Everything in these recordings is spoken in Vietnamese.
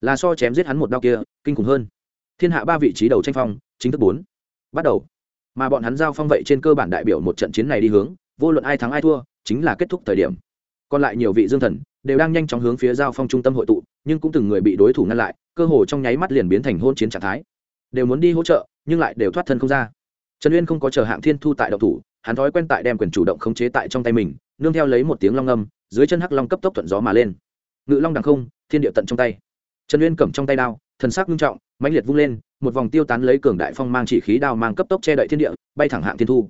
là so chém giết hắn một đao kia, kinh khủng hơn. Thiên hạ ba vị trí đầu tranh phong, chính thức bốn. Bắt đầu. Mà bọn hắn giao phong vậy trên cơ bản đại biểu một trận chiến này đi hướng, vô luận ai thắng ai thua, chính là kết thúc thời điểm. Còn lại nhiều vị dương thần, đều đang nhanh chóng hướng phía giao phong trung tâm hội tụ, nhưng cũng từng người bị đối thủ ngăn lại, cơ hồ trong nháy mắt liền biến thành hôn chiến trạng thái. Đều muốn đi hỗ trợ, nhưng lại đều thoát thân không ra. Trần uyên không có chờ hạng thiên thu tại độc thủ, hắn thói quen tại đem quyền chủ động khống chế tại trong tay mình, nương theo lấy một tiếng long âm, dưới chân hắc long cấp tốc thuận gió mà lên. Ngự long đằng không, thiên địa tận trong tay trần uyên cầm trong tay đao, thần sắc nghiêm trọng, mãnh liệt vung lên, một vòng tiêu tán lấy cường đại phong mang chỉ khí đao mang cấp tốc che đậy thiên địa, bay thẳng hạng thiên thu.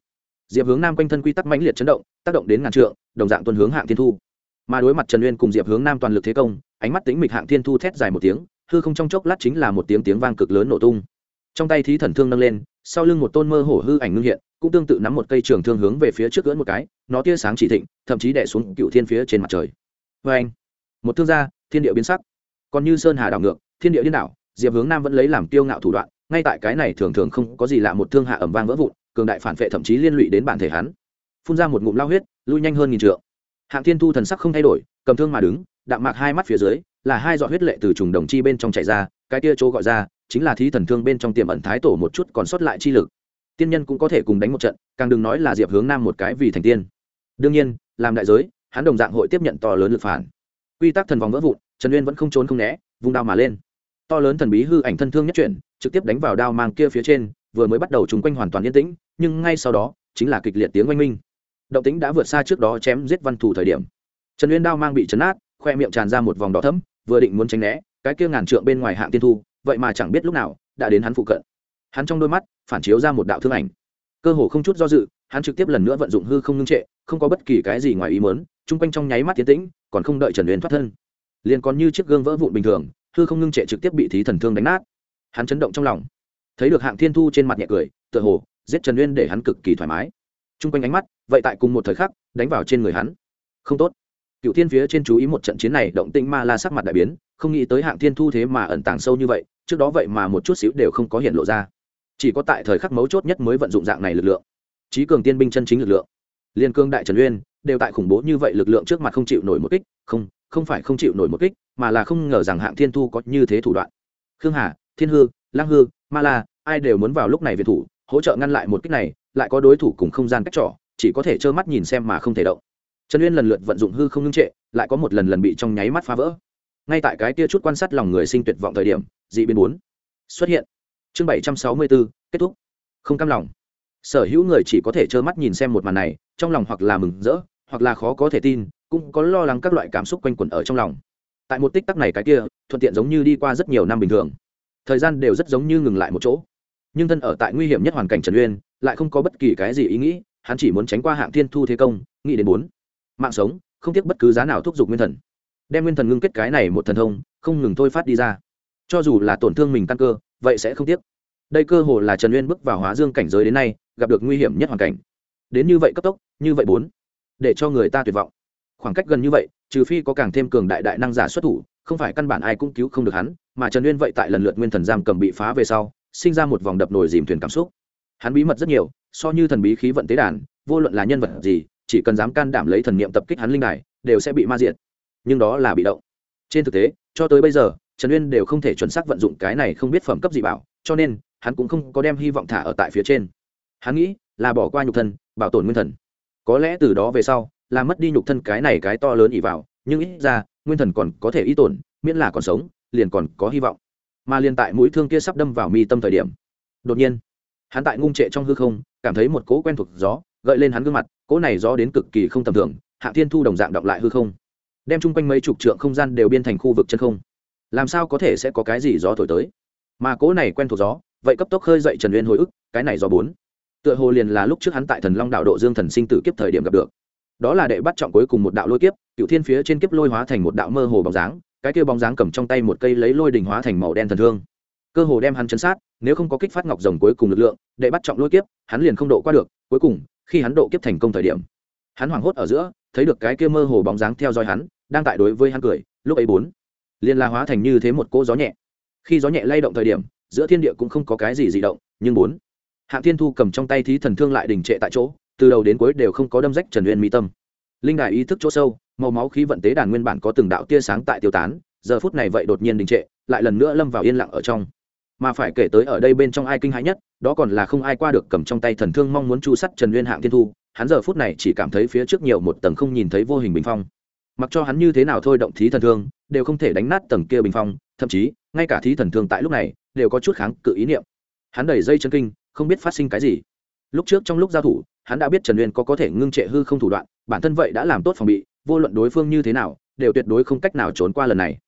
Diệp hướng nam quanh thân quy tắc mãnh liệt chấn động, tác động đến ngàn trượng, đồng dạng tuần hướng hạng thiên thu. Mà đối mặt trần uyên cùng diệp hướng nam toàn lực thế công, ánh mắt tính mịch hạng thiên thu thét dài một tiếng, hư không trong chốc lát chính là một tiếng tiếng vang cực lớn nổ tung. Trong tay thí thần thương nâng lên, sau lưng một tôn mơ hổ hư ảnh ngưng hiện, cũng tương tự nắm một cây trường thương hướng về phía trước gỡn một cái, nó tia sáng chỉ thịnh, thậm chí đẻ xuống cựu thiên phía trên mặt trời. Vê anh một thương gia thiên địa biến sắc còn như sơn hà đảo ngược, thiên địa điên đảo, diệp hướng nam vẫn lấy làm tiêu ngạo thủ đoạn, ngay tại cái này thường thường không có gì lạ một thương hạ ẩm vang vỡ vụn, cường đại phản vệ thậm chí liên lụy đến bản thể hắn. Phun ra một ngụm lao huyết, lui nhanh hơn nghìn trượng. Hạng thiên thu thần sắc không thay đổi, cầm thương mà đứng, đạm mạc hai mắt phía dưới, là hai giọt huyết lệ từ trùng đồng chi bên trong chạy ra, cái kia chỗ gọi ra, chính là thí thần thương bên trong tiềm ẩn thái tổ một chút còn sót lại chi lực. Tiên nhân cũng có thể cùng đánh một trận, càng đừng nói là diệp hướng nam một cái vì thành tiên. Đương nhiên, làm đại giới, hắn đồng dạng hội tiếp nhận to lớn lực phản. Quy tắc thần vòng vỡ vụn trần uyên vẫn không trốn không né, vung đao mà lên. To lớn thần bí hư ảnh thân thương nhất chuyển, trực tiếp đánh vào đao mang kia phía trên, vừa mới bắt đầu chung quanh hoàn toàn yên tĩnh, nhưng ngay sau đó, chính là kịch liệt tiếng oanh minh. Động tính đã vượt xa trước đó chém giết văn thủ thời điểm. Trần uyên đao mang bị chấn át, khoe miệng tràn ra một vòng đỏ thấm vừa định muốn tránh né, cái kia ngàn trượng bên ngoài hạng tiên thu, vậy mà chẳng biết lúc nào, đã đến hắn phụ cận. Hắn trong đôi mắt, phản chiếu ra một đạo thương ảnh. Cơ hồ không chút do dự, hắn trực tiếp lần nữa vận dụng hư không ngưng trệ, không có bất kỳ cái gì ngoài ý mớn chung quanh trong nháy mắt tiến tĩnh, còn không đợi trần uyên thoát thân liền còn như chiếc gương vỡ vụn bình thường thư không ngưng trệ trực tiếp bị thí thần thương đánh nát. Hắn chấn động trong lòng. Thấy được hạng thiên thu trên mặt nhẹ cười, tựa hồ, giết trần uyên để hắn cực kỳ thoải mái. Chung quanh ánh mắt, vậy tại cùng một thời khắc, đánh vào trên người hắn. Không tốt. Cựu thiên phía trên chú ý một trận chiến này, động tĩnh ma la sắc mặt đại biến, không nghĩ tới hạng thiên thu thế mà ẩn tàng sâu như vậy, trước đó vậy mà một chút xíu đều không có hiện lộ ra. Chỉ có tại thời khắc mấu chốt nhất mới vận dụng dạng này lực lượng. Trí cường tiên binh chân chính lực lượng. Liên cương đại trần uyên, đều tại khủng bố như vậy lực lượng trước mặt không chịu nổi một kích, không không phải không chịu nổi một kích, mà là không ngờ rằng hạng thiên thu có như thế thủ đoạn. Khương hà, thiên hư lang hư, ma la, ai đều muốn vào lúc này về thủ, hỗ trợ ngăn lại một kích này, lại có đối thủ cùng không gian cách trỏ, chỉ có thể trơ mắt nhìn xem mà không thể động. Trần uyên lần lượt vận dụng hư không ngưng trệ, lại có một lần lần bị trong nháy mắt phá vỡ. Ngay tại cái kia chút quan sát lòng người sinh tuyệt vọng thời điểm, dị biến bốn xuất hiện. Chương bảy trăm sáu mươi bốn kết thúc. Không cam lòng. Sở hữu người chỉ có thể trơ mắt nhìn xem một màn này, trong lòng hoặc là mừng rỡ, hoặc là khó có thể tin cũng có lo lắng các loại cảm xúc quanh quẩn ở trong lòng. Tại một tích tắc này cái kia, thuận tiện giống như đi qua rất nhiều năm bình thường. Thời gian đều rất giống như ngừng lại một chỗ. Nhưng thân ở tại nguy hiểm nhất hoàn cảnh trần uyên, lại không có bất kỳ cái gì ý nghĩ, hắn chỉ muốn tránh qua hạng thiên thu thế công, nghĩ đến bốn mạng sống, không tiếc bất cứ giá nào thúc giục nguyên thần. Đem nguyên thần ngưng kết cái này một thần thông, không ngừng thôi phát đi ra. Cho dù là tổn thương mình căn cơ, vậy sẽ không tiếc. Đây cơ hồ là trần uyên bước vào hóa dương cảnh giới đến nay, gặp được nguy hiểm nhất hoàn cảnh. Đến như vậy cấp tốc, như vậy bốn, để cho người ta tuyệt vọng khoảng cách gần như vậy, trừ phi có càng thêm cường đại đại năng giả xuất thủ, không phải căn bản ai cũng cứu không được hắn, mà trần uyên vậy tại lần lượt nguyên thần giam cầm bị phá về sau, sinh ra một vòng đập nổi dìm thuyền cảm xúc. Hắn bí mật rất nhiều, so như thần bí khí vận tế đàn, vô luận là nhân vật gì, chỉ cần dám can đảm lấy thần niệm tập kích hắn linh đài, đều sẽ bị ma diệt. Nhưng đó là bị động. Trên thực tế, cho tới bây giờ, trần uyên đều không thể chuẩn xác vận dụng cái này không biết phẩm cấp gì bảo, cho nên, hắn cũng không có đem hy vọng thả ở tại phía trên. Hắn nghĩ là bỏ qua nhục thân, bảo tồn nguyên thần. Có lẽ từ đó về sau là mất đi nhục thân cái này cái to lớn ỉ vào, nhưng ít ra, nguyên thần còn có thể y tổn, miễn là còn sống, liền còn có hy vọng. Mà liền tại mũi thương kia sắp đâm vào mi tâm thời điểm, đột nhiên, hắn tại ngung trệ trong hư không, cảm thấy một cỗ quen thuộc gió, gợi lên hắn gương mặt, cỗ này gió đến cực kỳ không tầm thường, hạ thiên thu đồng dạng đọng lại hư không, đem chung quanh mấy chục trượng không gian đều biên thành khu vực chân không. Làm sao có thể sẽ có cái gì gió thổi tới? Mà cỗ này quen thuộc gió, vậy cấp tốc khơi dậy trần uyên hồi ức, cái này gió bốn. Tựa hồ liền là lúc trước hắn tại thần long đạo độ dương thần sinh tử kiếp thời điểm gặp được đó là đệ bắt trọng cuối cùng một đạo lôi kiếp cựu thiên phía trên kiếp lôi hóa thành một đạo mơ hồ bóng dáng, cái kia bóng dáng cầm trong tay một cây lấy lôi đình hóa thành màu đen thần thương. Cơ hồ đem hắn chấn sát, nếu không có kích phát ngọc rồng cuối cùng lực lượng, đệ bắt trọng lôi kiếp, hắn liền không độ qua được, cuối cùng, khi hắn độ kiếp thành công thời điểm, hắn hoảng hốt ở giữa, thấy được cái kia mơ hồ bóng dáng theo dõi hắn, đang tại đối với hắn cười, lúc ấy bốn, liền la hóa thành như thế một cỗ gió nhẹ. Khi gió nhẹ lay động thời điểm, giữa thiên địa cũng không có cái gì dị động, nhưng bốn, hạng thiên thu cầm trong tay thí thần thương lại đình trệ tại chỗ từ đầu đến cuối đều không có đâm rách trần uyên mỹ tâm. Linh đài ý thức chỗ sâu, màu máu khí vận tế đàn nguyên bản có từng đạo tia sáng tại tiêu tán, giờ phút này vậy đột nhiên đình trệ, lại lần nữa lâm vào yên lặng ở trong. Mà phải kể tới ở đây bên trong ai kinh hãi nhất, đó còn là không ai qua được cầm trong tay thần thương mong muốn chu sắt trần Uyên hạng thiên thu, hắn giờ phút này chỉ cảm thấy phía trước nhiều một tầng không nhìn thấy vô hình bình phong. Mặc cho hắn như thế nào thôi động thí thần thương, đều không thể đánh nát tầng kia bình phong, thậm chí, ngay cả thí thần thương tại lúc này, đều có chút kháng cự ý niệm. Hắn đẩy dây chân kinh, không biết phát sinh cái gì. Lúc trước trong lúc giao thủ hắn đã biết trần uyên có có thể ngưng trệ hư không thủ đoạn, bản thân vậy đã làm tốt phòng bị, vô luận đối phương như thế nào, đều tuyệt đối không cách nào trốn qua lần này.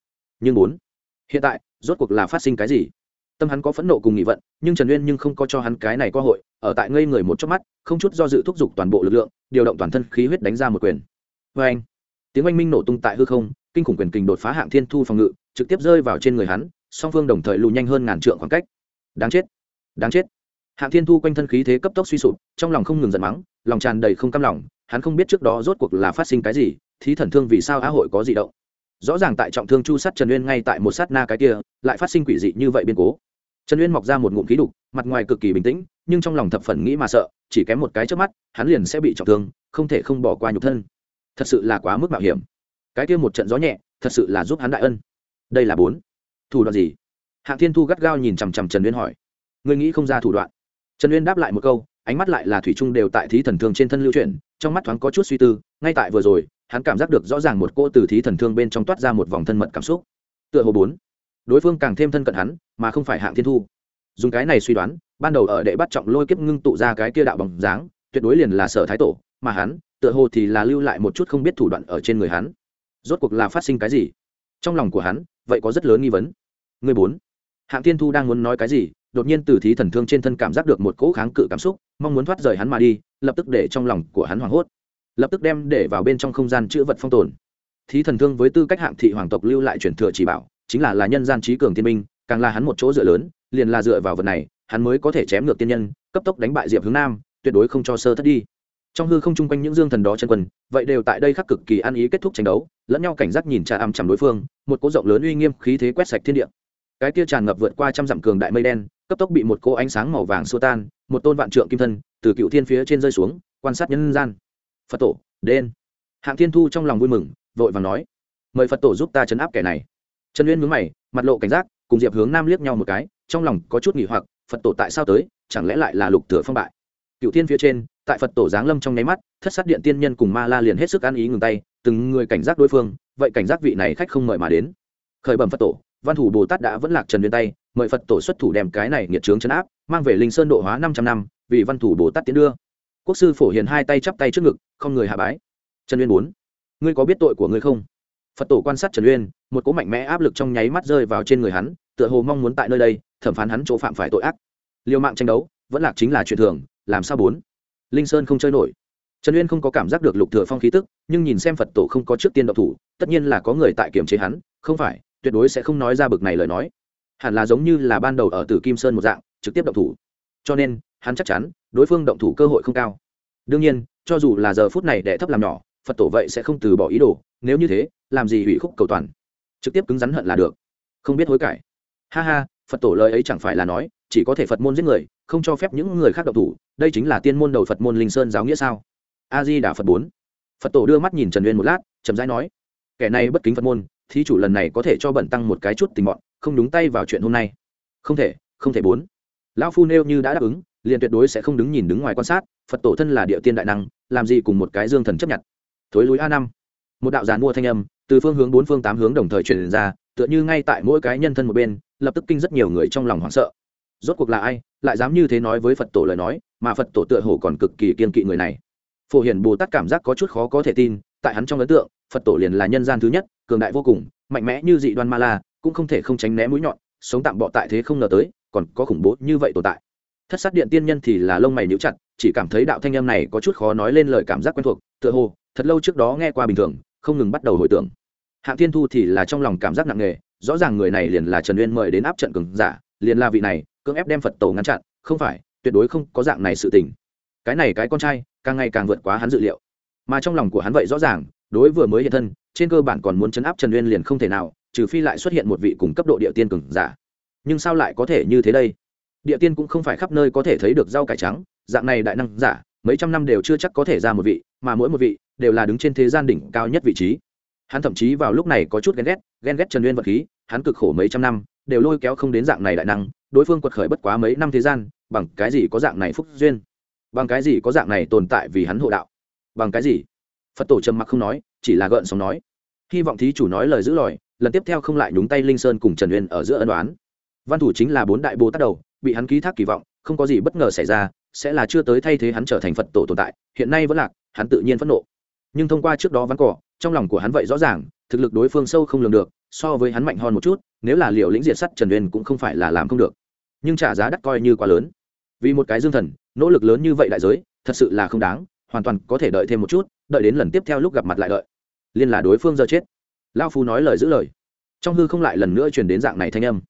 Nhưng bốn hiện tại, rốt cuộc là phát sinh cái gì? Tâm hắn có phẫn nộ cùng nghị vận, nhưng trần uyên nhưng không có cho hắn cái này cơ hội, ở tại ngây người một chốc mắt, không chút do dự thúc giục toàn bộ lực lượng, điều động toàn thân khí huyết đánh ra một quyền. Vê anh, tiếng oanh minh nổ tung tại hư không, kinh khủng quyền kình đột phá hạng thiên thu phòng ngự, trực tiếp rơi vào trên người hắn, song phương đồng thời lùi nhanh hơn ngàn trượng khoảng cách. Đáng chết đáng chết hạng thiên thu quanh thân khí thế cấp tốc suy sụp, trong lòng không ngừng giận mắng, lòng tràn đầy không cam lòng, hắn không biết trước đó rốt cuộc là phát sinh cái gì, thí thần thương vì sao á hội có gì động. Rõ ràng tại trọng thương chu sát trần uyên ngay tại một sát na cái kia, lại phát sinh quỷ dị như vậy biên cố. Trần uyên mọc ra một ngụm khí đục, mặt ngoài cực kỳ bình tĩnh, nhưng trong lòng thập phần nghĩ mà sợ, chỉ kém một cái trước mắt, hắn liền sẽ bị trọng thương, không thể không bỏ qua nhục thân. Thật sự là quá mức mạo hiểm. Cái kia một trận gió nhẹ, thật sự là giúp hắn đại ân. Đây là bốn. Thủ đoạn gì? Hạng thiên thu gắt gao nhìn chằm chằm trần uyên hỏi. Ngươi nghĩ không ra thủ đoạn trần uyên đáp lại một câu, ánh mắt lại là thủy trung đều tại thí thần thương trên thân lưu chuyển, trong mắt thoáng có chút suy tư, ngay tại vừa rồi, hắn cảm giác được rõ ràng một cô từ thí thần thương bên trong toát ra một vòng thân mật cảm xúc. Tựa hồ bốn, đối phương càng thêm thân cận hắn, mà không phải hạng thiên thu. Dùng cái này suy đoán, ban đầu ở đệ bắt trọng lôi kiếp ngưng tụ ra cái kia đạo bằng dáng, tuyệt đối liền là sở thái tổ, mà hắn, tựa hồ thì là lưu lại một chút không biết thủ đoạn ở trên người hắn. Rốt cuộc là phát sinh cái gì? Trong lòng của hắn, vậy có rất lớn nghi vấn. Người bốn, hạng thiên thu đang muốn nói cái gì đột nhiên từ thí thần thương trên thân cảm giác được một cỗ kháng cự cảm xúc, mong muốn thoát rời hắn mà đi, lập tức để trong lòng của hắn hoảng hốt. Lập tức đem để vào bên trong không gian chữ vật phong tồn. Thí thần thương với tư cách hạng thị hoàng tộc lưu lại truyền thừa chỉ bảo, chính là là nhân gian trí cường tiên minh, càng là hắn một chỗ dựa lớn, liền là dựa vào vật này, hắn mới có thể chém ngược tiên nhân, cấp tốc đánh bại diệp hướng nam, tuyệt đối không cho sơ thất đi. Trong hư không chung quanh những dương thần đó chân quân vậy đều tại đây khắc cực kỳ ăn ý kết thúc tranh đấu, lẫn nhau cảnh giác nhìn trà âm chằm đối phương, một cỗ rộng lớn uy nghiêm khí thế quét sạch thiên địa. Cái kia tràn ngập vượt qua trăm dặm cường đại mây đen cấp tốc bị một cô ánh sáng màu vàng xua tan, một tôn vạn trượng kim thân từ cựu thiên phía trên rơi xuống, quan sát nhân gian. Phật tổ đen hạng thiên thu trong lòng vui mừng, vội và nói, mời phật tổ giúp ta chấn áp kẻ này. Trần uyên mướn mày, mặt lộ cảnh giác, cùng diệp hướng nam liếc nhau một cái, trong lòng có chút nghỉ hoặc, phật tổ tại sao tới, chẳng lẽ lại là lục thừa phong bại? Cựu thiên phía trên, tại phật tổ giáng lâm trong nháy mắt, thất sát điện tiên nhân cùng ma la liền hết sức ăn ý ngừng tay, từng người cảnh giác đối phương, vậy cảnh giác vị này khách không mời mà đến. Khởi bẩm phật tổ, văn thủ bồ tát đã vẫn lạc trần uyên tay mời phật tổ xuất thủ đem cái này nghiệt trướng chấn áp, mang về linh sơn độ hóa năm trăm năm, vì văn thủ bồ tát tiến đưa. Quốc sư phổ hiền hai tay chắp tay trước ngực, không người hạ bái. Trần uyên bốn, ngươi có biết tội của ngươi không? Phật tổ quan sát trần uyên, một cỗ mạnh mẽ áp lực trong nháy mắt rơi vào trên người hắn, tựa hồ mong muốn tại nơi đây, thẩm phán hắn chỗ phạm phải tội ác. Liều mạng tranh đấu, vẫn lạc chính là chuyện thường, làm sao bốn? Linh sơn không chơi nổi. Trần uyên không có cảm giác được lục thừa phong khí tức, nhưng nhìn xem phật tổ không có trước tiên độc thủ, tất nhiên là có người tại kiểm chế hắn, không phải, tuyệt đối sẽ không nói ra bực này lời nói hẳn là giống như là ban đầu ở tử kim sơn một dạng, trực tiếp động thủ. Cho nên, hắn chắc chắn, đối phương động thủ cơ hội không cao. Đương nhiên, cho dù là giờ phút này đệ thấp làm nhỏ, phật tổ vậy sẽ không từ bỏ ý đồ, nếu như thế, làm gì hủy khúc cầu toàn? Trực tiếp cứng rắn hận là được. Không biết hối cải. Ha ha, phật tổ lời ấy chẳng phải là nói, chỉ có thể phật môn giết người, không cho phép những người khác động thủ, đây chính là tiên môn đầu phật môn linh sơn giáo nghĩa sao? A di đà phật bốn. Phật tổ đưa mắt nhìn trần uyên một lát, chậm rãi nói, kẻ này bất kính phật môn, thí chủ lần này có thể cho bẩn tăng một cái chút tình bọn không đúng tay vào chuyện hôm nay. Không thể không thể bốn. Lão phu nêu như đã đáp ứng, liền tuyệt đối sẽ không đứng nhìn đứng ngoài quan sát, phật tổ thân là địa tiên đại năng, làm gì cùng một cái dương thần chấp nhận. Thối lối a năm. Một đạo giàn mua thanh âm, từ phương hướng bốn phương tám hướng đồng thời truyền ra, tựa như ngay tại mỗi cái nhân thân một bên, lập tức kinh rất nhiều người trong lòng hoảng sợ. Rốt cuộc là ai, lại dám như thế nói với phật tổ lời nói, mà phật tổ tựa hồ còn cực kỳ kiên kỵ người này. Phổ hiển bồ tát cảm giác có chút khó có thể tin, tại hắn trong ấn tượng, phật tổ liền là nhân gian thứ nhất, cường đại vô cùng, mạnh mẽ như dị đoan ma la cũng không thể không tránh né mũi nhọn, sống tạm bọ tại thế không ngờ tới, còn có khủng bố như vậy tồn tại. Thất sát điện tiên nhân thì là lông mày níu chặt, chỉ cảm thấy đạo thanh âm này có chút khó nói lên lời cảm giác quen thuộc, tựa hồ, thật lâu trước đó nghe qua bình thường, không ngừng bắt đầu hồi tưởng. Hạng thiên thu thì là trong lòng cảm giác nặng nề, rõ ràng người này liền là trần uyên mời đến áp trận cường giả, liền là vị này, cưỡng ép đem phật tổ ngăn chặn, không phải, tuyệt đối không có dạng này sự tình. Cái này cái con trai, càng ngày càng vượt quá hắn dự liệu. Mà trong lòng của hắn vậy rõ ràng, đối vừa mới hiện thân, trên cơ bản còn muốn chấn áp trần uyên liền không thể nào trừ phi lại xuất hiện một vị cùng cấp độ địa tiên cường giả. Nhưng sao lại có thể như thế đây? Địa tiên cũng không phải khắp nơi có thể thấy được rau cải trắng, dạng này đại năng giả, mấy trăm năm đều chưa chắc có thể ra một vị, mà mỗi một vị đều là đứng trên thế gian đỉnh cao nhất vị trí. Hắn thậm chí vào lúc này có chút ghen ghét ghen ghét trần Nguyên vật khí, hắn cực khổ mấy trăm năm, đều lôi kéo không đến dạng này đại năng, đối phương quật khởi bất quá mấy năm thế gian, bằng cái gì có dạng này phúc duyên? Bằng cái gì có dạng này tồn tại vì hắn hộ đạo? Bằng cái gì? Phật tổ trầm mặc không nói, chỉ là gợn sóng nói. Hy vọng thí chủ nói lời giữ lời lần tiếp theo không lại nhúng tay linh sơn cùng trần uyên ở giữa ân đoán văn thủ chính là bốn đại bồ tát đầu, bị hắn ký thác kỳ vọng, không có gì bất ngờ xảy ra, sẽ là chưa tới thay thế hắn trở thành phật tổ tồn tại, hiện nay vẫn lạc, hắn tự nhiên phẫn nộ. Nhưng thông qua trước đó ván cỏ, trong lòng của hắn vậy rõ ràng, thực lực đối phương sâu không lường được, so với hắn mạnh hơn một chút, nếu là liệu lĩnh diệt sắt trần uyên cũng không phải là làm không được. Nhưng trả giá đắt coi như quá lớn. Vì một cái dương thần, nỗ lực lớn như vậy đại giới, thật sự là không đáng, hoàn toàn có thể đợi thêm một chút, đợi đến lần tiếp theo lúc gặp mặt lại đợi. Liên là đối phương giờ chết lao phu nói lời giữ lời. Trong hư không lại lần nữa truyền đến dạng này thanh âm.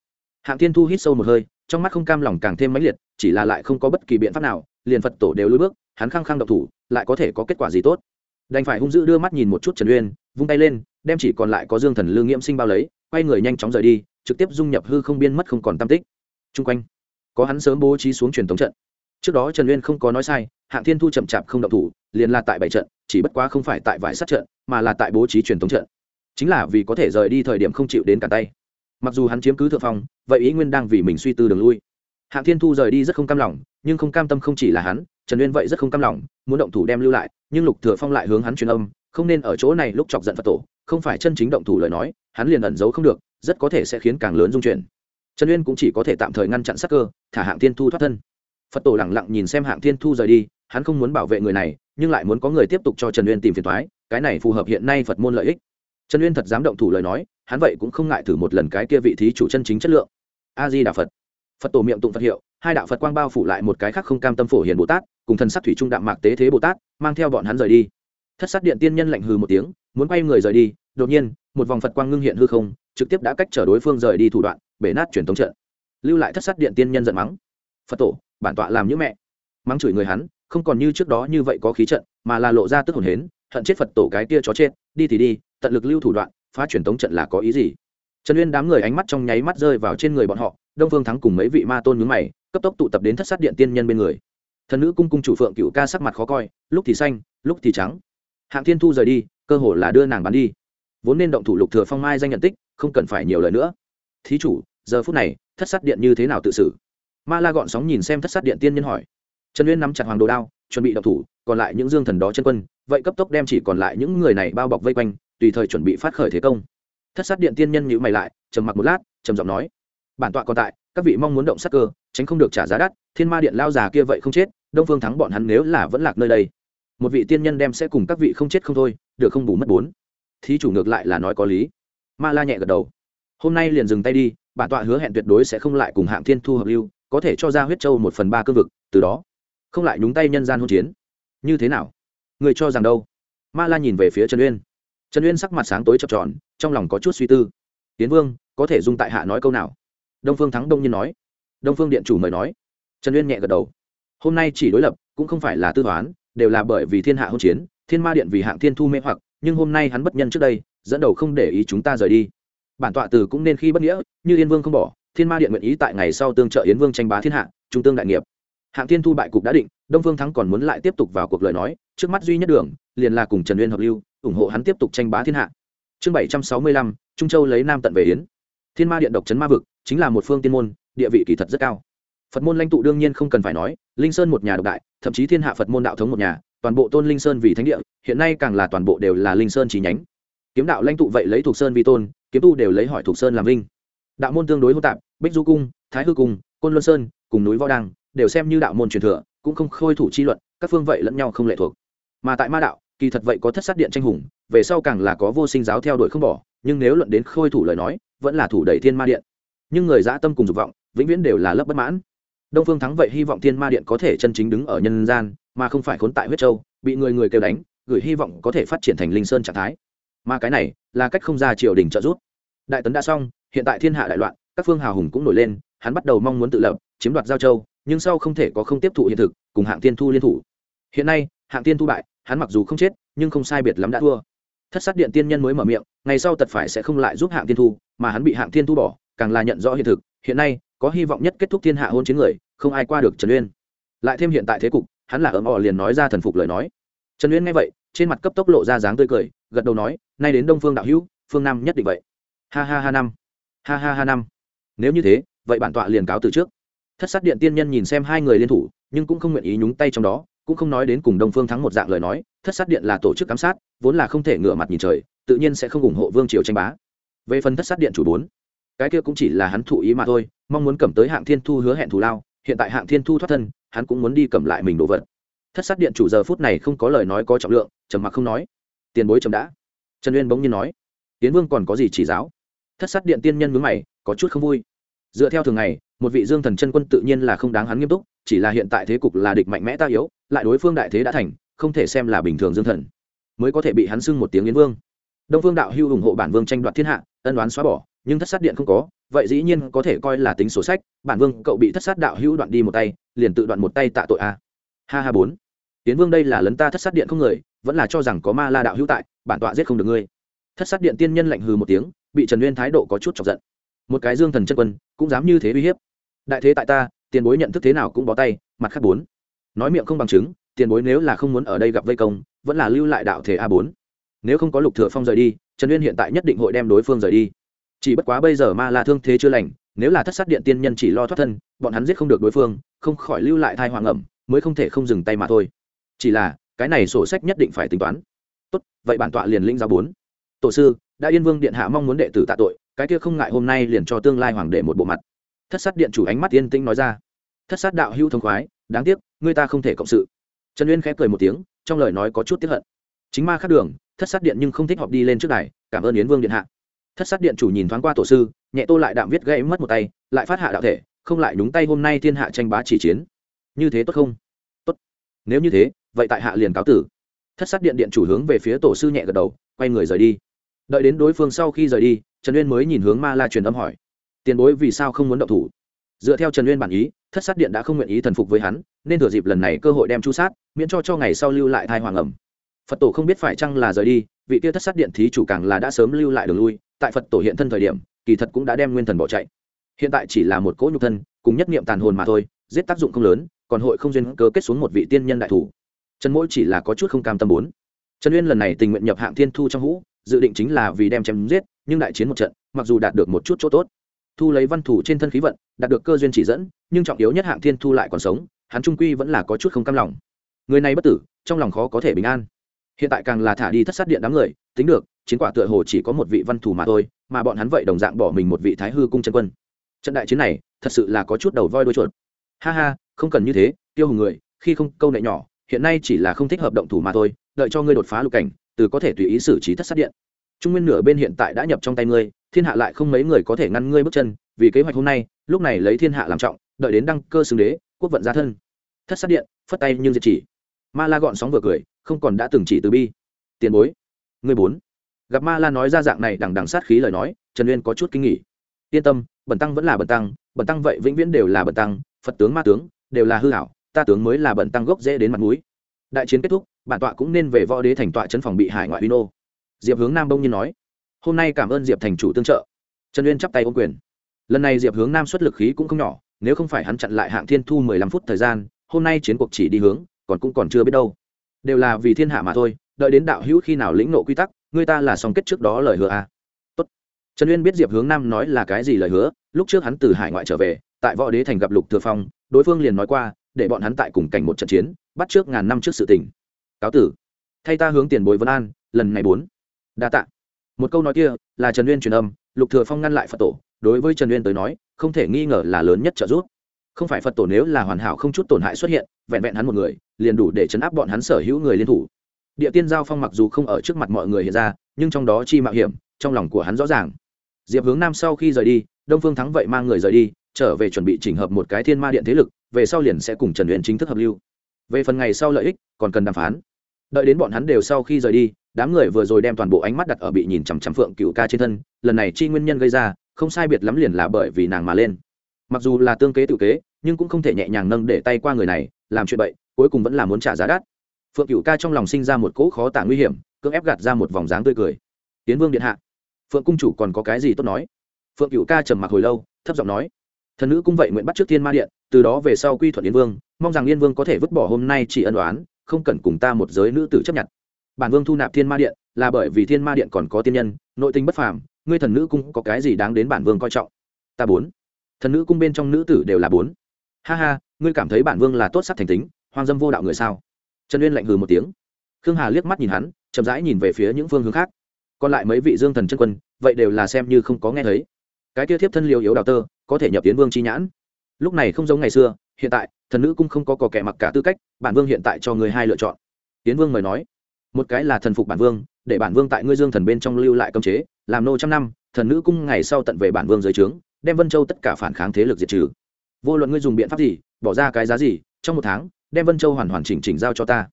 Hạng thiên thu hít sâu một hơi, trong mắt không cam lòng càng thêm mãnh liệt, chỉ là lại không có bất kỳ biện pháp nào, liền phật tổ đều lùi bước, hắn khăng khăng độc thủ, lại có thể có kết quả gì tốt. Đành phải hung dữ đưa mắt nhìn một chút trần uyên, vung tay lên, đem chỉ còn lại có dương thần lương nghiễm sinh bao lấy, quay người nhanh chóng rời đi, trực tiếp dung nhập hư không biên mất không còn tam tích. Chung quanh, có hắn sớm bố trí xuống truyền thống trận. Trước đó trần uyên không có nói sai, hạng thiên thu chậm chạp không động thủ, liền là tại bảy trận, chỉ bất quá không phải tại vải sát trận, mà là tại bố trí truyền thống trận chính là vì có thể rời đi thời điểm không chịu đến cả tay. Mặc dù hắn chiếm cứ thượng phong, vậy ý nguyên đang vì mình suy tư đường lui. Hạng thiên thu rời đi rất không cam lòng, nhưng không cam tâm không chỉ là hắn, trần uyên vậy rất không cam lòng, muốn động thủ đem lưu lại, nhưng lục thừa phong lại hướng hắn truyền âm, không nên ở chỗ này lúc chọc giận phật tổ, không phải chân chính động thủ lời nói, hắn liền ẩn giấu không được, rất có thể sẽ khiến càng lớn dung chuyển. Trần uyên cũng chỉ có thể tạm thời ngăn chặn sát cơ, thả hạng thiên thu thoát thân. Phật tổ lẳng lặng nhìn xem hạng thiên thu rời đi, hắn không muốn bảo vệ người này, nhưng lại muốn có người tiếp tục cho trần uyên tìm phiền toái, cái này phù hợp hiện nay phật môn lợi ích trần uyên thật dám động thủ lời nói, hắn vậy cũng không ngại thử một lần cái kia vị thí chủ chân chính chất lượng. A di đà phật phật tổ miệng tụng phật hiệu, hai đạo phật quang bao phủ lại một cái khác không cam tâm phổ hiền bồ tát, cùng thần sắc thủy trung đạm mạc tế thế bồ tát, mang theo bọn hắn rời đi. Thất sát điện tiên nhân lạnh hừ một tiếng, muốn quay người rời đi, đột nhiên, một vòng phật quang ngưng hiện hư không, trực tiếp đã cách chở đối phương rời đi thủ đoạn, bể nát truyền thống trận. Lưu lại thất sát điện tiên nhân giận mắng. Phật tổ, bản tọa làm như mẹ. Mắng chửi người hắn, không còn như trước đó như vậy có khí trận, mà là lộ ra tức hồn hến, hận chết phật tổ cái kia chó chết, đi thì đi tận lực lưu thủ đoạn, phá truyền tống trận là có ý gì? Trần uyên đám người ánh mắt trong nháy mắt rơi vào trên người bọn họ, đông phương thắng cùng mấy vị ma tôn nhướng mày, cấp tốc tụ tập đến thất sát điện tiên nhân bên người. Thần nữ cung cung chủ phượng cựu ca sắc mặt khó coi, lúc thì xanh, lúc thì trắng. Hạng thiên thu rời đi, cơ hồ là đưa nàng bắn đi. Vốn nên động thủ lục thừa phong mai danh nhận tích, không cần phải nhiều lời nữa. Thí chủ, giờ phút này, thất sát điện như thế nào tự xử? Ma la gọn sóng nhìn xem thất sát điện tiên nhân hỏi. Trần uyên nắm chặt hoàng đồ đao, chuẩn bị động thủ, còn lại những dương thần đó chân quân, vậy cấp tốc đem chỉ còn lại những người này bao bọc vây quanh tùy thời chuẩn bị phát khởi thế công. Thất sát điện tiên nhân nhữ mày lại, trầm mặc một lát, trầm giọng nói, bản tọa còn tại, các vị mong muốn động sát cơ, tránh không được trả giá đắt, thiên ma điện lao già kia vậy không chết, đông phương thắng bọn hắn nếu là vẫn lạc nơi đây. Một vị tiên nhân đem sẽ cùng các vị không chết không thôi, được không bù mất bốn. Thí chủ ngược lại là nói có lý. Ma la nhẹ gật đầu. Hôm nay liền dừng tay đi, bản tọa hứa hẹn tuyệt đối sẽ không lại cùng hạng thiên thu hợp lưu, có thể cho ra huyết châu một phần ba cương vực, từ đó, không lại nhúng tay nhân gian hôn chiến. Như thế nào? Người cho rằng đâu? Ma la nhìn về phía trần uyên trần uyên sắc mặt sáng tối chập tròn, trong lòng có chút suy tư. Tiến vương, có thể dung tại hạ nói câu nào? Đông phương thắng đông nhiên nói. Đông phương điện chủ mời nói. Trần uyên nhẹ gật đầu. Hôm nay chỉ đối lập, cũng không phải là tư toán, đều là bởi vì thiên hạ hôn chiến, thiên ma điện vì hạng thiên thu mê hoặc, nhưng hôm nay hắn bất nhân trước đây, dẫn đầu không để ý chúng ta rời đi. Bản tọa từ cũng nên khi bất nghĩa, như yên vương không bỏ, thiên ma điện nguyện ý tại ngày sau tương trợ yến vương tranh bá thiên hạ, trung tương đại nghiệp hạng thiên thu bại cục đã định, đông phương thắng còn muốn lại tiếp tục vào cuộc lời nói, trước mắt duy nhất đường, liền là cùng trần uyên hợp lưu, ủng hộ hắn tiếp tục tranh bá thiên hạ. Chương bảy trăm sáu mươi lăm, trung châu lấy nam tận về yến. Thiên ma điện độc trấn ma vực, chính là một phương tiên môn, địa vị kỳ thật rất cao. Phật môn lãnh tụ đương nhiên không cần phải nói, linh sơn một nhà độc đại, thậm chí thiên hạ phật môn đạo thống một nhà, toàn bộ tôn linh sơn vì thánh địa, hiện nay càng là toàn bộ đều là linh sơn trí nhánh. Kiếm đạo lãnh tụ vậy lấy thuộc sơn vi tôn, kiếm tu đều lấy hỏi thuộc sơn làm vinh. Đạo môn tương đối hô tạp, bích du cung, thái hư cung, côn luân sơn, cùng núi võ đăng đều xem như đạo môn truyền thừa, cũng không khôi thủ chi luận, các phương vậy lẫn nhau không lệ thuộc. Mà tại ma đạo, kỳ thật vậy có thất sát điện tranh hùng, về sau càng là có vô sinh giáo theo đuổi không bỏ, nhưng nếu luận đến khôi thủ lời nói, vẫn là thủ đẩy thiên ma điện. Nhưng người dã tâm cùng dục vọng, vĩnh viễn đều là lớp bất mãn. Đông phương thắng vậy hy vọng thiên ma điện có thể chân chính đứng ở nhân gian, mà không phải khốn tại huyết châu, bị người người kêu đánh, gửi hy vọng có thể phát triển thành linh sơn trạng thái. Mà cái này, là cách không ra triều đình trợ giúp. Đại tấn đã xong, hiện tại thiên hạ đại loạn, các phương hào hùng cũng nổi lên, hắn bắt đầu mong muốn tự lập, chiếm đoạt giao châu nhưng sau không thể có không tiếp thụ hiện thực, cùng hạng tiên thu liên thủ. Hiện nay, hạng tiên thu bại, hắn mặc dù không chết, nhưng không sai biệt lắm đã thua. Thất sát điện tiên nhân mới mở miệng, ngày sau tật phải sẽ không lại giúp hạng tiên thu, mà hắn bị hạng tiên thu bỏ, càng là nhận rõ hiện thực. Hiện nay, có hy vọng nhất kết thúc thiên hạ hôn chiến người, không ai qua được trần uyên. Lại thêm hiện tại thế cục, hắn là ấm ỏ liền nói ra thần phục lời nói. Trần uyên nghe vậy, trên mặt cấp tốc lộ ra dáng tươi cười, gật đầu nói, nay đến đông phương đạo hữu, phương nam nhất định vậy. Ha ha ha năm. Ha ha ha năm. Nếu như thế, vậy bản tọa liền cáo từ trước thất sát điện tiên nhân nhìn xem hai người liên thủ, nhưng cũng không nguyện ý nhúng tay trong đó, cũng không nói đến cùng đông phương thắng một dạng lời nói, thất sát điện là tổ chức giám sát, vốn là không thể ngửa mặt nhìn trời, tự nhiên sẽ không ủng hộ vương triều tranh bá. Về phần thất sát điện chủ bốn, cái kia cũng chỉ là hắn thụ ý mà thôi, mong muốn cầm tới hạng thiên thu hứa hẹn thù lao, hiện tại hạng thiên thu thoát thân, hắn cũng muốn đi cầm lại mình đồ vật. Thất sát điện chủ giờ phút này không có lời nói có trọng lượng, trầm mặc không nói. Tiền bối trầm đã. Trần uyên bỗng nhiên nói tiến vương còn có gì chỉ giáo? Thất sát điện tiên nhân mướn mày, có chút không vui dựa theo thường ngày, một vị dương thần chân quân tự nhiên là không đáng hắn nghiêm túc, chỉ là hiện tại thế cục là địch mạnh mẽ ta yếu, lại đối phương đại thế đã thành, không thể xem là bình thường dương thần, mới có thể bị hắn xưng một tiếng yến vương. Đông vương đạo hưu ủng hộ bản vương tranh đoạt thiên hạ, ân đoán xóa bỏ, nhưng thất sát điện không có, vậy dĩ nhiên có thể coi là tính sổ sách, bản vương, cậu bị thất sát đạo hữu đoạn đi một tay, liền tự đoạn một tay tạ tội a. Ha ha bốn. Tiến vương đây là lấn ta thất sát điện không người, vẫn là cho rằng có ma la đạo hữu tại, bản tọa giết không được ngươi. Thất sát điện tiên nhân lạnh hừ một tiếng, bị trần nguyên thái độ có chút chọc giận một cái dương thần chân quân, cũng dám như thế uy hiếp. Đại thế tại ta, tiền bối nhận thức thế nào cũng bó tay, mặt khác bốn. Nói miệng không bằng chứng, tiền bối nếu là không muốn ở đây gặp vây công, vẫn là lưu lại đạo thể a bốn. Nếu không có lục thừa phong rời đi, trần uyên hiện tại nhất định hội đem đối phương rời đi. Chỉ bất quá bây giờ ma la thương thế chưa lành, nếu là thất sát điện tiên nhân chỉ lo thoát thân, bọn hắn giết không được đối phương, không khỏi lưu lại thai hoàng ẩm, mới không thể không dừng tay mà thôi. Chỉ là, cái này sổ sách nhất định phải tính toán. Tốt, vậy bản tọa liền linh giáo bốn. Tổ sư đã yên vương điện hạ mong muốn đệ tử tạ tội, cái kia không ngại hôm nay liền cho tương lai hoàng đệ một bộ mặt. Thất sát điện chủ ánh mắt yên tĩnh nói ra. Thất sát đạo hữu thông khoái, đáng tiếc, người ta không thể cộng sự. Trần uyên khẽ cười một tiếng, trong lời nói có chút tiếp hận. Chính ma khác đường, thất sát điện nhưng không thích họp đi lên trước này cảm ơn yến vương điện hạ. Thất sát điện chủ nhìn thoáng qua tổ sư, nhẹ tô lại đạm viết gây mất một tay, lại phát hạ đạo thể, không lại đúng tay hôm nay thiên hạ tranh bá chỉ chiến. Như thế tốt không? Tốt. Nếu như thế, vậy tại hạ liền cáo tử. Thất sát điện điện chủ hướng về phía tổ sư nhẹ gật đầu, quay người rời đi đợi đến đối phương sau khi rời đi, trần uyên mới nhìn hướng ma la truyền âm hỏi. Tiền bối vì sao không muốn động thủ? Dựa theo trần uyên bản ý, thất sát điện đã không nguyện ý thần phục với hắn, nên thừa dịp lần này cơ hội đem chu sát, miễn cho cho ngày sau lưu lại thai hoàng ẩm. Phật tổ không biết phải chăng là rời đi, vị kia thất sát điện thí chủ càng là đã sớm lưu lại đường lui, tại phật tổ hiện thân thời điểm, kỳ thật cũng đã đem nguyên thần bỏ chạy. Hiện tại chỉ là một cỗ nhục thân, cùng nhất niệm tàn hồn mà thôi, giết tác dụng không lớn, còn hội không duyên cơ kết xuống một vị tiên nhân đại thủ. Trần mỗi chỉ là có chút không cam tâm bốn trần uyên lần này tình nguyện nhập hạng thiên thu trong hũ dự định chính là vì đem chém giết, nhưng đại chiến một trận, mặc dù đạt được một chút chỗ tốt, thu lấy văn thủ trên thân khí vận, đạt được cơ duyên chỉ dẫn, nhưng trọng yếu nhất hạng thiên thu lại còn sống, hắn trung quy vẫn là có chút không cam lòng. Người này bất tử, trong lòng khó có thể bình an. Hiện tại càng là thả đi thất sát điện đám người, tính được, chiến quả tựa hồ chỉ có một vị văn thủ mà thôi, mà bọn hắn vậy đồng dạng bỏ mình một vị thái hư cung chân quân. Trận đại chiến này, thật sự là có chút đầu voi đuôi chuột. Ha ha, không cần như thế, tiêu hùng người, khi không câu nệ nhỏ, hiện nay chỉ là không thích hợp động thủ mà thôi, đợi cho ngươi đột phá lục cảnh từ có thể tùy ý xử trí thất sát điện. Trung nguyên nửa bên hiện tại đã nhập trong tay ngươi, thiên hạ lại không mấy người có thể ngăn ngươi bước chân, vì kế hoạch hôm nay, lúc này lấy thiên hạ làm trọng, đợi đến đăng cơ xưng đế, quốc vận gia thân. Thất sát điện, phất tay nhưng diệt chỉ. Ma la gọn sóng vừa cười, không còn đã từng chỉ từ bi. Tiền bối người bốn. Gặp ma la nói ra dạng này đằng đằng sát khí lời nói, trần uyên có chút kinh nghỉ yên tâm, bẩn tăng vẫn là bẩn tăng bẩn tăng vậy vĩnh viễn đều là bẩn tăng, phật tướng ma tướng đều là hư hảo ta tướng mới là bẩn tăng gốc dễ đến mặt mũi đại chiến kết thúc, bản tọa cũng nên về võ đế thành tọa chân phòng bị hải ngoại uy nô diệp hướng nam bông nhiên nói, hôm nay cảm ơn diệp thành chủ tương trợ trần uyên chắp tay ôm quyền lần này diệp hướng nam xuất lực khí cũng không nhỏ, nếu không phải hắn chặn lại hạng thiên thu mười lăm phút thời gian, hôm nay chiến cuộc chỉ đi hướng, còn cũng còn chưa biết đâu đều là vì thiên hạ mà thôi, đợi đến đạo hữu khi nào lĩnh nộ quy tắc, người ta là song kết trước đó lời hứa à. Tốt. trần uyên biết diệp hướng nam nói là cái gì lời hứa, lúc trước hắn từ hải ngoại trở về, tại võ đế thành gặp lục thừa phong, đối phương liền nói qua, để bọn hắn tại cùng cảnh một trận chiến bắt trước ngàn năm trước sự tình. Cáo tử. Thay ta hướng tiền bối vân an, lần này bốn. Đa tạ. Một câu nói kia là trần uyên truyền âm, lục thừa phong ngăn lại phật tổ. Đối với trần uyên tới nói, không thể nghi ngờ là lớn nhất trợ giúp. Không phải phật tổ nếu là hoàn hảo không chút tổn hại xuất hiện, vẹn vẹn hắn một người, liền đủ để chấn áp bọn hắn sở hữu người liên thủ. Địa tiên giao phong mặc dù không ở trước mặt mọi người hiện ra, nhưng trong đó chi mạo hiểm, trong lòng của hắn rõ ràng. Diệp hướng nam sau khi rời đi, đông phương thắng vậy mang người rời đi, trở về chuẩn bị chỉnh hợp một cái thiên ma điện thế lực, về sau liền sẽ cùng trần uyên chính thức hợp lưu về phần ngày sau lợi ích, còn cần đàm phán. Đợi đến bọn hắn đều sau khi rời đi, đám người vừa rồi đem toàn bộ ánh mắt đặt ở bị nhìn chằm chằm phượng cựu ca trên thân, lần này chi nguyên nhân gây ra, không sai biệt lắm liền là bởi vì nàng mà lên. Mặc dù là tương kế tự kế, nhưng cũng không thể nhẹ nhàng nâng để tay qua người này, làm chuyện bậy, cuối cùng vẫn là muốn trả giá đắt. Phượng cựu ca trong lòng sinh ra một cỗ khó tả nguy hiểm, cưỡng ép gạt ra một vòng dáng tươi cười. Tiến vương điện hạ. Phượng cung chủ còn có cái gì tốt nói? Phượng cựu ca trầm mặc hồi lâu, thấp giọng nói thần nữ cũng vậy nguyện bắt trước thiên ma điện, từ đó về sau quy thuận yên vương, mong rằng yên vương có thể vứt bỏ hôm nay chỉ ân đoán không cần cùng ta một giới nữ tử chấp nhận. Bản vương thu nạp thiên ma điện, là bởi vì thiên ma điện còn có tiên nhân, nội tinh bất phàm, ngươi thần nữ cung có cái gì đáng đến bản vương coi trọng? Ta bốn. Thần nữ cung bên trong nữ tử đều là bốn. Ha ha, ngươi cảm thấy bản vương là tốt sắc thành tính, hoang dâm vô đạo người sao? Trần uyên lạnh hừ một tiếng. Khương hà liếc mắt nhìn hắn, chậm rãi nhìn về phía những phương hướng khác. Còn lại mấy vị dương thần chân quân, vậy đều là xem như không có nghe thấy. Cái kia thiếp thân liều yếu đào tơ có thể nhập tiến vương chi nhãn. Lúc này không giống ngày xưa, hiện tại, thần nữ cung không có cò kẻ mặc cả tư cách, bản vương hiện tại cho người hai lựa chọn. Tiến vương mời nói, một cái là thần phục bản vương, để bản vương tại ngươi dương thần bên trong lưu lại cấm chế, làm nô trăm năm, thần nữ cung ngày sau tận về bản vương dưới trướng, đem vân châu tất cả phản kháng thế lực diệt trừ. Vô luận ngươi dùng biện pháp gì, bỏ ra cái giá gì, trong một tháng, đem vân châu hoàn hoàn chỉnh chỉnh giao cho ta.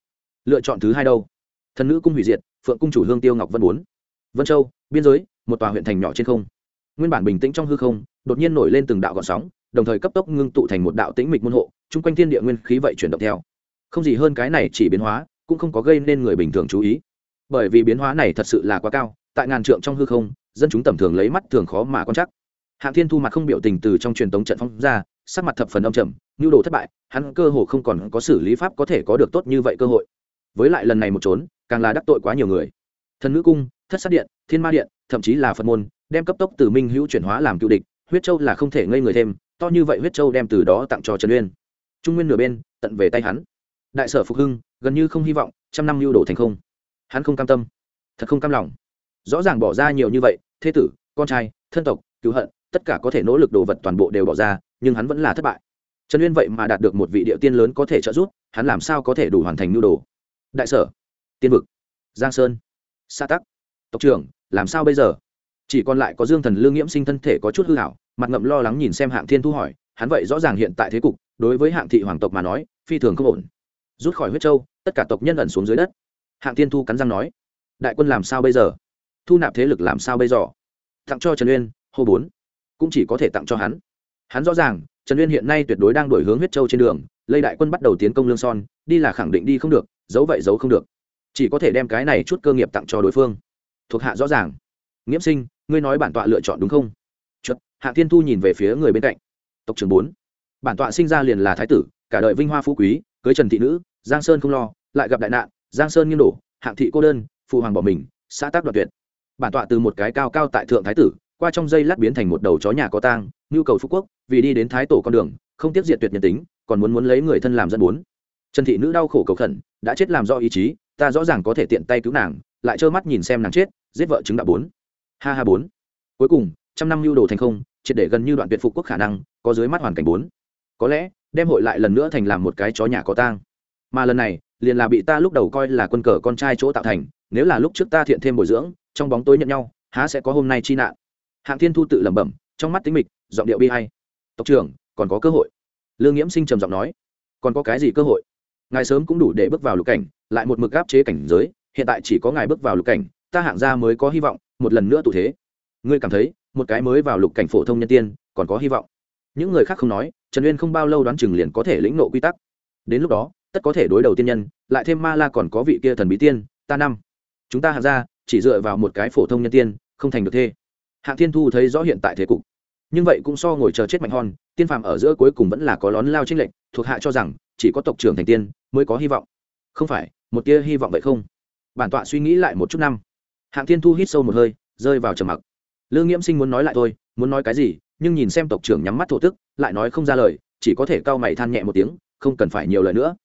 Lựa chọn thứ hai đâu? Thần nữ cung hủy diệt, phượng cung chủ hương tiêu ngọc vân bốn vân châu, biên giới, một tòa huyện thành nhỏ trên không nguyên bản bình tĩnh trong hư không, đột nhiên nổi lên từng đạo gọn sóng, đồng thời cấp tốc ngưng tụ thành một đạo tĩnh mịch môn hộ, chung quanh thiên địa nguyên khí vậy chuyển động theo. Không gì hơn cái này chỉ biến hóa, cũng không có gây nên người bình thường chú ý. Bởi vì biến hóa này thật sự là quá cao, tại ngàn trượng trong hư không, dân chúng tầm thường lấy mắt thường khó mà quan chắc hạng thiên thu mặt không biểu tình từ trong truyền tống trận phong ra, sắc mặt thập phần âm trầm, nhu đồ thất bại, hắn cơ hồ không còn có xử lý pháp có thể có được tốt như vậy cơ hội. Với lại lần này một trốn, càng là đắc tội quá nhiều người. Thần nữ cung, thất sát điện, thiên ma điện, thậm chí là phật môn đem cấp tốc từ minh hữu chuyển hóa làm cựu địch, huyết châu là không thể ngây người thêm, to như vậy huyết châu đem từ đó tặng cho trần uyên. Trung nguyên nửa bên, tận về tay hắn. Đại sở phục hưng, gần như không hy vọng, trăm năm lưu đổ thành không. Hắn không cam tâm, thật không cam lòng. Rõ ràng bỏ ra nhiều như vậy, thế tử, con trai, thân tộc, cứu hận, tất cả có thể nỗ lực đồ vật toàn bộ đều bỏ ra, nhưng hắn vẫn là thất bại. Trần uyên vậy mà đạt được một vị địa tiên lớn có thể trợ giúp, hắn làm sao có thể đủ hoàn thành nhu đồ? Đại sở, tiên vực, giang sơn, sa tắc. Tộc trưởng, làm sao bây giờ? Chỉ còn lại có dương thần lương nghiễm sinh thân thể có chút hư hảo mặt ngậm lo lắng nhìn xem hạng thiên thu hỏi, hắn vậy rõ ràng hiện tại thế cục, đối với hạng thị hoàng tộc mà nói, phi thường không ổn. Rút khỏi huyết châu, tất cả tộc nhân ẩn xuống dưới đất. Hạng thiên thu cắn răng nói, đại quân làm sao bây giờ? Thu nạp thế lực làm sao bây giờ? Tặng cho trần uyên, hô bốn. Cũng chỉ có thể tặng cho hắn. Hắn rõ ràng, trần uyên hiện nay tuyệt đối đang đổi hướng huyết châu trên đường lây đại quân bắt đầu tiến công lương son, đi là khẳng định đi không được, giấu vậy giấu không được. Chỉ có thể đem cái này chút cơ nghiệp tặng cho đối phương. Thuộc hạ rõ ràng nghiễm sinh ngươi nói bản tọa lựa chọn đúng không? Chật, hạ thiên thu nhìn về phía người bên cạnh. Tộc trưởng bốn. Bản tọa sinh ra liền là thái tử cả đời vinh hoa phú quý cưới trần thị nữ giang sơn không lo lại gặp đại nạn giang sơn nghiêng đổ hạng thị cô đơn phụ hoàng bỏ mình xã tác đoạt tuyệt. Bản tọa từ một cái cao cao tại thượng thái tử qua trong dây lát biến thành một đầu chó nhà có tang nhu cầu phú quốc vì đi đến thái tổ con đường không tiếp diện tuyệt nhân tính còn muốn muốn lấy người thân làm dân bốn. Trần thị nữ đau khổ cầu khẩn đã chết làm do ý chí ta rõ ràng có thể tiện tay cứu nàng lại trơ mắt nhìn xem nàng chết giết vợ chứng đạo bốn ha ha bốn. Cuối cùng, trăm năm lưu đồ thành không, triệt để gần như đoạn tuyệt phục quốc khả năng, có dưới mắt hoàn cảnh bốn. Có lẽ, đem hội lại lần nữa thành làm một cái chó nhà có tang. Mà lần này, liền là bị ta lúc đầu coi là quân cờ con trai chỗ tạo thành, nếu là lúc trước ta thiện thêm bồi dưỡng, trong bóng tối nhận nhau, há sẽ có hôm nay chi nạn. Hạng thiên thu tự lẩm bẩm, trong mắt tính mịch, giọng điệu bi hay tộc trưởng, còn có cơ hội. Lương nghiễm sinh trầm giọng nói, còn có cái gì cơ hội? Ngài sớm cũng đủ để bước vào lục cảnh, lại một mực gáp chế cảnh giới, hiện tại chỉ có ngài bước vào lục cảnh ta hạng gia mới có hy vọng, một lần nữa tụ thế. Ngươi cảm thấy, một cái mới vào lục cảnh phổ thông nhân tiên, còn có hy vọng. Những người khác không nói, trần uyên không bao lâu đoán chừng liền có thể lĩnh nộ quy tắc. Đến lúc đó, tất có thể đối đầu tiên nhân, lại thêm ma la còn có vị kia thần bí tiên, ta năm. Chúng ta hạng gia, chỉ dựa vào một cái phổ thông nhân tiên, không thành được thê. Hạng thiên thu thấy rõ hiện tại thế cục. Nhưng vậy cũng so ngồi chờ chết mạnh hòn, tiên phàm ở giữa cuối cùng vẫn là có lón lao trinh lệnh thuộc hạ cho rằng, chỉ có tộc trưởng thành tiên, mới có hy vọng. Không phải, một tia hy vọng vậy không? Bản tọa suy nghĩ lại một chút năm hạng thiên thu hít sâu một hơi, rơi vào trầm mặc. Lương nghiễm sinh muốn nói lại thôi, muốn nói cái gì, nhưng nhìn xem tộc trưởng nhắm mắt thổ tức, lại nói không ra lời, chỉ có thể cau mày than nhẹ một tiếng, không cần phải nhiều lời nữa.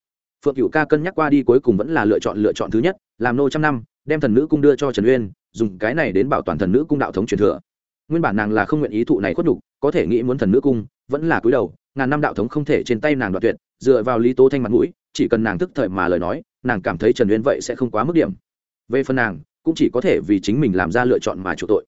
Phượng cựu ca cân nhắc qua đi cuối cùng vẫn là lựa chọn lựa chọn thứ nhất, làm nô trăm năm, đem thần nữ cung đưa cho trần uyên, dùng cái này đến bảo toàn thần nữ cung đạo thống truyền thừa. Nguyên bản nàng là không nguyện ý thụ này khuất nhục, có thể nghĩ muốn thần nữ cung, vẫn là cúi đầu, ngàn năm đạo thống không thể trên tay nàng đoạt tuyệt, dựa vào lý tố thanh mặt mũi, chỉ cần nàng thức thời mà lời nói, nàng cảm thấy trần uyên vậy sẽ không quá mức điểm. Về phần nàng cũng chỉ có thể vì chính mình làm ra lựa chọn mà chủ tội.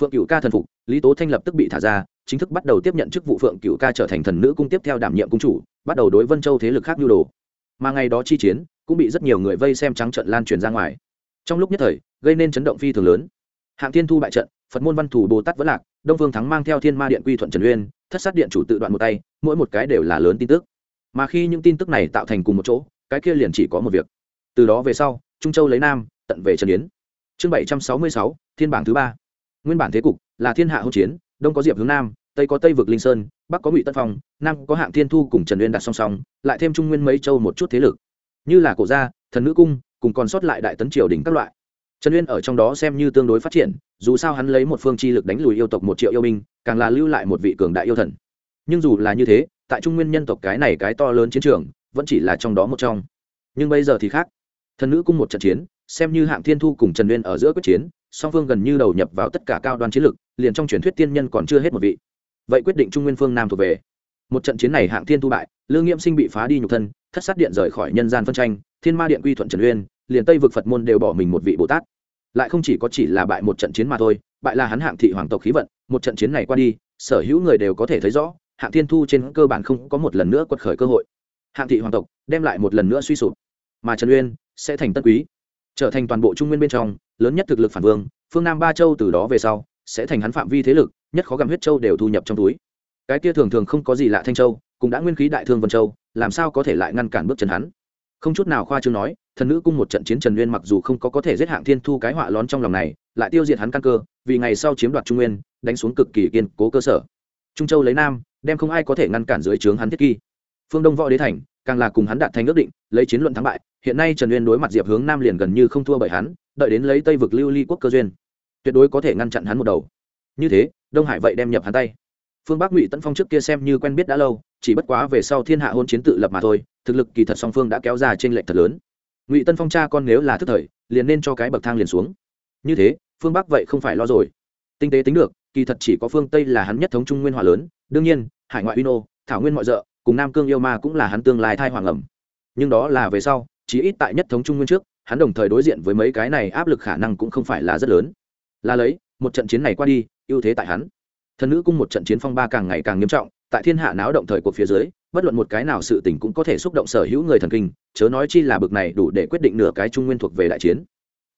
Phượng cựu ca thần phục, lý tố thanh lập tức bị thả ra, chính thức bắt đầu tiếp nhận chức vụ phượng cựu ca trở thành thần nữ cung tiếp theo đảm nhiệm cung chủ, bắt đầu đối vân châu thế lực khác nhu đồ. Mà ngày đó chi chiến, cũng bị rất nhiều người vây xem trắng trận lan truyền ra ngoài. Trong lúc nhất thời, gây nên chấn động phi thường lớn. Hạng thiên thu bại trận, phật môn văn thủ bồ tát vẫn lạc, đông vương thắng mang theo thiên ma điện quy thuận trần uyên, thất sát điện chủ tự đoạn một tay, mỗi một cái đều là lớn tin tức. Mà khi những tin tức này tạo thành cùng một chỗ, cái kia liền chỉ có một việc. Từ đó về sau, trung châu lấy nam, tận về trần yến chương bảy trăm sáu mươi sáu, thiên bảng thứ ba. Nguyên bản thế cục là thiên hạ hậu chiến, đông có diệp hướng nam, tây có tây vực linh sơn, bắc có ngụy tân phong, nam có hạng thiên thu cùng trần uyên đặt song song, lại thêm trung nguyên mấy châu một chút thế lực. Như là cổ gia, thần nữ cung, cùng còn sót lại đại tấn triều đỉnh các loại. Trần uyên ở trong đó xem như tương đối phát triển, dù sao hắn lấy một phương chi lực đánh lùi yêu tộc một triệu yêu binh, càng là lưu lại một vị cường đại yêu thần. Nhưng dù là như thế, tại trung nguyên nhân tộc cái này cái to lớn chiến trường, vẫn chỉ là trong đó một trong. Nhưng bây giờ thì khác. Thần nữ cung một trận chiến xem như hạng thiên thu cùng trần uyên ở giữa quyết chiến, song phương gần như đầu nhập vào tất cả cao đoan chiến lực, liền trong truyền thuyết tiên nhân còn chưa hết một vị. Vậy quyết định trung nguyên phương nam thuộc về. Một trận chiến này hạng thiên thu bại, lương nghiêm sinh bị phá đi nhục thân, thất sát điện rời khỏi nhân gian phân tranh, thiên ma điện quy thuận trần uyên, liền tây vực phật môn đều bỏ mình một vị bồ tát. Lại không chỉ có chỉ là bại một trận chiến mà thôi, bại là hắn hạng thị hoàng tộc khí vận, một trận chiến này qua đi, sở hữu người đều có thể thấy rõ, hạng thiên thu trên cơ bản không có một lần nữa quật khởi cơ hội. Hạng thị hoàng tộc đem lại một lần nữa suy sụp, mà trần uyên sẽ thành tân quý trở thành toàn bộ trung nguyên bên trong, lớn nhất thực lực phản vương, phương nam ba châu từ đó về sau, sẽ thành hắn phạm vi thế lực, nhất khó gặm huyết châu đều thu nhập trong túi. Cái kia thường thường không có gì lạ thanh châu, cũng đã nguyên khí đại thương vân châu, làm sao có thể lại ngăn cản bước chân hắn? Không chút nào khoa chương nói, thần nữ cung một trận chiến trần nguyên mặc dù không có có thể giết hạng thiên thu cái họa lón trong lòng này, lại tiêu diệt hắn căn cơ, vì ngày sau chiếm đoạt trung nguyên, đánh xuống cực kỳ kiên cố cơ sở. Trung châu lấy nam, đem không ai có thể ngăn cản dưới trướng hắn thiết kỳ. Phương đông võ đế thành, càng là cùng hắn đạt thành ước định, lấy chiến luận thắng bại hiện nay trần uyên đối mặt diệp hướng nam liền gần như không thua bởi hắn, đợi đến lấy tây vực lưu ly quốc cơ duyên, tuyệt đối có thể ngăn chặn hắn một đầu. Như thế, đông hải vậy đem nhập hắn tay. Phương bắc ngụy tấn phong trước kia xem như quen biết đã lâu, chỉ bất quá về sau thiên hạ hôn chiến tự lập mà thôi, thực lực kỳ thật song phương đã kéo ra trên lệnh thật lớn. Ngụy tân phong cha con nếu là thức thời, liền nên cho cái bậc thang liền xuống. Như thế, phương bắc vậy không phải lo rồi. Tinh tế tính được, kỳ thật chỉ có phương tây là hắn nhất thống trung nguyên hòa lớn, đương nhiên, hải ngoại uy nô, thảo nguyên mọi d cùng nam cương yêu ma cũng là hắn tương lai thai hoàng ẩm. Nhưng đó là về sau chỉ ít tại nhất thống trung nguyên trước, hắn đồng thời đối diện với mấy cái này áp lực khả năng cũng không phải là rất lớn. Là lấy, một trận chiến này qua đi, ưu thế tại hắn. Thần nữ cung một trận chiến phong ba càng ngày càng nghiêm trọng, tại thiên hạ náo động thời cuộc phía dưới, bất luận một cái nào sự tình cũng có thể xúc động sở hữu người thần kinh, chớ nói chi là bực này đủ để quyết định nửa cái trung nguyên thuộc về đại chiến.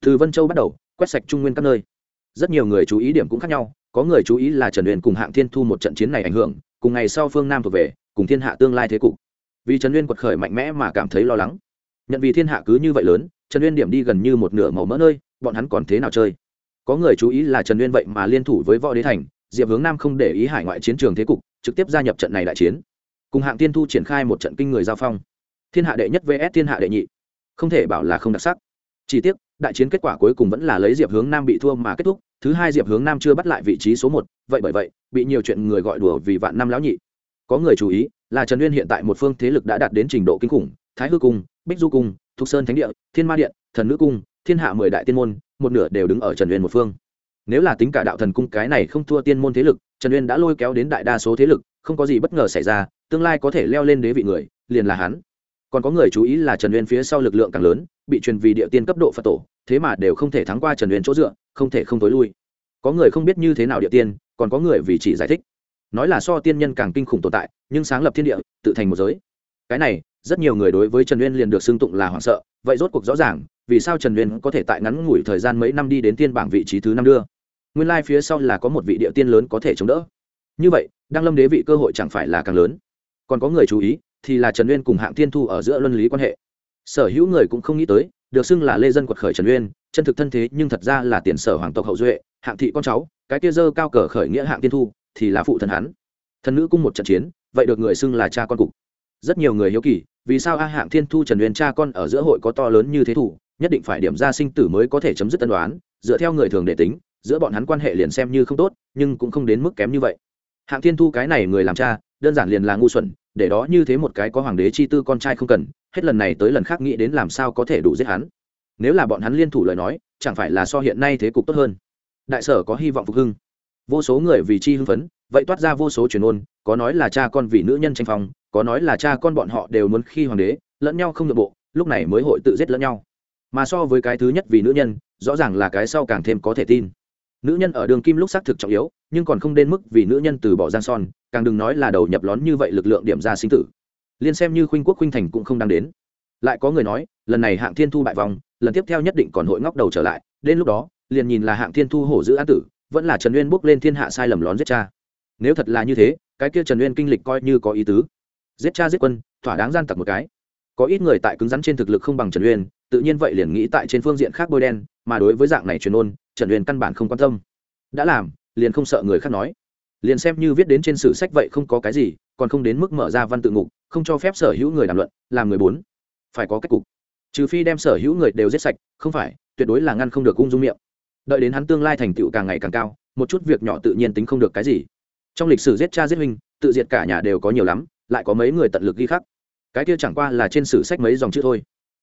Từ vân châu bắt đầu, quét sạch trung nguyên các nơi. Rất nhiều người chú ý điểm cũng khác nhau, có người chú ý là trần uyên cùng hạng thiên thu một trận chiến này ảnh hưởng, cùng ngày sau phương nam thuộc về, cùng thiên hạ tương lai thế cục. Vì trần uyên quật khởi mạnh mẽ mà cảm thấy lo lắng nhận vì thiên hạ cứ như vậy lớn, trần uyên điểm đi gần như một nửa màu mỡ nơi, bọn hắn còn thế nào chơi? Có người chú ý là trần uyên vậy mà liên thủ với võ đế thành, diệp hướng nam không để ý hải ngoại chiến trường thế cục, trực tiếp gia nhập trận này đại chiến. Cùng hạng tiên thu triển khai một trận kinh người giao phong. Thiên hạ đệ nhất vs thiên hạ đệ nhị. Không thể bảo là không đặc sắc. Chỉ tiếc, đại chiến kết quả cuối cùng vẫn là lấy diệp hướng nam bị thua mà kết thúc, thứ hai diệp hướng nam chưa bắt lại vị trí số một, vậy bởi vậy, bị nhiều chuyện người gọi đùa vì vạn năm lão nhị. Có người chú ý là trần uyên hiện tại một phương thế lực đã đạt đến trình độ kinh khủng, thái hư cung bích du cung, thục sơn thánh địa, thiên ma điện, thần nữ cung, thiên hạ mười đại tiên môn, một nửa đều đứng ở trần uyên một phương. Nếu là tính cả đạo thần cung cái này không thua tiên môn thế lực, trần uyên đã lôi kéo đến đại đa số thế lực, không có gì bất ngờ xảy ra, tương lai có thể leo lên đế vị người, liền là hắn. Còn có người chú ý là trần uyên phía sau lực lượng càng lớn, bị truyền vì địa tiên cấp độ phật tổ, thế mà đều không thể thắng qua trần uyên chỗ dựa, không thể không tối lui. Có người không biết như thế nào địa tiên, còn có người vì chỉ giải thích. Nói là so tiên nhân càng kinh khủng tồn tại, nhưng sáng lập thiên địa, tự thành một giới. Cái này rất nhiều người đối với trần uyên liền được xưng tụng là hoảng sợ, vậy rốt cuộc rõ ràng, vì sao trần uyên có thể tại ngắn ngủi thời gian mấy năm đi đến tiên bảng vị trí thứ năm đưa? Nguyên lai、like、phía sau là có một vị địa tiên lớn có thể chống đỡ. Như vậy đang lâm đế vị cơ hội chẳng phải là càng lớn. Còn có người chú ý, thì là trần uyên cùng hạng tiên thu ở giữa luân lý quan hệ. Sở hữu người cũng không nghĩ tới, được xưng là lê dân quật khởi trần uyên, chân thực thân thế nhưng thật ra là tiền sở hoàng tộc hậu duệ, hạng thị con cháu, cái kia dơ cao cờ khởi nghĩa hạng tiên thu, thì là phụ thần hắn. Thần nữ cung một trận chiến, vậy được người xưng là cha con cục. Rất nhiều người hiếu kỳ vì sao a hạng thiên thu trần uyên cha con ở giữa hội có to lớn như thế thủ, nhất định phải điểm ra sinh tử mới có thể chấm dứt tân đoán dựa theo người thường để tính, giữa bọn hắn quan hệ liền xem như không tốt, nhưng cũng không đến mức kém như vậy. Hạng thiên thu cái này người làm cha, đơn giản liền là ngu xuẩn, để đó như thế một cái có hoàng đế chi tư con trai không cần, hết lần này tới lần khác nghĩ đến làm sao có thể đủ giết hắn. Nếu là bọn hắn liên thủ lời nói, chẳng phải là so hiện nay thế cục tốt hơn. Đại sở có hy vọng phục hưng. Vô số người vì chi hưng phấn, vậy toát ra vô số truyền ôn, có nói là cha con vì nữ nhân tranh phong có nói là cha con bọn họ đều muốn khi hoàng đế, lẫn nhau không nội bộ, lúc này mới hội tự giết lẫn nhau. Mà so với cái thứ nhất vì nữ nhân, rõ ràng là cái sau càng thêm có thể tin. Nữ nhân ở đường kim lúc xác thực trọng yếu, nhưng còn không đến mức vì nữ nhân từ bỏ giang son, càng đừng nói là đầu nhập lón như vậy lực lượng điểm ra sinh tử. Liên xem như khuynh quốc khuynh thành cũng không đang đến. Lại có người nói, lần này hạng thiên thu bại vòng lần tiếp theo nhất định còn hội ngóc đầu trở lại, đến lúc đó, liền nhìn là hạng thiên thu hổ giữ an tử, vẫn là trần uyên bước lên thiên hạ sai lầm lón giết cha. Nếu thật là như thế, cái kia trần uyên kinh lịch coi như có ý tứ giết cha giết quân, thỏa đáng gian tặc một cái. Có ít người tại cứng rắn trên thực lực không bằng trần uyên, tự nhiên vậy liền nghĩ tại trên phương diện khác bôi đen, mà đối với dạng này truyền ôn, trần uyên căn bản không quan tâm. Đã làm, liền không sợ người khác nói. Liền xem như viết đến trên sử sách vậy không có cái gì, còn không đến mức mở ra văn tự ngục, không cho phép sở hữu người đàm luận, làm người bốn. Phải có cách cục. Trừ phi đem sở hữu người đều giết sạch, không phải, tuyệt đối là ngăn không được ung dung miệng. Đợi đến hắn tương lai thành tựu càng ngày càng cao, một chút việc nhỏ tự nhiên tính không được cái gì. Trong lịch sử giết cha giết huynh, tự diệt cả nhà đều có nhiều lắm lại có mấy người tận lực ghi khắc. Cái kia chẳng qua là trên sử sách mấy dòng chữ thôi.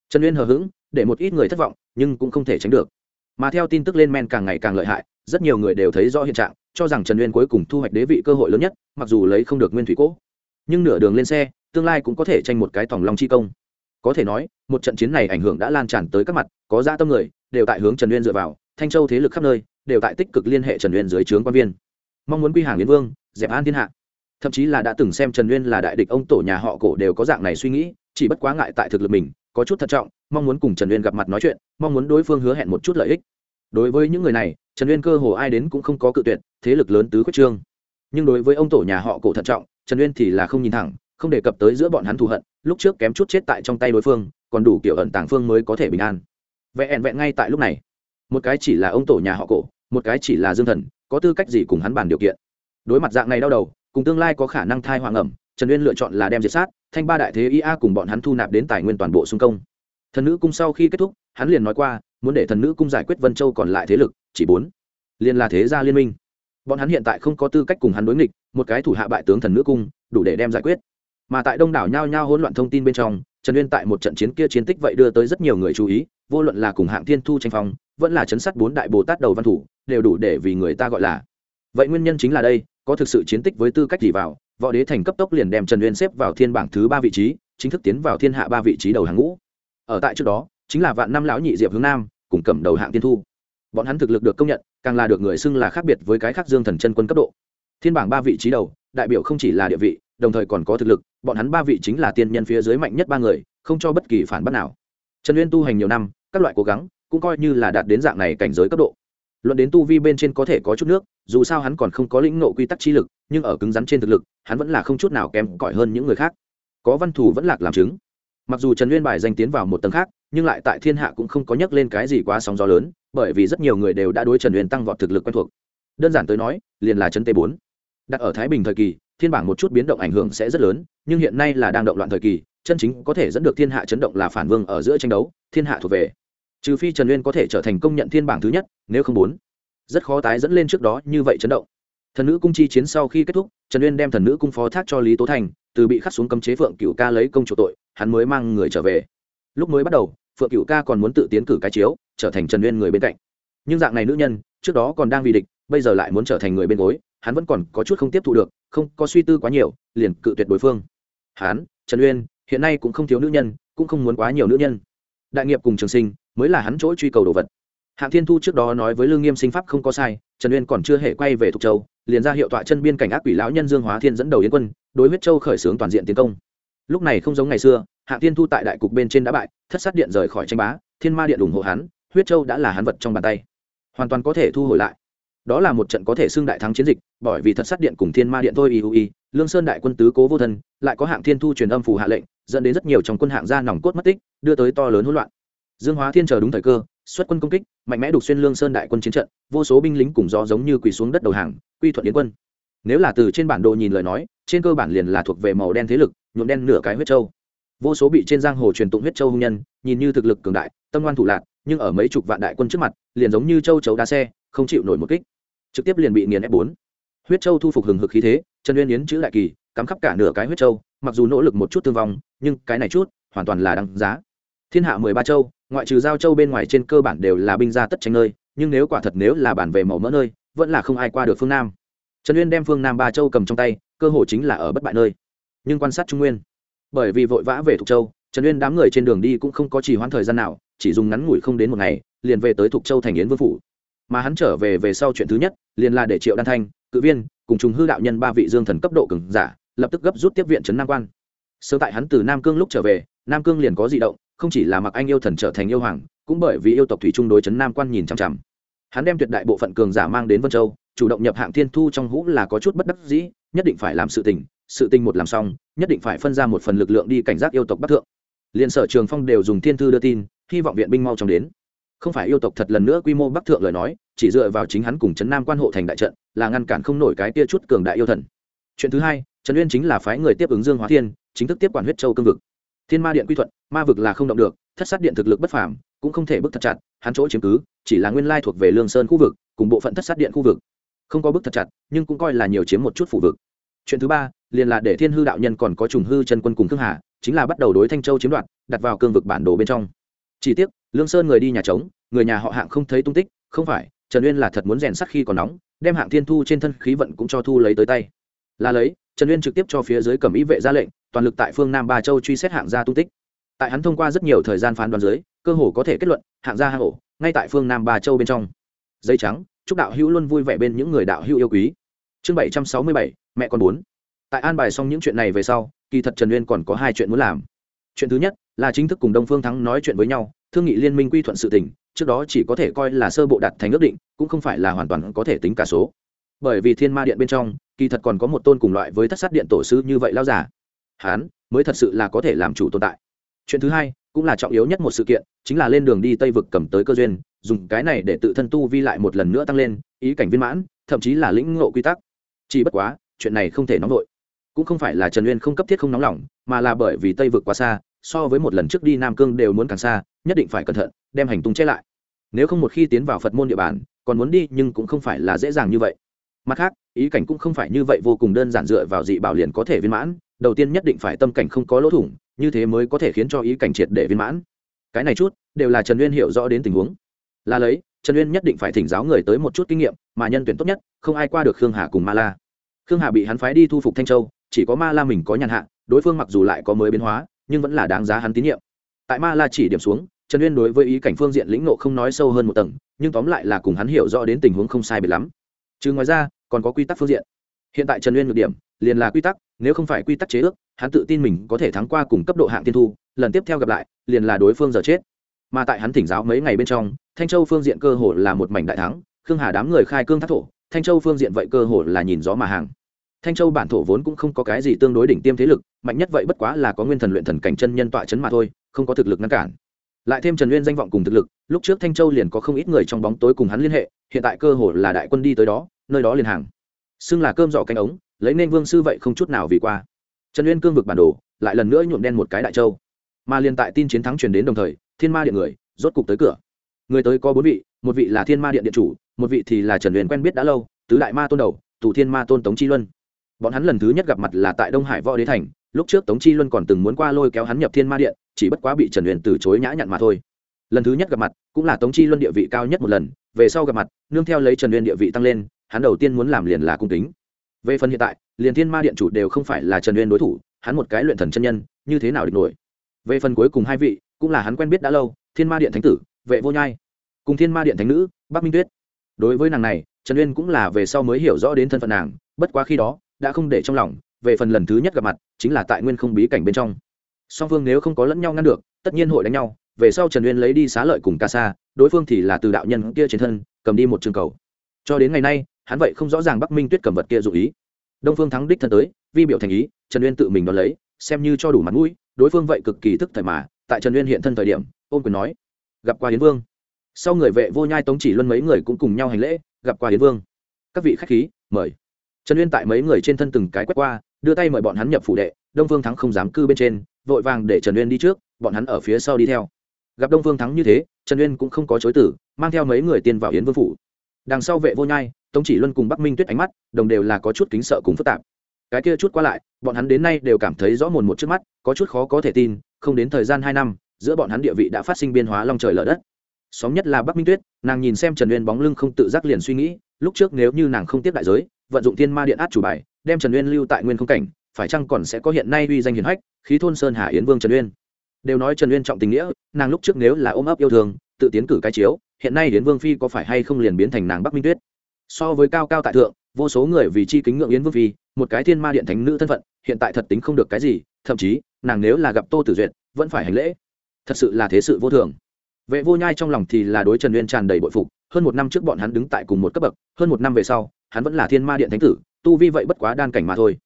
Trần uyên hờ hững, để một ít người thất vọng, nhưng cũng không thể tránh được. Mà theo tin tức lên men càng ngày càng lợi hại, rất nhiều người đều thấy rõ hiện trạng, cho rằng trần uyên cuối cùng thu hoạch đế vị cơ hội lớn nhất, mặc dù lấy không được nguyên thủy cỗ. Nhưng nửa đường lên xe, tương lai cũng có thể tranh một cái tòng long chi công. Có thể nói, một trận chiến này ảnh hưởng đã lan tràn tới các mặt, có gia tâm người, đều tại hướng trần uyên dựa vào, thanh châu thế lực khắp nơi, đều tại tích cực liên hệ trần uyên dưới trướng quan viên. Mong muốn quy hàng yến vương dẹp an thiên hạ thậm chí là đã từng xem trần uyên là đại địch, ông tổ nhà họ cổ đều có dạng này suy nghĩ, chỉ bất quá ngại tại thực lực mình, có chút thận trọng, mong muốn cùng trần uyên gặp mặt nói chuyện, mong muốn đối phương hứa hẹn một chút lợi ích. Đối với những người này, trần uyên cơ hồ ai đến cũng không có cự tuyệt, thế lực lớn tứ quyết trương. Nhưng đối với ông tổ nhà họ cổ thận trọng, trần uyên thì là không nhìn thẳng, không đề cập tới giữa bọn hắn thù hận, lúc trước kém chút chết tại trong tay đối phương, còn đủ kiểu ẩn tàng phương mới có thể bình an. Vẹn vẹn ngay tại lúc này, một cái chỉ là ông tổ nhà họ cổ, một cái chỉ là dương thần, có tư cách gì cùng hắn bàn điều kiện? Đối mặt dạng này đau đầu cùng tương lai có khả năng thai hoàng ẩm, trần uyên lựa chọn là đem diệt sát, thanh ba đại thế ia cùng bọn hắn thu nạp đến tài nguyên toàn bộ xung công. Thần nữ cung sau khi kết thúc, hắn liền nói qua, muốn để thần nữ cung giải quyết vân châu còn lại thế lực, chỉ bốn. Liền là thế gia liên minh. Bọn hắn hiện tại không có tư cách cùng hắn đối nghịch, một cái thủ hạ bại tướng thần nữ cung, đủ để đem giải quyết. Mà tại đông đảo nhao nhao hỗn loạn thông tin bên trong, trần uyên tại một trận chiến kia chiến tích vậy đưa tới rất nhiều người chú ý, vô luận là cùng hạng thiên thu tranh phong, vẫn là chấn sát bốn đại bồ tát đầu văn thủ, đều đủ để vì người ta gọi là. Vậy nguyên nhân chính là đây có thực sự chiến tích với tư cách gì vào, võ đế thành cấp tốc liền đem trần uyên xếp vào thiên bảng thứ ba vị trí, chính thức tiến vào thiên hạ ba vị trí đầu hàng ngũ. Ở tại trước đó, chính là vạn năm lão nhị diệp hướng nam, cùng cầm đầu hạng tiên thu. Bọn hắn thực lực được công nhận, càng là được người xưng là khác biệt với cái khác dương thần chân quân cấp độ. Thiên bảng ba vị trí đầu, đại biểu không chỉ là địa vị, đồng thời còn có thực lực, bọn hắn ba vị chính là tiên nhân phía dưới mạnh nhất ba người, không cho bất kỳ phản bác nào. Trần uyên tu hành nhiều năm, các loại cố gắng, cũng coi như là đạt đến dạng này cảnh giới cấp độ luận đến tu vi bên trên có thể có chút nước, dù sao hắn còn không có lĩnh nộ quy tắc chi lực, nhưng ở cứng rắn trên thực lực, hắn vẫn là không chút nào kém cỏi hơn những người khác. Có văn thù vẫn lạc làm chứng. Mặc dù trần uyên bài danh tiến vào một tầng khác, nhưng lại tại thiên hạ cũng không có nhắc lên cái gì quá sóng gió lớn, bởi vì rất nhiều người đều đã đối trần uyên tăng vọt thực lực quen thuộc. Đơn giản tới nói, liền là chân t bốn. Đặt ở thái bình thời kỳ, thiên bảng một chút biến động ảnh hưởng sẽ rất lớn, nhưng hiện nay là đang động loạn thời kỳ, chân chính có thể dẫn được thiên hạ chấn động là phản vương ở giữa tranh đấu, thiên hạ thuộc về trừ phi trần uyên có thể trở thành công nhận thiên bảng thứ nhất, nếu không bốn. Rất khó tái dẫn lên trước đó như vậy chấn động. Thần nữ cung chi chiến sau khi kết thúc, trần uyên đem thần nữ cung phó thác cho lý tố thành, từ bị khắc xuống cấm chế phượng cựu ca lấy công chủ tội, hắn mới mang người trở về. Lúc mới bắt đầu, phượng cựu ca còn muốn tự tiến cử cái chiếu, trở thành trần uyên người bên cạnh. Nhưng dạng này nữ nhân, trước đó còn đang vì địch, bây giờ lại muốn trở thành người bên gối, hắn vẫn còn có chút không tiếp thu được, không có suy tư quá nhiều, liền cự tuyệt đối phương. Hắn, trần uyên, hiện nay cũng không thiếu nữ nhân, cũng không muốn quá nhiều nữ nhân đại nghiệp cùng trường sinh, mới là hắn chỗ truy cầu đồ vật. Hạng thiên thu trước đó nói với lương nghiêm sinh pháp không có sai, trần uyên còn chưa hề quay về thục châu, liền ra hiệu tọa chân biên cảnh ác quỷ lão nhân dương hóa thiên dẫn đầu yến quân, đối huyết châu khởi xướng toàn diện tiến công. Lúc này không giống ngày xưa, hạng thiên thu tại đại cục bên trên đã bại, thất sát điện rời khỏi tranh bá, thiên ma điện ủng hộ hắn, huyết châu đã là hắn vật trong bàn tay. Hoàn toàn có thể thu hồi lại đó là một trận có thể xưng đại thắng chiến dịch, bởi vì thật sát điện cùng thiên ma điện thôi, iui, lương sơn đại quân tứ cố vô thân, lại có hạng thiên thu truyền âm phù hạ lệnh, dẫn đến rất nhiều trong quân hạng gia nòng cốt mất tích, đưa tới to lớn hỗn loạn. Dương hóa thiên chờ đúng thời cơ, xuất quân công kích, mạnh mẽ đục xuyên lương sơn đại quân chiến trận, vô số binh lính cùng gió giống như quỳ xuống đất đầu hàng, quy thuận yến quân. Nếu là từ trên bản đồ nhìn lời nói, trên cơ bản liền là thuộc về màu đen thế lực, nhuộm đen nửa cái huyết châu. Vô số bị trên giang hồ truyền tụng huyết châu hung nhân, nhìn như thực lực cường đại, tâm ngoan thủ lạc, nhưng ở mấy chục vạn đại quân trước mặt, liền giống như châu chấu đá xe, không chịu nổi một kích trực tiếp liền bị nghiền ép bốn. Huyết châu thu phục hừng hực khí thế, trần uyên yến chữ đại kỳ, cắm khắp cả nửa cái huyết châu, mặc dù nỗ lực một chút thương vong, nhưng cái này chút, hoàn toàn là đăng giá. Thiên hạ mười ba châu, ngoại trừ giao châu bên ngoài trên cơ bản đều là binh gia tất tranh nơi, nhưng nếu quả thật nếu là bản về màu mỡ nơi, vẫn là không ai qua được phương nam. Trần uyên đem phương nam ba châu cầm trong tay, cơ hội chính là ở bất bại nơi. Nhưng quan sát trung nguyên, bởi vì vội vã về thục châu, trần uyên đám người trên đường đi cũng không có trì hoãn thời gian nào, chỉ dùng ngắn ngủi không đến một ngày, liền về tới thục châu thành yến vương phủ mà hắn trở về về sau chuyện thứ nhất, liền là để triệu đan thanh, cự viên cùng Trùng hư đạo nhân ba vị dương thần cấp độ cường giả, lập tức gấp rút tiếp viện trấn nam quan. Sớm tại hắn từ nam cương lúc trở về, nam cương liền có di động, không chỉ là mặc anh yêu thần trở thành yêu hoàng, cũng bởi vì yêu tộc thủy trung đối trấn nam quan nhìn chằm chằm. Hắn đem tuyệt đại bộ phận cường giả mang đến vân châu, chủ động nhập hạng thiên thu trong hũ là có chút bất đắc dĩ, nhất định phải làm sự tình sự tình một làm xong, nhất định phải phân ra một phần lực lượng đi cảnh giác yêu tộc bắc thượng. Liền sở trường phong đều dùng thiên thư đưa tin, hy vọng viện binh mau chóng đến không phải yêu tộc thật lần nữa quy mô bắc thượng lời nói, chỉ dựa vào chính hắn cùng trấn nam quan hộ thành đại trận, là ngăn cản không nổi cái tia chút cường đại yêu thần. Chuyện thứ hai, trần uyên chính là phái người tiếp ứng dương hóa thiên, chính thức tiếp quản huyết châu cương vực. Thiên ma điện quy thuận, ma vực là không động được, thất sát điện thực lực bất phàm, cũng không thể bức thật chặt, hắn chỗ chiếm cứ, chỉ là nguyên lai thuộc về lương sơn khu vực, cùng bộ phận thất sát điện khu vực. Không có bức thật chặt, nhưng cũng coi là nhiều chiếm một chút phụ vực. Chuyện thứ ba, liền là để thiên hư đạo nhân còn có trùng hư chân quân cùng thương hà, chính là bắt đầu đối thanh châu chiếm đoạt, đặt vào cương vực bản đồ bên trong. Chỉ tiếc lương sơn người đi nhà trống, người nhà họ hạng không thấy tung tích, không phải, trần uyên là thật muốn rèn sắt khi còn nóng, đem hạng thiên thu trên thân khí vận cũng cho thu lấy tới tay. Là lấy, trần uyên trực tiếp cho phía dưới cầm ý vệ ra lệnh, toàn lực tại phương nam ba châu truy xét hạng gia tung tích. Tại hắn thông qua rất nhiều thời gian phán đoán dưới, cơ hồ có thể kết luận, hạng gia hạng ổ, ngay tại phương nam ba châu bên trong. Dây trắng, chúc đạo hữu luôn vui vẻ bên những người đạo hữu yêu quý. Chương bảy trăm sáu mươi bảy, mẹ con bốn. Tại an bài xong những chuyện này về sau, kỳ thật trần uyên còn có hai chuyện muốn làm chuyện thứ nhất là chính thức cùng đông phương thắng nói chuyện với nhau, thương nghị liên minh quy thuận sự tình, trước đó chỉ có thể coi là sơ bộ đặt thành ước định, cũng không phải là hoàn toàn có thể tính cả số. Bởi vì thiên ma điện bên trong, kỳ thật còn có một tôn cùng loại với thất sát điện tổ sư như vậy lao giả hán, mới thật sự là có thể làm chủ tồn tại. Chuyện thứ hai cũng là trọng yếu nhất một sự kiện, chính là lên đường đi tây vực cầm tới cơ duyên, dùng cái này để tự thân tu vi lại một lần nữa tăng lên, ý cảnh viên mãn, thậm chí là lĩnh ngộ quy tắc. Chỉ bất quá, chuyện này không thể nóng vội cũng không phải là trần uyên không cấp thiết không nóng lòng, mà là bởi vì tây vực quá xa, so với một lần trước đi nam cương đều muốn càng xa, nhất định phải cẩn thận, đem hành tung che lại. Nếu không một khi tiến vào phật môn địa bàn, còn muốn đi nhưng cũng không phải là dễ dàng như vậy. Mặt khác, ý cảnh cũng không phải như vậy vô cùng đơn giản dựa vào dị bảo liền có thể viên mãn, đầu tiên nhất định phải tâm cảnh không có lỗ thủng, như thế mới có thể khiến cho ý cảnh triệt để viên mãn. Cái này chút, đều là trần uyên hiểu rõ đến tình huống. Là lấy, trần uyên nhất định phải thỉnh giáo người tới một chút kinh nghiệm, mà nhân tuyển tốt nhất, không ai qua được khương hà cùng ma la. Khương hà bị hắn phái đi thu phục thanh châu chỉ có ma la mình có nhàn hạ, đối phương mặc dù lại có mới biến hóa, nhưng vẫn là đáng giá hắn tín nhiệm. Tại ma la chỉ điểm xuống, trần uyên đối với ý cảnh phương diện lĩnh nộ không nói sâu hơn một tầng, nhưng tóm lại là cùng hắn hiểu rõ đến tình huống không sai biệt lắm. Chứ ngoài ra, còn có quy tắc phương diện. Hiện tại trần uyên nhược điểm, liền là quy tắc, nếu không phải quy tắc chế ước, hắn tự tin mình có thể thắng qua cùng cấp độ hạng tiên thu, lần tiếp theo gặp lại, liền là đối phương giờ chết. Mà tại hắn thỉnh giáo mấy ngày bên trong, thanh châu phương diện cơ hội là một mảnh đại thắng, khương hà đám người khai cương thác thổ, thanh châu phương diện vậy cơ hội là nhìn gió mà hàng thanh châu bản thổ vốn cũng không có cái gì tương đối đỉnh tiêm thế lực, mạnh nhất vậy bất quá là có nguyên thần luyện thần cảnh chân nhân tọa chấn mà thôi, không có thực lực ngăn cản. Lại thêm trần uyên danh vọng cùng thực lực, lúc trước thanh châu liền có không ít người trong bóng tối cùng hắn liên hệ, hiện tại cơ hội là đại quân đi tới đó, nơi đó liền hàng. Xưng là cơm giỏ canh ống, lấy nên vương sư vậy không chút nào vì qua. Trần uyên cương vực bản đồ, lại lần nữa nhuộm đen một cái đại châu. Mà liền tại tin chiến thắng truyền đến đồng thời, thiên ma điện người, rốt cục tới cửa. Người tới có bốn vị, một vị là thiên ma điện điện chủ, một vị thì là trần uyên quen biết đã lâu, tứ đại ma tôn đầu thủ thiên ma tôn tống chi luân bọn hắn lần thứ nhất gặp mặt là tại đông hải võ đế thành, lúc trước tống chi luân còn từng muốn qua lôi kéo hắn nhập thiên ma điện, chỉ bất quá bị trần huyền từ chối nhã nhặn mà thôi. Lần thứ nhất gặp mặt, cũng là tống chi luân địa vị cao nhất một lần, về sau gặp mặt, nương theo lấy trần huyền địa vị tăng lên, hắn đầu tiên muốn làm liền là cung kính. Về phần hiện tại, liền thiên ma điện chủ đều không phải là trần huyền đối thủ, hắn một cái luyện thần chân nhân, như thế nào địch nổi? Về phần cuối cùng hai vị, cũng là hắn quen biết đã lâu, thiên ma điện thánh tử, vệ vô nhai, cùng thiên ma điện thánh nữ, bắc minh tuyết. Đối với nàng này, trần uyên cũng là về sau mới hiểu rõ đến thân phận nàng, bất quá khi đó đã không để trong lòng, về phần lần thứ nhất gặp mặt, chính là tại nguyên không bí cảnh bên trong. Song phương nếu không có lẫn nhau ngăn được, tất nhiên hội đánh nhau, về sau trần uyên lấy đi xá lợi cùng ca sa, đối phương thì là từ đạo nhân kia trên thân, cầm đi một trường cầu. Cho đến ngày nay, hắn vậy không rõ ràng bắc minh tuyết cầm vật kia dụ ý. Đông phương thắng đích thân tới, vi biểu thành ý, trần uyên tự mình đón lấy, xem như cho đủ mặt mũi, đối phương vậy cực kỳ thức thời mà, tại trần uyên hiện thân thời điểm ôm quyền nói, gặp qua hiến vương. Sau người vệ vô nhai tống chỉ luân mấy người cũng cùng nhau hành lễ, gặp qua hiến vương. Các vị khách khí, mời trần uyên tại mấy người trên thân từng cái quét qua, đưa tay mời bọn hắn nhập phủ đệ, đông phương thắng không dám cư bên trên, vội vàng để trần uyên đi trước, bọn hắn ở phía sau đi theo. Gặp đông phương thắng như thế, trần uyên cũng không có chối tử mang theo mấy người tiên vào yến vương phủ. Đằng sau vệ vô nhai, tống chỉ luân cùng bắc minh tuyết ánh mắt, đồng đều là có chút kính sợ cùng phức tạp. Cái kia chút qua lại, bọn hắn đến nay đều cảm thấy rõ mồn một trước mắt, có chút khó có thể tin, không đến thời gian hai năm, giữa bọn hắn địa vị đã phát sinh biên hóa long trời lở đất. Xóm nhất là bắc minh tuyết, nàng nhìn xem trần uyên bóng lưng không tự giác liền suy nghĩ, lúc trước nếu như nàng không tiếp đại giới vận dụng thiên ma điện át chủ bài, đem trần uyên lưu tại nguyên không cảnh, phải chăng còn sẽ có hiện nay uy danh hiền hách, khí thôn sơn hà yến vương trần uyên. Đều nói trần uyên trọng tình nghĩa, nàng lúc trước nếu là ôm ấp yêu thương, tự tiến cử cái chiếu, hiện nay yến vương phi có phải hay không liền biến thành nàng bắc minh tuyết. So với cao cao tại thượng, vô số người vì chi kính ngưỡng yến vương phi, một cái thiên ma điện thánh nữ thân phận, hiện tại thật tính không được cái gì, thậm chí, nàng nếu là gặp tô tử duyệt, vẫn phải hành lễ. Thật sự là thế sự vô thường. Vệ vô nhai trong lòng thì là đối trần uyên tràn đầy bội phục, hơn một năm trước bọn hắn đứng tại cùng một cấp bậc, hơn một năm về sau hắn vẫn là thiên ma điện thánh tử, tu vi vậy bất quá đan cảnh mà thôi.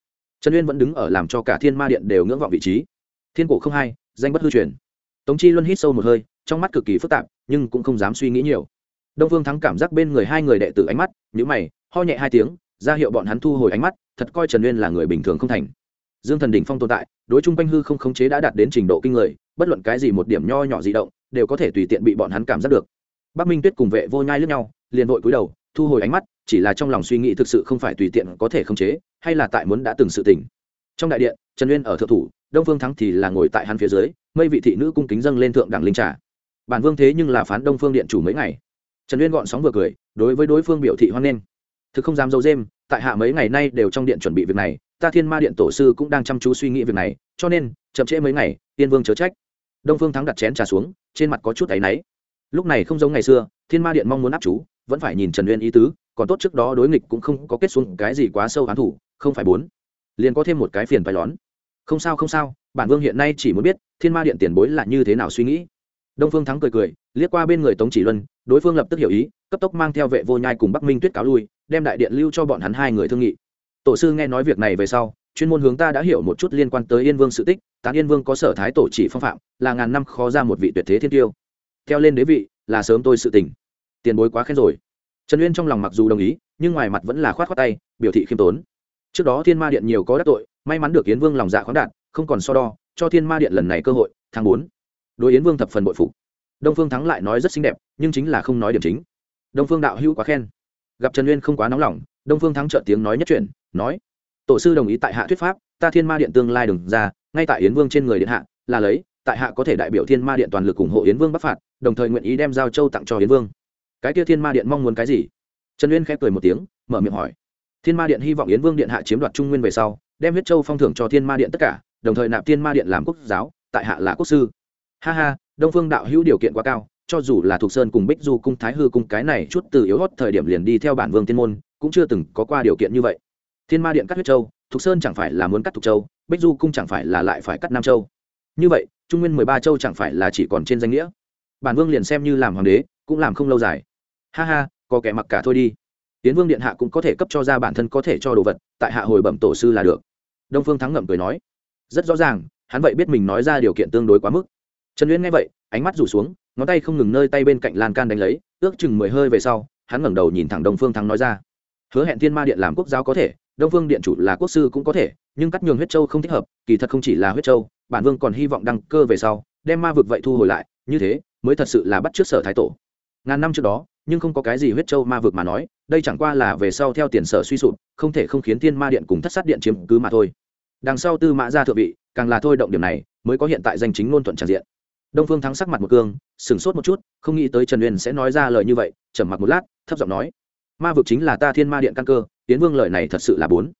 Trần uyên vẫn đứng ở làm cho cả thiên ma điện đều ngưỡng vọng vị trí. Thiên cổ không hai, danh bất hư truyền. Tống chi luân hít sâu một hơi, trong mắt cực kỳ phức tạp, nhưng cũng không dám suy nghĩ nhiều. Đông vương thắng cảm giác bên người hai người đệ tử ánh mắt nhữ mày, ho nhẹ hai tiếng, ra hiệu bọn hắn thu hồi ánh mắt, thật coi trần uyên là người bình thường không thành. Dương thần đỉnh phong tồn tại, đối chung quanh hư không khống chế đã đạt đến trình độ kinh người, bất luận cái gì một điểm nho nhỏ di động, đều có thể tùy tiện bị bọn hắn cảm giác được. Bắc minh tuyết cùng vệ vô nhai lướt nhau, liền vội cúi đầu, thu hồi ánh mắt chỉ là trong lòng suy nghĩ thực sự không phải tùy tiện có thể khống chế, hay là tại muốn đã từng sự tỉnh trong đại điện, trần uyên ở thượng thủ, đông phương thắng thì là ngồi tại hắn phía dưới, mây vị thị nữ cung kính dâng lên thượng đẳng linh trà. Bản vương thế nhưng là phán đông phương điện chủ mấy ngày. Trần uyên gọn sóng vừa cười, đối với đối phương biểu thị hoan nghênh. Thực không dám dâu dêm, tại hạ mấy ngày nay đều trong điện chuẩn bị việc này, ta thiên ma điện tổ sư cũng đang chăm chú suy nghĩ việc này, cho nên, chậm trễ mấy ngày, tiên vương chớ trách. Đông phương thắng đặt chén trà xuống, trên mặt có chút áy náy. Lúc này không giống ngày xưa, thiên ma điện mong muốn áp chú vẫn phải nhìn trần uyên ý tứ, còn tốt trước đó đối nghịch cũng không có kết xuống cái gì quá sâu hán thủ, không phải bốn. Liền có thêm một cái phiền phải lón. Không sao không sao, bản vương hiện nay chỉ muốn biết, thiên ma điện tiền bối là như thế nào suy nghĩ. Đông phương thắng cười cười, liếc qua bên người tống chỉ luân, đối phương lập tức hiểu ý, cấp tốc mang theo vệ vô nhai cùng bắc minh tuyết cáo lui, đem đại điện lưu cho bọn hắn hai người thương nghị. Tổ sư nghe nói việc này về sau, chuyên môn hướng ta đã hiểu một chút liên quan tới yên vương sự tích, tán yên vương có sở thái tổ chỉ phong phạm, là ngàn năm khó ra một vị tuyệt thế thiên tiêu. Theo lên đế vị, là sớm tôi sự tình tiền bối quá khen rồi. Trần uyên trong lòng mặc dù đồng ý, nhưng ngoài mặt vẫn là khoát khoát tay, biểu thị khiêm tốn. Trước đó thiên ma điện nhiều có đắc tội, may mắn được yến vương lòng dạ khoáng đạt, không còn so đo, cho thiên ma điện lần này cơ hội, tháng bốn. Đối yến vương thập phần bội phục. Đông phương thắng lại nói rất xinh đẹp, nhưng chính là không nói điểm chính. Đông phương đạo hữu quá khen. Gặp trần uyên không quá nóng lòng, đông phương thắng trợ tiếng nói nhất truyền nói tổ sư đồng ý tại hạ thuyết pháp, ta thiên ma điện tương lai đừng ra, ngay tại yến vương trên người điện hạ, là lấy, tại hạ có thể đại biểu thiên ma điện toàn lực ủng hộ yến vương bắc phạt, đồng thời nguyện ý đem giao châu tặng cho yến vương cái kia thiên ma điện mong muốn cái gì? Trần uyên khép cười một tiếng, mở miệng hỏi. Thiên ma điện hy vọng yến vương điện hạ chiếm đoạt trung nguyên về sau, đem huyết châu phong thưởng cho thiên ma điện tất cả, đồng thời nạp thiên ma điện làm quốc giáo, tại hạ là quốc sư. Ha ha, đông phương đạo hữu điều kiện quá cao, cho dù là thuộc sơn cùng bích du cung, thái hư cung, cái này chút từ yếu hót thời điểm liền đi theo bản vương tiên môn, cũng chưa từng có qua điều kiện như vậy. Thiên ma điện cắt huyết châu thuộc sơn chẳng phải là muốn cắt thuộc châu, bích du cung chẳng phải là lại phải cắt nam châu. Như vậy, trung nguyên mười ba châu chẳng phải là chỉ còn trên danh nghĩa. Bản vương liền xem như làm hoàng đế, cũng làm không lâu dài ha ha, có kẻ mặc cả thôi đi. Tiến vương điện hạ cũng có thể cấp cho ra bản thân có thể cho đồ vật, tại hạ hồi bẩm tổ sư là được. Đông phương thắng ngậm cười nói. Rất rõ ràng, hắn vậy biết mình nói ra điều kiện tương đối quá mức. Trần uyên nghe vậy, ánh mắt rủ xuống, ngón tay không ngừng nơi tay bên cạnh lan can đánh lấy, ước chừng mười hơi về sau, hắn ngẩng đầu nhìn thẳng đông phương thắng nói ra. Hứa hẹn thiên ma điện làm quốc giáo có thể, đông phương điện chủ là quốc sư cũng có thể, nhưng cắt nhường huyết châu không thích hợp, kỳ thật không chỉ là huyết châu, bản vương còn hy vọng đăng cơ về sau, đem ma vực vậy thu hồi lại, như thế, mới thật sự là bắt trước sở thái tổ. Ngàn năm trước đó nhưng không có cái gì huyết châu ma vực mà nói, đây chẳng qua là về sau theo tiền sở suy sụp, không thể không khiến thiên ma điện cùng thất sát điện chiếm cứ mà thôi. Đằng sau tư mã ra thượng vị, càng là thôi động điểm này, mới có hiện tại danh chính ngôn thuận tràn diện. Đông phương thắng sắc mặt một cương, sửng sốt một chút, không nghĩ tới trần uyên sẽ nói ra lời như vậy, trầm mặc một lát, thấp giọng nói, ma vực chính là ta thiên ma điện căn cơ tiến vương lời này thật sự là bốn.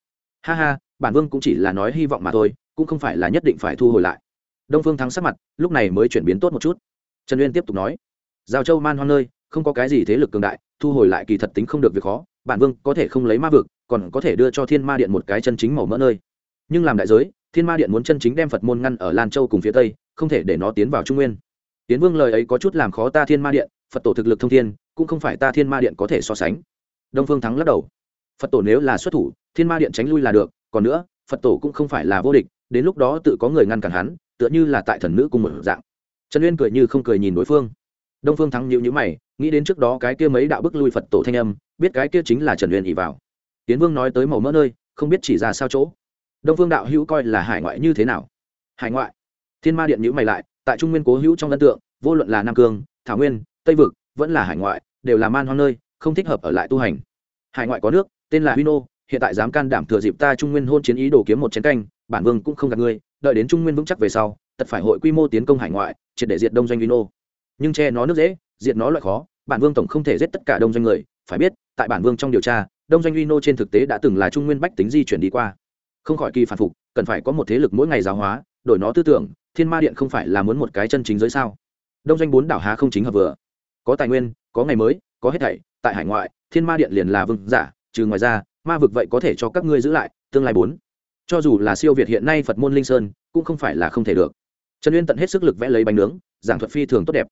Ha ha, bản vương cũng chỉ là nói hy vọng mà thôi, cũng không phải là nhất định phải thu hồi lại. Đông phương thắng sắc mặt, lúc này mới chuyển biến tốt một chút. Trần uyên tiếp tục nói, giao châu man hoang nơi không có cái gì thế lực cường đại, thu hồi lại kỳ thật tính không được việc khó, bản vương có thể không lấy ma vực, còn có thể đưa cho thiên ma điện một cái chân chính màu mỡ nơi. Nhưng làm đại giới, thiên ma điện muốn chân chính đem phật môn ngăn ở lan châu cùng phía tây, không thể để nó tiến vào trung nguyên. Tiến vương lời ấy có chút làm khó ta thiên ma điện, phật tổ thực lực thông thiên, cũng không phải ta thiên ma điện có thể so sánh. Đông phương thắng lắc đầu. Phật tổ nếu là xuất thủ, thiên ma điện tránh lui là được, còn nữa, phật tổ cũng không phải là vô địch, đến lúc đó tự có người ngăn cản hắn, tựa như là tại thần nữ cùng một dạng. Trần uyên cười như không cười nhìn đối phương đông phương thắng nhịu nhữ mày nghĩ đến trước đó cái kia mấy đạo bức lui phật tổ thanh âm biết cái kia chính là trần uyên ỉ vào. Tiến vương nói tới màu mỡ nơi không biết chỉ ra sao chỗ. Đông phương đạo hữu coi là hải ngoại như thế nào? Hải ngoại? Thiên ma điện nhữ mày lại tại trung nguyên cố hữu trong ấn tượng vô luận là nam cương thảo nguyên tây vực vẫn là hải ngoại đều là man hoang nơi không thích hợp ở lại tu hành. Hải ngoại có nước tên là Hino, hiện tại dám can đảm thừa dịp ta Trung Nguyên hôn chiến ý đồ kiếm một chiến canh, bản vương cũng không gạt ngươi, đợi đến Trung Nguyên vững chắc về sau, tất phải hội quy mô tiến công hải ngoại, triệt để diệt đông doanh Hino. Nhưng che nó nước dễ, diệt nó loại khó, bản vương tổng không thể giết tất cả đông doanh người, phải biết, tại bản vương trong điều tra, đông doanh Hino trên thực tế đã từng là Trung Nguyên bách tính di chuyển đi qua. Không khỏi kỳ phản phục, cần phải có một thế lực mỗi ngày giáo hóa, đổi nó tư tưởng, Thiên Ma Điện không phải là muốn một cái chân chính giới sao? Đông doanh bốn đảo há không chính hợp vừa. Có tài nguyên, có ngày mới, có hết thảy, tại hải ngoại, Thiên Ma Điện liền là vương giả, trừ ngoài ra ma vực vậy có thể cho các ngươi giữ lại tương lai bốn cho dù là siêu việt hiện nay phật môn linh sơn cũng không phải là không thể được trần uyên tận hết sức lực vẽ lấy bánh nướng giảng thuật phi thường tốt đẹp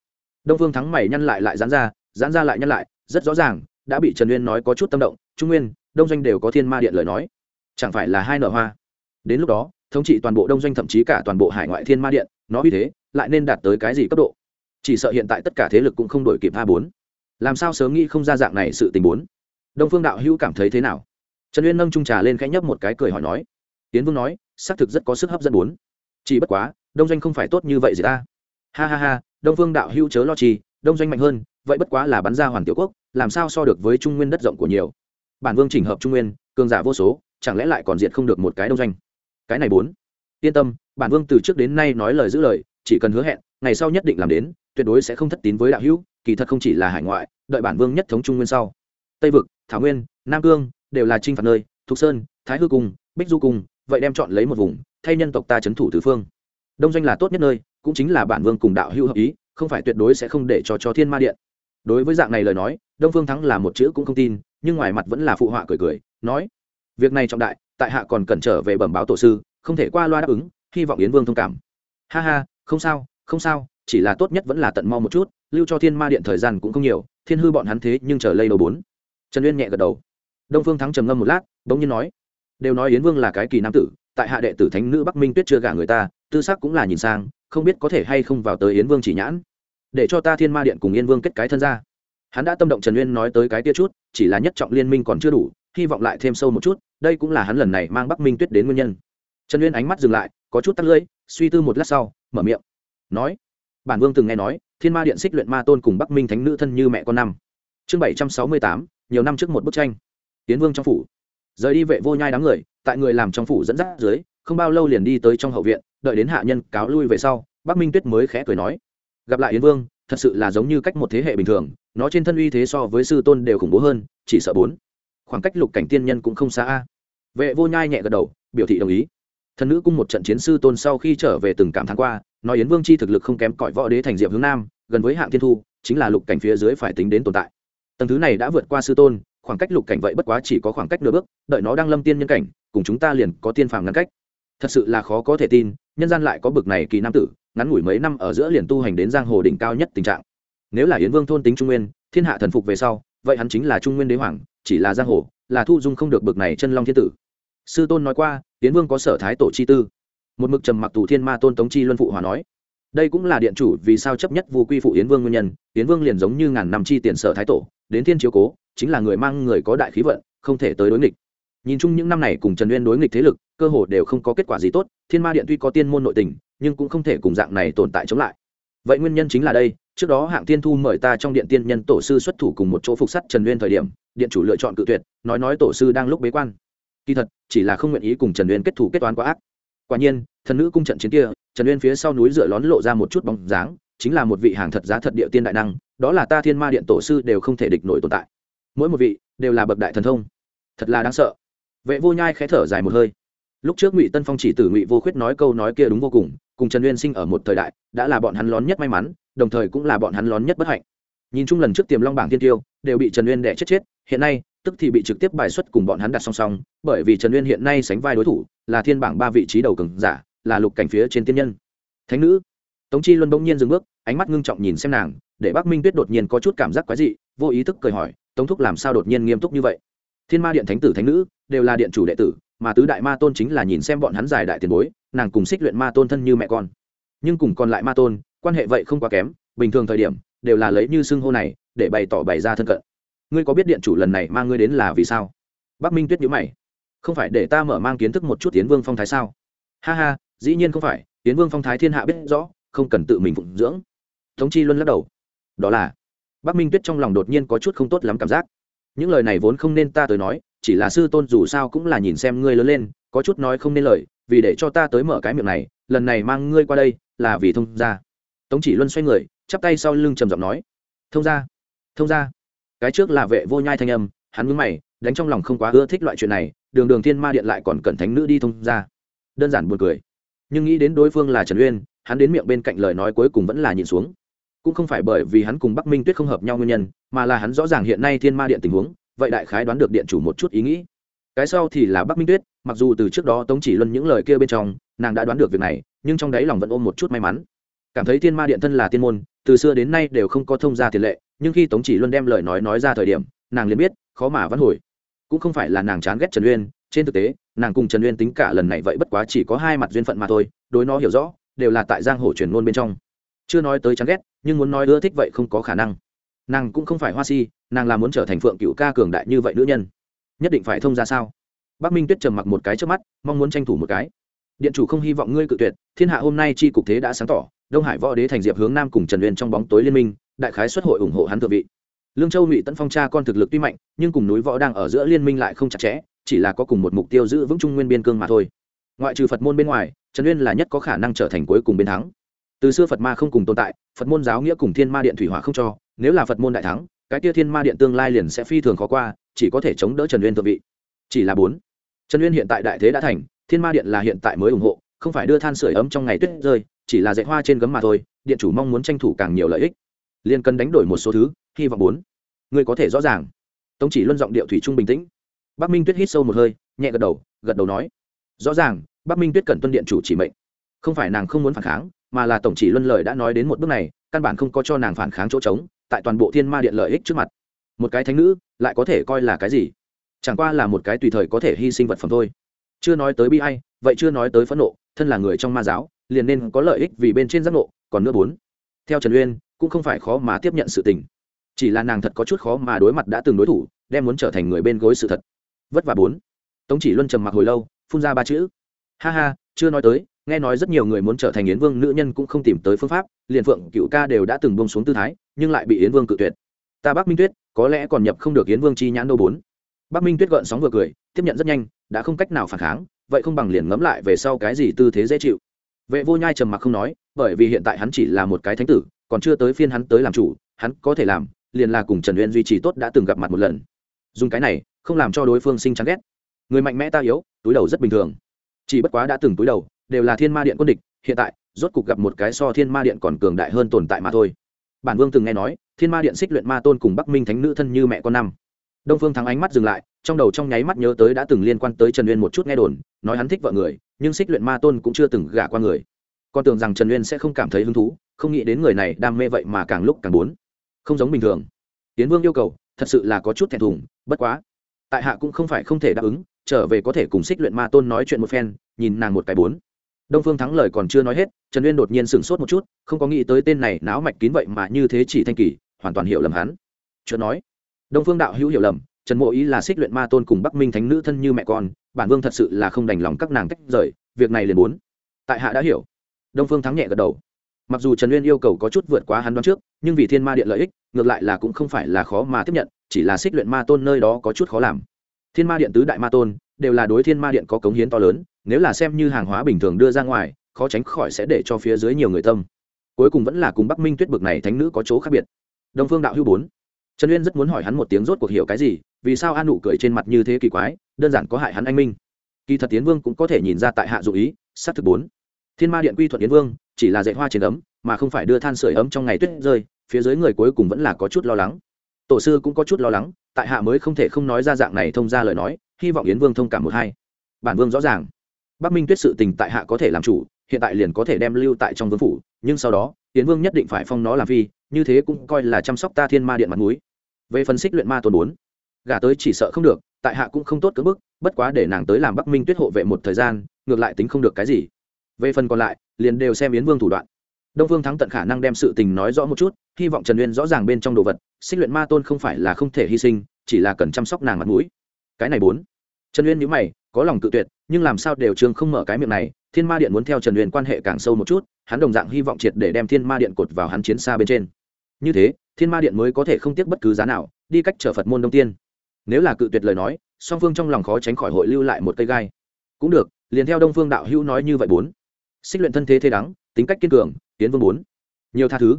đông phương thắng mày nhăn lại lại dán ra dán ra lại nhăn lại, rất rõ ràng, đã bị trần uyên nói có chút tâm động, trung nguyên, đông doanh đều có thiên ma điện lời nói. Chẳng phải là hai nở hoa. Đến lúc đó, thống trị toàn bộ đông doanh thậm chí cả toàn bộ hải ngoại thiên ma điện, nó uy thế lại nên đạt tới cái gì cấp độ? Chỉ sợ hiện tại tất cả thế lực cũng không đổi kịp a bốn. Làm sao sớm nghĩ không ra dạng này sự tình bốn? Đông phương đạo hữu cảm thấy thế nào? Trần uyên nâng trung trà lên khẽ nhấp một cái cười hỏi nói. Tiến vương nói, xác thực rất có sức hấp dẫn bốn. Chỉ bất quá, đông doanh không phải tốt như vậy gì ta. Ha ha ha đông vương đạo hữu chớ lo chi, đông doanh mạnh hơn, vậy bất quá là bắn ra hoàn tiểu quốc, làm sao so được với trung nguyên đất rộng của nhiều? Bản vương chỉnh hợp trung nguyên, cường giả vô số, chẳng lẽ lại còn diệt không được một cái đông doanh? Cái này bốn. Yên tâm, bản vương từ trước đến nay nói lời giữ lời, chỉ cần hứa hẹn, ngày sau nhất định làm đến, tuyệt đối sẽ không thất tín với đạo hữu, kỳ thật không chỉ là hải ngoại, đợi bản vương nhất thống trung nguyên sau. Tây vực, thảo nguyên, nam cương, đều là trinh phạt nơi, thục sơn, thái hư cung, bích du cung, vậy đem chọn lấy một vùng, thay nhân tộc ta c h ấ n thủ tứ phương. Đông doanh là tốt nhất nơi cũng chính là bản vương cùng đạo hữu hợp ý, không phải tuyệt đối sẽ không để cho cho thiên ma điện. Đối với dạng này lời nói, đông phương thắng là một chữ cũng không tin, nhưng ngoài mặt vẫn là phụ họa cười cười, nói, việc này trọng đại, tại hạ còn cần trở về bẩm báo tổ sư, không thể qua loa đáp ứng, hy vọng yến vương thông cảm. Ha ha, không sao không sao, chỉ là tốt nhất vẫn là tận mau một chút, lưu cho thiên ma điện thời gian cũng không nhiều, thiên hư bọn hắn thế nhưng chờ lây đầu bốn. Trần uyên nhẹ gật đầu. Đông phương thắng trầm ngâm một lát, bỗng nhiên nói, đều nói yến vương là cái kỳ nam tử, tại hạ đệ tử thánh nữ bắc minh tuyết chưa gả người ta tư sắc cũng là nhìn sang, không biết có thể hay không vào tới yến vương chỉ nhãn. Để cho ta thiên ma điện cùng yên vương kết cái thân ra. Hắn đã tâm động trần uyên nói tới cái tia chút, chỉ là nhất trọng liên minh còn chưa đủ, hy vọng lại thêm sâu một chút, đây cũng là hắn lần này mang bắc minh tuyết đến nguyên nhân. Trần uyên ánh mắt dừng lại, có chút tắt lưỡi, suy tư một lát sau, mở miệng. Nói, bản vương từng nghe nói, thiên ma điện xích luyện ma tôn cùng bắc minh thánh nữ thân như mẹ con năm. Chương bảy trăm sáu mươi tám, nhiều năm trước một bức tranh. Tiến vương trong phủ rời đi vệ vô nhai đám người, tại người làm trong phủ dẫn dắt dưới, không bao lâu liền đi tới trong hậu viện, đợi đến hạ nhân cáo lui về sau, bắc minh tuyết mới khẽ cười nói, gặp lại yến vương, thật sự là giống như cách một thế hệ bình thường, nó trên thân uy thế so với sư tôn đều khủng bố hơn, chỉ sợ bốn. Khoảng cách lục cảnh tiên nhân cũng không xa a. Vệ vô nhai nhẹ gật đầu, biểu thị đồng ý. Thần nữ cung một trận chiến sư tôn sau khi trở về từng cảm thán qua, nói yến vương chi thực lực không kém cõi võ đế thành diệp hướng nam, gần với hạng thiên thu, chính là lục cảnh phía dưới phải tính đến tồn tại. Tầng thứ này đã vượt qua sư tôn khoảng cách lục cảnh vậy bất quá chỉ có khoảng cách nửa bước, đợi nó đang lâm tiên nhân cảnh, cùng chúng ta liền có tiên phàm ngăn cách. Thật sự là khó có thể tin, nhân gian lại có bực này kỳ nam tử, ngắn ngủi mấy năm ở giữa liền tu hành đến giang hồ đỉnh cao nhất tình trạng. Nếu là yến vương thôn tính trung nguyên, thiên hạ thần phục về sau, vậy hắn chính là trung nguyên đế hoàng, chỉ là giang hồ, là thu dung không được bực này chân long thiên tử. Sư tôn nói qua, yến vương có sở thái tổ chi tư. Một mực trầm mặc tù thiên ma tôn tống chi luân phụ hòa nói đây cũng là điện chủ vì sao chấp nhất vu quy phụ yến vương nguyên nhân, yến vương liền giống như ngàn năm chi tiền sở thái tổ, đến thiên chiếu cố, chính là người mang người có đại khí vận, không thể tới đối nghịch. Nhìn chung những năm này cùng trần uyên đối nghịch thế lực, cơ hồ đều không có kết quả gì tốt, thiên ma điện tuy có tiên môn nội tình, nhưng cũng không thể cùng dạng này tồn tại chống lại. Vậy nguyên nhân chính là đây, trước đó hạng tiên thu mời ta trong điện tiên nhân tổ sư xuất thủ cùng một chỗ phục sắt trần uyên thời điểm, điện chủ lựa chọn cự tuyệt, nói nói tổ sư đang lúc bế quan. Kỳ thật, chỉ là không nguyện ý cùng trần uyên kết thủ kết toán quá ác. Quả nhiên, thần nữ cung trận chiến kia trần uyên phía sau núi dựa lón lộ ra một chút bóng dáng, chính là một vị hàng thật giá thật địa tiên đại năng, đó là ta thiên ma điện tổ sư đều không thể địch nổi tồn tại. Mỗi một vị đều là bậc đại thần thông. Thật là đáng sợ. Vệ vô nhai khẽ thở dài một hơi. Lúc trước ngụy tân phong chỉ tử ngụy vô khuyết nói câu nói kia đúng vô cùng cùng trần uyên sinh ở một thời đại, đã là bọn hắn lón nhất may mắn, đồng thời cũng là bọn hắn lón nhất bất hạnh. Nhìn chung lần trước tiềm long bảng tiên tiêu, đều bị trần uyên đẻ chết chết, hiện nay, tức thì bị trực tiếp bài xuất cùng bọn hắn đặt song song, bởi vì trần uyên hiện nay sánh vai đối thủ là thiên bảng ba vị trí đầu cường giả là lục cảnh phía trên tiên nhân. Thánh nữ. Tống chi luân bỗng nhiên dừng bước, ánh mắt ngưng trọng nhìn xem nàng, để bác minh tuyết đột nhiên có chút cảm giác quái dị, vô ý thức cười hỏi, tống thúc làm sao đột nhiên nghiêm túc như vậy? Thiên ma điện thánh tử thánh nữ, đều là điện chủ đệ tử, mà tứ đại ma tôn chính là nhìn xem bọn hắn giải đại tiền bối, nàng cùng xích luyện ma tôn thân như mẹ con. Nhưng cùng còn lại ma tôn, quan hệ vậy không quá kém, bình thường thời điểm, đều là lấy như xưng hô này, để bày tỏ bày ra thân cận. Ngươi có biết điện chủ lần này mang ngươi đến là vì sao? Bắc minh tuyết nhữ mày. Không phải để ta mở mang kiến thức một chút tiến vương phong thái sao? Ha ha dĩ nhiên không phải tiến vương phong thái thiên hạ biết rõ, không cần tự mình phụng dưỡng. Tống chi luân lắc đầu. Đó là, bắc minh tuyết trong lòng đột nhiên có chút không tốt lắm cảm giác. Những lời này vốn không nên ta tới nói, chỉ là sư tôn dù sao cũng là nhìn xem ngươi lớn lên, có chút nói không nên lời, vì để cho ta tới mở cái miệng này, lần này mang ngươi qua đây, là vì thông gia. Tống chỉ luân xoay người, chắp tay sau lưng trầm giọng nói. Thông gia thông gia. Cái trước là vệ vô nhai thanh âm, hắn mướn mày, đánh trong lòng không quá ưa thích loại chuyện này, đường đường thiên ma điện lại còn cần thánh nữ đi thông gia. Đơn giản buồn cười nhưng nghĩ đến đối phương là trần uyên, hắn đến miệng bên cạnh lời nói cuối cùng vẫn là nhìn xuống. Cũng không phải bởi vì hắn cùng bắc minh tuyết không hợp nhau nguyên nhân, mà là hắn rõ ràng hiện nay thiên ma điện tình huống, vậy đại khái đoán được điện chủ một chút ý nghĩ. Cái sau thì là bắc minh tuyết, mặc dù từ trước đó tống chỉ luân những lời kia bên trong, nàng đã đoán được việc này, nhưng trong đáy lòng vẫn ôm một chút may mắn. Cảm thấy thiên ma điện thân là tiên môn, từ xưa đến nay đều không có thông gia tiền lệ, nhưng khi tống chỉ luân đem lời nói nói ra thời điểm, nàng liền biết, khó mà vãn hồi. Cũng không phải là nàng chán ghét trần uyên, trên thực tế nàng cùng trần uyên tính cả lần này vậy bất quá chỉ có hai mặt duyên phận mà thôi, đối nó hiểu rõ, đều là tại giang hồ truyền ngôn bên trong. Chưa nói tới chán ghét, nhưng muốn nói ưa thích vậy không có khả năng. Nàng cũng không phải hoa si, nàng là muốn trở thành phượng cựu ca cường đại như vậy nữ nhân. Nhất định phải thông ra sao? Bắc minh tuyết trầm mặc một cái trước mắt, mong muốn tranh thủ một cái. Điện chủ không hy vọng ngươi cự tuyệt, thiên hạ hôm nay chi cục thế đã sáng tỏ, đông hải võ đế thành diệp hướng nam cùng trần uyên trong bóng tối liên minh, đại khái xuất hội ủng hộ hắn thượng vị. Lương châu ngụy tấn phong cha con thực lực tuy mạnh, nhưng cùng núi võ đang ở giữa liên minh lại không chặt chẽ chỉ là có cùng một mục tiêu giữ vững trung nguyên biên cương mà thôi. Ngoại trừ phật môn bên ngoài, trần uyên là nhất có khả năng trở thành cuối cùng bên thắng. Từ xưa phật ma không cùng tồn tại, phật môn giáo nghĩa cùng thiên ma điện thủy hỏa không cho, nếu là phật môn đại thắng, cái tia thiên ma điện tương lai liền sẽ phi thường khó qua, chỉ có thể chống đỡ trần uyên thượng vị. Chỉ là bốn. Trần uyên hiện tại đại thế đã thành, thiên ma điện là hiện tại mới ủng hộ, không phải đưa than sửa ấm trong ngày tuyết rơi, chỉ là dạy hoa trên gấm mà thôi, điện chủ mong muốn tranh thủ càng nhiều lợi ích. Liền cần đánh đổi một số thứ, hy vọng bốn. Người có thể rõ ràng. Tống chỉ luân giọng điệu thủy trung bình tĩnh bắc minh tuyết hít sâu một hơi nhẹ gật đầu gật đầu nói rõ ràng bắc minh tuyết cần tuân điện chủ chỉ mệnh. Không phải nàng không muốn phản kháng mà là tổng chỉ luân lời đã nói đến một bước này căn bản không có cho nàng phản kháng chỗ trống tại toàn bộ thiên ma điện lợi ích trước mặt. Một cái thánh nữ lại có thể coi là cái gì? Chẳng qua là một cái tùy thời có thể hy sinh vật phẩm thôi. Chưa nói tới bi ai, vậy chưa nói tới phẫn nộ thân là người trong ma giáo liền nên có lợi ích vì bên trên giác nộ còn nữa bốn. Theo trần uyên cũng không phải khó mà tiếp nhận sự tình. Chỉ là nàng thật có chút khó mà đối mặt đã từng đối thủ đem muốn trở thành người bên gối sự thật vất vả bốn. Tống chỉ luân trầm mặc hồi lâu, phun ra ba chữ. Ha ha, chưa nói tới, nghe nói rất nhiều người muốn trở thành yến vương nữ nhân cũng không tìm tới phương pháp, liền phượng cựu ca đều đã từng bông xuống tư thái, nhưng lại bị yến vương cự tuyệt. Ta bắc minh tuyết, có lẽ còn nhập không được yến vương chi nhãn đô bốn. Bắc minh tuyết gợn sóng vừa cười, tiếp nhận rất nhanh, đã không cách nào phản kháng, vậy không bằng liền ngẫm lại về sau cái gì tư thế dễ chịu. Vệ vô nhai trầm mặc không nói, bởi vì hiện tại hắn chỉ là một cái thánh tử, còn chưa tới phiên hắn tới làm chủ, hắn có thể làm, liền là cùng trần uyên duy trì tốt đã từng gặp mặt một lần. Dùng cái này không làm cho đối phương sinh chán ghét. Người mạnh mẽ ta yếu, túi đầu rất bình thường. Chỉ bất quá đã từng túi đầu, đều là thiên ma điện quân địch, hiện tại, rốt cục gặp một cái so thiên ma điện còn cường đại hơn tồn tại mà thôi. Bản vương từng nghe nói, thiên ma điện xích luyện ma tôn cùng bắc minh thánh nữ thân như mẹ con năm. Đông phương thắng ánh mắt dừng lại, trong đầu trong nháy mắt nhớ tới đã từng liên quan tới trần uyên một chút nghe đồn, nói hắn thích vợ người, nhưng xích luyện ma tôn cũng chưa từng gả qua người. Con tưởng rằng trần uyên sẽ không cảm thấy hứng thú, không nghĩ đến người này đam mê vậy mà càng lúc càng muốn không giống bình thường. Tiến vương yêu cầu, thật sự là có chút thẹn thùng, bất quá tại hạ cũng không phải không thể đáp ứng, trở về có thể cùng xích luyện ma tôn nói chuyện một phen, nhìn nàng một cái bốn. Đông phương thắng lời còn chưa nói hết, trần uyên đột nhiên sửng sốt một chút, không có nghĩ tới tên này náo mạch kín vậy mà như thế chỉ thanh kỳ, hoàn toàn hiểu lầm hắn. Chưa nói, đông phương đạo hữu hiểu lầm, trần mộ ý là xích luyện ma tôn cùng bắc minh thánh nữ thân như mẹ con, bản vương thật sự là không đành lòng các nàng tách rời, việc này liền muốn. Tại hạ đã hiểu. Đông phương thắng nhẹ gật đầu. Mặc dù trần uyên yêu cầu có chút vượt quá hắn đoán trước, nhưng vì thiên ma điện lợi ích, ngược lại là cũng không phải là khó mà tiếp nhận chỉ là xích luyện ma tôn nơi đó có chút khó làm. Thiên ma điện tứ đại ma tôn, đều là đối thiên ma điện có cống hiến to lớn, nếu là xem như hàng hóa bình thường đưa ra ngoài, khó tránh khỏi sẽ để cho phía dưới nhiều người tâm. Cuối cùng vẫn là cùng bắc minh tuyết bực này thánh nữ có chỗ khác biệt. Đông phương đạo hữu bốn. Trần uyên rất muốn hỏi hắn một tiếng rốt cuộc hiểu cái gì, vì sao an nụ cười trên mặt như thế kỳ quái, đơn giản có hại hắn anh minh. Kỳ thật tiến vương cũng có thể nhìn ra tại hạ dụ ý s á t thực bốn. Thiên ma điện quy thuận tiến vương, chỉ là dạy hoa trên ấm, mà không phải đưa than sửa ấm trong ngày tuyết rơi, phía dưới người cuối cùng vẫn là có chút lo lắng tổ sư cũng có chút lo lắng, tại hạ mới không thể không nói ra dạng này thông ra lời nói, hy vọng yến vương thông cảm một hai. Bản vương rõ ràng. Bắc minh tuyết sự tình tại hạ có thể làm chủ, hiện tại liền có thể đem lưu tại trong vương phủ, nhưng sau đó, yến vương nhất định phải phong nó làm phi, như thế cũng coi là chăm sóc ta thiên ma điện mặt núi về phân xích luyện ma tồn bốn, gả tới chỉ sợ không được, tại hạ cũng không tốt cỡ bức, bất quá để nàng tới làm bắc minh tuyết hộ vệ một thời gian, ngược lại tính không được cái gì. Về phần còn lại, liền đều xem yến vương thủ đoạn. Đông vương thắng tận khả năng đem sự tình nói rõ một chút, hy vọng trần uyên rõ ràng bên trong đồ vật xích luyện ma tôn không phải là không thể hy sinh, chỉ là cần chăm sóc nàng mặt mũi. Cái này bốn. Trần uyên nhữ mày, có lòng tự tuyệt, nhưng làm sao đều trường không mở cái miệng này, thiên ma điện muốn theo trần uyên quan hệ càng sâu một chút, hắn đồng dạng hy vọng triệt để đem thiên ma điện cột vào hắn chiến xa bên trên. Như thế, thiên ma điện mới có thể không tiếc bất cứ giá nào, đi cách trở phật môn đông tiên. Nếu là cự tuyệt lời nói, song phương trong lòng khó tránh khỏi hội lưu lại một cây gai. Cũng được, liền theo đông phương đạo hữu nói như vậy bốn. Xích luyện thân thế thế đắng, tính cách kiên cường, tiến vương bốn. Nhiều tha thứ.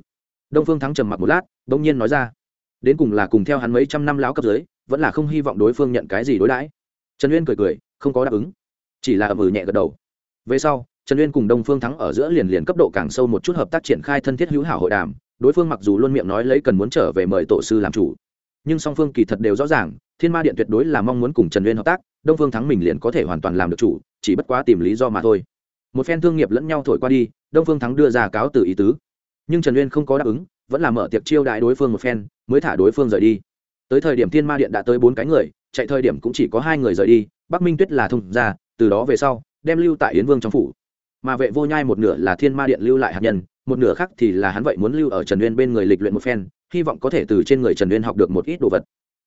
Đông phương thắng trầm mặc một lát, bỗng nhiên nói ra đến cùng là cùng theo hắn mấy trăm năm láo cấp dưới, vẫn là không hy vọng đối phương nhận cái gì đối đãi. Trần uyên cười cười, không có đáp ứng, chỉ là ẩm ừ nhẹ gật đầu. Về sau, trần uyên cùng đông phương thắng ở giữa liền liền cấp độ càng sâu một chút hợp tác triển khai thân thiết hữu hảo hội đàm, đối phương mặc dù luôn miệng nói lấy cần muốn trở về mời tổ sư làm chủ, nhưng song phương kỳ thật đều rõ ràng, thiên ma điện tuyệt đối là mong muốn cùng trần uyên hợp tác, đông phương thắng mình liền có thể hoàn toàn làm được chủ, chỉ bất quá tìm lý do mà thôi. Một phen thương nghiệp lẫn nhau thổi qua đi, đông phương thắng đưa ra cáo từ ý tứ. Nhưng trần uyên không có đáp ứng vẫn là mở tiệc chiêu đại đối phương một phen, mới thả đối phương rời đi. Tới thời điểm thiên ma điện đã tới bốn cái người, chạy thời điểm cũng chỉ có hai người rời đi, bắc minh tuyết là thông ra từ đó về sau, đem lưu tại yến vương trong phủ. Mà vệ vô nhai một nửa là thiên ma điện lưu lại hạt nhân, một nửa khác thì là hắn vậy muốn lưu ở trần uyên bên người lịch luyện một phen, hy vọng có thể từ trên người trần uyên học được một ít đồ vật.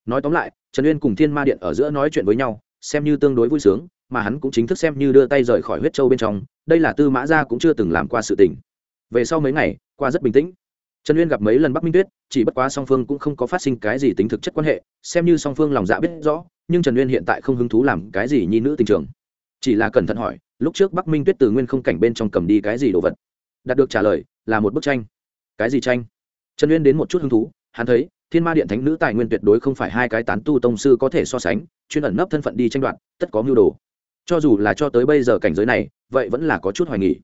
Nói tóm lại, trần uyên cùng thiên ma điện ở giữa nói chuyện với nhau, xem như tương đối vui sướng, mà hắn cũng chính thức xem như đưa tay rời khỏi huyết châu bên trong, đây là tư mã gia cũng chưa từng làm qua sự tình. Về sau mấy ngày, qua rất bình tĩnh trần uyên gặp mấy lần bắc minh tuyết, chỉ bất quá song phương cũng không có phát sinh cái gì tính thực chất quan hệ, xem như song phương lòng dạ biết rõ, nhưng trần uyên hiện tại không hứng thú làm cái gì nhi nữ tình trường. Chỉ là cẩn thận hỏi, lúc trước bắc minh tuyết từ nguyên không cảnh bên trong cầm đi cái gì đồ vật? Đạt được trả lời, là một bức tranh. Cái gì tranh? Trần uyên đến một chút hứng thú, hắn thấy, thiên ma điện thánh nữ tài nguyên tuyệt đối không phải hai cái tán tu tông sư có thể so sánh, chuyên ẩn nấp thân phận đi tranh đoạt, tất có mưu đồ. Cho dù là cho tới bây giờ cảnh giới này, vậy vẫn là có chút hoài nghỉ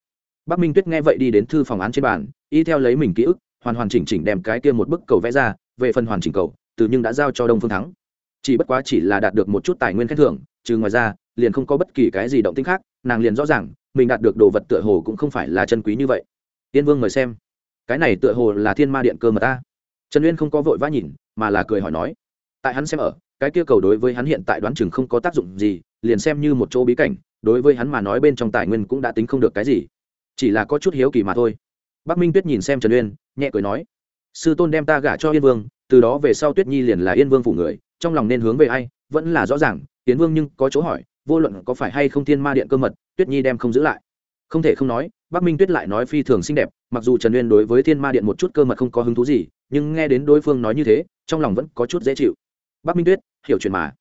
bắc minh tuyết nghe vậy đi đến thư phòng án trên bàn, y theo lấy mình ký ức hoàn hoàn chỉnh chỉnh đem cái kia một bức cầu vẽ ra, về phần hoàn chỉnh cầu, từ nhưng đã giao cho đông phương thắng. Chỉ bất quá chỉ là đạt được một chút tài nguyên khen thưởng, trừ ngoài ra, liền không có bất kỳ cái gì động tĩnh khác, nàng liền rõ ràng, mình đạt được đồ vật tựa hồ cũng không phải là chân quý như vậy. Tiên vương mời xem. Cái này tựa hồ là thiên ma điện cơ mà ta. Trần uyên không có vội vã nhìn, mà là cười hỏi nói. Tại hắn xem ở, cái kia cầu đối với hắn hiện tại đoán chừng không có tác dụng gì, liền xem như một chỗ bí cảnh, đối với hắn mà nói bên trong tài nguyên cũng đã tính không được cái gì. Chỉ là có chút hiếu kỳ mà thôi bắc minh tuyết nhìn xem trần uyên, nhẹ cười nói, sư tôn đem ta gả cho yên vương, từ đó về sau tuyết nhi liền là yên vương phủ người, trong lòng nên hướng về ai, vẫn là rõ ràng Yên vương nhưng có chỗ hỏi, vô luận có phải hay không thiên ma điện cơ mật, tuyết nhi đem không giữ lại. Không thể không nói, bắc minh tuyết lại nói phi thường xinh đẹp, mặc dù trần uyên đối với thiên ma điện một chút cơ mật không có hứng thú gì, nhưng nghe đến đối phương nói như thế, trong lòng vẫn có chút dễ chịu. Bắc minh tuyết, hiểu chuyện mà.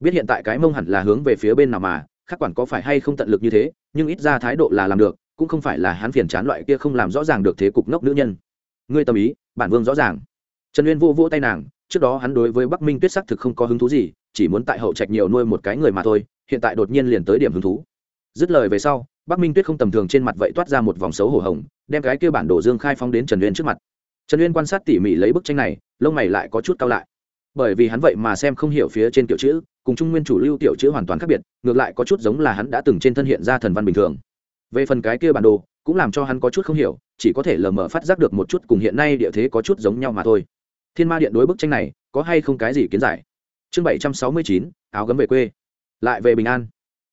Biết hiện tại cái mông hẳn là hướng về phía bên nào mà, khác quản có phải hay không tận lực như thế, nhưng ít ra thái độ là làm được cũng không phải là hắn phiền chán loại kia không làm rõ ràng được thế cục ngốc nữ nhân. Ngươi tâm ý, bản vương rõ ràng. Trần uyên vô vỗ tay nàng, trước đó hắn đối với bắc minh tuyết sắc thực không có hứng thú gì, chỉ muốn tại hậu trạch nhiều nuôi một cái người mà thôi, hiện tại đột nhiên liền tới điểm hứng thú. Dứt lời về sau, bắc minh tuyết không tầm thường trên mặt vậy toát ra một vòng xấu hổ hồng, đem cái kia bản đồ dương khai phong đến trần uyên trước mặt. Trần uyên quan sát tỉ mỉ lấy bức tranh này, lông mày lại có chút cao lại. Bởi vì hắn vậy mà xem không hiểu phía trên kiểu chữ, cùng trung nguyên chủ lưu tiểu chữ hoàn toàn khác biệt, ngược lại có chút giống là hắn đã từng trên thân hiện ra thần văn bình thường về phần cái kia bản đồ, cũng làm cho hắn có chút không hiểu, chỉ có thể lờ mờ phát giác được một chút cùng hiện nay địa thế có chút giống nhau mà thôi. Thiên ma điện đối bức tranh này, có hay không cái gì kiến giải? Chương bảy trăm sáu mươi chín, áo gấm về quê. Lại về bình an.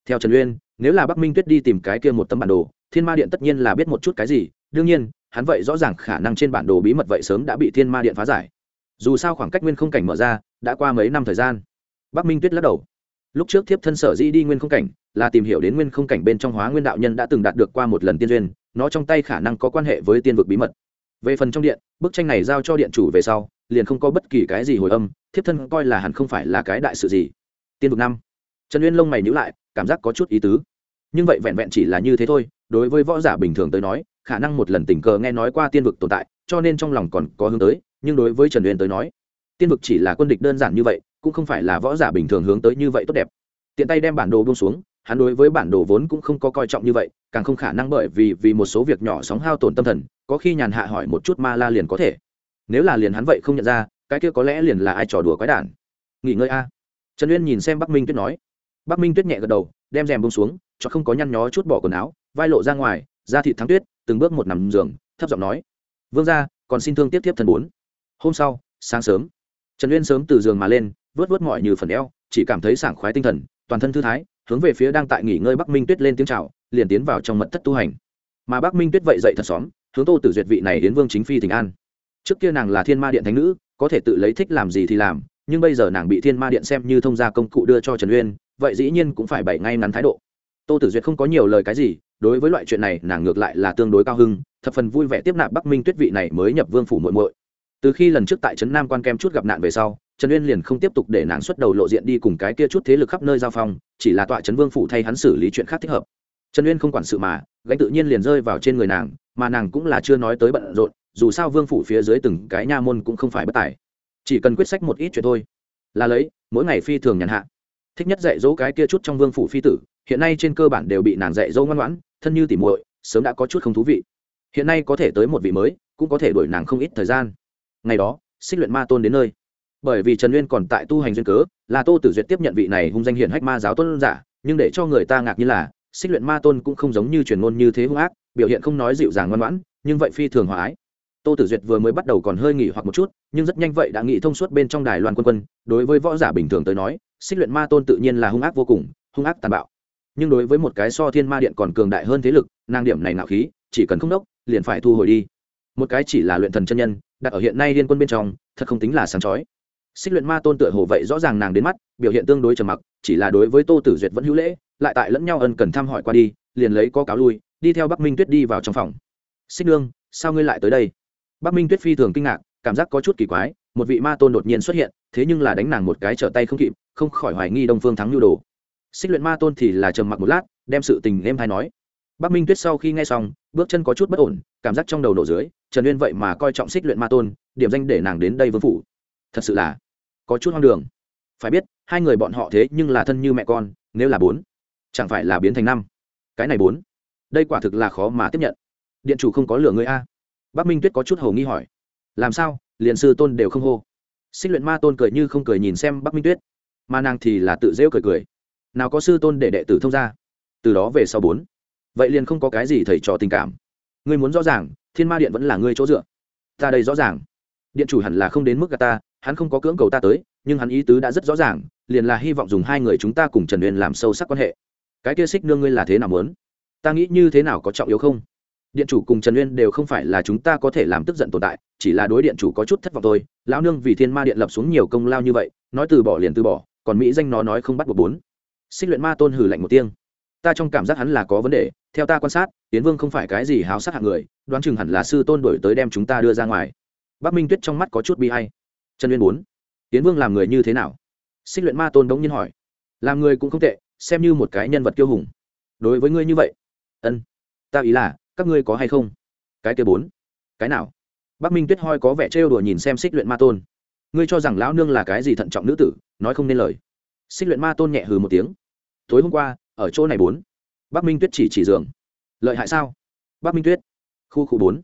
Theo trần uyên, nếu là bắc minh tuyết đi tìm cái kia một tấm bản đồ, thiên ma điện tất nhiên là biết một chút cái gì. Đương nhiên, hắn vậy rõ ràng khả năng trên bản đồ bí mật vậy sớm đã bị thiên ma điện phá giải. Dù sao khoảng cách nguyên không cảnh mở ra, đã qua mấy năm thời gian. Bắc minh tuyết lắc đầu. Lúc trước thiếp thân sở di đi nguyên không cảnh là tìm hiểu đến nguyên không cảnh bên trong hóa nguyên đạo nhân đã từng đạt được qua một lần tiên duyên, nó trong tay khả năng có quan hệ với tiên vực bí mật. Về phần trong điện, bức tranh này giao cho điện chủ về sau, liền không có bất kỳ cái gì hồi âm, thiếp thân coi là hẳn không phải là cái đại sự gì. Tiên vực năm. Trần uyên lông mày nhữ lại, cảm giác có chút ý tứ. Nhưng vậy vẹn vẹn chỉ là như thế thôi, đối với võ giả bình thường tới nói, khả năng một lần tình cờ nghe nói qua tiên vực tồn tại, cho nên trong lòng còn có hướng tới, nhưng đối với trần uyên tới nói, tiên vực chỉ là quân địch đơn giản như vậy, cũng không phải là võ giả bình thường hướng tới như vậy tốt đẹp. Tiện tay đem bản đồ buông xuống hắn đối với bản đồ vốn cũng không có coi trọng như vậy, càng không khả năng bởi vì vì một số việc nhỏ sóng hao tổn tâm thần, có khi nhàn hạ hỏi một chút ma la liền có thể. Nếu là liền hắn vậy không nhận ra, cái kia có lẽ liền là ai trò đùa quái đản. Nghỉ ngơi a. Trần uyên nhìn xem bắc minh tuyết nói. Bắc minh tuyết nhẹ gật đầu, đem rèm bông xuống, cho không có nhăn nhó chút bỏ quần áo, vai lộ ra ngoài, da thịt thắng tuyết, từng bước một nằm giường, thấp giọng nói. Vương ra còn xin thương tiếp tiếp thần bốn. Hôm sau, sáng sớm. Trần uyên sớm từ giường mà lên vớt vớt mọi như phần eo, chỉ cảm thấy sảng khoái tinh thần, toàn thân thư thái hướng về phía đang tại nghỉ ngơi bắc minh tuyết lên tiếng chào, liền tiến vào trong mật thất tu hành. Mà bắc minh tuyết vậy dậy thật xóm hướng tô tử duyệt vị này đến vương chính phi thỉnh an. Trước kia nàng là thiên ma điện thánh nữ, có thể tự lấy thích làm gì thì làm, nhưng bây giờ nàng bị thiên ma điện xem như thông gia công cụ đưa cho trần uyên, vậy dĩ nhiên cũng phải bày ngay ngắn thái độ. Tô tử duyệt không có nhiều lời cái gì, đối với loại chuyện này nàng ngược lại là tương đối cao hưng thập phần vui vẻ tiếp nạp bắc minh tuyết vị này mới nhập vương phủ muội muội. Từ khi lần trước tại trấn nam quan kem chút gặp nạn về sau trần uyên liền không tiếp tục để nàng xuất đầu lộ diện đi cùng cái kia chút thế lực khắp nơi giao phong, chỉ là tọa trấn vương phủ thay hắn xử lý chuyện khác thích hợp. Trần uyên không quản sự mà, gánh tự nhiên liền rơi vào trên người nàng, mà nàng cũng là chưa nói tới bận rộn, dù sao vương phủ phía dưới từng cái nha môn cũng không phải bất tài. Chỉ cần quyết sách một ít chuyện thôi, là lấy, mỗi ngày phi thường nhàn hạ. Thích nhất dạy dỗ cái kia chút trong vương phủ phi tử, hiện nay trên cơ bản đều bị nàng dạy dỗ ngoan ngoãn, thân như tỉ muội, sớm đã có chút không thú vị. Hiện nay có thể tới một vị mới, cũng có thể đuổi nàng không ít thời gian. Ngày đó, xích luyện ma tôn đến nơi bởi vì trần nguyên còn tại tu hành duyên cớ, là tô tử duyệt tiếp nhận vị này hung danh hiển hách ma giáo tôn giả, nhưng để cho người ta ngạc như là, xích luyện ma tôn cũng không giống như truyền ngôn như thế hung ác, biểu hiện không nói dịu dàng ngoan ngoãn, nhưng vậy phi thường hòa ái. Tô tử duyệt vừa mới bắt đầu còn hơi nghỉ hoặc một chút, nhưng rất nhanh vậy đã nghĩ thông suốt bên trong đài loan quân quân, đối với võ giả bình thường tới nói, xích luyện ma tôn tự nhiên là hung ác vô cùng, hung ác tàn bạo. Nhưng đối với một cái so thiên ma điện còn cường đại hơn thế lực năng điểm này nạo khí, chỉ cần không đốc, liền phải thu hồi đi. Một cái chỉ là luyện thần chân nhân, đặt ở hiện nay liên quân bên trong, thật không tính là sáng chói xích luyện ma tôn tựa hồ vậy rõ ràng nàng đến mắt, biểu hiện tương đối trầm mặc, chỉ là đối với tô tử duyệt vẫn hữu lễ, lại tại lẫn nhau ân cần thăm hỏi qua đi, liền lấy có cáo lui, đi theo bắc minh tuyết đi vào trong phòng. Xích nương, sao ngươi lại tới đây? Bắc minh tuyết phi thường kinh ngạc, cảm giác có chút kỳ quái, một vị ma tôn đột nhiên xuất hiện, thế nhưng là đánh nàng một cái trở tay không kịp, không khỏi hoài nghi đông phương thắng nhu đồ. Xích luyện ma tôn thì là trầm mặc một lát, đem sự tình êm thay nói. Bắc minh tuyết sau khi nghe xong, bước chân có chút bất ổn, cảm giác trong đầu nổ dưới, trần uyên vậy mà coi trọng xích luyện ma tôn, điểm danh để nàng đến đây vương phủ thật sự là có chút hoang đường. Phải biết, hai người bọn họ thế nhưng là thân như mẹ con, nếu là bốn, chẳng phải là biến thành năm. Cái này bốn, đây quả thực là khó mà tiếp nhận. Điện chủ không có lửa người a. Bắc minh tuyết có chút hầu nghi hỏi. Làm sao, liền sư tôn đều không hô? Xích luyện ma tôn cười như không cười nhìn xem bắc minh tuyết. Mà nàng thì là tự rêu cười cười. Nào có sư tôn để đệ tử thông ra từ đó về sau bốn. Vậy liền không có cái gì thầy trò tình cảm. Ngươi muốn rõ ràng, thiên ma điện vẫn là ngươi chỗ dựa. Ta đây rõ ràng. Điện chủ hẳn là không đến mức gà ta hắn không có cưỡng cầu ta tới, nhưng hắn ý tứ đã rất rõ ràng, liền là hy vọng dùng hai người chúng ta cùng trần uyên làm sâu sắc quan hệ. Cái kia xích nương ngươi là thế nào muốn? Ta nghĩ như thế nào có trọng yếu không? Điện chủ cùng trần uyên đều không phải là chúng ta có thể làm tức giận tồn tại, chỉ là đối điện chủ có chút thất vọng thôi. Lão nương vì thiên ma điện lập xuống nhiều công lao như vậy, nói từ bỏ liền từ bỏ, còn mỹ danh nó nói không bắt buộc bốn. Xích luyện ma tôn hử lạnh một tiếng. Ta trong cảm giác hắn là có vấn đề, theo ta quan sát tiến vương không phải cái gì háo sát hạng người, đoán chừng hẳn là sư tôn đổi tới đem chúng ta đưa ra ngoài. Bắc minh tuyết trong mắt có chút bi hay trần uyên bốn tiến vương làm người như thế nào? Xích luyện ma tôn đống nhiên hỏi. Làm người cũng không tệ, xem như một cái nhân vật kiêu hùng. Đối với ngươi như vậy, ân, ta ý là, các ngươi có hay không? Cái kia bốn, cái nào? Bắc minh tuyết hoi có vẻ trêu đùa nhìn xem xích luyện ma tôn. Ngươi cho rằng lão nương là cái gì thận trọng nữ tử, nói không nên lời. Xích luyện ma tôn nhẹ hừ một tiếng. Tối hôm qua, ở chỗ này bốn, bắc minh tuyết chỉ chỉ giường. Lợi hại sao? Bắc minh tuyết. Khu khu bốn,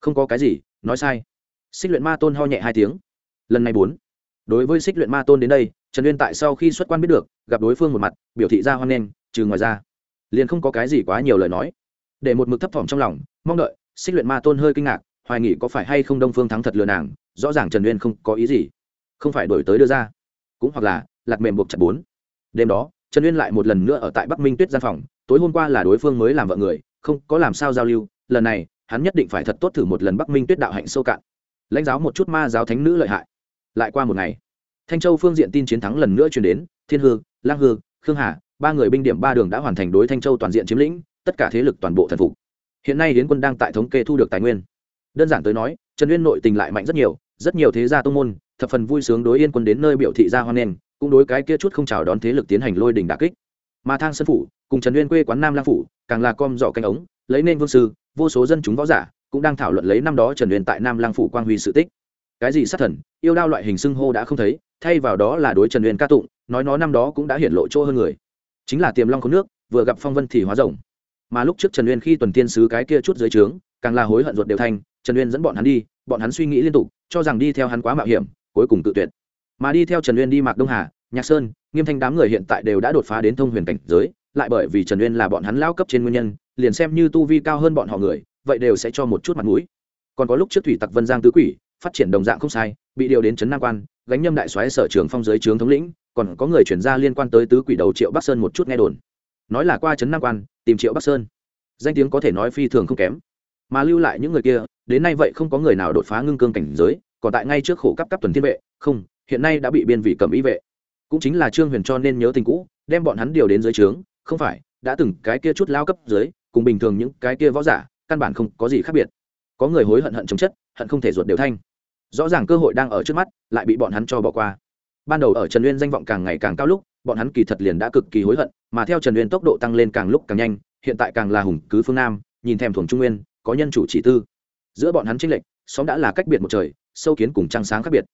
không có cái gì, nói sai. Xích luyện ma tôn ho nhẹ hai tiếng lần này bốn. Đối với xích luyện ma tôn đến đây, trần uyên tại sau khi xuất quan biết được, gặp đối phương một mặt, biểu thị ra hoan nghênh, trừ ngoài ra, liền không có cái gì quá nhiều lời nói. Để một mực thấp thỏm trong lòng, mong đợi, xích luyện ma tôn hơi kinh ngạc, hoài nghị có phải hay không đông phương thắng thật lừa nàng, rõ ràng trần uyên không có ý gì. Không phải đổi tới đưa ra, cũng hoặc là, lạc mềm buộc chặt bốn. Đêm đó, trần uyên lại một lần nữa ở tại bắc minh tuyết gian phòng, tối hôm qua là đối phương mới làm vợ người, không có làm sao giao lưu, lần này, hắn nhất định phải thật tốt thử một lần bắc minh tuyết đạo hạnh sâu cạn. Lãnh giáo một chút ma giáo thánh nữ lợi hại lại qua một ngày. Thanh châu phương diện tin chiến thắng lần nữa chuyển đến, thiên hư lang hư, khương hà, ba người binh điểm ba đường đã hoàn thành đối thanh châu toàn diện chiếm lĩnh, tất cả thế lực toàn bộ thần phục. Hiện nay hiến quân đang tại thống kê thu được tài nguyên. Đơn giản tới nói, trần uyên nội tình lại mạnh rất nhiều rất nhiều thế gia tô môn, thập phần vui sướng đối yên quân đến nơi biểu thị ra hoan nghênh, cũng đối cái kia chút không chào đón thế lực tiến hành lôi đình đà kích. Mà thang sân phủ, cùng trần uyên quê quán nam lang phủ, càng là com dọ canh ống, lấy nên vương sư, vô số dân chúng võ giả, cũng đang thảo luận lấy năm đó trần uyên tại nam lang phủ quang huy sự tích cái gì sát thần, yêu đao loại hình xưng hô đã không thấy, thay vào đó là đối trần uyên ca tụng, nói nó năm đó cũng đã hiển lộ chỗ hơn người. Chính là tiềm long có nước, vừa gặp phong vân thì hóa rồng. Mà lúc trước trần uyên khi tuần tiên sứ cái kia chút dưới trướng, càng là hối hận ruột đều thanh trần uyên dẫn bọn hắn đi, bọn hắn suy nghĩ liên tục, cho rằng đi theo hắn quá mạo hiểm, cuối cùng tự tuyệt. Mà đi theo trần uyên đi mạc đông hà, nhạc sơn, nghiêm thanh đám người hiện tại đều đã đột phá đến thông huyền cảnh giới, lại bởi vì trần uyên là bọn hắn lao cấp trên nguyên nhân, liền xem như tu vi cao hơn bọn họ người, vậy đều sẽ cho một chút mặt mũi. Còn có lúc trước thủy tặc vân giang tứ quỷ phát triển đồng dạng không sai, bị điều đến trấn nam quan, gánh nhâm đại soái sở trường phong giới trướng thống lĩnh, còn có người chuyển ra liên quan tới tứ quỷ đầu triệu bắc sơn một chút nghe đồn. Nói là qua trấn nam quan, tìm triệu bắc sơn. Danh tiếng có thể nói phi thường không kém. Mà lưu lại những người kia, đến nay vậy không có người nào đột phá ngưng cương cảnh giới, còn tại ngay trước khổ cấp cấp tuần thiên vệ, không, hiện nay đã bị biên vị cầm ý vệ. Cũng chính là trương huyền cho nên nhớ tình cũ, đem bọn hắn điều đến dưới trướng, không phải, đã từng cái kia chút lao cấp dưới, cùng bình thường những cái kia võ giả, căn bản không có gì khác biệt. Có người hối hận hận chống chất, hận không thể ruột đều thanh rõ ràng cơ hội đang ở trước mắt, lại bị bọn hắn cho bỏ qua. Ban đầu ở trần uyên danh vọng càng ngày càng cao lúc, bọn hắn kỳ thật liền đã cực kỳ hối hận, mà theo trần uyên tốc độ tăng lên càng lúc càng nhanh, hiện tại càng là hùng cứ phương nam, nhìn thèm thuồng trung nguyên, có nhân chủ chỉ tư. Giữa bọn hắn tranh lệch, xóm đã là cách biệt một trời, sâu kiến cùng trăng sáng khác biệt.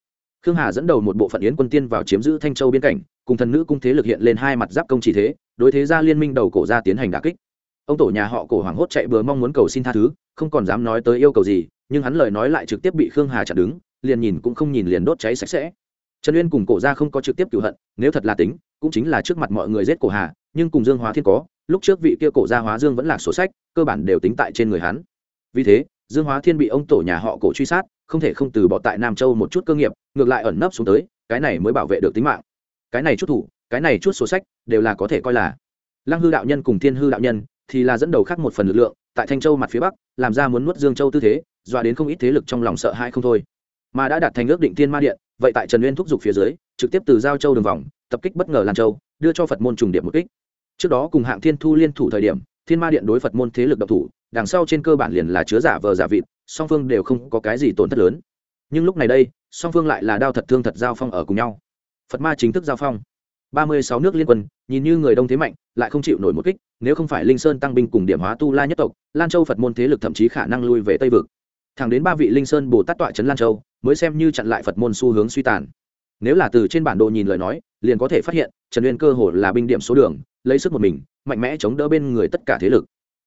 Khương hà dẫn đầu một bộ phận yến quân tiên vào chiếm giữ thanh châu biên cảnh, cùng thần nữ cung thế lực hiện lên hai mặt giáp công chỉ thế, đối thế gia liên minh đầu cổ ra tiến hành đà kích. Ông tổ nhà họ cổ hoảng hốt chạy bừa mong muốn cầu xin tha thứ, không còn dám nói tới yêu cầu gì, nhưng hắn lời nói lại trực tiếp bị khương hà chặn đứng liền nhìn cũng không nhìn liền đốt cháy sạch sẽ. Trần uyên cùng cổ ra không có trực tiếp cựu hận, nếu thật là tính, cũng chính là trước mặt mọi người giết cổ hà, nhưng cùng dương hóa thiên có, lúc trước vị kia cổ gia hóa dương vẫn là sổ sách, cơ bản đều tính tại trên người hắn. Vì thế, dương hóa thiên bị ông tổ nhà họ cổ truy sát, không thể không từ bỏ tại nam châu một chút cơ nghiệp, ngược lại ẩn nấp xuống tới, cái này mới bảo vệ được tính mạng. Cái này chút thủ, cái này chút sổ sách, đều là có thể coi là lăng hư đạo nhân cùng thiên hư đạo nhân, thì là dẫn đầu khác một phần lực lượng, tại thanh châu mặt phía bắc, làm ra muốn nuốt dương châu tư thế, dọa đến không ít thế lực trong lòng sợ hãi không thôi mà đã đạt thành ước định thiên ma điện, vậy tại trần uyên thúc giục phía dưới, trực tiếp từ giao châu đường vòng, tập kích bất ngờ lan châu, đưa cho phật môn trùng điệp một kích. Trước đó cùng hạng thiên thu liên thủ thời điểm, thiên ma điện đối phật môn thế lực độc thủ, đằng sau trên cơ bản liền là chứa giả vờ giả vịt, song phương đều không có cái gì tổn thất lớn. Nhưng lúc này đây, song phương lại là đao thật thương thật giao phong ở cùng nhau. Phật ma chính thức giao phong. Ba mươi sáu nước liên quân, nhìn như người đông thế mạnh, lại không chịu nổi một kích, nếu không phải linh sơn tăng binh cùng điểm hóa tu la nhất tộc, lan châu phật môn thế lực thậm chí khả năng lui về tây vực thẳng đến ba vị linh sơn bồ tát tọa trấn lan châu mới xem như chặn lại phật môn xu hướng suy tàn nếu là từ trên bản đồ nhìn lời nói liền có thể phát hiện trần uyên cơ hồ là binh điểm số đường lấy sức một mình mạnh mẽ chống đỡ bên người tất cả thế lực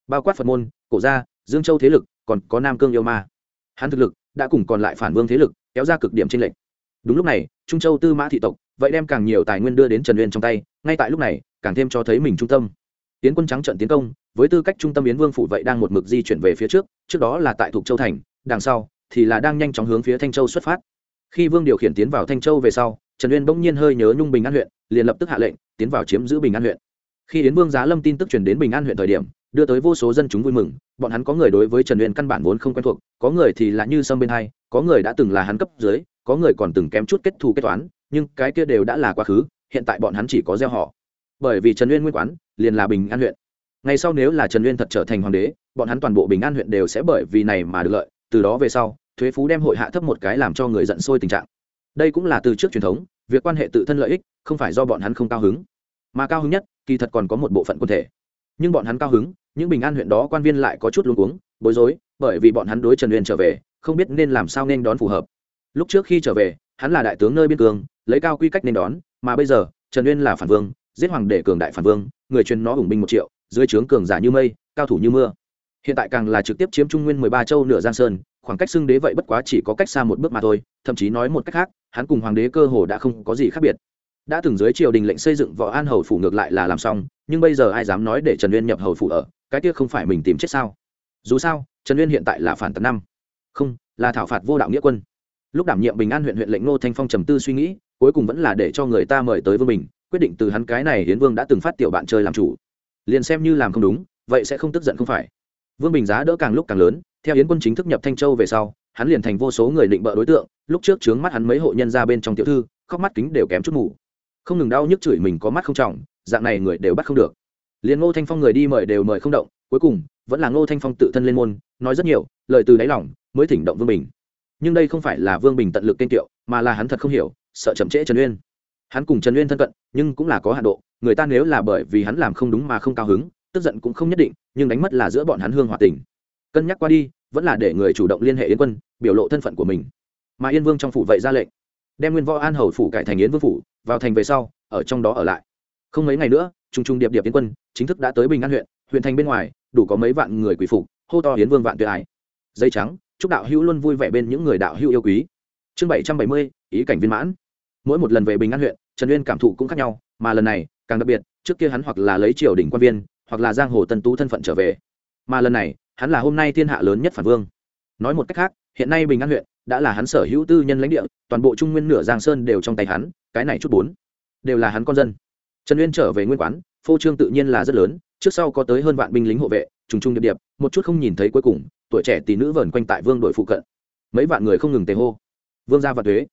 bao quát phật môn cổ gia dương châu thế lực còn có nam cương yêu ma hắn thực lực đã cùng còn lại phản vương thế lực kéo ra cực điểm trên lệnh đúng lúc này trung châu tư mã thị tộc vậy đem càng nhiều tài nguyên đưa đến trần uyên trong tay ngay tại lúc này càng thêm cho thấy mình trung tâm tiến quân trắng trận tiến công với tư cách trung tâm yến vương phủ vậy đang một mực di chuyển về phía trước trước đó là tại thuộc châu thành đằng sau thì là đang nhanh chóng hướng phía thanh châu xuất phát. Khi vương điều khiển tiến vào thanh châu về sau, trần uyên bỗng nhiên hơi nhớ nhung bình an huyện, liền lập tức hạ lệnh, tiến vào chiếm giữ bình an huyện. Khi yến vương giá lâm tin tức truyền đến bình an huyện thời điểm, đưa tới vô số dân chúng vui mừng, bọn hắn có người đối với trần uyên căn bản vốn không quen thuộc, có người thì là như sâm bên hai, có người đã từng là hắn cấp dưới, có người còn từng kém chút kết thù kết toán, nhưng cái kia đều đã là quá khứ, hiện tại bọn hắn chỉ có gieo họ. Bởi vì trần uyên nguyên quán, liền là bình an huyện. Ngày sau nếu là trần uyên thật trở thành hoàng đế, bọn hắn toàn bộ bình an huyện đều sẽ bởi vì này mà được lợi từ đó về sau, thuế phú đem hội hạ thấp một cái làm cho người giận sôi tình trạng. Đây cũng là từ trước truyền thống, việc quan hệ tự thân lợi ích, không phải do bọn hắn không cao hứng. Mà cao hứng nhất, kỳ thật còn có một bộ phận quân thể. Nhưng bọn hắn cao hứng, những bình an huyện đó quan viên lại có chút luống cuống, bối rối, bởi vì bọn hắn đối trần uyên trở về, không biết nên làm sao nên đón phù hợp. Lúc trước khi trở về, hắn là đại tướng nơi biên cương, lấy cao quy cách nên đón, mà bây giờ, trần uyên là phản vương, giết hoàng đệ cường đại phản vương, người truyền nó ủng binh một triệu, dưới trướng cường giả như mây, cao thủ như mưa hiện tại càng là trực tiếp chiếm trung nguyên mười ba châu nửa giang sơn, khoảng cách xưng đế vậy bất quá chỉ có cách xa một bước mà thôi, thậm chí nói một cách khác, hắn cùng hoàng đế cơ hồ đã không có gì khác biệt. Đã từng dưới triều đình lệnh xây dựng võ an hầu phủ ngược lại là làm xong, nhưng bây giờ ai dám nói để trần uyên nhập hầu phủ ở, cái kia không phải mình tìm chết sao? Dù sao, trần uyên hiện tại là phản tấn năm. Không, là thảo phạt vô đạo nghĩa quân. Lúc đảm nhiệm bình an huyện huyện lệnh ngô thanh phong trầm tư suy nghĩ, cuối cùng vẫn là để cho người ta mời tới vương bình, quyết định từ hắn cái này hiến vương đã từng phát tiểu bạn chơi làm chủ. Liền xem như làm không đúng, vậy sẽ không tức giận không phải vương bình giá đỡ càng lúc càng lớn, theo yến quân chính thức nhập thanh châu về sau, hắn liền thành vô số người định bợ đối tượng, lúc trước trướng mắt hắn mấy hộ nhân ra bên trong tiểu thư, khóc mắt kính đều kém chút mù không ngừng đau nhức chửi mình có mắt không trọng, dạng này người đều bắt không được. Liền ngô thanh phong người đi mời đều mời không động, cuối cùng, vẫn là ngô thanh phong tự thân lên môn, nói rất nhiều, lời từ đáy lòng mới thỉnh động vương bình. Nhưng đây không phải là vương bình tận lực tên tiệu mà là hắn thật không hiểu, sợ chậm trễ trần uyên. Hắn cùng trần uyên thân cận, nhưng cũng là có hạ độ, người ta nếu là bởi vì hắn làm không đúng mà không cao hứng tức giận cũng không nhất định, nhưng đánh mất là giữa bọn hắn hương hòa tình. Cân nhắc qua đi, vẫn là để người chủ động liên hệ yến quân, biểu lộ thân phận của mình. Mà yên vương trong phủ vậy ra lệnh, đem nguyên võ an hầu phủ cải thành yến vương phủ, vào thành về sau, ở trong đó ở lại. Không mấy ngày nữa, trung trung điệp điệp yến quân chính thức đã tới bình an huyện huyện thành bên ngoài, đủ có mấy vạn người quỷ phục, hô to yến vương vạn tuyệt ái. Dây trắng, chúc đạo hữu luôn vui vẻ bên những người đạo hữu yêu quý. Chương bảy trăm bảy mươi, ý cảnh viên mãn. Mỗi một lần về bình an huyện, trần uyên cảm thụ cũng khác nhau, mà lần này, càng đặc biệt, trước kia hắn hoặc là lấy triều đình quan viên hoặc là giang hồ tân tú thân phận trở về. Mà lần này, hắn là hôm nay thiên hạ lớn nhất phản vương. Nói một cách khác, hiện nay bình an huyện đã là hắn sở hữu tư nhân lãnh địa, toàn bộ trung nguyên nửa giang sơn đều trong tay hắn, cái này chút bốn đều là hắn con dân. Trần uyên trở về nguyên quán, phô trương tự nhiên là rất lớn, trước sau có tới hơn vạn binh lính hộ vệ, trùng trùng điệp điệp, một chút không nhìn thấy cuối cùng, tuổi trẻ tỷ nữ vờn quanh tại vương đội phụ cận. Mấy vạn người không ngừng tề hô. Vương gia và thuế.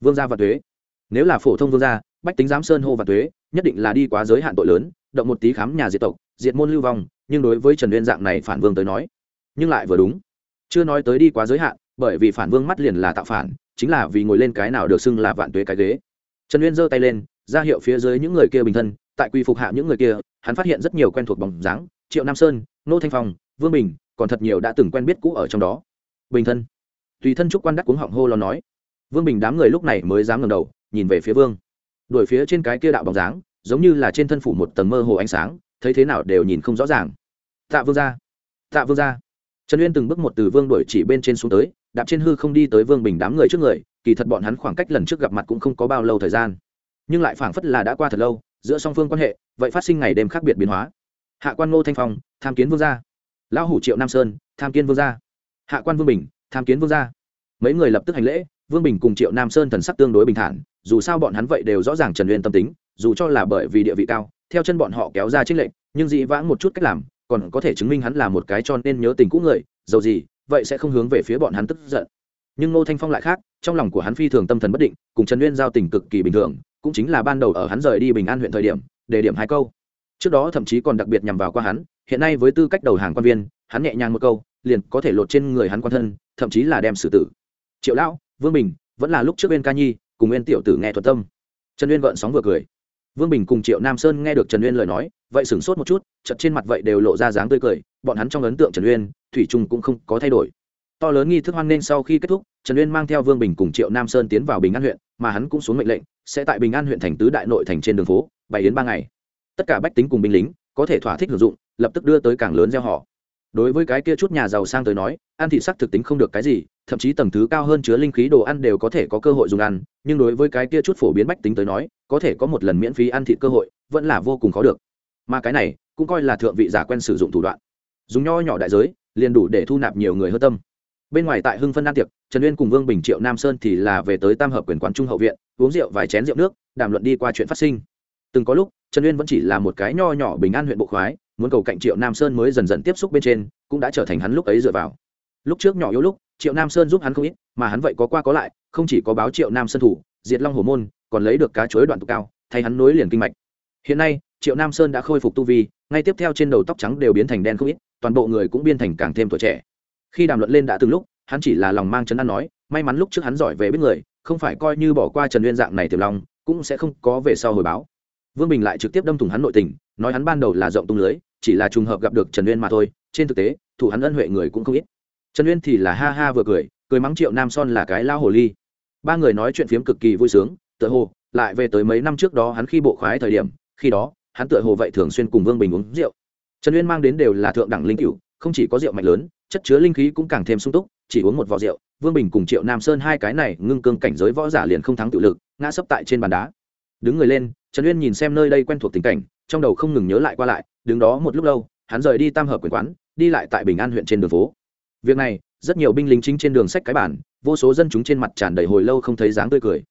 Vương gia và thuế. Nếu là phổ thông vương gia, bách tính giám sơn hô và thuế, nhất định là đi quá giới hạn tội lớn, động một tí khám nhà diệt tộc diệt môn lưu vong, nhưng đối với trần uyên dạng này phản vương tới nói, nhưng lại vừa đúng. Chưa nói tới đi quá giới hạn, bởi vì phản vương mắt liền là tạo phản, chính là vì ngồi lên cái nào được xưng là vạn tuế cái ghế. Trần uyên giơ tay lên, ra hiệu phía dưới những người kia bình thân, tại quy phục hạ những người kia, hắn phát hiện rất nhiều quen thuộc bóng dáng, triệu nam sơn, nô thanh phong, vương bình, còn thật nhiều đã từng quen biết cũ ở trong đó. Bình thân. Tùy thân trúc quan đắc cuống họng hô lo nói. Vương bình đám người lúc này mới dám ngầm đầu, nhìn về phía vương. Đuổi phía trên cái kia đạo bóng dáng, giống như là trên thân phủ một tầng mơ hồ ánh sáng thấy thế nào đều nhìn không rõ ràng. Tạ vương gia, tạ vương gia, trần uyên từng bước một từ vương đổi chỉ bên trên xuống tới đạp trên hư không đi tới vương bình đám người trước người kỳ thật bọn hắn khoảng cách lần trước gặp mặt cũng không có bao lâu thời gian. Nhưng lại phảng phất là đã qua thật lâu giữa song phương quan hệ vậy phát sinh ngày đêm khác biệt biến hóa. Hạ quan ngô thanh phong tham kiến vương gia. Lão hủ triệu nam sơn tham kiến vương gia. Hạ quan vương bình tham kiến vương gia. Mấy người lập tức hành lễ vương bình cùng triệu nam sơn thần sắc tương đối bình thản dù sao bọn hắn vậy đều rõ ràng trần uyên tâm tính dù cho là bởi vì địa vị cao theo chân bọn họ kéo ra trích lệnh nhưng dị vãng một chút cách làm, còn có thể chứng minh hắn là một cái cho nên nhớ tình cũ người, dầu gì, vậy sẽ không hướng về phía bọn hắn tức giận. Nhưng ngô thanh phong lại khác, trong lòng của hắn phi thường tâm thần bất định, cùng trần uyên giao tình cực kỳ bình thường, cũng chính là ban đầu ở hắn rời đi bình an huyện thời điểm để điểm hai câu. Trước đó thậm chí còn đặc biệt nhằm vào qua hắn, hiện nay với tư cách đầu hàng quan viên, hắn nhẹ nhàng một câu, liền có thể lột trên người hắn quan thân, thậm chí là đem xử tử. Triệu lão, vương bình, vẫn là lúc trước bên ca nhi, cùng nguyên tiểu tử nghe thuật tâm. Trần uyên gợn sóng vừa cười vương bình cùng triệu nam sơn nghe được trần uyên lời nói, vậy sửng sốt một chút chật trên mặt vậy đều lộ ra dáng tươi cười, bọn hắn trong ấn tượng trần uyên, thủy trung cũng không có thay đổi. To lớn nghi thức hoan nghênh sau khi kết thúc, trần uyên mang theo vương bình cùng triệu nam sơn tiến vào bình an huyện, mà hắn cũng xuống mệnh lệnh, sẽ tại bình an huyện thành tứ đại nội thành trên đường phố, bày yến ba ngày. Tất cả bách tính cùng binh lính, có thể thỏa thích sử dụng, lập tức đưa tới càng lớn gieo họ đối với cái kia chút nhà giàu sang tới nói, ăn thịt sắc thực tính không được cái gì, thậm chí tầng thứ cao hơn chứa linh khí đồ ăn đều có thể có cơ hội dùng ăn, nhưng đối với cái kia chút phổ biến bách tính tới nói, có thể có một lần miễn phí ăn thịt cơ hội, vẫn là vô cùng khó được. Mà cái này, cũng coi là thượng vị giả quen sử dụng thủ đoạn. Dùng nho nhỏ đại giới, liền đủ để thu nạp nhiều người hơn tâm. Bên ngoài tại hưng phân ăn tiệc, trần uyên cùng vương bình triệu nam sơn thì là về tới tam hợp quyền quán trung hậu viện, uống rượu vài chén rượu nước, đàm luận đi qua chuyện phát sinh. Từng có lúc, trần uyên vẫn chỉ là một cái nho nhỏ bình an huyện bộ khoái muốn cầu cạnh triệu nam sơn mới dần dần tiếp xúc bên trên, cũng đã trở thành hắn lúc ấy dựa vào. Lúc trước nhỏ yếu lúc, triệu nam sơn giúp hắn không ít, mà hắn vậy có qua có lại, không chỉ có báo triệu nam sơn thủ, diệt long hồ môn, còn lấy được cá chuối đoạn tụ cao, thay hắn nối liền kinh mạch. Hiện nay, triệu nam sơn đã khôi phục tu vi, ngay tiếp theo trên đầu tóc trắng đều biến thành đen không ít, toàn bộ người cũng biên thành càng thêm tuổi trẻ. Khi đàm luận lên đã từng lúc, hắn chỉ là lòng mang chấn an nói, may mắn lúc trước hắn giỏi về biết người, không phải coi như bỏ qua trần nguyên dạng này tiềm long, cũng sẽ không có về sau hồi báo. Vương bình lại trực tiếp đâm thủng hắn nội tình nói hắn ban đầu là rộng tung lưới, chỉ là trùng hợp gặp được trần uyên mà thôi, trên thực tế, thủ hắn ân huệ người cũng không ít. Trần uyên thì là ha ha vừa cười cười mắng triệu nam son là cái lao hồ ly. Ba người nói chuyện phiếm cực kỳ vui sướng, tựa hồ, lại về tới mấy năm trước đó hắn khi bộ khoái thời điểm, khi đó, hắn tựa hồ vậy thường xuyên cùng vương bình uống rượu. Trần uyên mang đến đều là thượng đẳng linh cựu không chỉ có rượu mạnh lớn, chất chứa linh khí cũng càng thêm sung túc, chỉ uống một vò rượu, vương bình cùng triệu nam sơn hai cái này ngưng cương cảnh giới võ giả liền không thắng tự lực, ngã sấp tại trên bàn đá. Đứng người lên, trần uyên nhìn xem nơi đây quen thuộc tình cảnh trong đầu không ngừng nhớ lại qua lại, đứng đó một lúc lâu, hắn rời đi tam hợp quyền quán, đi lại tại bình an huyện trên đường phố. Việc này, rất nhiều binh lính chính trên đường sách cái bản vô số dân chúng trên mặt tràn đầy hồi lâu không thấy dáng tươi cười.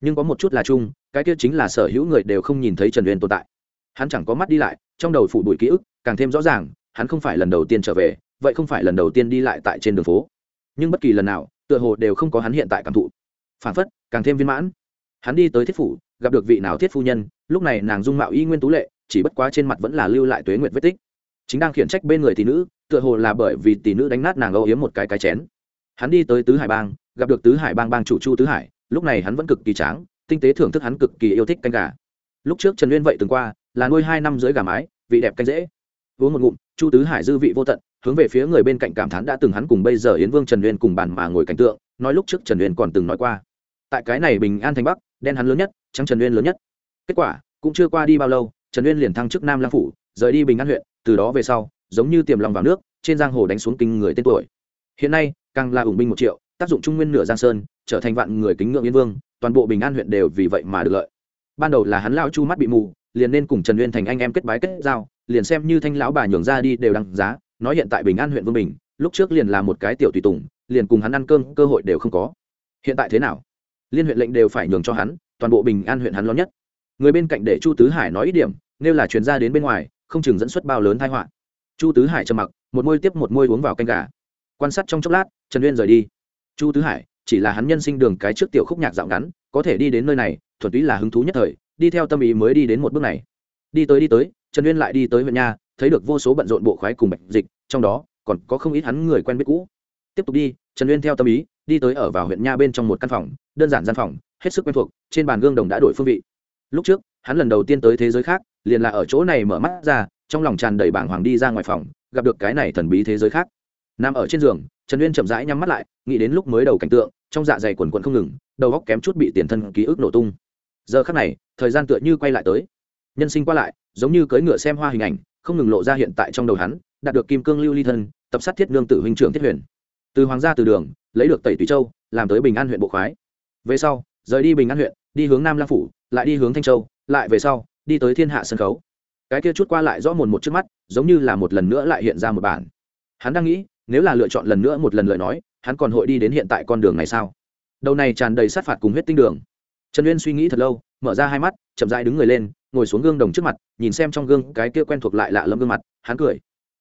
Nhưng có một chút là chung, cái kia chính là sở hữu người đều không nhìn thấy trần uyên tồn tại. Hắn chẳng có mắt đi lại, trong đầu phủ bụi ký ức, càng thêm rõ ràng, hắn không phải lần đầu tiên trở về, vậy không phải lần đầu tiên đi lại tại trên đường phố. Nhưng bất kỳ lần nào, tựa hồ đều không có hắn hiện tại cảm thụ. Phản phất, càng thêm viên mãn. Hắn đi tới thiết phủ, gặp được vị nào thiết phu nhân, lúc này nàng dung mạo y nguyên tú lệ chỉ bất quá trên mặt vẫn là lưu lại tuế nguyệt vết tích. Chính đang khiển trách bên người tỷ nữ, tựa hồ là bởi vì tỷ nữ đánh nát nàng âu yếm một cái cái chén. Hắn đi tới tứ hải bang, gặp được tứ hải bang bang chủ chu tứ hải, lúc này hắn vẫn cực kỳ tráng, tinh tế thưởng thức hắn cực kỳ yêu thích canh gà. Lúc trước trần uyên vậy từng qua, là nuôi hai năm dưới gà mái, vị đẹp canh dễ. Uống một ngụm, chu tứ hải dư vị vô tận, hướng về phía người bên cạnh cảm thán đã từng hắn cùng bây giờ yến vương trần uyên cùng bàn mà ngồi cảnh tượng, nói lúc trước trần uyên còn từng nói qua. Tại cái này bình an thành bắc, đen hắn lớn nhất, trắng trần uyên lớn nhất. Kết quả, cũng chưa qua đi bao lâu trần uyên liền thăng chức nam lang phủ, rời đi bình an huyện, từ đó về sau, giống như tiềm lòng vào nước, trên giang hồ đánh xuống kinh người tên tuổi. Hiện nay, càng là ủng binh một triệu, tác dụng trung nguyên nửa giang sơn, trở thành vạn người kính ngưỡng yên vương, toàn bộ bình an huyện đều vì vậy mà được lợi. Ban đầu là hắn lao chu mắt bị mù, liền nên cùng trần uyên thành anh em kết bái kết giao, liền xem như thanh lão bà nhường ra đi đều đăng giá, nói hiện tại bình an huyện vương bình, lúc trước liền là một cái tiểu tùy tùng, liền cùng hắn ăn cơm, cơ hội đều không có. Hiện tại thế nào? Liên huyện lệnh đều phải nhường cho hắn, toàn bộ bình an huyện hắn lo nhất người bên cạnh để chu tứ hải nói ít điểm, nếu là chuyên gia đến bên ngoài, không chừng dẫn xuất bao lớn thái họa. Chu tứ hải trầm mặc, một môi tiếp một môi uống vào canh gà. Quan sát trong chốc lát, trần uyên rời đi. Chu tứ hải, chỉ là hắn nhân sinh đường cái trước tiểu khúc nhạc dạo ngắn, có thể đi đến nơi này, thuần túy là hứng thú nhất thời, đi theo tâm ý mới đi đến một bước này. Đi tới đi tới, trần uyên lại đi tới huyện nha, thấy được vô số bận rộn bộ khoái cùng bệnh dịch, trong đó, còn có không ít hắn người quen biết cũ. Tiếp tục đi, trần uyên theo tâm ý, đi tới ở vào huyện nha bên trong một căn phòng, đơn giản gian phòng, hết sức quen thuộc, trên bàn gương đồng đã đổi phương vị lúc trước, hắn lần đầu tiên tới thế giới khác, liền là ở chỗ này mở mắt ra, trong lòng tràn đầy bảng hoàng đi ra ngoài phòng, gặp được cái này thần bí thế giới khác. Nằm ở trên giường, trần uyên chậm rãi nhắm mắt lại, nghĩ đến lúc mới đầu cảnh tượng, trong dạ dày quần quần không ngừng, đầu góc kém chút bị tiền thân ký ức nổ tung. Giờ khắc này, thời gian tựa như quay lại tới. Nhân sinh qua lại, giống như cưỡi ngựa xem hoa hình ảnh, không ngừng lộ ra hiện tại trong đầu hắn, đạt được kim cương lưu ly thân, tập sát thiết nương tử huynh trưởng thiết huyền. Từ hoàng gia từ đường, lấy được tẩy tùy châu, làm tới bình an huyện bộ khoái. Về sau, rời đi bình an huyện, đi hướng nam lang phủ lại đi hướng thanh châu, lại về sau, đi tới thiên hạ sân khấu. Cái kia chút qua lại rõ mồn một trước mắt, giống như là một lần nữa lại hiện ra một bản. Hắn đang nghĩ, nếu là lựa chọn lần nữa một lần lời nói, hắn còn hội đi đến hiện tại con đường này sao? Đầu này tràn đầy sát phạt cùng huyết tinh đường. Trần uyên suy nghĩ thật lâu, mở ra hai mắt, chậm rãi đứng người lên, ngồi xuống gương đồng trước mặt, nhìn xem trong gương cái kia quen thuộc lại lạ lẫm gương mặt, hắn cười.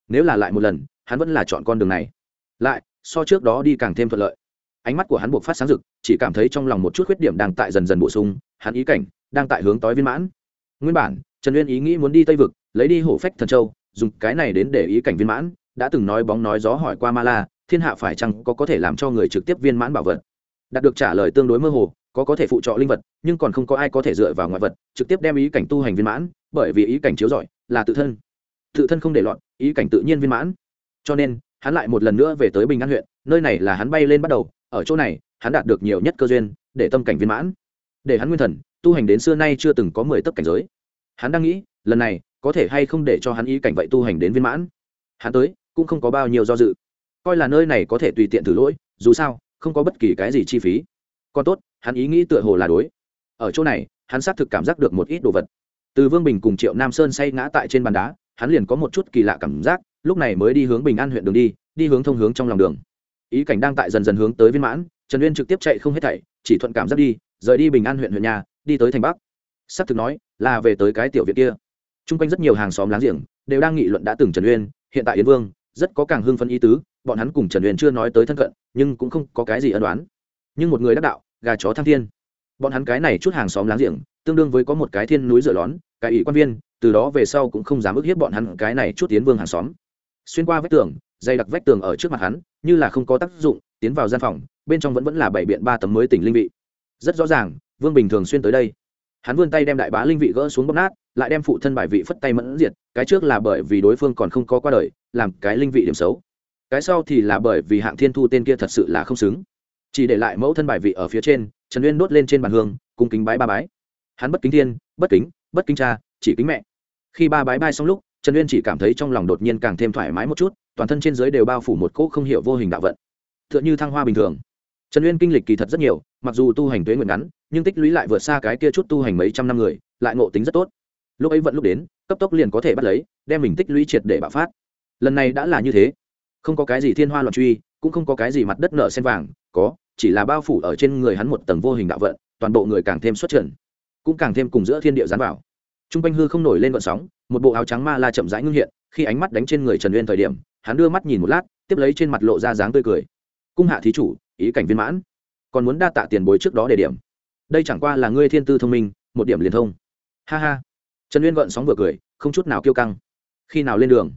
Nếu là lại một lần, hắn vẫn là chọn con đường này. Lại, so trước đó đi càng thêm thuận lợi. Ánh mắt của hắn buộc phát sáng rực, chỉ cảm thấy trong lòng một chút khuyết điểm đang tại dần dần bổ sung, hắn ý cảnh đang tại hướng tối viên mãn. Nguyên bản, trần uyên ý nghĩ muốn đi tây vực, lấy đi hổ phách thần châu, dùng cái này đến để ý cảnh viên mãn, đã từng nói bóng nói gió hỏi qua ma la, thiên hạ phải chăng có có thể làm cho người trực tiếp viên mãn bảo vật? Đạt được trả lời tương đối mơ hồ, có có thể phụ trợ linh vật, nhưng còn không có ai có thể dựa vào ngoại vật, trực tiếp đem ý cảnh tu hành viên mãn, bởi vì ý cảnh chiếu giỏi là tự thân. Tự thân không để loạn, ý cảnh tự nhiên viên mãn. Cho nên, hắn lại một lần nữa về tới bình an huyện, nơi này là hắn bay lên bắt đầu, ở chỗ này, hắn đạt được nhiều nhất cơ duyên, để tâm cảnh viên mãn. Để hắn nguyên thần tu hành đến xưa nay chưa từng có mười tấc cảnh giới. Hắn đang nghĩ, lần này, có thể hay không để cho hắn ý cảnh vậy tu hành đến viên mãn? Hắn tới, cũng không có bao nhiêu do dự. Coi là nơi này có thể tùy tiện thử lỗi, dù sao, không có bất kỳ cái gì chi phí. Còn tốt, hắn ý nghĩ tựa hồ là đối. Ở chỗ này, hắn xác thực cảm giác được một ít đồ vật. Từ vương bình cùng triệu nam sơn say ngã tại trên bàn đá, hắn liền có một chút kỳ lạ cảm giác, lúc này mới đi hướng bình an huyện đường đi đi hướng thông hướng trong lòng đường. Ý cảnh đang tại dần dần hướng tới viên mãn, trần uyên trực tiếp chạy không hết thảy, chỉ thuận cảm giác đi, rời đi bình an huyện huyện nhà đi tới thành bắc. S ắ c thực nói, là về tới cái tiểu viện kia. T r u n g quanh rất nhiều hàng xóm láng giềng đều đang nghị luận đã từng trần uyên, hiện tại yến vương, rất có càng hưng phân ý tứ, bọn hắn cùng trần uyên chưa nói tới thân cận, nhưng cũng không có cái gì ân đoán nhưng một người đắc đạo, gà chó thăng thiên. Bọn hắn cái này chút hàng xóm láng giềng, tương đương với có một cái thiên núi dựa lón, cái ủy quan viên, từ đó về sau cũng không dám ức hiếp bọn hắn cái này chút tiến vương hàng xóm. Xuyên qua vách tường, dày đặc vách tường ở trước mặt hắn, như là không có tác dụng, tiến vào gian phòng, bên trong vẫn vẫn là bảy biện ba tấm mới tỉnh linh vị. Rất rõ ràng vương bình thường xuyên tới đây. Hắn vươn tay đem đại bá linh vị gỡ xuống bóp nát, lại đem phụ thân bài vị phất tay mẫn diệt, cái trước là bởi vì đối phương còn không có qua đời, làm cái linh vị điểm xấu. Cái sau thì là bởi vì hạng thiên thu tên kia thật sự là không xứng. Chỉ để lại mẫu thân bài vị ở phía trên, trần uyên đốt lên trên bàn hương, cung kính bái ba bái. Hắn bất kính thiên, bất kính bất kính cha, chỉ kính mẹ. Khi ba bái bai xong lúc, trần uyên chỉ cảm thấy trong lòng đột nhiên càng thêm thoải mái một chút, toàn thân trên giới đều bao phủ một cỗ không hiểu vô hình đạo vận. T h ư ợ n h ư thăng hoa bình thường trần uyên kinh lịch kỳ thật rất nhiều, mặc dù tu hành tuế nguyện ngắn, nhưng tích lũy lại vượt xa cái kia chút tu hành mấy trăm năm người, lại ngộ tính rất tốt. Lúc ấy vẫn lúc đến, cấp tốc liền có thể bắt lấy, đem mình tích lũy triệt để bạo phát. Lần này đã là như thế. Không có cái gì thiên hoa loạn truy, cũng không có cái gì mặt đất nở sen vàng, có, chỉ là bao phủ ở trên người hắn một tầng vô hình đạo vận, toàn bộ người càng thêm xuất trần, cũng càng thêm cùng giữa thiên địa gián vào. T r u n g quanh hư không nổi lên vận sóng, một bộ áo trắng ma la chậm rãi ngưng hiện, khi ánh mắt đánh trên người trần uyên thời điểm, hắn đưa mắt nhìn một lát, tiếp lấy trên mặt lộ ra dáng tươi cười. Cung hạ thí chủ ý cảnh viên mãn. Còn muốn đa tạ tiền bối trước đó để điểm. Đây chẳng qua là ngươi thiên tư thông minh, một điểm liền thông. Ha ha. Trần uyên gợn sóng vừa cười, không chút nào kiêu căng. Khi nào lên đường?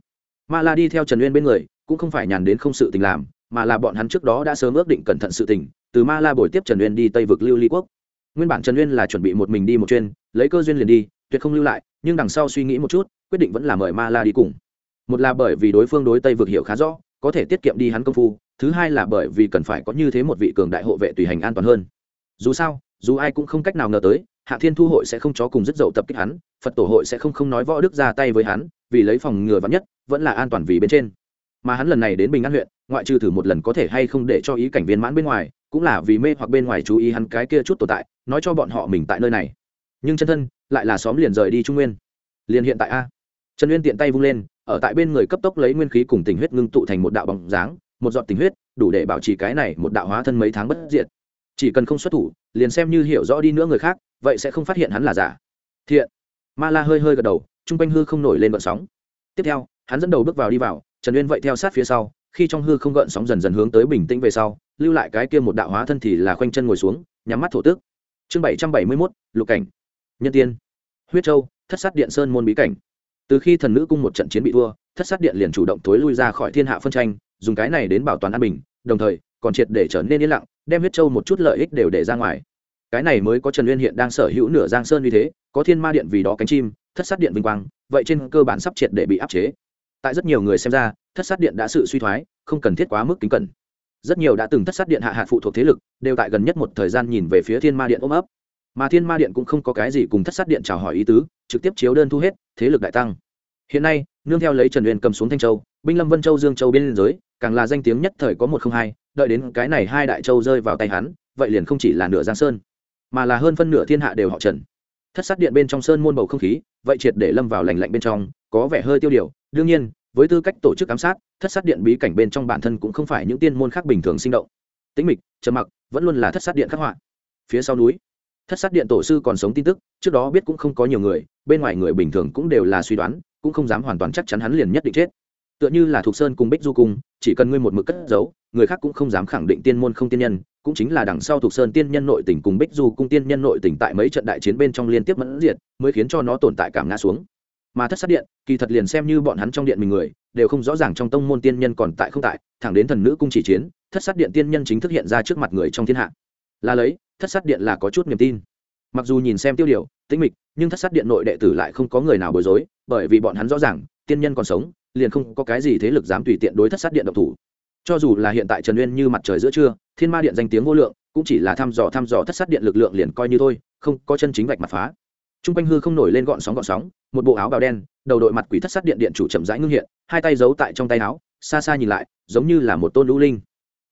Ma la đi theo trần uyên bên người, cũng không phải nhàn đến không sự tình làm, mà là bọn hắn trước đó đã sớm ước định cẩn thận sự tình, từ ma la bồi tiếp trần uyên đi tây vực lưu ly quốc. Nguyên bản trần uyên là chuẩn bị một mình đi một chuyên lấy cơ duyên liền đi, tuyệt không lưu lại, nhưng đằng sau suy nghĩ một chút, quyết định vẫn là mời ma la đi cùng. Một là bởi vì đối phương đối tây vực hiểu khá rõ, có thể tiết kiệm đi hắn công phu thứ hai là bởi vì cần phải có như thế một vị cường đại hộ vệ tùy hành an toàn hơn. Dù sao, dù ai cũng không cách nào ngờ tới, hạ thiên thu hội sẽ không chó cùng rất dậu tập kích hắn, phật tổ hội sẽ không không nói võ đức ra tay với hắn, vì lấy phòng ngừa vắn nhất, vẫn là an toàn vì bên trên. Mà hắn lần này đến bình an huyện, ngoại trừ thử một lần có thể hay không để cho ý cảnh viên mãn bên ngoài, cũng là vì mê hoặc bên ngoài chú ý hắn cái kia chút tồn tại, nói cho bọn họ mình tại nơi này. Nhưng chân thân, lại là xóm liền rời đi trung nguyên. Liền hiện tại a. Trần uyên tiện tay vung lên, ở tại bên người cấp tốc lấy nguyên khí cùng tình huyết ngưng tụ thành một đạo bóng dáng một giọt tình huyết, đủ để bảo trì cái này một đạo hóa thân mấy tháng bất diệt. Chỉ cần không xuất thủ, liền xem như hiểu rõ đi nữa người khác, vậy sẽ không phát hiện hắn là giả. Thiện. Ma la hơi hơi gật đầu chung quanh hư không nổi lên vận sóng. Tiếp theo, hắn dẫn đầu bước vào đi vào, trần uyên vậy theo sát phía sau, khi trong hư không gợn sóng dần dần hướng tới bình tĩnh về sau, lưu lại cái kia một đạo hóa thân thì là khoanh chân ngồi xuống, nhắm mắt thổ tước chương bảy trăm bảy mươi mốt, lục cảnh. Nhân tiên. Huyết châu, thất sát điện sơn môn bí cảnh. Từ khi thần nữ cung một trận chiến bị thua, thất sát điện liền chủ động tối lui ra khỏi thiên hạ phân tranh dùng cái này đến bảo toàn an bình, đồng thời, còn triệt để trở nên yên lặng, đem huyết châu một chút lợi ích đều để ra ngoài. Cái này mới có trần uyên hiện đang sở hữu nửa giang sơn như thế, có thiên ma điện vì đó cánh chim, thất sát điện vinh quang, vậy trên cơ bản sắp triệt để bị áp chế. Tại rất nhiều người xem ra, thất sát điện đã sự suy thoái, không cần thiết quá mức kính cẩn. Rất nhiều đã từng thất sát điện hạ hạt phụ thuộc thế lực, đều tại gần nhất một thời gian nhìn về phía thiên ma điện ôm ấp. Mà thiên ma điện cũng không có cái gì cùng thất sát điện chào hỏi ý tứ, trực tiếp chiếu đơn thu hết, thế lực đại tăng. Hiện nay nương theo lấy trần uyên cầm xuống thanh châu, binh lâm vân châu dương châu bên giới, càng là danh tiếng nhất thời có một không hai, đợi đến cái này hai đại châu rơi vào tay hắn, vậy liền không chỉ là nửa giang sơn, mà là hơn phân nửa thiên hạ đều họ trần. Thất sát điện bên trong sơn môn bầu không khí, vậy triệt để lâm vào lành lạnh bên trong, có vẻ hơi tiêu điều. Đương nhiên, với tư cách tổ chức ám sát, thất sát điện bí cảnh bên trong bản thân cũng không phải những tiên môn khác bình thường sinh động. Tĩnh mịch, trầm mặc, vẫn luôn là thất sát điện khắc họa. Phía sau núi, thất sát điện tổ sư còn sống tin tức, trước đó biết cũng không có nhiều người, bên ngoài người bình thường cũng đều là suy đoán cũng không dám hoàn toàn chắc chắn hắn liền nhất định chết. Tựa như là thuộc sơn cùng bích du cung chỉ cần ngươi một mực cất giấu, người khác cũng không dám khẳng định tiên môn không tiên nhân, cũng chính là đằng sau thuộc sơn tiên nhân nội tỉnh cùng bích du cung tiên nhân nội tỉnh tại mấy trận đại chiến bên trong liên tiếp mẫn diệt, mới khiến cho nó tồn tại cảm ngã xuống. Mà thất sát điện, kỳ thật liền xem như bọn hắn trong điện mình người, đều không rõ ràng trong tông môn tiên nhân còn tại không tại, thẳng đến thần nữ cung chỉ chiến, thất sát điện tiên nhân chính thức hiện ra trước mặt người trong thiên hạ. Là lấy, thất sát điện là có chút niềm tin mặc dù nhìn xem tiêu điều, tĩnh mịch, nhưng thất sát điện nội đệ tử lại không có người nào bối rối, bởi vì bọn hắn rõ ràng, tiên nhân còn sống, liền không có cái gì thế lực dám tùy tiện đối thất sát điện độc thủ. Cho dù là hiện tại trần uyên như mặt trời giữa trưa, thiên ma điện danh tiếng vô lượng, cũng chỉ là thăm dò thăm dò thất sát điện lực lượng liền coi như thôi, không có chân chính vạch mặt phá. T r u n g quanh hư không nổi lên gọn sóng gọn sóng, một bộ áo bào đen, đầu đội mặt quỷ thất sát điện điện chủ chậm rãi ngưng hiện, hai tay giấu tại trong tay áo, xa xa nhìn lại, giống như là một tôn lũ linh.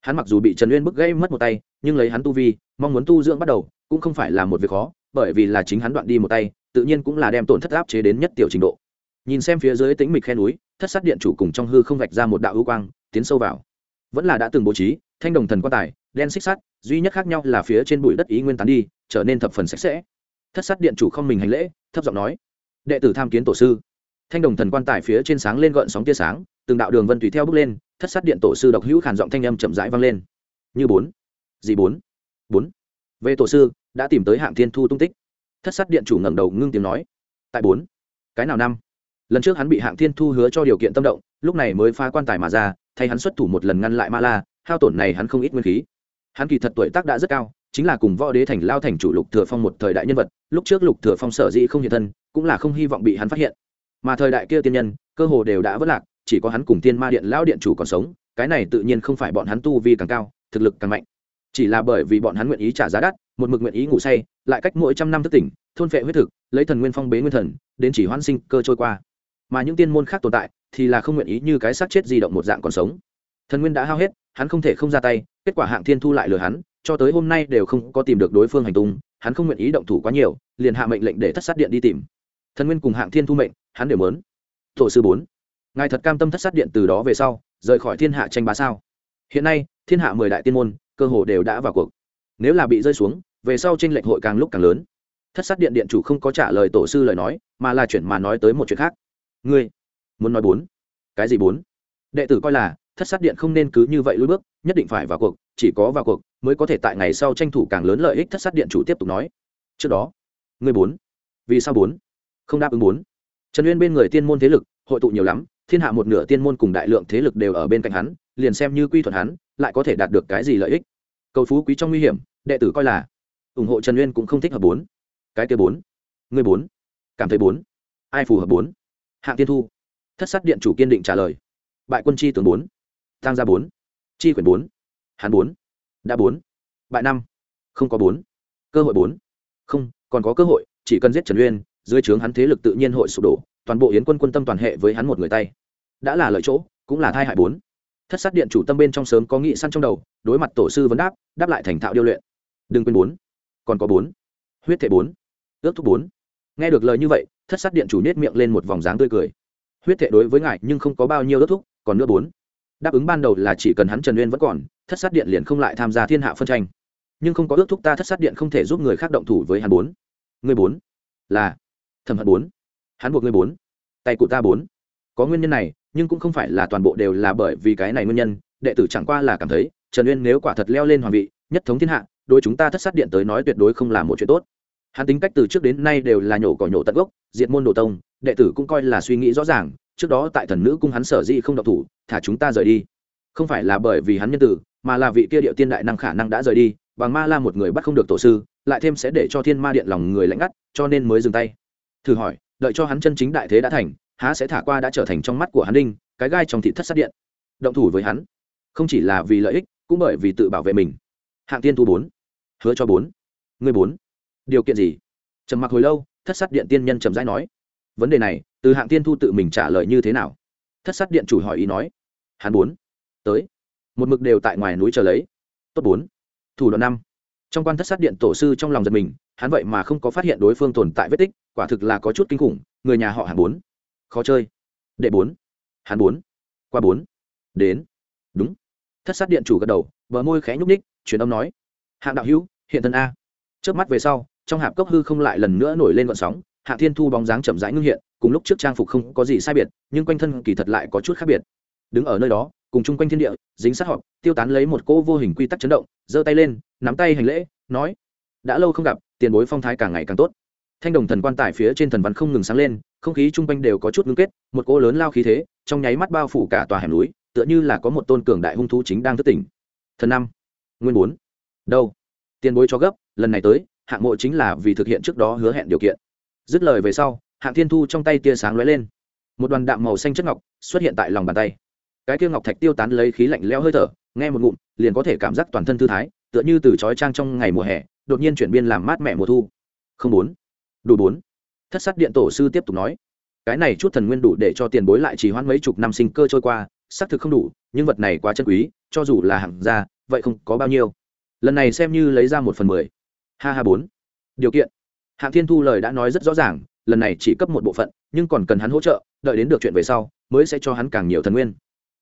Hắn mặc dù bị trần uyên bức gây mất một tay, nhưng lấy hắn tu vi, mong muốn tu dưỡng bắt đầu cũng không phải là một việc khó, bởi vì là chính hắn đoạn đi một tay, tự nhiên cũng là đem tổn thất áp chế đến nhất tiểu trình độ. Nhìn xem phía dưới tĩnh mịch khe núi, thất sát điện chủ cùng trong hư không vạch ra một đạo hữu quang, tiến sâu vào. Vẫn là đã từng bố trí, thanh đồng thần quan tài, đen xích sắt, duy nhất khác nhau là phía trên bụi đất ý nguyên tán đi, trở nên thập phần sạch sẽ. Thất sát điện chủ không mình hành lễ, thấp giọng nói, đệ tử tham kiến tổ sư. Thanh đồng thần quan tài phía trên sáng lên gợn sóng tia sáng, từng đạo đường vân tùy theo bước lên, thất sát điện tổ sư độc hữu khản giọng thanh âm chậm rãi vang lên. Như bốn. Dì bốn? Bốn về tổ sư, đã tìm tới hạng thiên thu tung tích. Thất sát điện chủ ngẩng đầu ngưng tiếng nói. Tại bốn. Cái nào năm? Lần trước hắn bị hạng thiên thu hứa cho điều kiện tâm động, lúc này mới phá quan tài mà ra, thay hắn xuất thủ một lần ngăn lại ma la, hao tổn này hắn không ít nguyên khí. Hắn kỳ thật tuổi tác đã rất cao, chính là cùng võ đế thành lao thành chủ lục thừa phong một thời đại nhân vật, lúc trước lục thừa phong sở dĩ không hiện thân, cũng là không hy vọng bị hắn phát hiện. Mà thời đại kia tiên nhân, cơ hồ đều đã vất lạc, chỉ có hắn cùng tiên ma điện lao điện chủ còn sống, cái này tự nhiên không phải bọn hắn tu vi càng cao, thực lực càng mạnh chỉ là bởi vì bọn hắn nguyện ý trả giá đắt, một mực nguyện ý ngủ say, lại cách mỗi trăm năm thức tỉnh, thôn phệ huyết thực, lấy thần nguyên phong bế nguyên thần, đến chỉ hoãn sinh cơ trôi qua. Mà những tiên môn khác tồn tại, thì là không nguyện ý như cái xác chết di động một dạng còn sống. Thần nguyên đã hao hết, hắn không thể không ra tay, kết quả hạng thiên thu lại lừa hắn, cho tới hôm nay đều không có tìm được đối phương hành tung, hắn không nguyện ý động thủ quá nhiều, liền hạ mệnh lệnh để thất sát điện đi tìm. Thần nguyên cùng hạng thiên thu mệnh, hắn đều mớn tổ sư bốn, ngài thật cam tâm thất sát điện từ đó về sau, rời khỏi thiên hạ tranh bá sao? Hiện nay, thiên hạ mười đại tiên môn cơ hồ đều đã vào cuộc. Nếu là bị rơi xuống, về sau tranh lệch hội càng lúc càng lớn. Thất sát điện điện chủ không có trả lời tổ sư lời nói, mà là chuyển mà nói tới một chuyện khác. Ngươi muốn nói bốn. Cái gì bốn? Đệ tử coi là, thất sát điện không nên cứ như vậy lùi bước, nhất định phải vào cuộc, chỉ có vào cuộc mới có thể tại ngày sau tranh thủ càng lớn lợi ích, thất sát điện chủ tiếp tục nói. Trước đó, ngươi bốn. Vì sao bốn? Không đáp ứng bốn. Trần uyên bên người tiên môn thế lực, hội tụ nhiều lắm, thiên hạ một nửa tiên môn cùng đại lượng thế lực đều ở bên cạnh hắn, liền xem như quy thuận hắn lại có thể đạt được cái gì lợi ích? Cầu phú quý trong nguy hiểm, đệ tử coi là ủng hộ trần uyên cũng không thích hợp bốn. Cái kia bốn. Ngươi bốn. Cảm thấy bốn. Ai phù hợp bốn? Hạng tiên thu. Thất sát điện chủ kiên định trả lời. Bại quân chi tướng bốn. Tăng gia bốn. Chi quyển bốn. Hán bốn. Đã bốn. Bại năm. Không có bốn. Cơ hội bốn. Không, còn có cơ hội, chỉ cần giết trần uyên, dưới trướng hắn thế lực tự nhiên hội sụp đổ, toàn bộ yến quân quân tâm toàn hệ với hắn một người tay. Đã là lợi chỗ, cũng là thai hại bốn thất sát điện chủ tâm bên trong sớm có nghị săn trong đầu, đối mặt tổ sư vấn đáp đáp lại thành thạo điêu luyện. Đừng quên bốn. Còn có bốn. Huyết thể bốn. Ước thúc bốn. Nghe được lời như vậy, thất sát điện chủ nết miệng lên một vòng dáng tươi cười. Huyết thệ đối với ngài nhưng không có bao nhiêu ước thúc, còn nữa bốn. Đáp ứng ban đầu là chỉ cần hắn trần uyên vẫn còn, thất sát điện liền không lại tham gia thiên hạ phân tranh. Nhưng không có ước thúc ta, thất sát điện không thể giúp người khác động thủ với hắn bốn. Người bốn. Là. Thẩm hận bốn. Hắn buộc người bốn. Tay cụ ta bốn. Có nguyên nhân này nhưng cũng không phải là toàn bộ đều là bởi vì cái này nguyên nhân, đệ tử chẳng qua là cảm thấy, trần uyên nếu quả thật leo lên hoàng vị, nhất thống thiên hạ đôi chúng ta thất sát điện tới nói tuyệt đối không là một chuyện tốt. Hắn tính cách từ trước đến nay đều là nhổ cỏ nhổ tận gốc, diệt môn đồ tông, đệ tử cũng coi là suy nghĩ rõ ràng, trước đó tại thần nữ cung hắn sở di không độc thủ, thả chúng ta rời đi. Không phải là bởi vì hắn nhân tử, mà là vị kia điệu tiên đại năng khả năng đã rời đi, bằng ma la một người bắt không được tổ sư, lại thêm sẽ để cho thiên ma điện lòng người lãnh ngắt, cho nên mới dừng tay. Thử hỏi, đợi cho hắn chân chính đại thế đã thành há sẽ thả qua đã trở thành trong mắt của hắn đinh, cái gai trong thị thất sát điện. Động thủ với hắn. Không chỉ là vì lợi ích, cũng bởi vì tự bảo vệ mình. Hạng tiên thu bốn. Hứa cho bốn. Người bốn. Điều kiện gì? Trầm mặc hồi lâu, thất sát điện tiên nhân trầm rãi nói. Vấn đề này, từ hạng tiên thu tự mình trả lời như thế nào? Thất sát điện chủ hỏi ý nói. Hắn bốn. Tới. Một mực đều tại ngoài núi chờ lấy. Tốt bốn. Thủ đoạn năm. Trong quan thất sát điện tổ sư trong lòng giật mình, hắn vậy mà không có phát hiện đối phương tồn tại vết tích, quả thực là có chút kinh khủng, người nhà họ hạng bốn khó chơi. Đệ bốn. Hắn bốn. Qua bốn. Đến. Đúng. Thất sát điện chủ gật đầu, bờ môi khẽ nhúc ních truyền âm nói. Hạng đạo hữu, hiện thân a. Trước mắt về sau, trong hạp cốc hư không lại lần nữa nổi lên gọn sóng hạ thiên thu bóng dáng chậm rãi ngưng hiện, cùng lúc trước trang phục không có gì sai biệt, nhưng quanh thân kỳ thật lại có chút khác biệt. Đứng ở nơi đó, cùng chung quanh thiên địa, dính sát họp, tiêu tán lấy một cỗ vô hình quy tắc chấn động, giơ tay lên, nắm tay hành lễ, nói. Đã lâu không gặp, tiền bối phong thái càng ngày càng tốt thanh đồng thần quan tài phía trên thần văn không ngừng sáng lên, không khí chung quanh đều có chút ngưng kết, một cỗ lớn lao khí thế, trong nháy mắt bao phủ cả tòa hẻm núi, tựa như là có một tôn cường đại hung thú chính đang thức tỉnh. Thần năm, nguyên bốn. Đâu? Tiền bối cho gấp, lần này tới, hạng mộ chính là vì thực hiện trước đó hứa hẹn điều kiện. Dứt lời về sau, hạng thiên thu trong tay tia sáng lóe lên. Một đoàn đạm màu xanh chất ngọc xuất hiện tại lòng bàn tay. Cái kia ngọc thạch tiêu tán lấy khí lạnh leo hơi thở, nghe một ngụm, liền có thể cảm giác toàn thân thư thái, tựa như từ trói trang trong ngày mùa hè, đột nhiên chuyển biên làm mát mẻ mùa thu. Không bốn đủ bốn. Thất sát điện tổ sư tiếp tục nói, cái này chút thần nguyên đủ để cho tiền bối lại chỉ hoãn mấy chục năm sinh cơ trôi qua, xác thực không đủ, nhưng vật này quá chân quý, cho dù là hạng gia, vậy không có bao nhiêu. Lần này xem như lấy ra một phần mười. Ha ha bốn. Điều kiện. Hạng thiên thu lời đã nói rất rõ ràng, lần này chỉ cấp một bộ phận, nhưng còn cần hắn hỗ trợ, đợi đến được chuyện về sau, mới sẽ cho hắn càng nhiều thần nguyên.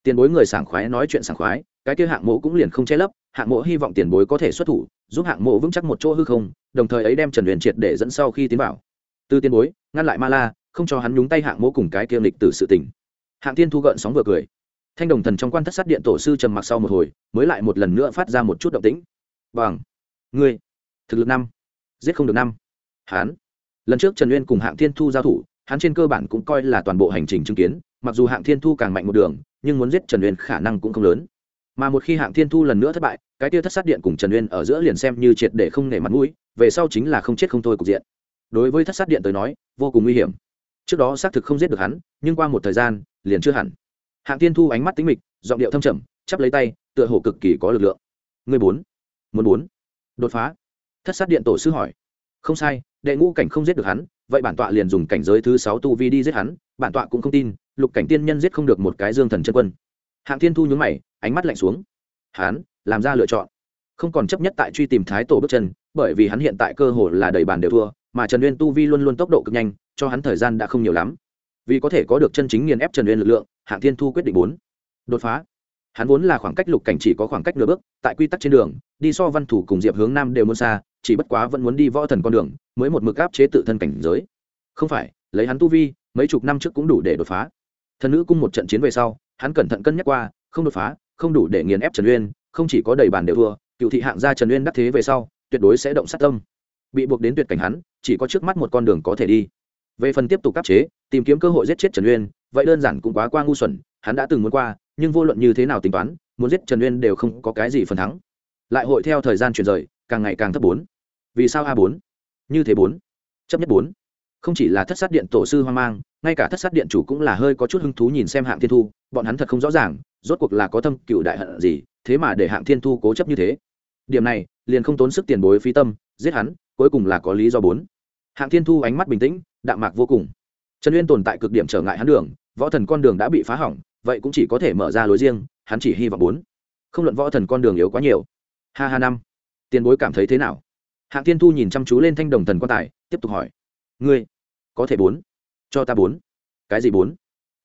Tiền bối người sảng khoái nói chuyện sảng khoái cái kia hạng mộ cũng liền không che lấp, hạng mộ hy vọng tiền bối có thể xuất thủ, giúp hạng mộ vững chắc một chỗ hư không, đồng thời ấy đem trần huyền triệt để dẫn sau khi tiến vào. Từ tiền bối, ngăn lại ma la, không cho hắn nhúng tay hạng mộ cùng cái kia lịch từ sự tình. Hạng tiên thu gợn sóng vừa cười. Thanh đồng thần trong quan thất sát điện tổ sư trầm mặc sau một hồi, mới lại một lần nữa phát ra một chút động tĩnh. Bằng. Ngươi. Thực lực năm. Giết không được năm. Hán lần trước trần uyên cùng hạng thiên thu giao thủ, hắn trên cơ bản cũng coi là toàn bộ hành trình chứng kiến, mặc dù hạng thiên thu càng mạnh một đường, nhưng muốn giết trần uyên khả năng cũng không lớn mà một khi hạng thiên thu lần nữa thất bại, cái tia thất sát điện cùng trần uyên ở giữa liền xem như triệt để không nể mặt mũi, về sau chính là không chết không thôi cục diện. Đối với thất sát điện tới nói, vô cùng nguy hiểm. Trước đó xác thực không giết được hắn, nhưng qua một thời gian, liền chưa hẳn. Hạng thiên thu ánh mắt tính mịch, giọng điệu thâm trầm, chắp lấy tay, tựa hồ cực kỳ có lực lượng. Người bốn, muốn bốn. Đột phá. Thất sát điện tổ sư hỏi. Không sai, đệ ngũ cảnh không giết được hắn, vậy bản tọa liền dùng cảnh giới thứ sáu tu vi đi giết hắn, bản tọa cũng không tin, lục cảnh tiên nhân giết không được một cái dương thần chân quân. Hạng thiên thu nhún mày ánh mắt lạnh xuống. Hắn, làm ra lựa chọn. Không còn chấp nhất tại truy tìm thái tổ bước chân, bởi vì hắn hiện tại cơ hội là đầy bàn đều thua, mà trần uyên tu vi luôn luôn tốc độ cực nhanh, cho hắn thời gian đã không nhiều lắm. Vì có thể có được chân chính nghiền ép trần uyên lực lượng, hạng thiên thu quyết định bốn. Đột phá. Hắn vốn là khoảng cách lục cảnh chỉ có khoảng cách nửa bước, tại quy tắc trên đường, đi so văn thủ cùng diệp hướng nam đều muốn xa, chỉ bất quá vẫn muốn đi võ thần con đường, mới một mực áp chế tự thân cảnh giới. Không phải, lấy hắn tu vi, mấy chục năm trước cũng đủ để đột phá. Thần nữ cung một trận chiến về sau, hắn cẩn thận cân nhắc qua, không đột phá không đủ để nghiền ép trần uyên, không chỉ có đầy bàn đều thua, cựu thị hạng gia trần uyên đắc thế về sau, tuyệt đối sẽ động sát tâm. Bị buộc đến tuyệt cảnh hắn, chỉ có trước mắt một con đường có thể đi. Về phần tiếp tục áp chế, tìm kiếm cơ hội giết chết trần uyên, vậy đơn giản cũng quá qua ngu xuẩn, hắn đã từng muốn qua, nhưng vô luận như thế nào tính toán, muốn giết trần uyên đều không có cái gì phần thắng. Lại hội theo thời gian chuyển rời, càng ngày càng thấp bốn. Vì sao a bốn? Như thế bốn. Chấp nhất bốn không chỉ là thất sát điện tổ sư hoang mang, ngay cả thất sát điện chủ cũng là hơi có chút hứng thú nhìn xem hạng thiên thu, bọn hắn thật không rõ ràng, rốt cuộc là có thâm cựu đại hận gì, thế mà để hạng thiên thu cố chấp như thế. Điểm này, liền không tốn sức tiền bối phí tâm, giết hắn, cuối cùng là có lý do bốn. Hạng thiên thu ánh mắt bình tĩnh, đạm mạc vô cùng. Trần uyên tồn tại cực điểm trở ngại hắn đường, võ thần con đường đã bị phá hỏng, vậy cũng chỉ có thể mở ra lối riêng, hắn chỉ hy vọng bốn. Không luận võ thần con đường yếu quá nhiều. Ha ha năm. Tiền bối cảm thấy thế nào? Hạng thiên thu nhìn chăm chú lên thanh đồng thần quan tài, tiếp tục hỏi ngươi có thể bốn cho ta bốn cái gì bốn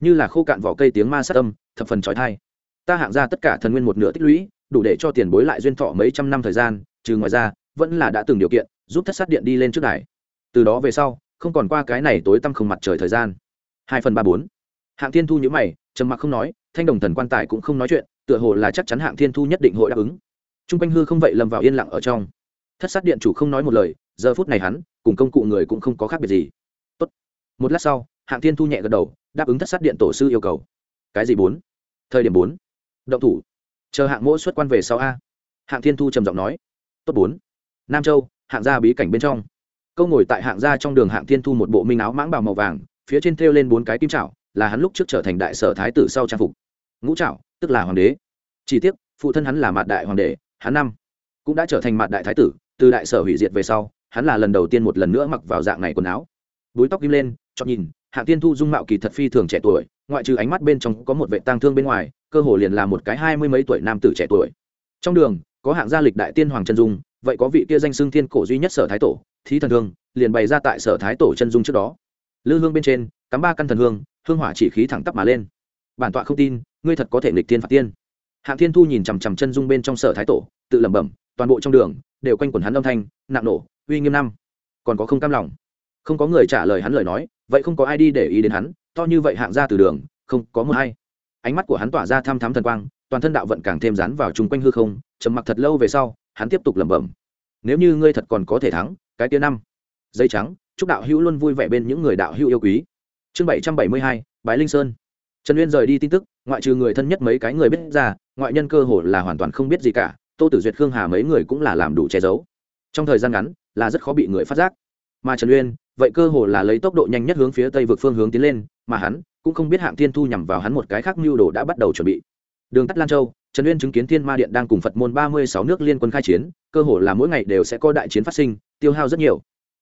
như là khô cạn vỏ cây tiếng ma sát âm thập phần trói thai ta hạng ra tất cả thần nguyên một nửa tích lũy đủ để cho tiền bối lại duyên thọ mấy trăm năm thời gian trừ ngoài ra vẫn là đã từng điều kiện giúp thất sát điện đi lên trước đài từ đó về sau không còn qua cái này tối tăm không mặt trời thời gian hai phần ba bốn hạng thiên thu nhữ mày trầm mặc không nói thanh đồng thần quan tài cũng không nói chuyện tựa hồ là chắc chắn hạng thiên thu nhất định hội đáp ứng t r u n g quanh hư không vậy lầm vào yên lặng ở trong thất sát điện chủ không nói một lời giờ phút này hắn cùng công cụ người cũng không có khác biệt gì. Tốt. một lát sau, hạng thiên thu nhẹ gật đầu, đáp ứng thất sát điện tổ sư yêu cầu. Cái gì bốn? Thời điểm bốn. Động thủ. Chờ hạng mỗi xuất quan về sau a. Hạng thiên thu trầm giọng nói. Tốt bốn. Nam châu, hạng gia bí cảnh bên trong. Câu ngồi tại hạng gia trong đường hạng thiên thu một bộ minh áo mãng bào màu vàng, phía trên thêu lên bốn cái kim trảo là hắn lúc trước trở thành đại sở thái tử sau trang phục. Ngũ trảo tức là hoàng đế. Chỉ tiếc, phụ thân hắn là mạt đại hoàng đế, hắn năm cũng đã trở thành mạt đại thái tử, từ đại sở hủy diệt về sau hắn là lần đầu tiên một lần nữa mặc vào dạng này quần áo. Búi tóc kim lên, cho nhìn hạ tiên thu dung mạo kỳ thật phi thường trẻ tuổi, ngoại trừ ánh mắt bên trong có một vệ tang thương bên ngoài, cơ hồ liền là một cái hai mươi mấy tuổi nam tử trẻ tuổi. Trong đường, có hạng gia lịch đại tiên hoàng chân dung, vậy có vị kia danh xưng thiên cổ duy nhất sở thái tổ, thí thần hương liền bày ra tại sở thái tổ chân dung trước đó. Lư hương bên trên, cắm ba căn thần hương hương hỏa chỉ khí thẳng tắp mà lên. Bản tọa không tin, ngươi thật có thể nghịch tiên phạt tiên. Hạng thiên thu nhìn chằm chằm chân dung bên trong sở thái tổ, tự lẩm bẩm, toàn bộ trong đường, đều quanh quẩn hắn âm thanh, nặng nổ uy nghiêm năm. Còn có không cam lòng. Không có người trả lời hắn lời nói, vậy không có ai đi để ý đến hắn, to như vậy hạng ra từ đường, không có mưa hay ánh mắt của hắn tỏa ra tham thám thần quang, toàn thân đạo vận càng thêm dán vào chung quanh hư không, trầm mặc thật lâu về sau, hắn tiếp tục lẩm bẩm. Nếu như ngươi thật còn có thể thắng, cái tia năm. Dây trắng, chúc đạo hữu luôn vui vẻ bên những người đạo hữu yêu quý. Chương bảy trăm bảy mươi hai, bái linh sơn. Trần uyên rời đi tin tức, ngoại trừ người thân nhất mấy cái người biết ra, ngoại nhân cơ hồ là hoàn toàn không biết gì cả, tô tử duyệt, khương hà mấy người cũng là làm đủ che giấu. Trong thời gian ngắn là rất khó bị người phát giác. Mà trần uyên, vậy cơ hồ là lấy tốc độ nhanh nhất hướng phía tây vực phương hướng tiến lên, mà hắn cũng không biết hạng thiên thu nhằm vào hắn một cái khác mưu đồ đã bắt đầu chuẩn bị. Đường tắt lan châu, trần uyên chứng kiến thiên ma điện đang cùng phật môn ba mươi sáu nước liên quân khai chiến, cơ hồ là mỗi ngày đều sẽ có đại chiến phát sinh, tiêu hao rất nhiều.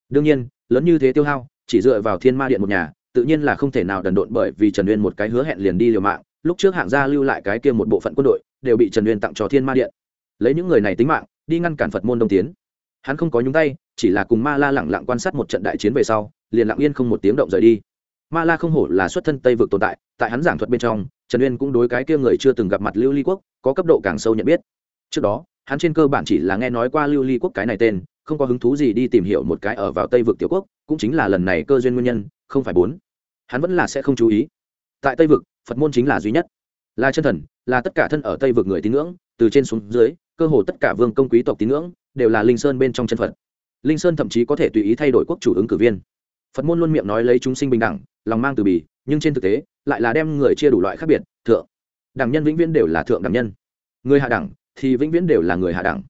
Đương nhiên, lớn như thế tiêu hao, chỉ dựa vào thiên ma điện một nhà, tự nhiên là không thể nào đần độn bởi vì trần uyên một cái hứa hẹn liền đi liều mạng, lúc trước hạng gia lưu lại cái kia một bộ phận quân đội, đều bị trần uyên tặng cho thiên ma điện. Lấy những người này tính mạng, đi ngăn cản phật môn đông tiến. Hắn không có nhúng tay chỉ là cùng ma la lẳng lặng quan sát một trận đại chiến về sau, liền lặng yên không một tiếng động rời đi. Ma la không hổ là xuất thân tây vực tồn tại tại hắn giảng thuật bên trong, trần uyên cũng đối cái kia người chưa từng gặp mặt lưu ly quốc có cấp độ càng sâu nhận biết. Trước đó, hắn trên cơ bản chỉ là nghe nói qua lưu ly quốc cái này tên, không có hứng thú gì đi tìm hiểu một cái ở vào tây vực tiểu quốc, cũng chính là lần này cơ duyên nguyên nhân, không phải bốn. Hắn vẫn là sẽ không chú ý. Tại tây vực, phật môn chính là duy nhất. Là chân thần, là tất cả thân ở tây vực người tín ngưỡng, từ trên xuống dưới, cơ hồ tất cả vương công quý tộc tín ngưỡng, đều là linh sơn bên trong chân phật linh sơn thậm chí có thể tùy ý thay đổi quốc chủ ứng cử viên. Phật môn luôn miệng nói lấy chúng sinh bình đẳng, lòng mang từ bì, nhưng trên thực tế, lại là đem người chia đủ loại khác biệt, thượng. Đẳng nhân vĩnh viễn đều là thượng đẳng nhân. Người hạ đẳng, thì vĩnh viễn đều là người hạ đẳng.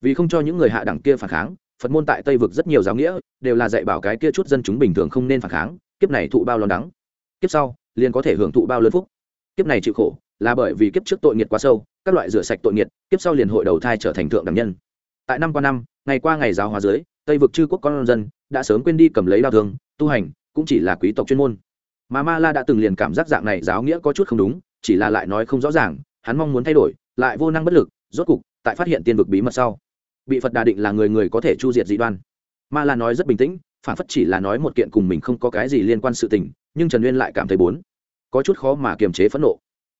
Vì không cho những người hạ đẳng kia phản kháng, phật môn tại tây vực rất nhiều giáo nghĩa, đều là dạy bảo cái kia chút dân chúng bình thường không nên phản kháng, kiếp này thụ bao lo đắng kiếp sau, liền có thể hưởng thụ bao lớn phúc. Kiếp này chịu khổ, là bởi vì kiếp trước tội nghiệt quá sâu, các loại rửa sạch tội nghiệt, kiếp sau liền hội đầu thai trở thành thượng đẳng nhân. Tại năm qua năm, ngày qua ngày giáo hóa dưới tây vực chư quốc con dân đã sớm quên đi cầm lấy đao thương, tu hành cũng chỉ là quý tộc chuyên môn. Mà ma la đã từng liền cảm giác dạng này giáo nghĩa có chút không đúng, chỉ là lại nói không rõ ràng, hắn mong muốn thay đổi, lại vô năng bất lực, rốt cục tại phát hiện tiên vực bí mật sau, bị phật đà định là người người có thể chu diệt dị đoan. Ma la nói rất bình tĩnh, phản phất chỉ là nói một kiện cùng mình không có cái gì liên quan sự tình, nhưng trần uyên lại cảm thấy bốn có chút khó mà kiềm chế phẫn nộ.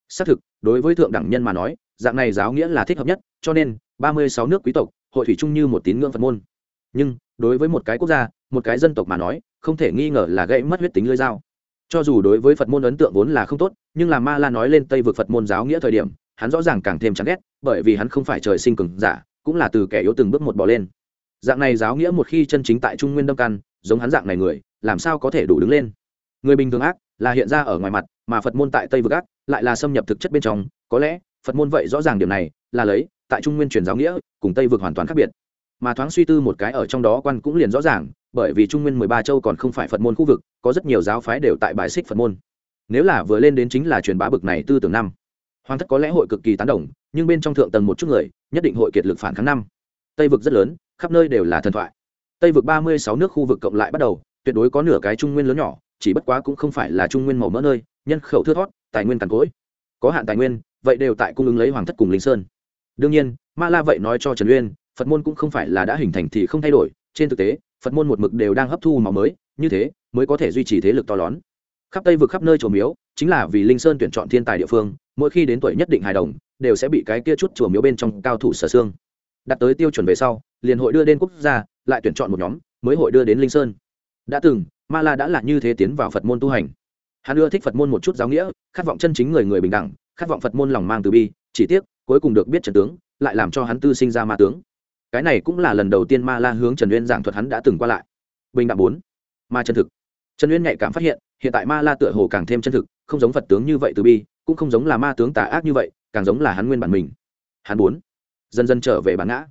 Xác thực, đối với thượng đẳng nhân mà nói, dạng này giáo nghĩa là thích hợp nhất, cho nên ba mươi sáu nước quý tộc, hội thủy chung như một tín ngưỡng phật môn nhưng, đối với một cái quốc gia, một cái dân tộc mà nói, không thể nghi ngờ là gây mất huyết tính lưỡi dao. Cho dù đối với phật môn ấn tượng vốn là không tốt, nhưng là ma la nói lên tây vực phật môn giáo nghĩa thời điểm, hắn rõ ràng càng thêm chán ghét, bởi vì hắn không phải trời sinh cường giả, cũng là từ kẻ yếu từng bước một bỏ lên. Dạng này giáo nghĩa một khi chân chính tại trung nguyên đâm căn, giống hắn dạng này người, làm sao có thể đủ đứng lên? Người bình thường ác, là hiện ra ở ngoài mặt, mà phật môn tại tây vực ác, lại là xâm nhập thực chất bên trong. Có lẽ, phật môn vậy rõ ràng điểm này, là lấy, tại trung nguyên truyền giáo nghĩa, cùng tây vực hoàn toàn khác biệt mà thoáng suy tư một cái ở trong đó quan cũng liền rõ ràng, bởi vì trung nguyên mười ba châu còn không phải phật môn khu vực, có rất nhiều giáo phái đều tại bài xích phật môn. Nếu là vừa lên đến chính là truyền bá bực này tư tưởng năm. Hoàng thất có lẽ hội cực kỳ tán đồng, nhưng bên trong thượng tầng một chút người, nhất định hội kiệt lực phản kháng năm. Tây vực rất lớn, khắp nơi đều là thần thoại. Tây vực ba mươi sáu nước khu vực cộng lại bắt đầu, tuyệt đối có nửa cái trung nguyên lớn nhỏ, chỉ bất quá cũng không phải là trung nguyên màu mỡ nơi, nhân khẩu thưa thót, tài nguyên càn cỗi. Có hạn tài nguyên, vậy đều tại cung ứng lấy hoàng thất cùng linh sơn. Đương nhiên, ma la vậy nói cho trần uyên phật môn cũng không phải là đã hình thành thì không thay đổi, trên thực tế, phật môn một mực đều đang hấp thu máu mới, như thế, mới có thể duy trì thế lực to lớn. Khắp tây vực khắp nơi chùa miếu, chính là vì linh sơn tuyển chọn thiên tài địa phương, mỗi khi đến tuổi nhất định hài đồng, đều sẽ bị cái kia chút chùa miếu bên trong cao thủ sở xương. Đặt tới tiêu chuẩn về sau, liền hội đưa đến quốc gia, lại tuyển chọn một nhóm, mới hội đưa đến linh sơn. Đã từng, ma la đã là như thế tiến vào phật môn tu hành. Hắn ưa thích phật môn một chút giáo nghĩa, khát vọng chân chính người người bình đẳng, khát vọng phật môn lòng mang từ bi, chỉ tiếc, cuối cùng được biết trần tướng, lại làm cho hắn tư sinh ra ma tướng cái này cũng là lần đầu tiên ma la hướng trần uyên giảng thuật hắn đã từng qua lại. Bình đẳng bốn, ma chân thực. Trần uyên nhạy cảm phát hiện hiện tại ma la tựa hồ càng thêm chân thực, không giống phật tướng như vậy từ bi, cũng không giống là ma tướng tà ác như vậy, càng giống là hắn nguyên bản mình. Hắn bốn, dần dần trở về bản ngã.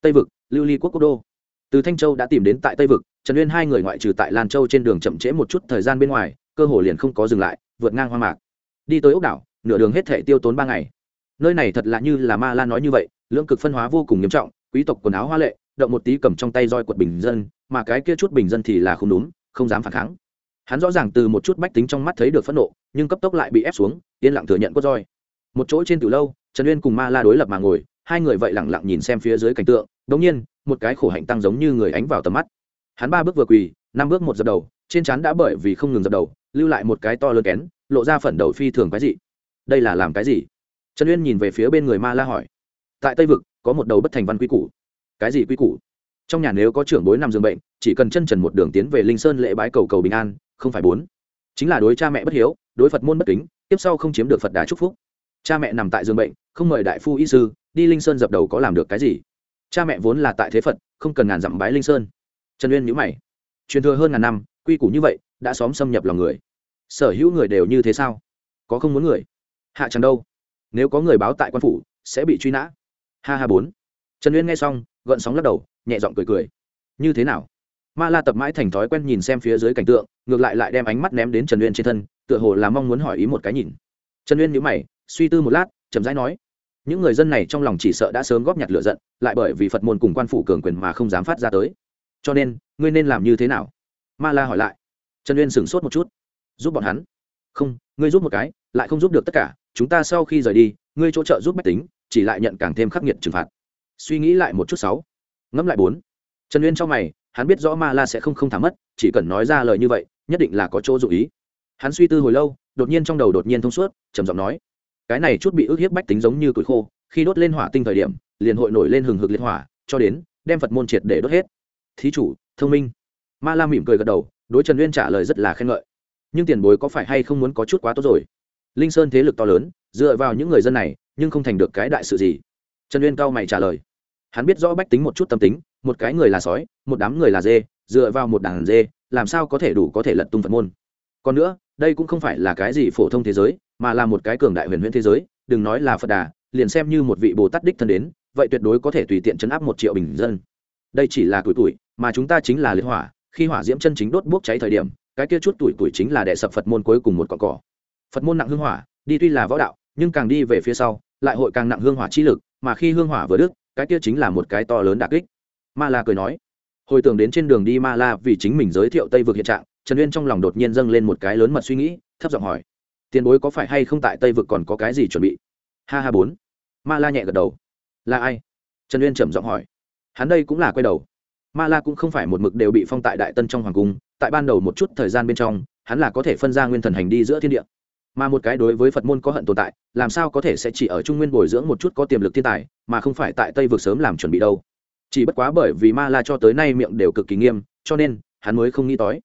Tây vực, lưu ly quốc quốc đô. Từ thanh châu đã tìm đến tại tây vực, trần uyên hai người ngoại trừ tại lan châu trên đường chậm trễ một chút thời gian bên ngoài, cơ hồ liền không có dừng lại, vượt ngang hoa mạc. Đi tới ốc đảo, nửa đường hết thể tiêu tốn ba ngày. Nơi này thật là như là ma la nói như vậy, lưỡng cực phân hóa vô cùng nghiêm trọng quý tộc quần áo hoa lệ, động một tí cầm trong tay roi quật bình dân, mà cái kia chút bình dân thì là không đúng, không dám phản kháng. Hắn rõ ràng từ một chút bách tính trong mắt thấy được phẫn nộ, nhưng cấp tốc lại bị ép xuống, yên lặng thừa nhận quất roi. Một chỗ trên từ lâu, trần uyên cùng ma la đối lập mà ngồi, hai người vậy lẳng lặng nhìn xem phía dưới cảnh tượng đống nhiên, một cái khổ hạnh tăng giống như người ánh vào tầm mắt. Hắn ba bước vừa quỳ, năm bước một dập đầu, trên trán đã bởi vì không ngừng dập đầu, lưu lại một cái to lớn kén, lộ ra phần đầu phi thường cái gì đây là làm cái gì? Trần uyên nhìn về phía bên người ma la hỏi. Tại tây vực có một đầu bất thành văn quy củ. Cái gì quy củ? Trong nhà nếu có trưởng bối nằm giường bệnh, chỉ cần chân trần một đường tiến về linh sơn lễ bái cầu cầu bình an, không phải bốn. Chính là đối cha mẹ bất hiếu, đối phật môn bất kính, tiếp sau không chiếm được phật đà chúc phúc. Cha mẹ nằm tại giường bệnh, không mời đại phu y sư, đi linh sơn dập đầu có làm được cái gì? Cha mẹ vốn là tại thế phật, không cần ngàn dặm bái linh sơn. Trần uyên nhữ mày. Truyền thừa hơn ngàn năm, quy củ như vậy, đã xóm xâm nhập lòng người. Sở hữu người đều như thế sao? Có không muốn người? Hạ chẳng đâu. Nếu có người báo tại quan phủ, sẽ bị truy nã ha ha bốn. Trần uyên nghe xong, gợn sóng lắc đầu, nhẹ giọng cười cười. Như thế nào? Ma la tập mãi thành thói quen nhìn xem phía dưới cảnh tượng, ngược lại lại đem ánh mắt ném đến trần uyên trên thân, tựa hồ là mong muốn hỏi ý một cái nhìn. Trần uyên nhữ mày, suy tư một lát, chậm rãi nói, những người dân này trong lòng chỉ sợ đã sớm góp nhặt lửa giận, lại bởi vì phật môn cùng quan phủ cường quyền mà không dám phát ra tới. Cho nên, ngươi nên làm như thế nào? Ma la hỏi lại. Trần uyên sửng sốt một chút. Giúp bọn hắn? Không, ngươi giúp một cái, lại không giúp được tất cả, chúng ta sau khi rời đi, ngươi chỗ trợ giúp bách tính chỉ lại nhận càng thêm khắc nghiệt trừng phạt. Suy nghĩ lại một chút sáu. Ngẫm lại bốn. Trần uyên trong mày, hắn biết rõ ma la sẽ không không thả mất, chỉ cần nói ra lời như vậy, nhất định là có chỗ dụ ý. Hắn suy tư hồi lâu, đột nhiên trong đầu đột nhiên thông suốt, trầm giọng nói, cái này chút bị ức hiếp bách tính giống như củi khô, khi đốt lên hỏa tinh thời điểm, liền hội nổi lên hừng hực liệt hỏa, cho đến đem phật môn triệt để đốt hết. Thí chủ, thông minh. Ma la mỉm cười gật đầu, đối trần uyên trả lời rất là khen ngợi. Nhưng tiền bối có phải hay không muốn có chút quá tốt rồi? Linh sơn thế lực to lớn, dựa vào những người dân này nhưng không thành được cái đại sự gì. Trần uyên cao mày trả lời. Hắn biết rõ bách tính một chút tâm tính, một cái người là sói, một đám người là dê, dựa vào một đàn dê, làm sao có thể đủ có thể lật tung phật môn. Còn nữa, đây cũng không phải là cái gì phổ thông thế giới, mà là một cái cường đại huyền huyễn thế giới, đừng nói là phật đà, liền xem như một vị bồ tát đích thân đến, vậy tuyệt đối có thể tùy tiện chấn áp một triệu bình dân. Đây chỉ là tuổi tuổi, mà chúng ta chính là liệt hỏa, khi hỏa diễm chân chính đốt bốc cháy thời điểm, cái kia chút tuổi tuổi chính là đệ sập phật môn cuối cùng một cọn cỏ. Phật môn nặng hưng hỏa, đi tuy là võ đạo nhưng càng đi về phía sau, lại hội càng nặng hương hỏa chi lực, mà khi hương hỏa vừa đức cái kia chính là một cái to lớn đà kích. Ma la cười nói, hồi tưởng đến trên đường đi ma la vì chính mình giới thiệu tây vực hiện trạng, trần uyên trong lòng đột nhiên dâng lên một cái lớn mật suy nghĩ, thấp giọng hỏi, tiền bối có phải hay không tại tây vực còn có cái gì chuẩn bị? Ha ha bốn, ma la nhẹ gật đầu, là ai? Trần uyên trầm giọng hỏi, hắn đây cũng là quay đầu. Ma la cũng không phải một mực đều bị phong tại đại tân trong hoàng cung, tại ban đầu một chút thời gian bên trong, hắn là có thể phân ra nguyên thần hành đi giữa thiên địa mà một cái đối với phật môn có hận tồn tại, làm sao có thể sẽ chỉ ở trung nguyên bồi dưỡng một chút có tiềm lực thiên tài, mà không phải tại tây vực sớm làm chuẩn bị đâu? Chỉ bất quá bởi vì ma la cho tới nay miệng đều cực kỳ nghiêm, cho nên, hắn mới không nghĩ tới.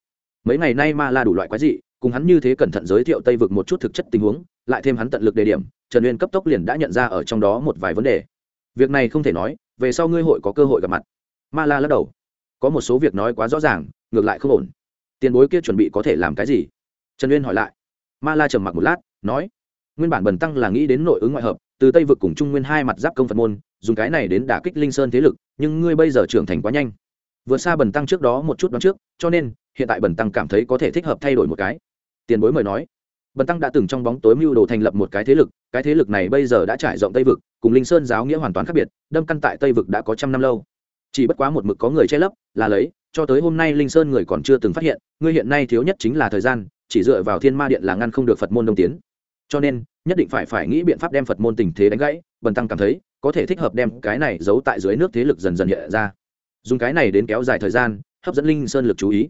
Mấy ngày nay ma la đủ loại quái dị, cùng hắn như thế cẩn thận giới thiệu tây vực một chút thực chất tình huống, lại thêm hắn tận lực đề điểm, trần uyên cấp tốc liền đã nhận ra ở trong đó một vài vấn đề. Việc này không thể nói, về sau ngươi hội có cơ hội gặp mặt. Ma la lắc đầu. Có một số việc nói quá rõ ràng, ngược lại không ổn. Tiền bối kia chuẩn bị có thể làm cái gì? Trần uyên hỏi lại ma la trầm mặc một lát, nói, nguyên bản bần tăng là nghĩ đến nội ứng ngoại hợp, từ tây vực cùng trung nguyên hai mặt giáp công phật môn, dùng cái này đến đả kích linh sơn thế lực, nhưng ngươi bây giờ trưởng thành quá nhanh. Vượt xa bần tăng trước đó một chút đoán trước, cho nên, hiện tại bần tăng cảm thấy có thể thích hợp thay đổi một cái. Tiền bối mời nói. Bần tăng đã từng trong bóng tối mưu đồ thành lập một cái thế lực, cái thế lực này bây giờ đã trải rộng tây vực, cùng linh sơn giáo nghĩa hoàn toàn khác biệt, đâm căn tại tây vực đã có trăm năm lâu. Chỉ bất quá một mực có người che lấp, là lấy, cho tới hôm nay linh sơn người còn chưa từng phát hiện, ngươi hiện nay thiếu nhất chính là thời gian chỉ dựa vào thiên ma điện là ngăn không được phật môn đông tiến. Cho nên, nhất định phải phải nghĩ biện pháp đem phật môn tình thế đánh gãy, bần tăng cảm thấy, có thể thích hợp đem cái này giấu tại dưới nước thế lực dần dần hiện ra. Dùng cái này đến kéo dài thời gian, hấp dẫn linh sơn lực chú ý.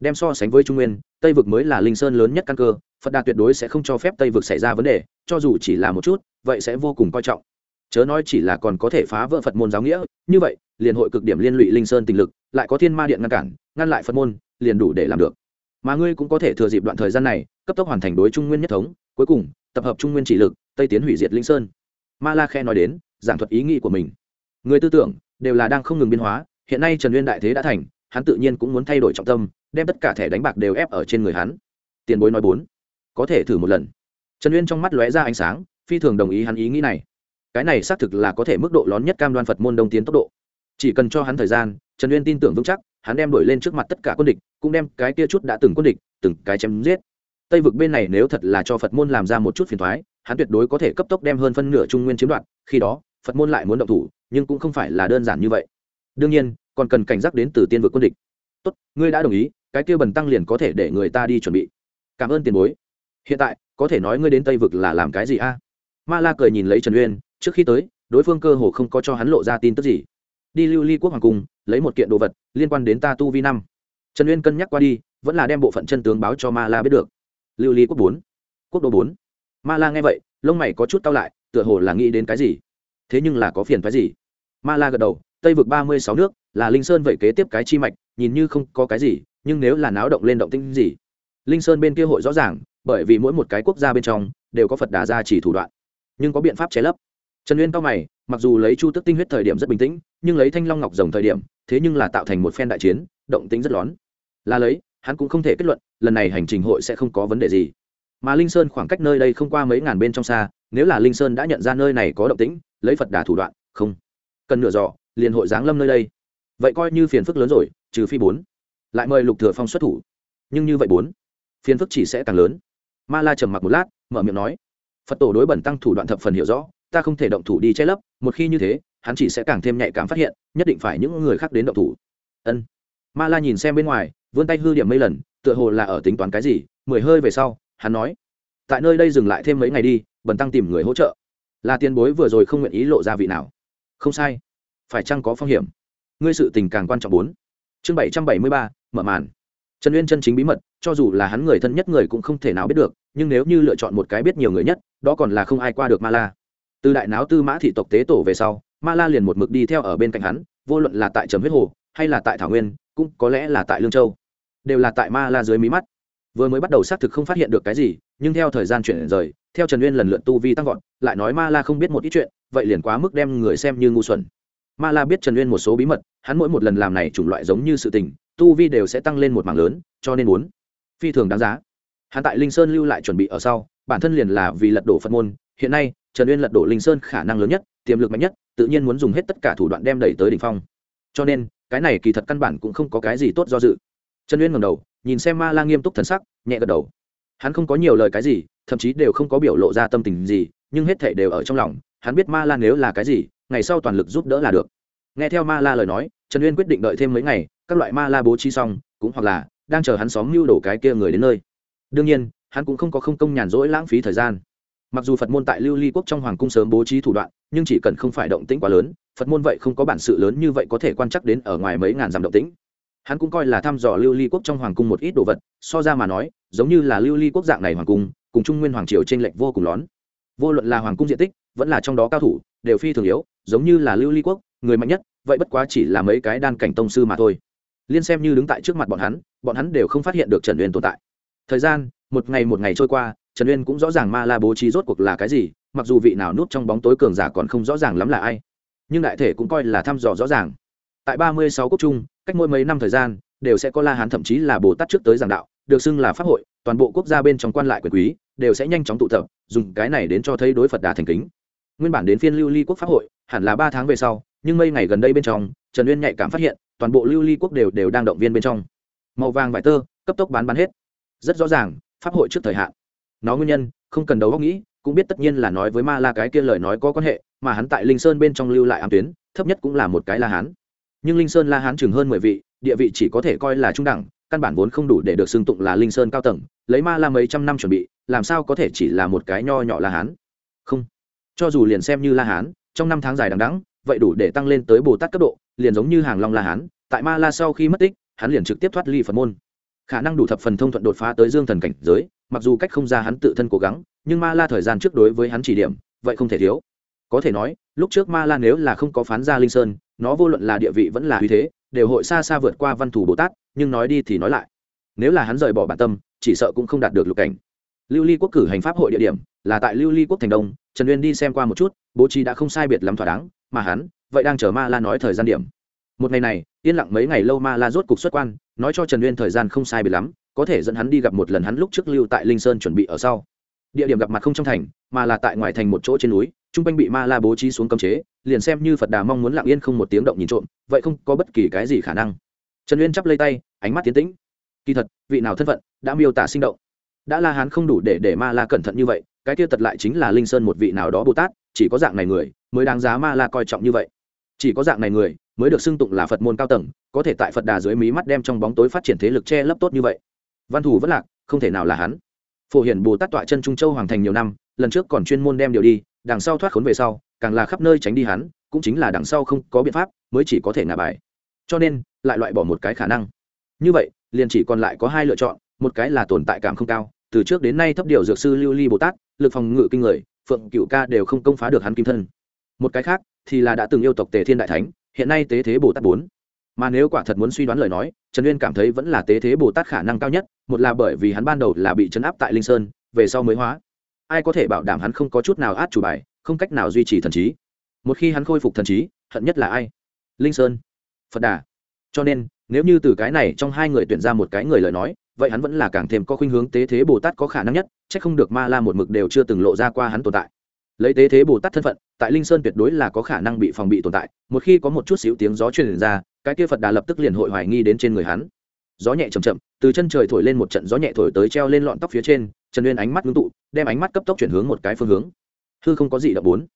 Đem so sánh với trung nguyên, tây vực mới là linh sơn lớn nhất căn cơ, phật đà tuyệt đối sẽ không cho phép tây vực xảy ra vấn đề, cho dù chỉ là một chút, vậy sẽ vô cùng coi trọng. Chớ nói chỉ là còn có thể phá vỡ phật môn giáo nghĩa, như vậy, liền hội cực điểm liên lụy linh sơn tình lực, lại có thiên ma điện ngăn cản, ngăn lại phật môn, liền đủ để làm được mà ngươi cũng có thể thừa dịp đoạn thời gian này, cấp tốc hoàn thành đối trung nguyên nhất thống, cuối cùng, tập hợp trung nguyên chỉ lực, tây tiến hủy diệt linh sơn. Ma la khe nói đến, giảng thuật ý nghĩ của mình. Người tư tưởng, đều là đang không ngừng biến hóa, hiện nay trần nguyên đại thế đã thành, hắn tự nhiên cũng muốn thay đổi trọng tâm, đem tất cả thẻ đánh bạc đều ép ở trên người hắn. Tiền bối nói bốn, có thể thử một lần. Trần uyên trong mắt lóe ra ánh sáng, phi thường đồng ý hắn ý nghĩ này. Cái này xác thực là có thể mức độ lớn nhất cam đoan phật môn đông tiến tốc độ chỉ cần cho hắn thời gian, trần uyên tin tưởng vững chắc, hắn đem đổi lên trước mặt tất cả quân địch, cũng đem cái kia chút đã từng quân địch, từng cái chém giết. Tây vực bên này nếu thật là cho phật môn làm ra một chút phiền thoái, hắn tuyệt đối có thể cấp tốc đem hơn phân nửa trung nguyên chiếm đoạt, khi đó, phật môn lại muốn động thủ, nhưng cũng không phải là đơn giản như vậy. Đương nhiên, còn cần cảnh giác đến từ tiên vực quân địch. Tốt, ngươi đã đồng ý, cái kia bần tăng liền có thể để người ta đi chuẩn bị. Cảm ơn tiền bối. Hiện tại, có thể nói ngươi đến tây vực là làm cái gì a? Ma la cười nhìn lấy trần uyên, trước khi tới, đối phương cơ hồ không có cho hắn lộ ra tin tức gì đi lưu ly quốc hoàng cung, lấy một kiện đồ vật liên quan đến ta tu vi năm. Trần uyên cân nhắc qua đi, vẫn là đem bộ phận chân tướng báo cho ma la biết được. Lưu ly quốc bốn, quốc đô bốn. Ma la nghe vậy, lông mày có chút tao lại, tựa hồ là nghĩ đến cái gì. Thế nhưng là có phiền phái gì? Ma la gật đầu, tây vực ba mươi sáu nước, là linh sơn vậy kế tiếp cái chi mạch, nhìn như không có cái gì, nhưng nếu là náo động lên động tinh gì? Linh sơn bên kia hội rõ ràng, bởi vì mỗi một cái quốc gia bên trong, đều có phật đà gia chỉ thủ đoạn, nhưng có biện pháp che lấp. Trần uyên cao mày, mặc dù lấy chu tức tinh huyết thời điểm rất bình tĩnh nhưng lấy thanh long ngọc rồng thời điểm, thế nhưng là tạo thành một phen đại chiến, động tính rất lón. Là lấy, hắn cũng không thể kết luận, lần này hành trình hội sẽ không có vấn đề gì. Mà linh sơn khoảng cách nơi đây không qua mấy ngàn bên trong xa, nếu là linh sơn đã nhận ra nơi này có động tĩnh, lấy phật đà thủ đoạn, không cần nửa dò liền hội giáng lâm nơi đây. Vậy coi như phiền phức lớn rồi, trừ phi bốn. Lại mời lục thừa phong xuất thủ. Nhưng như vậy bốn, phiền phức chỉ sẽ càng lớn. Ma la trầm mặc một lát, mở miệng nói, phật tổ đối bẩn tăng thủ đoạn thập phần hiểu rõ, ta không thể động thủ đi che lấp, một khi như thế hắn chỉ sẽ càng thêm nhạy cảm phát hiện, nhất định phải những người khác đến động thủ. Ân. Ma la nhìn xem bên ngoài, vươn tay hư điểm mấy lần, tựa hồ là ở tính toán cái gì, mười hơi về sau, hắn nói, tại nơi đây dừng lại thêm mấy ngày đi, bần tăng tìm người hỗ trợ. Là tiền bối vừa rồi không nguyện ý lộ ra vị nào. Không sai. Phải chăng có phong hiểm? Ngươi sự tình càng quan trọng bốn. Chương bảy trăm bảy mươi ba, mở màn. Trần uyên chân chính bí mật, cho dù là hắn người thân nhất người cũng không thể nào biết được, nhưng nếu như lựa chọn một cái biết nhiều người nhất, đó còn là không ai qua được ma la. Từ đại náo tư mã thị tộc tế tổ về sau ma la liền một mực đi theo ở bên cạnh hắn, vô luận là tại trầm huyết hồ, hay là tại thảo nguyên, cũng có lẽ là tại lương châu. Đều là tại ma la dưới mí mắt. Vừa mới bắt đầu xác thực không phát hiện được cái gì, nhưng theo thời gian chuyển rời, theo trần uyên lần lượt tu vi tăng vọt, lại nói ma la không biết một ít chuyện, vậy liền quá mức đem người xem như ngu xuẩn. Ma la biết trần uyên một số bí mật, hắn mỗi một lần làm này chủng loại giống như sự tình, tu vi đều sẽ tăng lên một mảng lớn, cho nên muốn phi thường đáng giá. Hắn tại linh sơn lưu lại chuẩn bị ở sau, bản thân liền là vì lật đổ phật môn, hiện nay trần uyên lật đổ linh sơn khả năng lớn nhất, tiềm lực mạnh nhất tự nhiên muốn dùng hết tất cả thủ đoạn đem đẩy tới đỉnh phong. Cho nên, cái này kỳ thật căn bản cũng không có cái gì tốt do dự. Trần uyên ngầm đầu, nhìn xem ma la nghiêm túc thần sắc, nhẹ gật đầu. Hắn không có nhiều lời cái gì, thậm chí đều không có biểu lộ ra tâm tình gì, nhưng hết thể đều ở trong lòng, hắn biết ma la nếu là cái gì, ngày sau toàn lực giúp đỡ là được. Nghe theo ma la lời nói, trần uyên quyết định đợi thêm mấy ngày, các loại ma la bố trí xong, cũng hoặc là đang chờ hắn xóm mưu đổ cái kia người đến nơi. Đương nhiên, hắn cũng không có không công nhàn rỗi lãng phí thời gian mặc dù phật môn tại lưu ly quốc trong hoàng cung sớm bố trí thủ đoạn, nhưng chỉ cần không phải động tĩnh quá lớn, phật môn vậy không có bản sự lớn như vậy có thể quan chắc đến ở ngoài mấy ngàn dặm động tĩnh. Hắn cũng coi là thăm dò lưu ly quốc trong hoàng cung một ít đồ vật, so ra mà nói, giống như là lưu ly quốc dạng này hoàng cung, cùng trung nguyên hoàng triều t r ê n lệch vô cùng lón vô luận là hoàng cung diện tích, vẫn là trong đó cao thủ, đều phi thường yếu, giống như là lưu ly quốc, người mạnh nhất, vậy bất quá chỉ là mấy cái đan cảnh tông sư mà thôi. Liên xem như đứng tại trước mặt bọn hắn bọn hắn đều không phát hiện được trần uyên tồn tại. Thời gian, một ngày một ngày trôi qua trần uyên cũng rõ ràng ma la bố trí rốt cuộc là cái gì, mặc dù vị nào núp trong bóng tối cường giả còn không rõ ràng lắm là ai, nhưng đại thể cũng coi là thăm dò rõ ràng. Tại ba mươi sáu quốc trung, cách mỗi mấy năm thời gian, đều sẽ có la hán thậm chí là bồ tát trước tới giảng đạo, được xưng là pháp hội, toàn bộ quốc gia bên trong quan lại quyền quý, đều sẽ nhanh chóng tụ tập, dùng cái này đến cho thấy đối phật đà thành kính. Nguyên bản đến phiên lưu ly quốc pháp hội, hẳn là ba tháng về sau, nhưng mấy ngày gần đây bên trong, trần uyên nhạy cảm phát hiện, toàn bộ lưu ly quốc đều đều đang động viên bên trong. Màu vàng vải tơ, cấp tốc bán bán hết. Rất rõ ràng, pháp hội trước thời hạn nó nguyên nhân, không cần đấu góc nghĩ, cũng biết tất nhiên là nói với ma la cái kia lời nói có quan hệ, mà hắn tại linh sơn bên trong lưu lại ám tuyến, thấp nhất cũng là một cái la hán. Nhưng linh sơn la hán chừng hơn mười vị, địa vị chỉ có thể coi là trung đẳng, căn bản vốn không đủ để được xưng tụng là linh sơn cao tầng, lấy ma la mấy trăm năm chuẩn bị, làm sao có thể chỉ là một cái nho nhỏ la hán? Không. Cho dù liền xem như la hán, trong năm tháng dài đằng đẵng, vậy đủ để tăng lên tới bồ tát cấp độ, liền giống như hàng long la hán, tại ma la sau khi mất tích, hắn liền trực tiếp thoát ly phật môn. Khả năng đủ thập phần thông thuận đột phá tới dương thần cảnh giới mặc dù cách không ra hắn tự thân cố gắng, nhưng ma la thời gian trước đối với hắn chỉ điểm, vậy không thể thiếu. Có thể nói, lúc trước ma la nếu là không có phán ra linh sơn, nó vô luận là địa vị vẫn là uy thế, đều hội xa xa vượt qua văn thủ bồ tát, nhưng nói đi thì nói lại. Nếu là hắn rời bỏ bản tâm, chỉ sợ cũng không đạt được lục cảnh. Lưu ly quốc cử hành pháp hội địa điểm, là tại lưu ly quốc thành đông, trần uyên đi xem qua một chút, bố trí đã không sai biệt lắm thỏa đáng, mà hắn, vậy đang chờ ma la nói thời gian điểm. Một ngày này, yên lặng mấy ngày lâu ma la rốt cục xuất quan, nói cho trần uyên thời gian không sai biệt lắm có thể dẫn hắn đi gặp một lần hắn lúc trước lưu tại linh sơn chuẩn bị ở sau. Địa điểm gặp mặt không trong thành, mà là tại ngoài thành một chỗ trên núi, trung quanh bị ma la bố trí xuống cấm chế, liền xem như phật đà mong muốn lặng yên không một tiếng động nhìn trộm, vậy không có bất kỳ cái gì khả năng. Trần uyên chắp lấy tay, ánh mắt tiến tĩnh. Kỳ thật, vị nào thân phận đã miêu tả sinh động. Đã la hán không đủ để để ma la cẩn thận như vậy, cái kia tật lại chính là linh sơn một vị nào đó bồ tát, chỉ có dạng này người mới đáng giá ma la coi trọng như vậy. Chỉ có dạng này người mới được xưng tụng là phật môn cao tầng, có thể tại phật đà dưới mí mắt đem trong bóng tối phát triển thế lực che lấp tốt như vậy văn thủ vẫn lạc, không thể nào là hắn. Phổ hiển bồ tát tọa chân trung châu hoàng thành nhiều năm, lần trước còn chuyên môn đem điều đi, đằng sau thoát khốn về sau, càng là khắp nơi tránh đi hắn, cũng chính là đằng sau không có biện pháp, mới chỉ có thể ngả bài. Cho nên, lại loại bỏ một cái khả năng. Như vậy, liền chỉ còn lại có hai lựa chọn, một cái là tồn tại cảm không cao, từ trước đến nay thấp điều dược sư lưu ly bồ tát, lực phòng ngự kinh người, phượng cựu ca đều không công phá được hắn kim thân. Một cái khác thì là đã từng yêu tộc tề thiên đại thánh, hiện nay tế thế bồ tát bốn mà nếu quả thật muốn suy đoán lời nói, trần uyên cảm thấy vẫn là tế thế bồ tát khả năng cao nhất, một là bởi vì hắn ban đầu là bị chấn áp tại linh sơn, về sau mới hóa. Ai có thể bảo đảm hắn không có chút nào át chủ bài, không cách nào duy trì thần trí? Một khi hắn khôi phục thần trí, hận nhất là ai? Linh sơn. Phật đà. Cho nên, nếu như từ cái này trong hai người tuyển ra một cái người lời nói, vậy hắn vẫn là càng thêm có khuynh hướng tế thế bồ tát có khả năng nhất c h ắ c không được ma la một mực đều chưa từng lộ ra qua hắn tồn tại. Lấy tế thế bồ tát thân phận, tại linh sơn tuyệt đối là có khả năng bị phòng bị tồn tại, một khi có một chút xíu tiếng gió truyền ra cái kia phật đà lập tức liền hội hoài nghi đến trên người hắn. Gió nhẹ chầm chậm, từ chân trời thổi lên một trận gió nhẹ thổi tới treo lên lọn tóc phía trên, trần uyên ánh mắt ngưng tụ, đem ánh mắt cấp tốc chuyển hướng một cái phương hướng. Hư không có gì đập bốn.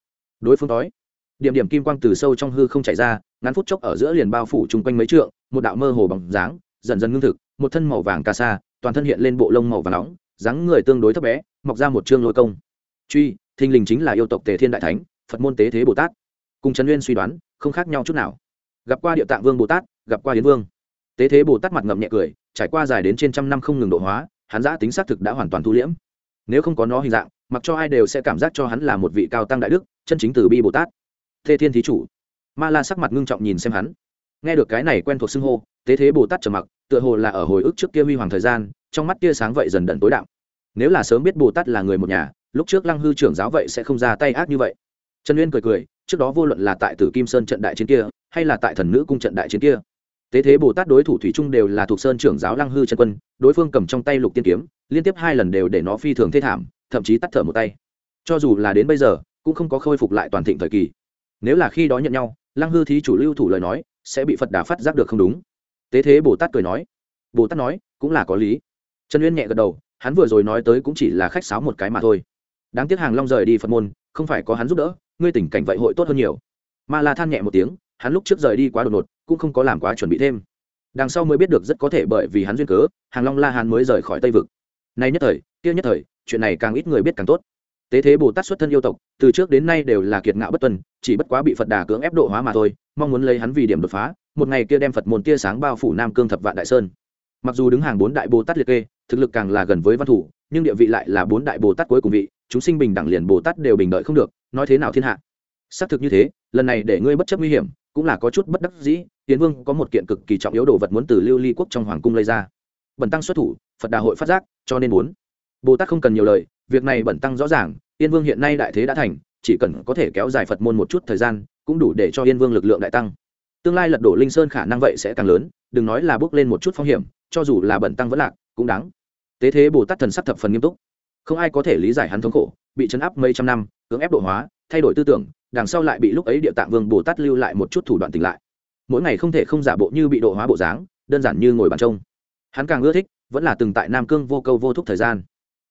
Đối phương đói điểm điểm kim quang từ sâu trong hư không chảy ra, ngắn phút chốc ở giữa liền bao phủ chung quanh mấy trượng, một đạo mơ hồ bằng dáng, dần dần ngưng thực, một thân màu vàng ca sa, toàn thân hiện lên bộ lông màu vàng nóng, dáng người tương đối thấp bé, mọc ra một chương lôi công. Truy, thình lình chính là yêu tộc tề thiên đại thánh, phật môn tế thế bồ tát. Cùng trần uyên suy đoán, không khác nhau chút nào gặp qua địa tạng vương bồ tát, gặp qua hiến vương. Tế thế bồ tát mặt ngậm nhẹ cười, trải qua dài đến trên trăm năm không ngừng độ hóa, hắn giã tính xác thực đã hoàn toàn thu liễm. Nếu không có nó hình dạng, mặc cho ai đều sẽ cảm giác cho hắn là một vị cao tăng đại đức, chân chính từ bi bồ tát. Thế thiên thí chủ. Ma la sắc mặt ngưng trọng nhìn xem hắn. Nghe được cái này quen thuộc xưng hô, tế thế bồ tát trầm mặc, tựa hồ là ở hồi ức trước kia huy hoàng thời gian, trong mắt tia sáng vậy dần đận tối đạo nếu là sớm biết bồ tát là người một nhà, lúc trước lăng hư trưởng giáo vậy sẽ không ra tay ác như vậy. Trần uyên cười cười trước đó vô luận là tại tử kim sơn trận đại chiến kia, hay là tại thần nữ cung trận đại chiến kia tế thế bồ tát đối thủ thủy trung đều là thuộc sơn trưởng giáo lăng hư chân quân, đối phương cầm trong tay lục tiên kiếm, liên tiếp hai lần đều để nó phi thường thê thảm, thậm chí tắt thở một tay. Cho dù là đến bây giờ, cũng không có khôi phục lại toàn thịnh thời kỳ. Nếu là khi đó nhận nhau, lăng hư thí chủ lưu thủ lời nói, sẽ bị phật đà phát giác được không đúng. Tế thế bồ tát cười nói. Bồ tát nói, cũng là có lý. Trần uyên nhẹ gật đầu, hắn vừa rồi nói tới cũng chỉ là khách sáo một cái mà thôi. Đáng tiếc hàng long rời đi phật môn không phải có hắn giúp đỡ, ngươi tình cảnh vậy hội tốt hơn nhiều. Ma la than nhẹ một tiếng, hắn lúc trước rời đi quá đột ngột, cũng không có làm quá chuẩn bị thêm. Đằng sau mới biết được rất có thể bởi vì hắn duyên cớ, hàng long la hán mới rời khỏi tây vực. Nay nhất thời, kia nhất thời, chuyện này càng ít người biết càng tốt. Tế thế bồ tát xuất thân yêu tộc, từ trước đến nay đều là kiệt ngạo bất tuân chỉ bất quá bị phật đà cưỡng ép độ hóa mà thôi, mong muốn lấy hắn vì điểm đột phá, một ngày kia đem phật môn tia sáng bao phủ nam cương thập vạn đại sơn. Mặc dù đứng hàng bốn đại bồ tát liệt kê, thực lực càng là gần với văn thủ, nhưng địa vị lại là bốn đại bồ tát cuối cùng vị chúng sinh bình đẳng liền bồ tát đều bình đợi không được, nói thế nào thiên hạ? Xác thực như thế, lần này để ngươi bất chấp nguy hiểm, cũng là có chút bất đắc dĩ tiến vương có một kiện cực kỳ trọng yếu đồ vật muốn từ lưu ly quốc trong hoàng cung lấy ra. Bẩn tăng xuất thủ, phật đà hội phát giác, cho nên muốn. Bồ tát không cần nhiều lời, việc này bẩn tăng rõ ràng yên vương hiện nay đại thế đã thành, chỉ cần có thể kéo dài phật môn một chút thời gian, cũng đủ để cho yên vương lực lượng đại tăng. Tương lai lật đổ linh sơn khả năng vậy sẽ càng lớn, đừng nói là bước lên một chút phong hiểm, cho dù là bẩn tăng vẫn lạc, cũng đáng. Tế thế bồ tát thần sắc thập phần nghiêm túc không ai có thể lý giải hắn thống khổ, bị chấn áp mấy trăm năm, cưỡng ép độ hóa, thay đổi tư tưởng, đằng sau lại bị lúc ấy địa tạng vương bồ tát lưu lại một chút thủ đoạn tỉnh lại. Mỗi ngày không thể không giả bộ như bị độ hóa bộ dáng, đơn giản như ngồi bàn trông. Hắn càng ưa thích, vẫn là từng tại nam cương vô câu vô thúc thời gian.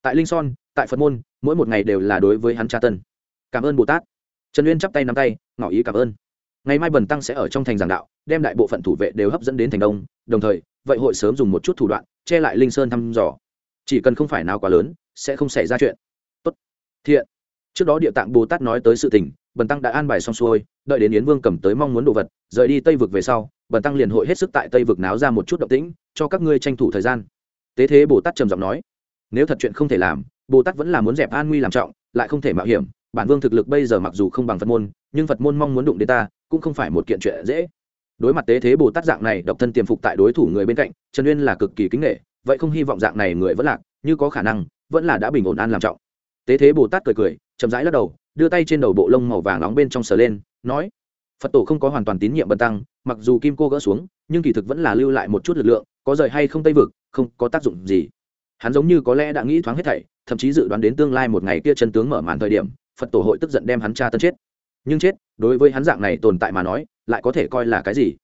Tại linh son, tại phật môn, mỗi một ngày đều là đối với hắn tra tân cảm ơn bồ tát. Trần uyên chắp tay nắm tay, ngỏ ý cảm ơn. Ngày mai bần tăng sẽ ở trong thành giảng đạo, đem đại bộ phận thủ vệ đều hấp dẫn đến thành đông. Đồng thời, vậy hội sớm dùng một chút thủ đoạn, che lại linh sơn thăm dò. Chỉ cần không phải nào quá lớn sẽ không xảy ra chuyện. Tốt. Thiện. Trước đó địa tạng bồ tát nói tới sự tình, bần tăng đã an bài xong xuôi, đợi đến yến vương cầm tới mong muốn đồ vật, rời đi tây vực về sau, bần tăng liền hội hết sức tại tây vực náo ra một chút động tĩnh, cho các ngươi tranh thủ thời gian. Tế thế bồ tát trầm giọng nói, nếu thật chuyện không thể làm, bồ tát vẫn là muốn dẹp an nguy làm trọng, lại không thể mạo hiểm. Bản vương thực lực bây giờ mặc dù không bằng phật môn, nhưng phật môn mong muốn đụng đến ta, cũng không phải một kiện chuyện dễ. Đối mặt tế thế bồ tát dạng này độc thân tiềm phục tại đối thủ người bên cạnh, trần uyên là cực kỳ kính nghệ vậy không hy vọng dạng này người vẫn lạc, như có khả năng vẫn là đã bình ổn an làm trọng. Tế thế bồ tát cười cười, chậm rãi lắc đầu, đưa tay trên đầu bộ lông màu vàng nóng bên trong sờ lên, nói, phật tổ không có hoàn toàn tín nhiệm bần tăng, mặc dù kim cô gỡ xuống, nhưng kỳ thực vẫn là lưu lại một chút lực lượng, có rời hay không tây vực, không có tác dụng gì. Hắn giống như có lẽ đã nghĩ thoáng hết thảy, thậm chí dự đoán đến tương lai một ngày kia chân tướng mở màn thời điểm, phật tổ hội tức giận đem hắn cha tân chết. Nhưng chết, đối với hắn dạng này tồn tại mà nói, lại có thể coi là cái gì?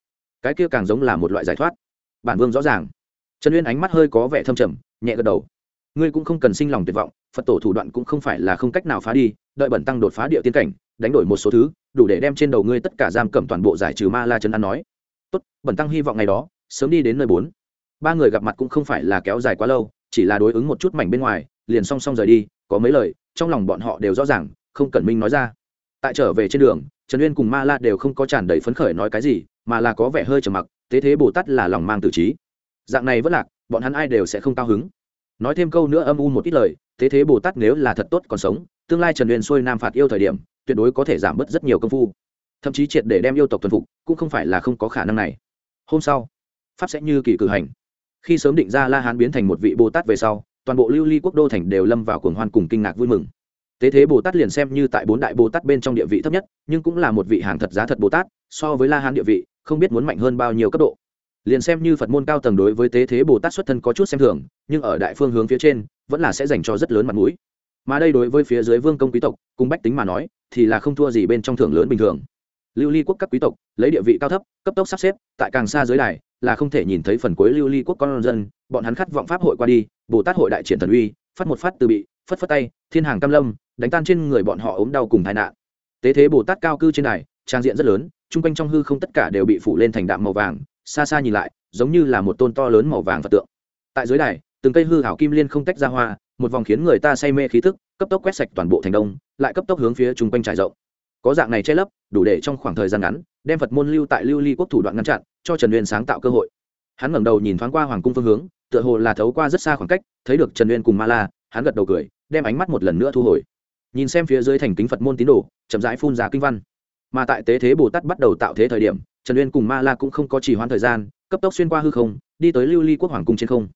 Cái kia càng giống là một loại giải thoát. Bản vương rõ ràng. Trần uyên ánh mắt hơi có vẻ thâm trầm, nhẹ gật đầu ngươi cũng không cần sinh lòng tuyệt vọng, phật tổ thủ đoạn cũng không phải là không cách nào phá đi, đợi bẩn tăng đột phá địa tiên cảnh, đánh đổi một số thứ, đủ để đem trên đầu ngươi tất cả giam cầm toàn bộ giải trừ ma la trấn an nói. Tốt, bẩn tăng hy vọng ngày đó, sớm đi đến nơi bốn. Ba người gặp mặt cũng không phải là kéo dài quá lâu, chỉ là đối ứng một chút mảnh bên ngoài, liền song song rời đi, có mấy lời, trong lòng bọn họ đều rõ ràng, không cần minh nói ra. Tại trở về trên đường, trần uyên cùng ma la đều không có tràn đầy phấn khởi nói cái gì, mà là có vẻ hơi trầm mặc, thế thế bồ tát là lòng mang tử trí. Dạng này vẫn lạc, bọn hắn ai đều sẽ không cao hứng nói thêm câu nữa âm u một ít lời, thế thế bồ tát nếu là thật tốt còn sống, tương lai trần uyên xuôi nam phạt yêu thời điểm, tuyệt đối có thể giảm bớt rất nhiều công phu. Thậm chí triệt để đem yêu tộc tuần phục, cũng không phải là không có khả năng này. Hôm sau, pháp sẽ như kỳ cử hành. Khi sớm định ra la hán biến thành một vị bồ tát về sau, toàn bộ lưu ly quốc đô thành đều lâm vào cuồng hoan cùng kinh ngạc vui mừng. Tế thế bồ tát liền xem như tại bốn đại bồ tát bên trong địa vị thấp nhất, nhưng cũng là một vị hàng thật giá thật bồ tát, so với la hán địa vị, không biết muốn mạnh hơn bao nhiêu cấp độ liền xem như phật môn cao tầng đối với tế thế bồ tát xuất thân có chút xem thường, nhưng ở đại phương hướng phía trên, vẫn là sẽ dành cho rất lớn mặt mũi. Mà đây đối với phía dưới vương công quý tộc, cùng bách tính mà nói, thì là không thua gì bên trong thưởng lớn bình thường. Lưu ly quốc các quý tộc, lấy địa vị cao thấp, cấp tốc sắp xếp, tại càng xa dưới đài, là không thể nhìn thấy phần cuối lưu ly quốc con dân, bọn hắn khát vọng pháp hội qua đi, bồ tát hội đại triển thần uy, phát một phát từ bị, phất phất tay, thiên hàng cam lâm, đánh tan trên người bọn họ ốm đau cùng tai nạn. Tế thế bồ tát cao cư trên đài, trang diện rất lớn, chung quanh trong hư không tất cả đều bị phủ lên thành đạm màu vàng xa xa nhìn lại, giống như là một tôn to lớn màu vàng phật tượng. Tại dưới đài, từng cây hư hảo kim liên không tách ra hoa, một vòng khiến người ta say mê khí thức cấp tốc quét sạch toàn bộ thành đông, lại cấp tốc hướng phía chung quanh trải rộng. Có dạng này che lấp, đủ để trong khoảng thời gian ngắn, đem phật môn lưu tại lưu ly quốc thủ đoạn ngăn chặn, cho trần uyên sáng tạo cơ hội. Hắn ngẩng đầu nhìn thoáng qua hoàng cung phương hướng, tựa hồ là thấu qua rất xa khoảng cách, thấy được trần uyên cùng ma la, hắn gật đầu cười, đem ánh mắt một lần nữa thu hồi. Nhìn xem phía dưới thành kính phật môn tín đồ, chậm rãi phun ra kinh văn. Mà tại tế thế bồ tát bắt đầu tạo thế thời điểm trần uyên cùng ma la cũng không có trì hoãn thời gian, cấp tốc xuyên qua hư không, đi tới lưu ly quốc hoàng cung trên không.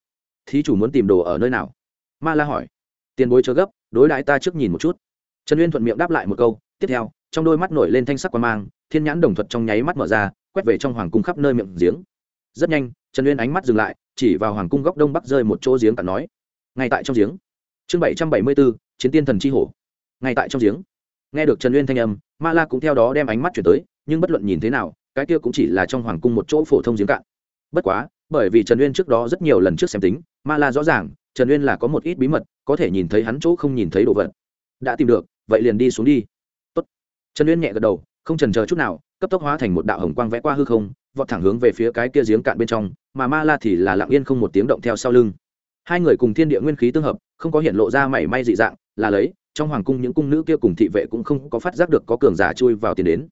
Thí chủ muốn tìm đồ ở nơi nào? Ma la hỏi. Tiền bối chớ gấp, đối đãi ta trước nhìn một chút. Trần uyên thuận miệng đáp lại một câu, tiếp theo, trong đôi mắt nổi lên thanh sắc quan mang, thiên nhãn đồng thuật trong nháy mắt mở ra, quét về trong hoàng cung khắp nơi miệng giếng. Rất nhanh, trần uyên ánh mắt dừng lại, chỉ vào hoàng cung góc đông bắc rơi một chỗ giếng cạn nói. Ngay tại trong giếng. Chương bảy trăm bảy mươi bốn, chiến tiên thần c h i hổ. Ngay tại trong giếng. Nghe được trần uyên thanh âm, ma la cũng theo đó đem ánh mắt chuyển tới, nhưng bất luận nhìn thế nào cái kia cũng chỉ là trong hoàng cung một chỗ phổ thông giếng cạn. Bất quá, bởi vì trần uyên trước đó rất nhiều lần trước xem tính ma la rõ ràng, trần uyên là có một ít bí mật, có thể nhìn thấy hắn chỗ không nhìn thấy đồ vật. Đã tìm được, vậy liền đi xuống đi. Tốt. trần uyên nhẹ gật đầu, không trần chờ chút nào, cấp tốc hóa thành một đạo hồng quang vẽ qua hư không, vọt thẳng hướng về phía cái kia giếng cạn bên trong, mà ma la thì là lặng yên không một tiếng động theo sau lưng. Hai người cùng thiên địa nguyên khí tương hợp, không có hiện lộ ra mảy may dị dạng, là lấy, trong hoàng cung những cung nữ kia cùng thị vệ cũng không có phát giác được có cường giả chui vào tiền đến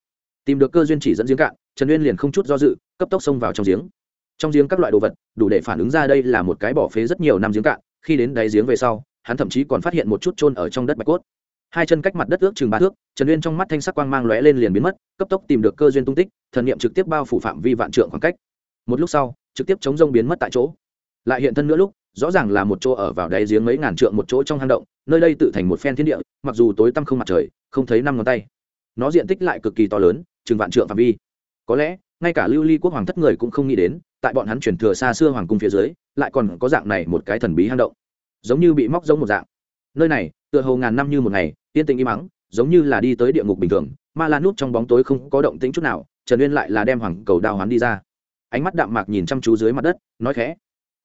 tìm được cơ duyên chỉ dẫn giếng cạn, trần uyên liền không chút do dự, cấp tốc xông vào trong giếng. Trong giếng các loại đồ vật, đủ để phản ứng ra đây là một cái bỏ phế rất nhiều năm giếng cạn, khi đến đáy giếng về sau, hắn thậm chí còn phát hiện một chút trôn ở trong đất bạch cốt. Hai chân cách mặt đất ước chừng ba thước, trần uyên trong mắt thanh sắc quang mang lóe lên liền biến mất, cấp tốc tìm được cơ duyên tung tích, thần niệm trực tiếp bao phủ phạm vi vạn trượng khoảng cách. Một lúc sau, trực tiếp chống rông biến mất tại chỗ. Lại hiện thân nữa lúc, rõ ràng là một chỗ ở vào đáy giếng mấy ngàn trượng một chỗ trong hang động, nơi đây tự thành một phen thiên địa, mặc dù tối tăm không mặt trời, không thấy năm ngón tay. Nó diện tích lại cực kỳ to lớn chừng vạn trượng phạm vi. Có lẽ, ngay cả lưu ly quốc hoàng thất người cũng không nghĩ đến, tại bọn hắn chuyển thừa xa xưa hoàng cung phía dưới, lại còn có dạng này một cái thần bí hang động. Giống như bị móc giống một dạng. Nơi này, tựa hồ ngàn năm như một ngày, yên tĩnh im mắng giống như là đi tới địa ngục bình thường ma la nút trong bóng tối không có động tĩnh chút nào, trần uyên lại là đem hoàng cầu đào hoán đi ra. Ánh mắt đạm mạc nhìn chăm chú dưới mặt đất, nói khẽ,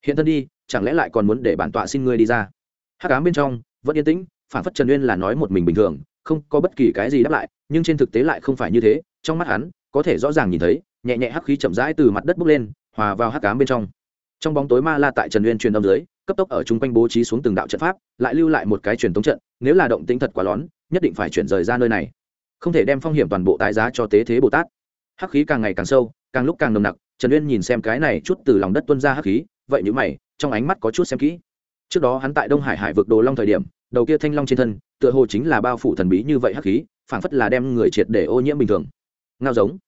hiện thân đi, chẳng lẽ lại còn muốn để bản tọa xin ngươi đi ra? Hắc cám bên trong, vẫn yên tĩnh, phản phất trần uyên là nói một mình bình thường không có bất kỳ cái gì đáp lại, nhưng trên thực tế lại không phải như thế, trong mắt hắn, có thể rõ ràng nhìn thấy, nhẹ nhẹ hắc khí chậm rãi từ mặt đất bốc lên, hòa vào hắc ám bên trong. Trong bóng tối ma la tại trần uyên truyền âm dưới, cấp tốc ở chung quanh bố trí xuống từng đạo trận pháp, lại lưu lại một cái truyền tống trận, nếu là động tính thật quá lón, nhất định phải chuyển rời ra nơi này. Không thể đem phong hiểm toàn bộ tái giá cho tế thế bồ tát. Hắc khí càng ngày càng sâu, càng lúc càng nồng nặc, trần uyên nhìn xem cái này chút từ lòng đất tuân ra hắc khí, vậy như mày, trong ánh mắt có chút xem kỹ. Trước đó hắn tại đông hải hải vực đồ long thời điểm, đầu kia thanh long trên thân tựa hồ chính là bao phủ thần bí như vậy hắc khí, phảng phất là đem người triệt để ô nhiễm bình thường. Ngao giống.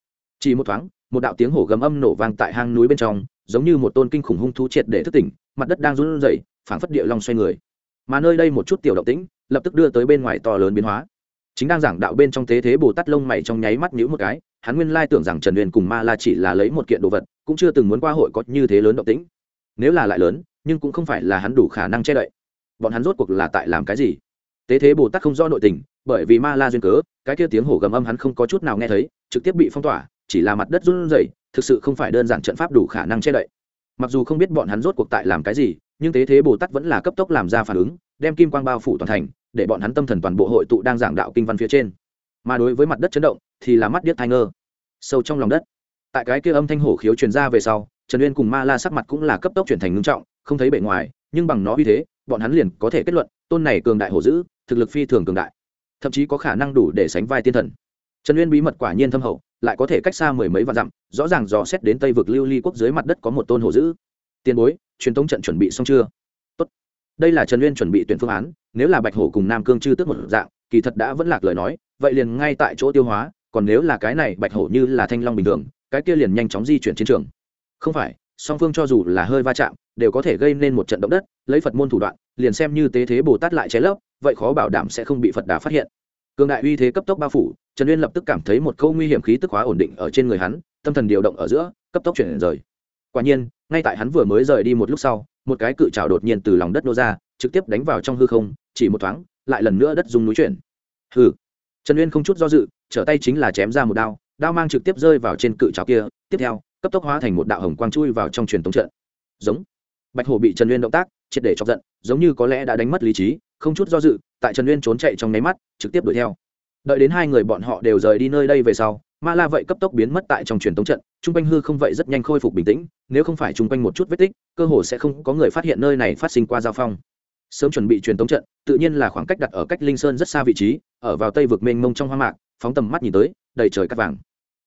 Chỉ một thoáng, một đạo tiếng hổ gầm âm nổ vang tại hang núi bên trong, giống như một tôn kinh khủng hung thú triệt để thức tỉnh, mặt đất đang run rẩy, phảng phất địa long xoay người. Mà nơi đây một chút tiểu động tĩnh, lập tức đưa tới bên ngoài to lớn biến hóa. Chính đang giảng đạo bên trong thế thế bồ tát lông mày trong nháy mắt nhíu một cái, hắn nguyên lai tưởng rằng trần Uyên cùng ma la chỉ là lấy một kiện đồ vật, cũng chưa từng muốn qua hội có như thế lớn động tĩnh. Nếu là lại lớn, nhưng cũng không phải là hắn đủ khả năng che đậy. Bọn hắn rốt cuộc là tại làm cái gì? Tế thế bồ tát không do nội tình, bởi vì ma la duyên cớ, cái kia tiếng hổ gầm âm hắn không có chút nào nghe thấy, trực tiếp bị phong tỏa, chỉ là mặt đất run rẩy, thực sự không phải đơn giản trận pháp đủ khả năng che đậy. Mặc dù không biết bọn hắn rốt cuộc tại làm cái gì, nhưng tế thế bồ tát vẫn là cấp tốc làm ra phản ứng, đem kim quang bao phủ toàn thành, để bọn hắn tâm thần toàn bộ hội tụ đang giảng đạo kinh văn phía trên. Mà đối với mặt đất chấn động, thì là mắt điếc thai ngơ. Sâu trong lòng đất. Tại cái kia âm thanh hổ khiếu truyền ra về sau, trần uyên cùng ma la sắc mặt cũng là cấp tốc chuyển thành ngưng trọng, không thấy bề ngoài, nhưng bằng nó uy thế, bọn hắn liền có thể kết luận, tôn này cường đại hổ dữ thực lực phi thường cường đại, thậm chí có khả năng đủ để sánh vai tiên thần. Trần uyên bí mật quả nhiên thâm hậu, lại có thể cách xa mười mấy vạn dặm, rõ ràng dò xét đến tây vực lưu ly quốc dưới mặt đất có một tôn hồ dữ. Tiền bối, truyền thống trận chuẩn bị xong chưa? Tốt. đây là trần uyên chuẩn bị tuyển phương án, nếu là bạch hổ cùng nam cương chư tước một dạng, kỳ thật đã vẫn lạc lời nói, vậy liền ngay tại chỗ tiêu hóa, còn nếu là cái này bạch hổ như là thanh long bình thường, cái kia liền nhanh chóng di chuyển chiến trường. Không phải, song phương cho dù là hơi va chạm, đều có thể gây nên một trận động đất, lấy phật môn thủ đoạn, liền xem như tế thế bồ tát lại cháy lấp vậy khó bảo đảm sẽ không bị phật đà phát hiện. Cường đại uy thế cấp tốc bao phủ, trần uyên lập tức cảm thấy một câu nguy hiểm khí tức hóa ổn định ở trên người hắn, tâm thần điều động ở giữa, cấp tốc chuyển rời. Quả nhiên, ngay tại hắn vừa mới rời đi một lúc sau, một cái cự trào đột nhiên từ lòng đất nô ra, trực tiếp đánh vào trong hư không, chỉ một thoáng, lại lần nữa đất dùng núi chuyển. Hư trần uyên không chút do dự, trở tay chính là chém ra một đao đao mang trực tiếp rơi vào trên cự trào kia, tiếp theo, cấp tốc hóa thành một đạo hồng quang chui vào trong truyền tống trận. Giống. Bạch hổ bị trần uyên động tác, triệt để chọc giận, giống như có lẽ đã đánh mất lý trí không chút do dự, tại trần uyên trốn chạy trong nháy mắt, trực tiếp đuổi theo. Đợi đến hai người bọn họ đều rời đi nơi đây về sau, ma la vậy cấp tốc biến mất tại trong truyền tống trận t r u n g quanh hư không vậy rất nhanh khôi phục bình tĩnh, nếu không phải t r u n g quanh một chút vết tích, cơ hồ sẽ không có người phát hiện nơi này phát sinh qua giao phong. Sớm chuẩn bị truyền tống trận, tự nhiên là khoảng cách đặt ở cách linh sơn rất xa vị trí, ở vào tây vực mênh mông trong hoang mạc, phóng tầm mắt nhìn tới, đầy trời cắt vàng.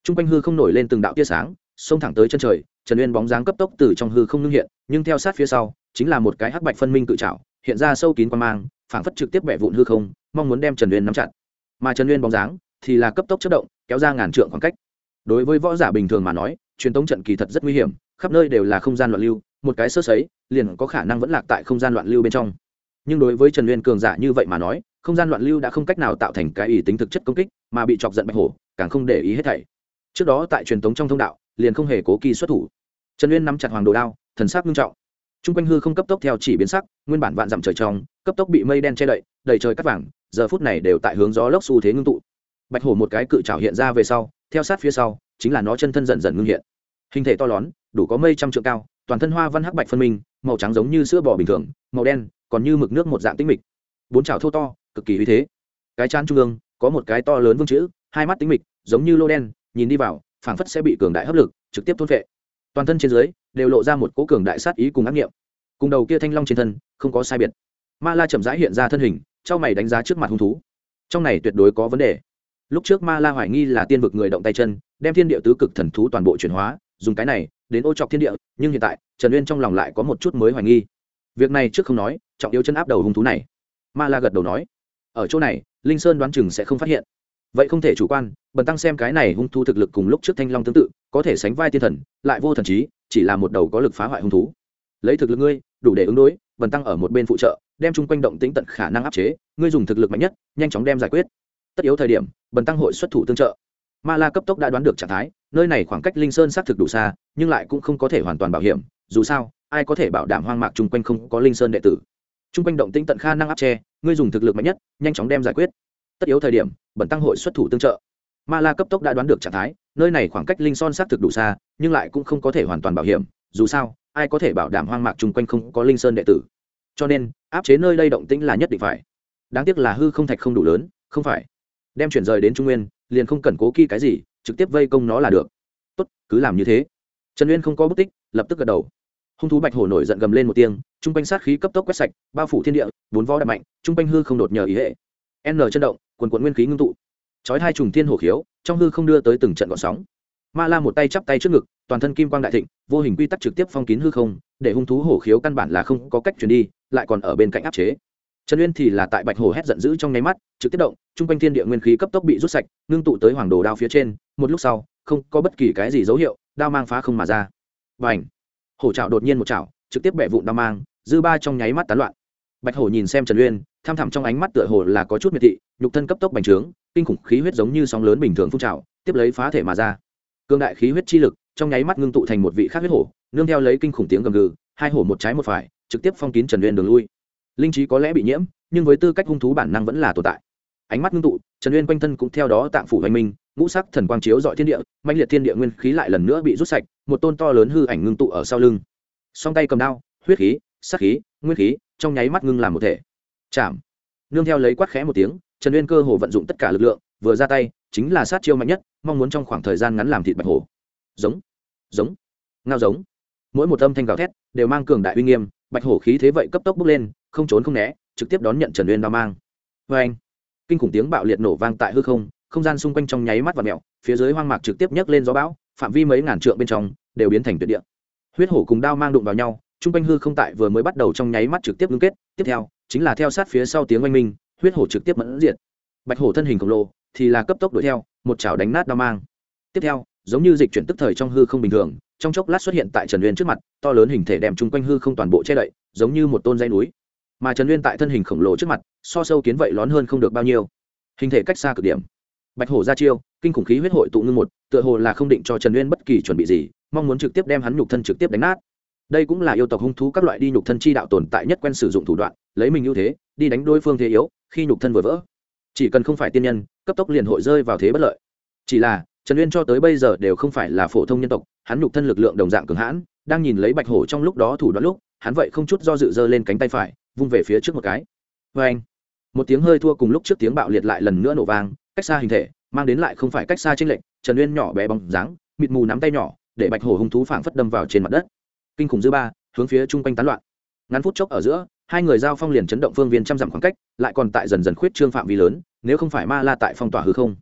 T r u n g quanh hư không nổi lên từng đạo tia sáng, xông thẳng tới chân trời, trần uyên bóng dáng cấp tốc từ trong hư không ngưng hiện, nhưng theo sát phía sau, chính là một cái hắc bạch phân minh cự trảo, hiện ra sâu kín quan mang phảng phất trực tiếp bẻ vụn hư không, mong muốn đem trần uyên nắm chặt. Mà trần uyên bóng dáng thì là cấp tốc chất động, kéo ra ngàn trượng khoảng cách. Đối với võ giả bình thường mà nói, truyền tống trận kỳ thật rất nguy hiểm, khắp nơi đều là không gian loạn lưu, một cái sơ sấy liền có khả năng vẫn lạc tại không gian loạn lưu bên trong. Nhưng đối với trần uyên cường giả như vậy mà nói, không gian loạn lưu đã không cách nào tạo thành cái ý tính thực chất công kích, mà bị chọc giận bạch hổ, càng không để ý hết thảy. Trước đó tại truyền tống trong thông đạo, liền không hề cố kỳ xuất thủ. Trần uyên nắm chặt hoàng đồ đao, thần sắc nghiêm trọng t r u n g quanh hư không cấp tốc theo chỉ biến sắc, nguyên bản vạn dặm trời trong, cấp tốc bị mây đen che đậy, đầy trời cắt vàng, giờ phút này đều tại hướng gió lốc xu thế ngưng tụ. Bạch hổ một cái cự trảo hiện ra về sau, theo sát phía sau, chính là nó chân thân dần dần ngưng hiện. Hình thể to lớn đủ có mây trăm trượng cao, toàn thân hoa văn hắc bạch phân minh, màu trắng giống như sữa bò bình thường, màu đen, còn như mực nước một dạng tĩnh mịch. Bốn chảo thô to, cực kỳ uy thế. Cái chán trung ương, có một cái to lớn vương chữ, hai mắt tĩnh mịch, giống như lô đen, nhìn đi vào, phảng phất sẽ bị cường đại hấp lực, trực tiếp thôn vệ toàn thân trên dưới đều lộ ra một cố cường đại sát ý cùng ác nghiệm. Cùng đầu kia thanh long trên thân không có sai biệt. Ma la chậm rãi hiện ra thân hình trao mày đánh giá trước mặt hung thú. Trong này tuyệt đối có vấn đề. Lúc trước ma la hoài nghi là tiên vực người động tay chân, đem thiên địa tứ cực thần thú toàn bộ chuyển hóa, dùng cái này đến ô chọc thiên địa, nhưng hiện tại, trần uyên trong lòng lại có một chút mới hoài nghi. Việc này trước không nói, trọng yếu chân áp đầu hung thú này. Ma la gật đầu nói, ở chỗ này, linh sơn đoán chừng sẽ không phát hiện vậy không thể chủ quan, bần tăng xem cái này hung thú thực lực cùng lúc trước thanh long tương tự, có thể sánh vai tiên thần, lại vô thần trí, chỉ là một đầu có lực phá hoại hung thú. Lấy thực lực ngươi, đủ để ứng đối, bần tăng ở một bên phụ trợ, đem chung quanh động tính tận khả năng áp chế, ngươi dùng thực lực mạnh nhất, nhanh chóng đem giải quyết. Tất yếu thời điểm, bần tăng hội xuất thủ tương trợ. Ma la cấp tốc đã đoán được trạng thái, nơi này khoảng cách linh sơn xác thực đủ xa, nhưng lại cũng không có thể hoàn toàn bảo hiểm, dù sao, ai có thể bảo đảm hoang mạc chung quanh không có linh sơn đệ tử? Chung quanh động tĩnh tận khả năng áp che ngươi dùng thực lực mạnh nhất, nhanh chóng đem giải quyết tất yếu thời điểm, bẩn tăng hội xuất thủ tương trợ. Ma la cấp tốc đã đoán được trạng thái, nơi này khoảng cách linh son xác thực đủ xa, nhưng lại cũng không có thể hoàn toàn bảo hiểm, dù sao, ai có thể bảo đảm hoang mạc chung quanh không có linh sơn đệ tử. Cho nên, áp chế nơi đây động tĩnh là nhất định phải. Đáng tiếc là hư không thạch không đủ lớn, không phải. Đem chuyển rời đến trung nguyên, liền không cần cố kỳ cái gì, trực tiếp vây công nó là được. Tốt, cứ làm như thế. Trần uyên không có bút tích, lập tức gật đầu. Hung thú bạch hổ nổi giận gầm lên một tiếng trung quanh sát khí cấp tốc quét sạch, bao phủ thiên địa, bốn vó đập mạnh trung quanh hư không đột nhờ ý hệ. N chân động quần quần nguyên khí ngưng tụ. Chói hai trùng thiên hổ khiếu, trong hư không đưa tới từng trận gọn sóng. Ma la một tay chắp tay trước ngực, toàn thân kim quang đại thịnh, vô hình quy tắc trực tiếp phong kín hư không, để hung thú hổ khiếu căn bản là không có cách chuyển đi, lại còn ở bên cạnh áp chế. Trần uyên thì là tại bạch hổ hét giận dữ trong nháy mắt, trực tiếp động chung quanh thiên địa nguyên khí cấp tốc bị rút sạch, ngưng tụ tới hoàng đồ đao phía trên, một lúc sau, không có bất kỳ cái gì dấu hiệu, đao mang phá không mà ra. Và ảnh hổ trào đột nhiên một chảo, trực tiếp bẻ vụn đao mang, dư ba trong nháy mắt tán loạn. Bạch hổ nhìn xem trần uyên tham thẳm trong ánh mắt tựa hồ là có chút miệt thị, nhục thân cấp tốc bành trướng, kinh khủng khí huyết giống như sóng lớn bình thường phun trào, tiếp lấy phá thể mà ra. Cương đại khí huyết chi lực trong nháy mắt ngưng tụ thành một vị khác huyết hổ, nương theo lấy kinh khủng tiếng gầm gừ, hai hổ một trái một phải, trực tiếp phong kín trần uyên đường lui. Linh trí có lẽ bị nhiễm, nhưng với tư cách hung thú bản năng vẫn là tồn tại. Ánh mắt ngưng tụ, trần uyên quanh thân cũng theo đó tạm phủ hoành minh, ngũ sắc thần quang chiếu dọi thiên địa mạnh liệt thiên địa nguyên khí lại lần nữa bị rút sạch, một tôn to lớn hư ảnh ngưng tụ ở sau lưng. Song tay cầm đao, huyết khí sắc khí, nguyên khí, trong nháy mắt ngưng làm một thể chạm nương theo lấy quát khẽ một tiếng, trần uyên cơ hồ vận dụng tất cả lực lượng, vừa ra tay, chính là sát chiêu mạnh nhất, mong muốn trong khoảng thời gian ngắn làm thịt bạch hổ. Giống giống, ngao giống. Mỗi một âm thanh gào thét đều mang cường đại uy nghiêm, bạch hổ khí thế vậy cấp tốc bước lên, không trốn không né, trực tiếp đón nhận trần uyên đao mang. Vê anh kinh khủng tiếng bạo liệt nổ vang tại hư không không gian xung quanh trong nháy mắt và mẹo phía dưới hoang mạc trực tiếp nhấc lên gió bão, phạm vi mấy ngàn trượng bên trong đều biến thành tuyệt địa. Huyết hổ cùng đao mang đụng vào nhau chung quanh hư không tại vừa mới bắt đầu trong nháy mắt trực tiếp ngưng kết, tiếp theo chính là theo sát phía sau tiếng oanh minh, huyết hổ trực tiếp mẫn diệt. Bạch hổ thân hình khổng lồ, thì là cấp tốc đuổi theo, một chảo đánh nát đao mang. Tiếp theo, giống như dịch chuyển tức thời trong hư không bình thường, trong chốc lát xuất hiện tại trần uyên trước mặt, to lớn hình thể đem chung quanh hư không toàn bộ che đậy, giống như một tôn dây núi. Mà trần uyên tại thân hình khổng lồ trước mặt, so sâu kiến vậy lón hơn không được bao nhiêu. Hình thể cách xa cực điểm. Bạch hổ ra chiêu, kinh khủng khí huyết hội tụ ngưng một, tựa hồ là không định cho trần uyên bất kỳ chuẩn bị gì, mong muốn trực tiếp đem hắn nhục thân trực tiếp đánh nát đây cũng là yêu tộc hung thú các loại đi nhục thân chi đạo tồn tại nhất quen sử dụng thủ đoạn, lấy mình ưu thế, đi đánh đối phương thế yếu, khi nhục thân vừa vỡ. Chỉ cần không phải tiên nhân, cấp tốc liền hội rơi vào thế bất lợi. Chỉ là, trần uyên cho tới bây giờ đều không phải là phổ thông nhân tộc, hắn nhục thân lực lượng đồng dạng cường hãn, đang nhìn lấy bạch hổ trong lúc đó thủ đoạn lúc, hắn vậy không chút do dự dơ lên cánh tay phải, vung về phía trước một cái. Vê anh, một tiếng hơi thua cùng lúc trước tiếng bạo liệt lại lần nữa nổ vang, cách xa hình thể, mang đến lại không phải cách xa trên lệch, trần uyên nhỏ bé bóng dáng, mịt mù nắm tay nhỏ, để bạch hổ hung thú phảng phất đâm vào trên mặt đất kinh khủng dư ba, hướng phía chung quanh tán loạn. Ngắn phút chốc ở giữa, hai người giao phong liền chấn động phương viên trăm dặm khoảng cách, lại còn tại dần dần khuyết trương phạm vi lớn, nếu không phải ma la tại phong tỏa hư không,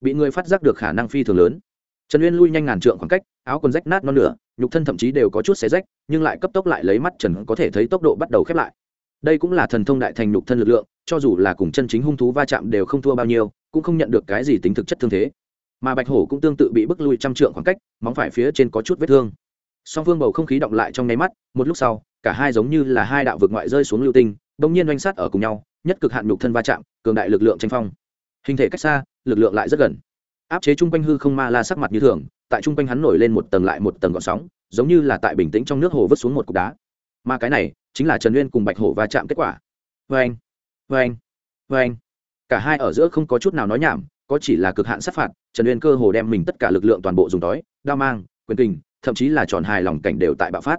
bị người phát giác được khả năng phi thường lớn. Trần uyên lui nhanh ngàn trượng khoảng cách, áo quần rách nát non nửa, nhục thân thậm chí đều có chút xé rách, nhưng lại cấp tốc lại lấy mắt trần có thể thấy tốc độ bắt đầu khép lại. Đây cũng là thần thông đại thành nhục thân lực lượng, cho dù là cùng chân chính hung thú va chạm đều không thua bao nhiêu, cũng không nhận được cái gì tính thực chất thương thế. Mà bạch hổ cũng tương tự bị bức lui trăm trượng khoảng cách, móng phải phía trên có chút vết thương song phương bầu không khí động lại trong nháy mắt, một lúc sau, cả hai giống như là hai đạo vực ngoại rơi xuống lưu tinh đông nhiên oanh sát ở cùng nhau, nhất cực hạn nhục thân va chạm, cường đại lực lượng tranh phong. Hình thể cách xa, lực lượng lại rất gần. Áp chế chung quanh hư không ma la sắc mặt như thường, tại chung quanh hắn nổi lên một tầng lại một tầng gọn sóng, giống như là tại bình tĩnh trong nước hồ vứt xuống một cục đá. Mà cái này, chính là trần nguyên cùng bạch hổ va chạm kết quả. Vê anh vê anh vê anh cả hai ở giữa không có chút nào nói nhảm, có chỉ là cực hạn sát phạt, trần Uyên cơ hồ đem mình tất cả lực lượng toàn bộ dùng đói, đao mang, quyền kình thậm chí là tròn hài lòng cảnh đều tại bạo phát.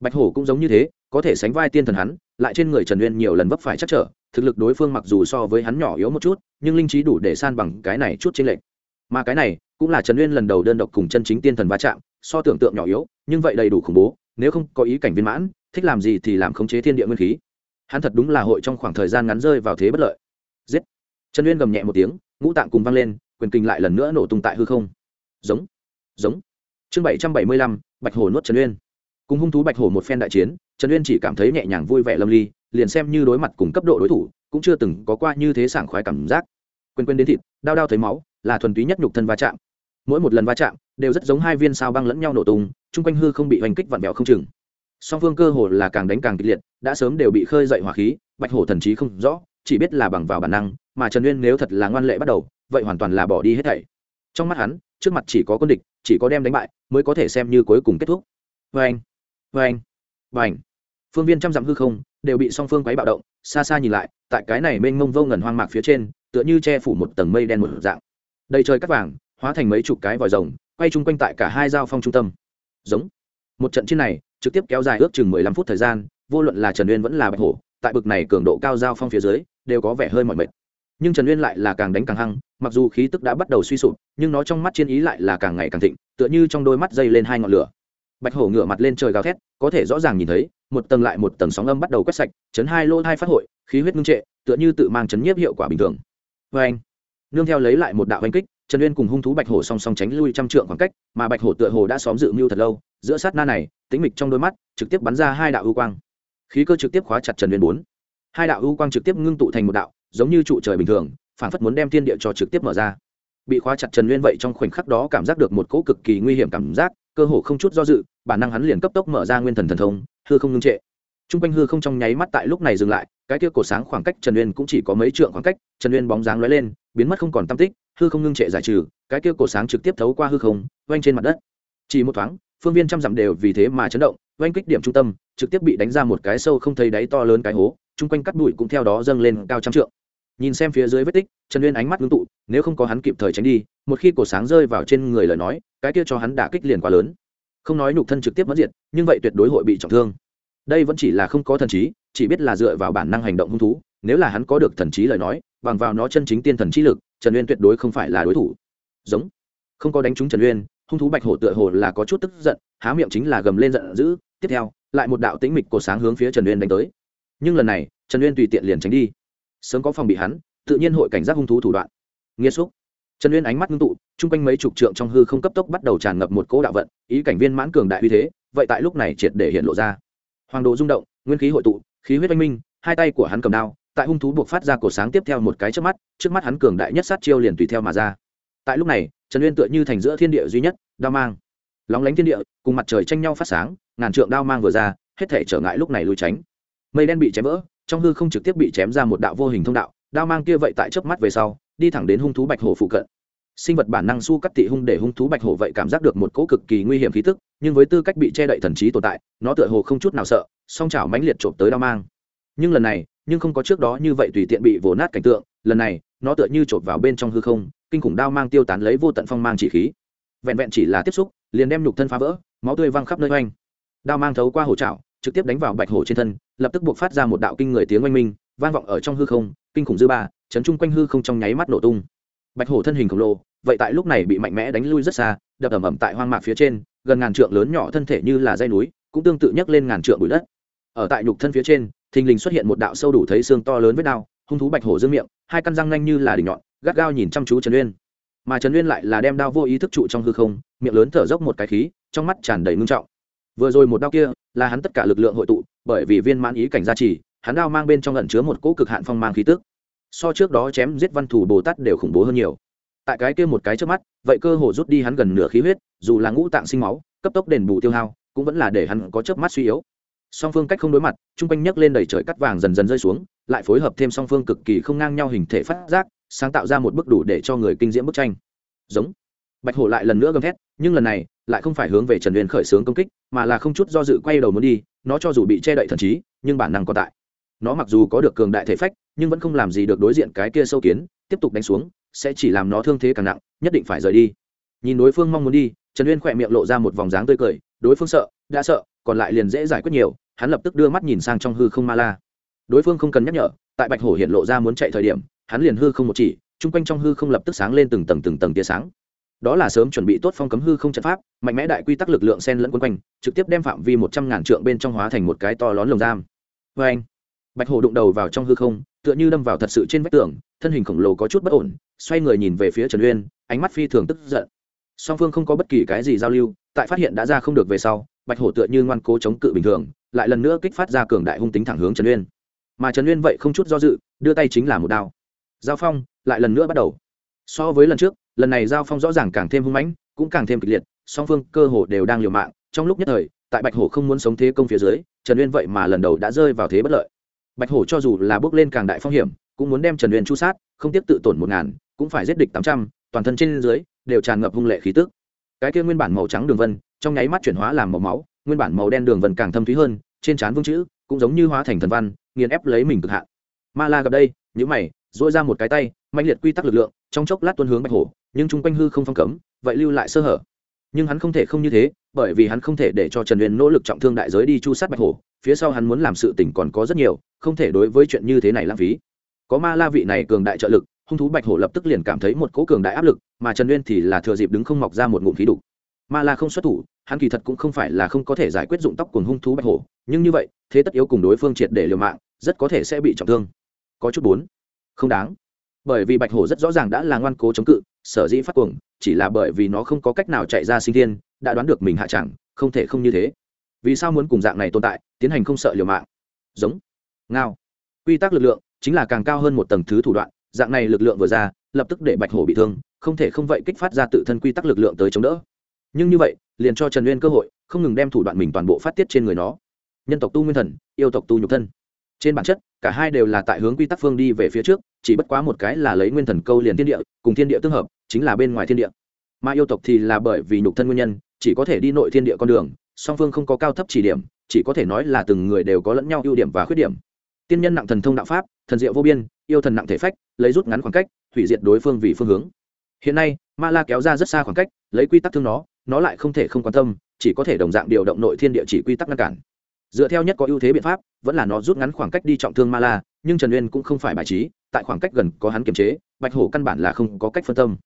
Bạch hổ cũng giống như thế, có thể sánh vai tiên thần hắn, lại trên người trần uyên nhiều lần vấp phải chắc trở, thực lực đối phương mặc dù so với hắn nhỏ yếu một chút, nhưng linh trí đủ để san bằng cái này chút trên lệch. mà cái này, cũng là trần uyên lần đầu đơn độc cùng chân chính tiên thần va chạm, so tưởng tượng nhỏ yếu, nhưng vậy đầy đủ khủng bố, nếu không có ý cảnh viên mãn, thích làm gì thì làm khống chế thiên địa nguyên khí. Hắn thật đúng là hội trong khoảng thời gian ngắn rơi vào thế bất lợi. Giết! Trần uyên gầm nhẹ một tiếng, ngũ tạng cùng vang lên, quyền kinh lại lần nữa nổ tung tại hư không. Giống! Giống! Chương bảy trăm bảy mươi lăm, bạch hổ nuốt trần uyên. Cùng hung thú bạch hổ một phen đại chiến, trần uyên chỉ cảm thấy nhẹ nhàng vui vẻ lâm ly, liền xem như đối mặt cùng cấp độ đối thủ, cũng chưa từng có qua như thế sảng khoái cảm giác. Quên quên đến thịt, đau đau thấy máu, là thuần túy nhất nhục thân va chạm. Mỗi một lần va chạm, đều rất giống hai viên sao băng lẫn nhau nổ tung, chung quanh hư không bị hoành kích vặn vẹo không chừng. Song phương cơ hồ là càng đánh càng kịch liệt, đã sớm đều bị khơi dậy hỏa khí, bạch hổ thần trí không rõ, chỉ biết là bằng vào bản năng, mà trần uyên nếu thật là ngoan lệ bắt đầu, vậy hoàn toàn là bỏ đi hết thảy. Trong mắt hắn, trước mặt chỉ có quân địch chỉ có đem đánh bại, mới có thể xem như cuối cùng kết thúc. Vê anh vê anh và ảnh phương viên trăm dặm hư không đều bị song phương quấy bạo động, xa xa nhìn lại, tại cái này mênh mông vô ngần hoang mạc phía trên, tựa như che phủ một tầng mây đen một dạng. Đầy trời cắt vàng, hóa thành mấy chục cái vòi rồng, quay chung quanh tại cả hai giao phong trung tâm. Giống. Một trận chiến này, trực tiếp kéo dài ước chừng mười lăm phút thời gian, vô luận là trần uyên vẫn là bạch hổ, tại bực này cường độ cao giao phong phía dưới, đều có vẻ hơi mỏi mệt nhưng trần uyên lại là càng đánh càng hăng, mặc dù khí tức đã bắt đầu suy sụp, nhưng nó trong mắt chiến ý lại là càng ngày càng thịnh, tựa như trong đôi mắt dây lên hai ngọn lửa. Bạch hổ ngửa mặt lên trời gào thét, có thể rõ ràng nhìn thấy, một tầng lại một tầng sóng âm bắt đầu quét sạch, chấn hai lỗ hai phát hội, khí huyết ngưng trệ, tựa như tự mang chấn nhiếp hiệu quả bình thường. Vê anh, nương theo lấy lại một đạo oanh kích, trần uyên cùng hung thú bạch hổ song song tránh lui trăm trượng khoảng cách, mà bạch hổ tựa hồ đã xóm dự mưu thật lâu, giữa sát na này, tĩnh mịch trong đôi mắt, trực tiếp bắn ra hai đạo ưu quang. Khí cơ trực tiếp khóa chặt trần uyên bốn. Hai đạo ưu quang trực tiếp ngưng tụ thành một đạo giống như trụ trời bình thường phản phất muốn đem thiên địa cho trực tiếp mở ra. Bị khóa chặt trần uyên vậy trong khoảnh khắc đó cảm giác được một cỗ cực kỳ nguy hiểm cảm giác, cơ hồ không chút do dự, bản năng hắn liền cấp tốc mở ra nguyên thần thần thông, hư không ngưng trệ. T r u n g quanh hư không trong nháy mắt tại lúc này dừng lại, cái kia cổ sáng khoảng cách trần uyên cũng chỉ có mấy trượng khoảng cách, trần uyên bóng dáng lóe lên, biến mất không còn tam tích, hư không ngưng trệ giải trừ, cái kia cổ sáng trực tiếp thấu qua hư không oanh trên mặt đất. Chỉ một thoáng, phương viên trăm dặm đều vì thế mà chấn động oanh kích điểm trung tâm, trực tiếp bị đánh ra một cái sâu không thấy đáy to lớn cái hố, chung quanh cắt bụi cũng theo đó dâng lên cao trăm trượng nhìn xem phía dưới vết tích, trần uyên ánh mắt ngưng tụ, nếu không có hắn kịp thời tránh đi, một khi cổ sáng rơi vào trên người lời nói, cái kia cho hắn đả kích liền quá lớn. Không nói nhục thân trực tiếp mất diệt, nhưng vậy tuyệt đối hội bị trọng thương. Đây vẫn chỉ là không có thần trí, chỉ biết là dựa vào bản năng hành động hung thú, nếu là hắn có được thần trí lời nói, bằng vào nó chân chính tiên thần trí lực, trần uyên tuyệt đối không phải là đối thủ. Giống. Không có đánh trúng trần uyên, hung thú bạch hổ tựa hồ là có chút tức giận, há miệng chính là gầm lên giận dữ, tiếp theo, lại một đạo tĩnh mịch cổ sáng hướng phía trần uyên đánh tới. Nhưng lần này, trần uyên tùy tiện liền tránh đi sớm có phòng bị hắn, tự nhiên hội cảnh giác hung thú thủ đoạn. Nghiêm xúc trần uyên ánh mắt ngưng tụ, chung quanh mấy chục trượng trong hư không cấp tốc bắt đầu tràn ngập một cỗ đạo vận, ý cảnh viên mãn cường đại uy thế, vậy tại lúc này triệt để hiện lộ ra. Hoàng đồ rung động, nguyên khí hội tụ, khí huyết oanh minh, hai tay của hắn cầm đao, tại hung thú buộc phát ra cổ sáng tiếp theo một cái trước mắt trước mắt hắn cường đại nhất sát chiêu liền tùy theo mà ra. Tại lúc này, trần uyên tựa như thành giữa thiên địa duy nhất, đao mang. Lóng lánh thiên địa, cùng mặt trời tranh nhau phát sáng, ngàn trượng đao mang vừa ra, hết thể trở ngại lúc này lùi tránh. Mây đen bị chém vỡ trong hư không trực tiếp bị chém ra một đạo vô hình thông đạo, đao mang kia vậy tại chớp mắt về sau, đi thẳng đến hung thú bạch hổ phụ cận. Sinh vật bản năng su cắt tị hung để hung thú bạch hổ vậy cảm giác được một cỗ cực kỳ nguy hiểm khí tức, nhưng với tư cách bị che đậy thần trí tồn tại, nó tựa hồ không chút nào sợ, song chảo mãnh liệt trộm tới đao mang. Nhưng lần này, nhưng không có trước đó như vậy tùy tiện bị vồ nát cảnh tượng, lần này, nó tựa như trộm vào bên trong hư không, kinh khủng đao mang tiêu tán lấy vô tận phong mang chỉ khí. Vẹn vẹn chỉ là tiếp xúc, liền đem nhục thân phá vỡ, máu tươi văng khắp nơi oanh. Đao mang thấu qua hổ chảo trực tiếp đánh vào bạch hổ trên thân, lập tức buộc phát ra một đạo kinh người tiếng oanh minh, vang vọng ở trong hư không, kinh khủng dư ba, chấn chung quanh hư không trong nháy mắt nổ tung. Bạch hổ thân hình khổng lồ, vậy tại lúc này bị mạnh mẽ đánh lui rất xa, đập ẩm ẩm tại hoang mạc phía trên, gần ngàn trượng lớn nhỏ thân thể như là dây núi, cũng tương tự nhấc lên ngàn trượng bụi đất. Ở tại nhục thân phía trên, thình lình xuất hiện một đạo sâu đủ thấy xương to lớn với đao, hung thú bạch hổ dương miệng, hai căn răng nhanh như là đỉnh nhọn, gắt gao nhìn chăm chú trần uyên. Mà trần uyên lại là đem đao vô ý thức trụ trong hư không, miệng lớn thở dốc một cái khí, trong mắt tràn đầy ngưng trọng vừa rồi một đao kia là hắn tất cả lực lượng hội tụ, bởi vì viên mãn ý cảnh gia trì, hắn đao mang bên trong lẩn chứa một cỗ cực hạn phong mang khí tức. So trước đó chém giết văn thủ bồ tát đều khủng bố hơn nhiều. Tại cái kia một cái trước mắt, vậy cơ hồ rút đi hắn gần nửa khí huyết, dù là ngũ tạng sinh máu, cấp tốc đền bù tiêu hao, cũng vẫn là để hắn có chớp mắt suy yếu. Song phương cách không đối mặt, chung quanh nhấc lên đầy trời cắt vàng dần dần rơi xuống, lại phối hợp thêm song phương cực kỳ không ngang nhau hình thể phát giác, sáng tạo ra một bức đủ để cho người kinh diễm bức tranh. Giống. Bạch hổ lại lần nữa gầm thét, nhưng lần này lại không phải hướng về trần uyên khởi xướng công kích, mà là không chút do dự quay đầu muốn đi, nó cho dù bị che đậy thần trí, nhưng bản năng còn tại. Nó mặc dù có được cường đại thể phách, nhưng vẫn không làm gì được đối diện cái kia sâu kiến, tiếp tục đánh xuống, sẽ chỉ làm nó thương thế càng nặng, nhất định phải rời đi. Nhìn đối phương mong muốn đi, trần uyên khỏe miệng lộ ra một vòng dáng tươi cười, đối phương sợ, đã sợ, còn lại liền dễ giải quyết nhiều, hắn lập tức đưa mắt nhìn sang trong hư không ma la. Đối phương không cần nhắc nhở, tại bạch hổ hiện lộ ra muốn chạy thời điểm, hắn liền hư không một chỉ, chung quanh trong hư không lập tức sáng lên từng tầng từng tầng tia sáng đó là sớm chuẩn bị tốt phong cấm hư không trận pháp, mạnh mẽ đại quy tắc lực lượng sen lẫn quân quanh, trực tiếp đem phạm vi một trăm ngàn trượng bên trong hóa thành một cái to lón lồng giam. Vê anh, bạch hổ đụng đầu vào trong hư không, tựa như đâm vào thật sự trên vách tường, thân hình khổng lồ có chút bất ổn, xoay người nhìn về phía trần uyên, ánh mắt phi thường tức giận. Song phương không có bất kỳ cái gì giao lưu, tại phát hiện đã ra không được về sau, bạch hổ tựa như ngoan cố chống cự bình thường, lại lần nữa kích phát ra cường đại hung tính thẳng hướng trần uyên. Mà trần uyên vậy không chút do dự, đưa tay chính là một đao. Giao phong, lại lần nữa bắt đầu. So với lần trước lần này giao phong rõ ràng càng thêm hung mãnh, cũng càng thêm kịch liệt, song phương cơ hồ đều đang liều mạng. Trong lúc nhất thời, tại bạch hổ không muốn sống thế công phía dưới, trần uyên vậy mà lần đầu đã rơi vào thế bất lợi. Bạch hổ cho dù là bước lên càng đại phong hiểm, cũng muốn đem trần uyên chu sát, không tiếp tự tổn một ngàn, cũng phải giết địch tám trăm, toàn thân trên dưới đều tràn ngập hung lệ khí tức. Cái kia nguyên bản màu trắng đường vân, trong nháy mắt chuyển hóa làm màu máu, nguyên bản màu đen đường vân càng thâm thúy hơn, trên trán vương chữ cũng giống như hóa thành thần văn, nghiền ép lấy mình cực hạn. Ma la gặp đây nhữ mày dội ra một cái tay mạnh liệt quy tắc lực lượng, trong chốc lát tuân hướng bạch hổ nhưng chung quanh hư không phong cấm, vậy lưu lại sơ hở. Nhưng hắn không thể không như thế, bởi vì hắn không thể để cho trần Uyên nỗ lực trọng thương đại giới đi chu sát bạch hổ, phía sau hắn muốn làm sự tỉnh còn có rất nhiều, không thể đối với chuyện như thế này lãng phí. Có ma la vị này cường đại trợ lực, hung thú bạch hổ lập tức liền cảm thấy một cỗ cường đại áp lực, mà trần uyên thì là thừa dịp đứng không mọc ra một ngụm khí đục. Ma la không xuất thủ, hắn kỳ thật cũng không phải là không có thể giải quyết dụng tóc cùng hung thú bạch hổ, nhưng như vậy, thế tất yếu cùng đối phương triệt để liều mạng, rất có thể sẽ bị trọng thương. Có chút bốn không đáng. Bởi vì bạch hổ rất rõ ràng đã là ngoan cố chống cự sở dĩ phát cuồng, chỉ là bởi vì nó không có cách nào chạy ra sinh thiên, đã đoán được mình hạ chẳng, không thể không như thế. Vì sao muốn cùng dạng này tồn tại, tiến hành không sợ liều mạng? Giống. Ngao. Quy tắc lực lượng, chính là càng cao hơn một tầng thứ thủ đoạn, dạng này lực lượng vừa ra, lập tức để bạch hổ bị thương, không thể không vậy kích phát ra tự thân quy tắc lực lượng tới chống đỡ. Nhưng như vậy, liền cho trần uyên cơ hội, không ngừng đem thủ đoạn mình toàn bộ phát tiết trên người nó. Nhân tộc tu nguyên thần, yêu tộc tu nhục thân trên bản chất, cả hai đều là tại hướng quy tắc phương đi về phía trước, chỉ bất quá một cái là lấy nguyên thần câu liền thiên địa, cùng thiên địa tương hợp, chính là bên ngoài thiên địa. Mà yêu tộc thì là bởi vì nhục thân nguyên nhân, chỉ có thể đi nội thiên địa con đường, song phương không có cao thấp chỉ điểm, chỉ có thể nói là từng người đều có lẫn nhau ưu điểm và khuyết điểm. Tiên nhân nặng thần thông đạo pháp, thần diệu vô biên, yêu thần nặng thể phách, lấy rút ngắn khoảng cách, hủy diệt đối phương vì phương hướng. Hiện nay, ma la kéo ra rất xa khoảng cách, lấy quy tắc thương nó nó lại không thể không quan tâm, chỉ có thể đồng dạng điều động nội thiên địa chỉ quy tắc ngăn cản dựa theo nhất có ưu thế biện pháp, vẫn là nó rút ngắn khoảng cách đi trọng thương ma la nhưng trần uyên cũng không phải bài trí, tại khoảng cách gần có hắn kiềm chế, bạch hổ căn bản là không có cách phân tâm.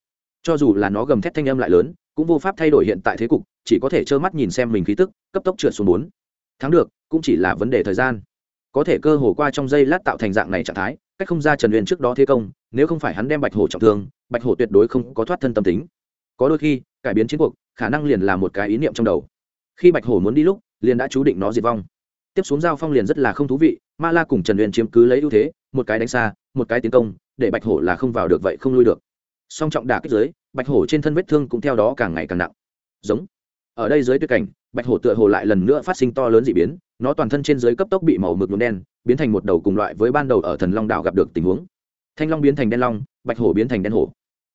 Cho dù là nó gầm thét thanh âm lại lớn, cũng vô pháp thay đổi hiện tại thế cục, chỉ có thể trơ mắt nhìn xem mình khí tức, cấp tốc trượt xuống bốn. Thắng được, cũng chỉ là vấn đề thời gian. Có thể cơ hồ qua trong giây lát tạo thành dạng này trạng thái, cách không ra trần uyên trước đó thế công, nếu không phải hắn đem bạch hổ trọng thương, bạch hổ tuyệt đối không có thoát thân tâm tính. Có đôi khi, cải biến chiến cuộc, khả năng liền là một cái ý niệm trong đầu. Khi bạch hổ muốn đi lúc, liền đã chú định nó diệt vong tiếp xuống giao phong liền rất là không thú vị, ma la cùng trần uyên chiếm cứ lấy ưu thế, một cái đánh xa, một cái tiến công, để bạch hổ là không vào được vậy không lui được. Song trọng đả kích giới, bạch hổ trên thân vết thương cũng theo đó càng ngày càng nặng. Giống. Ở đây dưới tuyệt cảnh, bạch hổ tựa hồ lại lần nữa phát sinh to lớn d ị biến, nó toàn thân trên dưới cấp tốc bị màu mực nhuộm đen, biến thành một đầu cùng loại với ban đầu ở thần long đảo gặp được tình huống. Thanh long biến thành đen long, bạch hổ biến thành đen hổ.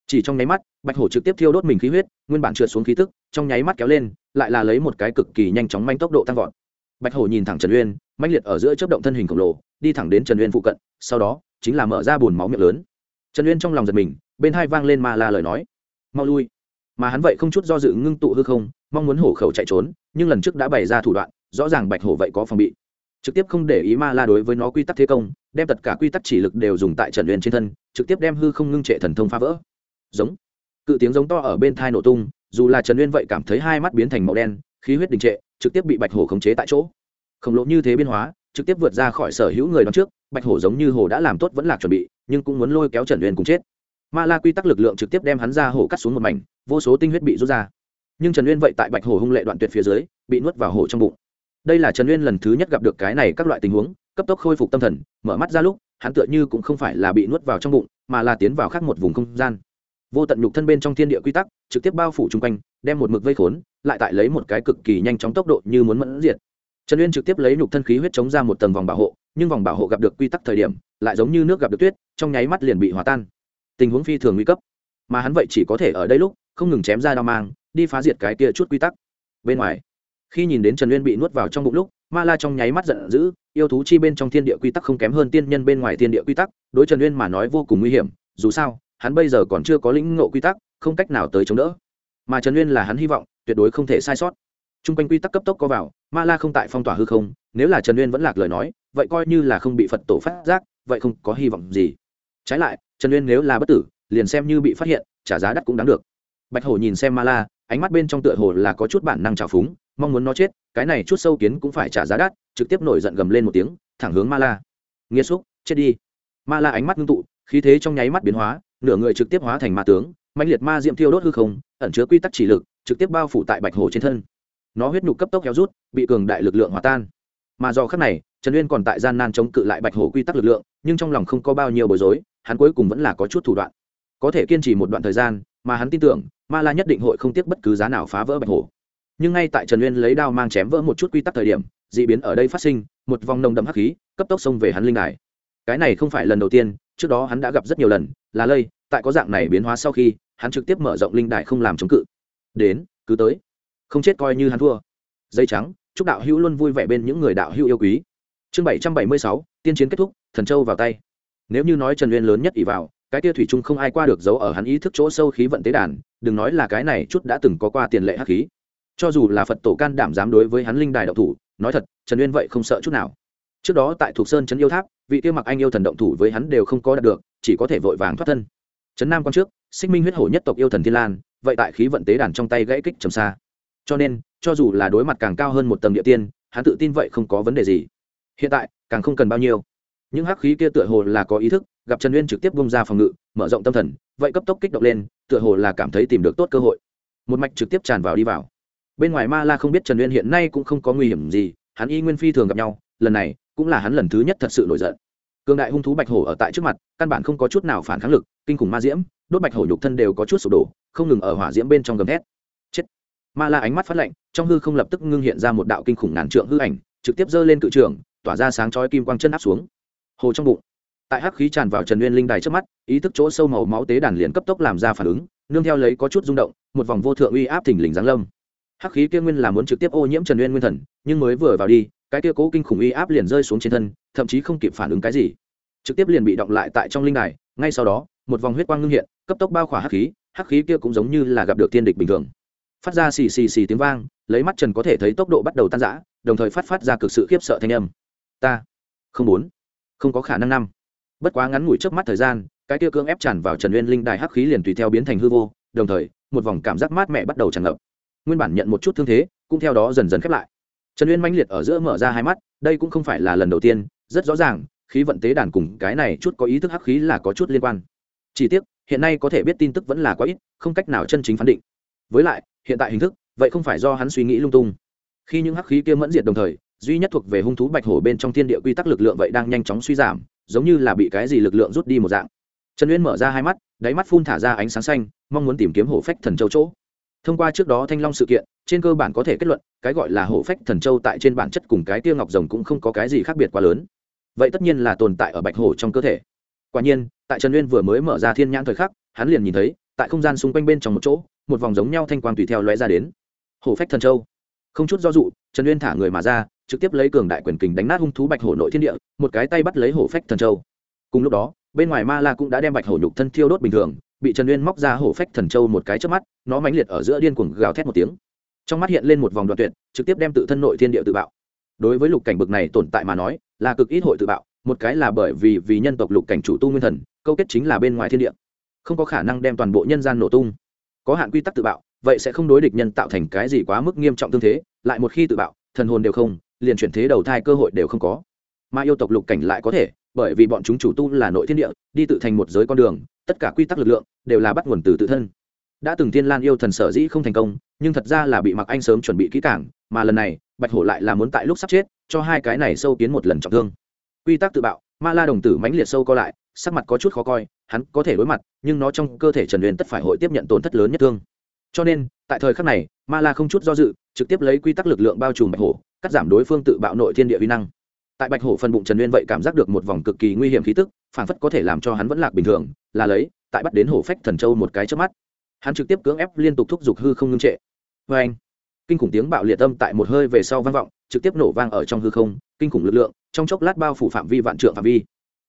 Chỉ trong nháy mắt, bạch hổ trực tiếp thiêu đốt mình khí huyết, nguyên bản trượt xuống khí tức, trong nháy mắt kéo lên, lại là lấy một cái cực kỳ nhanh chóng manh tốc độ tăng vọt bạch hổ nhìn thẳng trần uyên mạnh liệt ở giữa chớp động thân hình khổng lồ, đi thẳng đến trần uyên phụ cận, sau đó chính là mở ra bùn máu miệng lớn. Trần uyên trong lòng giật mình, bên hai vang lên ma la lời nói. Mau lui. Mà hắn vậy không chút do dự ngưng tụ hư không, mong muốn hổ khẩu chạy trốn, nhưng lần trước đã bày ra thủ đoạn, rõ ràng bạch hổ vậy có phòng bị. Trực tiếp không để ý ma la đối với nó quy tắc thế công, đem tất cả quy tắc chỉ lực đều dùng tại trần uyên trên thân, trực tiếp đem hư không ngưng trệ thần thông phá vỡ. Giống. Cự tiếng giống to ở bên thai nổ tung, dù là trần uyên vậy cảm thấy hai mắt biến thành màu đen, khí huyết đình trệ trực tiếp bị bạch hổ khống chế tại chỗ. Khổng lồ như thế biên hóa, trực tiếp vượt ra khỏi sở hữu người đón trước, bạch hổ giống như hồ đã làm tốt vẫn lạc chuẩn bị, nhưng cũng muốn lôi kéo trần uyên cùng chết. Ma la quy tắc lực lượng trực tiếp đem hắn ra hổ cắt xuống một mảnh, vô số tinh huyết bị rút ra. Nhưng trần uyên vậy tại bạch hổ hung lệ đoạn tuyệt phía dưới, bị nuốt vào hổ trong bụng. Đây là trần uyên lần thứ nhất gặp được cái này các loại tình huống, cấp tốc khôi phục tâm thần, mở mắt ra lúc, hắn tựa như cũng không phải là bị nuốt vào trong bụng, mà là tiến vào khác một vùng không gian. Vô tận nhục thân bên trong thiên địa quy tắc, trực tiếp bao phủ chung quanh đem một mực vây khốn, lại tại lấy một cái cực kỳ nhanh chóng tốc độ như muốn mẫn diệt. Trần uyên trực tiếp lấy nhục thân khí huyết chống ra một tầng vòng bảo hộ, nhưng vòng bảo hộ gặp được quy tắc thời điểm, lại giống như nước gặp được tuyết, trong nháy mắt liền bị hòa tan. Tình huống phi thường nguy cấp. Mà hắn vậy chỉ có thể ở đây lúc, không ngừng chém ra đao mang, đi phá diệt cái kia chút quy tắc. Bên ngoài, khi nhìn đến trần uyên bị nuốt vào trong bụng lúc, ma la trong nháy mắt giận dữ, yêu thú chi bên trong thiên địa quy tắc không kém hơn tiên nhân bên ngoài thiên địa quy tắc, đối trần uyên mà nói vô cùng nguy hiểm, dù sao, hắn bây giờ còn chưa có lĩnh ngộ quy tắc, không cách nào tới chống đỡ mà trần uyên là hắn hy vọng, tuyệt đối không thể sai sót. T r u n g quanh quy tắc cấp tốc có vào, ma la không tại phong tỏa hư không, nếu là trần uyên vẫn lạc lời nói, vậy coi như là không bị phật tổ phát giác, vậy không có hy vọng gì. Trái lại, trần uyên nếu là bất tử, liền xem như bị phát hiện, trả giá đắt cũng đáng được. Bạch hổ nhìn xem ma la, ánh mắt bên trong tựa hồ là có chút bản năng trào phúng, mong muốn nó chết, cái này chút sâu kiến cũng phải trả giá đắt, trực tiếp nổi giận gầm lên một tiếng, thẳng hướng ma la. Nghiêm xúc, chết đi. Ma la ánh mắt ngưng tụ, khí thế trong nháy mắt biến hóa, nửa người trực tiếp hóa thành ma tướng mạnh liệt ma diệm thiêu đốt hư không, ẩn chứa quy tắc chỉ lực, trực tiếp bao phủ tại bạch hổ trên thân. Nó huyết nhục cấp tốc kéo rút, bị cường đại lực lượng hòa tan. Mà do khắc này, trần uyên còn tại gian nan chống cự lại bạch hổ quy tắc lực lượng, nhưng trong lòng không có bao nhiêu bối rối, hắn cuối cùng vẫn là có chút thủ đoạn. Có thể kiên trì một đoạn thời gian, mà hắn tin tưởng, ma la nhất định hội không tiếc bất cứ giá nào phá vỡ bạch hổ. Nhưng ngay tại trần uyên lấy đao mang chém vỡ một chút quy tắc thời điểm d ị biến ở đây phát sinh, một vòng nồng đậm hắc khí, cấp tốc xông về hắn linh đài. Cái này không phải lần đầu tiên, trước đó hắn đã gặp rất nhiều lần, là lây, tại có dạng này biến hóa sau khi hắn trực tiếp mở rộng linh đại không làm chống cự. Đến, cứ tới. Không chết coi như hắn thua. Dây trắng, chúc đạo hữu luôn vui vẻ bên những người đạo hữu yêu quý. Chương bảy trăm bảy mươi sáu, tiên chiến kết thúc, thần châu vào tay. Nếu như nói trần uyên lớn nhất ỷ vào, cái tia thủy chung không ai qua được giấu ở hắn ý thức chỗ sâu khí vận tế đàn, đừng nói là cái này chút đã từng có qua tiền lệ hắc khí. Cho dù là phật tổ can đảm dám đối với hắn linh đài động thủ, nói thật, trần uyên vậy không sợ chút nào. Trước đó tại thuộc sơn trấn yêu tháp, vị tiêu mặc anh yêu thần động thủ với hắn đều không có đạt được, chỉ có thể vội vàng thoát thân. Trấn nam quan trước xích minh huyết hổ nhất tộc yêu thần thiên lan, vậy tại khí vận tế đàn trong tay gãy kích trầm xa. Cho nên, cho dù là đối mặt càng cao hơn một tầng địa tiên, hắn tự tin vậy không có vấn đề gì. Hiện tại, càng không cần bao nhiêu. Những hắc khí kia tựa hồ là có ý thức, gặp trần uyên trực tiếp bông ra phòng ngự, mở rộng tâm thần, vậy cấp tốc kích động lên, tựa hồ là cảm thấy tìm được tốt cơ hội. Một mạch trực tiếp tràn vào đi vào. Bên ngoài ma la không biết trần uyên hiện nay cũng không có nguy hiểm gì, hắn y nguyên phi thường gặp nhau, lần này cũng là hắn lần thứ nhất thật sự nổi giận cường đại hung thú bạch hổ ở tại trước mặt, căn bản không có chút nào phản kháng lực, kinh khủng ma diễm, đốt bạch hổ nhục thân đều có chút sụp đổ, không ngừng ở hỏa diễm bên trong gầm thét. Chết. Ma la ánh mắt phát lạnh, trong hư không lập tức ngưng hiện ra một đạo kinh khủng ngàn trượng hư ảnh, trực tiếp giơ lên cự trường, tỏa ra sáng chói kim quang chân áp xuống. Hồ trong bụng. Tại hắc khí tràn vào trần nguyên linh đài trước mắt, ý thức chỗ sâu màu máu tế đàn liền cấp tốc làm ra phản ứng, nương theo lấy có chút rung động, một vòng vô thượng uy áp thình lình giáng lâm. Hắc khí kia nguyên là muốn trực tiếp ô nhiễm trần nguyên nguyên thần, nhưng mới vừa vào đi cái kia cố kinh khủng uy áp liền rơi xuống trên thân, thậm chí không kịp phản ứng cái gì. Trực tiếp liền bị động lại tại trong linh đài, ngay sau đó, một vòng huyết quang ngưng hiện, cấp tốc bao khỏa hắc khí hắc khí kia cũng giống như là gặp được tiên địch bình thường. Phát ra xì xì xì tiếng vang, lấy mắt trần có thể thấy tốc độ bắt đầu tan rã, đồng thời phát phát ra cực sự khiếp sợ thanh âm. Ta, không muốn, không có khả năng năm. Bất quá ngắn ngủi trước mắt thời gian, cái kia cương ép tràn vào trần uyên linh đài hắc khí liền tùy theo biến thành hư vô, đồng thời, một vòng cảm giác mát mẻ bắt đầu tràn ngập. Nguyên bản nhận một chút thương thế, cũng theo đó dần dần khép lại trần uyên mãnh liệt ở giữa mở ra hai mắt, đây cũng không phải là lần đầu tiên, rất rõ ràng, khí vận tế đàn cùng cái này chút có ý thức hắc khí là có chút liên quan. Chỉ tiếc, hiện nay có thể biết tin tức vẫn là quá ít, không cách nào chân chính phán định. Với lại, hiện tại hình thức, vậy không phải do hắn suy nghĩ lung tung. Khi những hắc khí kia mẫn diệt đồng thời, duy nhất thuộc về hung thú bạch hổ bên trong thiên địa quy tắc lực lượng vậy đang nhanh chóng suy giảm, giống như là bị cái gì lực lượng rút đi một dạng. Trần uyên mở ra hai mắt, đáy mắt phun thả ra ánh sáng xanh, mong muốn tìm kiếm hổ phách thần châu chỗ thông qua trước đó thanh long sự kiện, trên cơ bản có thể kết luận, cái gọi là hổ phách thần châu tại trên bản chất cùng cái tiêu ngọc rồng cũng không có cái gì khác biệt quá lớn. Vậy tất nhiên là tồn tại ở bạch hổ trong cơ thể. Quả nhiên, tại trần uyên vừa mới mở ra thiên nhãn thời khắc, hắn liền nhìn thấy, tại không gian xung quanh bên trong một chỗ, một vòng giống nhau thanh quang tùy theo lóe ra đến. Hổ phách thần châu. Không chút do dụ trần uyên thả người mà ra, trực tiếp lấy cường đại quyền kình đánh nát hung thú bạch hổ nội thiên địa, một cái tay bắt lấy hổ phách thần châu. Cùng lúc đó, bên ngoài ma la cũng đã đem bạch hổ nhục thân thiêu đốt bình thường bị trần uyên móc ra hổ phách thần châu một cái trước mắt, nó mãnh liệt ở giữa điên cuồng gào thét một tiếng. Trong mắt hiện lên một vòng đoạn tuyệt, trực tiếp đem tự thân nội thiên địa tự bạo. Đối với lục cảnh bực này tồn tại mà nói, là cực ít hội tự bạo, một cái là bởi vì vì nhân tộc lục cảnh chủ tu nguyên thần, câu kết chính là bên ngoài thiên địa. Không có khả năng đem toàn bộ nhân gian nổ tung. Có hạn quy tắc tự bạo, vậy sẽ không đối địch nhân tạo thành cái gì quá mức nghiêm trọng tương thế, lại một khi tự bạo, thần hồn đều không, liền chuyển thế đầu thai cơ hội đều không có. Mà yêu tộc lục cảnh lại có thể, bởi vì bọn chúng chủ tu là nội thiên địa, đi tự thành một giới con đường tất cả quy tắc lực lượng đều là bắt nguồn từ tự thân. Đã từng thiên lan yêu thần sở dĩ không thành công, nhưng thật ra là bị mặc anh sớm chuẩn bị kỹ cảng mà lần này, bạch hổ lại là muốn tại lúc sắp chết, cho hai cái này sâu kiến một lần trọng thương. Quy tắc tự bạo, ma la đồng tử mãnh liệt sâu co lại, sắc mặt có chút khó coi, hắn có thể đối mặt, nhưng nó trong cơ thể trần huyền tất phải hội tiếp nhận tổn thất lớn nhất thương. Cho nên, tại thời khắc này, ma la không chút do dự, trực tiếp lấy quy tắc lực lượng bao trùm bạch hổ, cắt giảm đối phương tự bạo nội thiên địa vi năng. Tại bạch hổ phân bụng trần uyên vậy cảm giác được một vòng cực kỳ nguy hiểm khí tức phản phất có thể làm cho hắn vẫn lạc bình thường là lấy, tại bắt đến hổ phách thần châu một cái trước mắt. Hắn trực tiếp cưỡng ép liên tục thúc giục hư không ngưng trệ. Vê anh, kinh khủng tiếng bạo liệt tâm tại một hơi về sau vang vọng, trực tiếp nổ vang ở trong hư không, kinh khủng lực lượng, trong chốc lát bao phủ phạm vi vạn trượng phạm vi.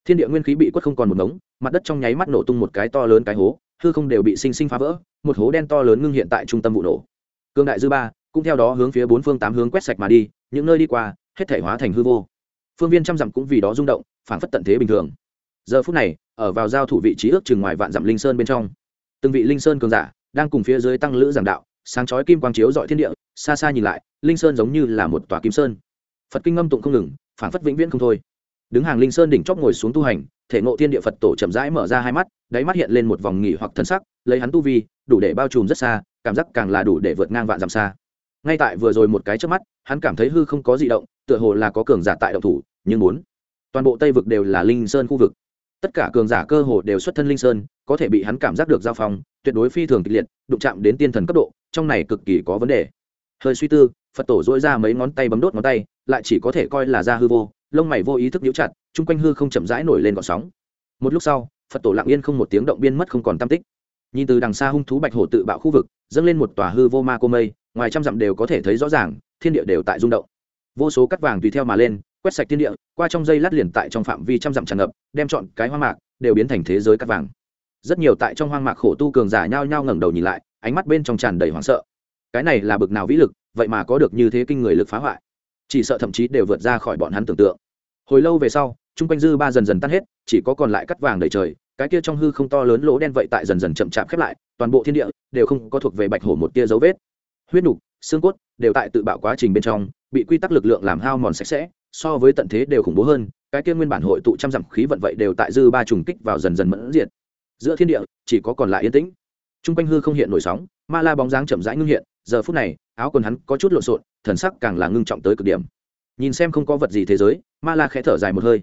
Thiên địa nguyên khí bị quất không còn một ngống, mặt đất trong nháy mắt nổ tung một cái to lớn cái hố, hư không đều bị sinh sinh phá vỡ, một hố đen to lớn ngưng hiện tại trung tâm vụ nổ. Cương đại dư ba, cũng theo đó hướng phía bốn phương tám hướng quét sạch mà đi, những nơi đi qua, hết thể hóa thành hư vô. Phương viên trăm dặm cũng vì đó rung động phản phất tận thế bình thường. Giờ phút này ở vào giao thủ vị trí ước chừng ngoài vạn dặm linh sơn bên trong. Từng vị linh sơn cường giả đang cùng phía dưới tăng lữ giảng đạo, sáng chói kim quang chiếu dọi thiên địa, xa xa nhìn lại, linh sơn giống như là một tòa kim sơn. Phật kinh ngâm tụng không ngừng phản phất vĩnh viễn không thôi. Đứng hàng linh sơn đỉnh chóp ngồi xuống tu hành, thể ngộ thiên địa phật tổ chậm rãi mở ra hai mắt, đáy mắt hiện lên một vòng nghỉ hoặc thân sắc, lấy hắn tu vi, đủ để bao trùm rất xa, cảm giác càng là đủ để vượt ngang vạn dặm xa. Ngay tại vừa rồi một cái trước mắt, hắn cảm thấy hư không có di động, tựa hồ là có cường giả tại động thủ, nhưng muốn, toàn bộ tây vực đều là linh sơn khu vực tất cả cường giả cơ hồ đều xuất thân linh sơn, có thể bị hắn cảm giác được giao phong, tuyệt đối phi thường kịch liệt, đụng chạm đến tiên thần cấp độ, trong này cực kỳ có vấn đề. Hơi suy tư, phật tổ dỗi ra mấy ngón tay bấm đốt ngón tay, lại chỉ có thể coi là da hư vô, lông mày vô ý thức nhũ chặt, chung quanh hư không chậm rãi nổi lên gọn sóng. Một lúc sau, phật tổ lặng yên không một tiếng động biên mất không còn tam tích. Nhìn từ đằng xa hung thú bạch hổ tự bạo khu vực, dâng lên một tòa hư vô ma cô mây, ngoài trăm dặm đều có thể thấy rõ ràng, thiên địa đều tại rung động. Vô số cắt vàng tùy theo mà lên quét sạch thiên địa, qua trong dây lát liền tại trong phạm vi trăm dặm tràn ngập, đem chọn cái hoang mạc đều biến thành thế giới cắt vàng. Rất nhiều tại trong hoang mạc khổ tu cường giả nhao nhao ngẩng đầu nhìn lại, ánh mắt bên trong tràn đầy hoảng sợ. Cái này là bực nào vĩ lực, vậy mà có được như thế kinh người lực phá hoại. Chỉ sợ thậm chí đều vượt ra khỏi bọn hắn tưởng tượng. Hồi lâu về sau, chung quanh dư ba dần dần tan hết, chỉ có còn lại cắt vàng đầy trời, cái kia trong hư không to lớn lỗ đen vậy tại dần dần chậm chạp khép lại, toàn bộ thiên địa đều không có thuộc về bạch hổ một tia dấu vết. Huyết nục, xương cốt đều tại tự bạo quá trình bên trong, bị quy tắc lực lượng làm hao mòn sạch sẽ so với tận thế đều khủng bố hơn, cái kia nguyên bản hội tụ trăm dặm khí vận vậy đều tại dư ba trùng kích vào dần dần mẫn diệt. Giữa thiên địa, chỉ có còn lại yên tĩnh. T r u n g quanh hư không hiện nổi sóng, ma la bóng dáng chậm rãi ngưng hiện, giờ phút này, áo quần hắn có chút lộn xộn, thần sắc càng là ngưng trọng tới cực điểm. Nhìn xem không có vật gì thế giới, ma la khẽ thở dài một hơi.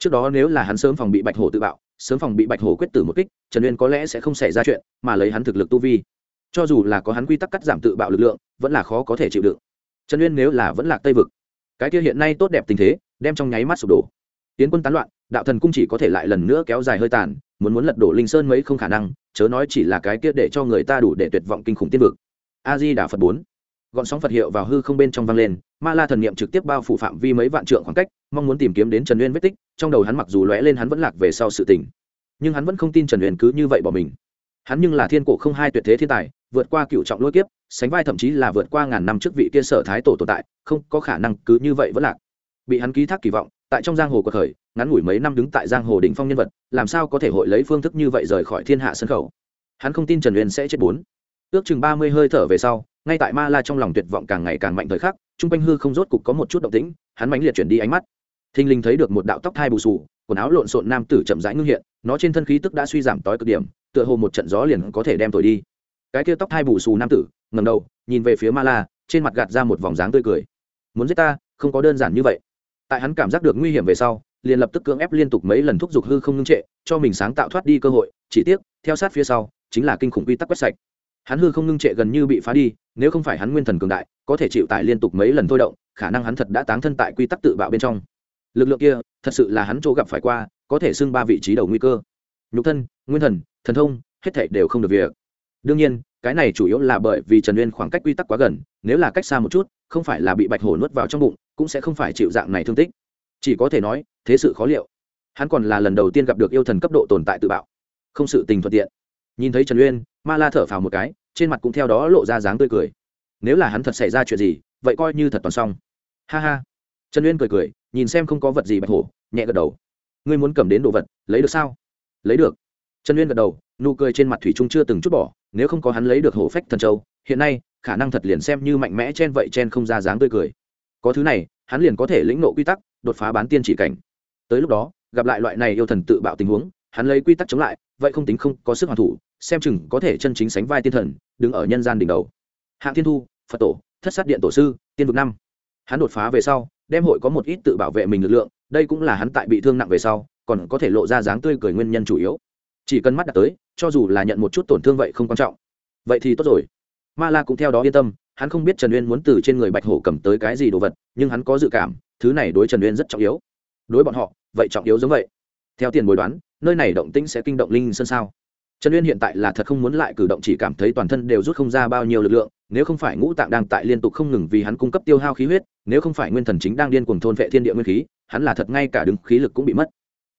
Trước đó nếu là hắn sớm phòng bị bạch hổ tự bạo, sớm phòng bị bạch hổ quyết tử một kích, trần uyên có lẽ sẽ không xảy ra chuyện, mà lấy hắn thực lực tu vi. Cho dù là có hắn quy tắc cắt giảm tự bạo lực lượng, vẫn là khó có thể chịu đựng. Trần uyên nếu là vẫn lạc tây vực cái kia hiện nay tốt đẹp tình thế, đem trong nháy mắt sụp đổ. Tiến quân tán loạn, đạo thần cung chỉ có thể lại lần nữa kéo dài hơi tàn, muốn muốn lật đổ linh sơn mấy không khả năng, chớ nói chỉ là cái kia để cho người ta đủ để tuyệt vọng kinh khủng tiên vực. A di đà phật bốn. Gọn sóng phật hiệu vào hư không bên trong vang lên, ma la thần niệm trực tiếp bao phủ phạm vi mấy vạn trượng khoảng cách, mong muốn tìm kiếm đến trần uyên vết tích, trong đầu hắn mặc dù lóe lên hắn vẫn lạc về sau sự tình. Nhưng hắn vẫn không tin trần uyên cứ như vậy bỏ mình hắn nhưng là thiên cổ không hai tuyệt thế thiên tài, vượt qua cựu trọng lôi kiếp, sánh vai thậm chí là vượt qua ngàn năm trước vị kia sở thái tổ tồn tại, không có khả năng cứ như vậy vẫn lạc. Bị hắn ký thác kỳ vọng, tại trong giang hồ cuộc khởi, ngắn ngủi mấy năm đứng tại giang hồ đỉnh phong nhân vật, làm sao có thể hội lấy phương thức như vậy rời khỏi thiên hạ sân khẩu hắn không tin trần uyên sẽ chết bốn. Ước chừng ba mươi hơi thở về sau, ngay tại ma la trong lòng tuyệt vọng càng ngày càng mạnh thời khắc, trung quanh hư không rốt cục có một chút động tĩnh, hắn mãnh liệt chuyển đi ánh mắt. Thình lình thấy được một đạo tóc thai bù sù quần áo lộn xộn nam tử chậm rãi ngưng hiện, nó trên thân khí tức đã suy giảm tối cực điểm, tựa hồ một trận gió liền có thể đem thổi đi. Cái kia tóc hai bù xù nam tử ngầm đầu, nhìn về phía ma la trên mặt gạt ra một vòng dáng tươi cười. Muốn giết ta, không có đơn giản như vậy. Tại hắn cảm giác được nguy hiểm về sau, liền lập tức cưỡng ép liên tục mấy lần thúc giục hư không ngưng trệ, cho mình sáng tạo thoát đi cơ hội, chỉ tiếc, theo sát phía sau, chính là kinh khủng quy tắc quét sạch. Hắn hư không ngưng trệ gần như bị phá đi, nếu không phải hắn nguyên thần cường đại, có thể chịu tải liên tục mấy lần thôi động, khả năng hắn thật đã táng thân tại quy tắc tự bạo bên trong. Lực lượng kia thật sự là hắn chỗ gặp phải qua, có thể xưng ba vị trí đầu nguy cơ. Nhục thân, nguyên thần thần thông, hết thảy đều không được việc. Đương nhiên, cái này chủ yếu là bởi vì trần uyên khoảng cách quy tắc quá gần, nếu là cách xa một chút, không phải là bị bạch hổ nuốt vào trong bụng, cũng sẽ không phải chịu dạng này thương tích. Chỉ có thể nói, thế sự khó liệu. Hắn còn là lần đầu tiên gặp được yêu thần cấp độ tồn tại tự bạo. Không sự tình thuận tiện. Nhìn thấy trần uyên, ma la thở phào một cái, trên mặt cũng theo đó lộ ra dáng tươi cười. Nếu là hắn thật xảy ra chuyện gì, vậy coi như thật toàn xong. Ha ha trần uyên cười cười, nhìn xem không có vật gì bạch hổ, nhẹ gật đầu. Ngươi muốn cầm đến đồ vật, lấy được sao? Lấy được. Trần uyên gật đầu, nụ cười trên mặt thủy trung chưa từng chút bỏ, nếu không có hắn lấy được hổ phách thần châu, hiện nay, khả năng thật liền xem như mạnh mẽ chen vậy chen không ra dáng tươi cười. Có thứ này, hắn liền có thể lĩnh nộ quy tắc, đột phá bán tiên chỉ cảnh. Tới lúc đó, gặp lại loại này yêu thần tự bạo tình huống, hắn lấy quy tắc chống lại, vậy không tính không có sức hoàn thủ, xem chừng có thể chân chính sánh vai tiên thần, đứng ở nhân gian đỉnh đầu. Hạng thiên thu, phật tổ, thất sát điện tổ sư, tiên vực năm hắn đột phá về sau, đem hội có một ít tự bảo vệ mình lực lượng, đây cũng là hắn tại bị thương nặng về sau, còn có thể lộ ra dáng tươi cười nguyên nhân chủ yếu. Chỉ cần mắt đặt tới, cho dù là nhận một chút tổn thương vậy không quan trọng. Vậy thì tốt rồi. Ma la cũng theo đó yên tâm, hắn không biết trần uyên muốn từ trên người bạch hổ cầm tới cái gì đồ vật, nhưng hắn có dự cảm, thứ này đối trần uyên rất trọng yếu. Đối bọn họ, vậy trọng yếu giống vậy. Theo tiền bồi đoán, nơi này động tĩnh sẽ kinh động linh sơn sao? Trần uyên hiện tại là thật không muốn lại cử động chỉ cảm thấy toàn thân đều rút không ra bao nhiêu lực lượng nếu không phải ngũ tạng đang tại liên tục không ngừng vì hắn cung cấp tiêu hao khí huyết, nếu không phải nguyên thần chính đang điên cuồng thôn vệ thiên địa nguyên khí, hắn là thật ngay cả đứng khí lực cũng bị mất.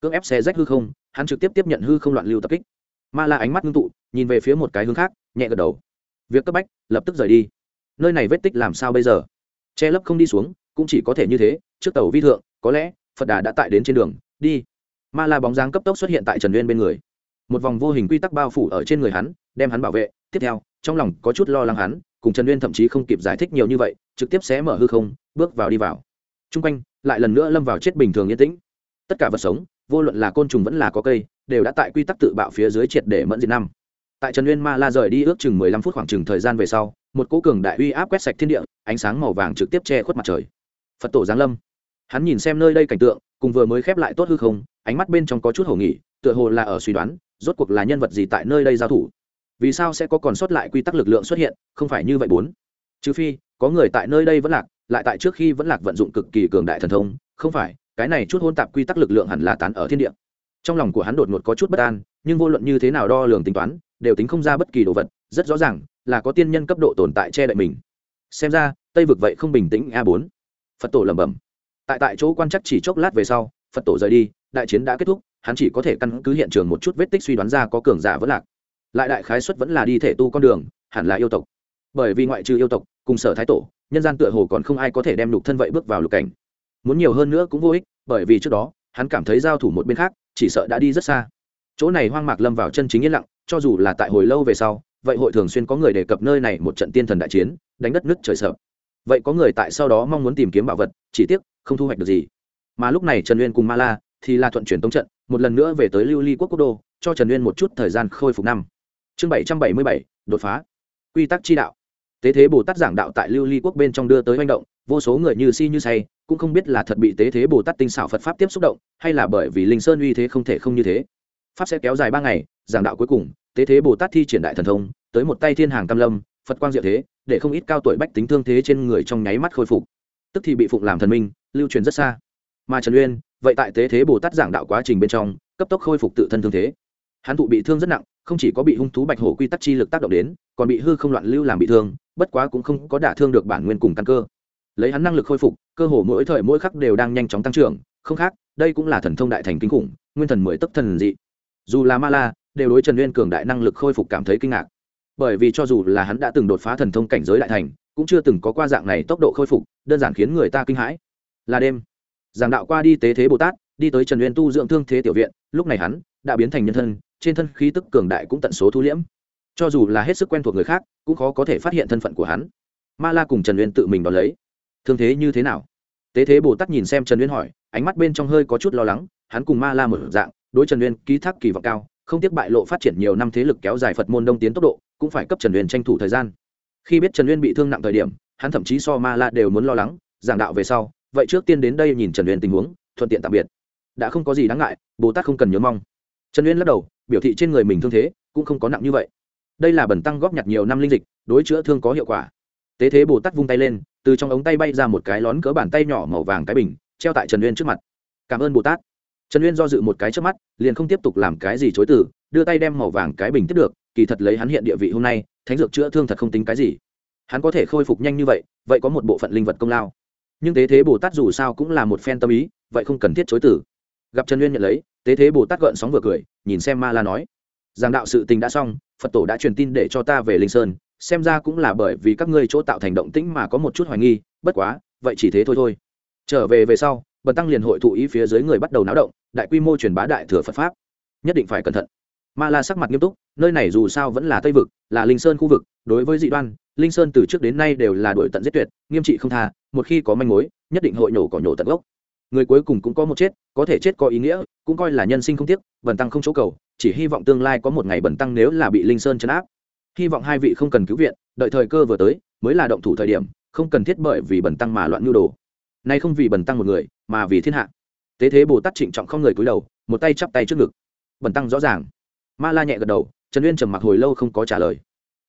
Cưỡng ép xe rách hư không, hắn trực tiếp tiếp nhận hư không loạn lưu tập kích. Ma la ánh mắt ngưng tụ, nhìn về phía một cái hướng khác, nhẹ gật đầu. Việc cấp bách, lập tức rời đi. Nơi này vết tích làm sao bây giờ? Che lấp không đi xuống, cũng chỉ có thể như thế, trước tàu vi thượng, có lẽ, phật đà đã tại đến trên đường, đi. Ma la bóng dáng cấp tốc xuất hiện tại trần uyên bên người. Một vòng vô hình quy tắc bao phủ ở trên người hắn, đem hắn bảo vệ. Tiếp theo, trong lòng có chút lo lắng hắn cùng trần uyên thậm chí không kịp giải thích nhiều như vậy, trực tiếp sẽ mở hư không, bước vào đi vào. T r u n g quanh, lại lần nữa lâm vào chết bình thường yên tĩnh. Tất cả vật sống, vô luận là côn trùng vẫn là có cây, đều đã tại quy tắc tự bạo phía dưới triệt để mẫn diệt năm. Tại trần uyên ma la rời đi ước chừng mười lăm phút khoảng chừng thời gian về sau, một cố cường đại uy áp quét sạch thiên địa, ánh sáng màu vàng trực tiếp che khuất mặt trời. Phật tổ giáng lâm. Hắn nhìn xem nơi đây cảnh tượng, cùng vừa mới khép lại tốt hư không, ánh mắt bên trong có chút hổ nghỉ tựa hồ là ở suy đoán, rốt cuộc là nhân vật gì tại nơi đây giao thủ vì sao sẽ có còn sót lại quy tắc lực lượng xuất hiện, không phải như vậy bốn. Trừ phi, có người tại nơi đây vẫn lạc, lại tại trước khi vẫn lạc vận dụng cực kỳ cường đại thần thông, không phải, cái này chút hôn tạp quy tắc lực lượng hẳn là tán ở thiên địa. Trong lòng của hắn đột ngột có chút bất an, nhưng vô luận như thế nào đo lường tính toán, đều tính không ra bất kỳ đồ vật, rất rõ ràng là có tiên nhân cấp độ tồn tại che đậy mình. Xem ra, tây vực vậy không bình tĩnh, a bốn. Phật tổ lẩm bẩm. Tại tại chỗ quan chắc chỉ chốc lát về sau, phật tổ rời đi, đại chiến đã kết thúc, hắn chỉ có thể căn cứ hiện trường một chút vết tích suy đoán ra có cường giả vẫn lạc lại đại khái xuất vẫn là đi thể tu con đường, hẳn là yêu tộc. Bởi vì ngoại trừ yêu tộc, cùng sở thái tổ, nhân gian tựa hồ còn không ai có thể đem lục thân vậy bước vào lục cảnh. Muốn nhiều hơn nữa cũng vô ích, bởi vì trước đó, hắn cảm thấy giao thủ một bên khác, chỉ sợ đã đi rất xa. Chỗ này hoang mạc lâm vào chân chính yên lặng, cho dù là tại hồi lâu về sau, vậy hội thường xuyên có người đề cập nơi này một trận tiên thần đại chiến, đánh đất nước trời sợ. Vậy có người tại sau đó mong muốn tìm kiếm bảo vật, chỉ tiếc, không thu hoạch được gì. Mà lúc này trần uyên cùng ma la thì là thuận chuyển tống trận, một lần nữa về tới lưu ly quốc quốc đô, cho trần uyên một chút thời gian khôi phục năm chương bảy trăm bảy mươi bảy, đột phá. Quy tắc chi đạo. Tế thế bồ tát giảng đạo tại lưu ly quốc bên trong đưa tới manh động, vô số người như si như say, cũng không biết là thật bị tế thế bồ tát tinh xảo phật pháp tiếp xúc động, hay là bởi vì linh sơn uy thế không thể không như thế. Pháp sẽ kéo dài ba ngày, giảng đạo cuối cùng, tế thế bồ tát thi triển đại thần thông, tới một tay thiên hàng cam lâm, phật quang diệu thế, để không ít cao tuổi bách tính thương thế trên người trong nháy mắt khôi phục. Tức thì bị phụng làm thần minh, lưu truyền rất xa. Mà trần uyên, vậy tại tế thế bồ tát giảng đạo quá trình bên trong, cấp tốc khôi phục tự thân thương thế. Hắn thụ bị thương rất nặng không chỉ có bị hung thú bạch hổ quy tắc chi lực tác động đến, còn bị hư không loạn lưu làm bị thương, bất quá cũng không có đả thương được bản nguyên cùng căn cơ. Lấy hắn năng lực khôi phục, cơ hồ mỗi thời mỗi khắc đều đang nhanh chóng tăng trưởng, không khác, đây cũng là thần thông đại thành kinh khủng, nguyên thần mới tấp thần dị. Dù là ma la, đều đối trần uyên cường đại năng lực khôi phục cảm thấy kinh ngạc. Bởi vì cho dù là hắn đã từng đột phá thần thông cảnh giới đại thành, cũng chưa từng có qua dạng này tốc độ khôi phục, đơn giản khiến người ta kinh hãi. Là đêm, giảng đạo qua đi tế thế bồ tát, đi tới trần uyên tu dưỡng thương thế tiểu viện, lúc này hắn đã biến thành nhân thân trên thân khí tức cường đại cũng tận số thu liễm. Cho dù là hết sức quen thuộc người khác, cũng khó có thể phát hiện thân phận của hắn. Ma la cùng trần uyên tự mình đón lấy. Thương thế như thế nào? Tế thế bồ tát nhìn xem trần uyên hỏi, ánh mắt bên trong hơi có chút lo lắng, hắn cùng ma la mở dạng, đối trần uyên ký thác kỳ vọng cao, không tiếc bại lộ phát triển nhiều năm thế lực kéo dài phật môn đông tiến tốc độ, cũng phải cấp trần uyên tranh thủ thời gian. Khi biết trần uyên bị thương nặng thời điểm, hắn thậm chí so ma la đều muốn lo lắng, giảng đạo về sau, vậy trước tiên đến đây nhìn trần uyên tình huống, thuận tiện tạm biệt. Đã không có gì đáng ngại, bồ tát không cần nhớ mong. Trần uyên lắc đầu biểu thị trên người mình thương thế cũng không có nặng như vậy. Đây là bẩn tăng góp nhặt nhiều năm linh dịch, đối chữa thương có hiệu quả. Tế thế bồ tát vung tay lên, từ trong ống tay bay ra một cái lón cỡ bàn tay nhỏ màu vàng cái bình, treo tại trần uyên trước mặt. Cảm ơn bồ tát. Trần uyên do dự một cái trước mắt, liền không tiếp tục làm cái gì chối từ, đưa tay đem màu vàng cái bình tiếp được, kỳ thật lấy hắn hiện địa vị hôm nay, thánh dược chữa thương thật không tính cái gì. Hắn có thể khôi phục nhanh như vậy vậy có một bộ phận linh vật công lao. Nhưng tế thế bồ tát dù sao cũng là một phen tâm ý, vậy không cần thiết chối từ. Gặp trần uyên nhận lấy, tế thế bồ tát gợn sóng vừa cười nhìn xem ma la nói. Giảng đạo sự tình đã xong, phật tổ đã truyền tin để cho ta về linh sơn, xem ra cũng là bởi vì các ngươi chỗ tạo thành động tĩnh mà có một chút hoài nghi, bất quá, vậy chỉ thế thôi thôi. Trở về về sau, bần tăng liền hội thụ ý phía dưới người bắt đầu náo động, đại quy mô truyền bá đại thừa phật pháp. Nhất định phải cẩn thận. Ma la sắc mặt nghiêm túc, nơi này dù sao vẫn là tây vực, là linh sơn khu vực, đối với dị đoan, linh sơn từ trước đến nay đều là đổi tận giết tuyệt, nghiêm trị không tha, một khi có manh mối, nhất định hội nhổ cỏ nhổ tận gốc người cuối cùng cũng có một chết, có thể chết có ý nghĩa, cũng coi là nhân sinh không tiếc, bần tăng không chỗ cầu, chỉ hy vọng tương lai có một ngày bần tăng nếu là bị linh sơn chấn áp. Hy vọng hai vị không cần cứu viện, đợi thời cơ vừa tới, mới là động thủ thời điểm, không cần thiết bởi vì bần tăng mà loạn nhu đồ. Nay không vì bần tăng một người, mà vì thiên hạ. Tế thế bồ tát trịnh trọng không người cúi đầu, một tay chắp tay trước ngực. Bần tăng rõ ràng. Ma la nhẹ gật đầu, trần uyên trầm mặc hồi lâu không có trả lời.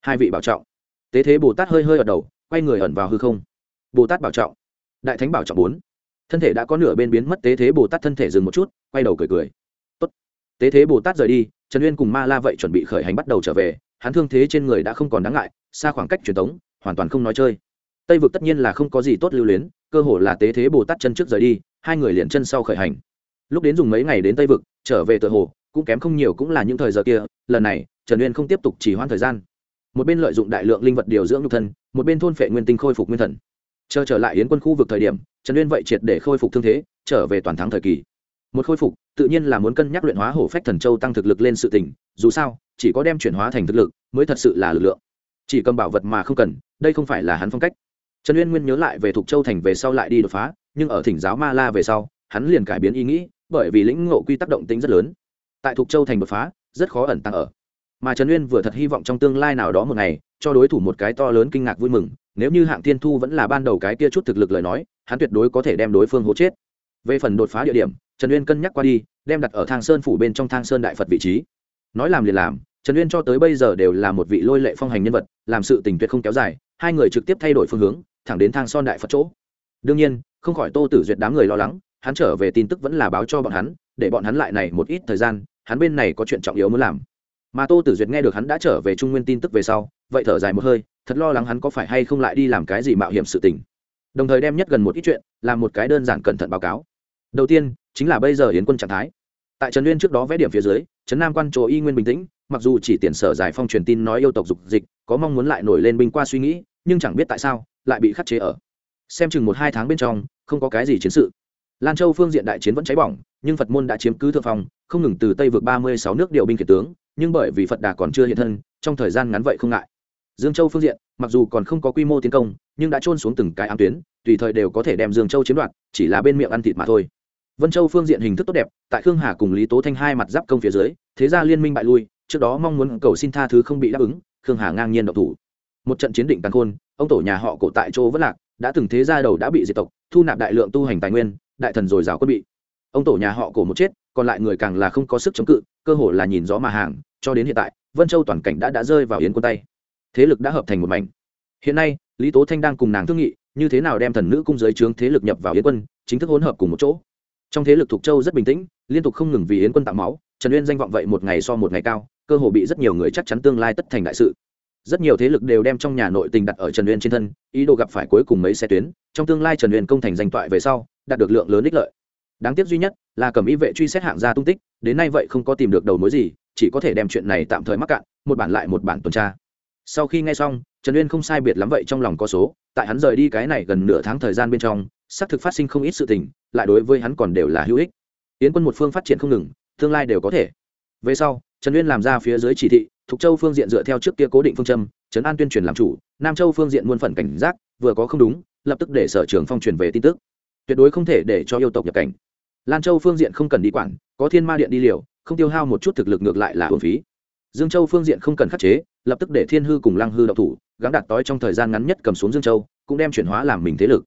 Hai vị bảo trọng. Tế thế bồ tát hơi hơi ở đầu, quay người ẩn vào hư không. Bồ tát bảo trọng. Đại thánh bảo trọng bốn thân thể đã có nửa bên biến mất tế thế bồ tát thân thể dừng một chút quay đầu cười cười Tốt. tế thế bồ tát rời đi trần uyên cùng ma la vậy chuẩn bị khởi hành bắt đầu trở về hắn thương thế trên người đã không còn đáng ngại xa khoảng cách truyền thống hoàn toàn không nói chơi tây vực tất nhiên là không có gì tốt lưu luyến cơ hồ là tế thế bồ tát chân trước rời đi hai người liền chân sau khởi hành lúc đến dùng mấy ngày đến tây vực trở về tự hồ cũng kém không nhiều cũng là những thời giờ kia lần này trần uyên không tiếp tục chỉ hoãn thời gian một bên lợi dụng đại lượng linh vật điều dưỡng nhục thân một bên thôn phệ nguyên tinh khôi phục nguyên thần chờ trở lại yến quân khu vực thời điểm, trần uyên vậy triệt để khôi phục thương thế, trở về toàn thắng thời kỳ. Một khôi phục, tự nhiên là muốn cân nhắc luyện hóa hổ phách thần châu tăng thực lực lên sự tỉnh dù sao, chỉ có đem chuyển hóa thành thực lực, mới thật sự là lực lượng. Chỉ cầm bảo vật mà không cần, đây không phải là hắn phong cách. Trần uyên nguyên nhớ lại về thục châu thành về sau lại đi đột phá, nhưng ở thỉnh giáo ma la về sau, hắn liền cải biến ý nghĩ, bởi vì lĩnh ngộ quy tác động tính rất lớn. Tại thục châu thành đột phá, rất khó ẩn tăng ở. Mà trần uyên vừa thật hy vọng trong tương lai nào đó một ngày, cho đối thủ một cái to lớn kinh ngạc vui mừng nếu như hạng thiên thu vẫn là ban đầu cái kia chút thực lực lời nói, hắn tuyệt đối có thể đem đối phương hố chết. Về phần đột phá địa điểm, trần uyên cân nhắc qua đi, đem đặt ở thang sơn phủ bên trong thang sơn đại phật vị trí. Nói làm liền làm, trần uyên cho tới bây giờ đều là một vị lôi lệ phong hành nhân vật, làm sự tình tuyệt không kéo dài, hai người trực tiếp thay đổi phương hướng, thẳng đến thang son đại phật chỗ. Đương nhiên, không khỏi tô tử duyệt đám người lo lắng, hắn trở về tin tức vẫn là báo cho bọn hắn, để bọn hắn lại này một ít thời gian, hắn bên này có chuyện trọng yếu muốn làm mà tô tử duyệt nghe được hắn đã trở về trung nguyên tin tức về sau, vậy thở dài một hơi, thật lo lắng hắn có phải hay không lại đi làm cái gì mạo hiểm sự tình. Đồng thời đem nhất gần một ít chuyện, làm một cái đơn giản cẩn thận báo cáo. Đầu tiên, chính là bây giờ yến quân trạng thái. Tại trần nguyên trước đó vẽ điểm phía dưới, trấn nam quan chỗ y nguyên bình tĩnh, mặc dù chỉ tiền sở giải phong truyền tin nói yêu tộc dục dịch, có mong muốn lại nổi lên binh qua suy nghĩ, nhưng chẳng biết tại sao, lại bị khắc chế ở. Xem chừng một hai tháng bên trong, không có cái gì chiến sự. Lan châu phương diện đại chiến vẫn cháy bỏng, nhưng phật môn đã chiếm cứ thượng phong, không ngừng từ tây vượt ba mươi sáu nước điều binh kể tướng nhưng bởi vì phật đà còn chưa hiện thân, trong thời gian ngắn vậy không ngại. Dương châu phương diện, mặc dù còn không có quy mô tiến công, nhưng đã trôn xuống từng cái ám tuyến, tùy thời đều có thể đem dương châu chiếm đoạt, chỉ là bên miệng ăn thịt mà thôi. Vân châu phương diện hình thức tốt đẹp, tại khương hà cùng lý tố thanh hai mặt giáp công phía dưới, thế ra liên minh bại lui, trước đó mong muốn cầu xin tha thứ không bị đáp ứng, khương hà ngang nhiên độc thủ. Một trận chiến định tàn khôn, ông tổ nhà họ cổ tại chỗ vất lạc, đã từng thế gia đầu đã bị diệt tộc, thu nạp đại lượng tu hành tài nguyên, đại thần dồi dào quân bị. Ông tổ nhà họ cổ một chết còn lại người càng là không có sức chống cự, cơ hội là nhìn rõ mà hàng, cho đến hiện tại, vân châu toàn cảnh đã đã rơi vào yến quân tay. Thế lực đã hợp thành một mảnh. Hiện nay, lý tố thanh đang cùng nàng thương nghị, như thế nào đem thần nữ cung giới trướng thế lực nhập vào yến quân, chính thức hỗn hợp cùng một chỗ. Trong thế lực thuộc châu rất bình tĩnh, liên tục không ngừng vì yến quân tạo máu, trần uyên danh vọng vậy một ngày so một ngày cao, cơ hồ bị rất nhiều người chắc chắn tương lai tất thành đại sự. Rất nhiều thế lực đều đem trong nhà nội tình đặt ở trần uyên trên thân, ý đồ gặp phải cuối cùng mấy xe tuyến, trong tương lai trần uyên công thành danh toại về sau, đạt được lượng lớn ích lợi. Đáng tiếc duy nhất là cầm ý vệ truy xét hạng gia tung tích, đến nay vậy không có tìm được đầu mối gì, chỉ có thể đem chuyện này tạm thời mắc cạn, một bản lại một bản tuần tra. Sau khi nghe xong, trần uyên không sai biệt lắm vậy trong lòng có số, tại hắn rời đi cái này gần nửa tháng thời gian bên trong, xác thực phát sinh không ít sự tình, lại đối với hắn còn đều là hữu ích. Tiến quân một phương phát triển không ngừng, tương lai đều có thể. Về sau, trần uyên làm ra phía dưới chỉ thị, thục châu phương diện dựa theo trước kia cố định phương châm, trấn an tuyên truyền làm chủ, nam châu phương diện muôn phần cảnh giác, vừa có không đúng, lập tức để sở trường phong truyền về tin tức. Tuyệt đối không thể để cho yêu tộc nhập cảnh lan châu phương diện không cần đi quản, có thiên ma điện đi liều, không tiêu hao một chút thực lực ngược lại là hồn phí. Dương châu phương diện không cần khắc chế, lập tức để thiên hư cùng lăng hư đậu thủ, gắng đạt tối trong thời gian ngắn nhất cầm xuống dương châu, cũng đem chuyển hóa làm mình thế lực.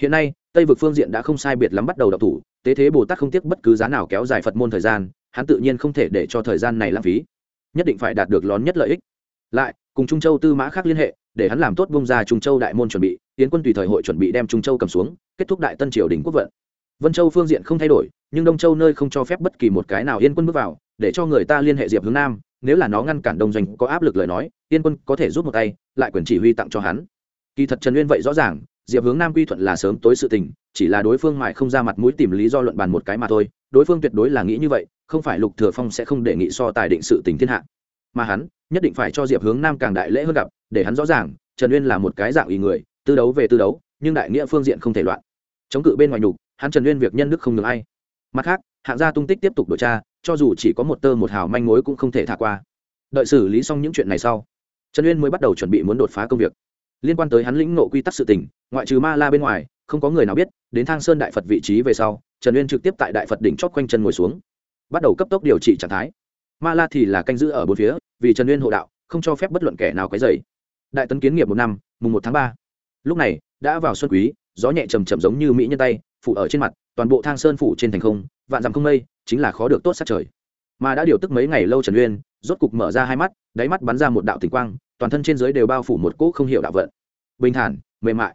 Hiện nay, tây vực phương diện đã không sai biệt lắm bắt đầu đậu thủ, tế thế bồ tát không tiếc bất cứ giá nào kéo dài phật môn thời gian, hắn tự nhiên không thể để cho thời gian này lãng phí. Nhất định phải đạt được lón nhất lợi ích. Lại, cùng trung châu tư mã khác liên hệ, để hắn làm tốt bông ra trung châu đại môn chuẩn bị tiến quân tùy thời hội chuẩn bị đem trung châu cầm xuống, kết thúc đại tân triều đình quốc vận vân châu phương diện không thay đổi, nhưng đông châu nơi không cho phép bất kỳ một cái nào yên quân bước vào, để cho người ta liên hệ diệp hướng nam, nếu là nó ngăn cản đông doanh có áp lực lời nói, yên quân có thể rút một tay, lại quyền chỉ huy tặng cho hắn. Kỳ thật trần uyên vậy rõ ràng, diệp hướng nam quy thuận là sớm tối sự tình, chỉ là đối phương mại không ra mặt mũi tìm lý do luận bàn một cái mà thôi, đối phương tuyệt đối là nghĩ như vậy, không phải lục thừa phong sẽ không đề nghị so tài định sự tình thiên hạ. Mà hắn, nhất định phải cho diệp hướng nam càng đại lễ hơn gặp, để hắn rõ ràng, trần uyên là một cái dạng ý người, tư đấu về tư đấu, nhưng đại nghĩa phương diện không thể loạn. Chống cự bên ngoài nhục hắn trần uyên việc nhân đức không được ai. Mặt khác, hạng gia tung tích tiếp tục điều tra, cho dù chỉ có một tơ một hào manh mối cũng không thể thả qua. Đợi xử lý xong những chuyện này sau, trần uyên mới bắt đầu chuẩn bị muốn đột phá công việc. Liên quan tới hắn lĩnh nộ quy tắc sự tình, ngoại trừ ma la bên ngoài, không có người nào biết, đến thang sơn đại phật vị trí về sau, trần uyên trực tiếp tại đại phật đỉnh chót quanh chân ngồi xuống, bắt đầu cấp tốc điều trị trạng thái. Ma la thì là canh giữ ở bốn phía, vì trần uyên hộ đạo, không cho phép bất luận kẻ nào cái dày đại tấn kiến nghiệp một năm, mùng một tháng ba. Lúc này, đã vào xuân quý, gió nhẹ trầm trầm giống như mỹ nhân tay phủ ở trên mặt, toàn bộ thang sơn phủ trên thành không, vạn dặm không mây, chính là khó được tốt sát trời. Mà đã điều tức mấy ngày lâu trần uyên, rốt cục mở ra hai mắt, đáy mắt bắn ra một đạo tình quang, toàn thân trên dưới đều bao phủ một cỗ không hiểu đạo vận. Bình thản, mềm mại.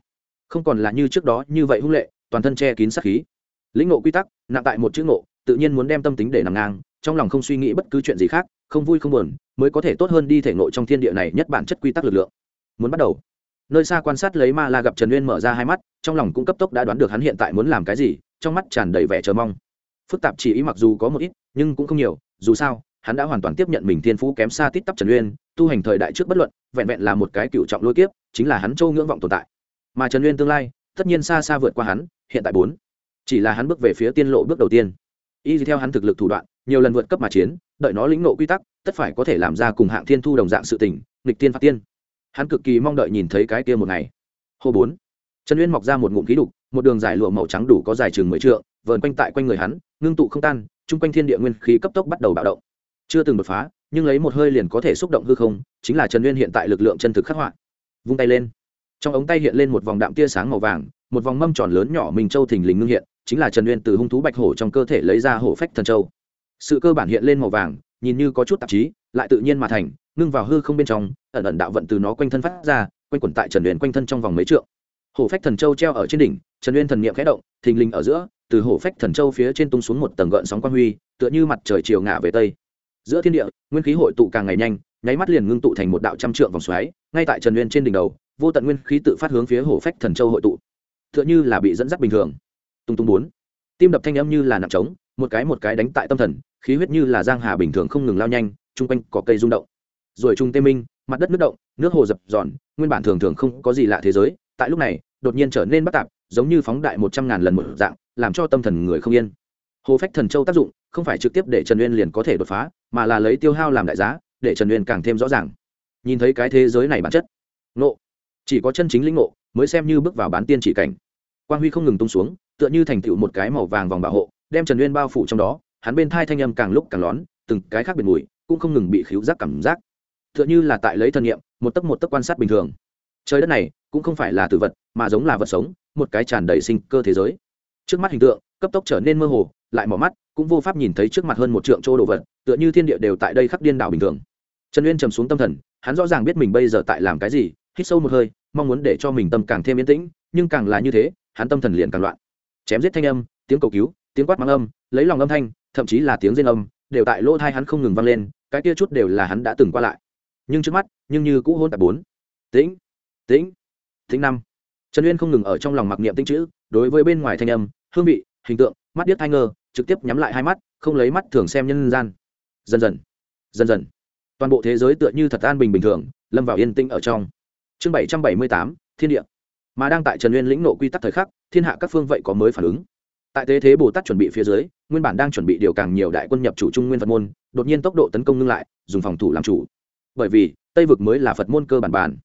Không còn là như trước đó như vậy hung lệ, toàn thân che kín sát khí. Lĩnh ngộ quy tắc, nặng tại một chữ ngộ, tự nhiên muốn đem tâm tính để nằm ngang, trong lòng không suy nghĩ bất cứ chuyện gì khác, không vui không buồn, mới có thể tốt hơn đi thể ngộ trong thiên địa này nhất bản chất quy tắc lực lượng. Muốn bắt đầu. Nơi xa quan sát lấy ma la gặp trần uyên mở ra hai mắt trong lòng cũng cấp tốc đã đoán được hắn hiện tại muốn làm cái gì, trong mắt tràn đầy vẻ chờ mong. Phức tạp chỉ ý mặc dù có một ít, nhưng cũng không nhiều, dù sao, hắn đã hoàn toàn tiếp nhận mình thiên phú kém xa tít tắp trần uyên, tu hành thời đại trước bất luận, vẹn vẹn là một cái cựu trọng lôi kiếp, chính là hắn châu ngưỡng vọng tồn tại. Mà trần uyên tương lai, tất nhiên xa xa vượt qua hắn, hiện tại bốn. Chỉ là hắn bước về phía tiên lộ bước đầu tiên. Y theo hắn thực lực thủ đoạn, nhiều lần vượt cấp mà chiến, đợi nó lĩnh nộ quy tắc, tất phải có thể làm ra cùng hạng thiên thu đồng dạng sự tình, nghịch tiên phạt tiên. Hắn cực kỳ mong đợi nhìn thấy cái kia một ngày. Hô bốn trần uyên mọc ra một ngụm khí đục, một đường dài lụa màu trắng đủ có dài chừng mười trượng, vờn quanh tại quanh người hắn, ngưng tụ không tan, chung quanh thiên địa nguyên khí cấp tốc bắt đầu bạo động. Chưa từng đột phá, nhưng lấy một hơi liền có thể xúc động hư không, chính là trần uyên hiện tại lực lượng chân thực khắc họa. Vung tay lên. Trong ống tay hiện lên một vòng đạm tia sáng màu vàng, một vòng mâm tròn lớn nhỏ mình châu thình lình ngưng hiện, chính là trần uyên từ hung thú bạch hổ trong cơ thể lấy ra hổ phách thần châu. Sự cơ bản hiện lên màu vàng, nhìn như có chút tạp chí, lại tự nhiên mà thành, ngưng vào hư không bên trong, ẩn ẩn đạo vận từ nó quanh thân phát ra, quanh quẩn tại trần uyên quanh thân trong vòng mấy trượng hổ phách thần châu treo ở trên đỉnh, trần uyên thần niệm khẽ động, thình lình ở giữa, từ hổ phách thần châu phía trên tung xuống một tầng gợn sóng quan huy, tựa như mặt trời chiều ngả về tây. Giữa thiên địa, nguyên khí hội tụ càng ngày nhanh, nháy mắt liền ngưng tụ thành một đạo trăm trượng vòng xoáy, ngay tại trần uyên trên đỉnh đầu, vô tận nguyên khí tự phát hướng phía hổ phách thần châu hội tụ. Tựa như là bị dẫn dắt bình thường. Tung tung bốn. Tim đập thanh âm như là nặng trống, một cái một cái đánh tại tâm thần, khí huyết như là giang hà bình thường không ngừng lao nhanh, chung quanh có cây rung động. Rồi trung tê minh, mặt đất nước động, nước hồ dập dòn nguyên bản thường thường không có gì lạ thế giới tại lúc này, đột nhiên trở nên bất tạp, giống như phóng đại một trăm ngàn lần một dạng, làm cho tâm thần người không yên. Hồ phách thần châu tác dụng, không phải trực tiếp để trần uyên liền có thể đột phá, mà là lấy tiêu hao làm đại giá, để trần uyên càng thêm rõ ràng. Nhìn thấy cái thế giới này bản chất nộ chỉ có chân chính linh ngộ, mới xem như bước vào bán tiên chỉ cảnh. Quang huy không ngừng tung xuống, tựa như thành tựu một cái màu vàng vòng bảo hộ, đem trần uyên bao phủ trong đó, hắn bên thai thanh âm càng lúc càng lón, từng cái khác biệt mùi, cũng không ngừng bị khíu giác cảm giác. Tựa như là tại lấy thân nhiệm một tấc một tấc quan sát bình thường trời đất này, cũng không phải là tử vật, mà giống là vật sống, một cái tràn đầy sinh cơ thế giới. Trước mắt hình tượng, cấp tốc trở nên mơ hồ, lại mỏ mắt, cũng vô pháp nhìn thấy trước mặt hơn một trượng chỗ đồ vật, tựa như thiên địa đều tại đây khắp điên đảo bình thường. Trần uyên trầm xuống tâm thần, hắn rõ ràng biết mình bây giờ tại làm cái gì, hít sâu một hơi, mong muốn để cho mình tâm càng thêm yên tĩnh, nhưng càng là như thế, hắn tâm thần liền càng loạn. Chém giết thanh âm, tiếng cầu cứu, tiếng quát mang âm, lấy lòng âm thanh, thậm chí là tiếng rên âm, đều tại lỗ thai hắn không ngừng vang lên, cái kia chút đều là hắn đã từng qua lại. Nhưng trước mắt, nhưng như cũ hôn tại bốn. Tĩnh tĩnh tĩnh năm. Trần uyên không ngừng ở trong lòng mặc niệm tinh chữ, đối với bên ngoài thanh âm, hương vị, hình tượng, mắt điếc thay ngơ, trực tiếp nhắm lại hai mắt, không lấy mắt thường xem nhân gian. Dần dần dần dần, toàn bộ thế giới tựa như thật an bình bình thường, lâm vào yên tĩnh ở trong. Chương bảy trăm bảy mươi tám, thiên địa. Mà đang tại trần uyên lĩnh nộ quy tắc thời khắc, thiên hạ các phương vậy có mới phản ứng. Tại thế thế bồ tát chuẩn bị phía dưới, nguyên bản đang chuẩn bị điều càng nhiều đại quân nhập chủ trung nguyên phật môn, đột nhiên tốc độ tấn công ngưng lại, dùng phòng thủ làm chủ. Bởi vì, tây vực mới là phật môn cơ bản bản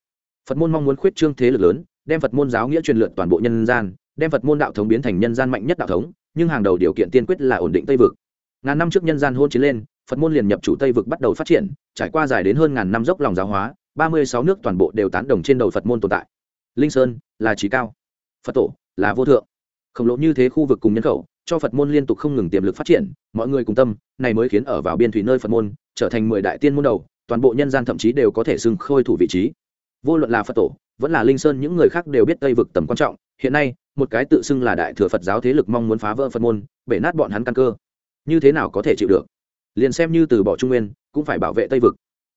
phật môn mong muốn khuyết trương thế lực lớn, đem phật môn giáo nghĩa truyền lượn toàn bộ nhân gian, đem phật môn đạo thống biến thành nhân gian mạnh nhất đạo thống, nhưng hàng đầu điều kiện tiên quyết là ổn định tây vực. Ngàn năm trước nhân gian hôn chiến lên, phật môn liền nhập chủ tây vực bắt đầu phát triển, trải qua dài đến hơn ngàn năm dốc lòng giáo hóa, ba mươi sáu nước toàn bộ đều tán đồng trên đầu phật môn tồn tại. Linh sơn, là trí cao. Phật tổ, là vô thượng. Khổng lồ như thế khu vực cùng nhân khẩu, cho phật môn liên tục không ngừng tiềm lực phát triển, mọi người cùng tâm, này mới khiến ở vào biên thủy nơi phật môn, trở thành mười đại tiên môn đầu, toàn bộ nhân gian thậm chí đều có thể xưng khôi thủ vị trí vô luận là phật tổ, vẫn là linh sơn, những người khác đều biết tây vực tầm quan trọng. Hiện nay, một cái tự xưng là đại thừa phật giáo thế lực mong muốn phá vỡ phật môn, bể nát bọn hắn căn cơ. Như thế nào có thể chịu được? Liền xem như từ bỏ trung nguyên, cũng phải bảo vệ tây vực.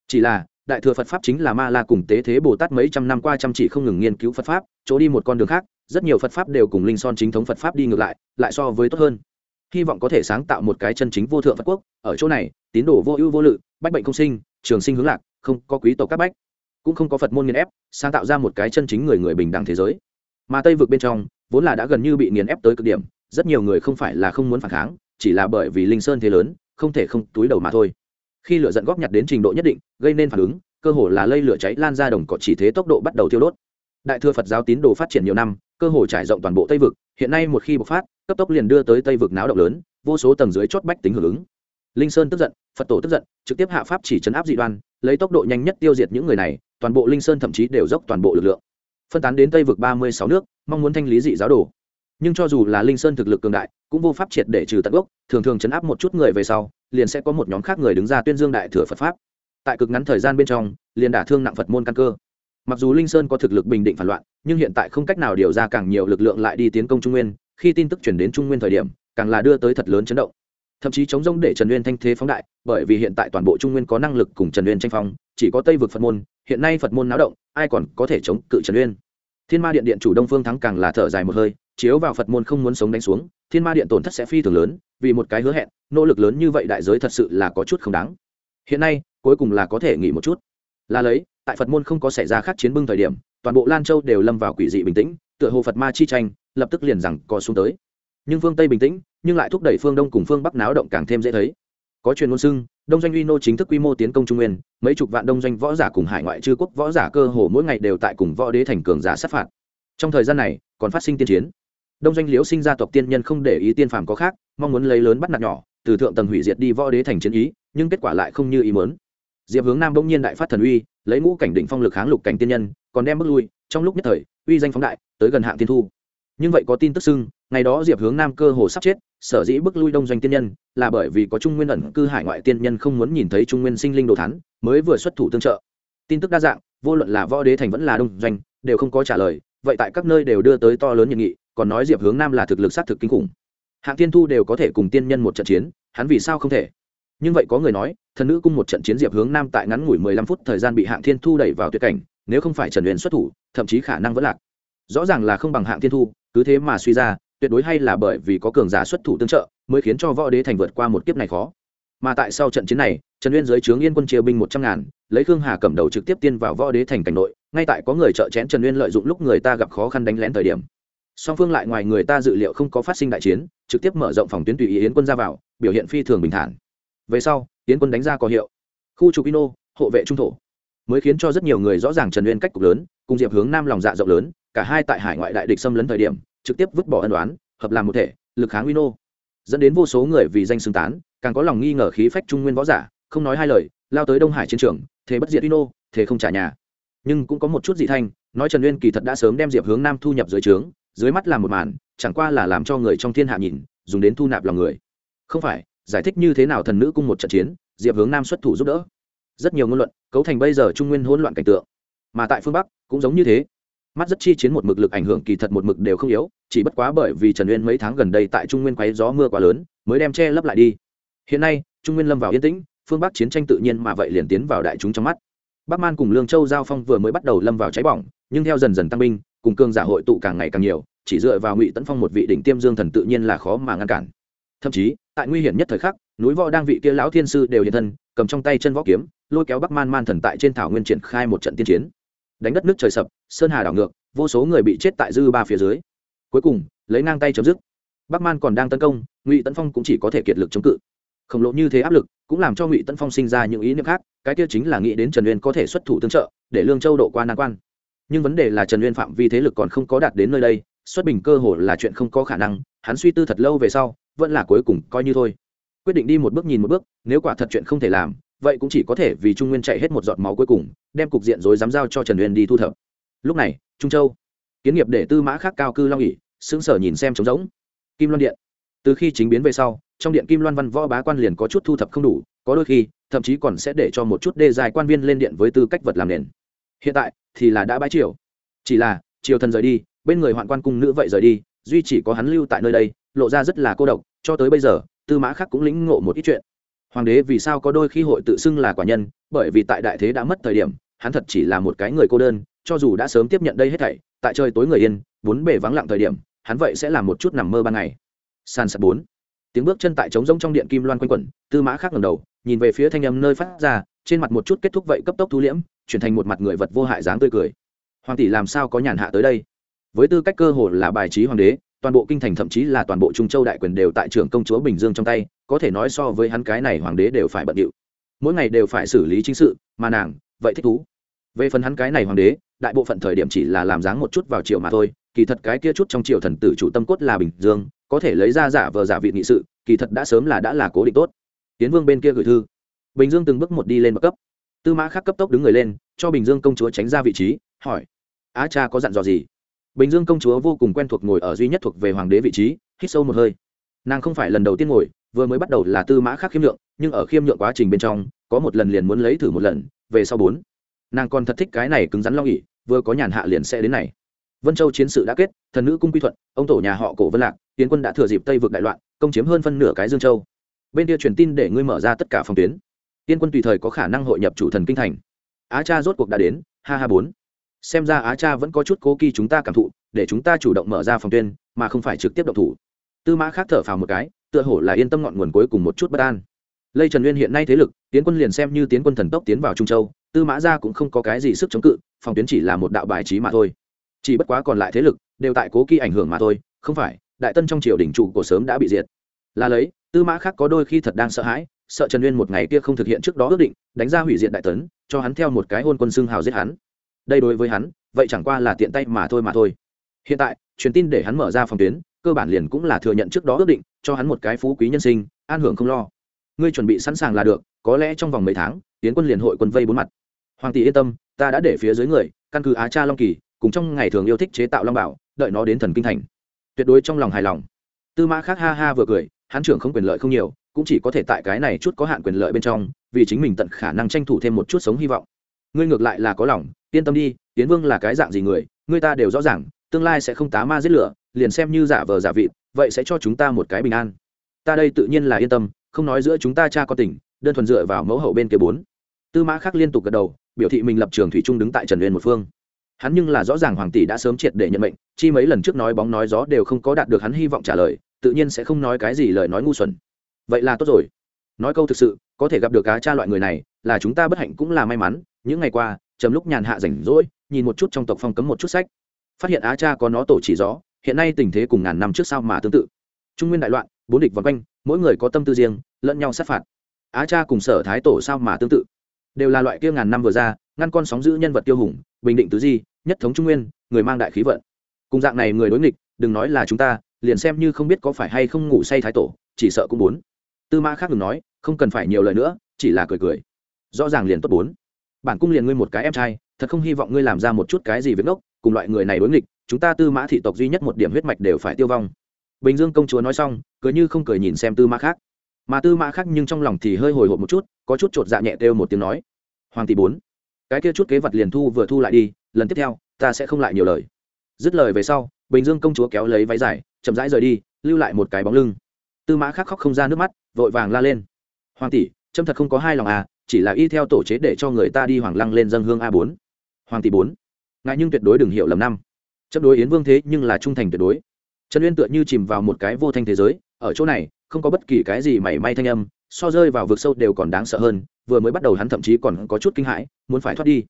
Chỉ là, đại thừa phật pháp chính là ma la cùng tế thế bồ tát mấy trăm năm qua chăm chỉ không ngừng nghiên cứu phật pháp, chỗ đi một con đường khác, rất nhiều phật pháp đều cùng linh son chính thống phật pháp đi ngược lại lại so với tốt hơn. Hy vọng có thể sáng tạo một cái chân chính vô thượng phật quốc. Ở chỗ này, tín đồ vô ưu vô lự, bách bệnh không sinh, trường sinh hướng lạc, không có quý tộc các bách cũng không có phật môn nghiền ép sáng tạo ra một cái chân chính người người bình đẳng thế giới mà tây vực bên trong vốn là đã gần như bị nghiền ép tới cực điểm rất nhiều người không phải là không muốn phản kháng chỉ là bởi vì linh sơn thế lớn không thể không túi đầu mà thôi khi lửa giận góp nhặt đến trình độ nhất định gây nên phản ứng cơ hồ là lây lửa cháy lan ra đồng cỏ chỉ thế tốc độ bắt đầu thiêu đốt đại thừa phật giáo tín đồ phát triển nhiều năm cơ hồ trải rộng toàn bộ tây vực hiện nay một khi bộc phát cấp tốc liền đưa tới tây vực náo động lớn vô số tầng dưới chót bách tính hưởng ứng linh sơn tức giận phật tổ tức giận trực tiếp hạ pháp chỉ chấn áp dị đoan lấy tốc độ nhanh nhất tiêu diệt những người này toàn bộ linh sơn thậm chí đều dốc toàn bộ lực lượng. Phân tán đến tây vực ba mươi sáu nước, mong muốn thanh lý dị giáo đồ. Nhưng cho dù là linh sơn thực lực cường đại, cũng vô pháp triệt để trừ tận gốc, thường thường chấn áp một chút người về sau, liền sẽ có một nhóm khác người đứng ra tuyên dương đại thừa phật pháp. Tại cực ngắn thời gian bên trong, liền đả thương nặng phật môn căn cơ. Mặc dù linh sơn có thực lực bình định phản loạn, nhưng hiện tại không cách nào điều ra càng nhiều lực lượng lại đi tiến công trung nguyên, khi tin tức chuyển đến trung nguyên thời điểm, càng là đưa tới thật lớn chấn động thậm chí chống rông để trần Uyên thanh thế phóng đại, bởi vì hiện tại toàn bộ trung nguyên có năng lực cùng trần Uyên tranh phong, chỉ có tây vực phật môn, hiện nay phật môn náo động, ai còn có thể chống cự trần Uyên? thiên ma điện điện chủ đông phương thắng càng là thở dài một hơi, chiếu vào phật môn không muốn sống đánh xuống, thiên ma điện tổn thất sẽ phi thường lớn, vì một cái hứa hẹn, nỗ lực lớn như vậy đại giới thật sự là có chút không đáng. Hiện nay, cuối cùng là có thể nghỉ một chút. Là lấy, tại phật môn không có xảy ra khác chiến bưng thời điểm, toàn bộ lan châu đều lâm vào quỷ dị bình tĩnh, tựa hồ phật ma chi tranh, lập tức liền rằng co xuống tới nhưng phương tây bình tĩnh, nhưng lại thúc đẩy phương đông cùng phương bắc náo động càng thêm dễ thấy. Có truyền ngôn xưng, đông doanh uy nô chính thức quy mô tiến công trung nguyên, mấy chục vạn đông doanh võ giả cùng hải ngoại chư quốc võ giả cơ hồ mỗi ngày đều tại cùng võ đế thành cường giả sát phạt. Trong thời gian này, còn phát sinh tiên chiến. Đông doanh liễu sinh gia tộc tiên nhân không để ý tiên phàm có khác, mong muốn lấy lớn bắt nạt nhỏ, từ thượng tầng hủy diệt đi võ đế thành chiến ý, nhưng kết quả lại không như ý mớn diệp hướng nam bỗng nhiên đại phát thần uy, lấy ngũ cảnh định phong lực kháng lục cảnh tiên nhân, còn đem bước lui, trong lúc nhất thời, uy danh phóng đại, tới gần hạng tiên thu nhưng vậy có tin tức xưng, ngày đó diệp hướng nam cơ hồ sắp chết, sở dĩ bước lui đông doanh tiên nhân là bởi vì có trung nguyên ẩn cư hải ngoại tiên nhân không muốn nhìn thấy trung nguyên sinh linh đồ thắn mới vừa xuất thủ tương trợ. Tin tức đa dạng, vô luận là võ đế thành vẫn là đông doanh, đều không có trả lời, vậy tại các nơi đều đưa tới to lớn nhiệt nghị, còn nói diệp hướng nam là thực lực sát thực kinh khủng. Hạng tiên thu đều có thể cùng tiên nhân một trận chiến, hắn vì sao không thể? Nhưng vậy có người nói, thần nữ cung một trận chiến diệp hướng nam tại ngắn ngủi mười lăm phút thời gian bị hạng thiên thu đẩy vào tuyệt cảnh, nếu không phải trần huyền xuất thủ, thậm chí khả năng vẫn lạc. Rõ ràng là không bằng hạng thiên thu cứ thế mà suy ra, tuyệt đối hay là bởi vì có cường giả xuất thủ tương trợ, mới khiến cho võ đế thành vượt qua một kiếp này khó. Mà tại sau trận chiến này, trần uyên dưới trướng yên quân chia binh một trăm ngàn, lấy khương hà cầm đầu trực tiếp tiên vào võ đế thành cảnh nội, ngay tại có người trợ chén trần uyên lợi dụng lúc người ta gặp khó khăn đánh lén thời điểm. Song phương lại ngoài người ta dự liệu không có phát sinh đại chiến, trực tiếp mở rộng phòng tuyến tùy ý yến quân ra vào, biểu hiện phi thường bình thản. Về sau, yến quân đánh ra có hiệu. Khu trục ino, hộ vệ trung thổ. Mới khiến cho rất nhiều người rõ ràng trần uyên cách cục lớn, cùng diệp hướng nam lòng dạ rộng lớn cả hai tại hải ngoại đại địch xâm lấn thời điểm, trực tiếp vứt bỏ ân đoán hợp làm một thể, lực kháng wino dẫn đến vô số người vì danh xưng tán, càng có lòng nghi ngờ khí phách trung nguyên võ giả, không nói hai lời, lao tới đông hải chiến trường thế bất diệt wino thế không trả nhà. Nhưng cũng có một chút dị thanh, nói trần uyên kỳ thật đã sớm đem diệp hướng nam thu nhập dưới trướng, dưới mắt làm một màn, chẳng qua là làm cho người trong thiên hạ nhìn, dùng đến thu nạp lòng người. Không phải, giải thích như thế nào thần nữ cung một trận chiến, diệp hướng nam xuất thủ giúp đỡ. Rất nhiều ngôn luận, cấu thành bây giờ trung nguyên hỗn loạn cảnh tượng. Mà tại phương bắc, cũng giống như thế mắt rất chi chiến một mực lực ảnh hưởng kỳ thật một mực đều không yếu, chỉ bất quá bởi vì trần uyên mấy tháng gần đây tại trung nguyên quấy gió mưa quá lớn, mới đem che lấp lại đi. Hiện nay, trung nguyên lâm vào yên tĩnh, phương bắc chiến tranh tự nhiên mà vậy liền tiến vào đại chúng trong mắt. Bắc man cùng lương châu giao phong vừa mới bắt đầu lâm vào cháy bỏng, nhưng theo dần dần tăng binh, cùng cương giả hội tụ càng ngày càng nhiều, chỉ dựa vào ngụy tấn phong một vị đỉnh tiêm dương thần tự nhiên là khó mà ngăn cản. Thậm chí, tại nguy hiểm nhất thời khắc, núi võ đang vị kia lão thiên sư đều hiện thân, cầm trong tay chân võ kiếm, lôi kéo bắc man man thần tại trên thảo nguyên triển khai một trận tiên chiến đánh đất nước trời sập, sơn hà đảo ngược, vô số người bị chết tại dư ba phía dưới. Cuối cùng, lấy ngang tay chấm dứt. Bắc man còn đang tấn công, ngụy tấn phong cũng chỉ có thể kiệt lực chống cự. Khổng lồ như thế áp lực, cũng làm cho ngụy tấn phong sinh ra những ý niệm khác, cái kia chính là nghĩ đến trần uyên có thể xuất thủ tương trợ, để lương châu độ qua nan quan. Nhưng vấn đề là trần uyên phạm vi thế lực còn không có đạt đến nơi đây, xuất bình cơ hồ là chuyện không có khả năng, hắn suy tư thật lâu về sau, vẫn là cuối cùng coi như thôi. Quyết định đi một bước nhìn một bước, nếu quả thật chuyện không thể làm vậy cũng chỉ có thể vì trung nguyên chạy hết một giọt máu cuối cùng, đem cục diện rồi dám giao cho trần uyên đi thu thập. Lúc này, trung châu, kiến nghiệp để tư mã khác cao cư long ỉ sững sờ nhìn xem trống rỗng. Kim loan điện. Từ khi chính biến về sau, trong điện kim loan văn võ bá quan liền có chút thu thập không đủ, có đôi khi, thậm chí còn sẽ để cho một chút đê dài quan viên lên điện với tư cách vật làm nền. Hiện tại, thì là đã bãi triều. Chỉ là, triều thần rời đi, bên người hoạn quan cung nữ vậy rời đi, duy chỉ có hắn lưu tại nơi đây, lộ ra rất là cô độc, cho tới bây giờ, tư mã Khắc cũng lĩnh ngộ một ít chuyện hoàng đế vì sao có đôi khi hội tự xưng là quả nhân? Bởi vì tại đại thế đã mất thời điểm, hắn thật chỉ là một cái người cô đơn, cho dù đã sớm tiếp nhận đây hết thảy, tại trời tối người yên, vốn bề vắng lặng thời điểm, hắn vậy sẽ là một chút nằm mơ ban ngày. San sạt bốn. Tiếng bước chân tại trống rỗng trong điện kim loan quanh quẩn, tư mã khác ngầm đầu, nhìn về phía thanh âm nơi phát ra, trên mặt một chút kết thúc vậy cấp tốc thu liễm, chuyển thành một mặt người vật vô hại dáng tươi cười. Hoàng tỷ làm sao có nhàn hạ tới đây? Với tư cách cơ hồ là bài trí hoàng đế toàn bộ kinh thành thậm chí là toàn bộ trung châu đại quyền đều tại trưởng công chúa bình dương trong tay, có thể nói so với hắn cái này hoàng đế đều phải bận điệu. Mỗi ngày đều phải xử lý chính sự, mà nàng, vậy thích thú. Về phần hắn cái này hoàng đế, đại bộ phận thời điểm chỉ là làm dáng một chút vào triều mà thôi, kỳ thật cái kia chút trong triều thần tử chủ tâm cốt là bình dương, có thể lấy ra giả vờ giả vị nghị sự, kỳ thật đã sớm là đã là cố định tốt. Tiến vương bên kia gửi thư. Bình dương từng bước một đi lên bậc cấp. Tư mã khắc cấp tốc đứng người lên, cho bình dương công chúa tránh ra vị trí, hỏi, á cha có dặn dò gì? Bình dương công chúa vô cùng quen thuộc ngồi ở duy nhất thuộc về hoàng đế vị trí, hít sâu một hơi. Nàng không phải lần đầu tiên ngồi, vừa mới bắt đầu là tư mã khác khiêm nhượng, nhưng ở khiêm nhượng quá trình bên trong, có một lần liền muốn lấy thử một lần, về sau bốn. Nàng còn thật thích cái này cứng rắn lo nghỉ vừa có nhàn hạ liền sẽ đến này. Vân châu chiến sự đã kết, thần nữ cung quy thuận, ông tổ nhà họ cổ vân lạc, tiến quân đã thừa dịp tây vực đại loạn, công chiếm hơn phân nửa cái dương châu. Bên kia truyền tin để ngươi mở ra tất cả phòng tuyến. Tiên quân tùy thời có khả năng hội nhập chủ thần kinh thành. Á cha rốt cuộc đã đến, ha ha bốn xem ra á cha vẫn có chút cố kỳ chúng ta cảm thụ, để chúng ta chủ động mở ra phòng tuyên, mà không phải trực tiếp động thủ. Tư mã khác thở phào một cái, tựa hổ là yên tâm ngọn nguồn cuối cùng một chút bất an. Lây trần uyên hiện nay thế lực, tiến quân liền xem như tiến quân thần tốc tiến vào trung châu, tư mã ra cũng không có cái gì sức chống cự, phòng tuyến chỉ là một đạo bài trí mà thôi. Chỉ bất quá còn lại thế lực, đều tại cố kỳ ảnh hưởng mà thôi, không phải, đại tân trong triều đỉnh trụ của sớm đã bị diệt. Là lấy, tư mã khác có đôi khi thật đang sợ hãi, sợ trần uyên một ngày kia không thực hiện trước đó ước định, đánh ra hủy diệt đại tấn, cho hắn theo một cái hôn quân xưng hào giết hắn đây đối với hắn, vậy chẳng qua là tiện tay mà thôi mà thôi. Hiện tại, truyền tin để hắn mở ra phòng tuyến, cơ bản liền cũng là thừa nhận trước đó ước định, cho hắn một cái phú quý nhân sinh, an hưởng không lo. Ngươi chuẩn bị sẵn sàng là được, có lẽ trong vòng mấy tháng, tiến quân liền hội quân vây bốn mặt. Hoàng tỷ yên tâm, ta đã để phía dưới người, căn cứ á cha long kỳ, cùng trong ngày thường yêu thích chế tạo long bảo, đợi nó đến thần kinh thành. Tuyệt đối trong lòng hài lòng. Tư mã khác ha ha vừa cười, hắn trưởng không quyền lợi không nhiều, cũng chỉ có thể tại cái này chút có hạn quyền lợi bên trong, vì chính mình tận khả năng tranh thủ thêm một chút sống hy vọng. Ngươi ngược lại là có lòng yên tâm đi, tiến vương là cái dạng gì người người ta đều rõ ràng, tương lai sẽ không tá ma giết lửa, liền xem như giả vờ giả vịt, vậy sẽ cho chúng ta một cái bình an. Ta đây tự nhiên là yên tâm, không nói giữa chúng ta cha con tỉnh, đơn thuần dựa vào mẫu hậu bên kia bốn. Tư mã khắc liên tục gật đầu, biểu thị mình lập trường thủy trung đứng tại trần uyên một phương. Hắn nhưng là rõ ràng hoàng tỷ đã sớm triệt để nhận mệnh, chi mấy lần trước nói bóng nói gió đều không có đạt được hắn hy vọng trả lời, tự nhiên sẽ không nói cái gì lời nói ngu xuẩn. Vậy là tốt rồi. Nói câu thực sự, có thể gặp được cá cha loại người này, là chúng ta bất hạnh cũng là may mắn, những ngày qua chấm lúc nhàn hạ rảnh rỗi, nhìn một chút trong tộc phong cấm một chút sách. Phát hiện á cha có nó tổ chỉ gió hiện nay tình thế cùng ngàn năm trước sau mà tương tự. Trung nguyên đại loạn, bốn địch vòng quanh, mỗi người có tâm tư riêng, lẫn nhau sát phạt. Á cha cùng sở thái tổ sao mà tương tự? Đều là loại kia ngàn năm vừa ra, ngăn con sóng giữ nhân vật tiêu hùng, bình định tứ di, nhất thống trung nguyên, người mang đại khí vận. Cùng dạng này người đối nghịch, đừng nói là chúng ta, liền xem như không biết có phải hay không ngủ say thái tổ, chỉ sợ cũng muốn. Tư mã khác đừng nói, không cần phải nhiều lời nữa, chỉ là cười cười. Rõ ràng liền tốt bốn bản cung liền ngươi một cái em trai, thật không hy vọng ngươi làm ra một chút cái gì với ngốc, cùng loại người này đối nghịch, chúng ta tư mã thị tộc duy nhất một điểm huyết mạch đều phải tiêu vong. Bình dương công chúa nói xong cứ như không cười nhìn xem tư mã khác. Mà tư mã khác nhưng trong lòng thì hơi hồi hộp một chút, có chút chột dạ nhẹ kêu một tiếng nói, hoàng tỷ bốn, cái kia chút kế vật liền thu vừa thu lại đi, lần tiếp theo, ta sẽ không lại nhiều lời. Dứt lời về sau, bình dương công chúa kéo lấy váy dài, chậm rãi rời đi, lưu lại một cái bóng lưng. Tư mã khác khóc không ra nước mắt, vội vàng la lên, hoàng tỷ trâm thật không có hai lòng à chỉ là y theo tổ chế để cho người ta đi hoàng lăng lên dân hương a bốn. Hoàng tỷ bốn. Ngại nhưng tuyệt đối đừng hiểu lầm năm. Chấp đối yến vương thế nhưng là trung thành tuyệt đối. Trần uyên tựa như chìm vào một cái vô thanh thế giới, ở chỗ này, không có bất kỳ cái gì mảy may thanh âm, so rơi vào vực sâu đều còn đáng sợ hơn, vừa mới bắt đầu hắn thậm chí còn có chút kinh hãi, muốn phải thoát đi.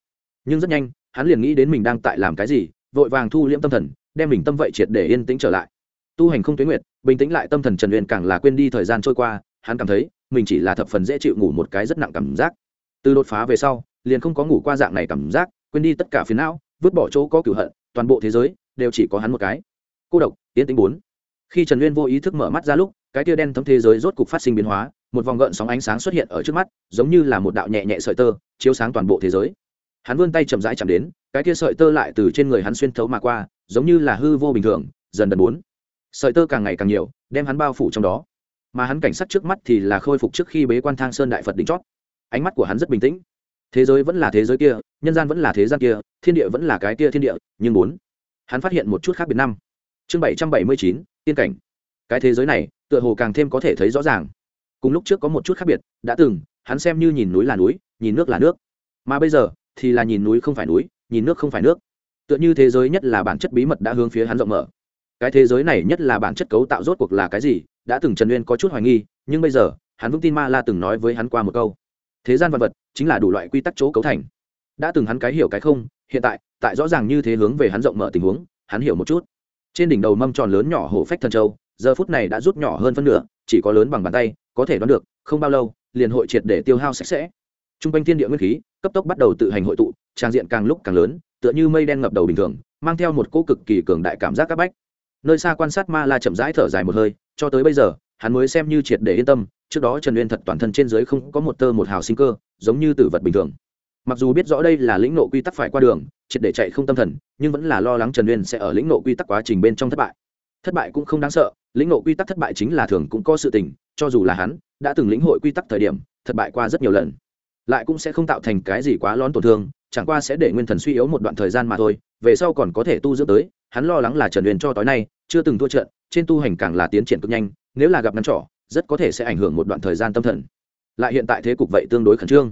Nhưng rất nhanh, hắn liền nghĩ đến mình đang tại làm cái gì, vội vàng thu liễm tâm thần, đem mình tâm vậy triệt để yên tĩnh trở lại. Tu hành không tuyến nguyệt, bình tĩnh lại tâm thần trần uyên càng là quên đi thời gian trôi qua, hắn cảm thấy mình chỉ là thập phần dễ chịu ngủ một cái rất nặng cảm giác. Từ đột phá về sau, liền không có ngủ qua dạng này cảm giác, quên đi tất cả phiến não, vứt bỏ chỗ có cửu hận, toàn bộ thế giới đều chỉ có hắn một cái. Cô độc tiến tính bốn. Khi trần uyên vô ý thức mở mắt ra lúc, cái tia đen thấm thế giới rốt cục phát sinh biến hóa, một vòng gợn sóng ánh sáng xuất hiện ở trước mắt, giống như là một đạo nhẹ nhẹ sợi tơ, chiếu sáng toàn bộ thế giới. Hắn vươn tay chậm rãi chạm đến, cái tia sợi tơ lại từ trên người hắn xuyên thấu mà qua, giống như là hư vô bình thường, dần dần bốn. Sợi tơ càng ngày càng nhiều, đem hắn bao phủ trong đó mà hắn cảnh sát trước mắt thì là khôi phục trước khi bế quan thang sơn đại phật đỉnh chót. Ánh mắt của hắn rất bình tĩnh. Thế giới vẫn là thế giới kia, nhân gian vẫn là thế gian kia, thiên địa vẫn là cái kia thiên địa, nhưng bốn. Hắn phát hiện một chút khác biệt năm. Chương bảy trăm bảy mươi chín, tiên cảnh. Cái thế giới này, tựa hồ càng thêm có thể thấy rõ ràng. Cùng lúc trước có một chút khác biệt, đã từng, hắn xem như nhìn núi là núi, nhìn nước là nước. Mà bây giờ, thì là nhìn núi không phải núi, nhìn nước không phải nước. Tựa như thế giới nhất là bản chất bí mật đã hướng phía hắn rộng mở cái thế giới này nhất là bản chất cấu tạo rốt cuộc là cái gì, đã từng trần uyên có chút hoài nghi, nhưng bây giờ, hắn vững tin ma la từng nói với hắn qua một câu. Thế gian vật vật, chính là đủ loại quy tắc chỗ cấu thành. Đã từng hắn cái hiểu cái không, hiện tại tại rõ ràng như thế hướng về hắn rộng mở tình huống, hắn hiểu một chút. Trên đỉnh đầu mâm tròn lớn nhỏ hổ phách thần châu, giờ phút này đã rút nhỏ hơn phân nửa, chỉ có lớn bằng bàn tay, có thể đoán được, không bao lâu, liền hội triệt để tiêu hao sạch sẽ. T r u n g quanh thiên địa nguyên khí, cấp tốc bắt đầu tự hành hội tụ, trang diện càng lúc càng lớn, tựa như mây đen ngập đầu bình thường, mang theo một cỗ cực kỳ cường đại cảm giác c áp bách nơi xa quan sát ma la chậm rãi thở dài một hơi, cho tới bây giờ, hắn mới xem như triệt để yên tâm, trước đó trần uyên thật toàn thân trên dưới không có một tơ một hào sinh cơ, giống như tử vật bình thường. Mặc dù biết rõ đây là lĩnh nộ quy tắc phải qua đường, triệt để chạy không tâm thần, nhưng vẫn là lo lắng trần uyên sẽ ở lĩnh nộ quy tắc quá trình bên trong thất bại. Thất bại cũng không đáng sợ, lĩnh nộ quy tắc thất bại chính là thường cũng có sự tình, cho dù là hắn, đã từng lĩnh hội quy tắc thời điểm, thất bại qua rất nhiều lần. Lại cũng sẽ không tạo thành cái gì quá lón tổn thương, chẳng qua sẽ để nguyên thần suy yếu một đoạn thời gian mà thôi về sau còn có thể tu dưỡng tới, hắn lo lắng là trần huyền cho tối nay, chưa từng thua trận, trên tu hành càng là tiến triển cực nhanh, nếu là gặp ngắn trỏ, rất có thể sẽ ảnh hưởng một đoạn thời gian tâm thần. Lại hiện tại thế cục vậy tương đối khẩn trương.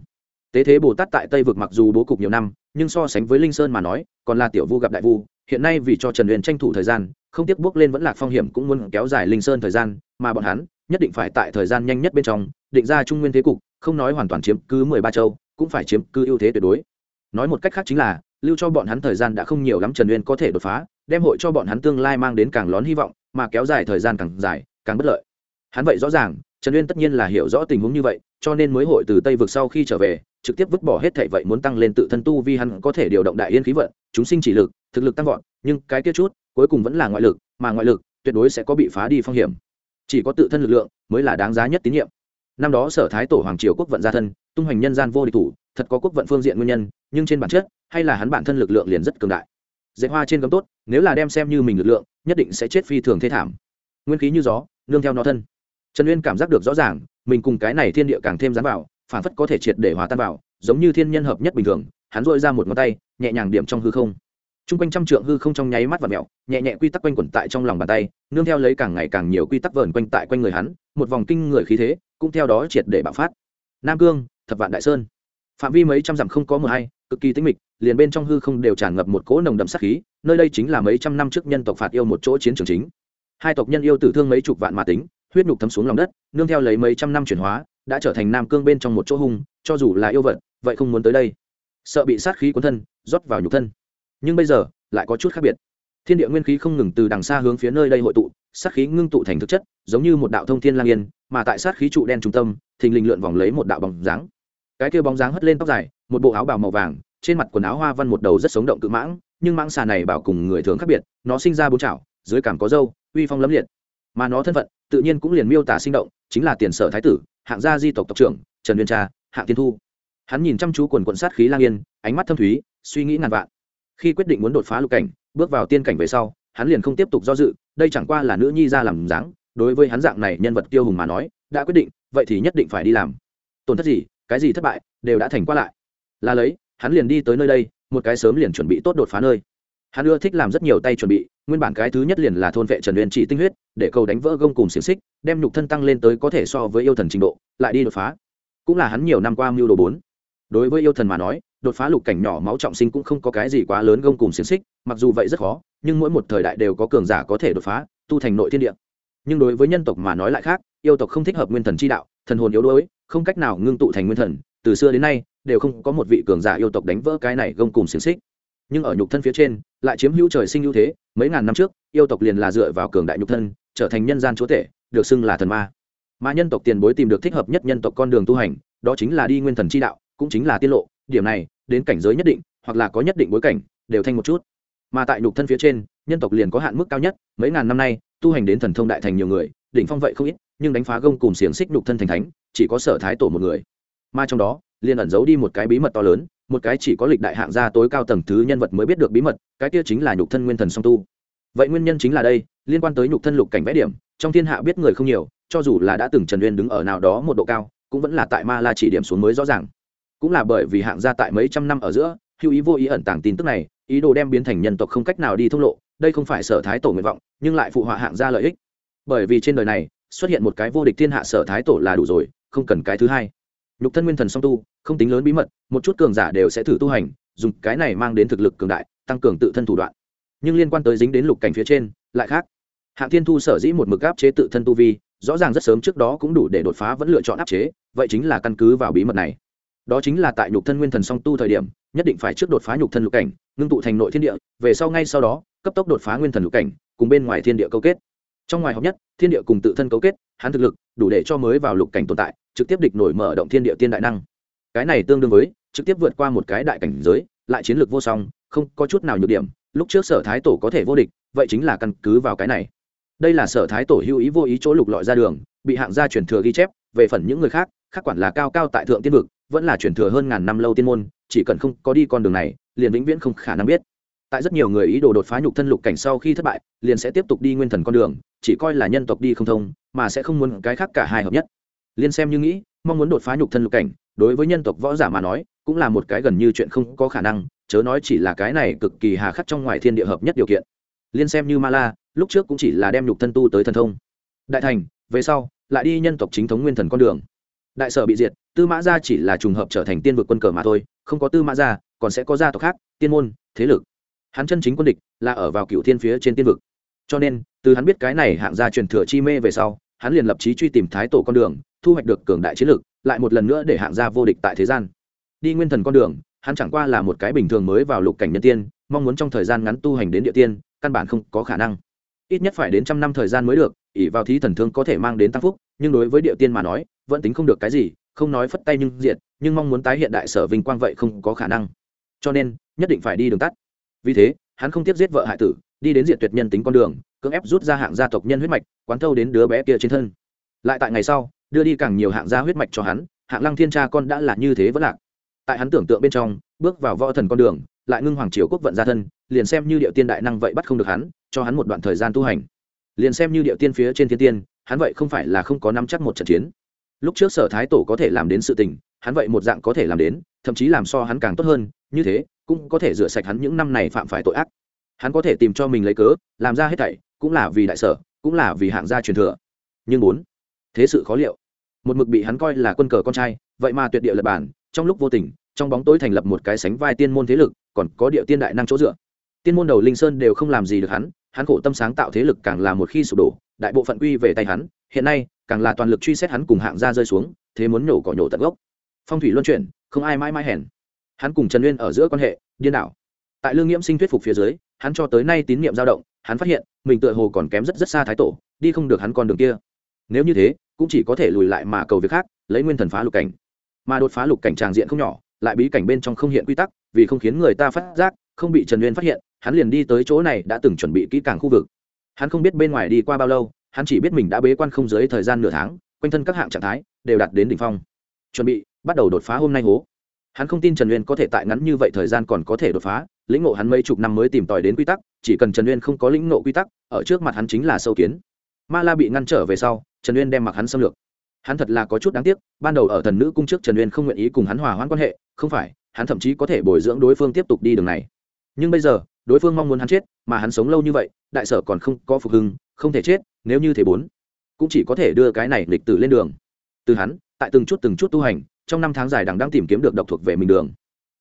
Tế thế bồ tát tại tây vực mặc dù bố cục nhiều năm, nhưng so sánh với linh sơn mà nói, còn là tiểu vu gặp đại vu, hiện nay vì cho trần huyền tranh thủ thời gian, không tiếc bước lên vẫn lạc phong hiểm cũng muốn kéo dài linh sơn thời gian, mà bọn hắn, nhất định phải tại thời gian nhanh nhất bên trong, định ra trung nguyên thế cục, không nói hoàn toàn chiếm cứ mười ba châu, cũng phải chiếm cứ ưu thế tuyệt đối. Nói một cách khác chính là lưu cho bọn hắn thời gian đã không nhiều lắm trần uyên có thể đột phá, đem hội cho bọn hắn tương lai mang đến càng lón hy vọng, mà kéo dài thời gian càng dài, càng bất lợi. Hắn vậy rõ ràng, trần uyên tất nhiên là hiểu rõ tình huống như vậy, cho nên mới hội từ tây vực sau khi trở về, trực tiếp vứt bỏ hết thảy vậy muốn tăng lên tự thân tu vi hắn có thể điều động đại yên khí vận, chúng sinh chỉ lực, thực lực tăng vọt, nhưng cái kết chút, cuối cùng vẫn là ngoại lực, mà ngoại lực tuyệt đối sẽ có bị phá đi phong hiểm. Chỉ có tự thân lực lượng mới là đáng giá nhất tín nhiệm. Năm đó sở thái tổ hoàng triều quốc vận gia thân, tung hoành nhân gian vô địch thủ, thật có quốc vận phương diện nguyên nhân, nhưng trên bản chất hay là hắn bản thân lực lượng liền rất cường đại. Dạy hoa trên gấm tốt, nếu là đem xem như mình lực lượng, nhất định sẽ chết phi thường thê thảm. Nguyên khí như gió, nương theo nó thân. Trần uyên cảm giác được rõ ràng, mình cùng cái này thiên địa càng thêm dán vào, phản phất có thể triệt để hòa tan vào, giống như thiên nhân hợp nhất bình thường, hắn dội ra một ngón tay, nhẹ nhàng điểm trong hư không. T r u n g quanh trăm trượng hư không trong nháy mắt và mẹo nhẹ nhẹ quy tắc quanh quẩn tại trong lòng bàn tay, nương theo lấy càng ngày càng nhiều quy tắc vờn quanh tại quanh người hắn, một vòng kinh người khí thế, cũng theo đó triệt để bạo phát. Nam cương, thập vạn đại sơn phạm vi mấy trăm dặm không có mờ hay, cực kỳ tĩnh mịch, liền bên trong hư không đều tràn ngập một cỗ nồng đậm sát khí, nơi đây chính là mấy trăm năm trước nhân tộc phạt yêu một chỗ chiến trường chính. Hai tộc nhân yêu tử thương mấy chục vạn mà tính, huyết nhục thấm xuống lòng đất, nương theo lấy mấy trăm năm chuyển hóa, đã trở thành nam cương bên trong một chỗ hung, cho dù là yêu vật, vậy không muốn tới đây. Sợ bị sát khí cuốn thân, rót vào nhục thân. Nhưng bây giờ, lại có chút khác biệt. Thiên địa nguyên khí không ngừng từ đằng xa hướng phía nơi đây hội tụ, sát khí ngưng tụ thành thực chất, giống như một đạo thông thiên lang yên, mà tại sát khí trụ đen trung tâm, thình lình lượn vòng lấy một đạo bóng dáng cái kia bóng dáng hất lên tóc dài, một bộ áo bào màu vàng, trên mặt quần áo hoa văn một đầu rất sống động cự mãng, nhưng mãng xà này bảo cùng người thường khác biệt, nó sinh ra bốn chảo, dưới cảm có dâu, uy phong lấm liệt. Mà nó thân phận, tự nhiên cũng liền miêu tả sinh động, chính là tiền sở thái tử, hạng gia di tộc tộc trưởng, trần nguyên tra hạng tiên thu. Hắn nhìn chăm chú quần quận sát khí lang yên, ánh mắt thâm thúy, suy nghĩ ngàn vạn. Khi quyết định muốn đột phá lục cảnh, bước vào tiên cảnh về sau, hắn liền không tiếp tục do dự, đây chẳng qua là nữ nhi ra làm dáng, đối với hắn dạng này nhân vật tiêu hùng mà nói, đã quyết định, vậy thì nhất định phải đi làm. Tổn thất gì? Cái gì thất bại, đều đã thành qua lại. Là lấy, hắn liền đi tới nơi đây, một cái sớm liền chuẩn bị tốt đột phá nơi. Hắn ưa thích làm rất nhiều tay chuẩn bị, nguyên bản cái thứ nhất liền là thôn vệ trần Uyên trị tinh huyết, để cầu đánh vỡ gông cùng xiềng xích, đem nhục thân tăng lên tới có thể so với yêu thần trình độ, lại đi đột phá. Cũng là hắn nhiều năm qua mưu đồ bốn. Đối với yêu thần mà nói, đột phá lục cảnh nhỏ máu trọng sinh cũng không có cái gì quá lớn gông cùng xiềng xích, mặc dù vậy rất khó, nhưng mỗi một thời đại đều có cường giả có thể đột phá, tu thành nội thiên địa. Nhưng đối với nhân tộc mà nói lại khác, yêu tộc không thích hợp nguyên thần chi đạo, thần hồn yếu đuối không cách nào ngưng tụ thành nguyên thần, từ xưa đến nay, đều không có một vị cường giả yêu tộc đánh vỡ cái này gông cùng xiềng xích. Nhưng ở nhục thân phía trên, lại chiếm hữu trời sinh ưu thế, mấy ngàn năm trước, yêu tộc liền là dựa vào cường đại nhục thân, trở thành nhân gian chúa tể, được xưng là thần ma. Mà nhân tộc tiền bối tìm được thích hợp nhất nhân tộc con đường tu hành, đó chính là đi nguyên thần chi đạo, cũng chính là tiết lộ, điểm này, đến cảnh giới nhất định, hoặc là có nhất định bối cảnh, đều thanh một chút. Mà tại nhục thân phía trên, nhân tộc liền có hạn mức cao nhất, mấy ngàn năm nay, tu hành đến thần thông đại thành nhiều người, đỉnh phong vậy không ít, nhưng đánh phá gông cùng xiềng xích nhục thân thành thánh chỉ có sở thái tổ một người. Mà trong đó, liền ẩn giấu đi một cái bí mật to lớn, một cái chỉ có lịch đại hạng gia tối cao tầng thứ nhân vật mới biết được bí mật, cái kia chính là nhục thân nguyên thần song tu. Vậy nguyên nhân chính là đây, liên quan tới nhục thân lục cảnh vẽ điểm, trong thiên hạ biết người không nhiều, cho dù là đã từng trần uyên đứng ở nào đó một độ cao, cũng vẫn là tại ma la chỉ điểm xuống mới rõ ràng. Cũng là bởi vì hạng gia tại mấy trăm năm ở giữa, hữu ý vô ý ẩn tàng tin tức này, ý đồ đem biến thành nhân tộc không cách nào đi thông lộ, đây không phải sở thái tổ nguyện vọng, nhưng lại phụ họa hạng gia lợi ích. Bởi vì trên đời này, xuất hiện một cái vô địch thiên hạ sở thái tổ là đủ rồi không cần cái thứ hai. Nhục thân nguyên thần song tu, không tính lớn bí mật, một chút cường giả đều sẽ thử tu hành, dùng cái này mang đến thực lực cường đại, tăng cường tự thân thủ đoạn. Nhưng liên quan tới dính đến lục cảnh phía trên, lại khác. Hạng thiên thu sở dĩ một mực áp chế tự thân tu vi, rõ ràng rất sớm trước đó cũng đủ để đột phá vẫn lựa chọn áp chế, vậy chính là căn cứ vào bí mật này. Đó chính là tại nhục thân nguyên thần song tu thời điểm, nhất định phải trước đột phá nhục thân lục cảnh, ngưng tụ thành nội thiên địa, về sau ngay sau đó, cấp tốc đột phá nguyên thần lục cảnh, cùng bên ngoài thiên địa cấu kết. Trong ngoài hợp nhất, thiên địa cùng tự thân cấu kết hắn thực lực đủ để cho mới vào lục cảnh tồn tại, trực tiếp địch nổi mở động thiên địa tiên đại năng. Cái này tương đương với trực tiếp vượt qua một cái đại cảnh giới, lại chiến lược vô song, không có chút nào nhược điểm, lúc trước sở thái tổ có thể vô địch, vậy chính là căn cứ vào cái này. Đây là sở thái tổ hữu ý vô ý chỗ lục lọi ra đường, bị hạng gia truyền thừa ghi chép, về phần những người khác khác quản là cao cao tại thượng tiên vực, vẫn là truyền thừa hơn ngàn năm lâu tiên môn, chỉ cần không có đi con đường này, liền vĩnh viễn không khả năng biết tại rất nhiều người ý đồ đột phá nhục thân lục cảnh sau khi thất bại, liền sẽ tiếp tục đi nguyên thần con đường, chỉ coi là nhân tộc đi không thông, mà sẽ không muốn cái khác cả hai hợp nhất. Liên xem như nghĩ, mong muốn đột phá nhục thân lục cảnh, đối với nhân tộc võ giả mà nói, cũng là một cái gần như chuyện không có khả năng, chớ nói chỉ là cái này cực kỳ hà khắc trong ngoài thiên địa hợp nhất điều kiện. Liên xem như ma la, lúc trước cũng chỉ là đem nhục thân tu tới thần thông. Đại thành, về sau, lại đi nhân tộc chính thống nguyên thần con đường. Đại sở bị diệt, tư mã gia chỉ là trùng hợp trở thành tiên vực quân cờ mà thôi, không có tư mã gia, còn sẽ có gia tộc khác, tiên môn, thế lực hắn chân chính quân địch là ở vào cựu thiên phía trên tiên vực. Cho nên, từ hắn biết cái này hạng gia truyền thừa chi mê về sau, hắn liền lập trí truy tìm thái tổ con đường, thu hoạch được cường đại chiến lực, lại một lần nữa để hạng gia vô địch tại thế gian. Đi nguyên thần con đường, hắn chẳng qua là một cái bình thường mới vào lục cảnh nhân tiên, mong muốn trong thời gian ngắn tu hành đến địa tiên, căn bản không có khả năng. Ít nhất phải đến trăm năm thời gian mới được ỉ vào thí thần thương có thể mang đến tăng phúc, nhưng đối với địa tiên mà nói, vẫn tính không được cái gì, không nói phất tay nhưng diện nhưng mong muốn tái hiện đại sở vinh quang vậy không có khả năng. Cho nên, nhất định phải đi đường tắt vì thế, hắn không tiếp giết vợ hại tử, đi đến diện tuyệt nhân tính con đường, cưỡng ép rút ra hạng gia tộc nhân huyết mạch, quán thâu đến đứa bé kia trên thân. Lại tại ngày sau, đưa đi càng nhiều hạng gia huyết mạch cho hắn, hạng lăng thiên cha con đã là như thế vẫn lạc. Tại hắn tưởng tượng bên trong, bước vào võ thần con đường, lại ngưng hoàng triều quốc vận gia thân, liền xem như điệu tiên đại năng vậy bắt không được hắn, cho hắn một đoạn thời gian tu hành. Liền xem như điệu tiên phía trên thiên tiên, hắn vậy không phải là không có nắm chắc một trận chiến. Lúc trước sở thái tổ có thể làm đến sự tình, hắn vậy một dạng có thể làm đến thậm chí làm so hắn càng tốt hơn, như thế, cũng có thể rửa sạch hắn những năm này phạm phải tội ác. Hắn có thể tìm cho mình lấy cớ, làm ra hết thảy, cũng là vì đại sở, cũng là vì hạng gia truyền thừa. Nhưng bốn, thế sự khó liệu. Một mực bị hắn coi là quân cờ con trai, vậy mà tuyệt địa lập bản, trong lúc vô tình, trong bóng tối thành lập một cái sánh vai tiên môn thế lực, còn có địa tiên đại năng chỗ dựa. Tiên môn đầu linh sơn đều không làm gì được hắn hắn khổ tâm sáng tạo thế lực càng là một khi sụp đổ, đại bộ phận quy về tay hắn, hiện nay, càng là toàn lực truy xét hắn cùng hạng gia rơi xuống, thế muốn nhổ cỏ nhổ tận gốc. Phong thủy luân chuyển không ai mãi mãi hèn. Hắn cùng trần uyên ở giữa quan hệ, điên đảo. Tại lương nghiễm sinh thuyết phục phía dưới, hắn cho tới nay tín nhiệm dao động, hắn phát hiện, mình tựa hồ còn kém rất rất xa thái tổ, đi không được hắn con đường kia. Nếu như thế, cũng chỉ có thể lùi lại mà cầu việc khác, lấy nguyên thần phá lục cảnh. Mà đột phá lục cảnh tràng diện không nhỏ, lại bí cảnh bên trong không hiện quy tắc, vì không khiến người ta phát giác, không bị trần uyên phát hiện, hắn liền đi tới chỗ này đã từng chuẩn bị kỹ càng khu vực. Hắn không biết bên ngoài đi qua bao lâu, hắn chỉ biết mình đã bế quan không dưới thời gian nửa tháng, quanh thân các hạng trạng thái đều đạt đến đỉnh phong. Chuẩn bị bắt đầu đột phá hôm nay hố. Hắn không tin trần uyên có thể tại ngắn như vậy thời gian còn có thể đột phá, lĩnh ngộ hắn mấy chục năm mới tìm tòi đến quy tắc, chỉ cần trần uyên không có lĩnh ngộ quy tắc, ở trước mặt hắn chính là sâu kiến. Ma la bị ngăn trở về sau, trần uyên đem mặc hắn xâm lược. Hắn thật là có chút đáng tiếc, ban đầu ở thần nữ cung trước trần uyên không nguyện ý cùng hắn hòa hoãn quan hệ, không phải, hắn thậm chí có thể bồi dưỡng đối phương tiếp tục đi đường này. Nhưng bây giờ, đối phương mong muốn hắn chết, mà hắn sống lâu như vậy, đại sở còn không có phục hưng, không thể chết, nếu như thế bốn, cũng chỉ có thể đưa cái này lịch tử lên đường. Từ hắn, tại từng chút từng chút tu hành trong năm tháng dài đằng đang tìm kiếm được độc thuộc về mình đường.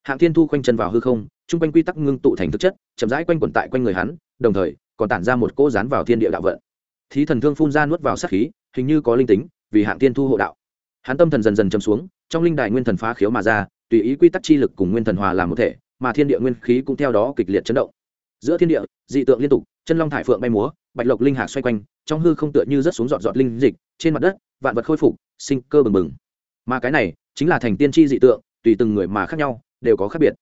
Hạng thiên thu quanh chân vào hư không, chung quanh quy tắc ngưng tụ thành thực chất, chậm rãi quanh quẩn tại quanh người hắn, đồng thời, còn tản ra một cỗ rán vào thiên địa đạo vận. Thí thần thương phun ra nuốt vào sát khí, hình như có linh tính, vì hạng thiên thu hộ đạo. Hắn tâm thần dần dần chấm xuống, trong linh đài nguyên thần phá khiếu mà ra, tùy ý quy tắc chi lực cùng nguyên thần hòa làm một thể, mà thiên địa nguyên khí cũng theo đó kịch liệt chấn động. Giữa thiên địa, dị tượng liên tục, chân long thải phượng bay múa, bạch lộc linh hạc xoay quanh, trong hư không tựa như rớt xuống dọn dọn linh dịch, trên mặt đất, vạn vật khôi phục, sinh cơ bừng bừng. Mà cái này chính là thành tiên tri dị tượng, tùy từng người mà khác nhau, đều có khác biệt.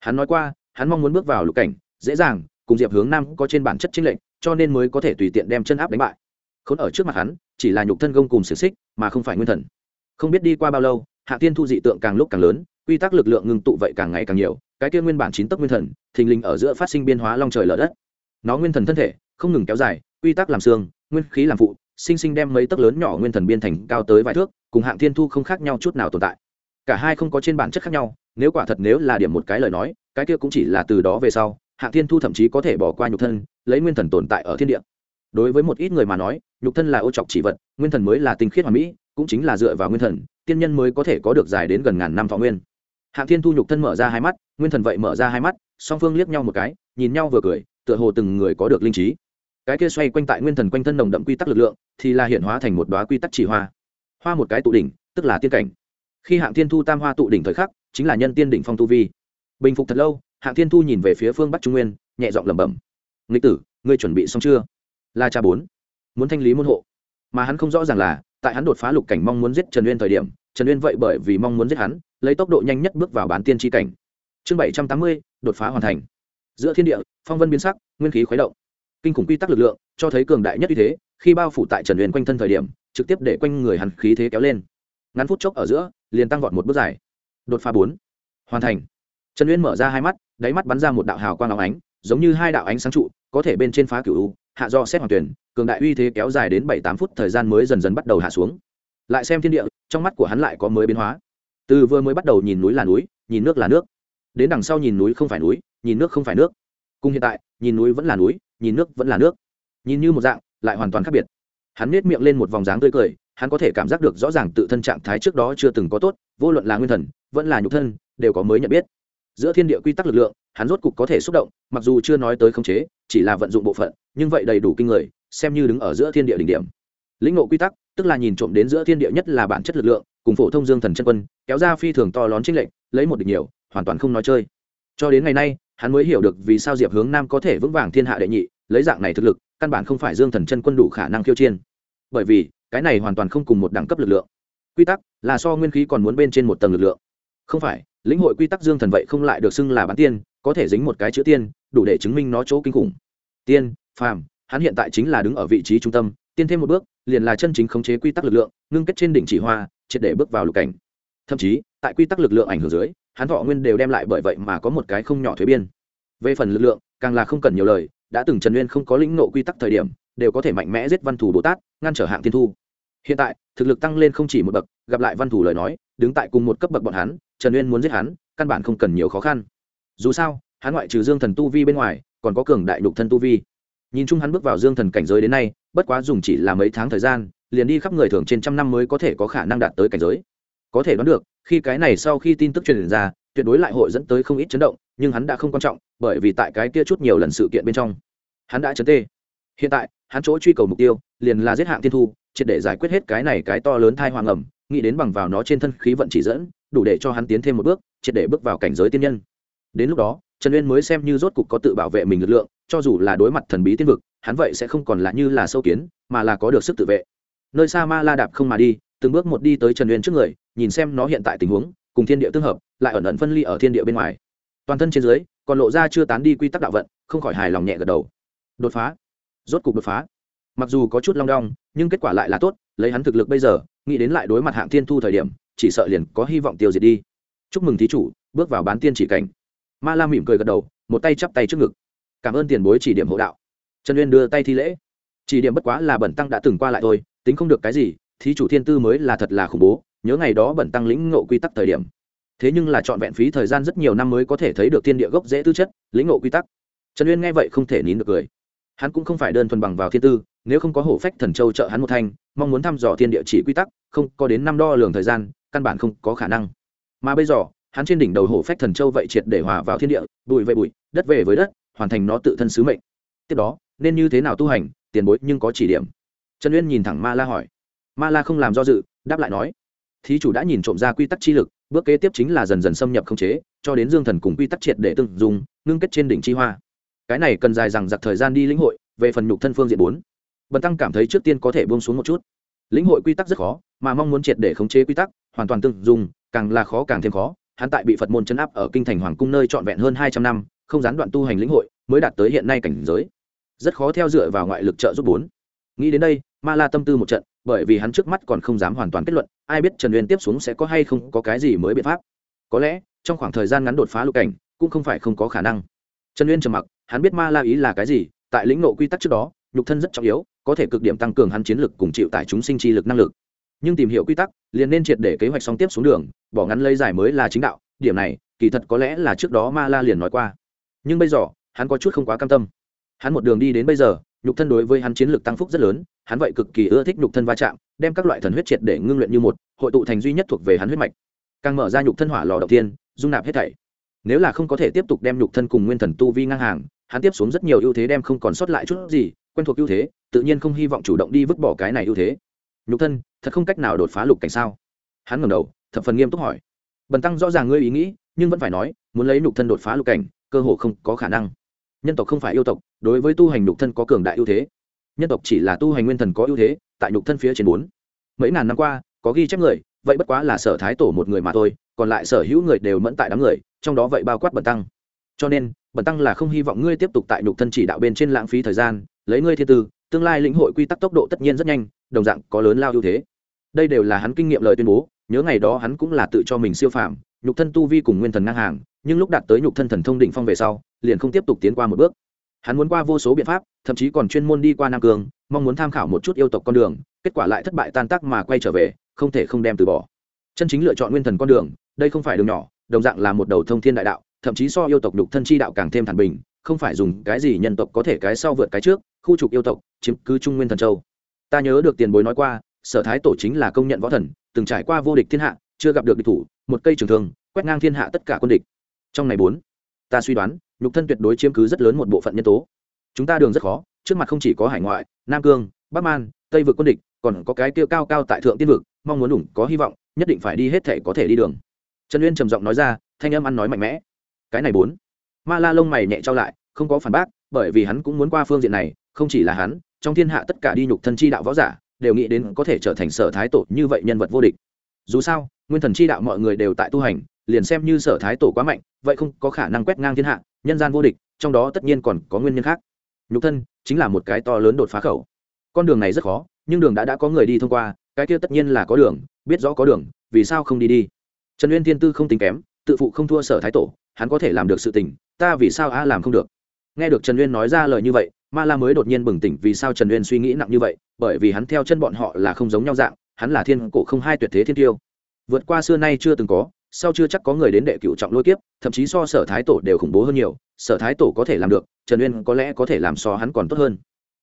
Hắn nói qua, hắn mong muốn bước vào lục cảnh, dễ dàng, cùng diệp hướng nam có trên bản chất chính lệnh cho nên mới có thể tùy tiện đem chân áp đánh bại. Khốn ở trước mặt hắn, chỉ là nhục thân gông cùng xiềng xích, mà không phải nguyên thần. Không biết đi qua bao lâu, hạ tiên thu dị tượng càng lúc càng lớn, quy tắc lực lượng ngưng tụ vậy càng ngày càng nhiều, cái kia nguyên bản chín tấc nguyên thần, thình lình ở giữa phát sinh biên hóa long trời lở đất. Nó nguyên thần thân thể, không ngừng kéo dài, quy tắc làm xương, nguyên khí làm phụ, sinh sinh đem mấy tấc lớn nhỏ nguyên thần biên thành cao tới vài thước, cùng hạng thiên thu không khác nhau chút nào tồn tại cả hai không có trên bản chất khác nhau, nếu quả thật nếu là điểm một cái lời nói, cái kia cũng chỉ là từ đó về sau hạng thiên thu thậm chí có thể bỏ qua nhục thân, lấy nguyên thần tồn tại ở thiên địa. Đối với một ít người mà nói, nhục thân là ô trọc chỉ vật, nguyên thần mới là tinh khiết hoàn mỹ, cũng chính là dựa vào nguyên thần, tiên nhân mới có thể có được dài đến gần ngàn năm thọ nguyên. Hạng thiên thu nhục thân mở ra hai mắt, nguyên thần vậy mở ra hai mắt, song phương liếc nhau một cái, nhìn nhau vừa cười, tựa hồ từng người có được linh trí. Cái kia xoay quanh tại nguyên thần quanh thân nồng đậm quy tắc lực lượng, thì là hiện hóa thành một đoá quy tắc chỉ hoa. Hoa một cái tụ đỉnh, tức là tiên cảnh khi hạng thiên thu tam hoa tụ đỉnh thời khắc, chính là nhân tiên đỉnh phong tu vi. Bình phục thật lâu, hạng thiên thu nhìn về phía phương bắc trung nguyên, nhẹ giọng lẩm bẩm, nghịch tử, ngươi chuẩn bị xong chưa? La cha bốn, muốn thanh lý môn hộ. Mà hắn không rõ ràng là, tại hắn đột phá lục cảnh mong muốn giết trần uyên thời điểm, trần uyên vậy bởi vì mong muốn giết hắn, lấy tốc độ nhanh nhất bước vào bán tiên tri cảnh. Chương bảy trăm tám mươi, đột phá hoàn thành. Giữa thiên địa, phong vân biến sắc, nguyên khí khuấy động. Kinh khủng quy tắc lực lượng, cho thấy cường đại nhất như thế, khi bao phủ tại trần uyên quanh thân thời điểm, trực tiếp để quanh người hắn khí thế kéo lên ngắn phút chốc ở giữa liền tăng vọt một bước dài. Đột phá bốn. Hoàn thành. Trần uyên mở ra hai mắt đáy mắt bắn ra một đạo hào quang óng ánh giống như hai đạo ánh sáng trụ có thể bên trên phá cửu u, hạ do xét hoàng tuyển cường đại uy thế kéo dài đến bảy tám phút thời gian mới dần dần bắt đầu hạ xuống. Lại xem thiên địa trong mắt của hắn lại có mới biến hóa. Từ vừa mới bắt đầu nhìn núi là núi nhìn nước là nước. Đến đằng sau nhìn núi không phải núi nhìn nước không phải nước. Cùng hiện tại nhìn núi vẫn là núi nhìn nước vẫn là nước. Nhìn như một dạng lại hoàn toàn khác biệt. Hắn nết miệng lên một vòng dáng tươi cười hắn có thể cảm giác được rõ ràng tự thân trạng thái trước đó chưa từng có tốt, vô luận là nguyên thần, vẫn là nhục thân, đều có mới nhận biết. Giữa thiên địa quy tắc lực lượng, hắn rốt cục có thể xúc động, mặc dù chưa nói tới khống chế, chỉ là vận dụng bộ phận, nhưng vậy đầy đủ kinh người, xem như đứng ở giữa thiên địa đỉnh điểm. Lĩnh ngộ quy tắc, tức là nhìn trộm đến giữa thiên địa nhất là bản chất lực lượng, cùng phổ thông dương thần chân quân, kéo ra phi thường to lón trinh lệnh lấy một địch nhiều, hoàn toàn không nói chơi. Cho đến ngày nay, hắn mới hiểu được vì sao diệp hướng nam có thể vững vàng thiên hạ đệ nhị, lấy dạng này thực lực, căn bản không phải dương thần chân quân đủ khả năng khiêu chiên bởi vì cái này hoàn toàn không cùng một đẳng cấp lực lượng. Quy tắc là so nguyên khí còn muốn bên trên một tầng lực lượng. Không phải, lĩnh hội quy tắc dương thần vậy không lại được xưng là bán tiên, có thể dính một cái chữ tiên, đủ để chứng minh nó chỗ kinh khủng. Tiên, phàm, hắn hiện tại chính là đứng ở vị trí trung tâm, tiên thêm một bước, liền là chân chính khống chế quy tắc lực lượng, ngưng kết trên đỉnh chỉ hoa, triệt để bước vào lục cảnh. Thậm chí, tại quy tắc lực lượng ảnh hưởng dưới, hắn thọ nguyên đều đem lại bởi vậy mà có một cái không nhỏ thuế biên. Về phần lực lượng, càng là không cần nhiều lời, đã từng trần nguyên không có lĩnh nộ quy tắc thời điểm đều có thể mạnh mẽ giết văn thủ bồ tát, ngăn trở hạng thiên thu. Hiện tại, thực lực tăng lên không chỉ một bậc, gặp lại văn thủ lời nói, đứng tại cùng một cấp bậc bọn hắn, trần uyên muốn giết hắn, căn bản không cần nhiều khó khăn. Dù sao, hắn ngoại trừ dương thần tu vi bên ngoài, còn có cường đại đục thân tu vi. Nhìn chung hắn bước vào dương thần cảnh giới đến nay, bất quá dùng chỉ là mấy tháng thời gian, liền đi khắp người thường trên trăm năm mới có thể có khả năng đạt tới cảnh giới. Có thể đoán được, khi cái này sau khi tin tức truyền ra, tuyệt đối lại hội dẫn tới không ít chấn động, nhưng hắn đã không quan trọng, bởi vì tại cái kia chút nhiều lần sự kiện bên trong, hắn đã chấn tê hiện tại, hắn chỗ truy cầu mục tiêu liền là giết hạng thiên thu, triệt để giải quyết hết cái này cái to lớn thai hoàng ẩm, nghĩ đến bằng vào nó trên thân khí vận chỉ dẫn, đủ để cho hắn tiến thêm một bước, triệt để bước vào cảnh giới tiên nhân. Đến lúc đó, trần uyên mới xem như rốt cục có tự bảo vệ mình lực lượng, cho dù là đối mặt thần bí tiên vực, hắn vậy sẽ không còn là như là sâu kiến, mà là có được sức tự vệ. Nơi xa ma la đạp không mà đi, từng bước một đi tới trần uyên trước người, nhìn xem nó hiện tại tình huống, cùng thiên địa tương hợp, lại ẩn ẩn phân ly ở thiên địa bên ngoài. Toàn thân trên dưới, còn lộ ra chưa tán đi quy tắc đạo vận, không khỏi hài lòng nhẹ gật đầu. Đột phá rốt cục đột phá. Mặc dù có chút long đong, nhưng kết quả lại là tốt, lấy hắn thực lực bây giờ, nghĩ đến lại đối mặt hạng thiên thu thời điểm, chỉ sợ liền có hy vọng tiêu diệt đi. Chúc mừng thí chủ, bước vào bán tiên chỉ cảnh. Ma la mỉm cười gật đầu, một tay chắp tay trước ngực. Cảm ơn tiền bối chỉ điểm hộ đạo. Trần uyên đưa tay thi lễ. Chỉ điểm bất quá là bẩn tăng đã từng qua lại thôi, tính không được cái gì, thí chủ thiên tư mới là thật là khủng bố, nhớ ngày đó bẩn tăng lĩnh ngộ quy tắc thời điểm. Thế nhưng là trọn vẹn phí thời gian rất nhiều năm mới có thể thấy được thiên địa gốc dễ tư chất, lĩnh ngộ quy tắc. Trần uyên nghe vậy không thể nín được cười hắn cũng không phải đơn thuần bằng vào thiên tư, nếu không có hổ phách thần châu trợ hắn một thanh, mong muốn thăm dò thiên địa chỉ quy tắc, không, có đến năm đo lường thời gian, căn bản không có khả năng. Mà bây giờ, hắn trên đỉnh đầu hổ phách thần châu vậy triệt để hòa vào thiên địa, bụi về bụi, đất về với đất, hoàn thành nó tự thân sứ mệnh. Tiếp đó, nên như thế nào tu hành, tiền bối nhưng có chỉ điểm. Trần uyên nhìn thẳng ma la hỏi. Ma la không làm do dự, đáp lại nói. Thí chủ đã nhìn trộm ra quy tắc chi lực, bước kế tiếp chính là dần dần xâm nhập khống chế, cho đến dương thần cùng quy tắc triệt để từng dùng ngưng kết trên đỉnh chi hoa cái này cần dài rằng giặc thời gian đi lĩnh hội, về phần nhục thân phương diện bốn. Bần tăng cảm thấy trước tiên có thể buông xuống một chút. Lĩnh hội quy tắc rất khó, mà mong muốn triệt để khống chế quy tắc, hoàn toàn tương dùng càng là khó càng thêm khó. Hắn tại bị phật môn chấn áp ở kinh thành hoàng cung nơi trọn vẹn hơn hai trăm năm, không gián đoạn tu hành lĩnh hội, mới đạt tới hiện nay cảnh giới. Rất khó theo dựa vào ngoại lực trợ giúp bốn. Nghĩ đến đây, ma la tâm tư một trận, bởi vì hắn trước mắt còn không dám hoàn toàn kết luận, ai biết trần uyên tiếp xuống sẽ có hay không có cái gì mới biện pháp. Có lẽ, trong khoảng thời gian ngắn đột phá lục cảnh, cũng không phải không có khả năng. Trần uyên trầm mặc hắn biết ma la ý là cái gì, tại lĩnh nộ quy tắc trước đó, nhục thân rất trọng yếu, có thể cực điểm tăng cường hắn chiến lực cùng chịu tải chúng sinh chi lực năng lực. Nhưng tìm hiểu quy tắc, liền nên triệt để kế hoạch song tiếp xuống đường, bỏ ngắn lấy dài mới là chính đạo, điểm này, kỳ thật có lẽ là trước đó ma la liền nói qua. Nhưng bây giờ, hắn có chút không quá cam tâm. Hắn một đường đi đến bây giờ, nhục thân đối với hắn chiến lược tăng phúc rất lớn, hắn vậy cực kỳ ưa thích nhục thân va chạm, đem các loại thần huyết triệt để ngưng luyện như một, hội tụ thành duy nhất thuộc về hắn huyết mạch. Càng mở ra nhục thân hỏa lò đầu tiên, dung nạp hết thảy. Nếu là không có thể tiếp tục đem nhục thân cùng nguyên thần tu vi ngang hàng hắn tiếp xuống rất nhiều ưu thế đem không còn sót lại chút gì, quen thuộc ưu thế, tự nhiên không hy vọng chủ động đi vứt bỏ cái này ưu thế. Nhục thân, thật không cách nào đột phá lục cảnh sao? Hắn ngẩng đầu, thập phần nghiêm túc hỏi. Bần tăng rõ ràng ngươi ý nghĩ, nhưng vẫn phải nói, muốn lấy nhục thân đột phá lục cảnh, cơ hồ không có khả năng. Nhân tộc không phải yêu tộc, đối với tu hành nhục thân có cường đại ưu thế. Nhân tộc chỉ là tu hành nguyên thần có ưu thế, tại nhục thân phía trên bốn. Mấy ngàn năm qua, có ghi chép người, vậy bất quá là sở thái tổ một người mà thôi, còn lại sở hữu người đều mẫn tại đám người, trong đó vậy bao quát bần tăng. Cho nên bần tăng là không hy vọng ngươi tiếp tục tại nhục thân chỉ đạo bên trên lãng phí thời gian, lấy ngươi thiên tư, tương lai lĩnh hội quy tắc tốc độ tất nhiên rất nhanh, đồng dạng có lớn lao ưu thế. Đây đều là hắn kinh nghiệm lời tuyên bố, nhớ ngày đó hắn cũng là tự cho mình siêu phàm, nhục thân tu vi cùng nguyên thần ngang hàng, nhưng lúc đạt tới nhục thân thần thông định phong về sau, liền không tiếp tục tiến qua một bước. Hắn muốn qua vô số biện pháp, thậm chí còn chuyên môn đi qua nam cường, mong muốn tham khảo một chút yêu tộc con đường, kết quả lại thất bại tan tác mà quay trở về, không thể không đem từ bỏ. Chân chính lựa chọn nguyên thần con đường, đây không phải đường nhỏ, đồng dạng là một đầu thông thiên đại đạo thậm chí so yêu tộc nhục thân chi đạo càng thêm thản bình, không phải dùng cái gì nhân tộc có thể cái sau vượt cái trước, khu trục yêu tộc, chiếm cứ trung nguyên thần châu. Ta nhớ được tiền bối nói qua, sở thái tổ chính là công nhận võ thần, từng trải qua vô địch thiên hạ, chưa gặp được địch thủ, một cây trường thương, quét ngang thiên hạ tất cả quân địch. Trong này bốn, ta suy đoán, nhục thân tuyệt đối chiếm cứ rất lớn một bộ phận nhân tố. Chúng ta đường rất khó, trước mặt không chỉ có hải ngoại, nam cương, bắc man, tây vực quân địch, còn có cái tiêu cao cao tại thượng tiên vực, mong muốn đủng có hy vọng, nhất định phải đi hết thể có thể đi đường. Trần uyên trầm giọng nói ra, thanh âm ăn nói mạnh mẽ cái này bốn. Ma la lông mày nhẹ trao lại, không có phản bác, bởi vì hắn cũng muốn qua phương diện này, không chỉ là hắn, trong thiên hạ tất cả đi nhục thân chi đạo võ giả, đều nghĩ đến có thể trở thành sở thái tổ như vậy nhân vật vô địch. Dù sao, nguyên thần chi đạo mọi người đều tại tu hành, liền xem như sở thái tổ quá mạnh, vậy không có khả năng quét ngang thiên hạ, nhân gian vô địch, trong đó tất nhiên còn có nguyên nhân khác. Nhục thân chính là một cái to lớn đột phá khẩu. Con đường này rất khó, nhưng đường đã đã có người đi thông qua, cái kia tất nhiên là có đường, biết rõ có đường, vì sao không đi đi? Trần uyên thiên tư không tính kém, tự phụ không thua sở thái tổ hắn có thể làm được sự tình, ta vì sao a làm không được? Nghe được trần uyên nói ra lời như vậy, ma la mới đột nhiên bừng tỉnh vì sao trần uyên suy nghĩ nặng như vậy, bởi vì hắn theo chân bọn họ là không giống nhau dạng, hắn là thiên cổ không hai tuyệt thế thiên tiêu. Vượt qua xưa nay chưa từng có, sau chưa chắc có người đến đệ cựu trọng lôi kiếp, thậm chí so sở thái tổ đều khủng bố hơn nhiều, sở thái tổ có thể làm được, trần uyên có lẽ có thể làm so hắn còn tốt hơn.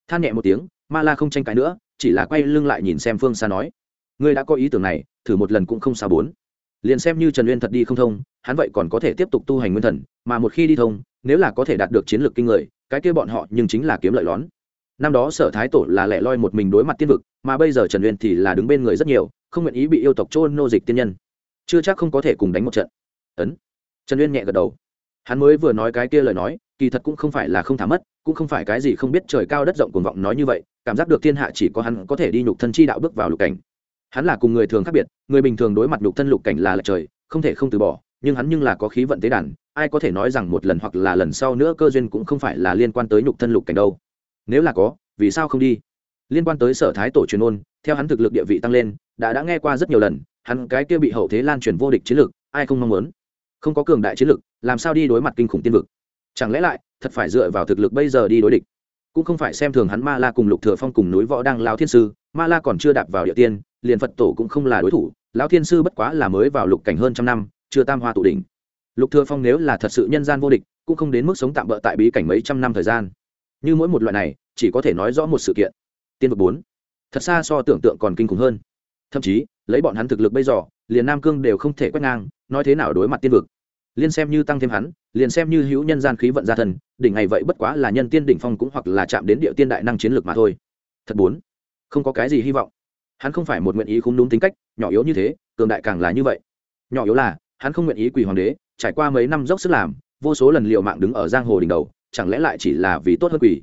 Than nhẹ một tiếng, ma la không tranh cãi nữa, chỉ là quay lưng lại nhìn xem phương xa nói, ngươi đã có ý tưởng này, thử một lần cũng không xa bốn liền xem như trần uyên thật đi không thông, hắn vậy còn có thể tiếp tục tu hành nguyên thần, mà một khi đi thông, nếu là có thể đạt được chiến lược kinh người, cái kia bọn họ nhưng chính là kiếm lợi lón. Năm đó sở thái tổ là lẻ loi một mình đối mặt tiên vực, mà bây giờ trần uyên thì là đứng bên người rất nhiều, không nguyện ý bị yêu tộc trôn nô dịch tiên nhân. Chưa chắc không có thể cùng đánh một trận. Ấn. Trần uyên nhẹ gật đầu. Hắn mới vừa nói cái kia lời nói, kỳ thật cũng không phải là không thả mất, cũng không phải cái gì không biết trời cao đất rộng cuồng vọng nói như vậy, cảm giác được thiên hạ chỉ có hắn có thể đi nhục thân chi đạo bước vào lục cảnh hắn là cùng người thường khác biệt, người bình thường đối mặt nhục thân lục cảnh là lệch trời, không thể không từ bỏ, nhưng hắn nhưng là có khí vận tế đàn, ai có thể nói rằng một lần hoặc là lần sau nữa cơ duyên cũng không phải là liên quan tới nhục thân lục cảnh đâu. Nếu là có, vì sao không đi? Liên quan tới sở thái tổ truyền ôn, theo hắn thực lực địa vị tăng lên, đã đã nghe qua rất nhiều lần, hắn cái kia bị hậu thế lan truyền vô địch chiến lược, ai không mong muốn? Không có cường đại chiến lược, làm sao đi đối mặt kinh khủng tiên vực? Chẳng lẽ lại, thật phải dựa vào thực lực bây giờ đi đối địch? Cũng không phải xem thường hắn ma la cùng lục thừa phong cùng núi võ đang lao thiên sư, ma la còn chưa đạp vào địa tiên liền phật tổ cũng không là đối thủ, lão thiên sư bất quá là mới vào lục cảnh hơn trăm năm, chưa tam hoa tụ đỉnh. Lục thừa phong nếu là thật sự nhân gian vô địch, cũng không đến mức sống tạm bỡ tại bí cảnh mấy trăm năm thời gian. Như mỗi một loại này, chỉ có thể nói rõ một sự kiện. Tiên vực bốn. Thật xa so tưởng tượng còn kinh khủng hơn. Thậm chí, lấy bọn hắn thực lực bây giờ, liền nam cương đều không thể quét ngang, nói thế nào đối mặt tiên vực. Liên xem như tăng thêm hắn, liền xem như hữu nhân gian khí vận gia thần, đỉnh ngày vậy bất quá là nhân tiên đỉnh phong cũng hoặc là chạm đến địa tiên đại năng chiến lược mà thôi. Thật bốn. Không có cái gì hy vọng hắn không phải một nguyện ý không đúng tính cách, nhỏ yếu như thế, cường đại càng là như vậy. Nhỏ yếu là, hắn không nguyện ý quỳ hoàng đế, trải qua mấy năm dốc sức làm, vô số lần liệu mạng đứng ở giang hồ đỉnh đầu, chẳng lẽ lại chỉ là vì tốt hơn quỳ?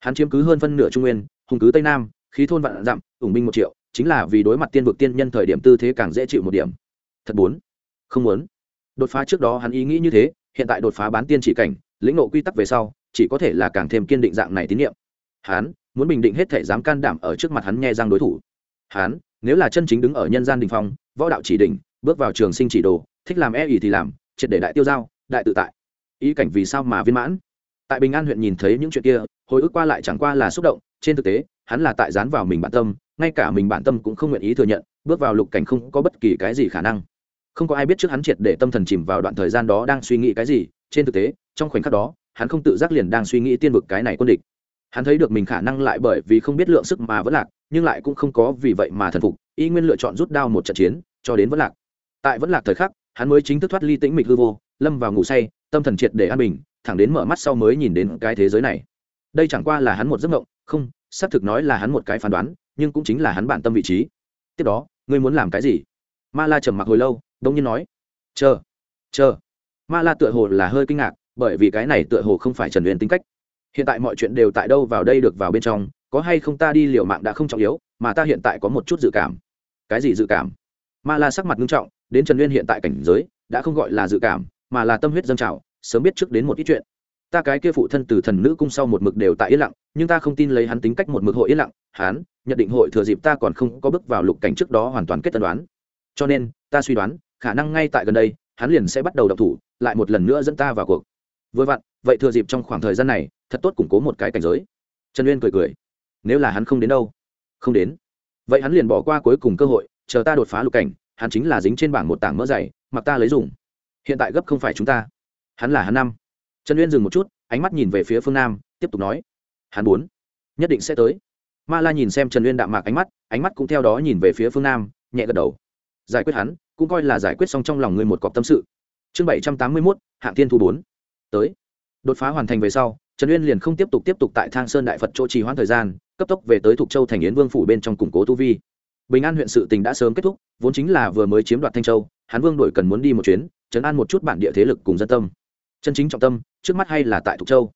Hắn chiếm cứ hơn phân nửa trung nguyên, hùng cứ tây nam, khí thôn vạn dặm, ủng binh một triệu, chính là vì đối mặt tiên vực tiên nhân thời điểm tư thế càng dễ chịu một điểm. Thật bốn không muốn. Đột phá trước đó hắn ý nghĩ như thế, hiện tại đột phá bán tiên chỉ cảnh, lĩnh nộ quy tắc về sau, chỉ có thể là càng thêm kiên định dạng này tín nhiệm. Hắn, muốn bình định hết thể dám can đảm ở trước mặt hắn nghe giang đối thủ hắn nếu là chân chính đứng ở nhân gian đình phong, võ đạo chỉ đỉnh, bước vào trường sinh chỉ đồ, thích làm e ỉ thì làm, triệt để đại tiêu giao, đại tự tại. Ý cảnh vì sao mà viên mãn? Tại bình an huyện nhìn thấy những chuyện kia, hồi ức qua lại chẳng qua là xúc động, trên thực tế, hắn là tại dán vào mình bản tâm, ngay cả mình bản tâm cũng không nguyện ý thừa nhận, bước vào lục cảnh không có bất kỳ cái gì khả năng. Không có ai biết trước hắn triệt để tâm thần chìm vào đoạn thời gian đó đang suy nghĩ cái gì, trên thực tế, trong khoảnh khắc đó, hắn không tự giác liền đang suy nghĩ tiên vực cái này quân địch hắn thấy được mình khả năng lại bởi vì không biết lượng sức mà vẫn lạc, nhưng lại cũng không có vì vậy mà thần phục, y nguyên lựa chọn rút đao một trận chiến, cho đến vẫn lạc. Tại vẫn lạc thời khắc, hắn mới chính thức thoát ly tĩnh mịch hư vô, lâm vào ngủ say, tâm thần triệt để an bình, thẳng đến mở mắt sau mới nhìn đến cái thế giới này. Đây chẳng qua là hắn một giấc mộng, không, xác thực nói là hắn một cái phán đoán, nhưng cũng chính là hắn bản tâm vị trí. Tiếp đó, ngươi muốn làm cái gì? Ma la trầm mặc hồi lâu đông nhiên nói, chờ chờ. Ma la tựa hồ là hơi kinh ngạc, bởi vì cái này tựa hồ không phải trần luyện tính cách hiện tại mọi chuyện đều tại đâu vào đây được vào bên trong, có hay không ta đi liều mạng đã không trọng yếu, mà ta hiện tại có một chút dự cảm. Cái gì dự cảm? Ma la sắc mặt nghiêm trọng, đến trần nguyên hiện tại cảnh giới, đã không gọi là dự cảm, mà là tâm huyết dâng trào, sớm biết trước đến một ít chuyện. Ta cái kia phụ thân từ thần nữ cung sau một mực đều tại yên lặng, nhưng ta không tin lấy hắn tính cách một mực hội yên lặng, hắn, nhận định hội thừa dịp ta còn không có bước vào lục cảnh trước đó hoàn toàn kết tân đoán. Cho nên, ta suy đoán, khả năng ngay tại gần đây, hắn liền sẽ bắt đầu đập thủ, lại một lần nữa dẫn ta vào cuộc vừa vặn, vậy thừa dịp trong khoảng thời gian này, thật tốt củng cố một cái cảnh giới. Trần uyên cười cười, nếu là hắn không đến đâu? Không đến. Vậy hắn liền bỏ qua cuối cùng cơ hội, chờ ta đột phá lục cảnh, hắn chính là dính trên bảng một tảng mỡ dày, mặc ta lấy dùng. Hiện tại gấp không phải chúng ta. Hắn là hắn năm. Trần uyên dừng một chút, ánh mắt nhìn về phía phương nam, tiếp tục nói. Hắn bốn. Nhất định sẽ tới. Ma la nhìn xem trần uyên đạm mạc ánh mắt ánh mắt cũng theo đó nhìn về phía phương nam, nhẹ gật đầu. Giải quyết hắn, cũng coi là giải quyết xong trong lòng người một cọc tâm sự. Chương bảy trăm tám mươi mốt, hạng thiên thu bốn tới. Đột phá hoàn thành về sau, trần uyên liền không tiếp tục tiếp tục tại thang sơn đại phật chỗ trì hoãn thời gian, cấp tốc về tới thục châu thành yến vương phủ bên trong củng cố tu vi. Bình an huyện sự tình đã sớm kết thúc, vốn chính là vừa mới chiếm đoạt thanh châu, hán vương đổi cần muốn đi một chuyến chấn an một chút bản địa thế lực cùng dân tâm. Chân chính trọng tâm, trước mắt hay là tại thục châu.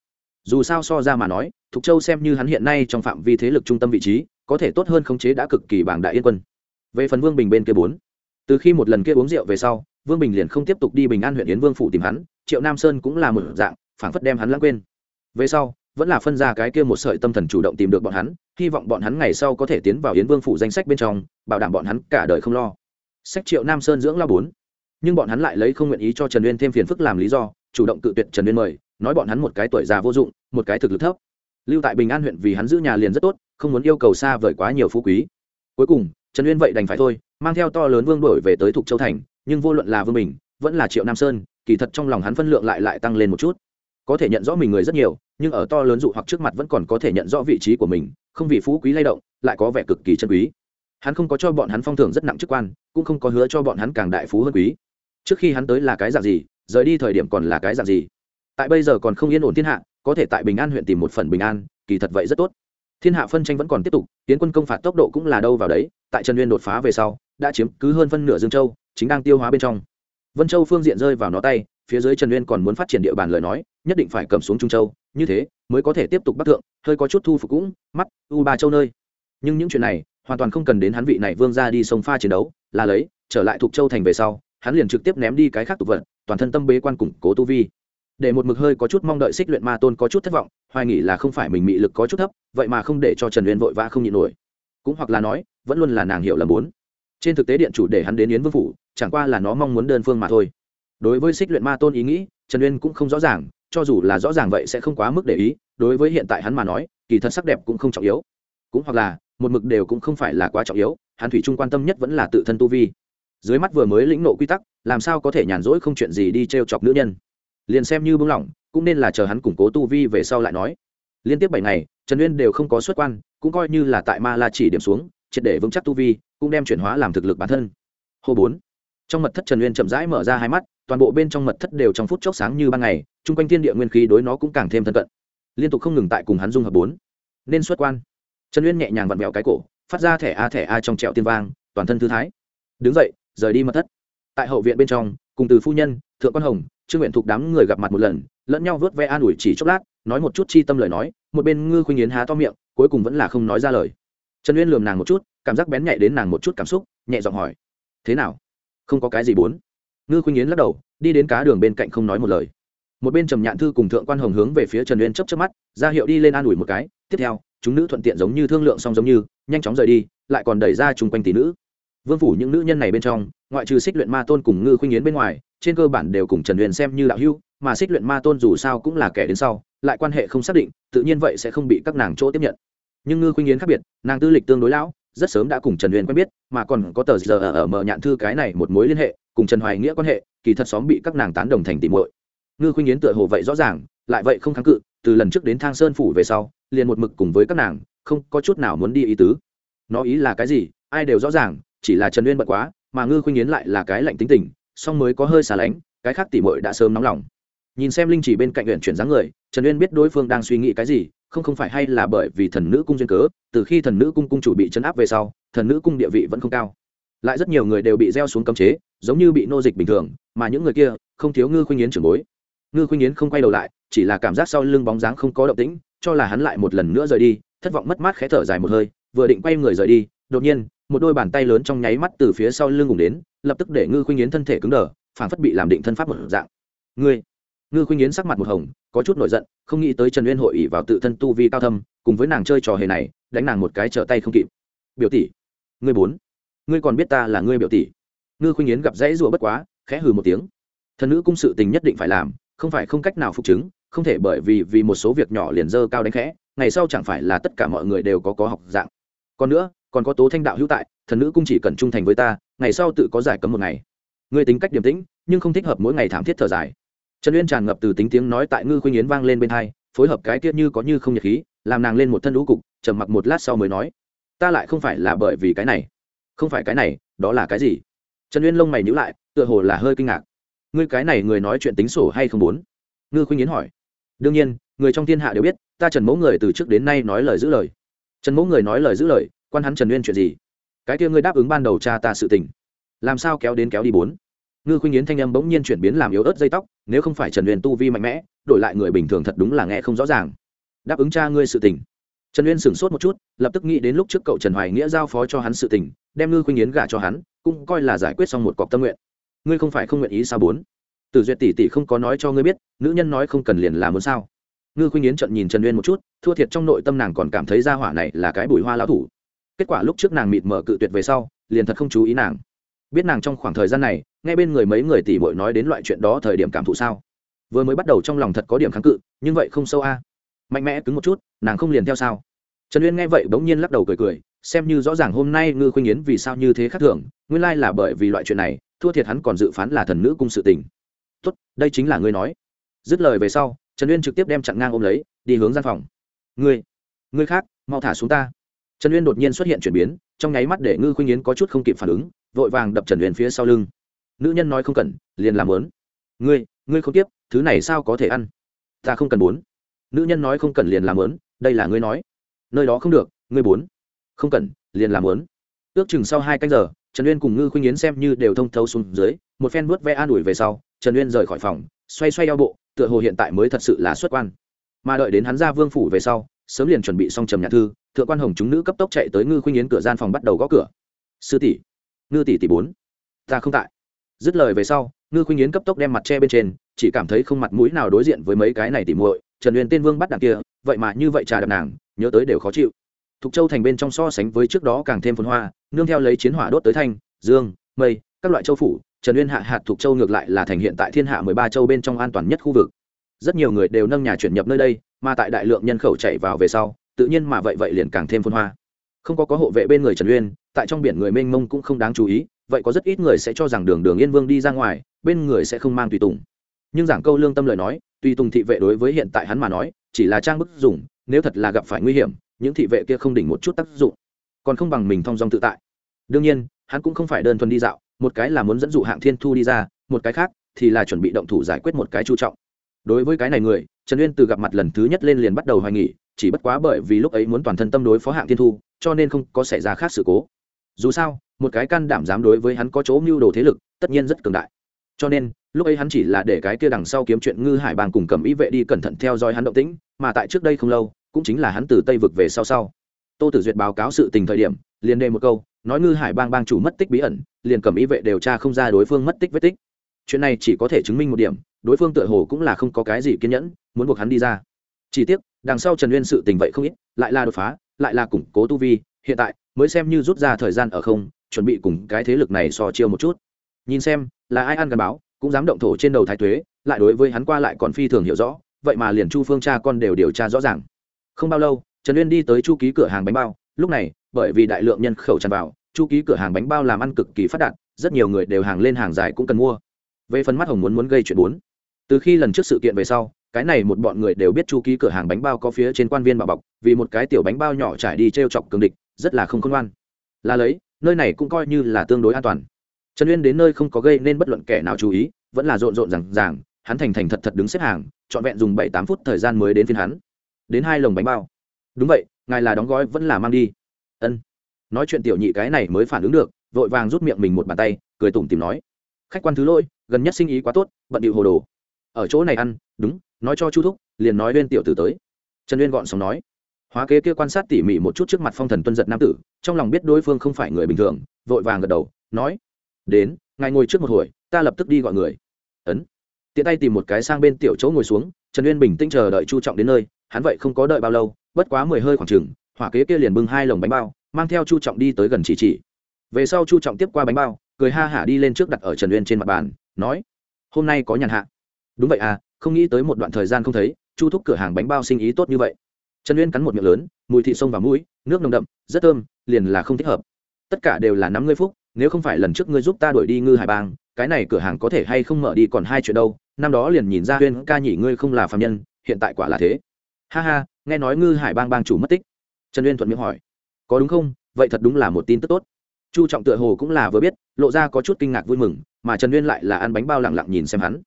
Dù sao so ra mà nói, thục châu xem như hắn hiện nay trong phạm vi thế lực trung tâm vị trí, có thể tốt hơn khống chế đã cực kỳ bảng đại yên quân. Về phần vương bình bên kia bốn, từ khi một lần kia uống rượu về sau, vương bình liền không tiếp tục đi bình an huyện yến vương phủ tìm hắn triệu nam sơn cũng là một dạng, phảng phất đem hắn lãng quên. Về sau, vẫn là phân ra cái kia một sợi tâm thần chủ động tìm được bọn hắn, hy vọng bọn hắn ngày sau có thể tiến vào yến vương phủ danh sách bên trong, bảo đảm bọn hắn cả đời không lo. Sách triệu nam sơn dưỡng lao bốn. Nhưng bọn hắn lại lấy không nguyện ý cho trần uyên thêm phiền phức làm lý do, chủ động tự tuyệt trần uyên mời, nói bọn hắn một cái tuổi già vô dụng, một cái thực lực thấp. Lưu tại bình an huyện vì hắn giữ nhà liền rất tốt, không muốn yêu cầu xa vời quá nhiều phú quý. Cuối cùng, trần uyên vậy đành phải thôi, mang theo to lớn vương đổi về tới thục châu thành, nhưng vô luận là vương bình, vẫn là triệu nam sơn kỳ thật trong lòng hắn phân lượng lại lại tăng lên một chút. Có thể nhận rõ mình người rất nhiều, nhưng ở to lớn dụ hoặc trước mặt vẫn còn có thể nhận rõ vị trí của mình, không vì phú quý lay động, lại có vẻ cực kỳ chân quý. Hắn không có cho bọn hắn phong thưởng rất nặng chức quan, cũng không có hứa cho bọn hắn càng đại phú hơn quý. Trước khi hắn tới là cái dạng gì, rời đi thời điểm còn là cái dạng gì? Tại bây giờ còn không yên ổn thiên hạ, có thể tại bình an huyện tìm một phần bình an, kỳ thật vậy rất tốt. Thiên hạ phân tranh vẫn còn tiếp tục, tiến quân công phạt tốc độ cũng là đâu vào đấy, tại trần uyên đột phá về sau, đã chiếm cứ hơn phân nửa dương châu, chính đang tiêu hóa bên trong vân châu phương diện rơi vào nó tay, phía dưới trần uyên còn muốn phát triển địa bàn lời nói, nhất định phải cầm xuống trung châu, như thế mới có thể tiếp tục bắt thượng, hơi có chút thu phục cũng, mắt, u ba châu nơi. Nhưng những chuyện này, hoàn toàn không cần đến hắn vị này vương ra đi sông pha chiến đấu, là lấy, trở lại thuộc châu thành về sau, hắn liền trực tiếp ném đi cái khác tục vật, toàn thân tâm bế quan củng cố tu vi. Để một mực hơi có chút mong đợi xích luyện ma tôn có chút thất vọng, hoài nghĩ là không phải mình mị lực có chút thấp, vậy mà không để cho trần uyên vội vã không nhịn nổi. Cũng hoặc là nói, vẫn luôn là nàng hiểu là muốn. Trên thực tế điện chủ để hắn đến yến vương phủ chẳng qua là nó mong muốn đơn phương mà thôi. Đối với xích luyện ma tôn ý nghĩ, trần uyên cũng không rõ ràng, cho dù là rõ ràng vậy sẽ không quá mức để ý, đối với hiện tại hắn mà nói, kỳ thật sắc đẹp cũng không trọng yếu. Cũng hoặc là, một mực đều cũng không phải là quá trọng yếu, hắn thủy trung quan tâm nhất vẫn là tự thân tu vi. Dưới mắt vừa mới lĩnh nộ quy tắc, làm sao có thể nhàn rỗi không chuyện gì đi t r e o chọc nữ nhân? Liền xem như bưng lỏng, cũng nên là chờ hắn củng cố tu vi về sau lại nói. Liên tiếp bảy ngày, trần uyên đều không có xuất quan, cũng coi như là tại ma la chỉ điểm xuống, triệt để vững chắc tu vi, cũng đem chuyển hóa làm thực lực bản thân. Hô bốn trong mật thất trần uyên chậm rãi mở ra hai mắt, toàn bộ bên trong mật thất đều trong phút chốc sáng như ban ngày, chung quanh thiên địa nguyên khí đối nó cũng càng thêm thân cận. Liên tục không ngừng tại cùng hắn dung hợp bốn. Nên xuất quan. Trần uyên nhẹ nhàng vặn vẹo cái cổ, phát ra thẻ a thẻ a trong trẹo tiên vang, toàn thân thư thái. Đứng dậy, rời đi mật thất. Tại hậu viện bên trong, cùng từ phu nhân, thượng quan hồng, trương nguyện thuộc đám người gặp mặt một lần, lẫn nhau vớt ve an ủi chỉ chốc lát, nói một chút chi tâm lời nói, một bên ngư khuynh yến há to miệng, cuối cùng vẫn là không nói ra lời. Trần uyên lườm nàng một chút, cảm giác bén nhạy đến nàng một chút cảm xúc, nhẹ giọng hỏi, thế nào? Không có cái gì bốn. Ngư khuynh yến lắc đầu, đi đến cá đường bên cạnh không nói một lời. Một bên trầm nhạn thư cùng thượng quan hồng hướng về phía trần uyên chấp chấp mắt, ra hiệu đi lên an ủi một cái, tiếp theo, chúng nữ thuận tiện giống như thương lượng xong giống như, nhanh chóng rời đi, lại còn đẩy ra chung quanh tỷ nữ. Vương phủ những nữ nhân này bên trong, ngoại trừ xích luyện ma tôn cùng ngư khuynh yến bên ngoài, trên cơ bản đều cùng trần uyên xem như đạo hưu mà xích luyện ma tôn dù sao cũng là kẻ đến sau, lại quan hệ không xác định, tự nhiên vậy sẽ không bị các nàng chỗ tiếp nhận. Nhưng ngư khuynh yến khác biệt, nàng tư lịch tương đối lão rất sớm đã cùng trần uyên quen biết, mà còn có tờ giờ ở mở nhạn thư cái này một mối liên hệ, cùng trần hoài nghĩa quan hệ, kỳ thật xóm bị các nàng tán đồng thành tỉ muội. Ngư khuynh yến tựa hồ vậy rõ ràng, lại vậy không kháng cự, từ lần trước đến thang sơn phủ về sau, liền một mực cùng với các nàng, không có chút nào muốn đi ý tứ. Nó ý là cái gì, ai đều rõ ràng, chỉ là trần uyên bận quá, mà ngư khuynh yến lại là cái lạnh tính tình, song mới có hơi xa lánh, cái khác tỉ muội đã sớm nóng lòng. Nhìn xem linh chỉ bên cạnh huyện chuyển dáng người, trần uyên biết đối phương đang suy nghĩ cái gì không không phải hay là bởi vì thần nữ cung duyên cớ, từ khi thần nữ cung cung chủ bị chấn áp về sau, thần nữ cung địa vị vẫn không cao. Lại rất nhiều người đều bị gieo xuống cấm chế, giống như bị nô dịch bình thường, mà những người kia không thiếu ngư khuynh yến trưởng bối. Ngư khuynh yến không quay đầu lại, chỉ là cảm giác sau lưng bóng dáng không có động tĩnh, cho là hắn lại một lần nữa rời đi, thất vọng mất mát khẽ thở dài một hơi, vừa định quay người rời đi, đột nhiên, một đôi bàn tay lớn trong nháy mắt từ phía sau lưng cùng đến, lập tức để ngư khuynh yến thân thể cứng đờ, phảng phất bị làm định thân pháp một dạng. Ngươi ngư khuynh yến sắc mặt một hồng, có chút nổi giận, không nghĩ tới trần uyên hội ỉ vào tự thân tu vi cao thâm, cùng với nàng chơi trò hề này, đánh nàng một cái trở tay không kịp. Biểu tỷ, ngươi bốn, ngươi còn biết ta là ngươi biểu tỷ? Ngư khuynh yến gặp dãy rủa bất quá, khẽ hừ một tiếng. Thần nữ cung sự tình nhất định phải làm, không phải không cách nào phục chứng, không thể bởi vì vì một số việc nhỏ liền dơ cao đánh khẽ, ngày sau chẳng phải là tất cả mọi người đều có có học dạng. Còn nữa, còn có tố thanh đạo hữu tại, thần nữ cung chỉ cần trung thành với ta, ngày sau tự có giải cấm một ngày. Ngươi tính cách điềm tĩnh, nhưng không thích hợp mỗi ngày thảm thiết thở dài trần uyên tràn ngập từ tính tiếng nói tại ngư khuynh yến vang lên bên hai, phối hợp cái tiết như có như không nhiệt khí, làm nàng lên một thân lũ cục, trầm mặc một lát sau mới nói, ta lại không phải là bởi vì cái này. Không phải cái này, đó là cái gì? Trần uyên lông mày nhữ lại, tựa hồ là hơi kinh ngạc. Ngươi cái này người nói chuyện tính sổ hay không muốn ngư khuynh yến hỏi. Đương nhiên, người trong thiên hạ đều biết, ta trần mẫu người từ trước đến nay nói lời giữ lời. Trần mẫu người nói lời giữ lời, quan hắn trần uyên chuyện gì? Cái kia ngươi đáp ứng ban đầu cha ta sự tình. Làm sao kéo đến kéo đi bốn? Ngư khuynh yến thanh âm bỗng nhiên chuyển biến làm yếu ớt dây tóc, nếu không phải trần uyên tu vi mạnh mẽ, đổi lại người bình thường thật đúng là nghe không rõ ràng. Đáp ứng cha ngươi sự tình. Trần uyên sửng sốt một chút, lập tức nghĩ đến lúc trước cậu trần hoài nghĩa giao phó cho hắn sự tình, đem ngư khuynh yến gả cho hắn, cũng coi là giải quyết xong một cọc tâm nguyện. Ngươi không phải không nguyện ý sao bốn? Từ duyệt tỷ tỷ không có nói cho ngươi biết, nữ nhân nói không cần liền là muốn sao? Ngư khuynh yến trận nhìn trần uyên một chút, thua thiệt trong nội tâm nàng còn cảm thấy gia hỏa này là cái bùi hoa lão thủ. Kết quả lúc trước nàng mịt mở cự tuyệt về sau, liền thật không chú ý nàng. Biết nàng trong khoảng thời gian này nghe bên người mấy người tỷ muội nói đến loại chuyện đó thời điểm cảm thụ sao? Vừa mới bắt đầu trong lòng thật có điểm kháng cự, nhưng vậy không sâu a. Mạnh mẽ cứng một chút, nàng không liền theo sao? Trần uyên nghe vậy bỗng nhiên lắc đầu cười cười, xem như rõ ràng hôm nay ngư khuynh yến vì sao như thế khác thường, nguyên lai là bởi vì loại chuyện này, thua thiệt hắn còn dự phán là thần nữ cung sự tình. Tốt, đây chính là ngươi nói. Dứt lời về sau, trần uyên trực tiếp đem chặn ngang ôm lấy, đi hướng gian phòng. Ngươi ngươi khác, mau thả xuống ta. Trần uyên đột nhiên xuất hiện chuyển biến, trong nháy mắt để ngư khuynh yến có chút không kịp phản ứng, vội vàng đập trần uyên phía sau lưng nữ nhân nói không cần, liền làm lớn. Ngươi ngươi không tiếp, thứ này sao có thể ăn? Ta không cần bốn. Nữ nhân nói không cần liền làm lớn, đây là ngươi nói. Nơi đó không được, ngươi bốn. Không cần, liền làm lớn. Ước chừng sau hai canh giờ, trần uyên cùng ngư khuynh yến xem như đều thông thấu xuống dưới, một phen vuốt ve an ủi về sau, trần uyên rời khỏi phòng, xoay xoay eo bộ, tựa hồ hiện tại mới thật sự là xuất quan. Mà đợi đến hắn ra vương phủ về sau, sớm liền chuẩn bị xong trầm nhạc thư, thượng quan hồng chúng nữ cấp tốc chạy tới ngư khuynh yến cửa gian phòng bắt đầu gõ cửa. Sư tỷ. Ngư tỷ tỷ bốn. Ta không tại dứt lời về sau, ngư khuynh yến cấp tốc đem mặt che bên trên, chỉ cảm thấy không mặt mũi nào đối diện với mấy cái này tỉ muội, trần uyên tên vương bắt đằng kia, vậy mà như vậy trà đập nàng, nhớ tới đều khó chịu. Thục châu thành bên trong so sánh với trước đó càng thêm phồn hoa, nương theo lấy chiến hỏa đốt tới thanh, dương, mây, các loại châu phủ, trần uyên hạ hạt thục châu ngược lại là thành hiện tại thiên hạ mười ba châu bên trong an toàn nhất khu vực. Rất nhiều người đều nâng nhà chuyển nhập nơi đây, mà tại đại lượng nhân khẩu chạy vào về sau, tự nhiên mà vậy vậy liền càng thêm phồn hoa. Không có có hộ vệ bên người trần uyên, tại trong biển người mênh mông cũng không đáng chú ý vậy có rất ít người sẽ cho rằng đường đường yên vương đi ra ngoài, bên người sẽ không mang tùy tùng. Nhưng giảng câu lương tâm lời nói, tùy tùng thị vệ đối với hiện tại hắn mà nói, chỉ là trang bức dùng, nếu thật là gặp phải nguy hiểm, những thị vệ kia không đỉnh một chút tác dụng. Còn không bằng mình thong dong tự tại. Đương nhiên, hắn cũng không phải đơn thuần đi dạo, một cái là muốn dẫn dụ hạng thiên thu đi ra, một cái khác thì là chuẩn bị động thủ giải quyết một cái chú trọng. Đối với cái này người, trần uyên từ gặp mặt lần thứ nhất lên liền bắt đầu hoài nghỉ chỉ bất quá bởi vì lúc ấy muốn toàn thân tâm đối phó hạng thiên thu, cho nên không có xảy ra khác sự cố. Dù sao một cái can đảm dám đối với hắn có chỗ mưu đồ thế lực, tất nhiên rất cường đại. Cho nên, lúc ấy hắn chỉ là để cái kia đằng sau kiếm chuyện ngư hải bang cùng cầm ý vệ đi cẩn thận theo dõi hắn động tĩnh, mà tại trước đây không lâu, cũng chính là hắn từ tây vực về sau sau. Tô tử duyệt báo cáo sự tình thời điểm, liền đề một câu, nói ngư hải bang bang chủ mất tích bí ẩn, liền cầm ý vệ điều tra không ra đối phương mất tích vết tích. Chuyện này chỉ có thể chứng minh một điểm, đối phương tựa hồ cũng là không có cái gì kiên nhẫn, muốn buộc hắn đi ra. Chỉ tiếc, đằng sau trần uyên sự tình vậy không ít, lại là đột phá, lại là củng cố tu vi, hiện tại mới xem như rút ra thời gian ở không chuẩn bị cùng cái thế lực này so chiêu một chút. Nhìn xem, là ai ăn gắn báo, cũng dám động thổ trên đầu thái tuế, lại đối với hắn qua lại còn phi thường hiểu rõ, vậy mà liền chu phương cha con đều điều tra rõ ràng. Không bao lâu, trần uyên đi tới chu ký cửa hàng bánh bao, lúc này, bởi vì đại lượng nhân khẩu tràn vào, chu ký cửa hàng bánh bao làm ăn cực kỳ phát đạt, rất nhiều người đều hàng lên hàng dài cũng cần mua. Về phần mắt hồng muốn muốn gây chuyện bốn, từ khi lần trước sự kiện về sau, cái này một bọn người đều biết chu ký cửa hàng bánh bao có phía trên quan viên bảo bọc, vì một cái tiểu bánh bao nhỏ trải đi t r e o chọc cường địch, rất là không khôn ngoan. Là lấy nơi này cũng coi như là tương đối an toàn. Trần uyên đến nơi không có gây nên bất luận kẻ nào chú ý, vẫn là rộn rộn rằng ràng, hắn thành thành thật thật đứng xếp hàng, trọn vẹn dùng bảy tám phút thời gian mới đến phiên hắn. Đến hai lồng bánh bao. Đúng vậy, ngài là đóng gói vẫn là mang đi. Ân. Nói chuyện tiểu nhị cái này mới phản ứng được, vội vàng rút miệng mình một bàn tay, cười tủm tìm nói. Khách quan thứ lỗi, gần nhất sinh ý quá tốt, bận điệu hồ đồ. Ở chỗ này ăn, đúng, nói cho chu thúc, liền nói bên tiểu tử tới. Trần uyên gọn sống nói hóa kế kia quan sát tỉ mỉ một chút trước mặt phong thần tuân giật nam tử, trong lòng biết đối phương không phải người bình thường, vội vàng gật đầu, nói, đến, ngài ngồi trước một hồi, ta lập tức đi gọi người. Ấn. Tiện tay tìm một cái sang bên tiểu chỗ ngồi xuống, trần uyên bình tĩnh chờ đợi chu trọng đến nơi, hắn vậy không có đợi bao lâu, bất quá mười hơi khoảng chừng, hỏa kế kia liền bưng hai lồng bánh bao, mang theo chu trọng đi tới gần chỉ chỉ. Về sau chu trọng tiếp qua bánh bao, cười ha hả đi lên trước đặt ở trần uyên trên mặt bàn, nói, hôm nay có nhàn hạ. Đúng vậy à không nghĩ tới một đoạn thời gian không thấy, chu thúc cửa hàng bánh bao sinh ý tốt như vậy trần uyên cắn một miệng lớn, mùi thị sông vào mũi, nước nồng đậm, rất thơm, liền là không thích hợp. Tất cả đều là năm ngươi phúc, nếu không phải lần trước ngươi giúp ta đuổi đi ngư hải bang, cái này cửa hàng có thể hay không mở đi còn hai chuyện đâu, năm đó liền nhìn ra huyên ca nhỉ ngươi không là phạm nhân, hiện tại quả là thế. Ha ha, nghe nói ngư hải bang bang chủ mất tích. Trần uyên thuận miệng hỏi. Có đúng không? Vậy thật đúng là một tin tức tốt. Chu trọng tựa hồ cũng là vừa biết, lộ ra có chút kinh ngạc vui mừng, mà trần uyên lại là ăn bánh bao lẳng lặng nhìn xem hắn.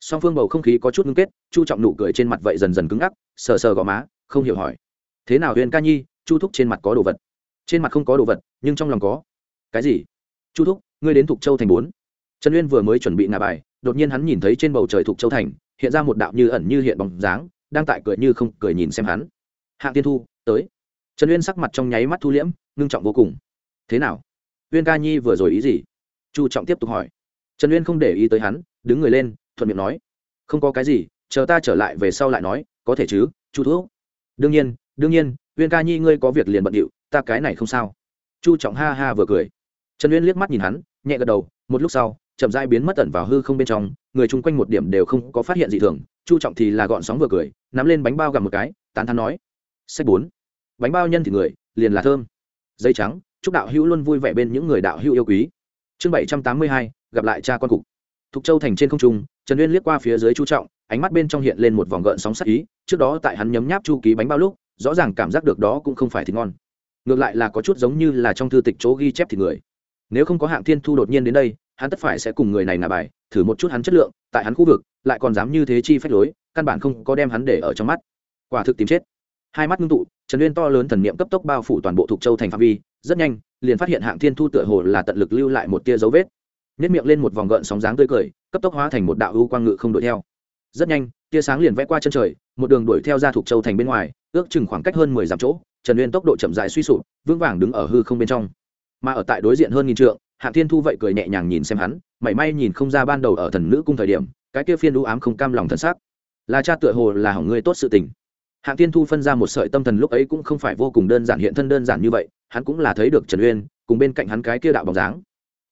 Song phương bầu không khí có chút ngưng kết, chu trọng nụ cười trên mặt vậy dần dần cứng ngắc, sờ sờ gò má không hiểu hỏi. Thế nào huyền ca nhi, chu thúc trên mặt có đồ vật? Trên mặt không có đồ vật, nhưng trong lòng có. Cái gì? Chu thúc, ngươi đến thục châu thành bốn. Trần uyên vừa mới chuẩn bị ngà bài, đột nhiên hắn nhìn thấy trên bầu trời thục châu thành, hiện ra một đạo như ẩn như hiện bóng dáng, đang tại cười như không cười nhìn xem hắn. Hạng tiên thu, tới. Trần uyên sắc mặt trong nháy mắt thu liễm, ngưng trọng vô cùng. Thế nào? Uyên ca nhi vừa rồi ý gì? Chu trọng tiếp tục hỏi. Trần uyên không để ý tới hắn, đứng người lên, thuận miệng nói. Không có cái gì, chờ ta trở lại về sau lại nói, có thể chứ, chu thúc? Đương nhiên đương nhiên uyên ca nhi ngươi có việc liền bận điệu, ta cái này không sao. Chu trọng ha ha vừa cười. Trần uyên liếc mắt nhìn hắn, nhẹ gật đầu, một lúc sau, chậm dai biến mất tẩn vào hư không bên trong, người chung quanh một điểm đều không có phát hiện gì thường, chu trọng thì là gọn sóng vừa cười, nắm lên bánh bao gặp một cái, tán thán nói, sách bốn, bánh bao nhân thì người, liền là thơm, dây trắng, chúc đạo hữu luôn vui vẻ bên những người đạo hữu yêu quý. Chương bảy trăm tám mươi hai, gặp lại cha con cục. Thục châu thành trên không trung, trần uyên liếc qua phía dưới chu trọng ánh mắt bên trong hiện lên một vòng gợn sóng sắc ý, trước đó tại hắn nhấm nháp chu ký bánh bao lúc, rõ ràng cảm giác được đó cũng không phải thịt ngon. Ngược lại là có chút giống như là trong thư tịch chỗ ghi chép thịt người. Nếu không có hạng thiên thu đột nhiên đến đây, hắn tất phải sẽ cùng người này nà bài, thử một chút hắn chất lượng, tại hắn khu vực, lại còn dám như thế chi phách lối, căn bản không có đem hắn để ở trong mắt. Quả thực tìm chết. Hai mắt ngưng tụ, trần uyên to lớn thần niệm cấp tốc bao phủ toàn bộ thục châu thành phạm vi, rất nhanh, liền phát hiện hạng thiên thu tựa hồ là tận lực lưu lại một tia dấu vết. Nhét miệng lên một vòng gợn sóng dáng tươi cười, cấp tốc hóa thành một đạo ưu quang ngự không đuổi theo rất nhanh, tia sáng liền vẽ qua chân trời, một đường đuổi theo ra thuộc châu thành bên ngoài, ước chừng khoảng cách hơn mười dặm chỗ, trần uyên tốc độ chậm dài suy sụp, vững vàng đứng ở hư không bên trong. Mà ở tại đối diện hơn nghìn trượng, hạng thiên thu vậy cười nhẹ nhàng nhìn xem hắn, mảy may nhìn không ra ban đầu ở thần nữ cung thời điểm, cái kia phiên đũ ám không cam lòng thân xác là cha tựa hồ là hỏng ngươi tốt sự tình. Hạng thiên thu phân ra một sợi tâm thần lúc ấy cũng không phải vô cùng đơn giản, hiện thân đơn giản như vậy, hắn cũng là thấy được trần uyên, cùng bên cạnh hắn cái kia đạo bóng dáng.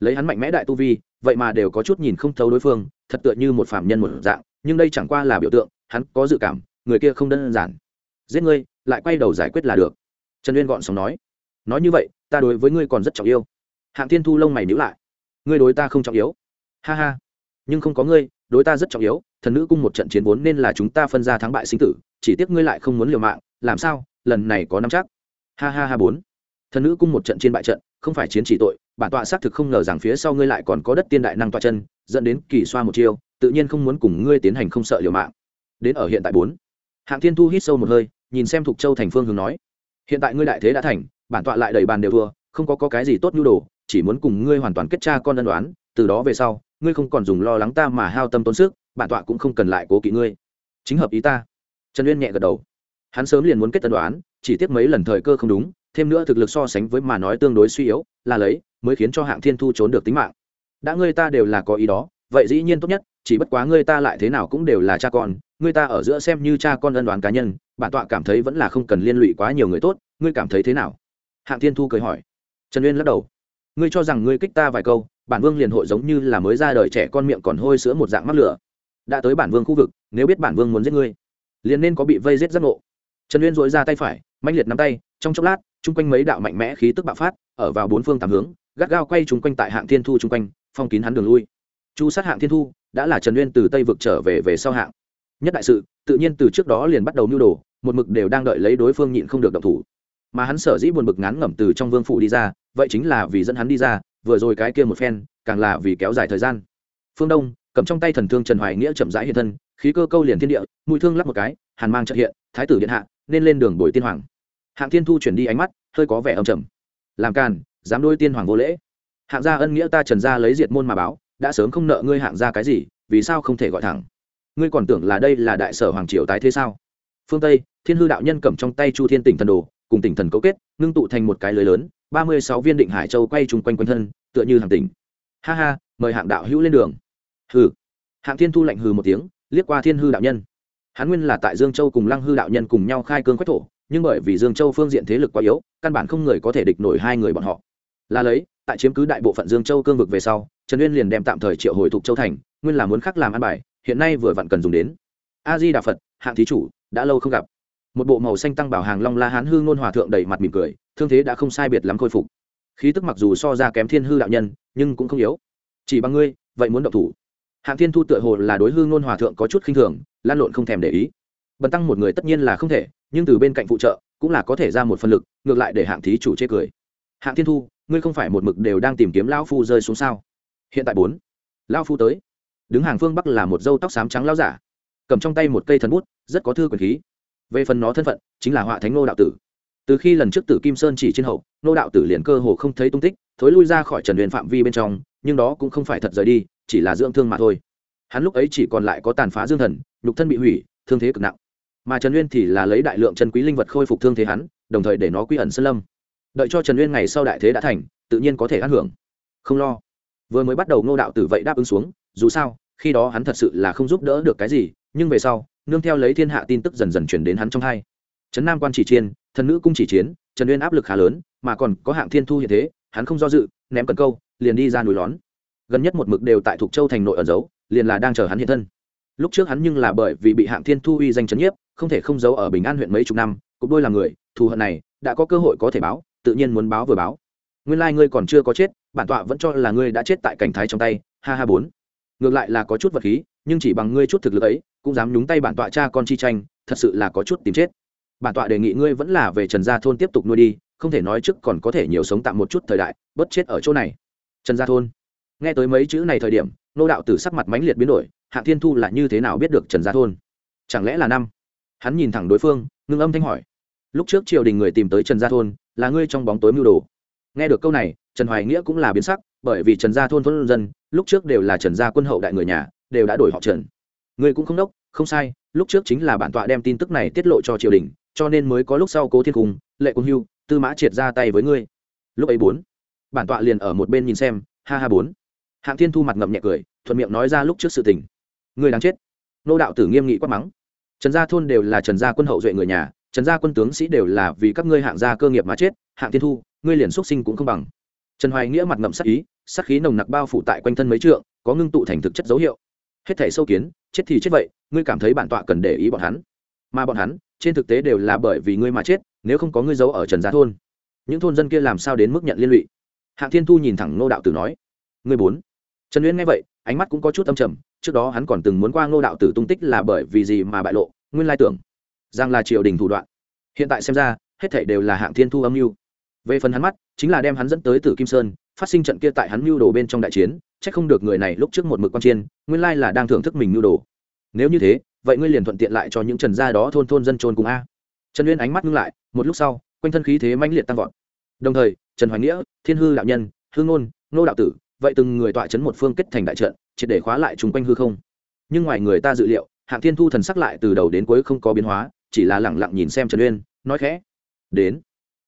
Lấy hắn mạnh mẽ đại tu vi, vậy mà đều có chút nhìn không thấu đối phương, thật tựa như một phạm nhân một dạng nhưng đây chẳng qua là biểu tượng, hắn có dự cảm, người kia không đơn giản. Giết ngươi, lại quay đầu giải quyết là được. Trần uyên gọn sóng nói. Nói như vậy, ta đối với ngươi còn rất trọng yêu. Hạng thiên thu lông mày nhữ lại. Ngươi đối ta không trọng yếu. Ha ha, nhưng không có ngươi, đối ta rất trọng yếu, thần nữ cung một trận chiến vốn nên là chúng ta phân ra thắng bại sinh tử, chỉ tiếc ngươi lại không muốn liều mạng, làm sao, lần này có năm chắc. Ha ha ha bốn, thần nữ cung một trận trên bại trận, không phải chiến chỉ tội, bản tọa xác thực không ngờ rằng phía sau ngươi lại còn có đất tiên đại năng tọa chân, dẫn đến kỳ xoa một chiêu tự nhiên không muốn cùng ngươi tiến hành không sợ liều mạng. Đến ở hiện tại bốn. Hạng thiên thu hít sâu một hơi nhìn xem thục châu thành phương hướng nói hiện tại ngươi đại thế đã thành bản tọa lại đầy bàn đều thua không có, có cái gì tốt nhu đồ chỉ muốn cùng ngươi hoàn toàn kết cha con ân đoán từ đó về sau ngươi không còn dùng lo lắng ta mà hao tâm tốn sức bản tọa cũng không cần lại cố kỵ ngươi. Chính hợp ý ta. Trần uyên nhẹ gật đầu. Hắn sớm liền muốn kết tân đoán chỉ tiếc mấy lần thời cơ không đúng thêm nữa thực lực so sánh với mà nói tương đối suy yếu là lấy mới khiến cho hạng thiên thu trốn được tính mạng. Đã ngươi ta đều là có ý đó vậy dĩ nhiên tốt nhất chỉ bất quá ngươi ta lại thế nào cũng đều là cha con, ngươi ta ở giữa xem như cha con ân đoán cá nhân, bản tọa cảm thấy vẫn là không cần liên lụy quá nhiều người tốt, ngươi cảm thấy thế nào? Hạng thiên thu cười hỏi. Trần uyên lắc đầu. Ngươi cho rằng ngươi kích ta vài câu, bản vương liền hội giống như là mới ra đời trẻ con miệng còn hôi sữa một dạng mắc lửa. Đã tới bản vương khu vực, nếu biết bản vương muốn giết ngươi, liền nên có bị vây giết giác ngộ. Trần uyên dội ra tay phải mạnh liệt nắm tay, trong chốc lát, chung quanh mấy đạo mạnh mẽ khí tức bạo phát, ở vào bốn phương tám hướng, gắt gao quay chung quanh tại hạng thiên thu chung quanh, phong kín hắn đường lui. Chu sát hạng thiên thu đã là trần uyên từ tây vực trở về về sau hạng. Nhất đại sự, tự nhiên từ trước đó liền bắt đầu mưu đồ, một mực đều đang đợi lấy đối phương nhịn không được động thủ. Mà hắn sở dĩ buồn bực ngán ngẩm từ trong vương phủ đi ra, vậy chính là vì dẫn hắn đi ra, vừa rồi cái kia một phen, càng là vì kéo dài thời gian. Phương đông, cầm trong tay thần thương trần hoài nghĩa chậm rãi hiện thân, khí cơ câu liền thiên địa, mũi thương lắp một cái, hàn mang trợ hiện, thái tử điện hạ, nên lên đường bồi tiên hoàng. Hạng thiên thu chuyển đi ánh mắt, hơi có vẻ âm trầm. Làm càn, dám đôi tiên hoàng vô lễ. Hạng gia ân nghĩa ta trần gia lấy diệt môn mà báo đã sớm không nợ ngươi hạng ra cái gì, vì sao không thể gọi thẳng? Ngươi còn tưởng là đây là đại sở hoàng triều tái thế sao? Phương tây, thiên hư đạo nhân cầm trong tay chu thiên tỉnh thần đồ, cùng tỉnh thần cấu kết, ngưng tụ thành một cái lưới lớn, ba mươi sáu viên định hải châu quay chung quanh quanh thân, tựa như hàng tỉnh. Ha ha, mời hạng đạo hữu lên đường. Hừ. Hạng thiên thu lạnh hừ một tiếng, liếc qua thiên hư đạo nhân. Hắn nguyên là tại dương châu cùng lăng hư đạo nhân cùng nhau khai cương quách thổ, nhưng bởi vì dương châu phương diện thế lực quá yếu, căn bản không người có thể địch nổi hai người bọn họ. Là lấy tại chiếm cứ đại bộ phận dương châu cương vực về sau, trần uyên liền đem tạm thời triệu hồi thục châu thành, nguyên là muốn khắc làm ăn bài, hiện nay vừa vặn cần dùng đến. A di đà phật, hạng thí chủ, đã lâu không gặp. Một bộ màu xanh tăng bảo hàng long la hán hư ngôn hòa thượng đầy mặt mỉm cười, thương thế đã không sai biệt lắm khôi phục. Khí tức mặc dù so ra kém thiên hư đạo nhân, nhưng cũng không yếu. Chỉ bằng ngươi, vậy muốn động thủ. Hạng thiên thu tựa hồ là đối hư ngôn hòa thượng có chút khinh thường, lan lộn không thèm để ý. Bần tăng một người tất nhiên là không thể, nhưng từ bên cạnh phụ trợ, cũng là có thể ra một phần lực, ngược lại để hạng thí chủ chê cười. Hạng thiên thu ngươi không phải một mực đều đang tìm kiếm lão phu rơi xuống sao? Hiện tại bốn, lão phu tới. Đứng hàng phương bắc là một dâu tóc xám trắng lão giả. Cầm trong tay một cây thần bút, rất có thư quyền khí. Về phần nó thân phận, chính là họa thánh nô đạo tử. Từ khi lần trước tử kim sơn chỉ trên hậu nô đạo tử liền cơ hồ không thấy tung tích, thối lui ra khỏi trần huyền phạm vi bên trong, nhưng đó cũng không phải thật rời đi, chỉ là dưỡng thương mà thôi. Hắn lúc ấy chỉ còn lại có tàn phá dương thần, nhục thân bị hủy, thương thế cực nặng. Mà trần uyên thì là lấy đại lượng chân quý linh vật khôi phục thương thế hắn, đồng thời để nó quy ẩn sơn lâm đợi cho trần uyên ngày sau đại thế đã thành, tự nhiên có thể ăn hưởng. Không lo. Vừa mới bắt đầu ngô đạo tử vậy đáp ứng xuống, dù sao, khi đó hắn thật sự là không giúp đỡ được cái gì, nhưng về sau, nương theo lấy thiên hạ tin tức dần dần chuyển đến hắn trong hai. Trấn nam quan chỉ chiên, thần nữ cung chỉ chiến, trần uyên áp lực khá lớn, mà còn có hạng thiên thu hiện thế, hắn không do dự, ném cần câu, liền đi ra núi lón. Gần nhất một mực đều tại thục châu thành nội ở giấu, liền là đang chờ hắn hiện thân. Lúc trước hắn nhưng là bởi vì bị hạng thiên thu uy danh chấn nhiếp, không thể không giấu ở bình an huyện mấy chục năm, cục đôi là người, thù hận này, đã có cơ hội có thể báo tự nhiên muốn báo vừa báo. Nguyên lai、like、ngươi còn chưa có chết, bản tọa vẫn cho là ngươi đã chết tại cảnh thái trong tay, ha ha bốn. Ngược lại là có chút vật khí, nhưng chỉ bằng ngươi chút thực lực ấy, cũng dám nhúng tay bản tọa cha con chi tranh, thật sự là có chút tìm chết. Bản tọa đề nghị ngươi vẫn là về trần gia thôn tiếp tục nuôi đi, không thể nói trước còn có thể nhiều sống tạm một chút thời đại bất chết ở chỗ này. Trần gia thôn. Nghe tới mấy chữ này thời điểm, nô đạo tử sắc mặt mãnh liệt biến đổi hạng thiên thu là như thế nào biết được trần gia thôn? Chẳng lẽ là năm? Hắn nhìn thẳng đối phương, ngưng âm thanh hỏi. Lúc trước triều đình người tìm tới trần gia thôn là ngươi trong bóng tối mưu đồ. Nghe được câu này, trần hoài nghĩa cũng là biến sắc, bởi vì trần gia thôn thôn dân, lúc trước đều là trần gia quân hậu đại người nhà, đều đã đổi họ trần. Ngươi cũng không đốc, không sai, lúc trước chính là bản tọa đem tin tức này tiết lộ cho triều đình, cho nên mới có lúc sau cố thiên cung, lệ cung hưu, tư mã triệt ra tay với ngươi. Lúc ấy bốn, bản tọa liền ở một bên nhìn xem, ha ha bốn. Hạng thiên thu mặt ngậm nhẹ cười, thuận miệng nói ra lúc trước sự tình. Ngươi đáng chết. Nô đạo tử nghiêm nghị quát mắng. Trần gia thôn đều là trần gia quân hậu duệ người nhà trần gia quân tướng sĩ đều là vì các ngươi hạng gia cơ nghiệp mà chết, hạng thiên thu, ngươi liền xuất sinh cũng không bằng. Trần hoài nghĩa mặt ngậm sắc ý, sắc khí nồng nặc bao phủ tại quanh thân mấy trượng, có ngưng tụ thành thực chất dấu hiệu. Hết thể sâu kiến, chết thì chết vậy, ngươi cảm thấy bản tọa cần để ý bọn hắn. Mà bọn hắn, trên thực tế đều là bởi vì ngươi mà chết, nếu không có ngươi giấu ở trần gia thôn. Những thôn dân kia làm sao đến mức nhận liên lụy? Hạng thiên thu nhìn thẳng ngô đạo tử nói, ngươi bốn. Trần uyên nghe vậy, ánh mắt cũng có chút âm trầm, trước đó hắn còn từng muốn qua ngô đạo tử tung tích là bởi vì gì mà bại lộ, nguyên lai tưởng rằng là triều đình thủ đoạn. Hiện tại xem ra, hết thảy đều là hạng thiên thu âm mưu. Về phần hắn mắt, chính là đem hắn dẫn tới tử kim sơn, phát sinh trận kia tại hắn mưu đồ bên trong đại chiến, chắc không được người này lúc trước một mực quan chiên nguyên lai là đang thưởng thức mình mưu đồ. Nếu như thế, vậy ngươi liền thuận tiện lại cho những trần gia đó thôn thôn dân trôn cùng a. Trần uyên ánh mắt ngưng lại, một lúc sau, quanh thân khí thế mãnh liệt tăng vọt. Đồng thời, trần hoài nghĩa, thiên hư đạo nhân hương ngôn, nô đạo tử, vậy từng người tọa chấn một phương kết thành đại trận, triệt để khóa lại chung quanh hư không. Nhưng ngoài người ta dự liệu, hạng thiên thu thần sắc lại từ đầu đến cuối không có biến hóa chỉ là lẳng lặng nhìn xem trần uyên, nói khẽ, đến,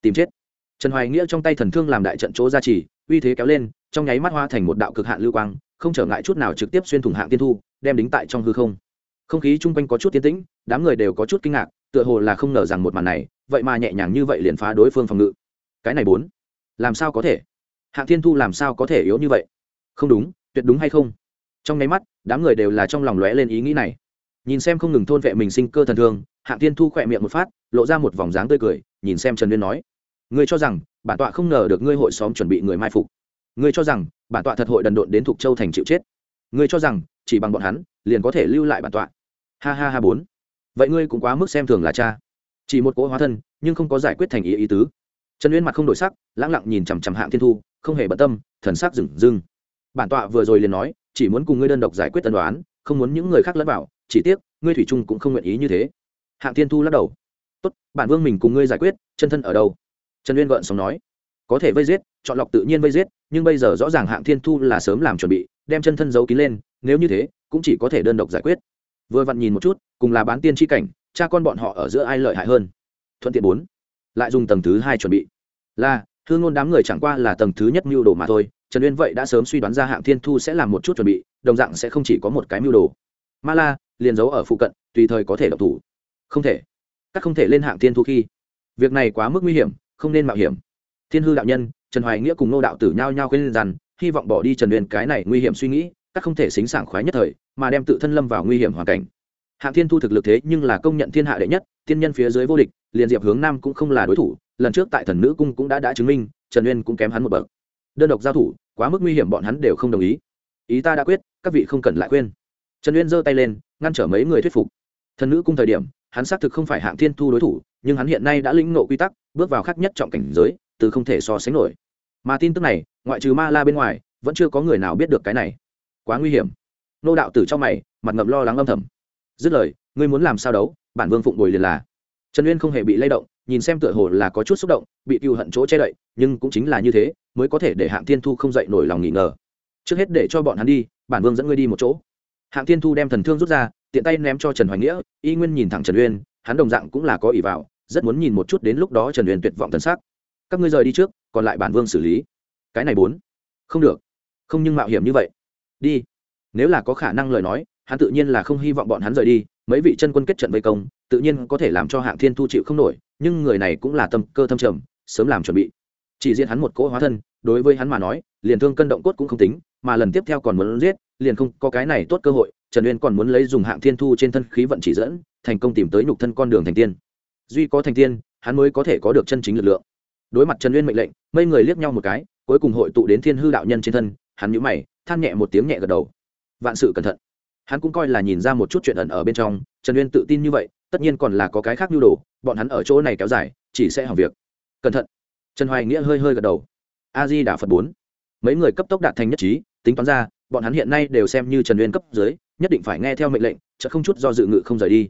tìm chết. Trần hoài nghĩa trong tay thần thương làm đại trận chỗ ra chỉ uy thế kéo lên, trong nháy mắt hoa thành một đạo cực hạn lưu quang, không trở ngại chút nào trực tiếp xuyên thủng hạng tiên thu, đem đính tại trong hư không. Không khí chung quanh có chút tiến tĩnh, đám người đều có chút kinh ngạc, tựa hồ là không ngờ rằng một màn này, vậy mà nhẹ nhàng như vậy liền phá đối phương phòng ngự. Cái này bốn, làm sao có thể? Hạng thiên thu làm sao có thể yếu như vậy? Không đúng, tuyệt đúng hay không? Trong nháy mắt, đám người đều là trong lòng lóe lên ý nghĩ này. Nhìn xem không ngừng thôn vệ mình sinh cơ thần thương hạng tiên thu khỏe miệng một phát, lộ ra một vòng dáng tươi cười, nhìn xem trần uyên nói, ngươi cho rằng bản tọa không ngờ được ngươi hội xóm chuẩn bị người mai phục. Ngươi cho rằng bản tọa thật hội đần độn đến thục châu thành chịu chết. Ngươi cho rằng chỉ bằng bọn hắn liền có thể lưu lại bản tọa. Ha ha ha bốn. Vậy ngươi cũng quá mức xem thường là cha. Chỉ một cỗ hóa thân, nhưng không có giải quyết thành ý ý tứ. Trần uyên mặt không đổi sắc lãng lặng nhìn chằm chằm hạng thiên thu, không hề bận tâm, thần sắc dừng dưng bản tọa vừa rồi liền nói, chỉ muốn cùng ngươi đơn độc giải quyết tân đoán, không muốn những người khác lẫn vào, chỉ tiếc, ngươi thủy trung cũng không nguyện ý như thế hạng thiên thu lắc đầu. Tốt, bản vương mình cùng ngươi giải quyết, chân thân ở đâu? Trần uyên gợn sống nói. Có thể vây giết, chọn lọc tự nhiên vây giết, nhưng bây giờ rõ ràng hạng thiên thu là sớm làm chuẩn bị, đem chân thân giấu kín lên, nếu như thế, cũng chỉ có thể đơn độc giải quyết. Vừa vặn nhìn một chút, cùng là bán tiên tri cảnh, cha con bọn họ ở giữa ai lợi hại hơn? Thuận tiện bốn. Lại dùng tầng thứ hai chuẩn bị. Là thương ngôn đám người chẳng qua là tầng thứ nhất mưu đồ mà thôi, trần uyên vậy đã sớm suy đoán ra hạng thiên thu sẽ làm một chút chuẩn bị, đồng dạng sẽ không chỉ có một cái mưu đồ. Ma la, liền giấu ở phụ cận, tùy thời có thể độc thủ không thể. Các không thể lên hạng thiên thu khi. Việc này quá mức nguy hiểm, không nên mạo hiểm. Thiên hư đạo nhân, trần hoài nghĩa cùng nô đạo tử nhao nhao khuyên rằng, hy vọng bỏ đi trần uyên cái này nguy hiểm suy nghĩ, các không thể xính sảng khoái nhất thời, mà đem tự thân lâm vào nguy hiểm hoàn cảnh. Hạng thiên thu thực lực thế nhưng là công nhận thiên hạ đệ nhất thiên nhân phía dưới vô địch, liền diệp hướng nam cũng không là đối thủ, lần trước tại thần nữ cung cũng đã đã chứng minh, trần uyên cũng kém hắn một bậc. Đơn độc giao thủ, quá mức nguy hiểm bọn hắn đều không đồng ý. Ý ta đã quyết, các vị không cần lại khuyên. Trần uyên giơ tay lên, ngăn trở mấy người thuyết phục. Thần nữ cung thời điểm hắn xác thực không phải hạng thiên thu đối thủ, nhưng hắn hiện nay đã lĩnh ngộ quy tắc, bước vào khác nhất trọng cảnh giới, từ không thể so sánh nổi. Mà tin tức này, ngoại trừ ma la bên ngoài, vẫn chưa có người nào biết được cái này. Quá nguy hiểm. Nô đạo tử trong mày, mặt ngậm lo lắng âm thầm. Dứt lời, ngươi muốn làm sao đấu? Bản vương phụng bồi liền là. Trần uyên không hề bị lay động, nhìn xem tựa hồ là có chút xúc động, bị cựu hận chỗ che đậy, nhưng cũng chính là như thế, mới có thể để hạng thiên thu không dậy nổi lòng nghỉ ngờ. Trước hết để cho bọn hắn đi, bản vương dẫn ngươi đi một chỗ. Hạng thiên thu đem thần thương rút ra tiện tay ném cho trần hoài nghĩa, y nguyên nhìn thẳng trần uyên, hắn đồng dạng cũng là có ỷ vào, rất muốn nhìn một chút đến lúc đó trần uyên tuyệt vọng thân xác các ngươi rời đi trước, còn lại bản vương xử lý. Cái này bốn. Không được. Không nhưng mạo hiểm như vậy. Đi. Nếu là có khả năng lời nói, hắn tự nhiên là không hy vọng bọn hắn rời đi, mấy vị chân quân kết trận vây công, tự nhiên có thể làm cho hạng thiên thu chịu không nổi, nhưng người này cũng là tâm cơ thâm trầm, sớm làm chuẩn bị. Chỉ diện hắn một cỗ hóa thân, đối với hắn mà nói, liền thương cân động cốt cũng không tính, mà lần tiếp theo còn muốn giết, liền không có cái này tốt cơ hội trần uyên còn muốn lấy dùng hạng thiên thu trên thân khí vận chỉ dẫn, thành công tìm tới nhục thân con đường thành tiên. Duy có thành tiên, hắn mới có thể có được chân chính lực lượng. Đối mặt trần uyên mệnh lệnh, mấy người liếc nhau một cái, cuối cùng hội tụ đến thiên hư đạo nhân trên thân, hắn nhíu mày, than nhẹ một tiếng nhẹ gật đầu. Vạn sự cẩn thận. Hắn cũng coi là nhìn ra một chút chuyện ẩn ở bên trong, trần uyên tự tin như vậy, tất nhiên còn là có cái khác nhu đồ, bọn hắn ở chỗ này kéo dài, chỉ sẽ hỏng việc. Cẩn thận. Trần hoài nghĩa hơi hơi gật đầu. A di đà phật bốn. Mấy người cấp tốc đạt thành nhất trí, tính toán ra, bọn hắn hiện nay đều xem như trần uyên cấp dưới nhất định phải nghe theo mệnh lệnh chợ không chút do dự ngự không rời đi.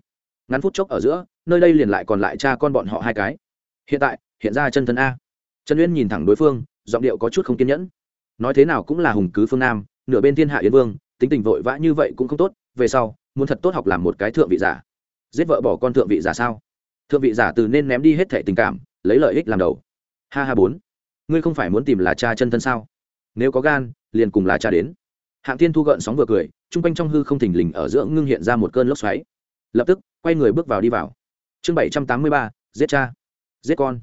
Ngắn phút chốc ở giữa, nơi đây liền lại còn lại cha con bọn họ hai cái. Hiện tại, hiện ra chân thân a. Trần uyên nhìn thẳng đối phương, giọng điệu có chút không kiên nhẫn. Nói thế nào cũng là hùng cứ phương nam, nửa bên thiên hạ yến vương, tính tình vội vã như vậy cũng không tốt, về sau, muốn thật tốt học làm một cái thượng vị giả. Giết vợ bỏ con thượng vị giả sao? Thượng vị giả từ nên ném đi hết thẻ tình cảm, lấy lợi ích làm đầu. Ha ha bốn. Ngươi không phải muốn tìm là cha chân thân sao? Nếu có gan, liền cùng là cha đến hạng Thiên thu gợn sóng vừa cười trung quanh trong hư không thình lình ở giữa ngưng hiện ra một cơn lốc xoáy. Lập tức, quay người bước vào đi vào. Chương bảy trăm tám mươi ba, giết cha, giết con.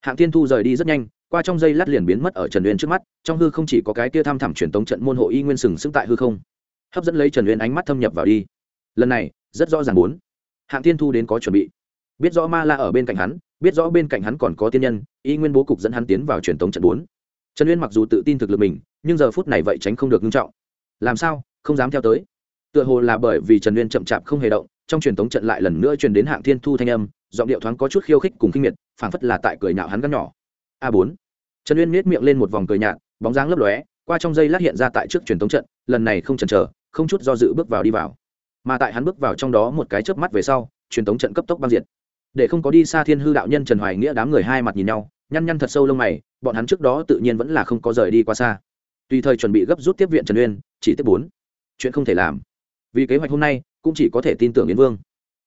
Hạng Thiên thu rời đi rất nhanh, qua trong giây lát liền biến mất ở trần uyên trước mắt, trong hư không chỉ có cái kia tham thẳm truyền tống trận môn hộ y nguyên sừng sững tại hư không. Hấp dẫn lấy trần uyên ánh mắt thâm nhập vào đi. Lần này, rất rõ ràng bốn. Hạng Thiên thu đến có chuẩn bị. Biết rõ ma la ở bên cạnh hắn, biết rõ bên cạnh hắn còn có tiên nhân, y nguyên bố cục dẫn hắn tiến vào truyền tống trận bốn. Trần uyên mặc dù tự tin thực lực mình, nhưng giờ phút này vậy tránh không được nghiêm trọng làm sao? Không dám theo tới. Tựa hồ là bởi vì trần uyên chậm chạp không hề động, trong truyền thống trận lại lần nữa truyền đến hạng thiên thu thanh âm, giọng điệu thoáng có chút khiêu khích cùng kinh miệt, phảng phất là tại cười nhạo hắn gắn nhỏ. A bốn. Trần uyên miết miệng lên một vòng cười nhạt, bóng dáng lấp lóe, qua trong dây lát hiện ra tại trước truyền thống trận, lần này không chần chờ, không chút do dự bước vào đi vào. Mà tại hắn bước vào trong đó một cái chớp mắt về sau, truyền thống trận cấp tốc băng diệt. Để không có đi xa thiên hư đạo nhân trần hoài nghĩa đám người hai mặt nhìn nhau, nhăn nhăn thật sâu lông mày, bọn hắn trước đó tự nhiên vẫn là không có rời đi qua xa tùy thời chuẩn bị gấp rút tiếp viện trần uyên, chỉ tiếp bốn. Chuyện không thể làm. Vì kế hoạch hôm nay, cũng chỉ có thể tin tưởng yến vương.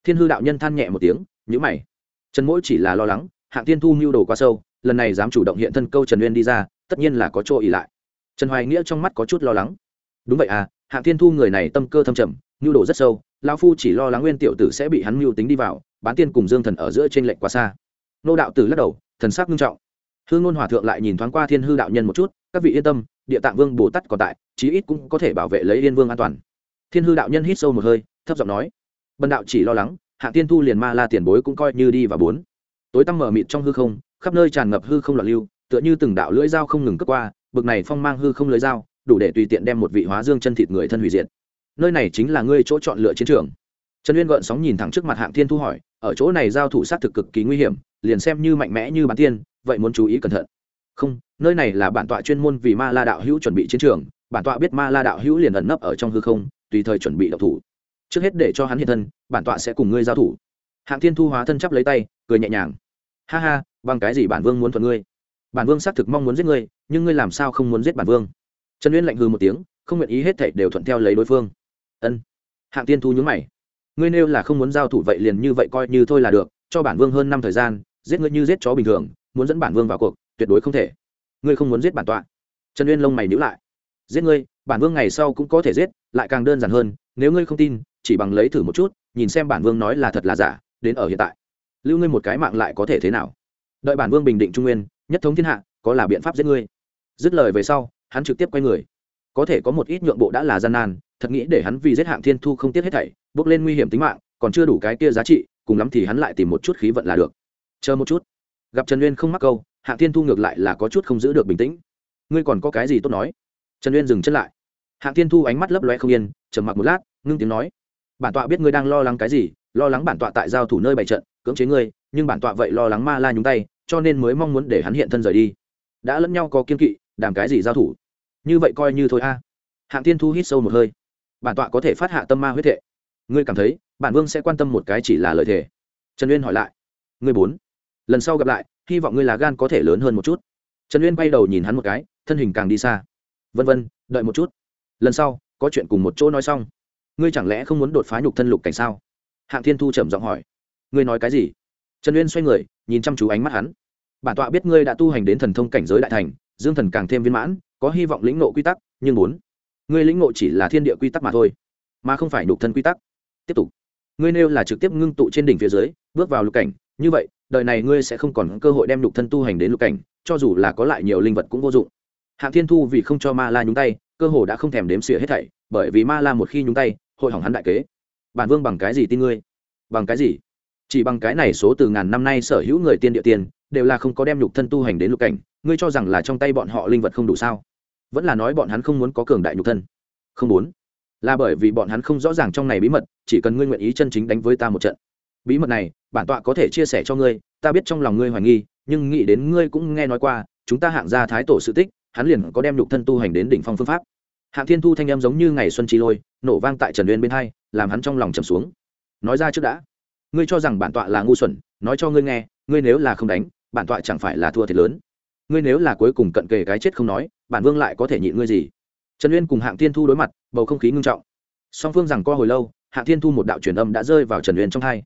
Thiên hư đạo nhân than nhẹ một tiếng nhữ mày. Trần mỗi chỉ là lo lắng, hạng tiên thu mưu đồ quá sâu, lần này dám chủ động hiện thân câu trần uyên đi ra, tất nhiên là có chỗ ỉ lại. Trần hoài nghĩa trong mắt có chút lo lắng. Đúng vậy à hạng tiên thu người này tâm cơ thâm trầm, mưu đồ rất sâu lao phu chỉ lo lắng nguyên tiểu tử sẽ bị hắn mưu tính đi vào, bán tiên cùng dương thần ở giữa trên lệnh quá xa. Nô đạo tử lắc đầu, thần sắc nghiêm trọng hương ngôn hòa thượng lại nhìn thoáng qua thiên hư đạo nhân một chút, các vị yên tâm, địa tạng vương bồ tát còn tại, chí ít cũng có thể bảo vệ lấy yên vương an toàn. Thiên hư đạo nhân hít sâu một hơi, thấp giọng nói, bần đạo chỉ lo lắng, hạng tiên thu liền ma la tiền bối cũng coi như đi và bốn. Tối tăm mở mịt trong hư không, khắp nơi tràn ngập hư không loạn lưu, tựa như từng đạo lưỡi dao không ngừng cất qua, bực này phong mang hư không lưỡi dao, đủ để tùy tiện đem một vị hóa dương chân thịt người thân hủy diệt. Nơi này chính là ngươi chỗ chọn lựa chiến trường. Trần uyên gợn sóng nhìn thẳng trước mặt hạng thiên thu hỏi, ở chỗ này giao thủ sát thực cực kỳ nguy hiểm, liền xem như mạnh mẽ như bán tiên vậy muốn chú ý cẩn thận. Không, nơi này là bản tọa chuyên môn vì ma la đạo hữu chuẩn bị chiến trường, bản tọa biết ma la đạo hữu liền ẩn nấp ở trong hư không, tùy thời chuẩn bị động thủ. Trước hết để cho hắn hiện thân, bản tọa sẽ cùng ngươi giao thủ. Hạng thiên thu hóa thân chắp lấy tay, cười nhẹ nhàng. Ha ha, bằng cái gì bản vương muốn thuận ngươi? Bản vương xác thực mong muốn giết ngươi, nhưng ngươi làm sao không muốn giết bản vương? Trần uyên lạnh hư một tiếng, không nguyện ý hết thảy đều thuận theo lấy đối phương. Ân. Hạng tiên thu nhướng mày. Ngươi nêu là không muốn giao thủ vậy liền như vậy coi như thôi là được, cho bản vương hơn năm thời gian, giết ngươi như giết chó bình thường muốn dẫn bản vương vào cuộc, tuyệt đối không thể. Ngươi không muốn giết bản tọa. Trần uyên lông mày nhữ lại. Giết ngươi, bản vương ngày sau cũng có thể giết, lại càng đơn giản hơn, nếu ngươi không tin, chỉ bằng lấy thử một chút, nhìn xem bản vương nói là thật là giả, đến ở hiện tại. Lưu ngươi một cái mạng lại có thể thế nào? Đợi bản vương bình định trung nguyên, nhất thống thiên hạ, có là biện pháp giết ngươi? Dứt lời về sau, hắn trực tiếp quay người. Có thể có một ít nhượng bộ đã là gian nan, thật nghĩ để hắn vì giết hạng thiên thu không tiếc hết thảy, bước lên nguy hiểm tính mạng, còn chưa đủ cái kia giá trị, cùng lắm thì hắn lại tìm một chút khí vận là được. Chờ một chút gặp trần uyên không mắc câu, hạng thiên thu ngược lại là có chút không giữ được bình tĩnh. Ngươi còn có cái gì tốt nói? Trần uyên dừng chân lại. Hạng thiên thu ánh mắt lấp loe không yên, trầm mặc một lát, ngưng tiếng nói. Bản tọa biết ngươi đang lo lắng cái gì, lo lắng bản tọa tại giao thủ nơi bày trận, cưỡng chế ngươi, nhưng bản tọa vậy lo lắng ma la nhúng tay, cho nên mới mong muốn để hắn hiện thân rời đi. Đã lẫn nhau có kiên kỵ, đàm cái gì giao thủ? Như vậy coi như thôi a. Hạng tiên thu hít sâu một hơi. Bản tọa có thể phát hạ tâm ma huyết thệ. Ngươi cảm thấy, bản vương sẽ quan tâm một cái chỉ là lời thề. Trần uyên hỏi lại. Ngươi bốn lần sau gặp lại, hy vọng ngươi là gan có thể lớn hơn một chút. Trần uyên bay đầu nhìn hắn một cái, thân hình càng đi xa. Vân vân, đợi một chút. Lần sau, có chuyện cùng một chỗ nói xong. Ngươi chẳng lẽ không muốn đột phá nhục thân lục cảnh sao? Hạng thiên thu trầm giọng hỏi. Ngươi nói cái gì? Trần uyên xoay người, nhìn chăm chú ánh mắt hắn. Bản tọa biết ngươi đã tu hành đến thần thông cảnh giới đại thành, dương thần càng thêm viên mãn, có hy vọng lĩnh ngộ quy tắc, nhưng muốn. Ngươi lĩnh ngộ chỉ là thiên địa quy tắc mà thôi, mà không phải nhục thân quy tắc. Tiếp tục. Ngươi nêu là trực tiếp ngưng tụ trên đỉnh phía dưới, bước vào lục cảnh, như vậy đời này ngươi sẽ không còn cơ hội đem lục thân tu hành đến lục cảnh, cho dù là có lại nhiều linh vật cũng vô dụng. Hạng thiên thu vì không cho ma la nhúng tay, cơ hồ đã không thèm đếm xỉa hết thảy, bởi vì ma la một khi nhúng tay, hội hỏng hắn đại kế. Bản vương bằng cái gì tin ngươi? Bằng cái gì? Chỉ bằng cái này số từ ngàn năm nay sở hữu người tiên địa tiên đều là không có đem lục thân tu hành đến lục cảnh, ngươi cho rằng là trong tay bọn họ linh vật không đủ sao? Vẫn là nói bọn hắn không muốn có cường đại nhục thân. Không muốn. Là bởi vì bọn hắn không rõ ràng trong này bí mật, chỉ cần ngươi nguyện ý chân chính đánh với ta một trận bí mật này, bản tọa có thể chia sẻ cho ngươi, ta biết trong lòng ngươi hoài nghi, nhưng nghĩ đến ngươi cũng nghe nói qua, chúng ta hạng gia thái tổ sự tích, hắn liền có đem lục thân tu hành đến đỉnh phong phương pháp. Hạng thiên thu thanh em giống như ngày xuân chi lôi, nổ vang tại trần uyên bên hai, làm hắn trong lòng trầm xuống. Nói ra trước đã. Ngươi cho rằng bản tọa là ngu xuẩn, nói cho ngươi nghe, ngươi nếu là không đánh, bản tọa chẳng phải là thua thiệt lớn. Ngươi nếu là cuối cùng cận kề cái chết không nói, bản vương lại có thể nhịn ngươi gì? Trần uyên cùng hạng thiên thu đối mặt, bầu không khí ngưng trọng. Song phương rằng co hồi lâu, hạng thiên thu một đạo truyền âm đã rơi vào trần uyên trong hai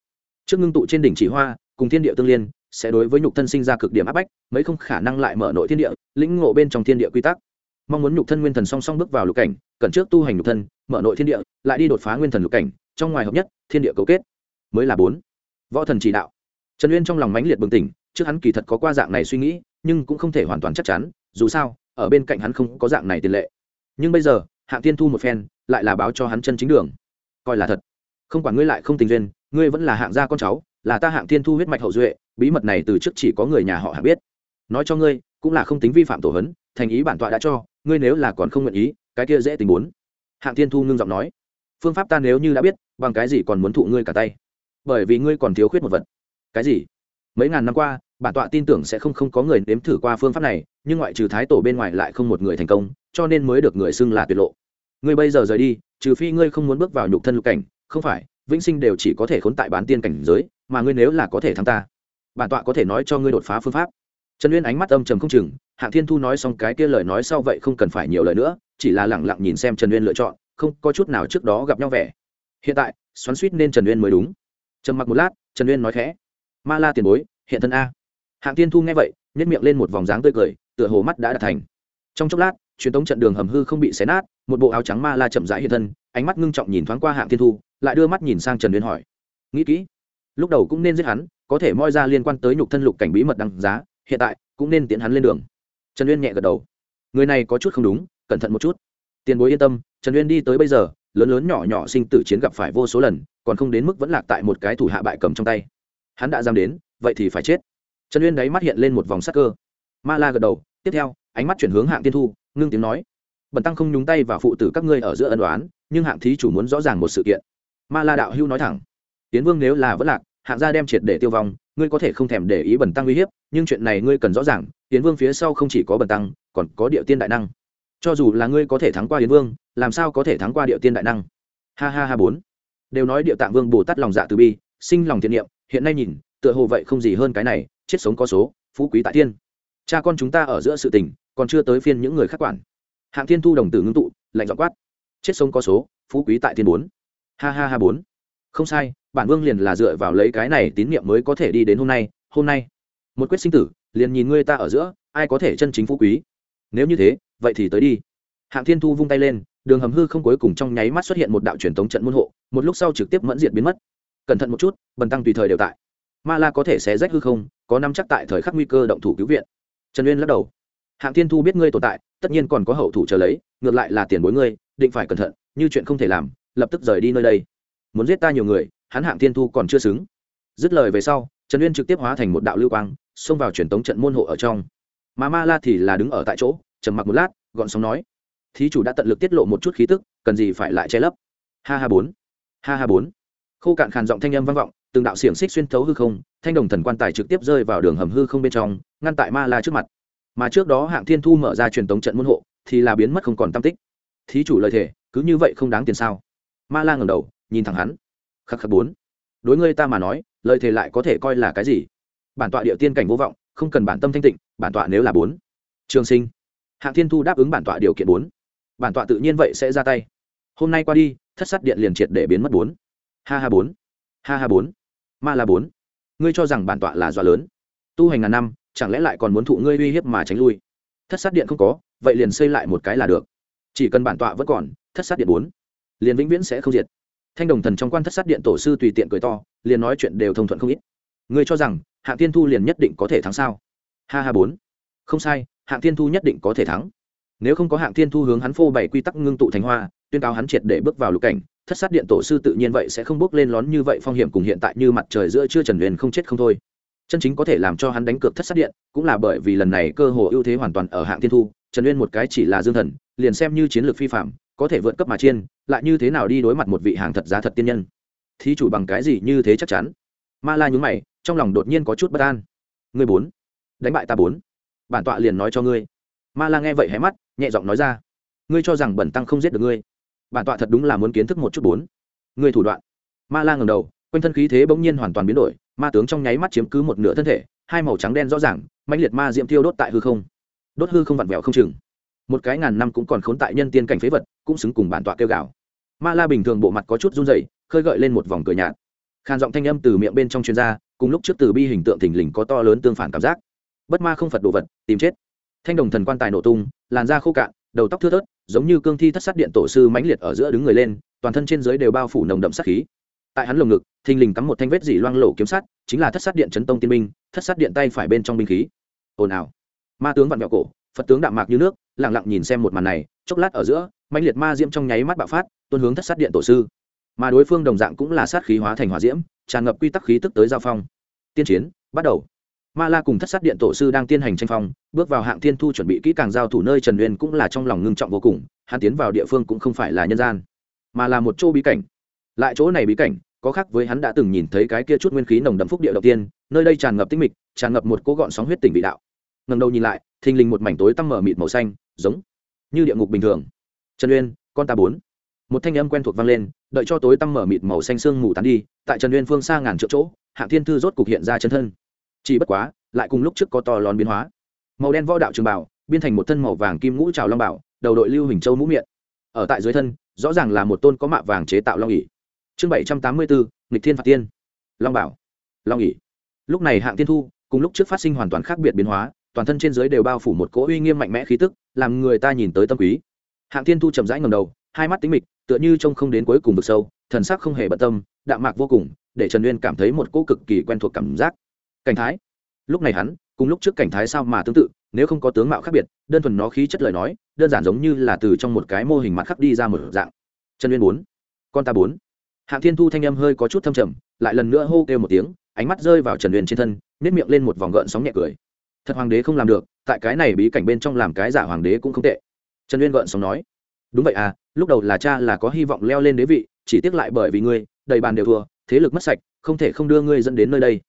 trước ngưng tụ trên đỉnh chỉ hoa, cùng thiên địa tương liên, sẽ đối với nhục thân sinh ra cực điểm áp bách, mấy không khả năng lại mở nội thiên địa, lĩnh ngộ bên trong thiên địa quy tắc. Mong muốn nhục thân nguyên thần song song bước vào lục cảnh, cần trước tu hành nhục thân, mở nội thiên địa, lại đi đột phá nguyên thần lục cảnh, trong ngoài hợp nhất, thiên địa cấu kết. Mới là bốn. Võ thần chỉ đạo. Trần uyên trong lòng mãnh liệt bừng tỉnh, trước hắn kỳ thật có qua dạng này suy nghĩ, nhưng cũng không thể hoàn toàn chắc chắn, dù sao, ở bên cạnh hắn không có dạng này tiền lệ. Nhưng bây giờ, hạng tiên thu một phen, lại là báo cho hắn chân chính đường. Coi là thật. Không quản ngươi lại không tình duyên ngươi vẫn là hạng gia con cháu, là ta hạng thiên thu huyết mạch hậu duệ, bí mật này từ trước chỉ có người nhà họ hạng biết. Nói cho ngươi, cũng là không tính vi phạm tổ hấn, thành ý bản tọa đã cho, ngươi nếu là còn không nguyện ý, cái kia dễ tình muốn. Hạng thiên thu ngưng giọng nói, phương pháp ta nếu như đã biết, bằng cái gì còn muốn thụ ngươi cả tay? Bởi vì ngươi còn thiếu khuyết một vật. Cái gì? Mấy ngàn năm qua, bản tọa tin tưởng sẽ không không có người nếm thử qua phương pháp này, nhưng ngoại trừ thái tổ bên ngoài lại không một người thành công, cho nên mới được người xưng là tuyệt lộ. Ngươi bây giờ rời đi, trừ phi ngươi không muốn bước vào nhục thân lục cảnh, không phải vĩnh sinh đều chỉ có thể khốn tại bán tiên cảnh giới, mà ngươi nếu là có thể thắng ta, bản tọa có thể nói cho ngươi đột phá phương pháp. Trần uyên ánh mắt âm trầm không chừng, hạng thiên thu nói xong cái kia lời nói sau vậy không cần phải nhiều lời nữa, chỉ là lẳng lặng nhìn xem trần uyên lựa chọn, không có chút nào trước đó gặp nhau vẻ. Hiện tại, xoắn suýt nên trần uyên mới đúng. Trầm mặc một lát, trần uyên nói khẽ, ma la tiền bối, hiện thân a. Hạng tiên thu nghe vậy nhét miệng lên một vòng dáng tươi cười, tựa hồ mắt đã đạt thành. Trong chốc lát, truyền tống trận đường hầm hư không bị xé nát một bộ áo trắng ma la chậm rãi hiện thân, ánh mắt ngưng trọng nhìn thoáng qua hạng thiên thu, lại đưa mắt nhìn sang trần uyên hỏi, nghĩ kỹ, lúc đầu cũng nên giết hắn, có thể moi ra liên quan tới nhục thân lục cảnh bí mật đăng giá, hiện tại cũng nên tiến hắn lên đường. Trần uyên nhẹ gật đầu, người này có chút không đúng, cẩn thận một chút. Tiền bối yên tâm, trần uyên đi tới bây giờ, lớn lớn nhỏ nhỏ sinh tử chiến gặp phải vô số lần, còn không đến mức vẫn lạc tại một cái thủ hạ bại cầm trong tay. Hắn đã dám đến, vậy thì phải chết. Trần uyên đáy mắt hiện lên một vòng sắc cơ. Ma la gật đầu, tiếp theo, ánh mắt chuyển hướng hạng tiên thu, ngưng tiếng nói bần tăng không nhúng tay vào phụ tử các ngươi ở giữa ân đoán nhưng hạng thí chủ muốn rõ ràng một sự kiện. Ma la đạo hưu nói thẳng tiến vương nếu là vẫn lạc, hạng gia đem triệt để tiêu vong, ngươi có thể không thèm để ý bần tăng uy hiếp, nhưng chuyện này ngươi cần rõ ràng tiến vương phía sau không chỉ có bần tăng, còn có địa tiên đại năng. Cho dù là ngươi có thể thắng qua tiến vương, làm sao có thể thắng qua địa tiên đại năng? Ha ha ha bốn. Đều nói địa tạng vương bồ tát lòng dạ từ bi, sinh lòng thiện niệm, hiện nay nhìn, tựa hồ vậy không gì hơn cái này, chết sống có số, phú quý tại thiên. Cha con chúng ta ở giữa sự tình, còn chưa tới phiên những người khác quản hạng thiên thu đồng tử ngưng tụ, lạnh dọ quát. Chết sống có số, phú quý tại thiên bốn. Ha ha ha bốn. Không sai, bản vương liền là dựa vào lấy cái này tín nhiệm mới có thể đi đến hôm nay hôm nay. Một quyết sinh tử, liền nhìn ngươi ta ở giữa, ai có thể chân chính phú quý? Nếu như thế, vậy thì tới đi. Hạng thiên thu vung tay lên, đường hầm hư không cuối cùng trong nháy mắt xuất hiện một đạo truyền thống trận môn hộ, một lúc sau trực tiếp mẫn diệt biến mất. Cẩn thận một chút, bần tăng tùy thời đều tại. Ma la có thể xé rách hư không, có năm chắc tại thời khắc nguy cơ động thủ cứu viện. Trần uyên lắc đầu hạng thiên thu biết ngươi tồn tại, tất nhiên còn có hậu thủ chờ lấy, ngược lại là tiền bối ngươi, định phải cẩn thận, như chuyện không thể làm, lập tức rời đi nơi đây. Muốn giết ta nhiều người, hắn hạng thiên thu còn chưa xứng. Dứt lời về sau, trần uyên trực tiếp hóa thành một đạo lưu quang, xông vào truyền tống trận môn hộ ở trong. Mà ma la thì là đứng ở tại chỗ, trầm mặc một lát, gọn sóng nói, thí chủ đã tận lực tiết lộ một chút khí tức, cần gì phải lại che lấp? Ha ha bốn, ha ha bốn. Khô cạn khàn giọng thanh âm vang vọng, từng đạo xiềng xích xuyên thấu hư không, thanh đồng thần quan tài trực tiếp rơi vào đường hầm hư không bên trong, ngăn tại ma la trước mặt mà trước đó hạng thiên thu mở ra truyền tống trận môn hộ thì là biến mất không còn tam tích. Thí chủ lời thề, cứ như vậy không đáng tiền sao? Ma la ngẩng đầu, nhìn thẳng hắn. Khắc khắc bốn. Đối ngươi ta mà nói, lời thề lại có thể coi là cái gì? Bản tọa địa tiên cảnh vô vọng, không cần bản tâm thanh tịnh, bản tọa nếu là bốn. Trường sinh. Hạng thiên thu đáp ứng bản tọa điều kiện bốn. Bản tọa tự nhiên vậy sẽ ra tay. Hôm nay qua đi, thất sát điện liền triệt để biến mất bốn. Ha ha bốn. Ha ha bốn. Ma là bốn. Ngươi cho rằng bản tọa là dọa lớn. Tu hành ngàn năm chẳng lẽ lại còn muốn thụ ngươi uy hiếp mà tránh lui? Thất sát điện không có, vậy liền xây lại một cái là được. Chỉ cần bản tọa vẫn còn, thất sát điện bốn, liền vĩnh viễn sẽ không diệt. Thanh đồng thần trong quan thất sát điện tổ sư tùy tiện cười to, liền nói chuyện đều thông thuận không ít. Ngươi cho rằng, hạng tiên thu liền nhất định có thể thắng sao? Ha ha bốn. Không sai, hạng tiên thu nhất định có thể thắng. Nếu không có hạng tiên thu hướng hắn phô bày quy tắc ngưng tụ thành hoa, tuyên cáo hắn triệt để bước vào lục cảnh, thất sát điện tổ sư tự nhiên vậy sẽ không bước lên lón như vậy phong hiểm cùng hiện tại như mặt trời giữa chưa trần huyền không chết không thôi chân chính có thể làm cho hắn đánh cược thất sát điện, cũng là bởi vì lần này cơ hồ ưu thế hoàn toàn ở hạng thiên thu, trần uyên một cái chỉ là dương thần, liền xem như chiến lược phi phạm, có thể vượt cấp mà chiên, lại như thế nào đi đối mặt một vị hàng thật giá thật tiên nhân. Thí chủ bằng cái gì như thế chắc chắn? Ma la nhún mày, trong lòng đột nhiên có chút bất an. Ngươi bốn, đánh bại ta bốn. Bản tọa liền nói cho ngươi. Ma la nghe vậy hé mắt, nhẹ giọng nói ra. Ngươi cho rằng bẩn tăng không giết được ngươi. Bản tọa thật đúng là muốn kiến thức một chút bốn. Ngươi thủ đoạn. Ma la ngầm đầu, quanh thân khí thế bỗng nhiên hoàn toàn biến đổi ma tướng trong nháy mắt chiếm cứ một nửa thân thể, hai màu trắng đen rõ ràng, mãnh liệt ma diễm tiêu đốt tại hư không. Đốt hư không vặn vẹo không chừng. Một cái ngàn năm cũng còn khốn tại nhân tiên cảnh phế vật, cũng xứng cùng bản tọa kêu gào. Ma la bình thường bộ mặt có chút run rẩy, khơi gợi lên một vòng cười nhạt. Khàn giọng thanh âm từ miệng bên trong chuyên gia cùng lúc trước từ bi hình tượng thình lình có to lớn tương phản cảm giác. Bất ma không phật đồ vật, tìm chết. Thanh đồng thần quan tài nổ tung, làn da khô cạn, đầu tóc thưa thớt, giống như cương thi thất sát điện tổ sư mãnh liệt ở giữa đứng người lên, toàn thân trên dưới đều bao phủ nồng đậm sát khí tại hắn lồng ngực, thình lình cắm một thanh vết dỉ loang lổ kiếm sắt, chính là thất sát điện chấn tông tiên minh thất sát điện tay phải bên trong binh khí. Ồn ào. Ma tướng vặn vẹo cổ, phật tướng đạm mạc như nước lẳng lặng nhìn xem một màn này, chốc lát ở giữa, mãnh liệt ma diễm trong nháy mắt bạo phát, tuôn hướng thất sát điện tổ sư. Mà đối phương đồng dạng cũng là sát khí hóa thành hỏa diễm, tràn ngập quy tắc khí tức tới giao phong. Tiên chiến, bắt đầu. Ma la cùng thất sát điện tổ sư đang tiến hành tranh phong, bước vào hạng thiên thu chuẩn bị kỹ càng giao thủ nơi trần uyên cũng là trong lòng ngưng trọng vô cùng, hắn tiến vào địa phương cũng không phải là nhân gian, mà là một chỗ bí cảnh. Lại chỗ này bí cảnh có khác với hắn đã từng nhìn thấy cái kia chút nguyên khí nồng đậm phúc địa đầu tiên, nơi đây tràn ngập tinh mịch, tràn ngập một cỗ gọn sóng huyết tỉnh vị đạo. Ngầm đầu nhìn lại, thình lình một mảnh tối tăm mở mịt màu xanh, giống như địa ngục bình thường. Trần uyên, con ta bốn. Một thanh âm quen thuộc vang lên, đợi cho tối tăm mở mịt màu xanh sương mù tán đi, tại trần uyên phương xa ngàn triệu chỗ, hạng thiên thư rốt cục hiện ra chân thân. Chỉ bất quá, lại cùng lúc trước có to lón biến hóa. Màu đen võ đạo trường bảo, biên thành một thân màu vàng kim ngũ trào long bảo, đầu đội lưu hình châu mũ miệng. Ở tại dưới thân, rõ ràng là một tôn có mạ vàng chế tạo long ỉ chương bảy trăm tám mươi bốn nghịch thiên phạt tiên. Long bảo. Long ỉ lúc này hạng tiên thu, cùng lúc trước phát sinh hoàn toàn khác biệt biến hóa, toàn thân trên dưới đều bao phủ một cỗ uy nghiêm mạnh mẽ khí tức, làm người ta nhìn tới tâm quý. Hạng tiên thu chậm rãi ngầm đầu, hai mắt tính mịch, tựa như trông không đến cuối cùng vực sâu, thần sắc không hề bận tâm, đạm mạc vô cùng, để trần uyên cảm thấy một cỗ cực kỳ quen thuộc cảm giác. Cảnh thái. Lúc này hắn, cùng lúc trước cảnh thái sao mà tương tự, nếu không có tướng mạo khác biệt, đơn thuần nó khí chất lời nói, đơn giản giống như là từ trong một cái mô hình mặt khắc đi ra một dạng. Trần uyên bốn. Con ta bốn hạng thiên thu thanh âm hơi có chút thâm trầm, lại lần nữa hô kêu một tiếng, ánh mắt rơi vào trần uyên trên thân nếp miệng lên một vòng gợn sóng nhẹ cười. Thật hoàng đế không làm được, tại cái này bí cảnh bên trong làm cái giả hoàng đế cũng không tệ. Trần uyên gợn sóng nói. Đúng vậy à lúc đầu là cha là có hy vọng leo lên đế vị, chỉ tiếc lại bởi vì ngươi, đầy bàn đều thua, thế lực mất sạch, không thể không đưa ngươi dẫn đến nơi đây.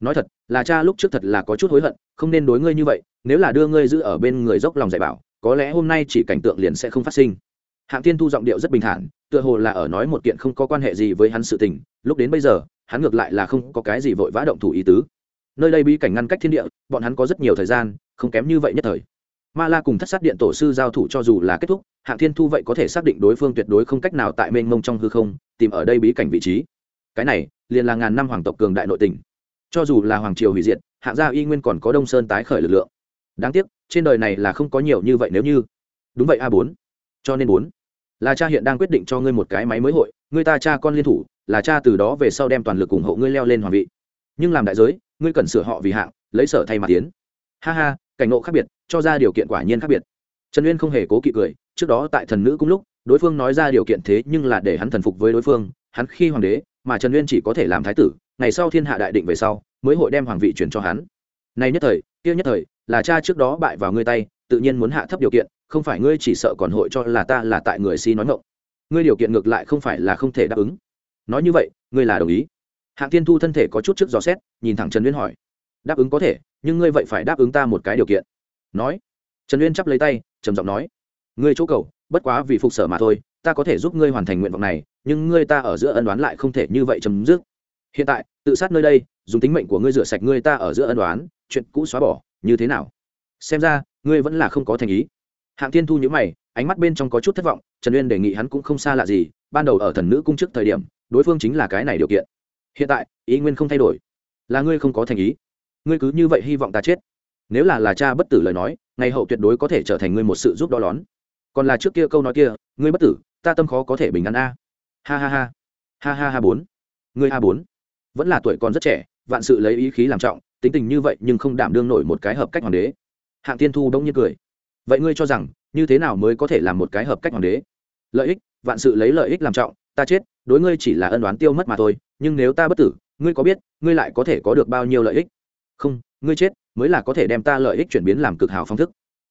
Nói thật, là cha lúc trước thật là có chút hối hận, không nên đối ngươi như vậy, nếu là đưa ngươi giữ ở bên người dốc lòng dạy bảo, có lẽ hôm nay chỉ cảnh tượng liền sẽ không phát sinh hạng tiên thu giọng điệu rất bình thản, tựa hồ là ở nói một kiện không có quan hệ gì với hắn sự tình, lúc đến bây giờ, hắn ngược lại là không có cái gì vội vã động thủ ý tứ. Nơi đây bí cảnh ngăn cách thiên địa, bọn hắn có rất nhiều thời gian, không kém như vậy nhất thời. Ma la cùng thất sát điện tổ sư giao thủ cho dù là kết thúc, hạng thiên thu vậy có thể xác định đối phương tuyệt đối không cách nào tại mênh mông trong hư không, tìm ở đây bí cảnh vị trí. Cái này, liền là ngàn năm hoàng tộc cường đại nội tình. Cho dù là hoàng triều hủy diệt, hạng gia y nguyên còn có đông sơn tái khởi lực lượng. Đáng tiếc, trên đời này là không có nhiều như vậy nếu như. Đúng vậy a bốn. Cho nên bốn là cha hiện đang quyết định cho ngươi một cái máy mới hội, ngươi ta cha con liên thủ, là cha từ đó về sau đem toàn lực ủng hộ ngươi leo lên hoàng vị. Nhưng làm đại giới, ngươi cần sửa họ vì hạng, lấy sở thay mà tiến. Ha ha, cảnh ngộ khác biệt, cho ra điều kiện quả nhiên khác biệt. Trần uyên không hề cố kỵ cười, trước đó tại thần nữ cũng lúc, đối phương nói ra điều kiện thế nhưng là để hắn thần phục với đối phương, hắn khi hoàng đế, mà trần uyên chỉ có thể làm thái tử, ngày sau thiên hạ đại định về sau, mới hội đem hoàng vị chuyển cho hắn. Nay nhất thời, kia nhất thời, là cha trước đó bại vào ngươi tay, tự nhiên muốn hạ thấp điều kiện không phải ngươi chỉ sợ còn hội cho là ta là tại người si nói ngộng ngươi điều kiện ngược lại không phải là không thể đáp ứng. Nói như vậy, ngươi là đồng ý. Hạng tiên thu thân thể có chút trước gió xét, nhìn thẳng trần uyên hỏi. Đáp ứng có thể, nhưng ngươi vậy phải đáp ứng ta một cái điều kiện. Nói. Trần uyên chắp lấy tay, trầm giọng nói. Ngươi chỗ cầu, bất quá vì phục sở mà thôi, ta có thể giúp ngươi hoàn thành nguyện vọng này, nhưng ngươi ta ở giữa ân đoán lại không thể như vậy chấm dứt. Hiện tại, tự sát nơi đây, dùng tính mệnh của ngươi rửa sạch ngươi ta ở giữa ân đoán chuyện cũ xóa bỏ, như thế nào? Xem ra, ngươi vẫn là không có thành ý hạng thiên thu nhữ mày, ánh mắt bên trong có chút thất vọng, trần uyên đề nghị hắn cũng không xa lạ gì, ban đầu ở thần nữ cung trước thời điểm, đối phương chính là cái này điều kiện. Hiện tại, ý nguyên không thay đổi. Là ngươi không có thành ý. Ngươi cứ như vậy hy vọng ta chết. Nếu là là cha bất tử lời nói, ngày hậu tuyệt đối có thể trở thành ngươi một sự giúp đo lón còn là trước kia câu nói kia, ngươi bất tử, ta tâm khó có thể bình an a. Ha ha ha. Ha ha ha bốn. Ngươi a bốn. Vẫn là tuổi còn rất trẻ, vạn sự lấy ý khí làm trọng, tính tình như vậy nhưng không đảm đương nổi một cái hợp cách hoàng đế. Hạng tiên thu đông nhiên cười vậy ngươi cho rằng, như thế nào mới có thể làm một cái hợp cách hoàng đế? Lợi ích, vạn sự lấy lợi ích làm trọng, ta chết, đối ngươi chỉ là ân đoán tiêu mất mà thôi, nhưng nếu ta bất tử, ngươi có biết, ngươi lại có thể có được bao nhiêu lợi ích? Không, ngươi chết mới là có thể đem ta lợi ích chuyển biến làm cực hào phong thức.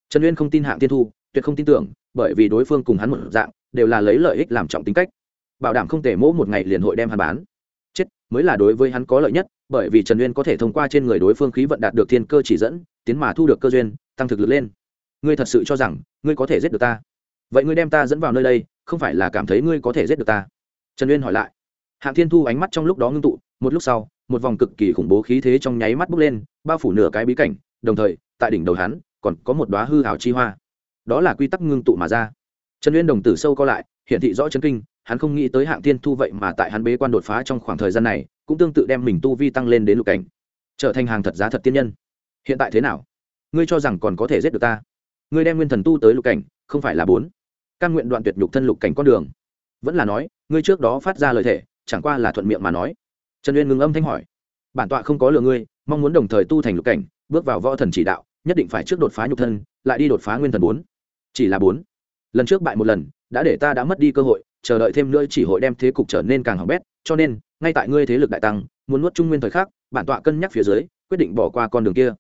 Trần uyên không tin hạng tiên thu, tuyệt không tin tưởng, bởi vì đối phương cùng hắn một dạng, đều là lấy lợi ích làm trọng tính cách. Bảo đảm không thể mỗ một ngày liền hội đem hắn bán. Chết mới là đối với hắn có lợi nhất, bởi vì trần uyên có thể thông qua trên người đối phương khí vận đạt được thiên cơ chỉ dẫn, tiến mà thu được cơ duyên, tăng thực lực lên ngươi thật sự cho rằng ngươi có thể giết được ta? Vậy ngươi đem ta dẫn vào nơi đây, không phải là cảm thấy ngươi có thể giết được ta? Trần uyên hỏi lại. Hạng thiên thu ánh mắt trong lúc đó ngưng tụ, một lúc sau, một vòng cực kỳ khủng bố khí thế trong nháy mắt bốc lên, bao phủ nửa cái bí cảnh, đồng thời, tại đỉnh đầu hắn, còn có một đoá hư hảo chi hoa. Đó là quy tắc ngưng tụ mà ra. Trần uyên đồng tử sâu co lại hiện thị rõ chân kinh, hắn không nghĩ tới hạng thiên thu vậy mà tại hắn bế quan đột phá trong khoảng thời gian này, cũng tương tự đem mình tu vi tăng lên đến lục cảnh, trở thành hàng thật giá thật tiên nhân. Hiện tại thế nào? Ngươi cho rằng còn có thể giết được ta? Ngươi đem nguyên thần tu tới lục cảnh, không phải là bốn. Căn nguyện đoạn tuyệt nhục thân lục cảnh con đường. Vẫn là nói, ngươi trước đó phát ra lời thể chẳng qua là thuận miệng mà nói. Trần uyên ngừng âm thanh hỏi. Bản tọa không có lừa ngươi, mong muốn đồng thời tu thành lục cảnh, bước vào võ thần chỉ đạo, nhất định phải trước đột phá nhục thân, lại đi đột phá nguyên thần bốn. Chỉ là bốn. Lần trước bại một lần, đã để ta đã mất đi cơ hội, chờ đợi thêm nữa chỉ hội đem thế cục trở nên càng hỏng bét, cho nên, ngay tại ngươi thế lực đại tăng, muốn nuốt trung nguyên thời khắc, bản tọa cân nhắc phía dưới, quyết định bỏ qua con đường kia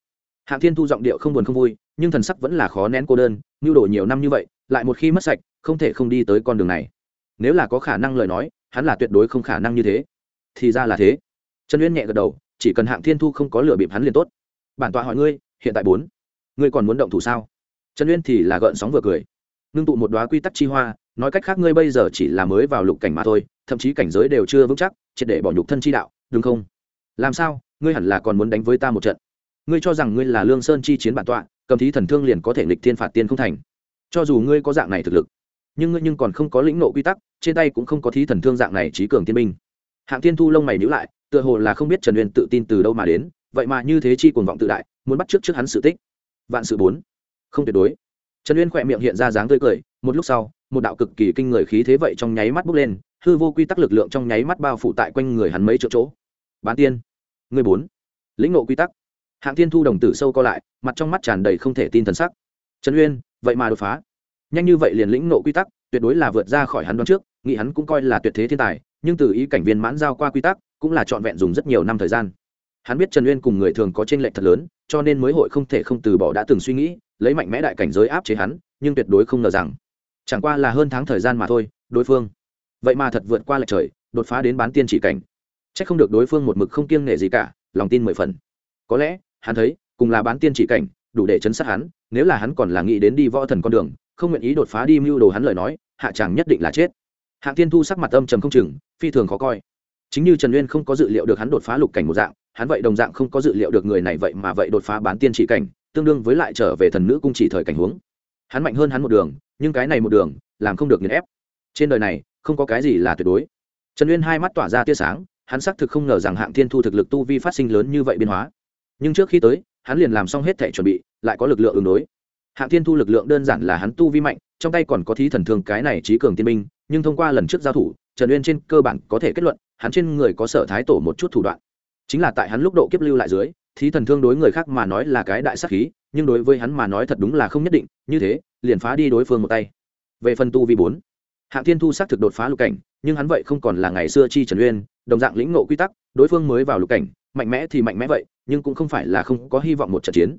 hạng thiên thu giọng điệu không buồn không vui, nhưng thần sắc vẫn là khó nén cô đơn nhu đồ nhiều năm như vậy, lại một khi mất sạch, không thể không đi tới con đường này. Nếu là có khả năng lời nói, hắn là tuyệt đối không khả năng như thế. Thì ra là thế. Trần uyên nhẹ gật đầu, chỉ cần hạng thiên thu không có lửa bịp hắn liền tốt. Bản tọa hỏi ngươi, hiện tại bốn, ngươi còn muốn động thủ sao? Trần uyên thì là gợn sóng vừa cười. Ngưng tụ một đoá quy tắc chi hoa, nói cách khác ngươi bây giờ chỉ là mới vào lục cảnh mà thôi, thậm chí cảnh giới đều chưa vững chắc, triệt để bỏ nhục thân chi đạo, đúng không? Làm sao, ngươi hẳn là còn muốn đánh với ta một trận? Ngươi cho rằng ngươi là lương sơn chi chiến bản tọa, cầm thí thần thương liền có thể nghịch thiên phạt tiên không thành. Cho dù ngươi có dạng này thực lực, nhưng ngươi nhưng còn không có lĩnh nộ quy tắc, trên tay cũng không có thí thần thương dạng này trí cường tiên minh. hạng tiên thu lông mày nhữ lại, tựa hồ là không biết trần uyên tự tin từ đâu mà đến, vậy mà như thế chi cuồng vọng tự đại, muốn bắt trước trước hắn sự tích. Vạn sự bốn. Không tuyệt đối. Trần uyên khỏe miệng hiện ra dáng tươi cười, một lúc sau, một đạo cực kỳ kinh người khí thế vậy trong nháy mắt bốc lên, hư vô quy tắc lực lượng trong nháy mắt bao phủ tại quanh người hắn mấy chỗ chỗ. Bán tiên. Người bốn. Lĩnh nộ quy tắc hạng Thiên thu đồng tử sâu co lại, mặt trong mắt tràn đầy không thể tin thần sắc. Trần uyên, vậy mà đột phá. Nhanh như vậy liền lĩnh nộ quy tắc, tuyệt đối là vượt ra khỏi hắn đoán trước, nghĩ hắn cũng coi là tuyệt thế thiên tài, nhưng từ ý cảnh viên mãn giao qua quy tắc, cũng là trọn vẹn dùng rất nhiều năm thời gian. Hắn biết trần uyên cùng người thường có t r ê n lệch thật lớn, cho nên mới hội không thể không từ bỏ đã từng suy nghĩ, lấy mạnh mẽ đại cảnh giới áp chế hắn, nhưng tuyệt đối không ngờ rằng, chẳng qua là hơn tháng thời gian mà thôi, đối phương, vậy mà thật vượt qua lệch trời, đột phá đến bán tiên chỉ cảnh. C h ắ c không được đối phương một mực không kiêng nể gì cả, lòng tin mười phần. Có lẽ hắn thấy, cùng là bán tiên chỉ cảnh, đủ để chấn sát hắn, nếu là hắn còn là nghĩ đến đi võ thần con đường, không nguyện ý đột phá đi mưu đồ hắn lời nói, hạ chàng nhất định là chết. Hạng tiên thu sắc mặt âm trầm không chừng, phi thường khó coi. Chính như trần uyên không có dự liệu được hắn đột phá lục cảnh một dạng, hắn vậy đồng dạng không có dự liệu được người này vậy mà vậy đột phá bán tiên chỉ cảnh, tương đương với lại trở về thần nữ cung chỉ thời cảnh huống. Hắn mạnh hơn hắn một đường, nhưng cái này một đường, làm không được nghiền ép. Trên đời này, không có cái gì là tuyệt đối. Trần uyên hai mắt tỏa ra tia sáng, hắn xác thực không ngờ rằng hạng thiên thu thực lực tu vi phát sinh lớn như vậy biến hóa nhưng trước khi tới, hắn liền làm xong hết thể chuẩn bị, lại có lực lượng ứng đối. Hạng thiên thu lực lượng đơn giản là hắn tu vi mạnh, trong tay còn có thí thần thương cái này trí cường tiên minh nhưng thông qua lần trước giao thủ, trần uyên trên cơ bản có thể kết luận, hắn trên người có sở thái tổ một chút thủ đoạn. Chính là tại hắn lúc độ kiếp lưu lại dưới, thí thần thương đối người khác mà nói là cái đại sắc khí, nhưng đối với hắn mà nói thật đúng là không nhất định, như thế, liền phá đi đối phương một tay. Về phần tu vi bốn, hạng thiên thu xác thực đột phá lục cảnh, nhưng hắn vậy không còn là ngày xưa chi trần uyên, đồng dạng lĩnh ngộ quy tắc, đối phương mới vào lục cảnh, mạnh mẽ thì mạnh mẽ vậy nhưng cũng không phải là không có hy vọng một trận chiến.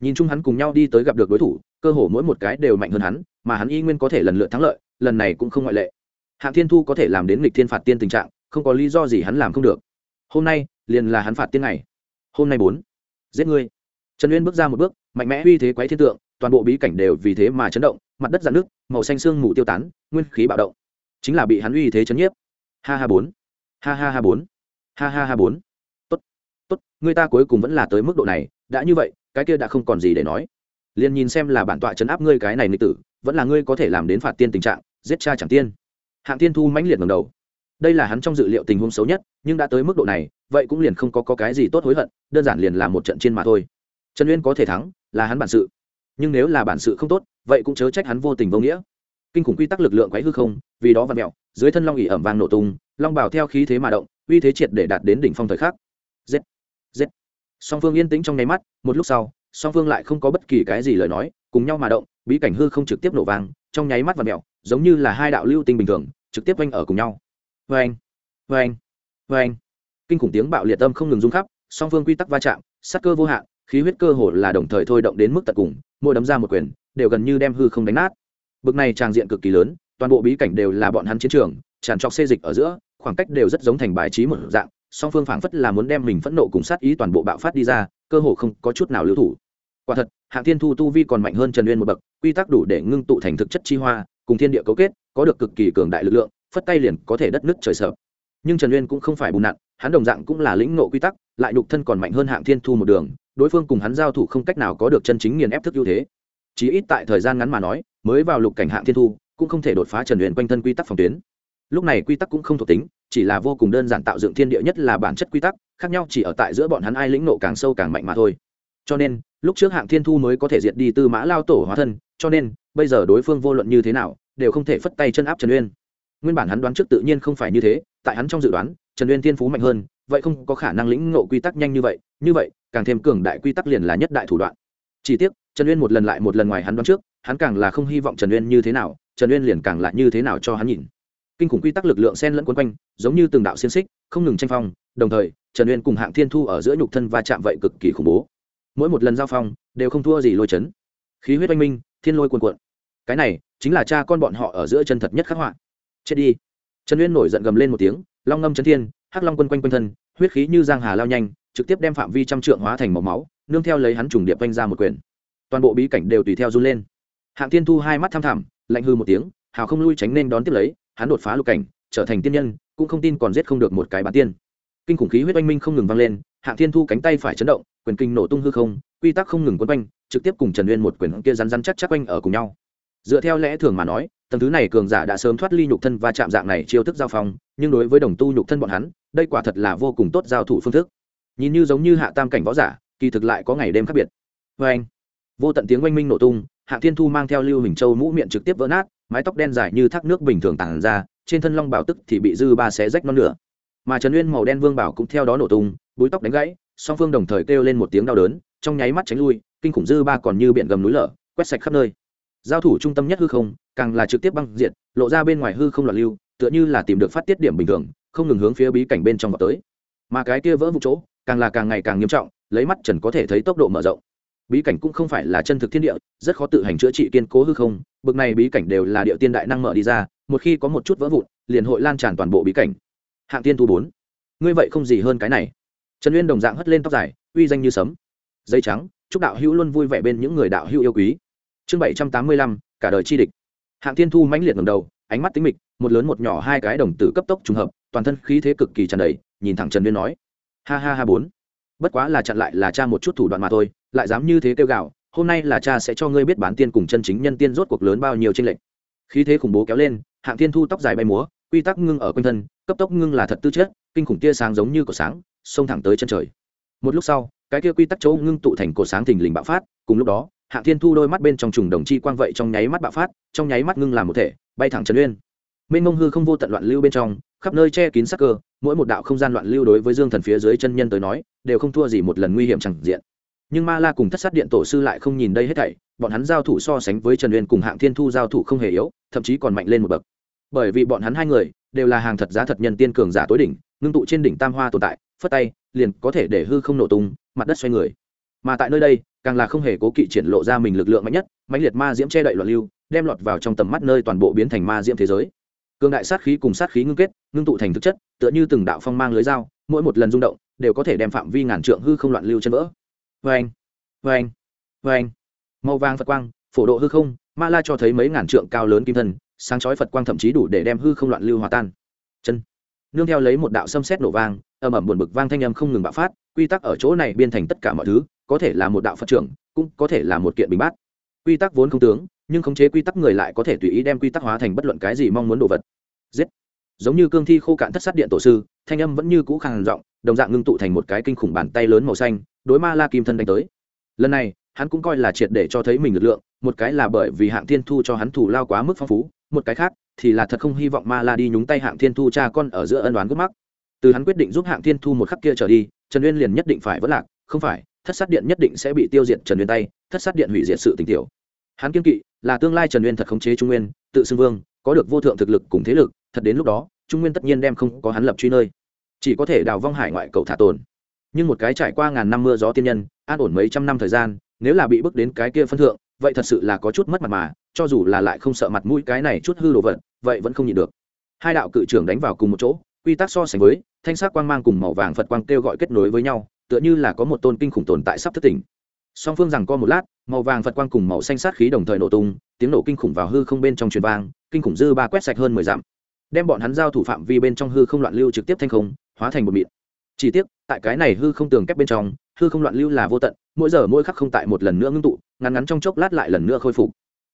Nhìn chung hắn cùng nhau đi tới gặp được đối thủ, cơ hồ mỗi một cái đều mạnh hơn hắn, mà hắn y nguyên có thể lần lượt thắng lợi, lần này cũng không ngoại lệ. Hạng thiên thu có thể làm đến lịch thiên phạt tiên tình trạng, không có lý do gì hắn làm không được. Hôm nay, liền là hắn phạt tiên ngày. Hôm nay bốn. Giết ngươi. Trần uyên bước ra một bước, mạnh mẽ uy thế quấy thiên tượng, toàn bộ bí cảnh đều vì thế mà chấn động, mặt đất dạn nước màu xanh sương mù tiêu tán, nguyên khí bạo động. Chính là bị hắn uy thế chấn nhiếp. Ha ha bốn. Ha ha ha bốn. Ha ha ha bốn tốt người ta cuối cùng vẫn là tới mức độ này đã như vậy cái kia đã không còn gì để nói. Liền nhìn xem là bản tọa chấn áp ngươi cái này nghịch tử vẫn là ngươi có thể làm đến phạt tiên tình trạng giết cha chẳng tiên. Hạng tiên thu mãnh liệt ngầm đầu. Đây là hắn trong dự liệu tình huống xấu nhất nhưng đã tới mức độ này vậy cũng liền không có, có cái gì tốt hối hận đơn giản liền là một trận trên mà thôi. Trần uyên có thể thắng là hắn bản sự. Nhưng nếu là bản sự không tốt vậy cũng chớ trách hắn vô tình vô nghĩa. Kinh khủng quy tắc lực lượng quái hư không vì đó và mẹo dưới thân long ỉ ẩm vang nổ tung long bảo theo khí thế mà động uy thế triệt để đạt đến đỉnh phong thời khắc. Giết! Giết. Song phương yên tĩnh trong nháy mắt, một lúc sau, song phương lại không có bất kỳ cái gì lời nói, cùng nhau mà động, bí cảnh hư không trực tiếp nổ vang, trong nháy mắt và mẹo giống như là hai đạo lưu tinh bình thường, trực tiếp oanh ở cùng nhau. Vê anh vê anh vê anh kinh khủng tiếng bạo liệt âm không ngừng rung khắp, song phương quy tắc va chạm sắc cơ vô hạn, khí huyết cơ hồ là đồng thời thôi động đến mức tận cùng, mỗi đấm ra một quyền, đều gần như đem hư không đánh nát. Bực này tràng diện cực kỳ lớn, toàn bộ bí cảnh đều là bọn hắn chiến trường, tràn trọc xê dịch ở giữa, khoảng cách đều rất giống thành bài trí một dạng song phương phảng phất là muốn đem mình phẫn nộ cùng sát ý toàn bộ bạo phát đi ra, cơ hồ không có chút nào lưu thủ. Quả thật, hạng thiên thu tu vi còn mạnh hơn trần uyên một bậc, quy tắc đủ để ngưng tụ thành thực chất chi hoa, cùng thiên địa cấu kết, có được cực kỳ cường đại lực lượng, phất tay liền có thể đất nứt trời sợ. Nhưng trần uyên cũng không phải bùn nặn, hắn đồng dạng cũng là lĩnh nộ quy tắc, lại nhục thân còn mạnh hơn hạng thiên thu một đường, đối phương cùng hắn giao thủ không cách nào có được chân chính nghiền ép thức ưu thế. Chí ít tại thời gian ngắn mà nói, mới vào lục cảnh hạng thiên thu, cũng không thể đột phá trần uyên quanh thân quy tắc phòng tuyến lúc này quy tắc cũng không thuộc tính, chỉ là vô cùng đơn giản tạo dựng thiên địa nhất là bản chất quy tắc, khác nhau chỉ ở tại giữa bọn hắn ai lĩnh nộ càng sâu càng mạnh mà thôi. Cho nên, lúc trước hạng thiên thu mới có thể diệt đi tư mã lao tổ hóa thân, cho nên, bây giờ đối phương vô luận như thế nào, đều không thể phất tay chân áp trần uyên. Nguyên bản hắn đoán trước tự nhiên không phải như thế, tại hắn trong dự đoán, trần uyên thiên phú mạnh hơn, vậy không có khả năng lĩnh ngộ quy tắc nhanh như vậy như vậy, càng thêm cường đại quy tắc liền là nhất đại thủ đoạn. Chỉ tiếc, trần uyên một lần lại một lần ngoài hắn đoán trước, hắn càng là không hy vọng trần uyên như thế nào, trần uyên liền càng là như thế nào cho hắn nhìn kinh khủng quy tắc lực lượng sen lẫn quấn quanh, giống như từng đạo xiên xích, không ngừng tranh phong, đồng thời, trần uyên cùng hạng thiên thu ở giữa nhục thân va chạm vậy cực kỳ khủng bố. Mỗi một lần giao phong, đều không thua gì lôi chấn. Khí huyết oanh minh, thiên lôi cuồn cuộn. Cái này, chính là cha con bọn họ ở giữa chân thật nhất khắc họa. Chết đi. Trần uyên nổi giận gầm lên một tiếng, long ngâm chấn thiên, hắc long quân quanh quanh thân, huyết khí như giang hà lao nhanh, trực tiếp đem phạm vi trăm trượng hóa thành màu máu, nương theo lấy hắn trùng điệp quanh ra một quyền. Toàn bộ bí cảnh đều tùy theo run lên. Hạng thiên thu hai mắt tham thẳm, lạnh hư một tiếng, hào không lui tránh nên đón tiếp lấy hắn đột phá lục cảnh, trở thành tiên nhân, cũng không tin còn giết không được một cái bán tiên. Kinh khủng khí huyết oanh minh không ngừng vang lên, hạng thiên thu cánh tay phải chấn động, quyền kinh nổ tung hư không, quy tắc không ngừng quấn quanh, trực tiếp cùng trần uyên một quyền kia rắn rắn chắc chắc quanh ở cùng nhau. Dựa theo lẽ thường mà nói, tầng thứ này cường giả đã sớm thoát ly nhục thân và chạm dạng này chiêu thức giao phong, nhưng đối với đồng tu nhục thân bọn hắn, đây quả thật là vô cùng tốt giao thủ phương thức. Nhìn như giống như hạ tam cảnh võ giả, kỳ thực lại có ngày đêm khác biệt. Vê anh vô tận tiếng oanh minh nổ tung hạ thiên thu mang theo lưu hình châu mũ miệng trực tiếp vỡ nát mái tóc đen dài như thác nước bình thường tản ra trên thân long bảo tức thì bị dư ba xé rách non nửa, mà trần uyên màu đen vương bảo cũng theo đó nổ tung búi tóc đánh gãy song phương đồng thời kêu lên một tiếng đau đớn trong nháy mắt tránh lui kinh khủng dư ba còn như biển gầm núi lở quét sạch khắp nơi. Giao thủ trung tâm nhất hư không càng là trực tiếp băng diện lộ ra bên ngoài hư không loạn lưu tựa như là tìm được phát tiết điểm bình thường không ngừng hướng phía bí cảnh bên trong vào tới. Mà cái kia vỡ vụ chỗ càng là càng ngày càng nghiêm trọng lấy mắt trần có thể thấy tốc độ mở rộng. Bí cảnh cũng không phải là chân thực thiên địa rất khó tự hành chữa trị kiên cố hư không bực này bí cảnh đều là địa tiên đại năng mở đi ra, một khi có một chút vỡ vụn, liền hội lan tràn toàn bộ bí cảnh. Hạng tiên thu bốn. Ngươi vậy không gì hơn cái này. Trần uyên đồng dạng hất lên tóc dài, uy danh như sấm. Dây trắng, chúc đạo hữu luôn vui vẻ bên những người đạo hữu yêu quý. Chương bảy trăm tám mươi lăm, cả đời chi địch. Hạng tiên thu mãnh liệt ngầm đầu, ánh mắt tính mịch, một lớn một nhỏ hai cái đồng tử cấp tốc trùng hợp, toàn thân khí thế cực kỳ tràn đầy, nhìn thẳng trần uyên nói. Ha ha ha bốn. Bất quá là chặn lại là cha một chút thủ đoạn mà thôi, lại dám như thế kêu gào hôm nay là cha sẽ cho ngươi biết bán tiên cùng chân chính nhân tiên rốt cuộc lớn bao nhiêu tranh lệch. Khí thế khủng bố kéo lên, hạng tiên thu tóc dài bay múa, quy tắc ngưng ở quanh thân, cấp tốc ngưng là thật tư chất, kinh khủng tia sáng giống như cổ sáng, xông thẳng tới chân trời. Một lúc sau, cái kia quy tắc chỗ ngưng tụ thành cổ sáng thình lình bạo phát, cùng lúc đó, hạng thiên thu đôi mắt bên trong trùng đồng chi quang vậy trong nháy mắt bạo phát, trong nháy mắt ngưng làm một thể, bay thẳng trần uyên. Mênh mông hư không vô tận loạn lưu bên trong, khắp nơi che kín sắc cơ, mỗi một đạo không gian loạn lưu đối với dương thần phía dưới chân nhân tới nói, đều không thua gì một lần nguy hiểm chẳng diện nhưng ma la cùng thất sát điện tổ sư lại không nhìn đây hết thảy, bọn hắn giao thủ so sánh với trần uyên cùng hạng thiên thu giao thủ không hề yếu, thậm chí còn mạnh lên một bậc. Bởi vì bọn hắn hai người đều là hàng thật giá thật nhân tiên cường giả tối đỉnh, ngưng tụ trên đỉnh tam hoa tồn tại, phất tay, liền có thể để hư không nổ tung, mặt đất xoay người. Mà tại nơi đây, càng là không hề cố kỵ triển lộ ra mình lực lượng mạnh nhất, mãnh liệt ma diễm che đậy loạn lưu, đem lọt vào trong tầm mắt nơi toàn bộ biến thành ma diễm thế giới. Cường đại sát khí cùng sát khí ngưng kết, ngưng tụ thành thực chất, tựa như từng đạo phong mang lưới dao, mỗi một lần rung động, đều có thể đem phạm vi ngàn trượng hư không loạn lưu chân vỡ vê anh vê anh vê anh. Màu vàng phật quang, phổ độ hư không, ma la cho thấy mấy ngàn trượng cao lớn kim thân, sáng chói phật quang thậm chí đủ để đem hư không loạn lưu hòa tan. Chân. Nương theo lấy một đạo xâm xét nổ vang, ầm ầm buồn bực vang thanh âm không ngừng bạo phát, quy tắc ở chỗ này biên thành tất cả mọi thứ, có thể là một đạo phật trưởng, cũng có thể là một kiện bình bát. Quy tắc vốn không tướng, nhưng khống chế quy tắc người lại có thể tùy ý đem quy tắc hóa thành bất luận cái gì mong muốn đồ vật. Giết giống như cương thi khô cạn thất sát điện tổ sư, thanh âm vẫn như cũ khàn giọng, đồng dạng ngưng tụ thành một cái kinh khủng bàn tay lớn màu xanh, đối ma la kim thân đánh tới. Lần này, hắn cũng coi là triệt để cho thấy mình lực lượng, một cái là bởi vì hạng thiên thu cho hắn thủ lao quá mức phong phú, một cái khác thì là thật không hy vọng ma la đi nhúng tay hạng thiên thu cha con ở giữa ân đoán gốc mắc. Từ hắn quyết định giúp hạng thiên thu một khắc kia trở đi, trần uyên liền nhất định phải vất lạc, không phải, thất sát điện nhất định sẽ bị tiêu diệt trần uyên tay, thất sát điện hủy diệt sự tình tiểu. Hắn kiên kỵ là tương lai trần uyên thật khống chế trung nguyên, tự xưng vương, có được vô thượng thực lực cùng thế lực thật đến lúc đó, trung nguyên tất nhiên đem không có hắn lập truy nơi. Chỉ có thể đào vong hải ngoại cầu thả tồn. Nhưng một cái trải qua ngàn năm mưa gió tiên nhân, an ổn mấy trăm năm thời gian, nếu là bị bước đến cái kia phân thượng, vậy thật sự là có chút mất mặt mà, cho dù là lại không sợ mặt mũi cái này chút hư đồ vật, vậy vẫn không nhịn được. Hai đạo cự trưởng đánh vào cùng một chỗ, quy tắc so sánh với, thanh sắc quang mang cùng màu vàng phật quang kêu gọi kết nối với nhau, tựa như là có một tôn kinh khủng tồn tại sắp thất tỉnh. Song phương rằng co một lát, màu vàng phật quang cùng màu xanh sát khí đồng thời nổ tung, tiếng nổ kinh khủng vào hư không bên trong truyền vang, kinh khủng dư ba quét sạch hơn mười dặm đem bọn hắn giao thủ phạm vi bên trong hư không loạn lưu trực tiếp thanh không, hóa thành một mịn. Chỉ tiếc, tại cái này hư không tường kép bên trong, hư không loạn lưu là vô tận, mỗi giờ mỗi khắc không tại một lần nữa ngưng tụ, ngắn ngắn trong chốc lát lại lần nữa khôi phục.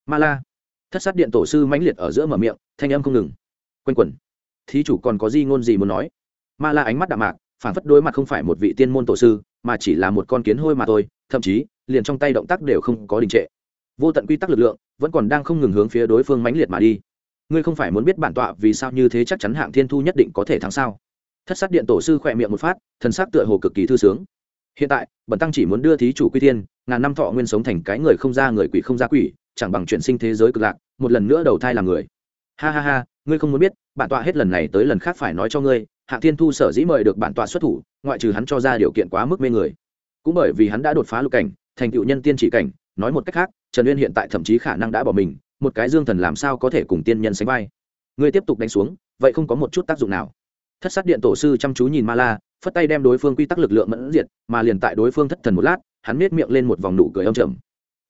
Ma la, thất sát điện tổ sư mãnh liệt ở giữa mở miệng, thanh âm không ngừng. Quanh quẩn. Thí chủ còn có gì ngôn gì muốn nói? Ma la ánh mắt đạm mạc phản phất đối mặt không phải một vị tiên môn tổ sư, mà chỉ là một con kiến hôi mà thôi, thậm chí, liền trong tay động tác đều không có đình trệ. Vô tận quy tắc lực lượng, vẫn còn đang không ngừng hướng phía đối phương mãnh liệt mà đi ngươi không phải muốn biết bản tọa vì sao như thế chắc chắn hạng thiên thu nhất định có thể thắng sao? Thất sát điện tổ sư khỏe miệng một phát, thần sắc tựa hồ cực kỳ thư sướng. Hiện tại bẩn tăng chỉ muốn đưa thí chủ quy thiên, ngàn năm thọ nguyên sống thành cái người không ra người quỷ không ra quỷ, chẳng bằng chuyển sinh thế giới cực lạc, một lần nữa đầu thai làm người. Ha ha ha, ngươi không muốn biết, bản tọa hết lần này tới lần khác phải nói cho ngươi, hạng thiên thu sở dĩ mời được bản tọa xuất thủ, ngoại trừ hắn cho ra điều kiện quá mức mê người. Cũng bởi vì hắn đã đột phá lục cảnh, thành tựu nhân tiên chỉ cảnh, nói một cách khác, trần uyên hiện tại thậm chí khả năng đã bỏ mình một cái dương thần làm sao có thể cùng tiên nhân sánh vai? Ngươi tiếp tục đánh xuống, vậy không có một chút tác dụng nào. Thất sát điện tổ sư chăm chú nhìn ma la, phất tay đem đối phương quy tắc lực lượng mẫn diệt, mà liền tại đối phương thất thần một lát, hắn miết miệng lên một vòng nụ cười âm trầm.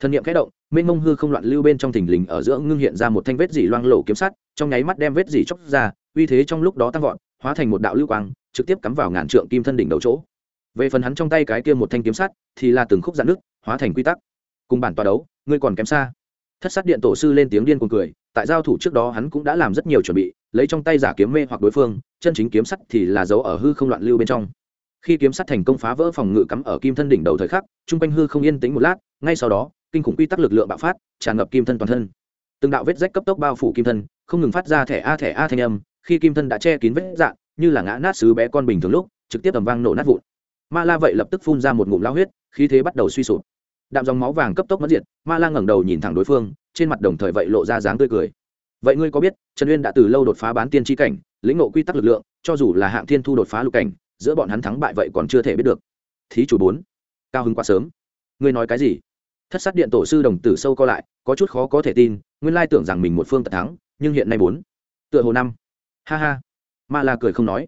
Thần niệm khẽ động, mênh mông hư không loạn lưu bên trong thình lình ở giữa ngưng hiện ra một thanh vết dỉ loang lổ kiếm sắt, trong nháy mắt đem vết dỉ chóc ra, uy thế trong lúc đó tăng vọt, hóa thành một đạo lưu quang, trực tiếp cắm vào ngàn trượng kim thân đỉnh đầu chỗ. Về phần hắn trong tay cái kia một thanh kiếm sắt, thì là từng khúc dạn nước hóa thành quy tắc. Cùng bản tòa đấu, ngươi còn kém xa thất sát điện tổ sư lên tiếng điên cuồng cười, tại giao thủ trước đó hắn cũng đã làm rất nhiều chuẩn bị, lấy trong tay giả kiếm mê hoặc đối phương, chân chính kiếm sắt thì là dấu ở hư không loạn lưu bên trong. Khi kiếm sắt thành công phá vỡ phòng ngự cắm ở kim thân đỉnh đầu thời khắc, trung quanh hư không yên tĩnh một lát, ngay sau đó, kinh khủng quy tắc lực lượng bạo phát, tràn ngập kim thân toàn thân. Từng đạo vết rách cấp tốc bao phủ kim thân, không ngừng phát ra thẻ a thẻ a thanh âm, khi kim thân đã che kín vết dạng như là ngã nát sứ bé con bình thường lúc, trực tiếp tầm vang nổ nát vụn. Ma la vậy lập tức phun ra một ngụm lao huyết, khí thế bắt đầu suy sụp đạm dòng máu vàng cấp tốc mất diệt, ma la ngẩng đầu nhìn thẳng đối phương, trên mặt đồng thời vậy lộ ra dáng tươi cười. Vậy ngươi có biết, trần uyên đã từ lâu đột phá bán tiên tri cảnh, lĩnh ngộ quy tắc lực lượng, cho dù là hạng thiên thu đột phá lục cảnh, giữa bọn hắn thắng bại vậy còn chưa thể biết được. Thí chủ bốn, cao hứng quá sớm. Ngươi nói cái gì? Thất sát điện tổ sư đồng tử sâu co lại, có chút khó có thể tin, nguyên lai tưởng rằng mình một phương tật thắng, nhưng hiện nay bốn, tựa hồ năm. Ha ha. Ma la cười không nói.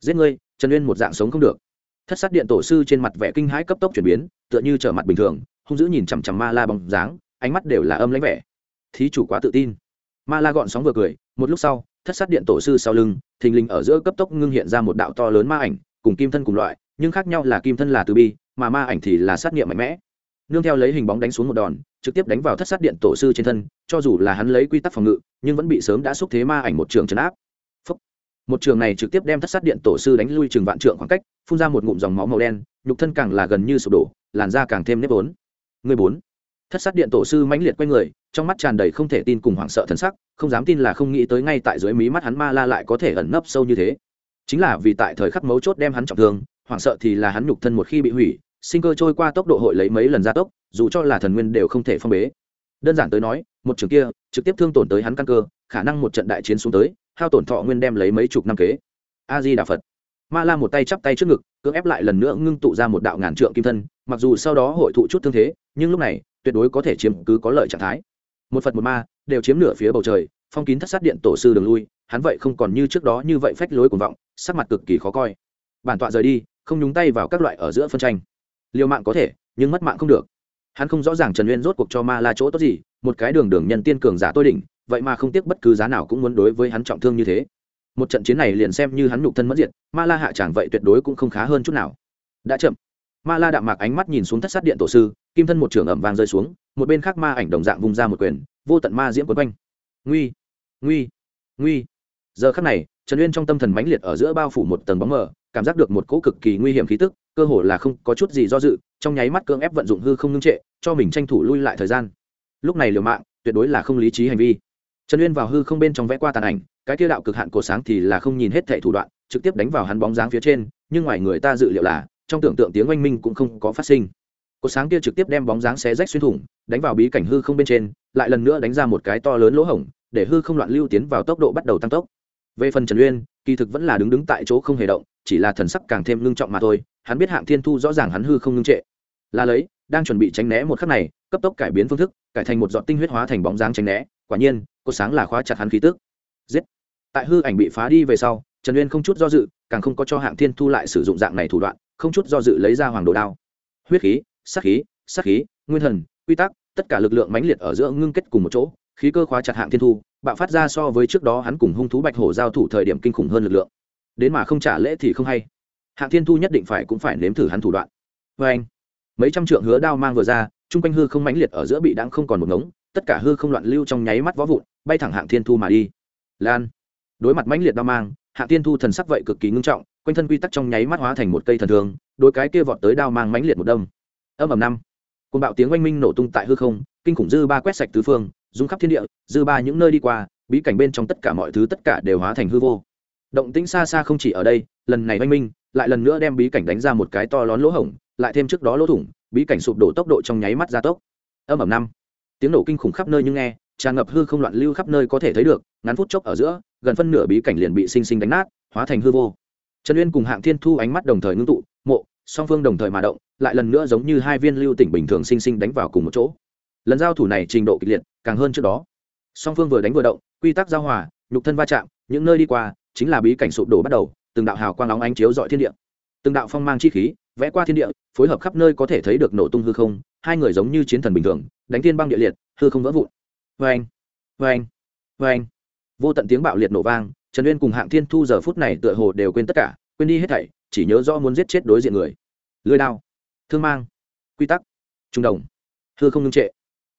Giết ngươi, trần uyên một dạng sống không được. Thất sát điện tổ sư trên mặt vẻ kinh hãi cấp tốc chuyển biến, tựa như trở mặt bình thường hung dữ nhìn chằm chằm ma la bóng dáng, ánh mắt đều là âm lãnh vẻ. Thí chủ quá tự tin. Ma la gọn sóng vừa cười, một lúc sau, thất sát điện tổ sư sau lưng, thình lình ở giữa cấp tốc ngưng hiện ra một đạo to lớn ma ảnh, cùng kim thân cùng loại, nhưng khác nhau là kim thân là từ bi, mà ma ảnh thì là sát nghiệm mạnh mẽ. Nương theo lấy hình bóng đánh xuống một đòn, trực tiếp đánh vào thất sát điện tổ sư trên thân, cho dù là hắn lấy quy tắc phòng ngự, nhưng vẫn bị sớm đã xúc thế ma ảnh một trường trấn áp. Một trường này trực tiếp đem thất sát điện tổ sư đánh lui trường vạn trượng khoảng cách, phun ra một ngụm dòng máu màu đen, nhục thân càng là gần như sụp đổ, làn da càng thêm nếp vốn người bốn. Thất sát điện tổ sư mãnh liệt quay người, trong mắt tràn đầy không thể tin cùng hoảng sợ thần sắc, không dám tin là không nghĩ tới ngay tại dưới mí mắt hắn ma la lại có thể ẩn nấp sâu như thế. Chính là vì tại thời khắc mấu chốt đem hắn trọng thương, hoảng sợ thì là hắn nhục thân một khi bị hủy, sinh cơ trôi qua tốc độ hội lấy mấy lần gia tốc, dù cho là thần nguyên đều không thể phong bế. Đơn giản tới nói, một trường kia, trực tiếp thương tổn tới hắn căn cơ, khả năng một trận đại chiến xuống tới, hao tổn thọ nguyên đem lấy mấy chục năm kế. A di đà phật ma la một tay chắp tay trước ngực, cưỡng ép lại lần nữa ngưng tụ ra một đạo ngàn trượng kim thân, mặc dù sau đó hội thụ chút thương thế, nhưng lúc này, tuyệt đối có thể chiếm cứ có lợi trạng thái. Một phật một ma đều chiếm nửa phía bầu trời, phong kín thất sát điện tổ sư đường lui, hắn vậy không còn như trước đó như vậy phách lối cuồng vọng, sắc mặt cực kỳ khó coi. Bản tọa rời đi, không nhúng tay vào các loại ở giữa phân tranh. Liều mạng có thể, nhưng mất mạng không được. Hắn không rõ ràng trần uyên rốt cuộc cho ma la chỗ tốt gì, một cái đường đường nhân tiên cường giả tôi đỉnh, vậy mà không tiếc bất cứ giá nào cũng muốn đối với hắn trọng thương như thế một trận chiến này liền xem như hắn nhục thân mất diệt, ma la hạ chẳng vậy tuyệt đối cũng không khá hơn chút nào. Đã chậm. Ma la đạm mạc ánh mắt nhìn xuống thất sát điện tổ sư, kim thân một trường ẩm vàng rơi xuống, một bên khác ma ảnh đồng dạng vung ra một quyền, vô tận ma diễm quấn quanh. Nguy nguy nguy. Giờ khắc này, trần uyên trong tâm thần mãnh liệt ở giữa bao phủ một tầng bóng mờ, cảm giác được một cỗ cực kỳ nguy hiểm khí tức, cơ hồ là không có chút gì do dự, trong nháy mắt cưỡng ép vận dụng hư không ngưng trệ, cho mình tranh thủ lui lại thời gian. Lúc này liều mạng, tuyệt đối là không lý trí hành vi trần uyên vào hư không bên trong vẽ qua tàn ảnh, cái tiêu đạo cực hạn cổ sáng thì là không nhìn hết thệ thủ đoạn, trực tiếp đánh vào hắn bóng dáng phía trên, nhưng ngoài người ta dự liệu là, trong tưởng tượng tiếng oanh minh cũng không có phát sinh. Cổ sáng kia trực tiếp đem bóng dáng xé rách xuyên thủng, đánh vào bí cảnh hư không bên trên, lại lần nữa đánh ra một cái to lớn lỗ hổng, để hư không loạn lưu tiến vào tốc độ bắt đầu tăng tốc. Về phần trần uyên, kỳ thực vẫn là đứng đứng tại chỗ không hề động, chỉ là thần sắc càng thêm ngưng trọng mà thôi, hắn biết hạng thiên thu rõ ràng hắn hư không ngưng trệ. Là lấy, đang chuẩn bị tránh né một khắc này, cấp tốc cải biến phương thức, cải thành một giọt tinh huyết hóa thành bóng dáng tránh né, quả nhiên cột sáng là khóa chặt hắn khí tức. Giết. Tại hư ảnh bị phá đi về sau, trần uyên không chút do dự, càng không có cho hạng thiên thu lại sử dụng dạng này thủ đoạn, không chút do dự lấy ra hoàng đồ đao. Huyết khí sắc khí sắc khí, nguyên thần, quy tắc, tất cả lực lượng mãnh liệt ở giữa ngưng kết cùng một chỗ, khí cơ khóa chặt hạng thiên thu, bạo phát ra so với trước đó hắn cùng hung thú bạch hổ giao thủ thời điểm kinh khủng hơn lực lượng. Đến mà không trả lễ thì không hay. Hạng thiên thu nhất định phải cũng phải nếm thử hắn thủ đoạn. Vê anh mấy trăm trượng hứa đao mang vừa ra chung quanh hư không mãnh liệt ở giữa bị đáng không còn một ngống tất cả hư không loạn lưu trong nháy mắt võ vụn, bay thẳng hạng thiên thu mà đi. Lan, đối mặt mãnh liệt đao mang, hạng thiên thu thần sắc vậy cực kỳ ngưng trọng, quanh thân quy tắc trong nháy mắt hóa thành một cây thần thường đôi cái kia vọt tới đao mang mãnh liệt một đâm. Âm ầm năm côn bạo tiếng oanh minh nổ tung tại hư không, kinh khủng dư ba quét sạch tứ phương, rung khắp thiên địa, dư ba những nơi đi qua, bí cảnh bên trong tất cả mọi thứ tất cả đều hóa thành hư vô. Động tĩnh xa xa không chỉ ở đây, lần này oanh minh, lại lần nữa đem bí cảnh đánh ra một cái to lón lỗ hổng, lại thêm trước đó lỗ thủng, bí cảnh sụp đổ tốc độ trong nháy mắt gia tốc. Âm ầm năm tiếng nổ kinh khủng khắp nơi nhưng nghe, tràn ngập hư không loạn lưu khắp nơi có thể thấy được, ngắn phút chốc ở giữa, gần phân nửa bí cảnh liền bị sinh sinh đánh nát, hóa thành hư vô. Trần uyên cùng hạng thiên thu ánh mắt đồng thời ngưng tụ, mộ, song phương đồng thời mà động, lại lần nữa giống như hai viên lưu tỉnh bình thường sinh sinh đánh vào cùng một chỗ. Lần giao thủ này trình độ kịch liệt, càng hơn trước đó. Song phương vừa đánh vừa động, quy tắc giao hòa, nhục thân va chạm, những nơi đi qua, chính là bí cảnh sụp đổ bắt đầu, từng đạo hào quang nóng ánh chiếu dọi thiên địa. Từng đạo phong mang chi khí vẽ qua thiên địa, phối hợp khắp nơi có thể thấy được nổ tung hư không, hai người giống như chiến thần bình thường, đánh thiên băng địa liệt, hư không vỡ vụn. Vê anh vê anh vê anh vô tận tiếng bạo liệt nổ vang, trần uyên cùng hạng thiên thu giờ phút này tựa hồ đều quên tất cả, quên đi hết thảy, chỉ nhớ rõ muốn giết chết đối diện người. Lưới đao, thương mang, quy tắc trung đồng, hư không ngưng trệ.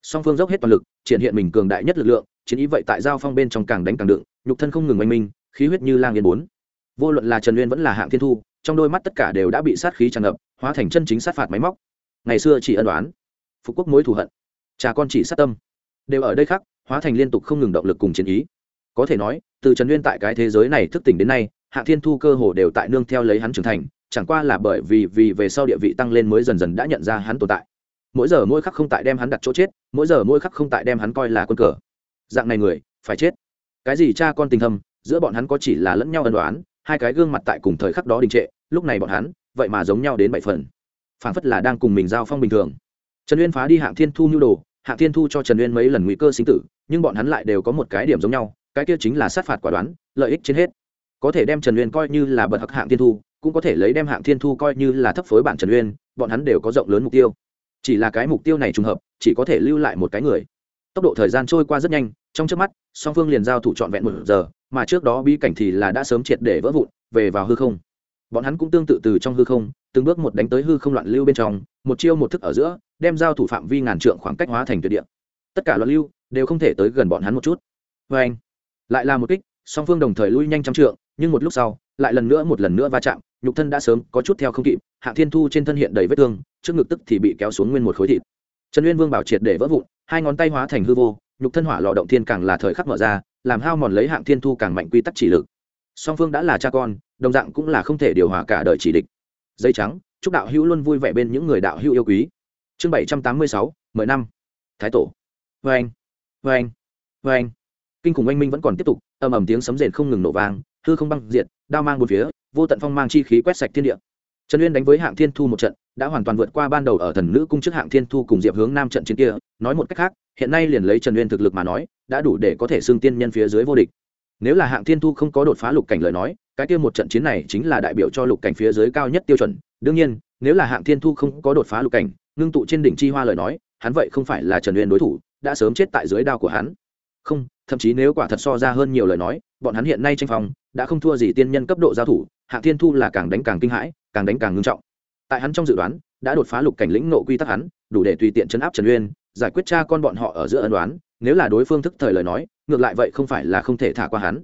Song phương dốc hết toàn lực, triển hiện mình cường đại nhất lực lượng, chiến ý vậy tại giao phong bên trong càng đánh càng đựng, nhục thân không ngừng oanh minh, khí huyết như lang yên bốn. Vô luận là trần uyên vẫn là hạng thiên thu trong đôi mắt tất cả đều đã bị sát khí tràn ngập, hóa thành chân chính sát phạt máy móc. Ngày xưa chỉ ân đoán phục quốc mối thù hận. Cha con chỉ sát tâm. Đều ở đây khác hóa thành liên tục không ngừng động lực cùng chiến ý. Có thể nói, từ trần nguyên tại cái thế giới này thức tỉnh đến nay, hạ thiên thu cơ hồ đều tại nương theo lấy hắn trưởng thành, chẳng qua là bởi vì vì về sau địa vị tăng lên mới dần dần đã nhận ra hắn tồn tại. Mỗi giờ mỗi khắc không tại đem hắn đặt chỗ chết, mỗi giờ mỗi khắc không tại đem hắn coi là quân cờ. Dạng này người, phải chết. Cái gì cha con tình thâm, giữa bọn hắn có chỉ là lẫn nhau ân đoán hai cái gương mặt tại cùng thời khắc đó đình trệ, lúc này bọn hắn, vậy mà giống nhau đến bảy phần. Phảng phất là đang cùng mình giao phong bình thường. Trần uyên phá đi hạng thiên thu nhu đồ, hạng thiên thu cho trần uyên mấy lần nguy cơ sinh tử, nhưng bọn hắn lại đều có một cái điểm giống nhau, cái kia chính là sát phạt quả đoán, lợi ích trên hết. Có thể đem trần uyên coi như là bậc hắc hạng thiên thu, cũng có thể lấy đem hạng thiên thu coi như là thấp phối bản trần uyên, bọn hắn đều có rộng lớn mục tiêu. Chỉ là cái mục tiêu này trùng hợp, chỉ có thể lưu lại một cái người. Tốc độ thời gian trôi qua rất nhanh, trong trước mắt, song phương liền giao thủ trọn vẹn một giờ mà trước đó bi cảnh thì là đã sớm triệt để vỡ vụn, về vào hư không. Bọn hắn cũng tương tự từ trong hư không, từng bước một đánh tới hư không loạn lưu bên trong, một chiêu một thức ở giữa, đem giao thủ phạm vi ngàn trượng khoảng cách hóa thành tuyệt địa. Tất cả loạn lưu đều không thể tới gần bọn hắn một chút. Vê anh, lại là một kích, song phương đồng thời lui nhanh trăm trượng, nhưng một lúc sau, lại lần nữa một lần nữa va chạm, nhục thân đã sớm có chút theo không kịp hạng thiên thu trên thân hiện đầy vết thương, trước ngực tức thì bị kéo xuống nguyên một khối thịt. Trần uyên vương bảo triệt để vỡ vụn, hai ngón tay hóa thành hư vô, nhục thân hỏa lò động thiên càng là thời khắc mở ra làm hao mòn lấy hạng thiên thu càng mạnh quy tắc chỉ lực. Song phương đã là cha con, đồng dạng cũng là không thể điều hòa cả đời chỉ địch. Dây trắng, chúc đạo hữu luôn vui vẻ bên những người đạo hữu yêu quý. Chương bảy trăm tám mươi sáu, mười năm. Thái tổ. Vê anh. Vê anh. Vê anh. Kinh khủng oanh minh vẫn còn tiếp tục, ầm ầm tiếng sấm rền không ngừng nổ vang, hư không băng diệt, đao mang một phía, vô tận phong mang chi khí quét sạch thiên địa. Trần uyên đánh với hạng thiên thu một trận đã hoàn toàn vượt qua ban đầu ở thần nữ cung trước hạng thiên thu cùng diệp hướng nam trận chiến kia. Nói một cách khác, hiện nay liền lấy trần uyên thực lực mà nói, đã đủ để có thể xưng tiên nhân phía dưới vô địch. Nếu là hạng thiên thu không có đột phá lục cảnh lời nói, cái kia một trận chiến này chính là đại biểu cho lục cảnh phía dưới cao nhất tiêu chuẩn. Đương nhiên, nếu là hạng thiên thu không có đột phá lục cảnh, ngưng tụ trên đỉnh chi hoa lời nói, hắn vậy không phải là trần uyên đối thủ, đã sớm chết tại dưới đao của hắn. Không, thậm chí nếu quả thật so ra hơn nhiều lời nói, bọn hắn hiện nay tranh phòng đã không thua gì tiên nhân cấp độ giao thủ, hạng thiên thu là càng đánh càng kinh hãi, càng đánh càng ngưng trọng tại hắn trong dự đoán, đã đột phá lục cảnh lĩnh nộ quy tắc hắn, đủ để tùy tiện chấn áp trần uyên, giải quyết cha con bọn họ ở giữa ân đoán nếu là đối phương thức thời lời nói, ngược lại vậy không phải là không thể thả qua hắn.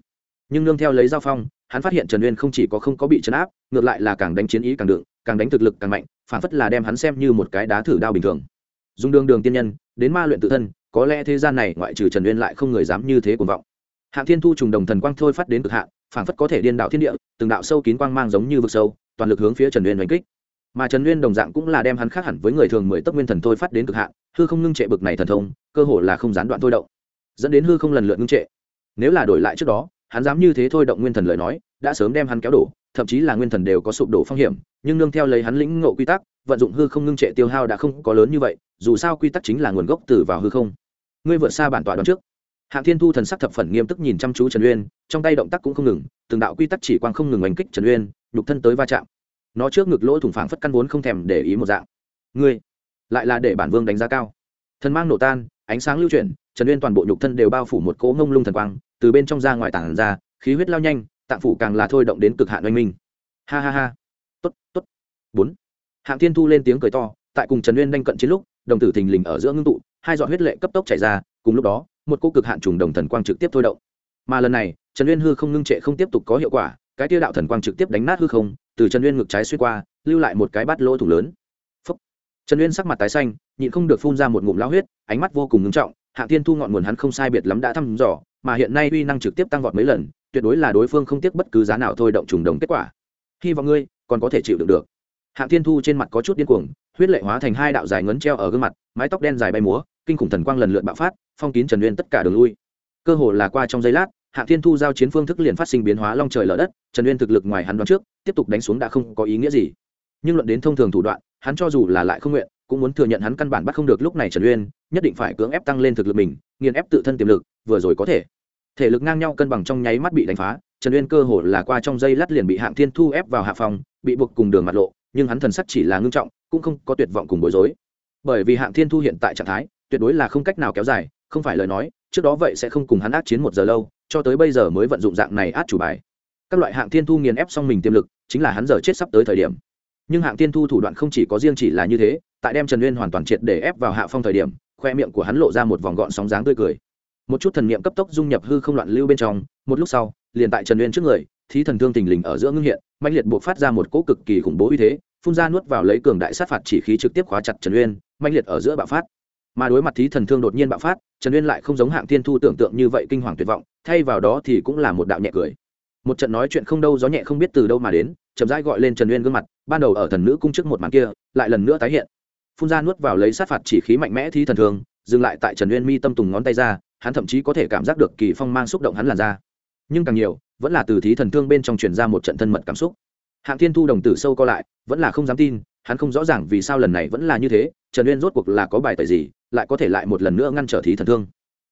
Nhưng nương theo lấy giao phong, hắn phát hiện trần uyên không chỉ có không có bị chấn áp, ngược lại là càng đánh chiến ý càng đựng, càng đánh thực lực càng mạnh, phản phất là đem hắn xem như một cái đá thử đao bình thường. Dùng đường đường tiên nhân, đến ma luyện tự thân, có lẽ thế gian này ngoại trừ trần uyên lại không người dám như thế cuồng vọng. Hạng thiên thu trùng đồng thần quang thôi phát đến cực hạn, phản phất có thể điên đạo thiên địa, từng đạo sâu kín quang mang giống như vực sâu, toàn lực hướng phía trần uyên đánh kích mà trần uyên đồng dạng cũng là đem hắn khác hẳn với người thường mười tấc nguyên thần thôi phát đến cực hạn, hư không ngưng trệ bực này thần thông, cơ hồ là không gián đoạn thôi động. Dẫn đến hư không lần lượt ngưng trệ. Nếu là đổi lại trước đó, hắn dám như thế thôi động nguyên thần lời nói, đã sớm đem hắn kéo đổ, thậm chí là nguyên thần đều có sụp đổ phong hiểm, nhưng nương theo lấy hắn lĩnh ngộ quy tắc, vận dụng hư không ngưng trệ tiêu hao đã không có lớn như vậy, dù sao quy tắc chính là nguồn gốc từ vào hư không. Ngươi vượt xa bản tọa đoán trước. Hạng thiên thu thần sắc thập phần nghiêm túc nhìn chăm chú trần uyên trong tay động tác cũng không ngừng, từng đạo quy tắc chỉ quang không ngừng oanh kích trần uyên nhục thân tới va chạm nó trước ngực lỗ thủng phảng phất căn vốn không thèm để ý một dạng. Ngươi, lại là để bản vương đánh giá cao. Thần mang nổ tan, ánh sáng lưu chuyển, trần uyên toàn bộ nhục thân đều bao phủ một cỗ ngông lung thần quang, từ bên trong ra ngoài tảng ra, khí huyết lao nhanh, tạng phủ càng là thôi động đến cực hạn oanh minh. Ha ha ha. Tốt tốt. Bốn. Hạng thiên thu lên tiếng cười to, tại cùng trần uyên đanh cận chiến lúc, đồng tử thình lình ở giữa ngưng tụ, hai giọt huyết lệ cấp tốc chảy ra, cùng lúc đó, một cô cực hạn trùng đồng thần quang trực tiếp thôi động. Mà lần này, trần uyên hư không ngưng trệ không tiếp tục có hiệu quả, cái tiêu đạo thần quang trực tiếp đánh nát hư không từ trần uyên ngực trái xuyên qua, lưu lại một cái bát lỗ thủ lớn. Phúc. trần uyên sắc mặt tái xanh, nhịn không được phun ra một ngụm lao huyết, ánh mắt vô cùng ngưng trọng, hạ thiên thu ngọn nguồn hắn không sai biệt lắm đã thăm dò, mà hiện nay uy năng trực tiếp tăng vọt mấy lần, tuyệt đối là đối phương không tiếc bất cứ giá nào thôi động trùng đồng kết quả. Hy vọng ngươi còn có thể chịu đựng được. Hạ thiên thu trên mặt có chút điên cuồng, huyết lệ hóa thành hai đạo dài ngấn treo ở gương mặt, mái tóc đen dài bay múa, kinh khủng thần quang lần lượt bạo phát, phong kín trần uyên tất cả đường lui. Cơ hồ là qua trong giây lát hạng thiên thu giao chiến phương thức liền phát sinh biến hóa long trời lở đất, trần uyên thực lực ngoài hắn đoán trước, tiếp tục đánh xuống đã không có ý nghĩa gì. Nhưng luận đến thông thường thủ đoạn, hắn cho dù là lại không nguyện, cũng muốn thừa nhận hắn căn bản bắt không được lúc này trần uyên, nhất định phải cưỡng ép tăng lên thực lực mình, nghiền ép tự thân tiềm lực, vừa rồi có thể. Thể lực ngang nhau cân bằng trong nháy mắt bị đánh phá, trần uyên cơ hồ là qua trong dây lát liền bị hạng thiên thu ép vào hạ phòng, bị buộc cùng đường mặt lộ, nhưng hắn thần sắc chỉ là ngưng trọng, cũng không có tuyệt vọng cùng bối rối. Bởi vì hạng thiên thu hiện tại trạng thái, tuyệt đối là không cách nào kéo dài, không phải lời nói, trước đó vậy sẽ không cùng hắn ác chiến một giờ lâu cho tới bây giờ mới vận dụng dạng này át chủ bài. Các loại hạng thiên thu nghiền ép xong mình tiềm lực, chính là hắn giờ chết sắp tới thời điểm. Nhưng hạng thiên thu thủ đoạn không chỉ có riêng chỉ là như thế, tại đem trần uyên hoàn toàn triệt để ép vào hạ phong thời điểm, khoe miệng của hắn lộ ra một vòng gọn sóng dáng tươi cười. Một chút thần niệm cấp tốc dung nhập hư không loạn lưu bên trong, một lúc sau, liền tại trần uyên trước người, thí thần thương tình lình ở giữa ngưng hiện mạnh liệt buộc phát ra một cỗ cực kỳ khủng bố uy thế, phun ra nuốt vào lấy cường đại sát phạt chỉ khí trực tiếp khóa chặt trần uyên mạnh liệt ở giữa bạo phát mà đối mặt thí thần thương đột nhiên bạo phát, trần uyên lại không giống hạng thiên thu tưởng tượng như vậy kinh hoàng tuyệt vọng, thay vào đó thì cũng là một đạo nhẹ cười. Một trận nói chuyện không đâu gió nhẹ không biết từ đâu mà đến, chậm rãi gọi lên trần uyên gương mặt, ban đầu ở thần nữ cung trước một màn kia, lại lần nữa tái hiện. Phun ra nuốt vào lấy sát phạt chỉ khí mạnh mẽ thí thần thương, dừng lại tại trần uyên mi tâm tùng ngón tay ra, hắn thậm chí có thể cảm giác được kỳ phong mang xúc động hắn làn ra nhưng càng nhiều, vẫn là từ thí thần thương bên trong truyền ra một trận thân mật cảm xúc. Hạng thiên thu đồng tử sâu co lại, vẫn là không dám tin hắn không rõ ràng vì sao lần này vẫn là như thế, trần uyên rốt cuộc là có bài tời gì, lại có thể lại một lần nữa ngăn trở thí thần thương.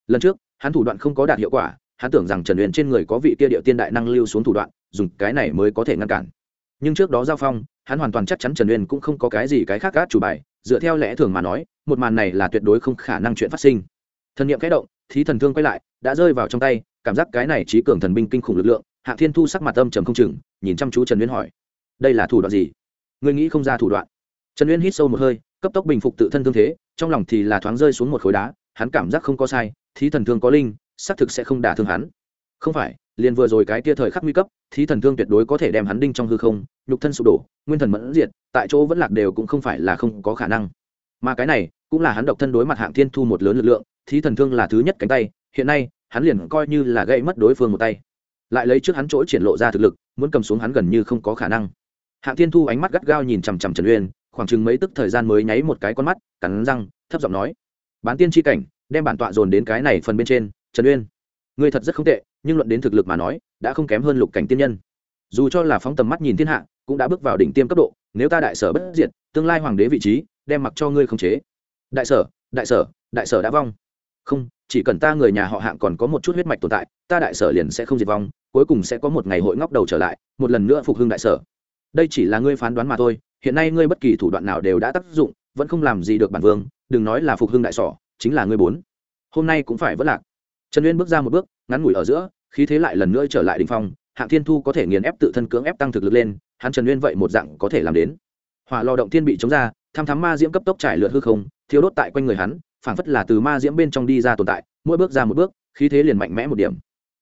Lần trước, hắn thủ đoạn không có đạt hiệu quả, hắn tưởng rằng trần uyên trên người có vị kia địa tiên đại năng lưu xuống thủ đoạn, dùng cái này mới có thể ngăn cản. Nhưng trước đó giao phong, hắn hoàn toàn chắc chắn trần uyên cũng không có cái gì cái khác gác chủ bài, dựa theo lẽ thường mà nói, một màn này là tuyệt đối không khả năng chuyện phát sinh. Thần niệm kẽ động, thí thần thương quay lại, đã rơi vào trong tay, cảm giác cái này trí cường thần binh kinh khủng lực lượng, hạ thiên thu sắc mặt âm trầm không chừng, nhìn chăm chú trần uyên hỏi, đây là thủ đoạn gì? Ngươi nghĩ không ra thủ đoạn. Trần uyên hít sâu một hơi, cấp tốc bình phục tự thân thương thế, trong lòng thì là thoáng rơi xuống một khối đá, hắn cảm giác không có sai, thí thần thương có linh, xác thực sẽ không đả thương hắn. Không phải, liền vừa rồi cái kia thời khắc nguy cấp, thí thần thương tuyệt đối có thể đem hắn đinh trong hư không, nhục thân sụp đổ, nguyên thần mẫn diệt, tại chỗ vẫn lạc đều cũng không phải là không có khả năng. Mà cái này, cũng là hắn độc thân đối mặt hạng thiên thu một lớn lực lượng, thí thần thương là thứ nhất cánh tay, hiện nay, hắn liền coi như là gây mất đối phương một tay. Lại lấy trước hắn chỗ triển lộ ra thực lực, muốn cầm xuống hắn gần như không có khả năng hạng thiên thu ánh mắt gắt gao nhìn chằm chằm trần uyên, khoảng chừng mấy tức thời gian mới nháy một cái con mắt, cắn răng, thấp giọng nói, bán tiên tri cảnh, đem bản tọa dồn đến cái này phần bên trên, trần uyên. Ngươi thật rất không tệ, nhưng luận đến thực lực mà nói, đã không kém hơn lục cảnh tiên nhân. Dù cho là phóng tầm mắt nhìn thiên hạ, cũng đã bước vào đỉnh tiêm cấp độ, nếu ta đại sở bất diệt, tương lai hoàng đế vị trí, đem mặc cho ngươi không chế. Đại sở đại sở đại sở đã vong. Không, chỉ cần ta người nhà họ hạng còn có một chút huyết mạch tồn tại, ta đại sở liền sẽ không diệt vong, cuối cùng sẽ có một ngày hội ngóc đầu trở lại, một lần nữa phục hưng đại sở đây chỉ là ngươi phán đoán mà thôi, hiện nay ngươi bất kỳ thủ đoạn nào đều đã tác dụng, vẫn không làm gì được bản vương, đừng nói là phục hưng đại sỏ, chính là ngươi bốn. Hôm nay cũng phải vất lạc. Trần uyên bước ra một bước, ngắn ngủi ở giữa, khí thế lại lần nữa trở lại đ ỉ n h phong, hạng thiên thu có thể nghiền ép tự thân cưỡng ép tăng thực lực lên, hắn trần uyên vậy một dạng có thể làm đến. Hỏa lò động thiên bị chống ra, tham thám ma diễm cấp tốc trải lượt hư không thiếu đốt tại quanh người hắn, phảng phất là từ ma diễm bên trong đi ra tồn tại, mỗi bước ra một bước, khí thế liền mạnh mẽ một điểm.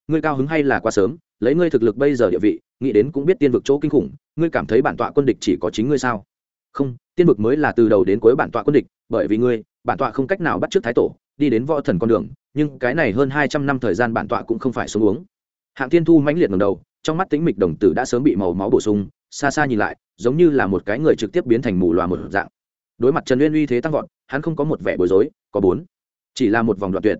Ngươi cao hứng hay là quá sớm? Lấy ngươi thực lực bây giờ địa vị, nghĩ đến cũng biết tiên vực chỗ kinh khủng, ngươi cảm thấy bản tọa quân địch chỉ có chính ngươi sao? Không, tiên vực mới là từ đầu đến cuối bản tọa quân địch, bởi vì ngươi, bản tọa không cách nào bắt trước thái tổ, đi đến võ thần con đường, nhưng cái này hơn hai trăm năm thời gian bản tọa cũng không phải xuống uống. Hạng tiên thu mãnh liệt ngầm đầu, trong mắt tính mịch đồng tử đã sớm bị màu máu bổ sung, xa xa nhìn lại, giống như là một cái người trực tiếp biến thành mù loà một dạng. Đối mặt trần uyên uy thế tăng vọt, hắn không có một vẻ bối rối, có bốn. Chỉ là một vòng đoạn tuyệt.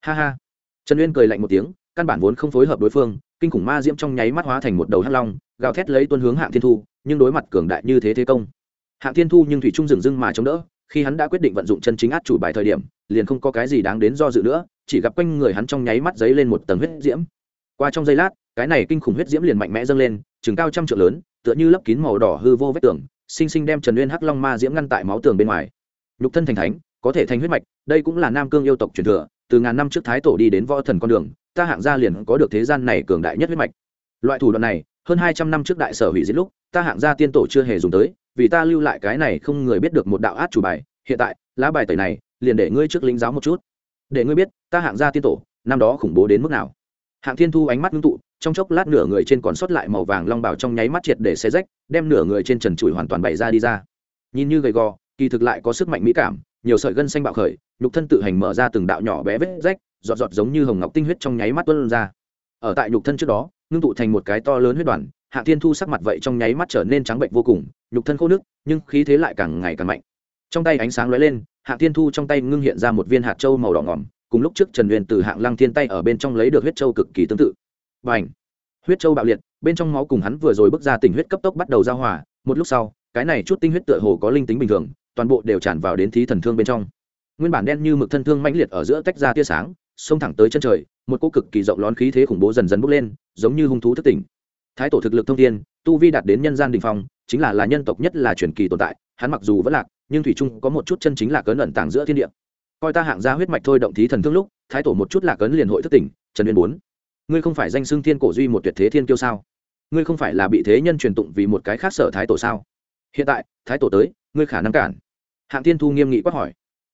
Ha ha. Trần uyên cười lạnh một tiếng, căn bản vốn không phối hợp đối phương kinh khủng ma diễm trong nháy mắt hóa thành một đầu hắc long, gào thét lấy tuân hướng hạng thiên thu, nhưng đối mặt cường đại như thế thế công. Hạng thiên thu nhưng thủy trung dừng dưng mà chống đỡ, khi hắn đã quyết định vận dụng chân chính át chủ bài thời điểm, liền không có cái gì đáng đến do dự nữa, chỉ gặp quanh người hắn trong nháy mắt giấy lên một tầng huyết diễm. Qua trong giây lát, cái này kinh khủng huyết diễm liền mạnh mẽ dâng lên, chừng cao trăm trượng lớn, tựa như lấp kín màu đỏ hư vô vết tường, sinh sinh đem trần nguyên hắc long ma diễm ngăn tại máu tường bên ngoài. Nhục thân thành thánh, có thể thành huyết mạch, đây cũng là nam cương yêu tộc truyền thừa, từ ngàn năm trước thái tổ đi đến võ thần con đường ta hạng gia liền có được thế gian này cường đại nhất huyết mạch. Loại thủ đoạn này, hơn hai trăm năm trước đại sở hủy diệt lúc, ta hạng gia tiên tổ chưa hề dùng tới, vì ta lưu lại cái này không người biết được một đạo át chủ bài, hiện tại, lá bài tẩy này, liền để ngươi trước lính giáo một chút. Để ngươi biết, ta hạng gia tiên tổ, năm đó khủng bố đến mức nào. Hạng thiên thu ánh mắt ngưng tụ, trong chốc lát nửa người trên còn sót lại màu vàng long bảo trong nháy mắt triệt để xe rách, đem nửa người trên trần trụi hoàn toàn bày ra đi ra. Nhìn như gầy gò, kỳ thực lại có sức mạnh mỹ cảm, nhiều sợi gân xanh bạo khởi, nhục thân tự hành mở ra từng đạo nhỏ bé vết rách giọt giọt giống như hồng ngọc tinh huyết trong nháy mắt tuôn ra. Ở tại nhục thân trước đó, ngưng tụ thành một cái to lớn huyết đoàn, hạ thiên thu sắc mặt vậy trong nháy mắt trở nên trắng bệnh vô cùng, nhục thân khô nước, nhưng khí thế lại càng ngày càng mạnh. Trong tay ánh sáng lóe lên, hạ thiên thu trong tay ngưng hiện ra một viên hạt châu màu đỏ ngỏm, cùng lúc trước trần Uyên từ hạng lăng thiên tay ở bên trong lấy được huyết châu cực kỳ tương tự. Bành! huyết châu bạo liệt, bên trong máu cùng hắn vừa rồi bước ra tình huyết cấp tốc bắt đầu giao hòa, một lúc sau, cái này chút tinh huyết tựa hồ có linh tính bình thường, toàn bộ đều tràn vào đến thí thần thương bên trong. Nguyên bản đen như mực thân thương mãnh liệt ở giữa tách ra tia sáng xông thẳng tới chân trời, một cô cực kỳ rộng lón khí thế khủng bố dần dần bốc lên, giống như hung thú thất tỉnh. Thái tổ thực lực thông thiên, tu vi đạt đến nhân gian đình phong, chính là là nhân tộc nhất là truyền kỳ tồn tại, hắn mặc dù vẫn lạc, nhưng thủy trung có một chút chân chính là cấn ẩn tàng giữa thiên địa. Coi ta hạng ra huyết mạch thôi động thí thần thương lúc, thái tổ một chút là cấn liền hội thất tỉnh, trần uyên bốn. Ngươi không phải danh xưng thiên cổ duy một tuyệt thế thiên kiêu sao? Ngươi không phải là bị thế nhân truyền tụng vì một cái khác sở thái tổ sao? Hiện tại, thái tổ tới, ngươi khả năng cản. Hạng thiên thu nghiêm nghị quát hỏi.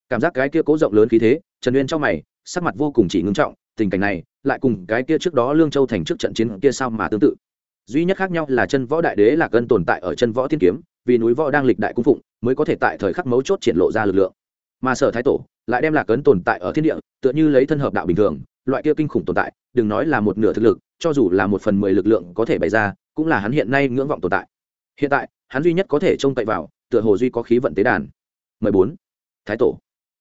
Cảm giác cái kia cố rộng lớn khí thế, trần uyên trong mày sắc mặt vô cùng chỉ ngưng trọng, tình cảnh này lại cùng cái kia trước đó lương châu thành trước trận chiến kia sao mà tương tự. Duy nhất khác nhau là chân võ đại đế là cân tồn tại ở chân võ thiên kiếm, vì núi võ đang lịch đại cung phụng, mới có thể tại thời khắc mấu chốt triển lộ ra lực lượng. Mà sở thái tổ lại đem lạc cấn tồn tại ở thiên địa, tựa như lấy thân hợp đạo bình thường, loại kia kinh khủng tồn tại, đừng nói là một nửa thực lực, cho dù là một phần mười lực lượng có thể bày ra, cũng là hắn hiện nay ngưỡng vọng tồn tại. Hiện tại, hắn duy nhất có thể trông cậy vào, tựa hồ duy có khí vận tế đàn. Mười bốn. Thái tổ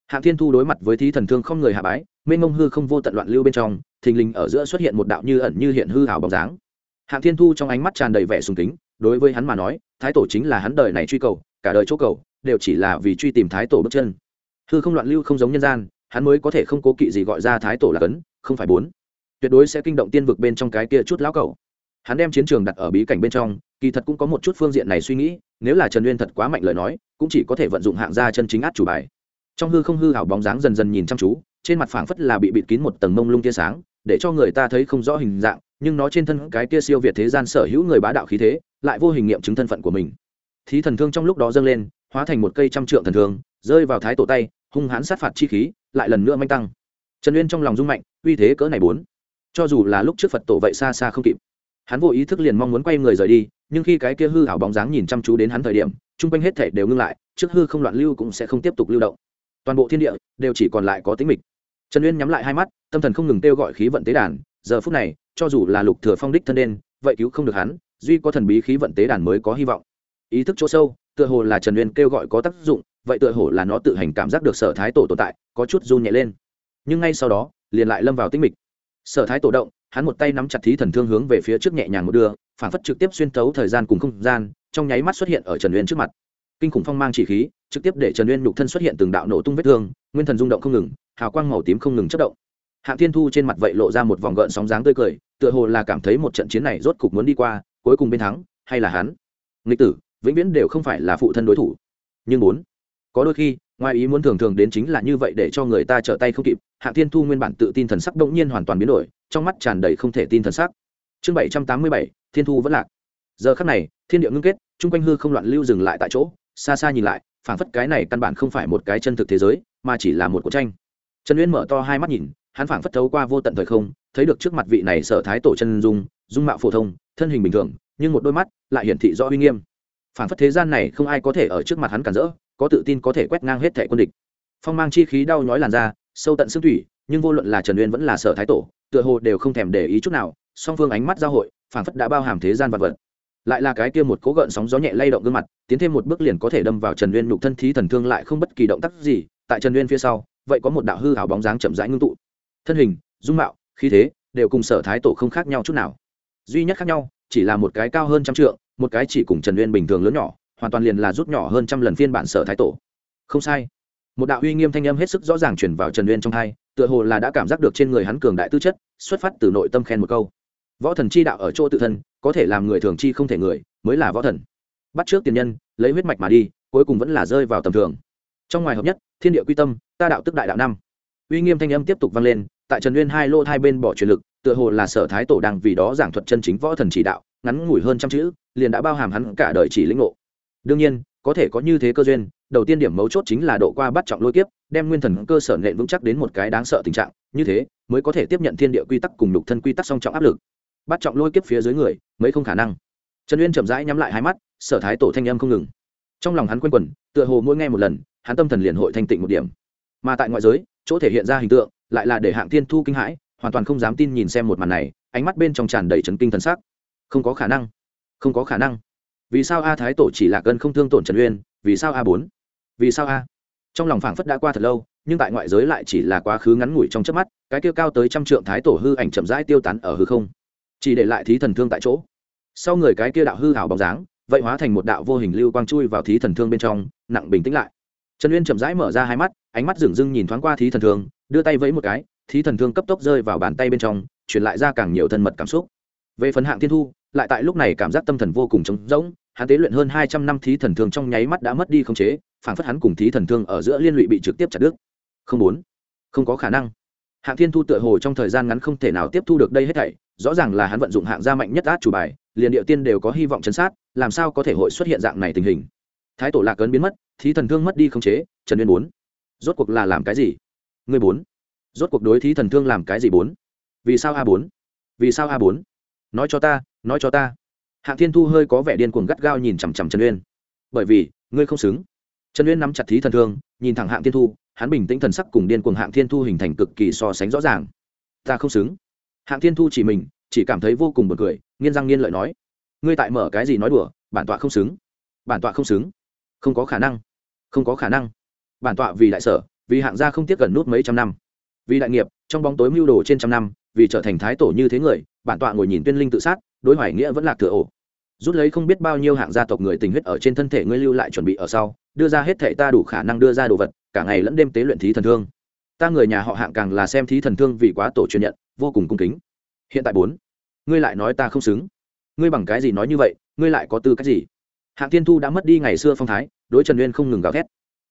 hạng thiên thu đối mặt với thí thần thương không người hạ bái, mênh mông hư không vô tận loạn lưu bên trong, thình lình ở giữa xuất hiện một đạo như ẩn như hiện hư ảo bóng dáng. Hạng thiên thu trong ánh mắt tràn đầy vẻ sùng kính, đối với hắn mà nói, thái tổ chính là hắn đời này truy cầu, cả đời chỗ cầu, đều chỉ là vì truy tìm thái tổ bước chân. Hư không loạn lưu không giống nhân gian, hắn mới có thể không cố kỵ gì gọi ra thái tổ là cấn, không phải bốn. Tuyệt đối sẽ kinh động tiên vực bên trong cái kia chút lão cầu. Hắn đem chiến trường đặt ở bí cảnh bên trong, kỳ thật cũng có một chút phương diện này suy nghĩ, nếu là trần uyên thật quá mạnh lời nói, cũng chỉ có thể vận dụng hạng gia chân chính át chủ bài trong hư không hư hảo bóng dáng dần dần nhìn chăm chú, trên mặt phảng phất là bị bịt kín một tầng mông lung tia sáng, để cho người ta thấy không rõ hình dạng, nhưng nó trên thân cái tia siêu việt thế gian sở hữu người bá đạo khí thế, lại vô hình nghiệm chứng thân phận của mình. Thí thần thương trong lúc đó dâng lên, hóa thành một cây trăm trượng thần thương, rơi vào thái tổ tay, hung hãn sát phạt chi khí, lại lần nữa manh tăng. Trần uyên trong lòng rung mạnh, uy thế cỡ này bốn. Cho dù là lúc trước phật tổ vậy xa xa không kịp. Hắn vô ý thức liền mong muốn quay người rời đi, nhưng khi cái kia hư hảo bóng dáng nhìn chăm chú đến hắn thời điểm, chung quanh hết thể đều ngưng lại, trước hư không loạn lưu cũng sẽ không tiếp tục lưu động toàn bộ thiên địa đều chỉ còn lại có tính mịch. Trần uyên nhắm lại hai mắt, tâm thần không ngừng kêu gọi khí vận tế đàn, giờ phút này, cho dù là lục thừa phong đích thân đen, vậy cứu không được hắn, duy có thần bí khí vận tế đàn mới có hy vọng. Ý thức chỗ sâu, tựa hồ là trần uyên kêu gọi có tác dụng, vậy tựa hồ là nó tự hành cảm giác được sở thái tổ tồn tại, có chút run nhẹ lên. Nhưng ngay sau đó, liền lại lâm vào tĩnh mịch. Sở thái tổ động, hắn một tay nắm chặt thí thần thương hướng về phía trước nhẹ nhàng một đưa phản phất trực tiếp xuyên tấu thời gian cùng không gian, trong nháy mắt xuất hiện ở trần uyên trước mặt. Kinh khủng phong mang chỉ khí trực tiếp để trần uyên nhục thân xuất hiện từng đạo nổ tung vết thương, nguyên thần rung động không ngừng, hào quang màu tím không ngừng chất động. Hạng thiên thu trên mặt vậy lộ ra một vòng gợn sóng dáng tươi cười, tựa hồ là cảm thấy một trận chiến này rốt cục muốn đi qua, cuối cùng bên thắng, hay là hắn? Nghịch tử, vĩnh viễn đều không phải là phụ thân đối thủ. Nhưng muốn, có đôi khi, ngoài ý muốn thường thường đến chính là như vậy để cho người ta trở tay không kịp, hạng thiên thu nguyên bản tự tin thần sắc động nhiên hoàn toàn biến đổi, trong mắt tràn đầy không thể tin thần sắc. Chương bảy trăm tám mươi bảy, thiên thu vẫn lạc. Giờ khắc này, thiên địa ngưng kết, chung quanh hư không loạn lưu dừng lại tại chỗ, xa xa nhìn lại phảng phất cái này căn bản không phải một cái chân thực thế giới, mà chỉ là một cuộc tranh. Trần uyên mở to hai mắt nhìn, hắn phảng phất thấu qua vô tận thời không, thấy được trước mặt vị này sở thái tổ chân dung dung mạo phổ thông, thân hình bình thường, nhưng một đôi mắt lại hiển thị rõ uy nghiêm. Phảng phất thế gian này không ai có thể ở trước mặt hắn cản rỡ, có tự tin có thể quét ngang hết thẻ quân địch. Phong mang chi khí đau nhói làn da, sâu tận xương thủy, nhưng vô luận là trần uyên vẫn là sở thái tổ, tựa hồ đều không thèm để ý chút nào, song phương ánh mắt giao hội, phảng phất đã bao hàm thế gian vật vật lại là cái kia một cố gợn sóng gió nhẹ lay động gương mặt, tiến thêm một bước liền có thể đâm vào trần uyên nhục thân thí thần thương lại không bất kỳ động tác gì, tại trần uyên phía sau, vậy có một đạo hư hào bóng dáng chậm rãi ngưng tụ. Thân hình, dung mạo, khí thế, đều cùng sở thái tổ không khác nhau chút nào. Duy nhất khác nhau, chỉ là một cái cao hơn trăm trượng, một cái chỉ cùng trần uyên bình thường lớn nhỏ, hoàn toàn liền là rút nhỏ hơn trăm lần phiên bản sở thái tổ. Không sai. Một đạo uy nghiêm thanh âm hết sức rõ ràng truyền vào trần uyên trong hai, tựa hồ là đã cảm giác được trên người hắn cường đại tư chất, xuất phát từ nội tâm khen một câu võ thần chi đạo ở chỗ tự thân, có thể làm người thường chi không thể người, mới là võ thần. Bắt trước tiền nhân, lấy huyết mạch mà đi, cuối cùng vẫn là rơi vào tầm thường. Trong ngoài hợp nhất, thiên địa quy tâm, ta đạo tức đại đạo năm. Uy nghiêm thanh âm tiếp tục vang lên, tại trần uyên hai lô hai bên bỏ truyền lực, tựa hồ là sở thái tổ đang vì đó giảng thuật chân chính võ thần chỉ đạo, ngắn ngủi hơn trăm chữ, liền đã bao hàm hắn cả đời chỉ lĩnh ngộ. Đương nhiên, có thể có như thế cơ duyên, đầu tiên điểm mấu chốt chính là độ qua bắt trọng lôi kiếp, đem nguyên thần cơ sở nện vững chắc đến một cái đáng sợ tình trạng, như thế mới có thể tiếp nhận thiên địa quy tắc cùng đục thân quy tắc song trọng áp lực bắt trọng lôi kiếp phía dưới người mới không khả năng. Trần uyên chậm rãi nhắm lại hai mắt, sở thái tổ thanh âm không ngừng. Trong lòng hắn q u a n quẩn tựa hồ mỗi nghe một lần, hắn tâm thần liền hội thanh tịnh một điểm. Mà tại ngoại giới, chỗ thể hiện ra hình tượng, lại là để hạng thiên thu kinh hãi, hoàn toàn không dám tin nhìn xem một màn này, ánh mắt bên trong tràn đầy trấn kinh thần sắc. Không có khả năng. Không có khả năng. Vì sao a thái tổ chỉ là cân không thương tổn trần uyên, vì sao a bốn? Vì sao a? Trong lòng phảng phất đã qua thật lâu, nhưng tại ngoại giới lại chỉ là quá khứ ngắn ngủi trong chớp mắt, cái kia cao tới trăm trượng thái tổ hư ảnh chậm rãi tiêu tán ở hư không chỉ để lại thí thần thương tại chỗ. Sau người cái kia đạo hư hảo bóng dáng, vậy hóa thành một đạo vô hình lưu quang chui vào thí thần thương bên trong, nặng bình tĩnh lại. Trần uyên chậm rãi mở ra hai mắt, ánh mắt dửng dưng nhìn thoáng qua thí thần thương, đưa tay vẫy một cái, thí thần thương cấp tốc rơi vào bàn tay bên trong, truyền lại ra càng nhiều thân mật cảm xúc. Về phần hạng thiên thu, lại tại lúc này cảm giác tâm thần vô cùng trống rỗng, hắn tế luyện hơn hai trăm năm thí thần thương trong nháy mắt đã mất đi khống chế phản phất hắn cùng thí thần thương ở giữa liên lụy bị trực tiếp chặt đứt. Không muốn. Không có khả năng. Hạng thiên thu tựa hồ trong thời gian ngắn không thể nào tiếp thu được đây hết thảy rõ ràng là hắn vận dụng hạng gia mạnh nhất át chủ bài, liền địa tiên đều có hy vọng chấn sát, làm sao có thể hội xuất hiện dạng này tình hình? Thái tổ lạc ấn biến mất, thí thần thương mất đi không chế, trần uyên bốn. Rốt cuộc là làm cái gì? Người bốn. Rốt cuộc đối thí thần thương làm cái gì bốn? Vì sao a bốn? Vì sao a bốn? Nói cho ta, nói cho ta. Hạng thiên thu hơi có vẻ điên cuồng gắt gao nhìn chằm chằm trần uyên. Bởi vì, ngươi không xứng. Trần uyên nắm chặt thí thần thương, nhìn thẳng hạng thiên thu, hắn bình tĩnh thần sắc cùng điên cuồng hạng thiên thu hình thành cực kỳ so sánh rõ ràng. Ta không xứng hạng thiên thu chỉ mình, chỉ cảm thấy vô cùng b u ồ n cười nghiên răng nghiên lợi nói, ngươi tại mở cái gì nói đùa, bản tọa không xứng. Bản tọa không xứng? Không có khả năng. Không có khả năng. Bản tọa vì đại sở, vì hạng gia không tiếc gần nút mấy trăm năm. Vì đại nghiệp, trong bóng tối mưu đồ trên trăm năm, vì trở thành thái tổ như thế người, bản tọa ngồi nhìn tuyên linh tự sát, đối hoài nghĩa vẫn là thừa ổ. Rút lấy không biết bao nhiêu hạng gia tộc người tình huyết ở trên thân thể ngươi lưu lại chuẩn bị ở sau, đưa ra hết thể ta đủ khả năng đưa ra đồ vật, cả ngày lẫn đêm tế luyện thí thần thương. Ta người nhà họ hạng càng là xem thí thần thương vì quá tổ truyền nhận vô cùng cung kính. Hiện tại bốn, ngươi lại nói ta không xứng. Ngươi bằng cái gì nói như vậy, ngươi lại có tư cách gì? Hạng tiên thu đã mất đi ngày xưa phong thái, đối trần uyên không ngừng gào thét.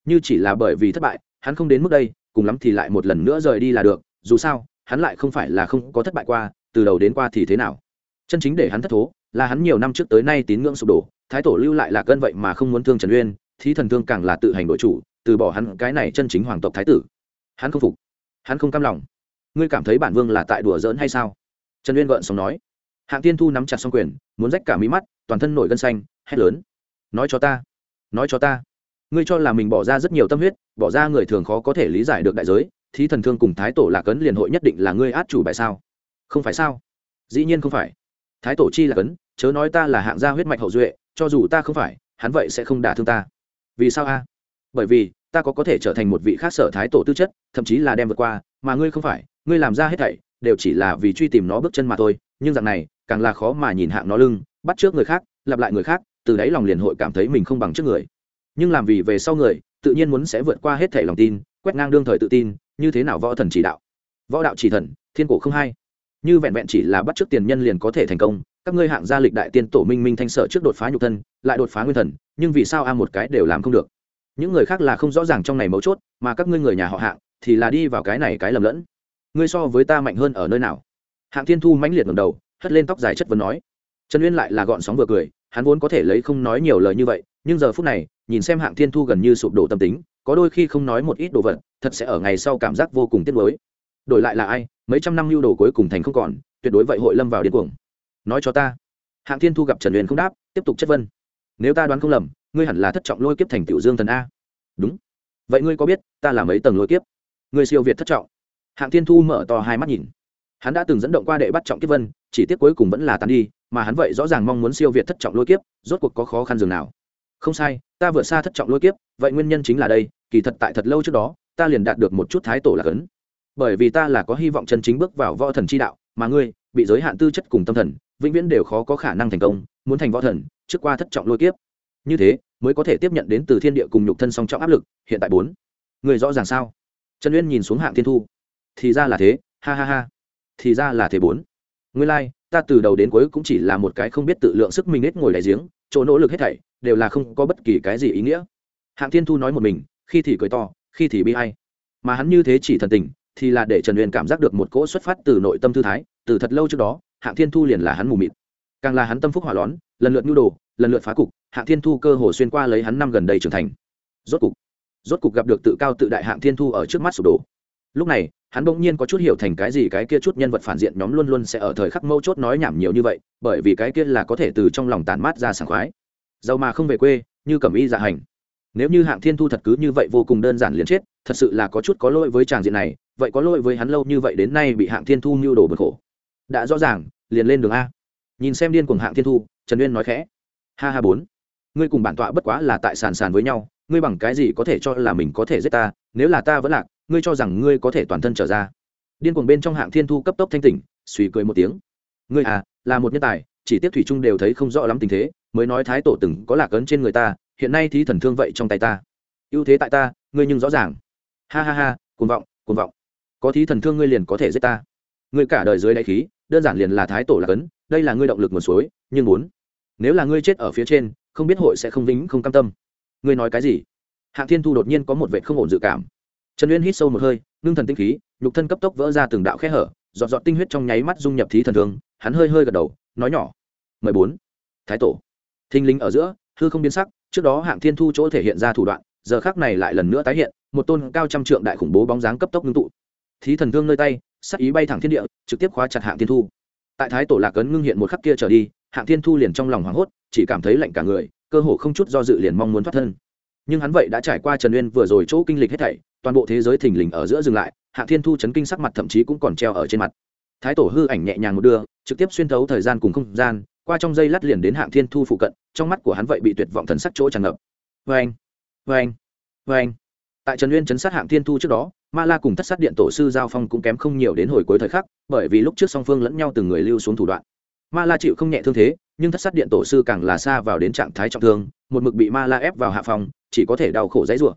Như chỉ là bởi vì thất bại, hắn không đến mức đây, cùng lắm thì lại một lần nữa rời đi là được, dù sao, hắn lại không phải là không có thất bại qua, từ đầu đến qua thì thế nào? Chân chính để hắn thất thố, là hắn nhiều năm trước tới nay tín ngưỡng sụp đổ, thái tổ lưu lại là cơn vậy mà không muốn thương trần uyên, thí thần thương càng là tự hành đội chủ, từ bỏ hắn cái này chân chính hoàng tộc thái tử. Hắn không phục, hắn không cam lòng ngươi cảm thấy bản vương là tại đùa giỡn hay sao? Trần uyên gợn sóng nói. Hạng tiên thu nắm chặt xong quyền, muốn rách cả mí mắt, toàn thân nổi gân xanh, hét lớn. Nói cho ta, nói cho ta. Ngươi cho là mình bỏ ra rất nhiều tâm huyết, bỏ ra người thường khó có thể lý giải được đại giới, thí thần thương cùng thái tổ lạc ấn liền hội nhất định là ngươi át chủ bài sao? Không phải sao? Dĩ nhiên không phải. Thái tổ chi là cấn chớ nói ta là hạng gia huyết mạch hậu duệ, cho dù ta không phải, hắn vậy sẽ không đả thương ta. Vì sao a? Bởi vì, ta có có thể trở thành một vị khác sở thái tổ tư chất, thậm chí là đem vượt qua, mà ngươi không phải ngươi làm ra hết thảy, đều chỉ là vì truy tìm nó bước chân mà thôi, nhưng dạng này, càng là khó mà nhìn hạng nó lưng, bắt trước người khác, lặp lại người khác, từ đáy lòng liền hội cảm thấy mình không bằng trước người. Nhưng làm vì về sau người, tự nhiên muốn sẽ vượt qua hết thảy lòng tin, quét ngang đương thời tự tin, như thế nào võ thần chỉ đạo? Võ đạo chỉ thần, thiên cổ không hay. Như vẹn vẹn chỉ là bắt trước tiền nhân liền có thể thành công, các ngươi hạng gia lịch đại tiên tổ minh minh thanh sở trước đột phá nhục thân, lại đột phá nguyên thần, nhưng vì sao a một cái đều làm không được? Những người khác là không rõ ràng trong này mấu chốt, mà các ngươi người nhà họ hạng, thì là đi vào cái này cái lầm lẫn ngươi so với ta mạnh hơn ở nơi nào? Hạng thiên thu mãnh liệt ngầm đầu, hất lên tóc dài chất vấn nói. Trần uyên lại là gọn sóng vừa cười, hắn vốn có thể lấy không nói nhiều lời như vậy, nhưng giờ phút này, nhìn xem hạng thiên thu gần như sụp đổ tâm tính, có đôi khi không nói một ít đồ vật, thật sẽ ở ngày sau cảm giác vô cùng tiếc nuối. Đổi lại là ai, mấy trăm năm lưu đồ cuối cùng thành không còn, tuyệt đối vậy hội lâm vào điên cuồng. Nói cho ta. Hạng thiên thu gặp trần uyên không đáp, tiếp tục chất vấn. Nếu ta đoán không lầm, ngươi hẳn là thất trọng lôi kiếp thành tiểu dương thần a. Đúng. Vậy ngươi có biết, ta là mấy tầng lôi kiếp? Ngươi siêu việt thất trọng hạng thiên thu mở to hai mắt nhìn. Hắn đã từng dẫn động qua đệ bắt trọng kiếp vân, chỉ tiếc cuối cùng vẫn là tàn đi, mà hắn vậy rõ ràng mong muốn siêu việt thất trọng lôi kiếp, rốt cuộc có khó khăn dường nào. Không sai, ta vượt xa thất trọng lôi kiếp, vậy nguyên nhân chính là đây, kỳ thật tại thật lâu trước đó, ta liền đạt được một chút thái tổ là cấn. Bởi vì ta là có hy vọng chân chính bước vào võ thần chi đạo, mà ngươi, bị giới hạn tư chất cùng tâm thần, vĩnh viễn đều khó có khả năng thành công, muốn thành võ thần, trước qua thất trọng lôi kiếp. Như thế, mới có thể tiếp nhận đến từ thiên địa cùng nhục thân song trọng áp lực, hiện tại bốn. Người rõ ràng sao? Trần uyên nhìn xuống hạng thiên thu thì ra là thế ha ha ha. Thì ra là thế bốn. Nguyên lai、like, ta từ đầu đến cuối cũng chỉ là một cái không biết tự lượng sức mình hết ngồi đại giếng chỗ nỗ lực hết thảy đều là không có bất kỳ cái gì ý nghĩa. Hạng thiên thu nói một mình khi thì cười to khi thì bi hay mà hắn như thế chỉ thần tình thì là để trần uyên cảm giác được một cỗ xuất phát từ nội tâm thư thái từ thật lâu trước đó hạng thiên thu liền là hắn mù mịt. Càng là hắn tâm phúc hỏa lón lần lượt nhu đồ lần lượt phá cục hạng thiên thu cơ hồ xuyên qua lấy hắn năm gần đây trưởng thành. Rốt cục rốt cục gặp được tự cao tự đại hạng thiên thu ở trước mắt sụp đổ lúc này, hắn bỗng nhiên có chút hiểu thành cái gì cái kia chút nhân vật phản diện nhóm luôn luôn sẽ ở thời khắc mâu chốt nói nhảm nhiều như vậy, bởi vì cái kia là có thể từ trong lòng tàn mát ra sảng khoái. Giàu mà không về quê, như cẩm y dạ hành. Nếu như hạng thiên thu thật cứ như vậy vô cùng đơn giản liền chết, thật sự là có chút có lỗi với tràng diện này, vậy có lỗi với hắn lâu như vậy đến nay bị hạng thiên thu mưu đồ bực khổ. Đã rõ ràng, liền lên đường a. Nhìn xem điên cuồng hạng thiên thu, trần uyên nói khẽ. Ha ha bốn. Ngươi cùng bản tọa bất quá là tại sàn sàn với nhau, ngươi bằng cái gì có thể cho là mình có thể giết ta, nếu là ta vẫn lạc ngươi cho rằng ngươi có thể toàn thân trở ra. Điên cuồng bên trong hạng thiên thu cấp tốc thanh tỉnh, suy cười một tiếng. Ngươi à là một nhân tài, chỉ tiếc thủy trung đều thấy không rõ lắm tình thế, mới nói thái tổ từng có lạc ấn trên người ta, hiện nay thí thần thương vậy trong tay ta. Ưu thế tại ta, ngươi nhưng rõ ràng. Ha ha ha, cuồng vọng cuồng vọng. Có thí thần thương ngươi liền có thể giết ta. Ngươi cả đời dưới đáy khí, đơn giản liền là thái tổ lạc ấn, đây là ngươi động lực nguồn suối, nhưng muốn, nếu là ngươi chết ở phía trên, không biết hội sẽ không vĩnh không cam tâm. Ngươi nói cái gì? Hạng thiên thu đột nhiên có một vệ không ổn dự cảm trần uyên hít sâu một hơi, ngưng thần tinh khí, nhục thân cấp tốc vỡ ra từng đạo khe hở, giọt giọt tinh huyết trong nháy mắt dung nhập thí thần thương, hắn hơi hơi gật đầu, nói nhỏ. Mười bốn. Thái tổ. Thinh linh ở giữa, hư không biến sắc, trước đó hạng thiên thu chỗ thể hiện ra thủ đoạn, giờ khác này lại lần nữa tái hiện, một tôn cao trăm trượng đại khủng bố bóng dáng cấp tốc ngưng tụ. Thí thần thương nơi tay, sắc ý bay thẳng thiên địa, trực tiếp khóa chặt hạng thiên thu. Tại thái tổ lạc ấn ngưng hiện một khắc kia trở đi, hạng thiên thu liền trong lòng hoảng hốt, chỉ cảm thấy lạnh cả người, cơ hồ không chút do dự liền mong muốn thoát thân nhưng hắn vậy đã trải qua trần uyên vừa rồi chỗ kinh lịch hết thảy, toàn bộ thế giới thình lình ở giữa dừng lại hạng thiên thu chấn kinh sắc mặt thậm chí cũng còn treo ở trên mặt. Thái tổ hư ảnh nhẹ nhàng một đưa, trực tiếp xuyên thấu thời gian cùng không gian, qua trong dây lát liền đến hạng thiên thu phụ cận, trong mắt của hắn vậy bị tuyệt vọng thần sắc chỗ tràn ngập. Vê anh vê anh vê anh tại trần uyên chấn sát hạng thiên thu trước đó, ma la cùng thất sát điện tổ sư giao phong cũng kém không nhiều đến hồi cuối thời khắc, bởi vì lúc trước song phương lẫn nhau từng người lưu xuống thủ đoạn. Ma la chịu không nhẹ thương thế nhưng thất sát điện tổ sư càng là xa vào đến trạng thái trọng thương, một mực bị ma la ép vào hạ phòng, chỉ có thể đau khổ dãy rủa.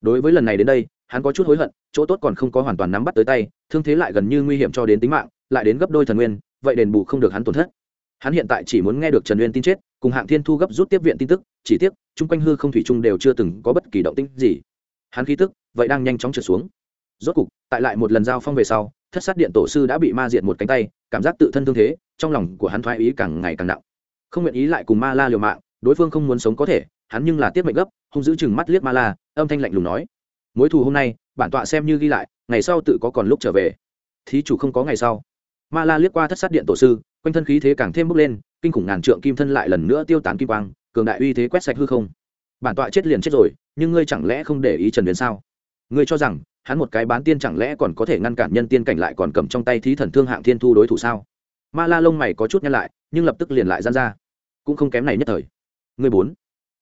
Đối với lần này đến đây, hắn có chút hối hận, chỗ tốt còn không có hoàn toàn nắm bắt tới tay, thương thế lại gần như nguy hiểm cho đến tính mạng, lại đến gấp đôi thần nguyên, vậy đền bù không được hắn tổn thất. Hắn hiện tại chỉ muốn nghe được trần uyên tin chết, cùng hạng thiên thu gấp rút tiếp viện tin tức, chỉ tiếc, chung quanh hư không thủy chung đều chưa từng có bất kỳ động tĩnh gì. Hắn khí tức, vậy đang nhanh chóng trượt xuống. Rốt cục, tại lại một lần giao phong về sau, thất sát điện tổ sư đã bị ma diện một cánh tay, cảm giác tự thân thương thế, trong lòng của hắn thoái ý càng ngày càng nặng không nguyện ý lại cùng ma la liều mạng, đối phương không muốn sống có thể, hắn nhưng là tiết mệnh gấp không giữ chừng mắt liếc ma la, âm thanh lạnh lùng nói. Mối thù hôm nay, bản tọa xem như ghi lại, ngày sau tự có còn lúc trở về. Thí chủ không có ngày sau. Ma la liếc qua thất sát điện tổ sư, quanh thân khí thế càng thêm bốc lên, kinh khủng ngàn trượng kim thân lại lần nữa tiêu tán kim quang, cường đại uy thế quét sạch hư không. Bản tọa chết liền chết rồi, nhưng ngươi chẳng lẽ không để ý trần biến sao? Ngươi cho rằng, hắn một cái bán tiên chẳng lẽ còn có thể ngăn cản nhân tiên cảnh lại còn cầm trong tay thí thần thương hạng thiên thu đối thủ sao? Ma la lông mày có chút nhăn lại, nhưng lập tức liền lại gian ra cũng không kém này nhất thời. Người bốn,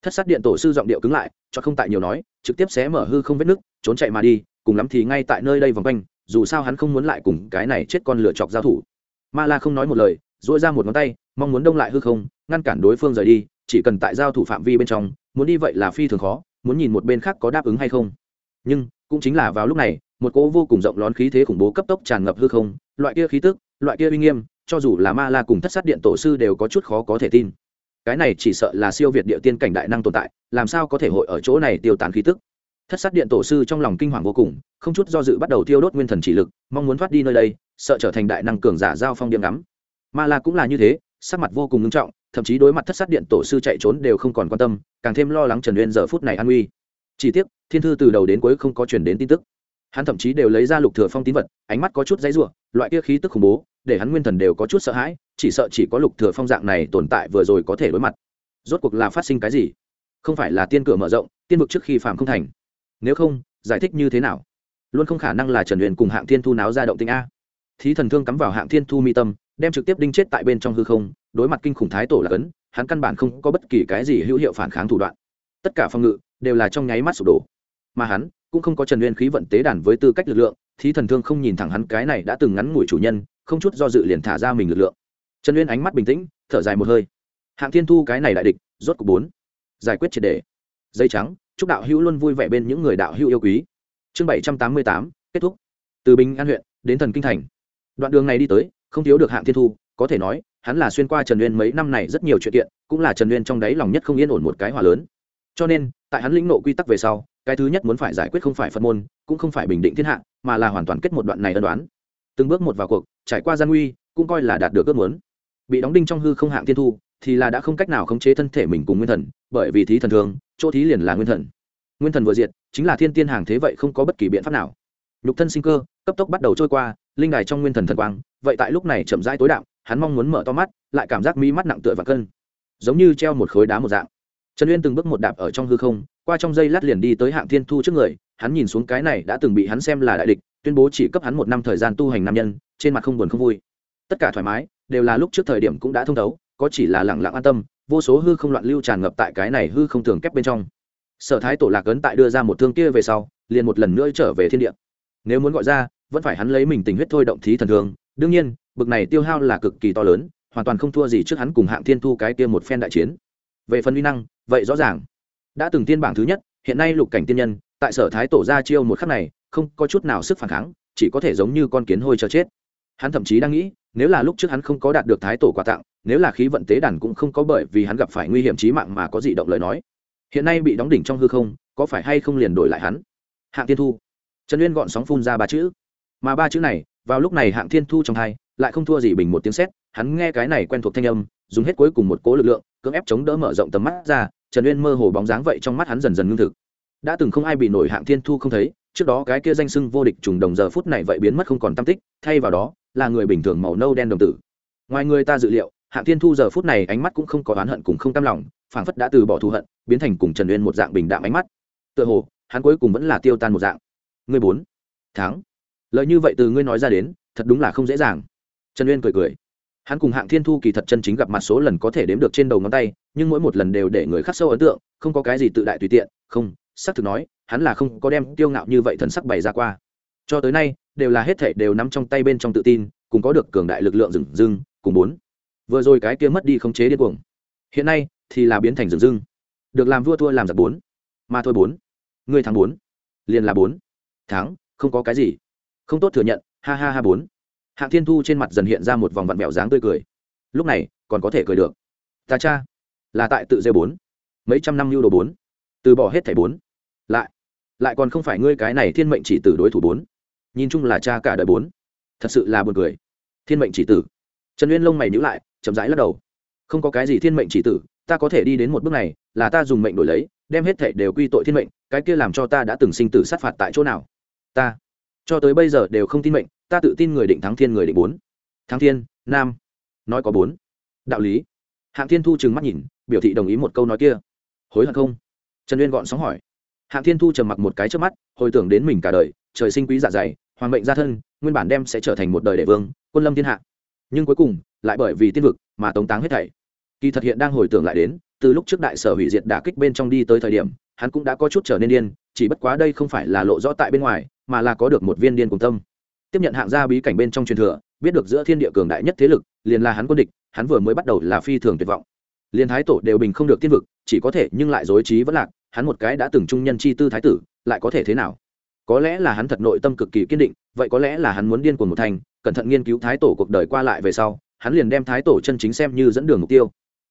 thất sát điện tổ sư giọng điệu cứng lại, cho không tại nhiều nói, trực tiếp xé mở hư không vết nước trốn chạy mà đi, cùng lắm thì ngay tại nơi đây vòng quanh, dù sao hắn không muốn lại cùng cái này chết con lửa chọc giao thủ. Ma la không nói một lời dỗi ra một ngón tay, mong muốn đông lại hư không, ngăn cản đối phương rời đi, chỉ cần tại giao thủ phạm vi bên trong, muốn đi vậy là phi thường khó, muốn nhìn một bên khác có đáp ứng hay không. Nhưng, cũng chính là vào lúc này, một cỗ vô cùng rộng lón khí thế khủng bố cấp tốc tràn ngập hư không, loại kia khí tức, loại kia uy nghiêm, cho dù là ma la cùng thất sát điện tổ sư đều có chút khó có thể tin cái này chỉ sợ là siêu việt địa tiên cảnh đại năng tồn tại, làm sao có thể hội ở chỗ này tiêu tán khí tức? Thất sát điện tổ sư trong lòng kinh hoàng vô cùng, không chút do dự bắt đầu tiêu đốt nguyên thần chỉ lực, mong muốn thoát đi nơi đây, sợ trở thành đại năng cường giả giao phong điểm ngắm. Ma la cũng là như thế, sắc mặt vô cùng nghiêm trọng, thậm chí đối mặt thất sát điện tổ sư chạy trốn đều không còn quan tâm, càng thêm lo lắng trần uyên giờ phút này an nguy. Chỉ tiếc, thiên thư từ đầu đến cuối không có chuyển đến tin tức. Hắn thậm chí đều lấy ra lục thừa phong tín vật, ánh mắt có chút dãy rủa, loại kia khí tức khủng bố, để hắn nguyên thần đều có chút sợ hãi chỉ sợ chỉ có lục thừa phong dạng này tồn tại vừa rồi có thể đối mặt. Rốt cuộc là phát sinh cái gì? Không phải là tiên cửa mở rộng, tiên vực trước khi phàm không thành. Nếu không, giải thích như thế nào? Luôn không khả năng là trần huyền cùng hạng thiên thu náo ra động tinh a. Thí thần thương cắm vào hạng thiên thu mi tâm, đem trực tiếp đinh chết tại bên trong hư không, đối mặt kinh khủng thái tổ là cấn, hắn căn bản không có bất kỳ cái gì hữu hiệu phản kháng thủ đoạn. Tất cả phòng ngự đều là trong nháy mắt sụp đổ. Mà hắn cũng không có trần nguyên khí vận tế đàn với tư cách lực lượng, thí thần thương không nhìn thẳng hắn cái này đã từng ngắn ngủi chủ nhân, không chút do dự liền thả ra mình lực lượng trần Uyên ánh mắt bình tĩnh, thở dài một hơi. Hạng thiên thu cái này đại địch, rốt cục bốn. Giải quyết triệt đề. Dây trắng, chúc đạo hữu luôn vui vẻ bên những người đạo hữu yêu quý. Chương bảy trăm tám mươi tám, kết thúc. Từ bình an huyện, đến thần kinh thành. Đoạn đường này đi tới, không thiếu được hạng thiên thu, có thể nói, hắn là xuyên qua trần uyên mấy năm này rất nhiều chuyện kiện, cũng là trần uyên trong đáy lòng nhất không yên ổn một cái hòa lớn. Cho nên, tại hắn lĩnh nộ quy tắc về sau, cái thứ nhất muốn phải giải quyết không phải phật môn, cũng không phải bình định thiên hạ, mà là hoàn toàn kết một đoạn này ân đoán. Từng bước một vào cuộc, trải qua gian nguy, cũng coi là đạt được ước muốn bị đóng đinh trong hư không hạng thiên thu, thì là đã không cách nào khống chế thân thể mình cùng nguyên thần, bởi vì thí thần thường, chỗ thí liền là nguyên thần. Nguyên thần vừa diệt, chính là thiên tiên hàng thế vậy không có bất kỳ biện pháp nào. Nhục thân sinh cơ, cấp tốc bắt đầu trôi qua, linh đài trong nguyên thần thần quang, vậy tại lúc này chậm rãi tối đạo hắn mong muốn mở to mắt, lại cảm giác mi mắt nặng tựa và cân. Giống như treo một khối đá một dạng. Trần uyên từng bước một đạp ở trong hư không, qua trong dây lát liền đi tới hạng thiên thu trước người, hắn nhìn xuống cái này đã từng bị hắn xem là đại địch, tuyên bố chỉ cấp hắn một năm thời gian tu hành nam nhân, trên mặt không buồn không vui. Tất cả thoải mái đều là lúc trước thời điểm cũng đã thông thấu, có chỉ là lẳng lặng an tâm, vô số hư không loạn lưu tràn ngập tại cái này hư không thường kép bên trong. Sở thái tổ lạc ấn tại đưa ra một thương kia về sau, liền một lần nữa trở về thiên địa. Nếu muốn gọi ra, vẫn phải hắn lấy mình tình huyết thôi động thí thần thường. Đương nhiên, bực này tiêu hao là cực kỳ to lớn, hoàn toàn không thua gì trước hắn cùng hạng thiên thu cái kia một phen đại chiến. Về phần uy năng, vậy rõ ràng. Đã từng tiên bảng thứ nhất, hiện nay lục cảnh tiên nhân, tại sở thái tổ ra chiêu một khắc này, không có chút nào sức phản kháng, chỉ có thể giống như con kiến hôi chờ chết. Hắn thậm chí đang nghĩ nếu là lúc trước hắn không có đạt được thái tổ quà tặng, nếu là khí vận tế đàn cũng không có bởi vì hắn gặp phải nguy hiểm trí mạng mà có dị động lời nói. Hiện nay bị đóng đỉnh trong hư không, có phải hay không liền đổi lại hắn? Hạng tiên thu. Trần uyên gọn sóng phun ra ba chữ. Mà ba chữ này, vào lúc này hạng thiên thu trong hai, lại không thua gì bình một tiếng sét, hắn nghe cái này quen thuộc thanh âm, dùng hết cuối cùng một cố lực lượng, cưỡng ép chống đỡ mở rộng tầm mắt ra, trần uyên mơ hồ bóng dáng vậy trong mắt hắn dần dần ngưng thực đã từng không ai bị nổi hạng thiên thu không thấy, trước đó cái kia danh sưng vô địch trùng đồng giờ phút này vậy biến mất không còn tam tích, thay vào đó, là người bình thường màu nâu đen đồng tử. Ngoài người ta dự liệu, hạng thiên thu giờ phút này ánh mắt cũng không có oán hận cùng không tam lòng, phảng phất đã từ bỏ thù hận, biến thành cùng trần uyên một dạng bình đạm ánh mắt. Tựa hồ, hắn cuối cùng vẫn là tiêu tan một dạng. Ngươi bốn tháng lợi như vậy từ ngươi nói ra đến, thật đúng là không dễ dàng. Trần uyên cười cười. Hắn cùng hạng thiên thu kỳ thật chân chính gặp mặt số lần có thể đếm được trên đầu ngón tay, nhưng mỗi một lần đều để người khắc sâu ấn tượng, không có cái gì tự đại tùy tiện, không xác thực nói, hắn là không có đem tiêu ngạo như vậy thần sắc bày ra qua. Cho tới nay, đều là hết thể đều nắm trong tay bên trong tự tin, cùng có được cường đại lực lượng rừng rưng, cùng bốn. Vừa rồi cái kia mất đi khống chế điên cuồng. Hiện nay, thì là biến thành rừng rưng. Được làm vua thua làm giặc bốn. Mà thôi bốn. Ngươi thắng bốn. Liền là bốn. Thắng, không có cái gì. Không tốt thừa nhận, ha ha ha bốn. Hạng thiên thu trên mặt dần hiện ra một vòng vặn vẹo dáng tươi cười. Lúc này, còn có thể cười được. Ta cha, là tại tự dê bốn. Mấy trăm năm lưu đồ bốn từ bỏ hết thẻ bốn. Lại lại còn không phải ngươi cái này thiên mệnh chỉ tử đối thủ bốn. Nhìn chung là cha cả đời bốn. Thật sự là buồn cười. Thiên mệnh chỉ tử. Trần uyên lông mày nhữ lại, chậm rãi lắc đầu. Không có cái gì thiên mệnh chỉ tử, ta có thể đi đến một bước này, là ta dùng mệnh đổi lấy, đem hết thệ đều quy tội thiên mệnh, cái kia làm cho ta đã từng sinh tử sát phạt tại chỗ nào? Ta, cho tới bây giờ đều không tin mệnh, ta tự tin người định thắng thiên người định bốn. Thắng thiên, nam, nói có bốn. Đạo lý. Hạng thiên thu trừng mắt nhìn, biểu thị đồng ý một câu nói kia. Hối hận không? Trần uyên gọn sóng hỏi. Hạng thiên thu trầm mặc một cái trước mắt, hồi tưởng đến mình cả đời, trời sinh quý dạ dày, hoàng mệnh gia thân, nguyên bản đem sẽ trở thành một đời đệ vương, quân lâm thiên hạ. Nhưng cuối cùng, lại bởi vì tiên vực mà tống táng hết thảy. Kỳ thật hiện đang hồi tưởng lại đến, từ lúc trước đại sở hủy diệt đả kích bên trong đi tới thời điểm, hắn cũng đã có chút trở nên điên, chỉ bất quá đây không phải là lộ rõ tại bên ngoài, mà là có được một viên điên cùng tâm. Tiếp nhận hạng gia bí cảnh bên trong truyền thừa, biết được giữa thiên địa cường đại nhất thế lực, liền là hắn quân địch, hắn vừa mới bắt đầu là phi thường tuyệt vọng. Liền thái tổ đều bình không được tiên vực chỉ có thể nhưng lại dối trí vẫn lạc, hắn một cái đã từng trung nhân chi tư thái tử, lại có thể thế nào? Có lẽ là hắn thật nội tâm cực kỳ kiên định, vậy có lẽ là hắn muốn điên cuồng một thành, cẩn thận nghiên cứu thái tổ cuộc đời qua lại về sau, hắn liền đem thái tổ chân chính xem như dẫn đường mục tiêu.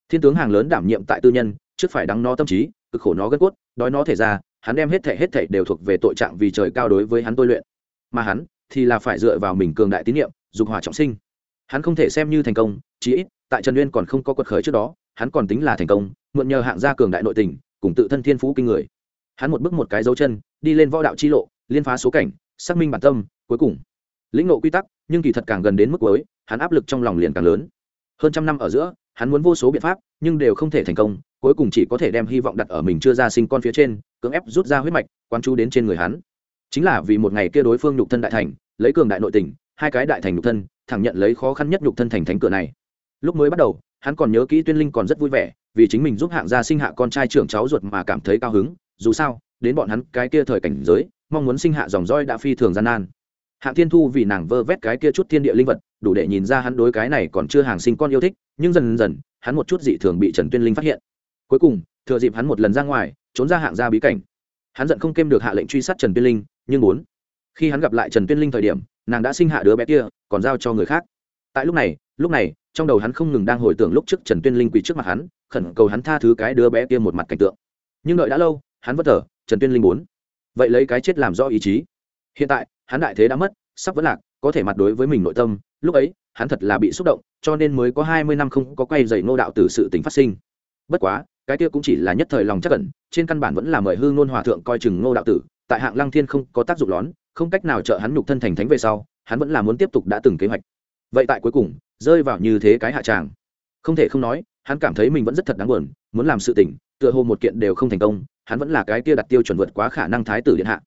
Thiên tướng hàng lớn đảm nhiệm tại tư nhân, trước phải đắng nó tâm trí, cực khổ nó gân cốt, đói nó thể ra, hắn đem hết thể hết thể đều thuộc về tội trạng vì trời cao đối với hắn tôi luyện. Mà hắn thì là phải dựa vào mình cường đại tín nhiệm, dục hỏa trọng sinh. Hắn không thể xem như thành công, chí ít, tại trần uyên còn không có quật khởi trước đó hắn còn tính là thành công, mượn nhờ hạng gia cường đại nội tình, cùng tự thân thiên phú kinh người. Hắn một bước một cái dấu chân, đi lên võ đạo chi lộ, liên phá số cảnh, xác minh bản tâm, cuối cùng. Lĩnh ngộ quy tắc, nhưng kỳ thật càng gần đến mức cuối, hắn áp lực trong lòng liền càng lớn. Hơn trăm năm ở giữa, hắn muốn vô số biện pháp, nhưng đều không thể thành công, cuối cùng chỉ có thể đem hy vọng đặt ở mình chưa ra sinh con phía trên, cưỡng ép rút ra huyết mạch quan chú đến trên người hắn. Chính là vì một ngày kia đối phương nhục thân đại thành, lấy cường đại nội tình, hai cái đại thành nhục thân, thẳng nhận lấy khó khăn nhất nhục thân thành thánh cửa này. Lúc mới bắt đầu hắn còn nhớ kỹ tuyên linh còn rất vui vẻ, vì chính mình giúp hạng gia sinh hạ con trai trưởng cháu ruột mà cảm thấy cao hứng, dù sao, đến bọn hắn cái kia thời cảnh giới, mong muốn sinh hạ dòng roi đã phi thường gian nan. Hạng thiên thu vì nàng vơ vét cái kia chút thiên địa linh vật, đủ để nhìn ra hắn đối cái này còn chưa hàng sinh con yêu thích, nhưng dần dần, hắn một chút dị thường bị trần tuyên linh phát hiện. Cuối cùng, thừa dịp hắn một lần ra ngoài, trốn ra hạng gia bí cảnh. Hắn giận không kêm được hạ lệnh truy sát trần tuyên linh, nhưng muốn. Khi hắn gặp lại trần tuyên linh thời điểm, nàng đã sinh hạ đứa bé kia, còn giao cho người khác. Tại lúc này lúc này trong đầu hắn không ngừng đang hồi tưởng lúc trước trần tuyên linh quỳ trước mặt hắn, khẩn cầu hắn tha thứ cái đứa bé kia một mặt cảnh tượng. Nhưng đợi đã lâu, hắn vất thở, trần tuyên linh muốn. Vậy lấy cái chết làm rõ ý chí. Hiện tại, hắn đại thế đã mất, sắp vẫn lạc, có thể mặt đối với mình nội tâm, lúc ấy, hắn thật là bị xúc động, cho nên mới có hai mươi năm không có quay dày Nô đạo từ sự tình phát sinh. Bất quá, cái kia cũng chỉ là nhất thời lòng chắc cẩn trên căn bản vẫn là mời hương ngôn hòa thượng coi chừng ngô đạo tử, tại hạng lăng thiên không có tác dụng lón, không cách nào trợ hắn nhục thân thành thánh về sau, hắn vẫn là muốn tiếp tục đã từng kế hoạch. Vậy tại cuối cùng rơi vào như thế cái hạ tràng. Không thể không nói, hắn cảm thấy mình vẫn rất thật đáng buồn, muốn làm sự tỉnh tựa hồ một kiện đều không thành công, hắn vẫn là cái kia đặt tiêu chuẩn vượt quá khả năng thái tử điện hạ.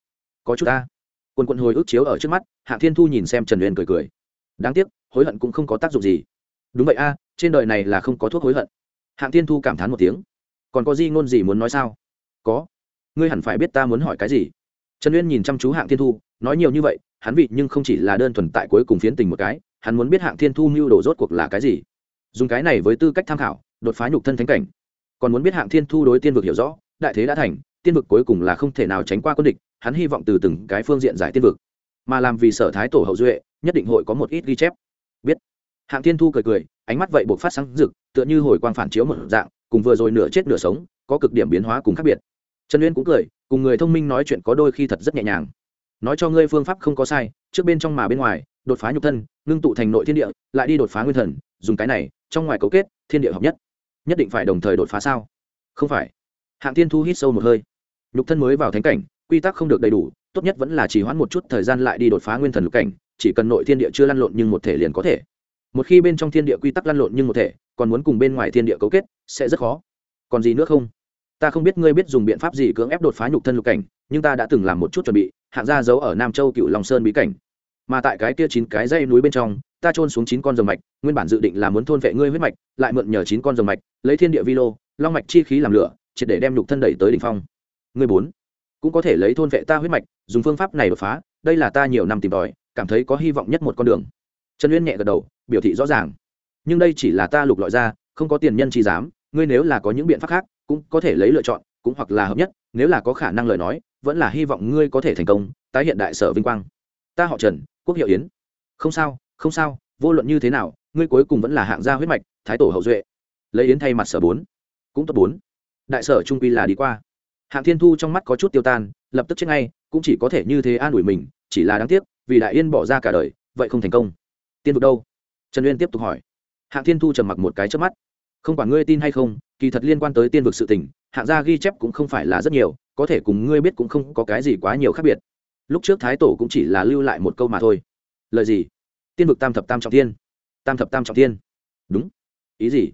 Có chút ta. Quân quân hồi ức chiếu ở trước mắt, hạ thiên thu nhìn xem trần uyên cười cười. Đáng tiếc, hối hận cũng không có tác dụng gì. Đúng vậy a, trên đời này là không có thuốc hối hận. Hạng thiên thu cảm thán một tiếng. Còn có gì ngôn gì muốn nói sao? Có. Ngươi hẳn phải biết ta muốn hỏi cái gì. Trần uyên nhìn chăm chú hạng thiên thu, nói nhiều như vậy, hắn vị nhưng không chỉ là đơn thuần tại cuối cùng phiến tình một cái hắn muốn biết hạng thiên thu mưu đồ rốt cuộc là cái gì. Dùng cái này với tư cách tham khảo, đột phá nhục thân thánh cảnh. Còn muốn biết hạng thiên thu đối tiên vực hiểu rõ, đại thế đã thành, tiên vực cuối cùng là không thể nào tránh qua quân địch, hắn hy vọng từ từng cái phương diện giải tiên vực. Mà làm vì sở thái tổ hậu duệ, nhất định hội có một ít ghi chép. Biết. Hạng thiên thu cười cười, ánh mắt vậy buộc phát sáng rực, tựa như hồi quang phản chiếu một dạng, cùng vừa rồi nửa chết nửa sống, có cực điểm biến hóa cùng khác biệt. Trần uyên cũng cười, cùng người thông minh nói chuyện có đôi khi thật rất nhẹ nhàng. Nói cho ngươi phương pháp không có sai, trước bên trong mà bên ngoài đột phá nhục thân, ngưng tụ thành nội thiên địa, lại đi đột phá nguyên thần, dùng cái này, trong ngoài cấu kết, thiên địa hợp nhất. Nhất định phải đồng thời đột phá sao? Không phải. Hạng tiên thu hít sâu một hơi. Nhục thân mới vào thánh cảnh, quy tắc không được đầy đủ, tốt nhất vẫn là chỉ hoãn một chút thời gian lại đi đột phá nguyên thần lục cảnh, chỉ cần nội thiên địa chưa lăn lộn nhưng một thể liền có thể. Một khi bên trong thiên địa quy tắc lăn lộn nhưng một thể, còn muốn cùng bên ngoài thiên địa cấu kết, sẽ rất khó. Còn gì nữa không? Ta không biết ngươi biết dùng biện pháp gì cưỡng ép đột phá nhục thân lục cảnh, nhưng ta đã từng làm một chút chuẩn bị, hạng gia giấu ở nam châu cựu long sơn bí cảnh mà tại cái kia chín cái dây núi bên trong, ta trôn xuống chín con rồng mạch, nguyên bản dự định là muốn thôn vệ ngươi huyết mạch, lại mượn nhờ chín con rồng mạch, lấy thiên địa vi lô, long mạch chi khí làm lửa, triệt để đem nhục thân đẩy tới đỉnh phong. Ngươi bốn cũng có thể lấy thôn vệ ta huyết mạch, dùng phương pháp này đột phá, đây là ta nhiều năm tìm tòi, cảm thấy có hy vọng nhất một con đường. Trần uyên nhẹ gật đầu, biểu thị rõ ràng. Nhưng đây chỉ là ta lục lọi ra, không có tiền nhân chi dám ngươi nếu là có những biện pháp khác, cũng có thể lấy lựa chọn, cũng hoặc là hợp nhất, nếu là có khả năng lời nói, vẫn là hy vọng ngươi có thể thành công, tái hiện đại sở vinh quang. Ta họ trần quốc hiệu yến. Không sao không sao, vô luận như thế nào, ngươi cuối cùng vẫn là hạng gia huyết mạch, thái tổ hậu duệ. Lấy yến thay mặt sở bốn, cũng tốt bốn. Đại sở trung quy là đi qua. Hạng thiên thu trong mắt có chút tiêu tan, lập tức chết ngay, cũng chỉ có thể như thế an ủi mình, chỉ là đáng tiếc, vì đại yên bỏ ra cả đời, vậy không thành công. Tiên vực đâu? Trần uyên tiếp tục hỏi. Hạng thiên thu trầm mặc một cái trước mắt. Không quản ngươi tin hay không, kỳ thật liên quan tới tiên vực sự tình, hạng gia ghi chép cũng không phải là rất nhiều, có thể cùng ngươi biết cũng không có cái gì quá nhiều khác biệt lúc trước thái tổ cũng chỉ là lưu lại một câu mà thôi. Lời gì? Tiên vực tam thập tam trọng tiên tam thập tam trọng tiên đúng. Ý gì?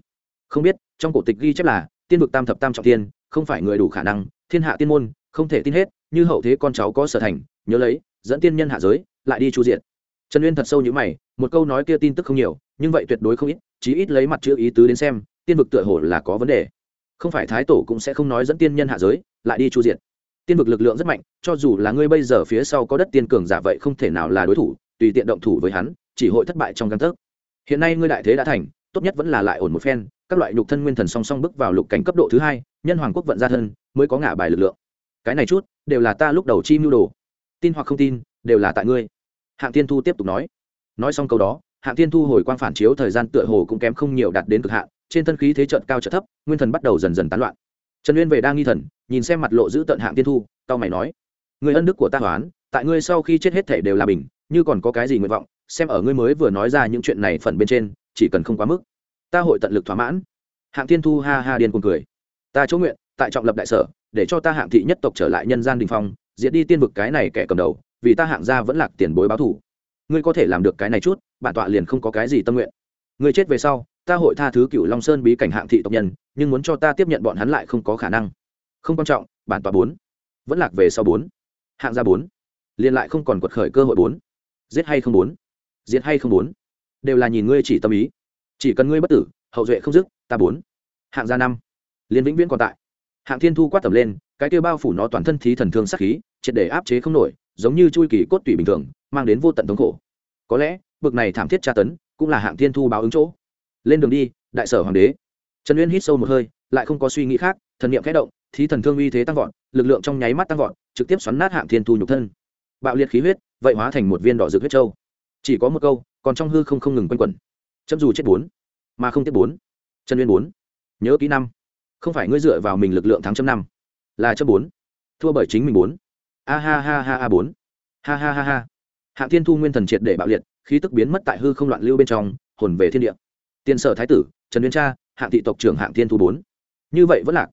Không biết, trong cổ tịch ghi chép là, tiên vực tam thập tam trọng tiên không phải người đủ khả năng, thiên hạ tiên môn, không thể tin hết, như hậu thế con cháu có sở thành, nhớ lấy, dẫn tiên nhân hạ giới, lại đi chu diện trần uyên thật sâu như mày, một câu nói kia tin tức không nhiều, nhưng vậy tuyệt đối không ít, chí ít lấy mặt chữ ý tứ đến xem, tiên vực tựa hồ là có vấn đề. Không phải thái tổ cũng sẽ không nói dẫn tiên nhân hạ giới, lại đi chu diện tiên vực lực lượng rất mạnh, cho dù là ngươi bây giờ phía sau có đất tiên cường giả vậy không thể nào là đối thủ, tùy tiện động thủ với hắn, chỉ hội thất bại trong căn tấc. Hiện nay ngươi đại thế đã thành, tốt nhất vẫn là lại ổn một phen, các loại nhục thân nguyên thần song song bước vào lục cảnh cấp độ thứ hai, nhân hoàng quốc vận gia thân, mới có ngả bài lực lượng. Cái này chút, đều là ta lúc đầu chi mưu đồ. Tin hoặc không tin, đều là tại ngươi. Hạng tiên thu tiếp tục nói. Nói xong câu đó, hạng tiên thu hồi quang phản chiếu thời gian tựa hồ cũng kém không nhiều đạt đến cực hạn, trên thân khí thế trận cao trận thấp, nguyên thần bắt đầu dần dần tán loạn. Trần uyên về đang nghi thần nhìn xem mặt lộ giữ tận hạng tiên thu tao mày nói, người ân đức của ta hoán, tại ngươi sau khi chết hết thể đều là bình, như còn có cái gì nguyện vọng, xem ở ngươi mới vừa nói ra những chuyện này phần bên trên, chỉ cần không quá mức. Ta hội tận lực thỏa mãn. Hạng tiên thu ha ha điên cuồng cười. Ta chỗ nguyện, tại trọng lập đại sở, để cho ta hạng thị nhất tộc trở lại nhân gian đình phong, diệt đi tiên vực cái này kẻ cầm đầu, vì ta hạng gia vẫn lạc tiền bối báo thủ ngươi có thể làm được cái này chút, bản tọa liền không có cái gì tâm nguyện. Ngươi chết về sau, ta hội tha thứ cựu long sơn bí cảnh hạng thị tộc nhân, nhưng muốn cho ta tiếp nhận bọn hắn lại không có khả năng không quan trọng, bản tọa bốn. Vẫn lạc về sau bốn. Hạng gia bốn. Liền lại không còn quật khởi cơ hội bốn. Giết hay không bốn? Giết hay không bốn? Đều là nhìn ngươi chỉ tâm ý. Chỉ cần ngươi bất tử, hậu duệ không dứt, ta bốn. Hạng gia năm. Liên vĩnh viễn còn tại. Hạng thiên thu quát tầm lên, cái kêu bao phủ nó toàn thân thí thần thương sắc khí, triệt để áp chế không nổi, giống như chui kỳ cốt tủy bình thường, mang đến vô tận thống khổ. Có lẽ, bực này thảm thiết tra tấn, cũng là hạng thiên thu báo ứng chỗ. Lên đường đi, đại sở hoàng đế. Trần uyên hít sâu một hơi, lại không có suy nghĩ khác, thần niệm khẽ động thí thần thương uy thế tăng vọt, lực lượng trong nháy mắt tăng vọt, trực tiếp xoắn nát hạng thiên thu nhục thân. Bạo liệt khí huyết, vậy hóa thành một viên đỏ rực huyết trâu chỉ có một câu, còn trong hư không không ngừng quanh quẩn. Chấm dù chết bốn, mà không tiếp bốn. Trần nguyên bốn. Nhớ kỹ năm. Không phải ngươi dựa vào mình lực lượng thắng chấm năm, là chấm bốn. Thua bởi chính mình bốn. A ha ha ha a bốn. Ha ha ha ha. Hạng thiên thu nguyên thần triệt để bạo liệt, khí tức biến mất tại hư không loạn lưu bên trong, hồn về thiên địa. Tiền sở thái tử, trần nguyên cha, hạng thị tộc trưởng hạng thiên thu bốn. Như vậy vẫn lạc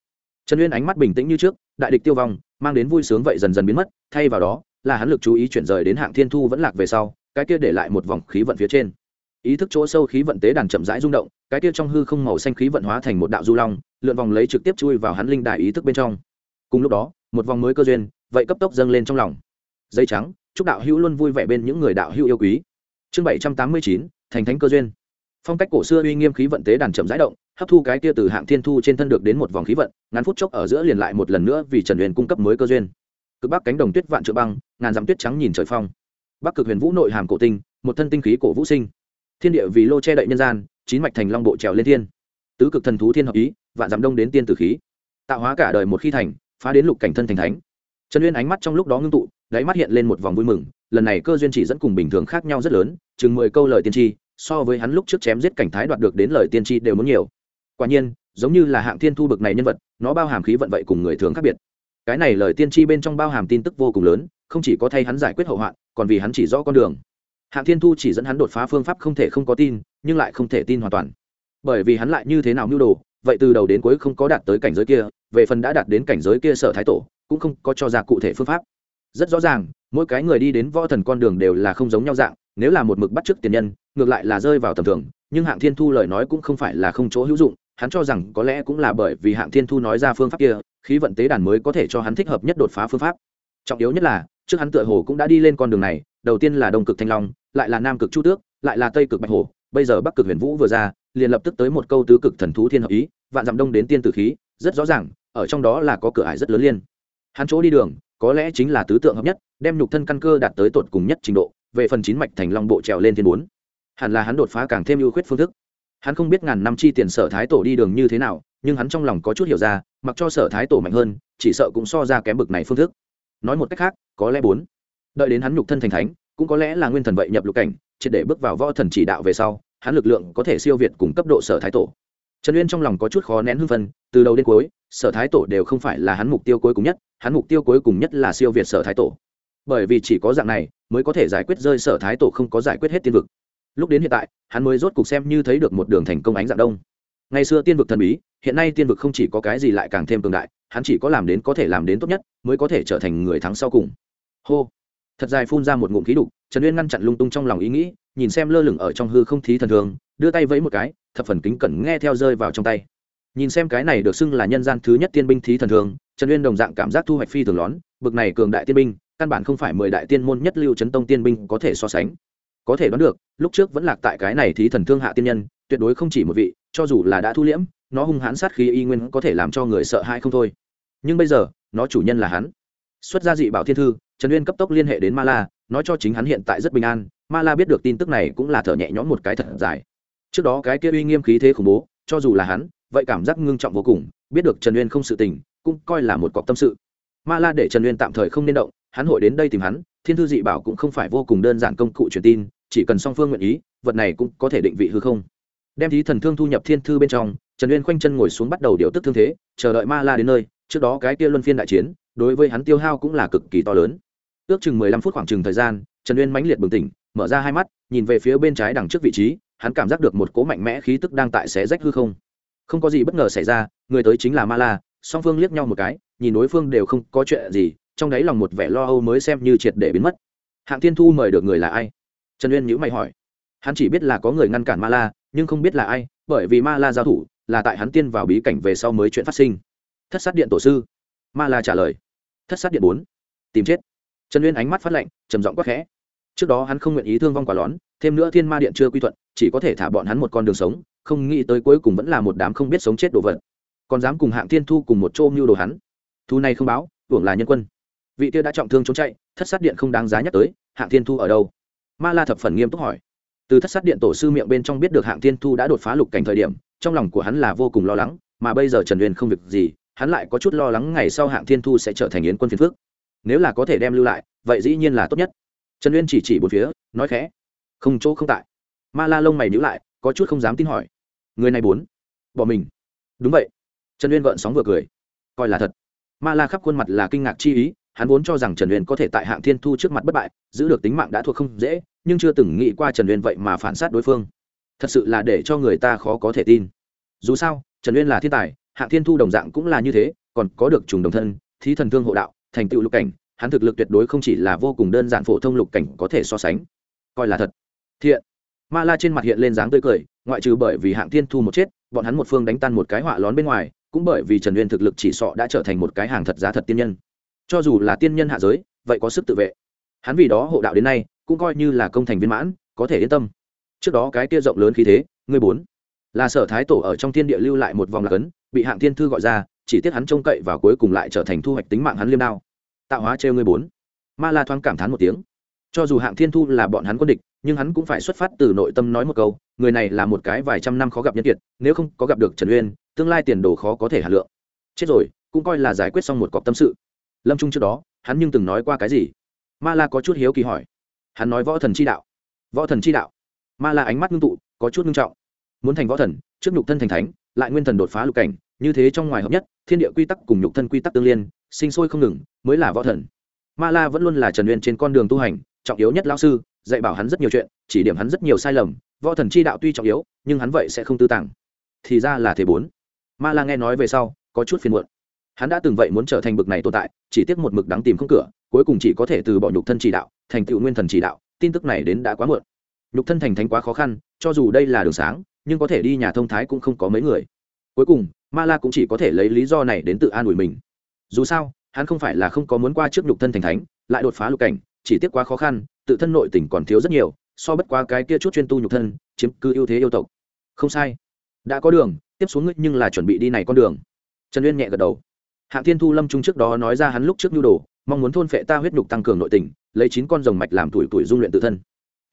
trần uyên ánh mắt bình tĩnh như trước, đại địch tiêu vong, mang đến vui sướng vậy dần dần biến mất, thay vào đó, là hắn lực chú ý chuyển rời đến hạng thiên thu vẫn lạc về sau, cái kia để lại một vòng khí vận phía trên. Ý thức chỗ sâu khí vận tế đàn chậm rãi rung động, cái kia trong hư không màu xanh khí vận hóa thành một đạo du long, lượn vòng lấy trực tiếp chui vào hắn linh đại ý thức bên trong. Cùng lúc đó, một vòng mới cơ duyên, vậy cấp tốc dâng lên trong lòng. Dây trắng, chúc đạo hữu luôn vui vẻ bên những người đạo hữu yêu quý. Chương bảy trăm tám mươi chín, thành thánh cơ duyên phong cách cổ xưa uy nghiêm khí vận tế đàn chậm rãi động, hấp thu cái kia từ hạng thiên thu trên thân được đến một vòng khí vận, ngắn phút chốc ở giữa liền lại một lần nữa vì trần huyền cung cấp mới cơ duyên. Cực bắc cánh đồng tuyết vạn trượng băng, ngàn dặm tuyết trắng nhìn trời phong. Bắc cực huyền vũ nội hàm cổ tinh, một thân tinh khí cổ vũ sinh. Thiên địa vì lô che đậy nhân gian, chín mạch thành long bộ trèo lên thiên. Tứ cực thần thú thiên hợp ý, vạn dặm đông đến tiên tử khí. Tạo hóa cả đời một khi thành, phá đến lục cảnh thân thành thánh. Trần uyên ánh mắt trong lúc đó ngưng tụ, đáy mắt hiện lên một vòng vui mừng, lần này cơ duyên chỉ dẫn cùng bình thường khác nhau rất lớn, chừng mười câu lời tiên tri so với hắn lúc trước chém giết cảnh thái đoạt được đến lời tiên tri đều muốn nhiều. Quả nhiên, giống như là hạng thiên thu bực này nhân vật, nó bao hàm khí vận vậy cùng người thường khác biệt. Cái này lời tiên tri bên trong bao hàm tin tức vô cùng lớn, không chỉ có thay hắn giải quyết hậu hoạn, còn vì hắn chỉ rõ con đường. Hạng thiên thu chỉ dẫn hắn đột phá phương pháp không thể không có tin, nhưng lại không thể tin hoàn toàn. Bởi vì hắn lại như thế nào mưu đồ, vậy từ đầu đến cuối không có đạt tới cảnh giới kia, về phần đã đạt đến cảnh giới kia sở thái tổ, cũng không có cho ra cụ thể phương pháp. Rất rõ ràng, mỗi cái người đi đến võ thần con đường đều là không giống nhau dạng nếu là một mực bắt chước tiền nhân, ngược lại là rơi vào tầm thường, nhưng hạng thiên thu lời nói cũng không phải là không chỗ hữu dụng, hắn cho rằng có lẽ cũng là bởi vì hạng thiên thu nói ra phương pháp kia, khí vận tế đàn mới có thể cho hắn thích hợp nhất đột phá phương pháp. Trọng yếu nhất là, trước hắn tựa hồ cũng đã đi lên con đường này, đầu tiên là đông cực thanh long, lại là nam cực chu tước, lại là tây cực bạch hổ, bây giờ bắc cực huyền vũ vừa ra, liền lập tức tới một câu tứ cực thần thú thiên hợp ý, vạn dặm đông đến tiên tử khí, rất rõ ràng, ở trong đó là có cửa ải rất lớn liên. Hắn chỗ đi đường, có lẽ chính là tứ tượng hợp nhất, đem nhục thân căn cơ đạt tới tột cùng nhất trình độ về phần chín mạch thành long bộ trèo lên thiên bốn. Hẳn là hắn đột phá càng thêm ưu khuyết phương thức. Hắn không biết ngàn năm chi tiền sở thái tổ đi đường như thế nào, nhưng hắn trong lòng có chút hiểu ra, mặc cho sở thái tổ mạnh hơn, chỉ sợ cũng so ra kém bực này phương thức. Nói một cách khác, có lẽ bốn. Đợi đến hắn nhục thân thành thánh, cũng có lẽ là nguyên thần vậy nhập lục cảnh, triệt để bước vào võ thần chỉ đạo về sau, hắn lực lượng có thể siêu việt cùng cấp độ sở thái tổ. Trần uyên trong lòng có chút khó nén hưng phân từ đầu đến cuối, sở thái tổ đều không phải là hắn mục tiêu cuối cùng nhất, hắn mục tiêu cuối cùng nhất là siêu việt sở thái tổ. Bởi vì chỉ có dạng này mới có thể giải quyết rơi sở thái tổ không có giải quyết hết tiên vực. Lúc đến hiện tại, hắn mới rốt cục xem như thấy được một đường thành công ánh dạng đông. Ngày xưa tiên vực thần bí, hiện nay tiên vực không chỉ có cái gì lại càng thêm cường đại, hắn chỉ có làm đến có thể làm đến tốt nhất, mới có thể trở thành người thắng sau cùng. Hô. Thật dài phun ra một ngụm khí đục, trần uyên ngăn chặn lung tung trong lòng ý nghĩ, nhìn xem lơ lửng ở trong hư không thí thần thường, đưa tay vẫy một cái, thập phần kính cẩn nghe theo rơi vào trong tay. Nhìn xem cái này được xưng là nhân gian thứ nhất tiên binh thí thần thường, trần uyên đồng dạng cảm giác thu hoạch phi thường lón bực này cường đại tiên binh căn bản không phải mười đại tiên môn nhất lưu chấn tông tiên binh có thể so sánh. Có thể đoán được, lúc trước vẫn lạc tại cái này thí thần thương hạ tiên nhân, tuyệt đối không chỉ một vị, cho dù là đã thu liễm, nó hung hãn sát khí y nguyên có thể làm cho người sợ hãi không thôi. Nhưng bây giờ, nó chủ nhân là hắn. Xuất gia dị bảo thiên thư, trần uyên cấp tốc liên hệ đến ma la, nói cho chính hắn hiện tại rất bình an, ma la biết được tin tức này cũng là thở nhẹ nhõm một cái thật dài. Trước đó cái kia uy nghiêm khí thế khủng bố, cho dù là hắn, vậy cảm giác ngưng trọng vô cùng, biết được trần uyên không sự tình, cũng coi là một cọc tâm sự. Ma la để trần uyên tạm thời không nên động hắn hội đến đây tìm hắn, thiên thư dị bảo cũng không phải vô cùng đơn giản công cụ truyền tin, chỉ cần song phương nguyện ý, vật này cũng có thể định vị hư không. Đem thí thần thương thu nhập thiên thư bên trong, trần uyên khoanh chân ngồi xuống bắt đầu điều tức thương thế, chờ đợi ma la đến nơi, trước đó cái kia luân phiên đại chiến, đối với hắn tiêu hao cũng là cực kỳ to lớn. Ước chừng mười lăm phút khoảng chừng thời gian, trần uyên mãnh liệt bừng tỉnh, mở ra hai mắt, nhìn về phía bên trái đằng trước vị trí, hắn cảm giác được một cỗ mạnh mẽ khí tức đang tại xé rách hư không. Không có gì bất ngờ xảy ra, người tới chính là ma la, song phương liếc nhau một cái, nhìn đối phương đều không có chuyện gì trong đáy lòng một vẻ lo âu mới xem như triệt để biến mất. Hạng thiên thu mời được người là ai? Trần uyên nhữ mày hỏi. Hắn chỉ biết là có người ngăn cản ma la, nhưng không biết là ai, bởi vì ma la giao thủ là tại hắn tiên vào bí cảnh về sau mới chuyện phát sinh. Thất sát điện tổ sư. Ma la trả lời. Thất sát điện bốn. Tìm chết. Trần uyên ánh mắt phát lạnh, trầm giọng quắc khẽ. Trước đó hắn không nguyện ý thương vong quả lón, thêm nữa thiên ma điện chưa quy thuận, chỉ có thể thả bọn hắn một con đường sống, không nghĩ tới cuối cùng vẫn là một đám không biết sống chết đồ vật. Còn dám cùng hạng thiên thu cùng một chỗ mưu đồ hắn. Thu này không báo, tưởng là nhân quân vị kia đã trọng thương trốn chạy, thất sát điện không đáng giá nhắc tới, hạng thiên thu ở đâu? Ma la thập phần nghiêm túc hỏi. Từ thất sát điện tổ sư miệng bên trong biết được hạng thiên thu đã đột phá lục cảnh thời điểm, trong lòng của hắn là vô cùng lo lắng, mà bây giờ trần uyên không việc gì, hắn lại có chút lo lắng ngày sau hạng thiên thu sẽ trở thành yến quân phiền phước nếu là có thể đem lưu lại, vậy dĩ nhiên là tốt nhất. Trần uyên chỉ chỉ một phía, nói khẽ. Không chỗ không tại. Ma la lông mày nhữ lại, có chút không dám tin hỏi. Người này bốn bỏ mình. Đúng vậy. Trần uyên gợn sóng vừa cười. Coi là thật. Ma la khắp khuôn mặt là kinh ngạc chi ý hắn vốn cho rằng trần uyên có thể tại hạng thiên thu trước mặt bất bại, giữ được tính mạng đã thuộc không dễ, nhưng chưa từng nghĩ qua trần uyên vậy mà phản sát đối phương. Thật sự là để cho người ta khó có thể tin. Dù sao, trần uyên là thiên tài, hạng thiên thu đồng dạng cũng là như thế, còn có được trùng đồng thân, thí thần thương hộ đạo, thành tựu lục cảnh, hắn thực lực tuyệt đối không chỉ là vô cùng đơn giản phổ thông lục cảnh có thể so sánh. Coi là thật. Thiện. Ma la trên mặt hiện lên dáng tươi cười, ngoại trừ bởi vì hạng thiên thu một chết, bọn hắn một phương đánh tan một cái họa lón bên ngoài, cũng bởi vì trần uyên thực lực chỉ sọ đã trở thành một cái hàng thật giá thật tiên nhân cho dù là tiên nhân hạ giới, vậy có sức tự vệ. Hắn vì đó hộ đạo đến nay, cũng coi như là công thành viên mãn, có thể yên tâm. Trước đó cái kia rộng lớn khí thế, ngươi bốn, là sở thái tổ ở trong thiên địa lưu lại một vòng lạc ấn bị hạng thiên thư gọi ra, chỉ tiếc hắn trông cậy và cuối cùng lại trở thành thu hoạch tính mạng hắn liêm đao. Tạo hóa trêu ngươi bốn. Ma la thoáng cảm thán một tiếng. Cho dù hạng thiên thu là bọn hắn quân địch, nhưng hắn cũng phải xuất phát từ nội tâm nói một câu, người này là một cái vài trăm năm khó gặp nhân kiệt, nếu không có gặp được trần uyên, tương lai tiền đồ khó có thể hà lượng. Chết rồi, cũng coi là giải quyết xong một cọc tâm sự lâm trung trước đó, hắn nhưng từng nói qua cái gì? Ma la có chút hiếu kỳ hỏi. Hắn nói võ thần chi đạo. Võ thần chi đạo? Ma la ánh mắt ngưng tụ, có chút ngưng trọng. Muốn thành võ thần, trước nhục thân thành thánh, lại nguyên thần đột phá lục cảnh, như thế trong ngoài hợp nhất, thiên địa quy tắc cùng nhục thân quy tắc tương liên, sinh sôi không ngừng, mới là võ thần. Ma la vẫn luôn là trần uyên trên con đường tu hành, trọng yếu nhất lao sư, dạy bảo hắn rất nhiều chuyện, chỉ điểm hắn rất nhiều sai lầm. Võ thần chi đạo tuy trọng yếu, nhưng hắn vậy sẽ không tư tàng. Thì ra là thế bốn. Ma la nghe nói về sau, có chút phiền muộn hắn đã từng vậy muốn trở thành bực này tồn tại, chỉ tiếc một mực đáng tìm không cửa, cuối cùng chỉ có thể từ bỏ nhục thân chỉ đạo, thành tựu nguyên thần chỉ đạo, tin tức này đến đã quá muộn. Nhục thân thành thánh quá khó khăn, cho dù đây là đường sáng, nhưng có thể đi nhà thông thái cũng không có mấy người. Cuối cùng, ma la cũng chỉ có thể lấy lý do này đến tự an ủi mình. Dù sao, hắn không phải là không có muốn qua trước nhục thân thành thánh, lại đột phá lục cảnh, chỉ tiếc quá khó khăn, tự thân nội tình còn thiếu rất nhiều, so bất qua cái kia chút chuyên tu nhục thân, chiếm cứ ưu thế yêu tộc. Không sai. Đã có đường, tiếp xuống ngươi nhưng là chuẩn bị đi này con đường. Trần uyên nhẹ gật đầu hạng thiên thu lâm trung trước đó nói ra hắn lúc trước nhu đồ, mong muốn thôn phệ ta huyết nhục tăng cường nội tình, lấy chín con rồng mạch làm tuổi tuổi dung luyện tự thân.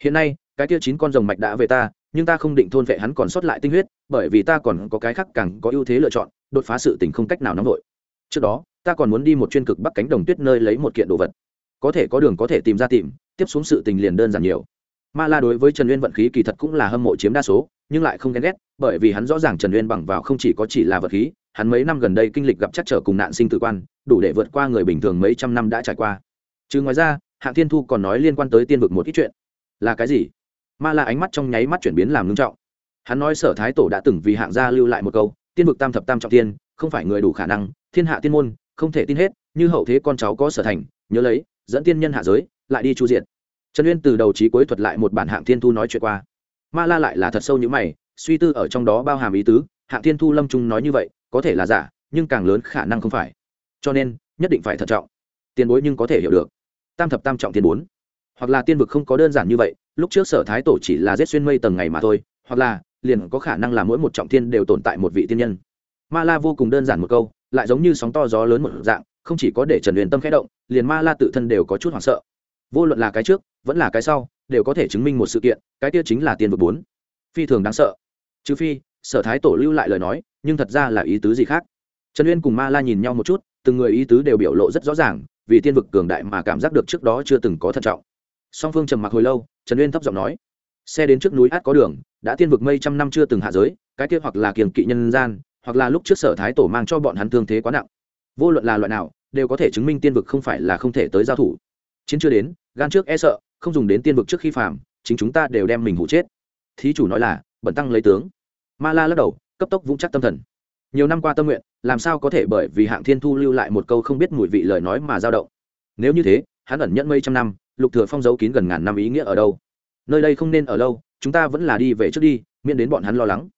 Hiện nay, cái kia chín con rồng mạch đã về ta, nhưng ta không định thôn phệ hắn còn sót lại tinh huyết, bởi vì ta còn có cái khác càng có ưu thế lựa chọn, đột phá sự tình không cách nào nóng nổi trước đó, ta còn muốn đi một chuyên cực bắc cánh đồng tuyết nơi lấy một kiện đồ vật. Có thể có đường có thể tìm ra tìm, tiếp xuống sự tình liền đơn giản nhiều. Ma la đối với trần uyên vận khí kỳ thật cũng là hâm mộ chiếm đa số, nhưng lại không ghen ghét, bởi vì hắn rõ ràng trần uyên bằng vào không chỉ có chỉ là vật khí hắn mấy năm gần đây kinh lịch gặp chắc trở cùng nạn sinh tử quan, đủ để vượt qua người bình thường mấy trăm năm đã trải qua. Chứ ngoài ra, hạng thiên thu còn nói liên quan tới tiên vực một ít chuyện. Là cái gì? Ma la ánh mắt trong nháy mắt chuyển biến làm ngưng trọng. Hắn nói sở thái tổ đã từng vì hạng gia lưu lại một câu, tiên vực tam thập tam trọng tiên không phải người đủ khả năng, thiên hạ tiên môn, không thể tin hết, như hậu thế con cháu có sở thành, nhớ lấy, dẫn tiên nhân hạ giới, lại đi chu diện trần uyên từ đầu trí cuối thuật lại một bản hạng thiên thu nói chuyện qua. Ma la lại là thật sâu như mày, suy tư ở trong đó bao hàm ý tứ hạng thiên thu lâm trung nói như vậy, có thể là giả, nhưng càng lớn khả năng không phải. Cho nên, nhất định phải thận trọng. Tiền bối nhưng có thể hiểu được. Tam thập tam trọng tiền bốn. Hoặc là tiên vực không có đơn giản như vậy, lúc trước sở thái tổ chỉ là giết xuyên mây tầng ngày mà thôi, hoặc là, liền có khả năng là mỗi một trọng tiên đều tồn tại một vị tiên nhân. Ma la vô cùng đơn giản một câu, lại giống như sóng to gió lớn một dạng, không chỉ có để trần huyền tâm khẽ động, liền ma la tự thân đều có chút hoảng sợ. Vô luận là cái trước, vẫn là cái sau, đều có thể chứng minh một sự kiện, cái kia chính là tiên vực bốn. Phi thường đáng sợ. Trừ phi sở thái tổ lưu lại lời nói, nhưng thật ra là ý tứ gì khác? Trần uyên cùng ma la nhìn nhau một chút, từng người ý tứ đều biểu lộ rất rõ ràng, vì tiên vực cường đại mà cảm giác được trước đó chưa từng có thận trọng. Song phương trầm mặc hồi lâu, trần uyên thấp giọng nói, xe đến trước núi át có đường, đã tiên vực mây trăm năm chưa từng hạ giới, cái kia hoặc là kiềng kỵ nhân gian, hoặc là lúc trước sở thái tổ mang cho bọn hắn thương thế quá nặng. Vô luận là loại nào, đều có thể chứng minh tiên vực không phải là không thể tới giao thủ. Chiến chưa đến, gan trước e sợ, không dùng đến tiên vực trước khi phàm, chính chúng ta đều đem mình hụ chết. Thí chủ nói là, bẩn tăng lấy tướng ma la lắc đầu, cấp tốc vững chắc tâm thần. Nhiều năm qua tâm nguyện, làm sao có thể bởi vì hạng thiên thu lưu lại một câu không biết mùi vị lời nói mà dao động? Nếu như thế, hắn ẩn nhẫn mấy trăm năm, lục thừa phong giấu kín gần ngàn năm ý nghĩa ở đâu? Nơi đây không nên ở lâu, chúng ta vẫn là đi về trước đi, miễn đến bọn hắn lo lắng.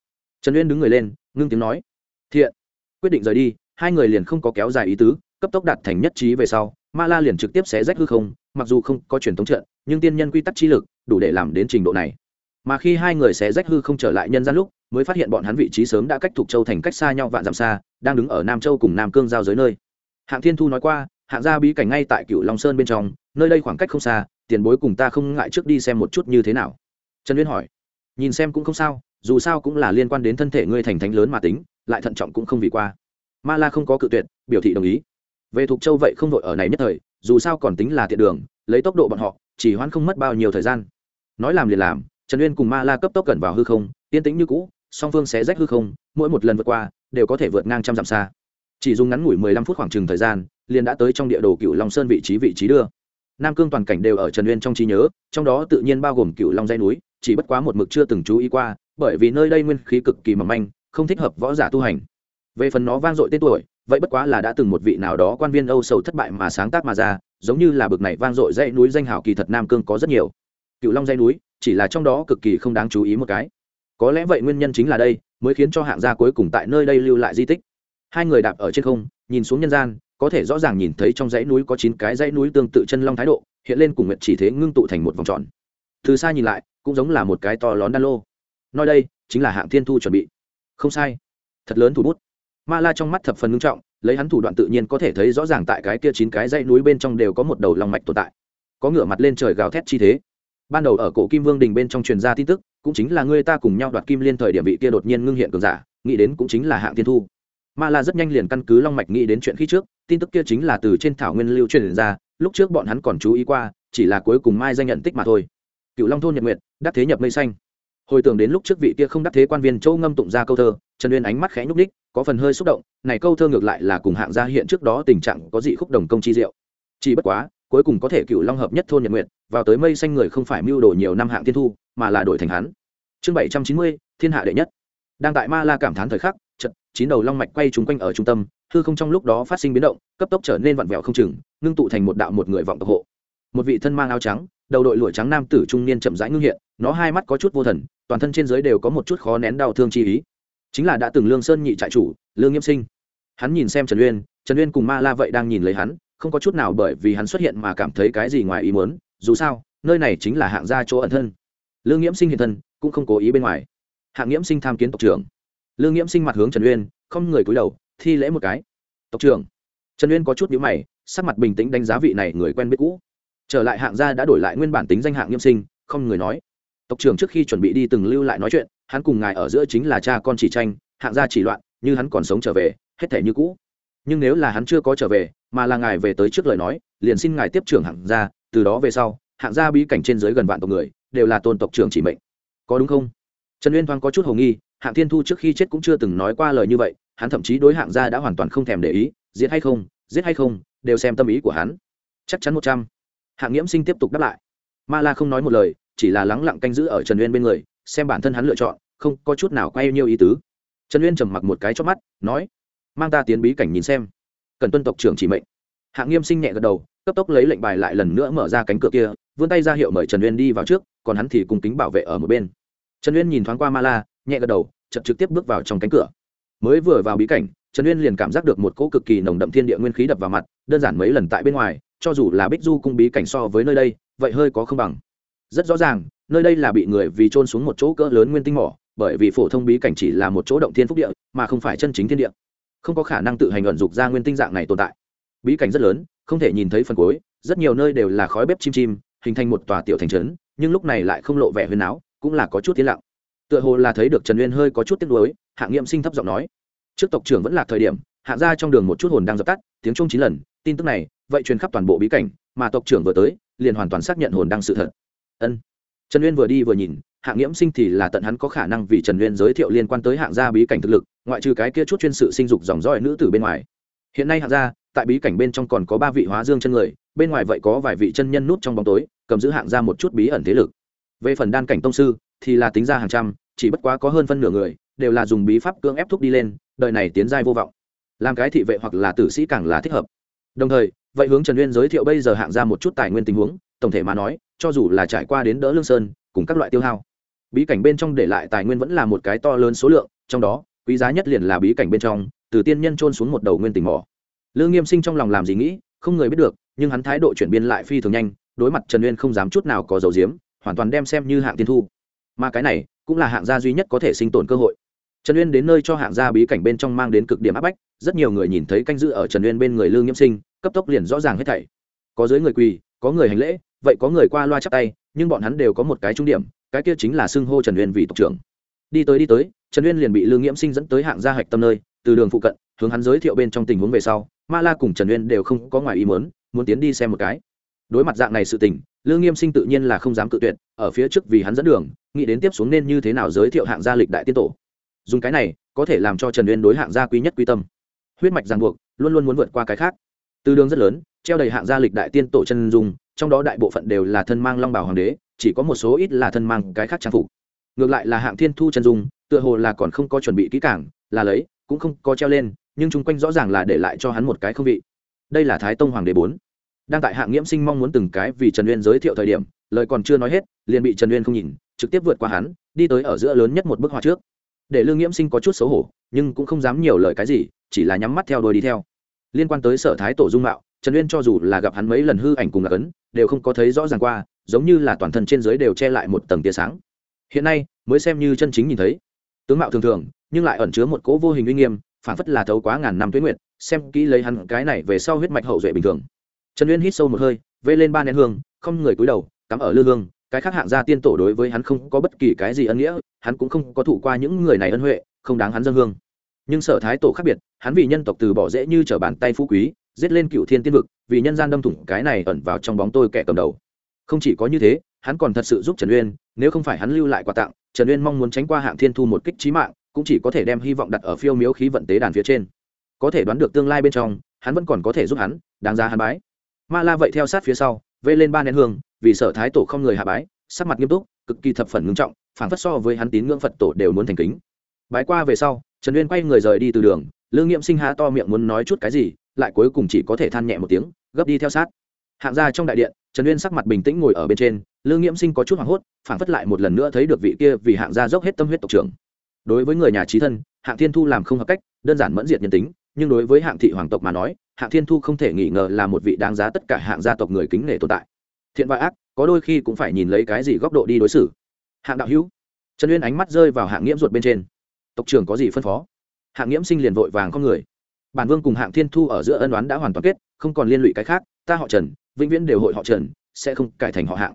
Trần uyên đứng người lên, ngưng tiếng nói. Thiện, quyết định rời đi, hai người liền không có kéo dài ý tứ, cấp tốc đạt thành nhất trí về sau, ma la liền trực tiếp xé rách hư không, mặc dù không có truyền thống trận, nhưng tiên nhân quy tắc chi lực, đủ để làm đến trình độ này. Mà khi hai người xé rách hư không trở lại nhân gian lúc mới phát hiện bọn hắn vị trí sớm đã cách thuộc châu thành cách xa nhau vạn dặm xa, đang đứng ở nam châu cùng nam cương giao giới nơi. Hạng thiên thu nói qua, hạng gia bí cảnh ngay tại cựu long sơn bên trong, nơi đây khoảng cách không xa, tiền bối cùng ta không ngại trước đi xem một chút như thế nào. Trần uyên hỏi, nhìn xem cũng không sao, dù sao cũng là liên quan đến thân thể ngươi thành thánh lớn mà tính, lại thận trọng cũng không vì qua. Ma la không có cự tuyệt, biểu thị đồng ý. Về thuộc châu vậy không vội ở này nhất thời, dù sao còn tính là tiện đường, lấy tốc độ bọn họ, chỉ hoãn không mất bao nhiêu thời gian. Nói làm liền làm, trần uyên cùng ma la cấp tốc gần vào hư không, yên tĩnh như cũ song phương sẽ rách hư không, mỗi một lần vượt qua, đều có thể vượt ngang trăm dặm xa. Chỉ dùng ngắn ngủi mười lăm phút khoảng chừng thời gian, liền đã tới trong địa đồ cựu long sơn vị trí vị trí đưa. Nam cương toàn cảnh đều ở trần uyên trong trí nhớ, trong đó tự nhiên bao gồm cựu long dây núi, chỉ bất quá một mực chưa từng chú ý qua, bởi vì nơi đây nguyên khí cực kỳ mỏng manh, không thích hợp võ giả tu hành. Về phần nó vang dội tên tuổi, vậy bất quá là đã từng một vị nào đó quan viên âu sầu thất bại mà sáng tác mà ra, giống như là bực này vang dội dãy núi danh hào kỳ thật nam cương có rất nhiều. Cựu long dãy núi, chỉ là trong đó cực kỳ không đáng chú ý một cái có lẽ vậy nguyên nhân chính là đây, mới khiến cho hạng gia cuối cùng tại nơi đây lưu lại di tích. Hai người đạp ở trên không, nhìn xuống nhân gian, có thể rõ ràng nhìn thấy trong dãy núi có chín cái dãy núi tương tự chân long thái độ, hiện lên cùng nguyện chỉ thế ngưng tụ thành một vòng tròn. Từ xa nhìn lại, cũng giống là một cái to lón đan lô. Nơi đây, chính là hạng thiên thu chuẩn bị. Không sai. Thật lớn thủ bút. Ma la trong mắt thập phần ngưng trọng, lấy hắn thủ đoạn tự nhiên có thể thấy rõ ràng tại cái kia chín cái dãy núi bên trong đều có một đầu long mạch tồn tại. Có ngửa mặt lên trời gào thét chi thế. Ban đầu ở cổ kim vương đình bên trong truyền ra tin tức cũng chính là người ta cùng nhau đoạt kim liên thời điểm vị kia đột nhiên ngưng hiện cường giả, nghĩ đến cũng chính là hạng thiên thu. Ma la rất nhanh liền căn cứ long mạch nghĩ đến chuyện khi trước, tin tức kia chính là từ trên thảo nguyên lưu truyền ra, lúc trước bọn hắn còn chú ý qua, chỉ là cuối cùng mai danh nhận tích mà thôi. Cựu long thôn nhật nguyệt, đắc thế nhập mây xanh. Hồi tưởng đến lúc trước vị kia không đắc thế quan viên châu ngâm tụng ra câu thơ, trần uyên ánh mắt khẽ nhúc ních có phần hơi xúc động, này câu thơ ngược lại là cùng hạng gia hiện trước đó tình trạng có dị khúc đồng công chi diệu. Chỉ bất quá, cuối cùng có thể cựu long hợp nhất thôn nhật nguyệt, vào tới mây xanh người không phải mưu đồ nhiều năm hạng thiên thu mà là đổi thành hắn. Chương bảy trăm chín mươi, thiên hạ đệ nhất. Đang tại ma la cảm thán thời khắc trận chín đầu long mạch quay trúng quanh ở trung tâm, hư không trong lúc đó phát sinh biến động, cấp tốc trở nên vặn vẹo không chừng, ngưng tụ thành một đạo một người vọng tộc hộ. Một vị thân mang áo trắng, đầu đội lụa trắng nam tử trung niên chậm rãi ngưng hiện, nó hai mắt có chút vô thần, toàn thân trên dưới đều có một chút khó nén đau thương chi ý. Chính là đã từng lương sơn nhị trại chủ, lương nghiêm sinh. Hắn nhìn xem trần uyên trần uyên cùng ma la vậy đang nhìn lấy hắn, không có chút nào bởi vì hắn xuất hiện mà cảm thấy cái gì ngoài ý muốn, dù sao, nơi này chính là hạng gia chỗ ẩn thân lương nghiễm sinh hiện thân, cũng không cố ý bên ngoài. Hạng nghiễm sinh tham kiến tộc trưởng. Lương nghiễm sinh mặt hướng trần uyên, không người cúi đầu, thi lễ một cái. Tộc trưởng. Trần uyên có chút nhíu mày, sắc mặt bình tĩnh đánh giá vị này người quen biết cũ. Trở lại hạng gia đã đổi lại nguyên bản tính danh hạng nghiêm sinh, không người nói. Tộc trưởng trước khi chuẩn bị đi từng lưu lại nói chuyện, hắn cùng ngài ở giữa chính là cha con chỉ tranh, hạng gia chỉ loạn, như hắn còn sống trở về, hết thể như cũ. Nhưng nếu là hắn chưa có trở về, mà là ngài về tới trước lời nói, liền xin ngài tiếp trưởng hạng gia, từ đó về sau, hạng gia bí cảnh trên dưới gần vạn tộc người đều là tôn tộc trưởng chỉ mệnh. Có đúng không? Trần uyên thoáng có chút hồ nghi, hạng thiên thu trước khi chết cũng chưa từng nói qua lời như vậy, hắn thậm chí đối hạng gia đã hoàn toàn không thèm để ý, giết hay không, giết hay không, đều xem tâm ý của hắn. Chắc chắn một trăm. Hạng nghiễm sinh tiếp tục đáp lại. Ma la không nói một lời, chỉ là lắng lặng canh giữ ở trần uyên bên người, xem bản thân hắn lựa chọn, không có chút nào quay nhiêu ý tứ. Trần uyên trầm mặc một cái cho mắt, nói, mang ta tiến bí cảnh nhìn xem. Cần tuân tộc trưởng chỉ mệnh. Hạng nghiêm sinh nhẹ gật đầu, cấp tốc lấy lệnh bài lại lần nữa mở ra cánh cửa kia, vươn tay ra hiệu mời trần uyên đi vào trước còn hắn thì cùng kính bảo vệ ở một bên. Trần uyên nhìn thoáng qua ma la, nhẹ gật đầu chậm trực tiếp bước vào trong cánh cửa. Mới vừa vào bí cảnh, trần uyên liền cảm giác được một cỗ cực kỳ nồng đậm thiên địa nguyên khí đập vào mặt, đơn giản mấy lần tại bên ngoài, cho dù là bích du cung bí cảnh so với nơi đây, vậy hơi có không bằng. Rất rõ ràng, nơi đây là bị người vì trôn xuống một chỗ cỡ lớn nguyên tinh mỏ, bởi vì phổ thông bí cảnh chỉ là một chỗ động thiên phúc địa, mà không phải chân chính thiên địa. Không có khả năng tự hành ẩn dục ra nguyên tinh dạng này tồn tại. Bí cảnh rất lớn, không thể nhìn thấy phần cuối, rất nhiều nơi đều là khói bếp chim chim, hình thành một tòa tiểu thành trấn nhưng lúc này lại không lộ vẻ huyền áo cũng là có chút tiến lặng. Tựa hồ là thấy được trần uyên hơi có chút tiếc nuối hạng nghiệm sinh thấp giọng nói, trước tộc trưởng vẫn là thời điểm, hạ ra trong đường một chút hồn đang dập tắt, tiếng chung chín lần, tin tức này, vậy truyền khắp toàn bộ bí cảnh, mà tộc trưởng vừa tới, liền hoàn toàn xác nhận hồn đang sự thật. Ân. Trần uyên vừa đi vừa nhìn hạng nghiễm sinh thì là tận hắn có khả năng vì trần uyên giới thiệu liên quan tới hạng gia bí cảnh thực lực, ngoại trừ cái kia chút chuyên sự sinh dục dòng dõi nữ tử bên ngoài. Hiện nay hạng gia, tại bí cảnh bên trong còn có ba vị hóa dương chân người, bên ngoài vậy có vài vị chân nhân nút trong bóng tối cầm giữ hạng gia một chút bí ẩn thế lực. Về phần đan cảnh tông sư, thì là tính ra hàng trăm, chỉ bất quá có hơn phân nửa người, đều là dùng bí pháp cưỡng ép thúc đi lên, đời này tiến giai vô vọng. Làm cái thị vệ hoặc là tử sĩ càng là thích hợp. Đồng thời, vậy hướng trần uyên giới thiệu bây giờ hạng ra một chút tài nguyên tình huống, tổng thể mà nói, cho dù là trải qua đến đỡ lương sơn, cùng các loại tiêu hao, bí cảnh bên trong để lại tài nguyên vẫn là một cái to lớn số lượng, trong đó, quý giá nhất liền là bí cảnh bên trong, từ tiên nhân trôn xuống một đầu nguyên tình mỏ. Lương nghiêm sinh trong lòng làm gì nghĩ, không người biết được, nhưng hắn thái độ chuyển biến lại phi thường nhanh đối mặt trần uyên không dám chút nào có dầu diếm, hoàn toàn đem xem như hạng tiên thu. Mà cái này cũng là hạng gia duy nhất có thể sinh tồn cơ hội. Trần uyên đến nơi cho hạng gia bí cảnh bên trong mang đến cực điểm áp bách, rất nhiều người nhìn thấy canh giữ ở trần uyên bên người lương nhiễm sinh, cấp tốc liền rõ ràng hết thảy. Có dưới người quỳ, có người hành lễ, vậy có người qua loa chắp tay, nhưng bọn hắn đều có một cái trung điểm, cái kia chính là xưng hô trần uyên vì tộc trưởng. Đi tới đi tới, trần uyên liền bị lương nhiễm sinh dẫn tới hạng gia hạch tâm nơi, từ đường phụ cận, hướng hắn giới thiệu bên trong tình huống về sau, ma la cùng trần uyên đều không có ngoài ý muốn muốn tiến đi xem một cái đối mặt dạng này sự tình, lương nghiêm sinh tự nhiên là không dám cự tuyệt, ở phía trước vì hắn dẫn đường, nghĩ đến tiếp xuống nên như thế nào giới thiệu hạng gia lịch đại tiên tổ. Dùng cái này, có thể làm cho trần uyên đối hạng gia quý nhất quý tâm. Huyết mạch ràng buộc, luôn luôn muốn vượt qua cái khác. Từ đường rất lớn, treo đầy hạng gia lịch đại tiên tổ chân dung, trong đó đại bộ phận đều là thân mang long bảo hoàng đế, chỉ có một số ít là thân mang cái khác trang phục. Ngược lại là hạng thiên thu chân dung, tựa hồ là còn không có chuẩn bị kỹ cảng là lấy, cũng không có treo lên, nhưng chung quanh rõ ràng là để lại cho hắn một cái không vị. Đây là thái tông hoàng đế bốn đang tại hạng nghiễm sinh mong muốn từng cái vì trần uyên giới thiệu thời điểm, lời còn chưa nói hết, liền bị trần uyên không nhìn, trực tiếp vượt qua hắn, đi tới ở giữa lớn nhất một bức họa trước. Để lương nghiễm sinh có chút xấu hổ, nhưng cũng không dám nhiều lời cái gì, chỉ là nhắm mắt theo đôi đi theo. Liên quan tới sở thái tổ dung mạo, trần uyên cho dù là gặp hắn mấy lần hư ảnh cùng là ấn, đều không có thấy rõ ràng qua, giống như là toàn thân trên dưới đều che lại một tầng tia sáng. Hiện nay, mới xem như chân chính nhìn thấy. Tướng mạo thường thường, nhưng lại ẩn chứa một cỗ vô hình uy nghiêm, phản phất là thấu quá ngàn năm tuyến nguyệt, xem kỹ lấy hắn cái này về sau huyết mạch hậu duệ bình thường trần uyên hít sâu một hơi, vây lên ba nén hương, không người cúi đầu, cắm ở lư hương. Cái khác hạng gia tiên tổ đối với hắn không có bất kỳ cái gì ân nghĩa, hắn cũng không có thụ qua những người này ân huệ, không đáng hắn dân hương. Nhưng sở thái tổ khác biệt, hắn vì nhân tộc từ bỏ dễ như t r ở bàn tay phú quý, giết lên cựu thiên tiên vực, vì nhân gian đâm thủng cái này ẩn vào trong bóng tôi kẻ cầm đầu. Không chỉ có như thế, hắn còn thật sự giúp trần uyên, nếu không phải hắn lưu lại quà tặng, trần uyên mong muốn tránh qua hạng thiên thu một kích trí mạng, cũng chỉ có thể đem hy vọng đặt ở phiêu miếu khí vận tế đàn phía trên. Có thể đoán được tương lai bên trong, hắn vẫn còn có thể giúp hắn, đáng ra hắn bái ma la vậy theo sát phía sau, vây lên ba nén hương, vì sở thái tổ không người hạ bái, sắc mặt nghiêm túc, cực kỳ thập phần ngưng trọng phản phất so với hắn tín ngưỡng phật tổ đều muốn thành kính. Bái qua về sau, trần uyên quay người rời đi từ đường lương nghiệm sinh hạ to miệng muốn nói chút cái gì, lại cuối cùng chỉ có thể than nhẹ một tiếng, gấp đi theo sát. Hạng ra trong đại điện, trần uyên sắc mặt bình tĩnh ngồi ở bên trên lương nghiệm sinh có chút hoảng hốt phản phất lại một lần nữa thấy được vị kia vì hạng gia dốc hết tâm huyết tộc trưởng. Đối với người nhà trí thân, hạng thiên thu làm không hợp cách, đơn giản mẫn diệt nhân tính, nhưng đối với hạng thị hoàng tộc mà nói hạng thiên thu không thể nghi ngờ là một vị đáng giá tất cả hạng gia tộc người kính nể tồn tại. Thiện và ác, có đôi khi cũng phải nhìn lấy cái gì góc độ đi đối xử. Hạng đạo hữu, trần uyên ánh mắt rơi vào hạng nghiễm ruột bên trên. Tộc trưởng có gì phân phó? Hạng nghiễm sinh liền vội vàng con người. Bản vương cùng hạng thiên thu ở giữa ân đoán đã hoàn toàn kết, không còn liên lụy cái khác, ta họ trần, vĩnh viễn đều hội họ trần, sẽ không cải thành họ hạng.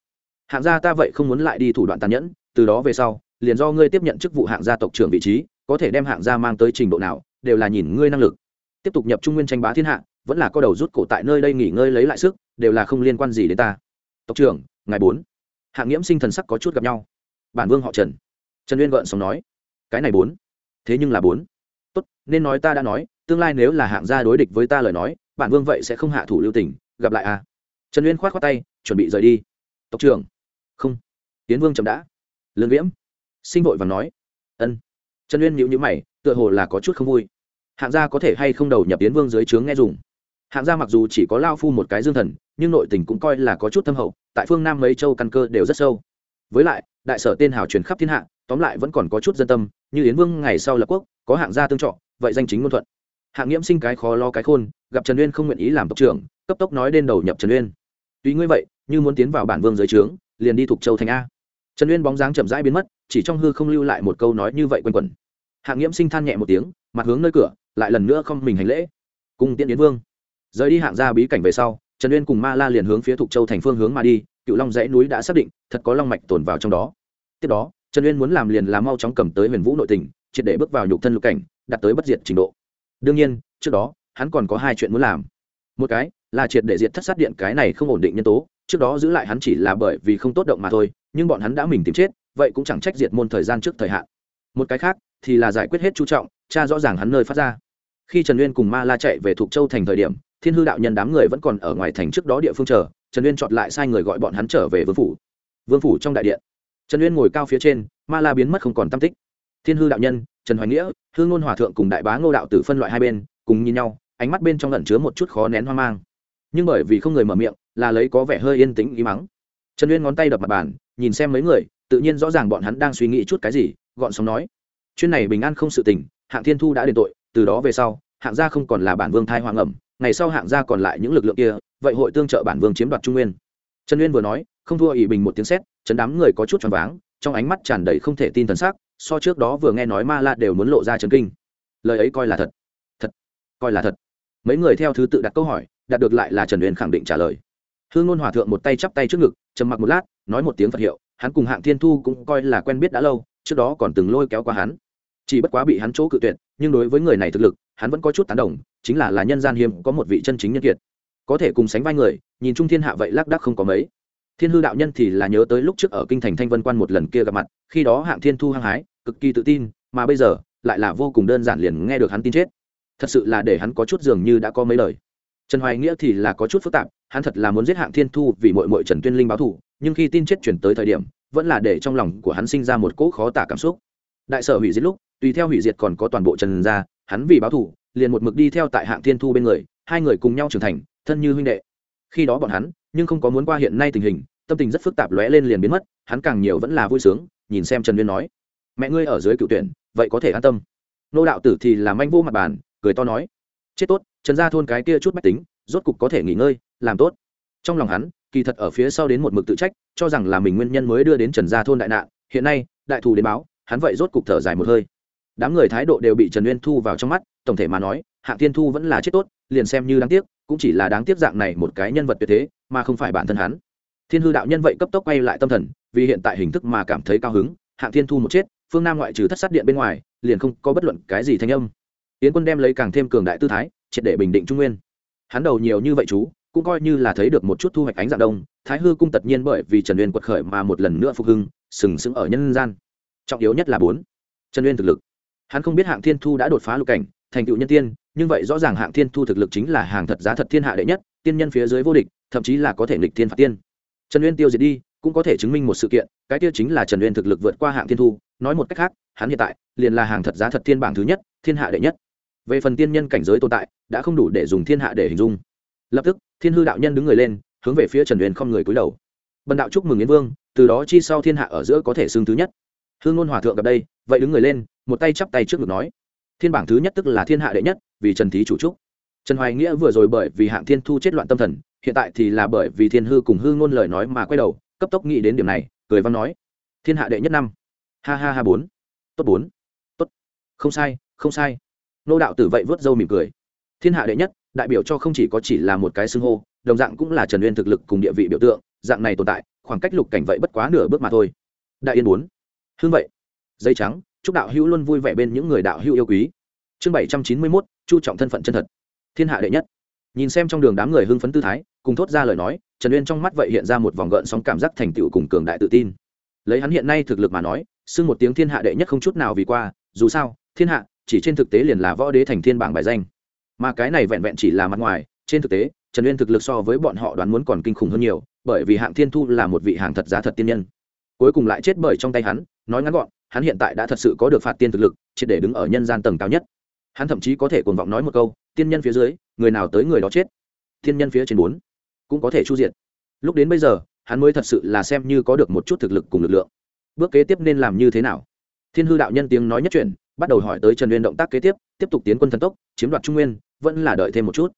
Hạng gia ta vậy không muốn lại đi thủ đoạn tàn nhẫn, từ đó về sau, liền do ngươi tiếp nhận chức vụ hạng gia tộc trưởng vị trí, có thể đem hạng gia mang tới trình độ nào, đều là nhìn ngươi năng lực. Tiếp tục nhập trung nguyên tranh bá thiên hạ vẫn là có đầu rút cổ tại nơi đây nghỉ ngơi lấy lại sức, đều là không liên quan gì đến ta. Tộc trưởng, ngài bốn. Hạng nghiễm sinh thần sắc có chút gặp nhau. Bản vương họ trần. Trần uyên gợn sống nói, cái này bốn. Thế nhưng là bốn. Tốt, nên nói ta đã nói, tương lai nếu là hạng gia đối địch với ta lời nói, bản vương vậy sẽ không hạ thủ lưu tình, gặp lại a. Trần uyên khoát khoát tay, chuẩn bị rời đi. Tộc trưởng. Không. Tiến vương chậm đã. Lương viễn. Sinh vội và nói, ân. Trần uyên nhíu nhíu mày, tựa hồ là có chút không vui. Hạng gia có thể hay không đầu nhập tiến vương dưới trướng nghe dùng? Hạng gia mặc dù chỉ có lao phu một cái dương thần, nhưng nội tình cũng coi là có chút thâm hậu, tại phương nam mấy châu căn cơ đều rất sâu. Với lại, đại sở tên hào truyền khắp thiên hạ, tóm lại vẫn còn có chút dân tâm, như yến vương ngày sau lập quốc, có hạng gia tương trọ vậy danh chính ngôn thuận. Hạng nghiễm sinh cái khó lo cái khôn, gặp trần uyên không nguyện ý làm tộc trưởng, cấp tốc nói đến đầu nhập trần uyên. Tuy ngươi vậy, như muốn tiến vào bản vương dưới trướng, liền đi thuộc châu thành a. Trần uyên bóng dáng chậm rãi biến mất, chỉ trong hư không lưu lại một câu nói như vậy quanh quẩn. Hạng nghiễm sinh than nhẹ một tiếng, mặt hướng nơi cửa, lại lần nữa không mình hành lễ. Cùng tiễn yến vương rời đi hạng gia bí cảnh về sau, trần uyên cùng ma la liền hướng phía thục châu thành phương hướng mà đi, cựu long dãy núi đã xác định, thật có long mạch tồn vào trong đó. Tiếp đó, trần uyên muốn làm liền là mau chóng cầm tới huyền vũ nội tình, triệt để bước vào nhục thân lục cảnh, đạt tới bất diệt trình độ. Đương nhiên, trước đó, hắn còn có hai chuyện muốn làm. Một cái là triệt để diệt thất sát điện cái này không ổn định nhân tố, trước đó giữ lại hắn chỉ là bởi vì không tốt động mà thôi, nhưng bọn hắn đã mình tìm chết, vậy cũng chẳng trách diệt môn thời gian trước thời hạn. Một cái khác thì là giải quyết hết chú trọng cha rõ ràng hắn nơi phát ra. Khi trần uyên cùng ma la chạy về thuộc châu thành thời điểm thiên hư đạo nhân đám người vẫn còn ở ngoài thành trước đó địa phương chờ, trần uyên chọn lại sai người gọi bọn hắn trở về vương phủ. Vương phủ trong đại điện. Trần uyên ngồi cao phía trên, ma la biến mất không còn tam tích. Thiên hư đạo nhân, trần hoài nghĩa hư ngôn hòa thượng cùng đại bá ngô đạo tử phân loại hai bên, cùng nhìn nhau, ánh mắt bên trong lẩn chứa một chút khó nén hoang mang. Nhưng bởi vì không người mở miệng, là lấy có vẻ hơi yên tĩnh ý mắng. Trần uyên ngón tay đập mặt bàn, nhìn xem mấy người, tự nhiên rõ ràng bọn hắn đang suy nghĩ chút cái gì, gọn sóng nói. Chuyên này bình an không sự tình, hạng thiên thu đã đền tội, từ đó về sau, hạng gia không còn là bản vương thai hoàng ẩm ngày sau hạng gia còn lại những lực lượng kia, vậy hội tương trợ bản vương chiếm đoạt trung nguyên. Trần uyên vừa nói, không thua ỷ bình một tiếng sét chấn đám người có chút choáng váng, trong ánh mắt tràn đầy không thể tin thần sắc, so trước đó vừa nghe nói ma la đều muốn lộ ra trấn kinh. Lời ấy coi là thật. Thật. Coi là thật. Mấy người theo thứ tự đặt câu hỏi, đạt được lại là trần uyên khẳng định trả lời. Hương ngôn hòa thượng một tay chắp tay trước ngực, trầm mặc một lát, nói một tiếng phật hiệu, hắn cùng hạng thiên thu cũng coi là quen biết đã lâu, trước đó còn từng lôi kéo qua hắn. Chỉ bất quá bị hắn chỗ cự tuyệt nhưng đối với người này thực lực, hắn vẫn có chút tán đồng, chính là là nhân gian hiếm có một vị chân chính nhân kiệt. Có thể cùng sánh vai người, nhìn trung thiên hạ vậy lác đác không có mấy. Thiên hư đạo nhân thì là nhớ tới lúc trước ở kinh thành thanh vân quan một lần kia gặp mặt, khi đó hạng thiên thu hăng hái, cực kỳ tự tin, mà bây giờ, lại là vô cùng đơn giản liền nghe được hắn tin chết. Thật sự là để hắn có chút dường như đã có mấy lời. Trần hoài nghĩa thì là có chút phức tạp, hắn thật là muốn giết hạng thiên thu vì mội mội trần tuyên linh báo thù, nhưng khi tin chết chuyển tới thời điểm, vẫn là để trong lòng của hắn sinh ra một cỗ khó tả cảm xúc đại sở hủy diệt lúc, tùy theo hủy diệt còn có toàn bộ trần gia, hắn vì báo thù, liền một mực đi theo tại hạng thiên thu bên người, hai người cùng nhau trưởng thành, thân như huynh đệ. Khi đó bọn hắn, nhưng không có muốn qua hiện nay tình hình, tâm tình rất phức tạp lóe lên liền biến mất, hắn càng nhiều vẫn là vui sướng, nhìn xem trần viên nói, mẹ ngươi ở dưới cựu tuyển, vậy có thể an tâm. Nô đạo tử thì làm anh vô mặt bàn, cười to nói, chết tốt, trần gia thôn cái kia chút mách tính, rốt cục có thể nghỉ ngơi, làm tốt. Trong lòng hắn, kỳ thật ở phía sau đến một mực tự trách, cho rằng là mình nguyên nhân mới đưa đến trần gia thôn đại nạn, hiện nay, đại thù đến báo hắn vậy rốt cục thở dài một hơi. Đám người thái độ đều bị trần uyên thu vào trong mắt, tổng thể mà nói, hạng thiên thu vẫn là chết tốt, liền xem như đáng tiếc, cũng chỉ là đáng tiếc dạng này một cái nhân vật tuyệt thế, mà không phải bản thân hắn. Thiên hư đạo nhân vậy cấp tốc quay lại tâm thần, vì hiện tại hình thức mà cảm thấy cao hứng, hạng thiên thu một chết, phương nam ngoại trừ thất sát điện bên ngoài, liền không có bất luận cái gì thanh âm. Yến quân đem lấy càng thêm cường đại tư thái, triệt để bình định trung nguyên. Hắn đầu nhiều như vậy chú, cũng coi như là thấy được một chút thu hoạch ánh dạng đông, thái hư cung tất nhiên bởi vì trần uyên quật khởi mà một lần nữa phục hưng, sừng sững ở nhân gian trọng yếu nhất là bốn. Trần uyên thực lực. Hắn không biết hạng thiên thu đã đột phá lục cảnh, thành tựu nhân tiên, nhưng vậy rõ ràng hạng thiên thu thực lực chính là hàng thật giá thật thiên hạ đệ nhất, tiên nhân phía dưới vô địch, thậm chí là có thể nghịch thiên phạt tiên. Trần uyên tiêu diệt đi, cũng có thể chứng minh một sự kiện, cái tiêu chính là trần uyên thực lực vượt qua hạng thiên thu, nói một cách khác, hắn hiện tại, liền là hàng thật giá thật thiên bảng thứ nhất, thiên hạ đệ nhất. Về phần tiên nhân cảnh giới tồn tại, đã không đủ để dùng thiên hạ để hình dung. Lập tức, thiên hư đạo nhân đứng người lên, hướng về phía trần uyên không người cúi đầu. Bần đạo chúc mừng yến vương, từ đó chi sau thiên hạ ở giữa có thể xưng thứ nhất hương ngôn hòa thượng gặp đây, vậy đứng người lên, một tay chắp tay trước ngực nói, thiên bảng thứ nhất tức là thiên hạ đệ nhất, vì trần thí chủ trúc. Trần hoài nghĩa vừa rồi bởi vì hạng thiên thu chết loạn tâm thần, hiện tại thì là bởi vì thiên hư cùng hư ngôn lời nói mà quay đầu, cấp tốc nghĩ đến điểm này, cười văn nói, thiên hạ đệ nhất năm. Ha ha ha, bốn. Tốt bốn. Tốt. Không sai không sai. Nô đạo tử vậy vớt râu mỉm cười. Thiên hạ đệ nhất, đại biểu cho không chỉ có chỉ là một cái xưng hô, đồng dạng cũng là trần uyên thực lực cùng địa vị biểu tượng, dạng này tồn tại, khoảng cách lục cảnh vậy bất quá nửa bước mà thôi. Đại yên bốn hương vậy. Dây trắng, chúc đạo hữu luôn vui vẻ bên những người đạo hữu yêu quý. Chương bảy trăm chín mươi mốt, chu trọng thân phận chân thật. Thiên hạ đệ nhất. Nhìn xem trong đường đám người hưng phấn tư thái, cùng thốt ra lời nói, trần uyên trong mắt vậy hiện ra một vòng gợn sóng cảm giác thành tựu cùng cường đại tự tin. Lấy hắn hiện nay thực lực mà nói, xưng một tiếng thiên hạ đệ nhất không chút nào vì qua, dù sao, thiên hạ, chỉ trên thực tế liền là võ đế thành thiên bảng bài danh. Mà cái này vẹn vẹn chỉ là mặt ngoài, trên thực tế, trần uyên thực lực so với bọn họ đoán muốn còn kinh khủng hơn nhiều, bởi vì hạng thiên thu là một vị hàng thật giá thật tiên nhân. Cuối cùng lại chết bởi trong tay hắn nói ngắn gọn, hắn hiện tại đã thật sự có được phạt tiên thực lực, triệt để đứng ở nhân gian tầng cao nhất. Hắn thậm chí có thể cuồng vọng nói một câu, tiên nhân phía dưới, người nào tới người đó chết. Tiên nhân phía trên bốn cũng có thể chu diệt. Lúc đến bây giờ, hắn mới thật sự là xem như có được một chút thực lực cùng lực lượng. Bước kế tiếp nên làm như thế nào? Thiên hư đạo nhân tiếng nói nhất chuyển, bắt đầu hỏi tới trần uyên động tác kế tiếp tiếp tục tiến quân thần tốc, chiếm đoạt trung nguyên, vẫn là đợi thêm một chút.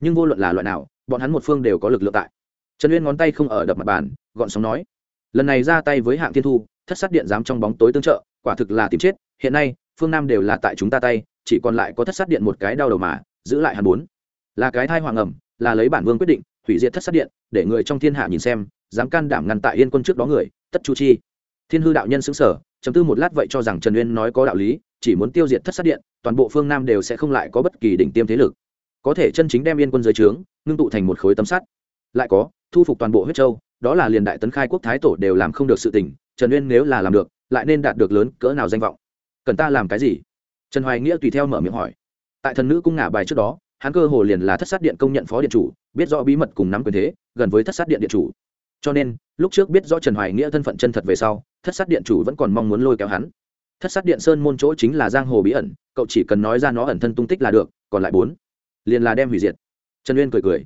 Nhưng vô luận là loại nào, bọn hắn một phương đều có lực lượng tại. Trần uyên ngón tay không ở đập mặt bàn, gọn sóng nói lần này ra tay với hạng thiên thu, thất sát điện dám trong bóng tối tương trợ, quả thực là tìm chết, hiện nay, phương nam đều là tại chúng ta tay, chỉ còn lại có thất sát điện một cái đau đầu mà, giữ lại hắn bốn. Là cái thai hoàng ẩm, là lấy bản vương quyết định, hủy diệt thất sát điện, để người trong thiên hạ nhìn xem, dám can đảm ngăn tại yên quân trước đó người, tất chu chi. Thiên hư đạo nhân xứng sở chấm tư một lát vậy cho rằng trần uyên nói có đạo lý, chỉ muốn tiêu diệt thất sát điện, toàn bộ phương nam đều sẽ không lại có bất kỳ đỉnh tiêm thế lực. Có thể chân chính đem yên quân dưới trướng, ngưng tụ thành một khối tấm sắt. Lại có, thu phục toàn bộ huyết châu đó là liền đại tấn khai quốc thái tổ đều làm không được sự tình, trần uyên nếu là làm được, lại nên đạt được lớn cỡ nào danh vọng? Cần ta làm cái gì? Trần hoài nghĩa tùy theo mở miệng hỏi. Tại thần nữ cung ngả bài trước đó, hắn cơ hồ liền là thất sát điện công nhận phó điện chủ, biết rõ bí mật cùng nắm quyền thế, gần với thất sát điện điện chủ. Cho nên, lúc trước biết rõ trần hoài nghĩa thân phận chân thật về sau, thất sát điện chủ vẫn còn mong muốn lôi kéo hắn. Thất sát điện sơn môn chỗ chính là giang hồ bí ẩn, cậu chỉ cần nói ra nó ẩn thân tung tích là được, còn lại bốn, liền là đem hủy diệt. Trần uyên cười cười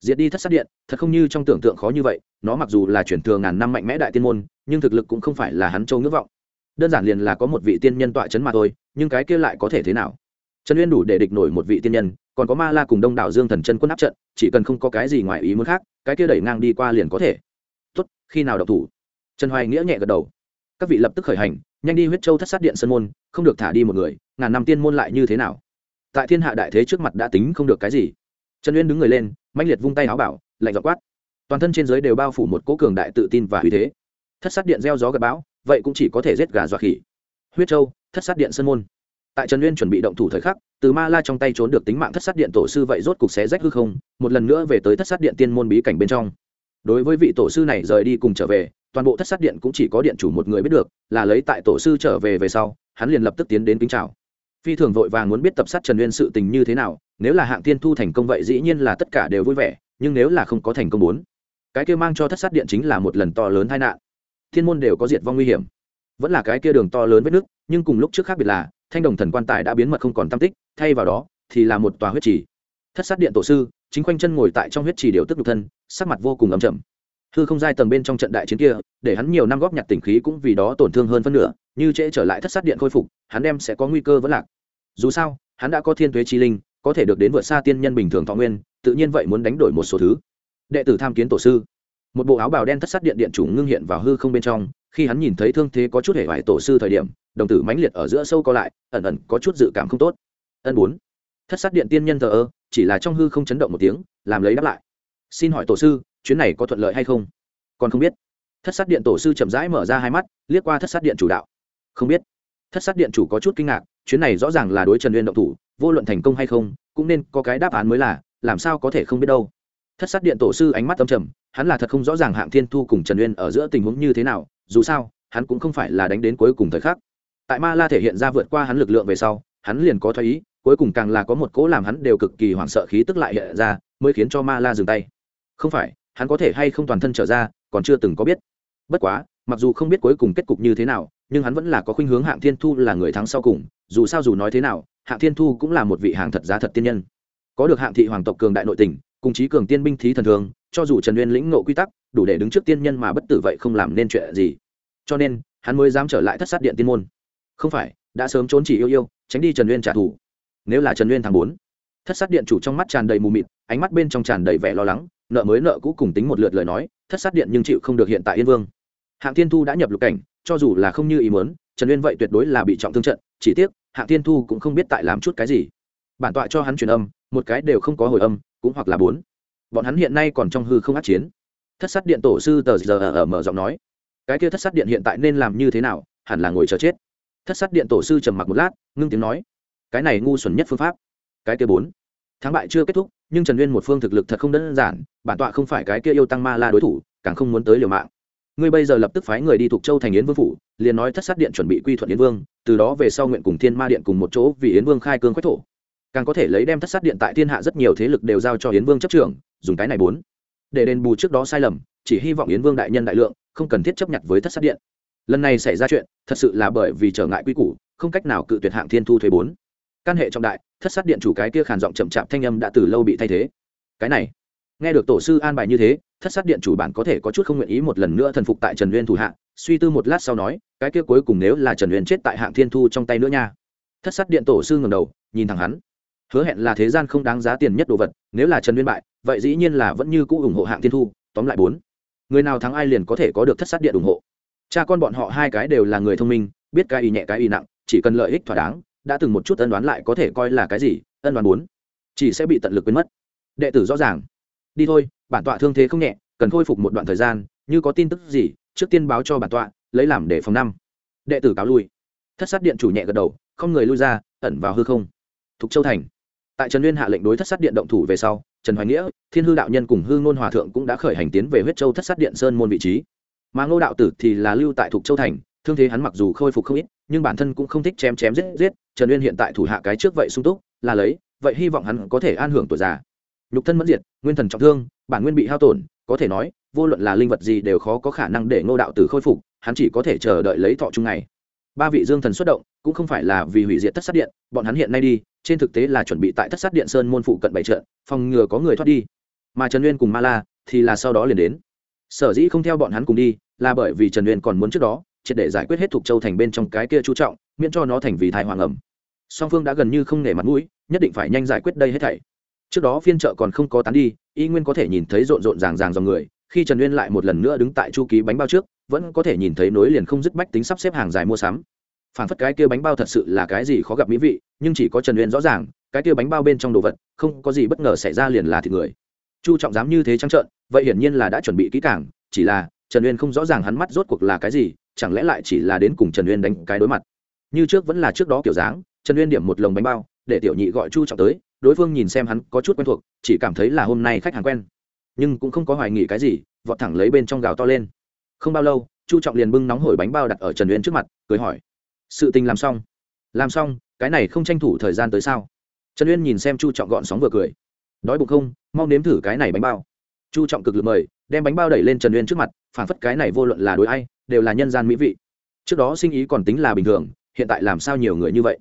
diệt đi thất sát điện, thật không như trong tưởng tượng khó như vậy, nó mặc dù là chuyển thừa ngàn năm mạnh mẽ đại tiên môn, nhưng thực lực cũng không phải là hắn châu ngưỡng vọng. Đơn giản liền là có một vị tiên nhân tọa chấn mà thôi, nhưng cái kia lại có thể thế nào? Trần uyên đủ để địch nổi một vị tiên nhân, còn có ma la cùng đông đảo dương thần chân quân áp trận, chỉ cần không có cái gì ngoài ý muốn khác, cái kia đẩy ngang đi qua liền có thể. Tốt, khi nào độc thủ? Trần hoài nghĩa nhẹ gật đầu. Các vị lập tức khởi hành, nhanh đi huyết châu thất sát điện sân môn, không được thả đi một người, ngàn năm tiên môn lại như thế nào? Tại thiên hạ đại thế trước mặt đã tính không được cái gì. Trần uyên đứng người lên mạnh liệt vung tay áo bảo, lạnh dọ quát. Toàn thân trên giới đều bao phủ một cố cường đại tự tin và uy thế. Thất sát điện gieo gió gặp bão, vậy cũng chỉ có thể giết gà dọa khỉ. Huyết châu, thất sát điện sân môn. Tại trần uyên chuẩn bị động thủ thời khắc, từ ma la trong tay trốn được tính mạng thất sát điện tổ sư vậy rốt cục xé rách hư không, một lần nữa về tới thất sát điện tiên môn bí cảnh bên trong. Đối với vị tổ sư này rời đi cùng trở về, toàn bộ thất sát điện cũng chỉ có điện chủ một người biết được, là lấy tại tổ sư trở về về sau, hắn liền lập tức tiến đến kính chào phi thường vội vàng muốn biết tập sát trần uyên sự tình như thế nào, nếu là hạng tiên thu thành công vậy dĩ nhiên là tất cả đều vui vẻ, nhưng nếu là không có thành công muốn cái kia mang cho thất sát điện chính là một lần to lớn tai nạn. Thiên môn đều có diệt vong nguy hiểm. Vẫn là cái kia đường to lớn vết nước nhưng cùng lúc trước khác biệt là, thanh đồng thần quan tài đã biến mật không còn tam tích, thay vào đó, thì là một tòa huyết trì. Thất sát điện tổ sư, chính quanh chân ngồi tại trong huyết trì điều tức nhục thân, sắc mặt vô cùng ấm chầm hư không giai tầng bên trong trận đại chiến kia, để hắn nhiều năm góp nhặt tình khí cũng vì đó tổn thương hơn phân nửa, như trễ trở lại thất sát điện khôi phục, hắn đem sẽ có nguy cơ vẫn lạc. Dù sao, hắn đã có thiên tuế chi linh, có thể được đến vượt xa tiên nhân bình thường thọ nguyên, tự nhiên vậy muốn đánh đổi một số thứ. Đệ tử tham kiến tổ sư. Một bộ áo bào đen thất sát điện điện chủ ngưng hiện vào hư không bên trong, khi hắn nhìn thấy thương thế có chút hề vải tổ sư thời điểm, đồng tử mãnh liệt ở giữa sâu co lại, ẩn ẩn có chút dự cảm không tốt. Ân bốn. Thất sát điện tiên nhân thờ ơ, chỉ là trong hư không chấn động một tiếng, làm lấy đáp lại xin hỏi tổ sư, chuyến này có thuận lợi hay không? Còn không biết. Thất sát điện tổ sư chậm rãi mở ra hai mắt, liếc qua thất sát điện chủ đạo. Không biết. Thất sát điện chủ có chút kinh ngạc, chuyến này rõ ràng là đối trần uyên động thủ, vô luận thành công hay không, cũng nên có cái đáp án mới là, làm sao có thể không biết đâu. Thất sát điện tổ sư ánh mắt âm trầm, hắn là thật không rõ ràng hạng thiên thu cùng trần uyên ở giữa tình huống như thế nào, dù sao, hắn cũng không phải là đánh đến cuối cùng thời khắc. Tại ma la thể hiện ra vượt qua hắn lực lượng về sau, hắn liền có thoái ý, cuối cùng càng là có một cỗ làm hắn đều cực kỳ hoảng sợ khí tức lại hiện ra, mới khiến cho ma la dừng tay không phải hắn có thể hay không toàn thân trở ra còn chưa từng có biết. Bất quá mặc dù không biết cuối cùng kết cục như thế nào nhưng hắn vẫn là có khuynh hướng hạng thiên thu là người thắng sau cùng dù sao dù nói thế nào hạng thiên thu cũng là một vị hàng thật giá thật tiên nhân. Có được hạng thị hoàng tộc cường đại nội tỉnh, cùng chí cường tiên binh thí thần thường cho dù trần uyên lĩnh nộ quy tắc đủ để đứng trước tiên nhân mà bất tử vậy không làm nên chuyện gì. Cho nên hắn mới dám trở lại thất sát điện tiên môn. Không phải đã sớm trốn chỉ yêu yêu tránh đi trần uyên trả thù. Nếu là trần uyên thằng bốn thất sát điện chủ trong mắt tràn đầy mù mịt ánh mắt bên trong tràn đầy vẻ lo lắng nợ mới nợ cũ cùng tính một lượt lời nói, thất sát điện nhưng chịu không được hiện tại yên vương. Hạng thiên thu đã nhập lục cảnh, cho dù là không như ý muốn, trần uyên vậy tuyệt đối là bị trọng thương trận, chỉ tiếc, hạng thiên thu cũng không biết tại làm chút cái gì. Bản tọa cho hắn truyền âm, một cái đều không có hồi âm, cũng hoặc là bốn. Bọn hắn hiện nay còn trong hư không át chiến. Thất sát điện tổ sư tờ giờ ở mở giọng nói, cái kia thất sát điện hiện tại nên làm như thế nào? Hẳn là ngồi chờ chết. Thất sát điện tổ sư trầm mặc một lát, ngưng tiếng nói, cái này ngu xuẩn nhất phương pháp. Cái kia bốn. Thắng bại chưa kết thúc nhưng trần nguyên một phương thực lực thật không đơn giản, bản tọa không phải cái kia yêu tăng ma la đối thủ, càng không muốn tới liều mạng. Ngươi bây giờ lập tức phái người đi thuộc châu thành yến vương phủ, liền nói thất sát điện chuẩn bị quy thuận yến vương, từ đó về sau nguyện cùng thiên ma điện cùng một chỗ vì yến vương khai cương quách thổ. Càng có thể lấy đem thất sát điện tại thiên hạ rất nhiều thế lực đều giao cho yến vương chấp trưởng, dùng cái này bốn. Để đền bù trước đó sai lầm, chỉ hy vọng yến vương đại nhân đại lượng, không cần thiết chấp nhận với thất sát điện. Lần này xảy ra chuyện, thật sự là bởi vì trở ngại quy củ, không cách nào cự tuyệt hạng thiên thu thuế bốn. Căn hệ trọng đại thất sát điện chủ cái kia khàn giọng chậm chạp thanh âm đã từ lâu bị thay thế. Cái này, nghe được tổ sư an bài như thế, thất sát điện chủ bản có thể có chút không nguyện ý một lần nữa thần phục tại trần uyên thủ hạ, suy tư một lát sau nói, cái kia cuối cùng nếu là trần uyên chết tại hạng thiên thu trong tay nữa nha. Thất sát điện tổ sư ngầm đầu, nhìn thẳng hắn. Hứa hẹn là thế gian không đáng giá tiền nhất đồ vật, nếu là trần uyên bại, vậy dĩ nhiên là vẫn như cũ ủng hộ hạng thiên thu, tóm lại bốn. Người nào thắng ai liền có thể có được thất sát điện ủng hộ. Cha con bọn họ hai cái đều là người thông minh, biết cái ý nhẹ cái ý nặng, chỉ cần lợi ích thỏa đáng đã từng một chút ân đoán lại có thể coi là cái gì, ân đoán bốn chỉ sẽ bị tận lực quên mất. Đệ tử rõ ràng. Đi thôi, bản tọa thương thế không nhẹ, cần khôi phục một đoạn thời gian, như có tin tức gì, trước tiên báo cho bản tọa, lấy làm để phòng năm. Đệ tử cáo lui. Thất sát điện chủ nhẹ gật đầu, không người lui ra, ẩn vào hư không. Thục châu thành. Tại trần uyên hạ lệnh đối thất sát điện động thủ về sau, trần hoài nghĩa, thiên hư đạo nhân cùng hư ngôn hòa thượng cũng đã khởi hành tiến về huyết châu thất sát điện sơn môn vị trí. Mà ngô đạo tử thì là lưu tại thục châu thành thương thế hắn mặc dù khôi phục không ít, nhưng bản thân cũng không thích chém chém giết giết, trần uyên hiện tại thủ hạ cái trước vậy sung túc, là lấy, vậy hy vọng hắn có thể an hưởng tuổi già. Nhục thân mẫn diệt, nguyên thần trọng thương, bản nguyên bị hao tổn, có thể nói, vô luận là linh vật gì đều khó có khả năng để ngô đạo tử khôi phục, hắn chỉ có thể chờ đợi lấy thọ chung này ba vị dương thần xuất động, cũng không phải là vì hủy diệt thất sát điện, bọn hắn hiện nay đi, trên thực tế là chuẩn bị tại thất sát điện sơn môn phụ cận bảy trận, phòng ngừa có người thoát đi. Mà trần uyên cùng ma la thì là sau đó liền đến. Sở dĩ không theo bọn hắn cùng đi, là bởi vì trần uyên còn muốn trước đó triệt để giải quyết hết thuộc châu thành bên trong cái kia chú trọng, miễn cho nó thành vì thai hoàng ẩm. Song phương đã gần như không nể mặt mũi, nhất định phải nhanh giải quyết đây hết thảy. Trước đó phiên chợ còn không có tán đi, y nguyên có thể nhìn thấy rộn rộn ràng ràng dòng người, khi trần nguyên lại một lần nữa đứng tại chu ký bánh bao trước, vẫn có thể nhìn thấy nối liền không dứt bách tính sắp xếp hàng dài mua sắm. Phản phất cái kia bánh bao thật sự là cái gì khó gặp mỹ vị, nhưng chỉ có trần nguyên rõ ràng, cái kia bánh bao bên trong đồ vật, không có gì bất ngờ xảy ra liền là thịt người. Chu trọng dám như thế trắng trợn, vậy hiển nhiên là đã chuẩn bị kỹ càng, chỉ là trần uyên không rõ ràng hắn mắt rốt cuộc là cái gì chẳng lẽ lại chỉ là đến cùng trần uyên đánh cái đối mặt? Như trước vẫn là trước đó kiểu dáng, trần uyên điểm một lồng bánh bao, để tiểu nhị gọi chu trọng tới, đối phương nhìn xem hắn có chút quen thuộc, chỉ cảm thấy là hôm nay khách hàng quen. Nhưng cũng không có hoài nghị cái gì, vọt thẳng lấy bên trong gào to lên. Không bao lâu, chu trọng liền bưng nóng hổi bánh bao đặt ở trần uyên trước mặt, cười hỏi, sự tình làm xong? Làm xong, cái này không tranh thủ thời gian tới sao? Trần uyên nhìn xem chu trọng gọn sóng vừa cười, đói bụng không? Mau nếm thử cái này bánh bao. Chu trọng cực lực mời, đem bánh bao đẩy lên trần uyên trước mặt, phản phất cái này vô luận là đối ai đều là nhân gian mỹ vị. Trước đó sinh ý còn tính là bình thường, hiện tại làm sao nhiều người như vậy?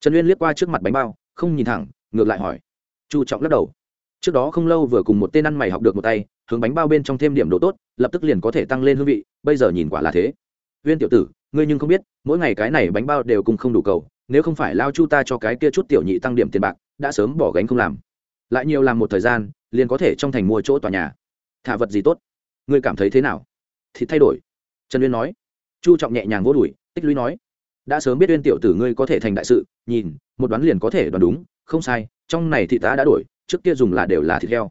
Trần uyên liếc qua trước mặt bánh bao, không nhìn thẳng, ngược lại hỏi. Chu trọng lắc đầu. Trước đó không lâu vừa cùng một tên ăn mày học được một tay, hướng bánh bao bên trong thêm điểm độ tốt, lập tức liền có thể tăng lên hương vị, bây giờ nhìn quả là thế. Uyên tiểu tử, ngươi nhưng không biết, mỗi ngày cái này bánh bao đều cùng không đủ cầu, nếu không phải lao chu ta cho cái kia chút tiểu nhị tăng điểm tiền bạc, đã sớm bỏ gánh không làm. Lại nhiều làm một thời gian, liền có thể trong thành mua chỗ tòa nhà. Thả vật gì tốt? Ngươi cảm thấy thế nào? Thì thay đổi trần uyên nói. Chu trọng nhẹ nhàng vô đùi, tích lũy nói. Đã sớm biết uyên tiểu tử ngươi có thể thành đại sự, nhìn, một đoán liền có thể đoán đúng, không sai, trong này thị tá đã đổi, trước kia dùng là đều là thịt heo.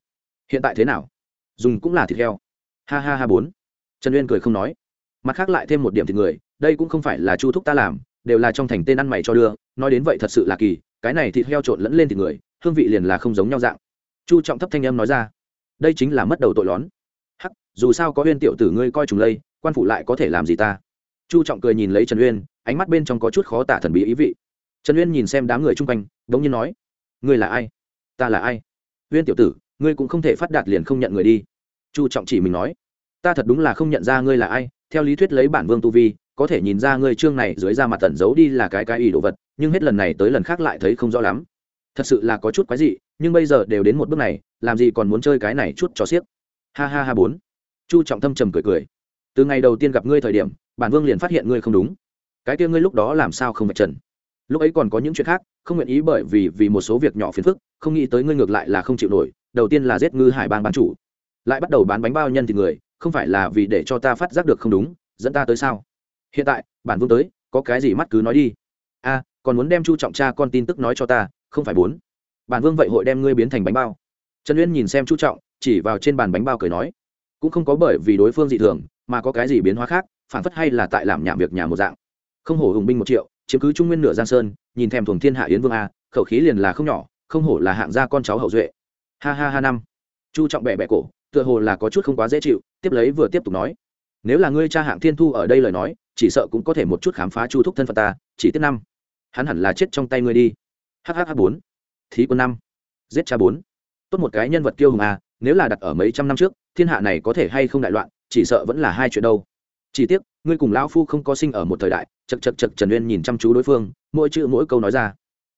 Hiện tại thế nào? Dùng cũng là thịt heo. Ha ha ha bốn. Trần uyên cười không nói. Mặt khác lại thêm một điểm thịt người, đây cũng không phải là chu thúc ta làm, đều là trong thành tên ăn mày cho đưa, nói đến vậy thật sự là kỳ, cái này thịt heo trộn lẫn lên thịt người, hương vị liền là không giống nhau dạng. Chu trọng thấp thanh âm nói ra. Đây chính là mất đầu tội lón. Hắc, dù sao có huyên tiểu tử ngươi coi trùng lây quan phụ lại có thể làm gì ta? Chu trọng cười nhìn lấy trần uyên, ánh mắt bên trong có chút khó tả thần bí ý vị. Trần uyên nhìn xem đám người chung quanh đ ỗ n g nhiên nói, ngươi là ai? Ta là ai? Uyên tiểu tử, ngươi cũng không thể phát đạt liền không nhận người đi. Chu trọng chỉ mình nói, ta thật đúng là không nhận ra ngươi là ai, theo lý thuyết lấy bản vương tu vi, có thể nhìn ra ngươi trương này dưới da mặt tẩn giấu đi là cái cái ý đồ vật, nhưng hết lần này tới lần khác lại thấy không rõ lắm. Thật sự là có chút quái dị, nhưng bây giờ đều đến một bước này, làm gì còn muốn chơi cái này chút cho xiếc? Ha ha ha bốn. Chu trọng thâm trầm cười cười từ ngày đầu tiên gặp ngươi thời điểm, bản vương liền phát hiện ngươi không đúng. Cái kia ngươi lúc đó làm sao không vạch trần? Lúc ấy còn có những chuyện khác, không nguyện ý bởi vì vì một số việc nhỏ phiền phức, không nghĩ tới ngươi ngược lại là không chịu nổi, đầu tiên là giết ngư hải bang bán chủ. Lại bắt đầu bán bánh bao nhân thì người, không phải là vì để cho ta phát giác được không đúng, dẫn ta tới sao? Hiện tại, bản vương tới, có cái gì mắt cứ nói đi. A, còn muốn đem chu trọng cha con tin tức nói cho ta, không phải bốn. Bản vương vậy hội đem ngươi biến thành bánh bao. Trần uyên nhìn xem chu trọng, chỉ vào trên bàn bánh bao cười nói. Cũng không có bởi vì đối phương dị thường mà có cái gì biến hóa khác, phản phất hay là tại làm nhảm việc nhà một dạng. Không hổ hùng binh một triệu, chiếm cứ trung nguyên nửa giang sơn, nhìn thèm thuồng thiên hạ yến vương a, khẩu khí liền là không nhỏ, không hổ là hạng gia con cháu hậu duệ. Ha ha ha năm. Chu trọng bẹ bẹ cổ, tựa hồ là có chút không quá dễ chịu, tiếp lấy vừa tiếp tục nói. Nếu là ngươi cha hạng thiên thu ở đây lời nói, chỉ sợ cũng có thể một chút khám phá chu thúc thân phận ta, chỉ tiếp năm. Hắn hẳn là chết trong tay ngươi đi. Hhh bốn. Thí quân năm. Giết cha bốn. Tốt một cái nhân vật kiêu hùng à nếu là đặt ở mấy trăm năm trước, thiên hạ này có thể hay không đại loạn, chỉ sợ vẫn là hai chuyện đâu. Chỉ tiếc, ngươi cùng lão phu không có sinh ở một thời đại chật chật chật trần uyên nhìn chăm chú đối phương, mỗi chữ mỗi câu nói ra.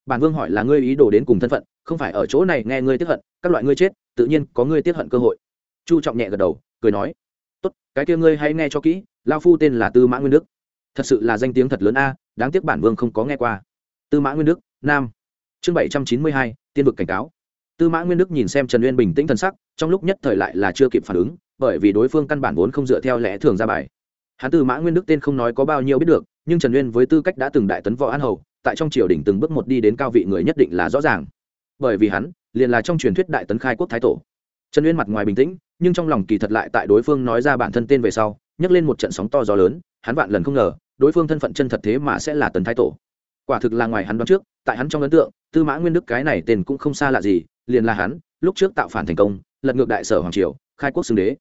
Bản vương hỏi là ngươi ý đồ đến cùng thân phận, không phải ở chỗ này nghe ngươi tiếp hận, các loại ngươi chết, tự nhiên có ngươi tiếp hận cơ hội. Chu trọng nhẹ gật đầu, cười nói, tốt, cái kia ngươi hãy nghe cho kỹ lao phu tên là tư mã nguyên đức. Thật sự là danh tiếng thật lớn a, đáng tiếc bản vương không có nghe qua. Tư mã nguyên đức, nam. Chương bảy trăm chín mươi hai, tiên vực cảnh cáo tư mã nguyên đức nhìn xem trần uyên bình tĩnh t sắc, trong lúc nhất thời lại là chưa kịp phản ứng, bởi vì đối phương căn bản vốn không dựa theo lẽ thường ra bài. Hắn tư mã nguyên đức tên không nói có bao nhiêu biết được, nhưng trần uyên với tư cách đã từng đại tấn võ an hầu, tại trong triều đình từng bước một đi đến cao vị người nhất định là rõ ràng. Bởi vì hắn, liền là trong truyền thuyết đại tấn khai quốc thái tổ. Trần uyên mặt ngoài bình tĩnh, nhưng trong lòng kỳ thật lại tại đối phương nói ra bản thân tên về sau, nhấc lên một trận sóng to gió lớn, hắn vạn lần không ngờ, đối phương thân phận chân thật thế mà sẽ là tấn thái tổ. Quả thực là ngoài hắn đoán trước tại hắn trong ấn tượng, tư mã nguyên đức cái này tên cũng không xa lạ gì, liền là hắn, lúc trước tạo phản thành công, lật ngược đại sở hoàng triều, khai quốc xưng đế.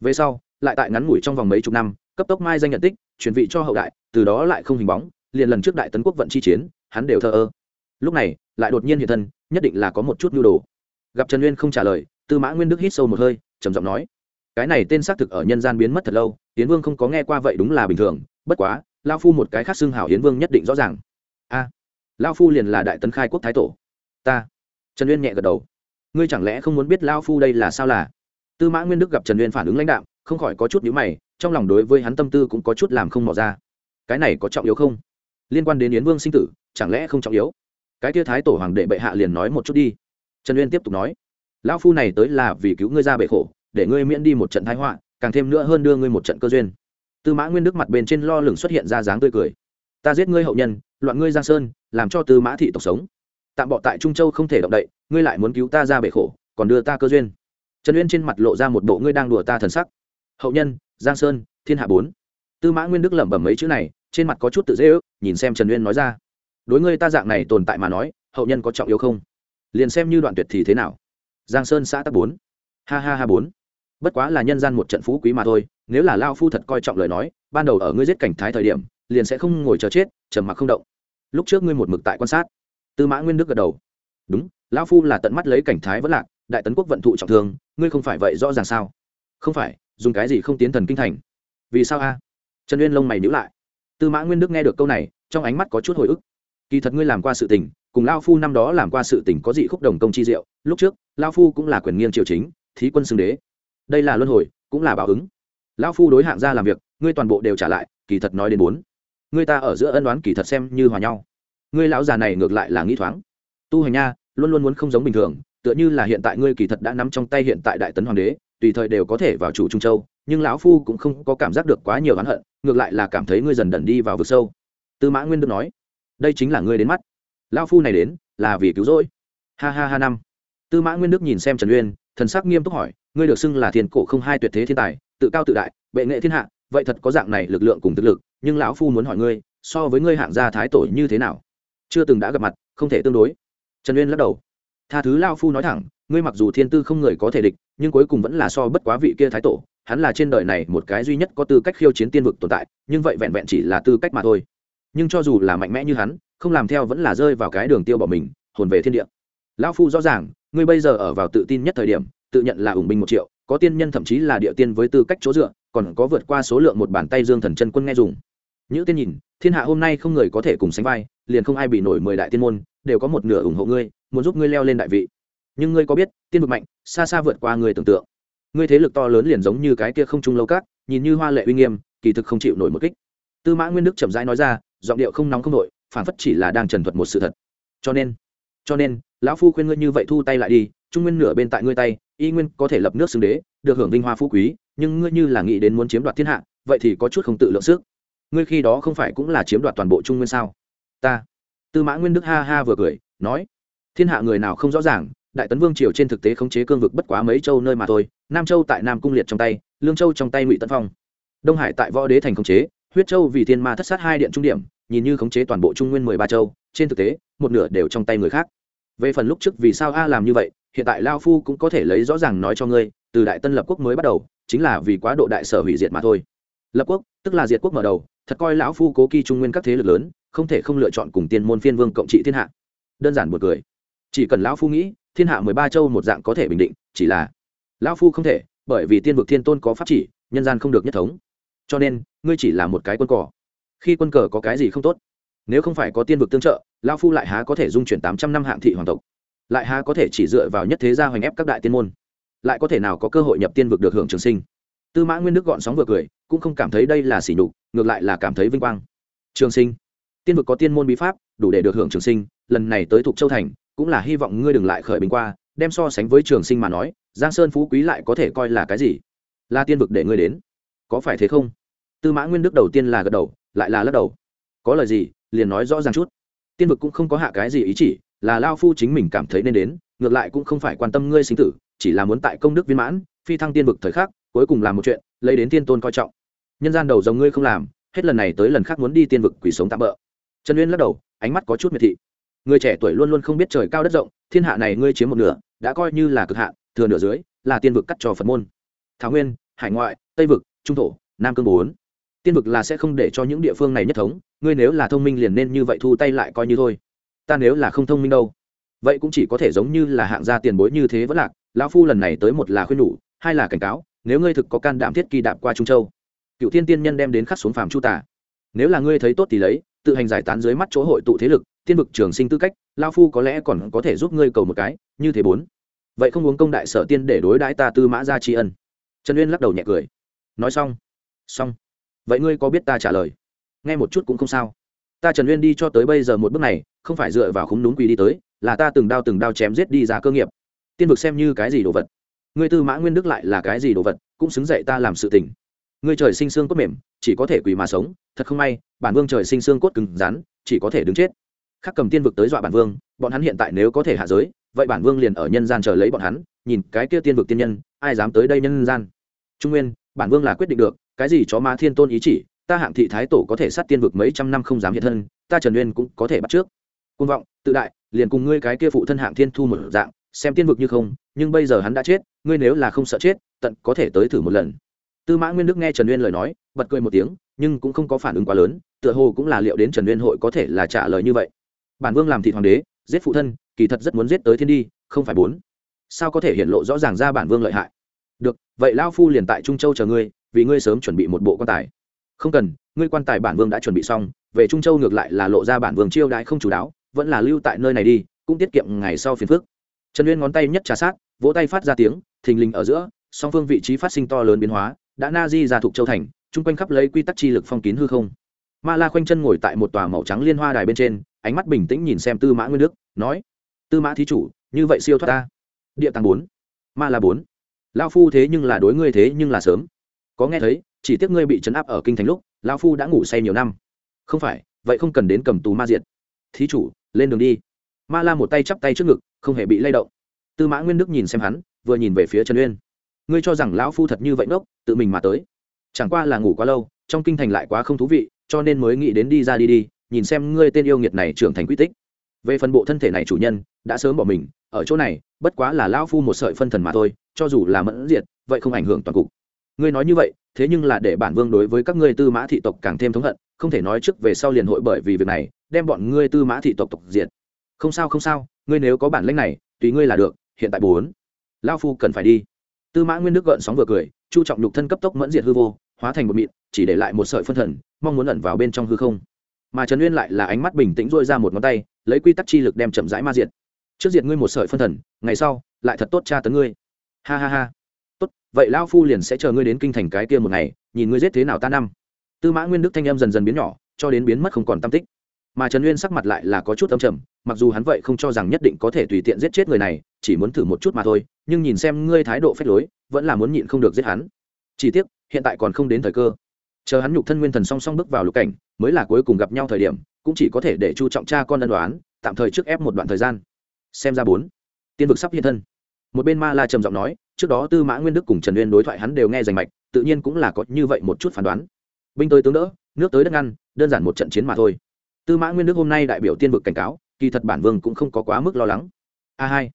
Về sau, lại tại ngắn ngủi trong vòng mấy chục năm, cấp tốc mai danh nhận tích chuyển vị cho hậu đại, từ đó lại không hình bóng, liền lần trước đại tấn quốc vận chi chiến, hắn đều thờ ơ. Lúc này, lại đột nhiên hiện thân, nhất định là có một chút nhu đồ. Gặp trần uyên không trả lời, tư mã nguyên đức hít sâu một hơi, trầm giọng nói, cái này tên xác thực ở nhân gian biến mất thật lâu hiến vương không có nghe qua vậy đúng là bình thường, bất quá lao phu một cái khác xưng hảo hiến vương nhất định rõ ràng lao phu liền là đại tấn khai quốc thái tổ. Ta. Trần uyên nhẹ gật đầu. Ngươi chẳng lẽ không muốn biết lao phu đây là sao là? Tư mã nguyên đức gặp trần uyên phản ứng lãnh đạo không khỏi có chút nhữ mày, trong lòng đối với hắn tâm tư cũng có chút làm không mò ra. Cái này có trọng yếu không? Liên quan đến yến vương sinh tử, chẳng lẽ không trọng yếu? Cái tia thái tổ hoàng đệ bệ hạ liền nói một chút đi. Trần uyên tiếp tục nói. Lão phu này tới là vì cứu ngươi ra bệ khổ, để ngươi miễn đi một trận thái họa, càng thêm nữa hơn đưa ngươi một trận cơ duyên. Tư mã nguyên đức mặt bên trên lo lửng xuất hiện ra dáng tươi cười. Ta giết ngươi hậu nhân loạn ngươi giang sơn, làm cho tư mã thị tộc sống. Tạm bọ tại trung châu không thể động đậy, ngươi lại muốn cứu ta ra bể khổ, còn đưa ta cơ duyên. Trần uyên trên mặt lộ ra một bộ ngươi đang đùa ta thần sắc. Hậu nhân, giang sơn, thiên hạ bốn. Tư mã nguyên đức lẩm bẩm mấy chữ này, trên mặt có chút tự dễ ước, nhìn xem trần uyên nói ra. Đối ngươi ta dạng này tồn tại mà nói, hậu nhân có trọng yếu không? Liền xem như đoạn tuyệt thì thế nào? Giang sơn xã tắc bốn. Ha ha ha bốn. Bất quá là nhân gian một trận phú quý mà thôi, nếu là lao phu thật coi trọng lời nói, ban đầu ở ngươi giết cảnh thái thời điểm, liền sẽ không ngồi chờ chết, trầm mặc không động lúc trước ngươi một mực tại quan sát. Tư mã nguyên đức gật đầu. Đúng, lão phu là tận mắt lấy cảnh thái vẫn lạc, đại tấn quốc vận thụ trọng thương, ngươi không phải vậy rõ ràng sao? Không phải, dùng cái gì không tiến thần kinh thành? Vì sao a? Trần uyên lông mày nhữ lại. Tư mã nguyên đức nghe được câu này, trong ánh mắt có chút hồi ức. Kỳ thật ngươi làm qua sự tình, cùng lao phu năm đó làm qua sự tình có dị khúc đồng công chi diệu, lúc trước lao phu cũng là quyền nghiêng triều chính, thí quân xưng đế. Đây là luân hồi, cũng là báo ứng. Lao phu đối hạng ra làm việc, ngươi toàn bộ đều trả lại, kỳ thật nói đến bốn ngươi ta ở giữa ân đoán kỳ thật xem như hòa nhau. Ngươi lão già này ngược lại là nghĩ thoáng. Tu hành nha, luôn luôn muốn không giống bình thường, tựa như là hiện tại ngươi kỳ thật đã nắm trong tay hiện tại đại tấn hoàng đế, tùy thời đều có thể vào chủ trung châu, nhưng lão phu cũng không có cảm giác được quá nhiều oán hận, ngược lại là cảm thấy ngươi dần dần đi vào vực sâu. Tư mã nguyên đức nói, đây chính là ngươi đến mắt. Lão phu này đến, là vì cứu rỗi. Ha ha ha năm. Tư mã nguyên đức nhìn xem trần uyên, thần sắc nghiêm túc hỏi, ngươi được xưng là thiên cổ không hai tuyệt thế thiên tài, tự cao tự đại, bệ nghệ thiên hạ, vậy thật có dạng này lực lượng cùng thực lực nhưng lão phu muốn hỏi ngươi, so với ngươi hạng gia thái tổ như thế nào? Chưa từng đã gặp mặt, không thể tương đối. Trần uyên lắc đầu. Tha thứ lao phu nói thẳng, ngươi mặc dù thiên tư không người có thể địch, nhưng cuối cùng vẫn là so bất quá vị kia thái tổ, hắn là trên đời này một cái duy nhất có tư cách khiêu chiến tiên vực tồn tại, nhưng vậy vẹn vẹn chỉ là tư cách mà thôi. Nhưng cho dù là mạnh mẽ như hắn, không làm theo vẫn là rơi vào cái đường tiêu bỏ mình, hồn về thiên địa. Lão phu rõ ràng, ngươi bây giờ ở vào tự tin nhất thời điểm, tự nhận là ủng binh một triệu, có tiên nhân thậm chí là địa tiên với tư cách chỗ dựa, còn có vượt qua số lượng một bàn tay dương thần chân quân nghe dùng những tiên nhìn thiên hạ hôm nay không người có thể cùng sánh vai liền không ai bị nổi mười đại tiên môn đều có một nửa ủng hộ ngươi muốn giúp ngươi leo lên đại vị. Nhưng ngươi có biết tiên vực mạnh xa xa vượt qua người tưởng tượng. Ngươi thế lực to lớn liền giống như cái kia không trung lâu cát nhìn như hoa lệ uy nghiêm kỳ thực không chịu nổi một kích. Tư mã nguyên đức chậm rãi nói ra giọng điệu không nóng không nổi, phản phất chỉ là đang trần thuật một sự thật. Cho nên cho nên lão phu khuyên ngươi như vậy thu tay lại đi trung nguyên nửa bên tại ngươi tay y nguyên có thể lập nước xứng đế được hưởng vinh hoa phú quý nhưng ngươi như là nghĩ đến muốn chiếm đoạt thiên hạ vậy thì có chút không tự lượng sức ngươi khi đó không phải cũng là chiếm đoạt toàn bộ trung nguyên sao? Ta. Tư mã nguyên đức ha ha vừa cười, nói, thiên hạ người nào không rõ ràng, đại tấn vương triều trên thực tế khống chế cương vực bất quá mấy châu nơi mà thôi, nam châu tại nam cung liệt trong tay, lương châu trong tay ngụy tân phong. Đông hải tại võ đế thành khống chế, huyết châu vì thiên ma thất sát hai điện trung điểm, nhìn như khống chế toàn bộ trung nguyên mười ba châu, trên thực tế, một nửa đều trong tay người khác. Về phần lúc trước vì sao a làm như vậy, hiện tại lao phu cũng có thể lấy rõ ràng nói cho ngươi, từ đại tân lập quốc mới bắt đầu, chính là vì quá độ đại sở hủy diệt mà thôi. Lập quốc, tức là diệt quốc mở đầu thật coi lão phu cố kỳ trung nguyên các thế lực lớn, không thể không lựa chọn cùng tiên môn phiên vương cộng trị thiên hạ. Đơn giản một cười. Chỉ cần lão phu nghĩ, thiên hạ mười ba châu một dạng có thể bình định, chỉ là lão phu không thể, bởi vì tiên vực thiên tôn có pháp chỉ, nhân gian không được nhất thống. Cho nên, ngươi chỉ là một cái quân cờ. Khi quân cờ có cái gì không tốt, nếu không phải có tiên vực tương trợ, lão phu lại há có thể dung chuyển tám trăm năm hạng thị hoàng tộc, lại há có thể chỉ dựa vào nhất thế gia hoành ép các đại tiên môn, lại có thể nào có cơ hội nhập tiên vực được hưởng trường sinh. Tư mã nguyên đức gọn sóng vừa cười, cũng không cảm thấy đây là sỉ nhục ngược lại là cảm thấy vinh quang. Trường sinh, tiên vực có tiên môn bí pháp, đủ để được hưởng trường sinh, lần này tới thục châu thành, cũng là hy vọng ngươi đừng lại khởi bình qua, đem so sánh với trường sinh mà nói, giang sơn phú quý lại có thể coi là cái gì? Là tiên vực để ngươi đến. Có phải thế không? Tư mã nguyên đức đầu tiên là gật đầu, lại là lắc đầu. Có lời gì, liền nói rõ ràng chút. Tiên vực cũng không có hạ cái gì ý chỉ, là lao phu chính mình cảm thấy nên đến, ngược lại cũng không phải quan tâm ngươi sinh tử, chỉ là muốn tại công đức viên mãn, phi thăng tiên vực thời khắc, cuối cùng làm một chuyện, lấy đến tiên tôn coi trọng nhân gian đầu dòng ngươi không làm, hết lần này tới lần khác muốn đi tiên vực quỷ sống tạm bỡ trần uyên lắc đầu, ánh mắt có chút miệt thị. Người trẻ tuổi luôn luôn không biết trời cao đất rộng, thiên hạ này ngươi chiếm một nửa, đã coi như là cực hạ thừa nửa dưới, là tiên vực cắt cho phật môn. Thảo nguyên, hải ngoại, tây vực, trung thổ, nam cương bốn. Tiên vực là sẽ không để cho những địa phương này nhất thống, ngươi nếu là thông minh liền nên như vậy thu tay lại coi như thôi. Ta nếu là không thông minh đâu. Vậy cũng chỉ có thể giống như là hạng gia tiền bối như thế vẫn lạc, lão phu lần này tới một là khuyên nhủ, hai là cảnh cáo, nếu ngươi thực có can đảm thiết kỳ đạp qua trung châu cựu thiên tiên nhân đem đến khắc xuống phàm chu tả nếu là ngươi thấy tốt thì lấy, tự hành giải tán dưới mắt chỗ hội tụ thế lực tiên vực trường sinh tư cách, lao phu có lẽ còn có thể giúp ngươi cầu một cái, như thế bốn. Vậy không uống công đại sở tiên để đối đãi ta tư mã ra tri ân. Trần uyên lắc đầu nhẹ cười. Nói xong. Xong. Vậy ngươi có biết ta trả lời? Nghe một chút cũng không sao. Ta trần uyên đi cho tới bây giờ một bước này, không phải dựa vào khúng đúng quỳ đi tới, là ta từng đao từng đao chém giết đi ra cơ nghiệp. Tiên vực xem như cái gì đồ vật? Ngươi tư mã nguyên đức lại là cái gì đồ vật? Cũng xứng dậy ta làm sự tình ngươi trời sinh xương cốt mềm, chỉ có thể quỳ mà sống, thật không may, bản vương trời sinh xương cốt cứng rắn, chỉ có thể đứng chết. Khắc cầm tiên vực tới dọa bản vương, bọn hắn hiện tại nếu có thể hạ giới, vậy bản vương liền ở nhân gian chờ lấy bọn hắn, nhìn cái kia tiên vực tiên nhân, ai dám tới đây nhân gian? Trung nguyên, bản vương là quyết định được, cái gì chó má thiên tôn ý chỉ, ta hạng thị thái tổ có thể sát tiên vực mấy trăm năm không dám hiện thân, ta trần nguyên cũng có thể bắt trước. Côn vọng, tự đại, liền cùng ngươi cái kia phụ thân hạng thiên thu một dạng, xem tiên vực như không, nhưng bây giờ hắn đã chết, ngươi nếu là không sợ chết, tận có thể tới thử một lần tư mã nguyên đức nghe trần uyên lời nói, bật cười một tiếng, nhưng cũng không có phản ứng quá lớn, tựa hồ cũng là liệu đến trần uyên hội có thể là trả lời như vậy. Bản vương làm thị hoàng đế, giết phụ thân, kỳ thật rất muốn giết tới thiên đi, không phải bốn. Sao có thể hiện lộ rõ ràng ra bản vương lợi hại? Được, vậy lao phu liền tại trung châu chờ ngươi, vì ngươi sớm chuẩn bị một bộ quan tài. Không cần, ngươi quan tài bản vương đã chuẩn bị xong, về trung châu ngược lại là lộ ra bản vương chiêu đãi không chủ đáo, vẫn là lưu tại nơi này đi, cũng tiết kiệm ngày sau phiền phức. Trần uyên ngón tay nhất trà sát, vỗ tay phát ra tiếng, thình lình ở giữa, song phương vị trí phát sinh to lớn biến hóa đã na di ra thuộc châu thành, chung quanh khắp lấy quy tắc chi lực phong kín hư không. Ma la khoanh chân ngồi tại một tòa màu trắng liên hoa đài bên trên, ánh mắt bình tĩnh nhìn xem tư mã nguyên đức, nói, tư mã thí chủ, như vậy siêu thoát ta. Địa tàng bốn, ma la bốn lao phu thế nhưng là đối ngươi thế nhưng là sớm. Có nghe thấy, chỉ tiếc ngươi bị chấn áp ở kinh thành lúc lao phu đã ngủ say nhiều năm. Không phải, vậy không cần đến cầm tù ma diệt. Thí chủ, lên đường đi. Ma la một tay chắp tay trước ngực, không hề bị lay động. Tư mã nguyên đức nhìn xem hắn, vừa nhìn về phía trần uyên ngươi cho rằng lão phu thật như vậy ngốc tự mình mà tới. Chẳng qua là ngủ quá lâu, trong kinh thành lại quá không thú vị, cho nên mới nghĩ đến đi ra đi đi, nhìn xem ngươi tên yêu nghiệt này trưởng thành quy tích. Về phần bộ thân thể này chủ nhân, đã sớm bỏ mình, ở chỗ này, bất quá là lão phu một sợi phân thần mà thôi, cho dù là mẫn diệt, vậy không ảnh hưởng toàn cục. Ngươi nói như vậy, thế nhưng là để bản vương đối với các ngươi tư mã thị tộc càng thêm thống hận, không thể nói trước về sau liền hội bởi vì việc này, đem bọn ngươi tư mã thị tộc tộc diệt. Không sao không sao, ngươi nếu có bản lĩnh này, tùy ngươi là được, hiện tại bốn. Lão phu cần phải đi tư mã nguyên đức gợn sóng vừa cười, chu trọng nhục thân cấp tốc mẫn diệt hư vô, hóa thành một mịn, chỉ để lại một sợi phân thần, mong muốn ẩn vào bên trong hư không. Mà trần uyên lại là ánh mắt bình tĩnh dôi ra một ngón tay, lấy quy tắc chi lực đem chậm rãi ma diệt. Trước diệt ngươi một sợi phân thần, ngày sau, lại thật tốt tra tấn ngươi. Ha ha ha. Tốt, vậy lao phu liền sẽ chờ ngươi đến kinh thành cái kia một ngày, nhìn ngươi giết thế nào ta năm. Tư mã nguyên đức thanh em dần dần biến nhỏ, cho đến biến mất không còn tam tích. Mà trần uyên sắc mặt lại là có chút âm trầm, mặc dù hắn vậy không cho rằng nhất định có thể tùy tiện giết chết người này, chỉ muốn thử một chút mà thôi nhưng nhìn xem ngươi thái độ phép lối, vẫn là muốn nhịn không được giết hắn. Chỉ tiếc, hiện tại còn không đến thời cơ. Chờ hắn nhục thân nguyên thần song song bước vào lục cảnh, mới là cuối cùng gặp nhau thời điểm, cũng chỉ có thể để chu trọng cha con ân đoán, tạm thời trước ép một đoạn thời gian. Xem ra bốn. Tiên vực sắp hiện thân. Một bên ma la trầm giọng nói, trước đó tư mã nguyên đức cùng trần uyên đối thoại hắn đều nghe rành mạch, tự nhiên cũng là có như vậy một chút phán đoán. Binh tới tướng đỡ, nước tới đất ngăn, đơn giản một trận chiến mà thôi. Tư mã nguyên đức hôm nay đại biểu tiên vực cảnh cáo, kỳ thật bản vương cũng không có quá mức lo lắng. A hai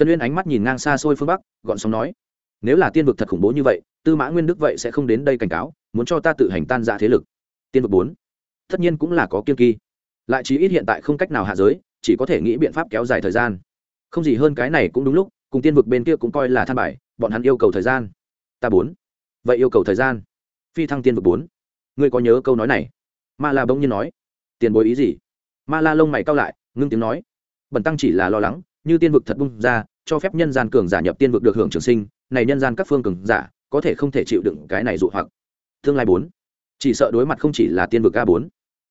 trần uyên ánh mắt nhìn ngang xa xôi phương bắc, gọn sóng nói, nếu là tiên vực thật khủng bố như vậy, tư mã nguyên đức vậy sẽ không đến đây cảnh cáo, muốn cho ta tự hành tan ra thế lực. Tiên vực bốn, tất nhiên cũng là có kiên kỳ. Lại chí ít hiện tại không cách nào hạ giới, chỉ có thể nghĩ biện pháp kéo dài thời gian. Không gì hơn cái này cũng đúng lúc, cùng tiên vực bên kia cũng coi là than bài, bọn hắn yêu cầu thời gian. Ta bốn, vậy yêu cầu thời gian. Phi thăng tiên vực bốn. Ngươi có nhớ câu nói này? Ma la bỗng nhiên nói. Tiền bối ý gì? Ma la lông mày cao lại, ngưng tiếng nói. Bẩn tăng chỉ là lo lắng như tiên vực thật bung ra, cho phép nhân gian cường giả nhập tiên vực được hưởng trường sinh, này nhân gian các phương cường giả có thể không thể chịu đựng cái này dụ hoặc. Tương lai bốn. Chỉ sợ đối mặt không chỉ là tiên vực a bốn.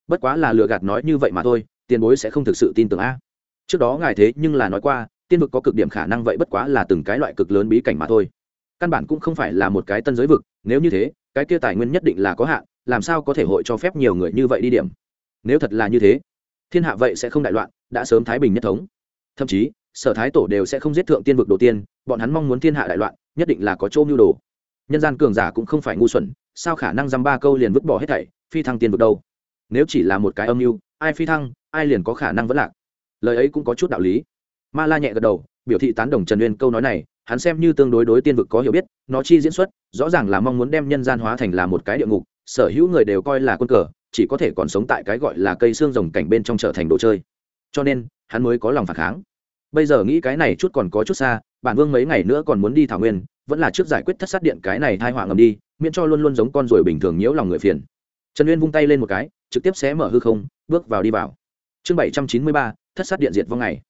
Bất quá là lừa gạt nói như vậy mà thôi, tiền bối sẽ không thực sự tin tưởng a. Trước đó ngài thế nhưng là nói qua, tiên vực có cực điểm khả năng vậy bất quá là từng cái loại cực lớn bí cảnh mà thôi. Căn bản cũng không phải là một cái tân giới vực, nếu như thế, cái kia tài nguyên nhất định là có hạn, làm sao có thể hội cho phép nhiều người như vậy đi điểm? Nếu thật là như thế, thiên hạ vậy sẽ không đại loạn, đã sớm thái bình nhất thống. Thậm chí sở thái tổ đều sẽ không giết thượng tiên vực đầu tiên, bọn hắn mong muốn thiên hạ đại loạn, nhất định là có chỗ mưu đồ. Nhân gian cường giả cũng không phải ngu xuẩn, sao khả năng dăm ba câu liền vứt bỏ hết thảy, phi thăng tiên vực đâu? Nếu chỉ là một cái âm mưu, ai phi thăng, ai liền có khả năng vẫn lạc. Lời ấy cũng có chút đạo lý. Ma la nhẹ gật đầu, biểu thị tán đồng trần uyên câu nói này, hắn xem như tương đối đối tiên vực có hiểu biết, nó chi diễn xuất, rõ ràng là mong muốn đem nhân gian hóa thành là một cái địa ngục, sở hữu người đều coi là quân cờ, chỉ có thể còn sống tại cái gọi là cây xương rồng cảnh bên trong trở thành đồ chơi. Cho nên, hắn mới có lòng phản kháng bây giờ nghĩ cái này chút còn có chút xa, bản vương mấy ngày nữa còn muốn đi thảo nguyên, vẫn là trước giải quyết thất sát điện cái này thai họa ngầm đi, miễn cho luôn luôn giống con ruồi bình thường nhiễu lòng người phiền. Trần uyên vung tay lên một cái, trực tiếp xé mở hư không, bước vào đi vào. Chương bảy trăm chín mươi ba, thất sát điện diệt vong ngày.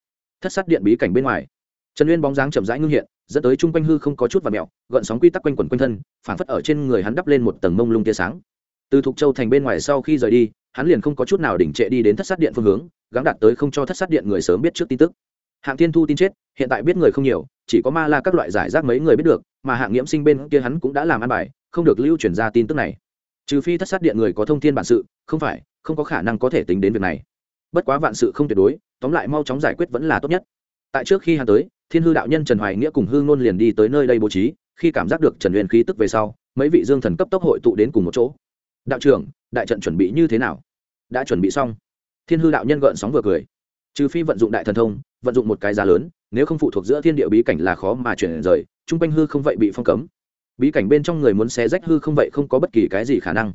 Thất sát điện bí cảnh bên ngoài. Trần uyên bóng dáng chậm rãi ngưng hiện, dẫn tới chung quanh hư không có chút và mẹo, gợn sóng quy tắc quanh quẩn quanh thân phản phất ở trên người hắn đắp lên một tầng mông lung tia sáng. Từ thục châu thành bên ngoài sau khi rời đi, hắn liền không có chút nào đỉnh trệ đi đến thất sát điện phương hướng, gắng đạt tới không cho thất sát điện người sớm biết trước tin tức hạng thiên thu tin chết, hiện tại biết người không nhiều, chỉ có ma la các loại giải rác mấy người biết được, mà hạng nghiễm sinh bên kia hắn cũng đã làm ăn bài, không được lưu truyền ra tin tức này. Trừ phi thất sát điện người có thông tin bản sự, không phải, không có khả năng có thể tính đến việc này. Bất quá vạn sự không tuyệt đối, tóm lại mau chóng giải quyết vẫn là tốt nhất. Tại trước khi hắn tới, thiên hư đạo nhân trần hoài nghĩa cùng hương nôn liền đi tới nơi đây bố trí, khi cảm giác được trần huyền khí tức về sau, mấy vị dương thần cấp tốc hội tụ đến cùng một chỗ. Đạo trưởng, đại trận chuẩn bị như thế nào? Đã chuẩn bị xong. Thiên hư đạo nhân gợn sóng vừa cười. Trừ phi vận dụng đại thần thông vận dụng một cái giá lớn, nếu không phụ thuộc giữa thiên địa bí cảnh là khó mà chuyển rời, chung quanh hư không vậy bị phong cấm. Bí cảnh bên trong người muốn xé rách hư không vậy không có bất kỳ cái gì khả năng.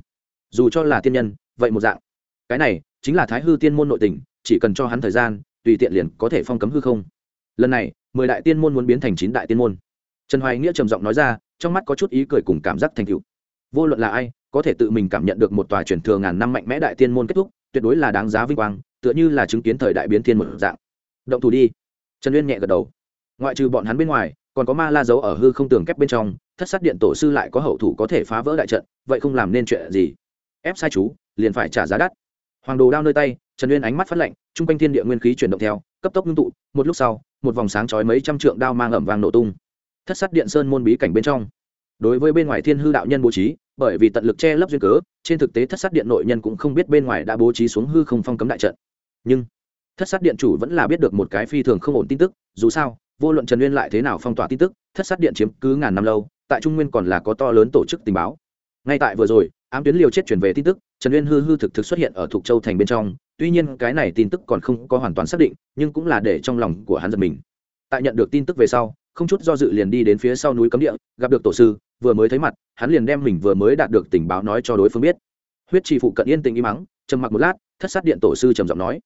Dù cho là tiên nhân, vậy một dạng. Cái này chính là thái hư tiên môn nội tình, chỉ cần cho hắn thời gian, tùy tiện liền có thể phong cấm hư không. Lần này, mười đại tiên môn muốn biến thành chín đại tiên môn. Trần hoài nghĩa trầm giọng nói ra, trong mắt có chút ý cười cùng cảm giác thành cựu vô luận là ai, có thể tự mình cảm nhận được một tòa truyền thừa ngàn năm mạnh mẽ đại tiên môn kết thúc, tuyệt đối là đáng giá vinh quang, tựa như là chứng kiến thời đại biến thiên một dạng động thủ đi. Trần uyên nhẹ gật đầu. Ngoại trừ bọn hắn bên ngoài, còn có ma la giấu ở hư không tường kép bên trong, thất sát điện tổ sư lại có hậu thủ có thể phá vỡ đại trận, vậy không làm nên chuyện gì. Ép sai chú, liền phải trả giá đắt. Hoàng đồ đao nơi tay, trần uyên ánh mắt phát lạnh t r u n g quanh thiên địa nguyên khí chuyển động theo, cấp tốc ngưng tụ, một lúc sau, một vòng sáng chói mấy trăm trượng đao mang ẩm vàng nổ tung. Thất sát điện sơn môn bí cảnh bên trong. Đối với bên ngoài thiên hư đạo nhân bố trí, bởi vì tận lực che lấp duyên cớ, trên thực tế thất sát điện nội nhân cũng không biết bên ngoài đã bố trí xuống hư không phong cấm đại trận. Nhưng thất sát điện chủ vẫn là biết được một cái phi thường không ổn tin tức, dù sao, vô luận trần uyên lại thế nào phong tỏa tin tức, thất sát điện chiếm cứ ngàn năm lâu, tại trung nguyên còn là có to lớn tổ chức tình báo. Ngay tại vừa rồi, ám tuyến liều chết chuyển về tin tức, trần uyên hư hư thực thực xuất hiện ở thục châu thành bên trong, tuy nhiên cái này tin tức còn không có hoàn toàn xác định, nhưng cũng là để trong lòng của hắn giật mình. Tại nhận được tin tức về sau, không chút do dự liền đi đến phía sau núi cấm địa, gặp được tổ sư, vừa mới thấy mặt, hắn liền đem mình vừa mới đạt được tình báo nói cho đối phương biết. Huyết trì phụ cận yên tình im mắng trầm mặc một lát, thất sát điện tổ sư trầm giọng nói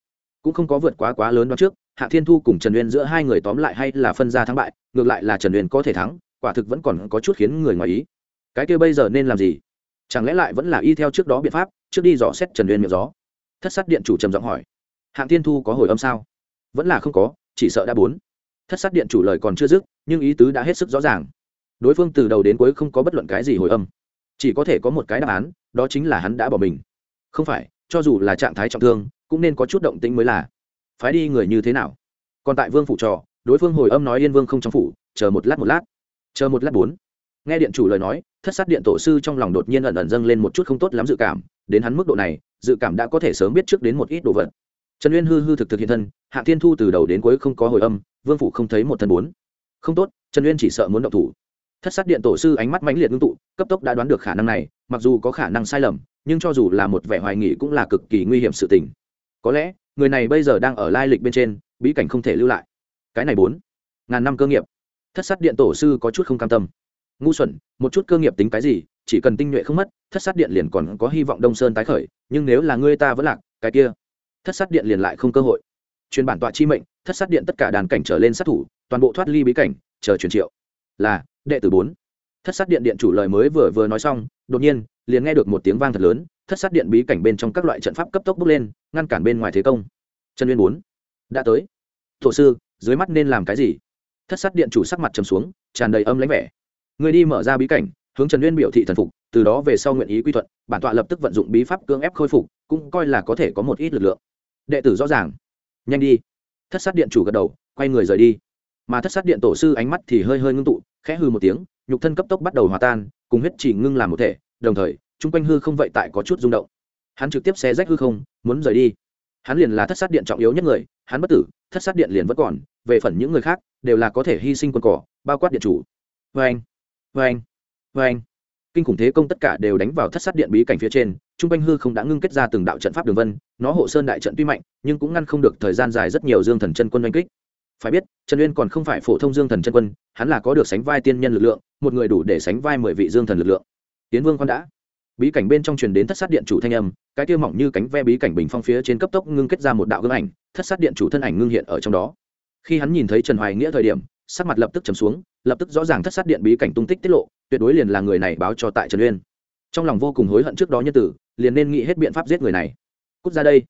cũng không có vượt quá quá lớn đó trước, hạ thiên thu cùng trần uyên giữa hai người tóm lại hay là phân ra thắng bại, ngược lại là trần uyên có thể thắng, quả thực vẫn còn có chút khiến người ngoài ý. Cái kia bây giờ nên làm gì? Chẳng lẽ lại vẫn là y theo trước đó biện pháp, trước đi dò xét trần uyên miệng gió? Thất sát điện chủ trầm giọng hỏi. Hạng tiên thu có hồi âm sao? Vẫn là không có, chỉ sợ đã bốn. Thất sát điện chủ lời còn chưa dứt, nhưng ý tứ đã hết sức rõ ràng. Đối phương từ đầu đến cuối không có bất luận cái gì hồi âm. Chỉ có thể có một cái đáp án, đó chính là hắn đã bỏ mình. Không phải, cho dù là trạng thái trọng thương cũng nên có chút động tĩnh mới là. Phái đi người như thế nào? Còn tại vương phủ trò, đối phương hồi âm nói yên vương không trong phủ, chờ một lát một lát. Chờ một lát bốn. Nghe điện chủ lời nói, thất sát điện tổ sư trong lòng đột nhiên ẩn ẩn dâng lên một chút không tốt lắm dự cảm, đến hắn mức độ này, dự cảm đã có thể sớm biết trước đến một ít đồ vật. Trần uyên hư hư thực thực hiện thân, Hạ thiên thu từ đầu đến cuối không có hồi âm, vương phủ không thấy một thân bốn. Không tốt, trần uyên chỉ sợ muốn động thủ. Thất sát điện tổ sư ánh mắt mãnh liệt ngưng tụ, cấp tốc đã đoán được khả năng này, mặc dù có khả năng sai lầm, nhưng cho dù là một vẻ hoài nghị cũng là cực kỳ nguy hiểm sự tình có lẽ, người này bây giờ đang ở lai lịch bên trên, bí cảnh không thể lưu lại. Cái này bốn, ngàn năm cơ nghiệp. Thất sát điện tổ sư có chút không cam tâm. Ngu xuẩn, một chút cơ nghiệp tính cái gì, chỉ cần tinh nhuệ không mất, thất sát điện liền còn có hy vọng đông sơn tái khởi, nhưng nếu là ngươi ta vẫn lạc, cái kia, thất sát điện liền lại không cơ hội. Truyền bản tọa chi mệnh, thất sát điện tất cả đàn cảnh trở lên sát thủ, toàn bộ thoát ly bí cảnh, chờ truyền triệu. Là, đệ tử bốn thất sát điện điện chủ lời mới vừa vừa nói xong, đột nhiên, liền nghe được một tiếng vang thật lớn, thất sát điện bí cảnh bên trong các loại trận pháp cấp tốc bước lên, ngăn cản bên ngoài thế công. Trần uyên bốn, đã tới. Thổ sư, dưới mắt nên làm cái gì? Thất sát điện chủ sắc mặt trầm xuống, tràn đầy âm lãnh vẻ. Người đi mở ra bí cảnh, hướng trần uyên biểu thị thần phục, từ đó về sau nguyện ý quy thuận, bản tọa lập tức vận dụng bí pháp cưỡng ép khôi phục, cũng coi là có thể có một ít lực lượng. Đệ tử rõ ràng. Nhanh đi. Thất sát điện chủ gật đầu, quay người rời đi. Mà thất sát điện tổ sư ánh mắt thì hơi hơi ngưng tụ, khẽ hư một tiếng nhục thân cấp tốc bắt đầu hòa tan, cùng huyết chỉ ngưng làm một thể, đồng thời, chung quanh hư không vậy tại có chút rung động. Hắn trực tiếp xé rách hư không, muốn rời đi. Hắn liền là thất sát điện trọng yếu nhất người, hắn bất tử, thất sát điện liền vẫn còn, về phần những người khác, đều là có thể hy sinh quân cỏ, bao quát điện chủ. Vê anh vê anh vê anh kinh khủng thế công tất cả đều đánh vào thất sát điện bí cảnh phía trên trung quanh hư không đã ngưng kết ra từng đạo trận pháp đường vân, nó hộ sơn đại trận tuy mạnh, nhưng cũng ngăn không được thời gian dài rất nhiều dương thần chân quân oanh kích phải biết, trần uyên còn không phải phổ thông dương thần chân quân, hắn là có được sánh vai tiên nhân lực lượng, một người đủ để sánh vai mười vị dương thần lực lượng. Tiến vương con đã. Bí cảnh bên trong truyền đến thất sát điện chủ thanh âm, cái tiêu mỏng như cánh ve bí cảnh bình phong phía trên cấp tốc ngưng kết ra một đạo gương ảnh, thất sát điện chủ thân ảnh ngưng hiện ở trong đó. Khi hắn nhìn thấy trần hoài nghĩa thời điểm, sắc mặt lập tức trầm xuống, lập tức rõ ràng thất sát điện bí cảnh tung tích tiết lộ, tuyệt đối liền là người này báo cho tại trần uyên. Trong lòng vô cùng hối hận trước đó nhân tử, liền nên nghĩ hết biện pháp giết người này. Cút ra đây.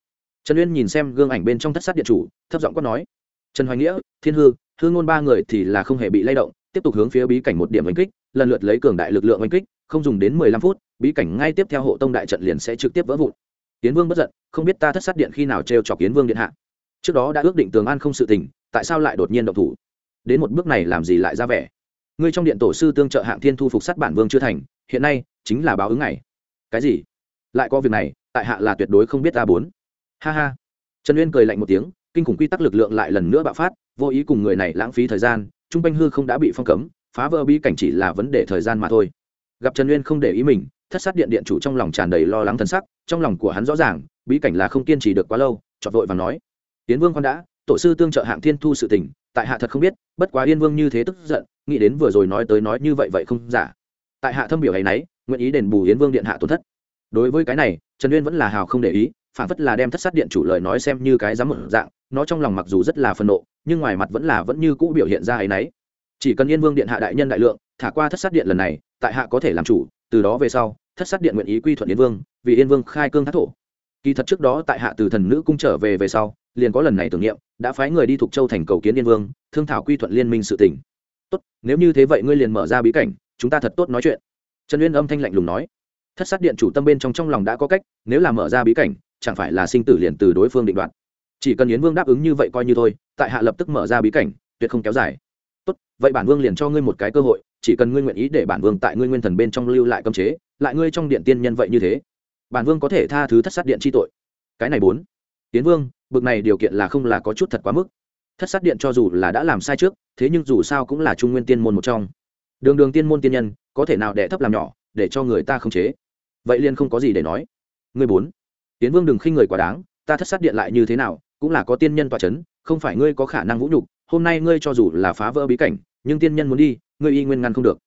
Trần uyên nhìn xem gương ảnh bên trong thất sát điện chủ, thấp giọng quát nói trần hoài nghĩa, thiên hư hư ngôn ba người thì là không hề bị lay động, tiếp tục hướng phía bí cảnh một điểm oanh kích, lần lượt lấy cường đại lực lượng oanh kích, không dùng đến mười lăm phút, bí cảnh ngay tiếp theo hộ tông đại trận liền sẽ trực tiếp vỡ vụn. Tiến vương bất giận, không biết ta thất sát điện khi nào t r e o chọc Tiễn vương điện hạ. Trước đó đã ước định tường an không sự tình, tại sao lại đột nhiên động thủ? Đến một bước này làm gì lại ra vẻ? Ngươi trong điện tổ sư tương trợ hạng thiên thu phục sát bản vương chưa thành, hiện nay chính là báo ứng này cái gì? Lại có việc này, tại hạ là tuyệt đối không biết ta bốn. Ha ha. Trần uyên cười lạnh một tiếng kinh khủng quy tắc lực lượng lại lần nữa bạo phát, vô ý cùng người này lãng phí thời gian, trung quanh hư không đã bị phong cấm, phá vỡ bí cảnh chỉ là vấn đề thời gian mà thôi. Gặp trần uyên không để ý mình, thất sát điện điện chủ trong lòng tràn đầy lo lắng thân sắc, trong lòng của hắn rõ ràng, bí cảnh là không kiên trì được quá lâu, chọt vội và nói tiến vương con đã, tổ sư tương trợ hạng thiên thu sự tình, tại hạ thật không biết, bất quá yên vương như thế tức giận, nghĩ đến vừa rồi nói tới nói như vậy vậy không giả. Tại hạ thâm biểu hay nấy, nguyện ý đền bù yến vương điện hạ tổn thất. Đối với cái này, trần uyên vẫn là hào không để ý phản phất là đem thất sát điện chủ lời nói xem như cái dám một dạng, nó trong lòng mặc dù rất là phân nộ, nhưng ngoài mặt vẫn là vẫn như cũ biểu hiện ra ấy nấy chỉ cần yên vương điện hạ đại nhân đại lượng, thả qua thất sát điện lần này, tại hạ có thể làm chủ, từ đó về sau, thất sát điện nguyện ý quy thuận yên vương, vì yên vương khai cương thác thổ. Kỳ thật trước đó tại hạ từ thần nữ cung trở về về sau, liền có lần này tưởng niệm, đã phái người đi thuộc châu thành cầu kiến yên vương, thương thảo quy thuận liên minh sự tỉnh tốt, nếu như thế vậy ngươi liền mở ra bí cảnh, chúng ta thật tốt nói chuyện. Trần uyên âm thanh lạnh lùng nói. Thất sát điện chủ tâm bên trong trong lòng đã có cách, nếu là mở ra bí cảnh chẳng phải là sinh tử liền từ đối phương định đoạt. Chỉ cần yến vương đáp ứng như vậy coi như thôi, tại hạ lập tức mở ra bí cảnh, tuyệt không kéo dài. Tốt, vậy bản vương liền cho ngươi một cái cơ hội, chỉ cần ngươi nguyện ý để bản vương tại ngươi nguyên thần bên trong lưu lại cấm chế, lại ngươi trong điện tiên nhân vậy như thế. Bản vương có thể tha thứ thất sát điện chi tội. Cái này bốn. Tiến vương, bực này điều kiện là không là có chút thật quá mức. Thất sát điện cho dù là đã làm sai trước, thế nhưng dù sao cũng là trung nguyên tiên môn một trong. Đường đường tiên môn tiên nhân, có thể nào đẻ thấp làm nhỏ, để cho người ta không chế? Vậy liền không có gì để nói. Ngươi bốn tiến vương đừng khinh người quá đáng, ta thất sát điện lại như thế nào, cũng là có tiên nhân tọa c h ấ n không phải ngươi có khả năng vũ nhục, hôm nay ngươi cho dù là phá vỡ bí cảnh, nhưng tiên nhân muốn đi, ngươi y nguyên ngăn không được.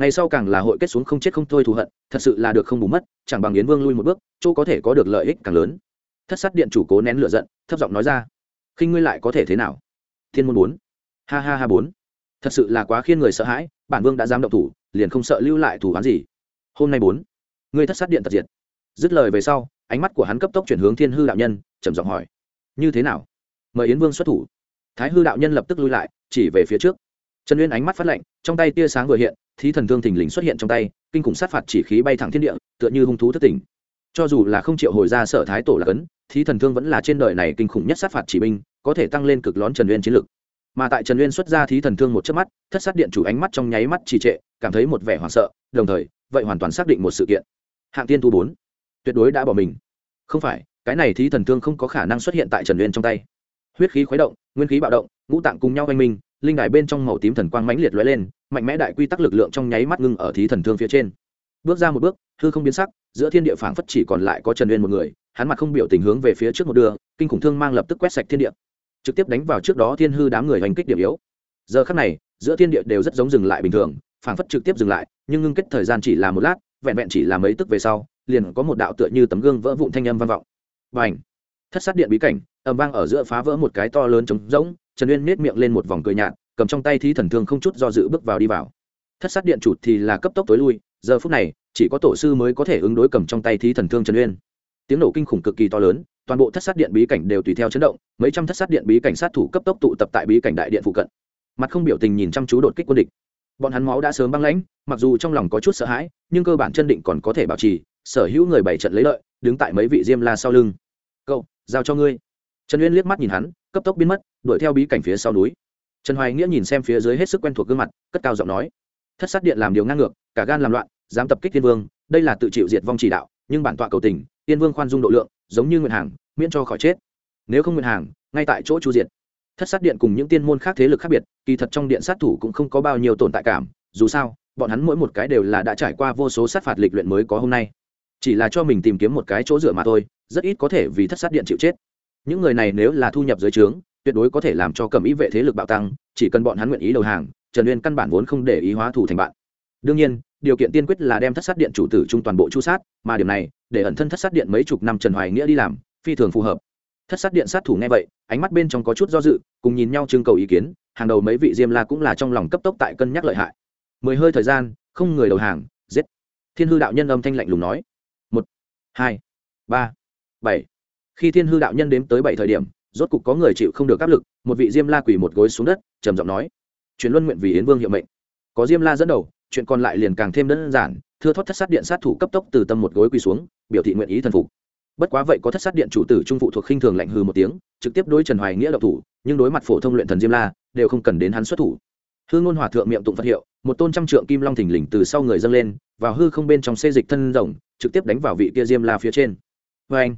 Ngày sau càng là hội kết xuống không chết không thôi thù hận, thật sự là được không bù mất, chẳng bằng yến vương lui một bước, chỗ có thể có được lợi ích càng lớn. Thất sát điện chủ cố nén lựa giận, thấp giọng nói ra khi ngươi lại có thể thế nào? Thiên môn bốn. Ha ha ha bốn. Thật sự là quá khiên người sợ hãi, bản vương đã dám động thủ, liền không sợ lưu lại thủ án gì. Hôm nay bốn. Ngươi thất sát điện tật diệt dứt lời về sau, ánh mắt của hắn cấp tốc chuyển hướng thiên hư đạo nhân, trầm giọng hỏi, như thế nào? Mời yến vương xuất thủ. Thái hư đạo nhân lập tức lui lại, chỉ về phía trước. Trần uyên ánh mắt phát lạnh, trong tay tia sáng vừa hiện, thí thần thương thình lình xuất hiện trong tay, kinh khủng sát phạt chỉ khí bay thẳng thiên địa, tựa như hung thú thất tỉnh. Cho dù là không chịu hồi ra sở thái tổ là cấn, thí thần thương vẫn là trên đời này kinh khủng nhất sát phạt chỉ binh, có thể tăng lên cực lón trần uyên chiến lực. Mà tại trần uyên xuất ra thí thần thương một chớp mắt, thất sát điện chủ ánh mắt trong nháy mắt trì trệ, cảm thấy một vẻ hoảng sợ, đồng thời, vậy hoàn toàn xác định một sự kiện. Hạng tiên thu bốn tuyệt đối đã bỏ mình. Không phải, cái này thí thần thương không có khả năng xuất hiện tại trần uyên trong tay. Huyết khí khuấy động, nguyên khí bạo động, ngũ tạng cùng nhau oanh minh linh đài bên trong màu tím thần quang mãnh liệt lóe lên, mạnh mẽ đại quy tắc lực lượng trong nháy mắt ngưng ở thí thần thương phía trên. Bước ra một bước, hư không biến sắc, giữa thiên địa phảng phất chỉ còn lại có trần uyên một người, hắn mặt không biểu tình hướng về phía trước một đường, kinh khủng thương mang lập tức quét sạch thiên địa. Trực tiếp đánh vào trước đó thiên hư đám người hành kích điểm yếu. Giờ khắc này, giữa thiên địa đều rất giống dừng lại bình thường, phảng phất trực tiếp dừng lại, nhưng ngưng kết thời gian chỉ là một lát, vẹn vẹn chỉ là mấy tức về sau liền có một đạo tựa như tấm gương vỡ vụn thanh âm vang vọng. Và ảnh thất sát điện bí cảnh, ầm vang ở giữa phá vỡ một cái to lớn trống rỗng, trần uyên nết miệng lên một vòng cười nhạt, cầm trong tay thí thần thương không chút do dự bước vào đi vào. Thất sát điện chủ thì là cấp tốc tối lui, giờ phút này, chỉ có tổ sư mới có thể ứng đối cầm trong tay thí thần thương trần uyên. Tiếng nổ kinh khủng cực kỳ to lớn, toàn bộ thất sát điện bí cảnh đều tùy theo chấn động, mấy trăm thất sát điện bí cảnh sát thủ cấp tốc tụ tập tại bí cảnh đại điện phụ cận. Mặt không biểu tình nhìn chăm chú đột kích quân địch. Bọn hắn máu đã sớm băng lãnh, mặc dù trong lòng có chút sợ hãi, nhưng cơ bản chân định còn có thể bảo trì sở hữu người bảy trận lấy lợi, đứng tại mấy vị diêm la sau lưng. Cậu, giao cho ngươi. Trần uyên liếc mắt nhìn hắn, cấp tốc biến mất, đuổi theo bí cảnh phía sau núi. Trần hoài nghĩa nhìn xem phía dưới hết sức quen thuộc gương mặt, cất cao giọng nói, thất sát điện làm điều ngang ngược, cả gan làm loạn, dám tập kích thiên vương, đây là tự chịu diệt vong chỉ đạo, nhưng bản tọa cầu tình tiên vương khoan dung độ lượng, giống như nguyện hàng, miễn cho khỏi chết. Nếu không nguyện hàng, ngay tại chỗ chu diệt. Thất sát điện cùng những tiên môn khác thế lực khác biệt, kỳ thật trong điện sát thủ cũng không có bao nhiêu tồn tại cảm, dù sao, bọn hắn mỗi một cái đều là đã trải qua vô số sát phạt lịch luyện mới có hôm nay chỉ là cho mình tìm kiếm một cái chỗ dựa mà thôi, rất ít có thể vì thất sát điện chịu chết. Những người này nếu là thu nhập dưới trướng, tuyệt đối có thể làm cho cầm ý vệ thế lực bạo tăng, chỉ cần bọn hắn nguyện ý đầu hàng, trần uyên căn bản vốn không để ý hóa thủ thành bạn. Đương nhiên, điều kiện tiên quyết là đem thất sát điện chủ tử trung toàn bộ chu sát, mà điểm này, để ẩn thân thất sát điện mấy chục năm trần hoài nghĩa đi làm, phi thường phù hợp. Thất sát điện sát thủ nghe vậy, ánh mắt bên trong có chút do dự, cùng nhìn nhau trưng cầu ý kiến, hàng đầu mấy vị diêm la cũng là trong lòng cấp tốc tại cân nhắc lợi hại. Mười hơi thời gian, không người đầu hàng, giết. Thiên hư đạo nhân âm thanh lạnh lùng nói hai, ba, bảy. Khi thiên hư đạo nhân đếm tới bảy thời điểm, rốt cục có người chịu không được áp lực, một vị diêm la quỳ một gối xuống đất, trầm giọng nói, truyền luân nguyện vì yến vương hiệu mệnh. Có diêm la dẫn đầu, chuyện còn lại liền càng thêm đơn giản, thưa thoát thất sát điện sát thủ cấp tốc từ tâm một gối quỳ xuống, biểu thị nguyện ý thần phục. Bất quá vậy có thất sát điện chủ tử trung phụ thuộc khinh thường lạnh hư một tiếng, trực tiếp đối trần hoài nghĩa độc thủ, nhưng đối mặt phổ thông luyện thần diêm la, đều không cần đến hắn xuất thủ. Hư ngôn hòa thượng miệng tụng phật hiệu, một tôn trăm trượng kim long thình lình từ sau người dâng lên, vào hư không bên trong xê dịch thân rồng trực tiếp đánh vào vị kia diêm la phía trên. Vê anh,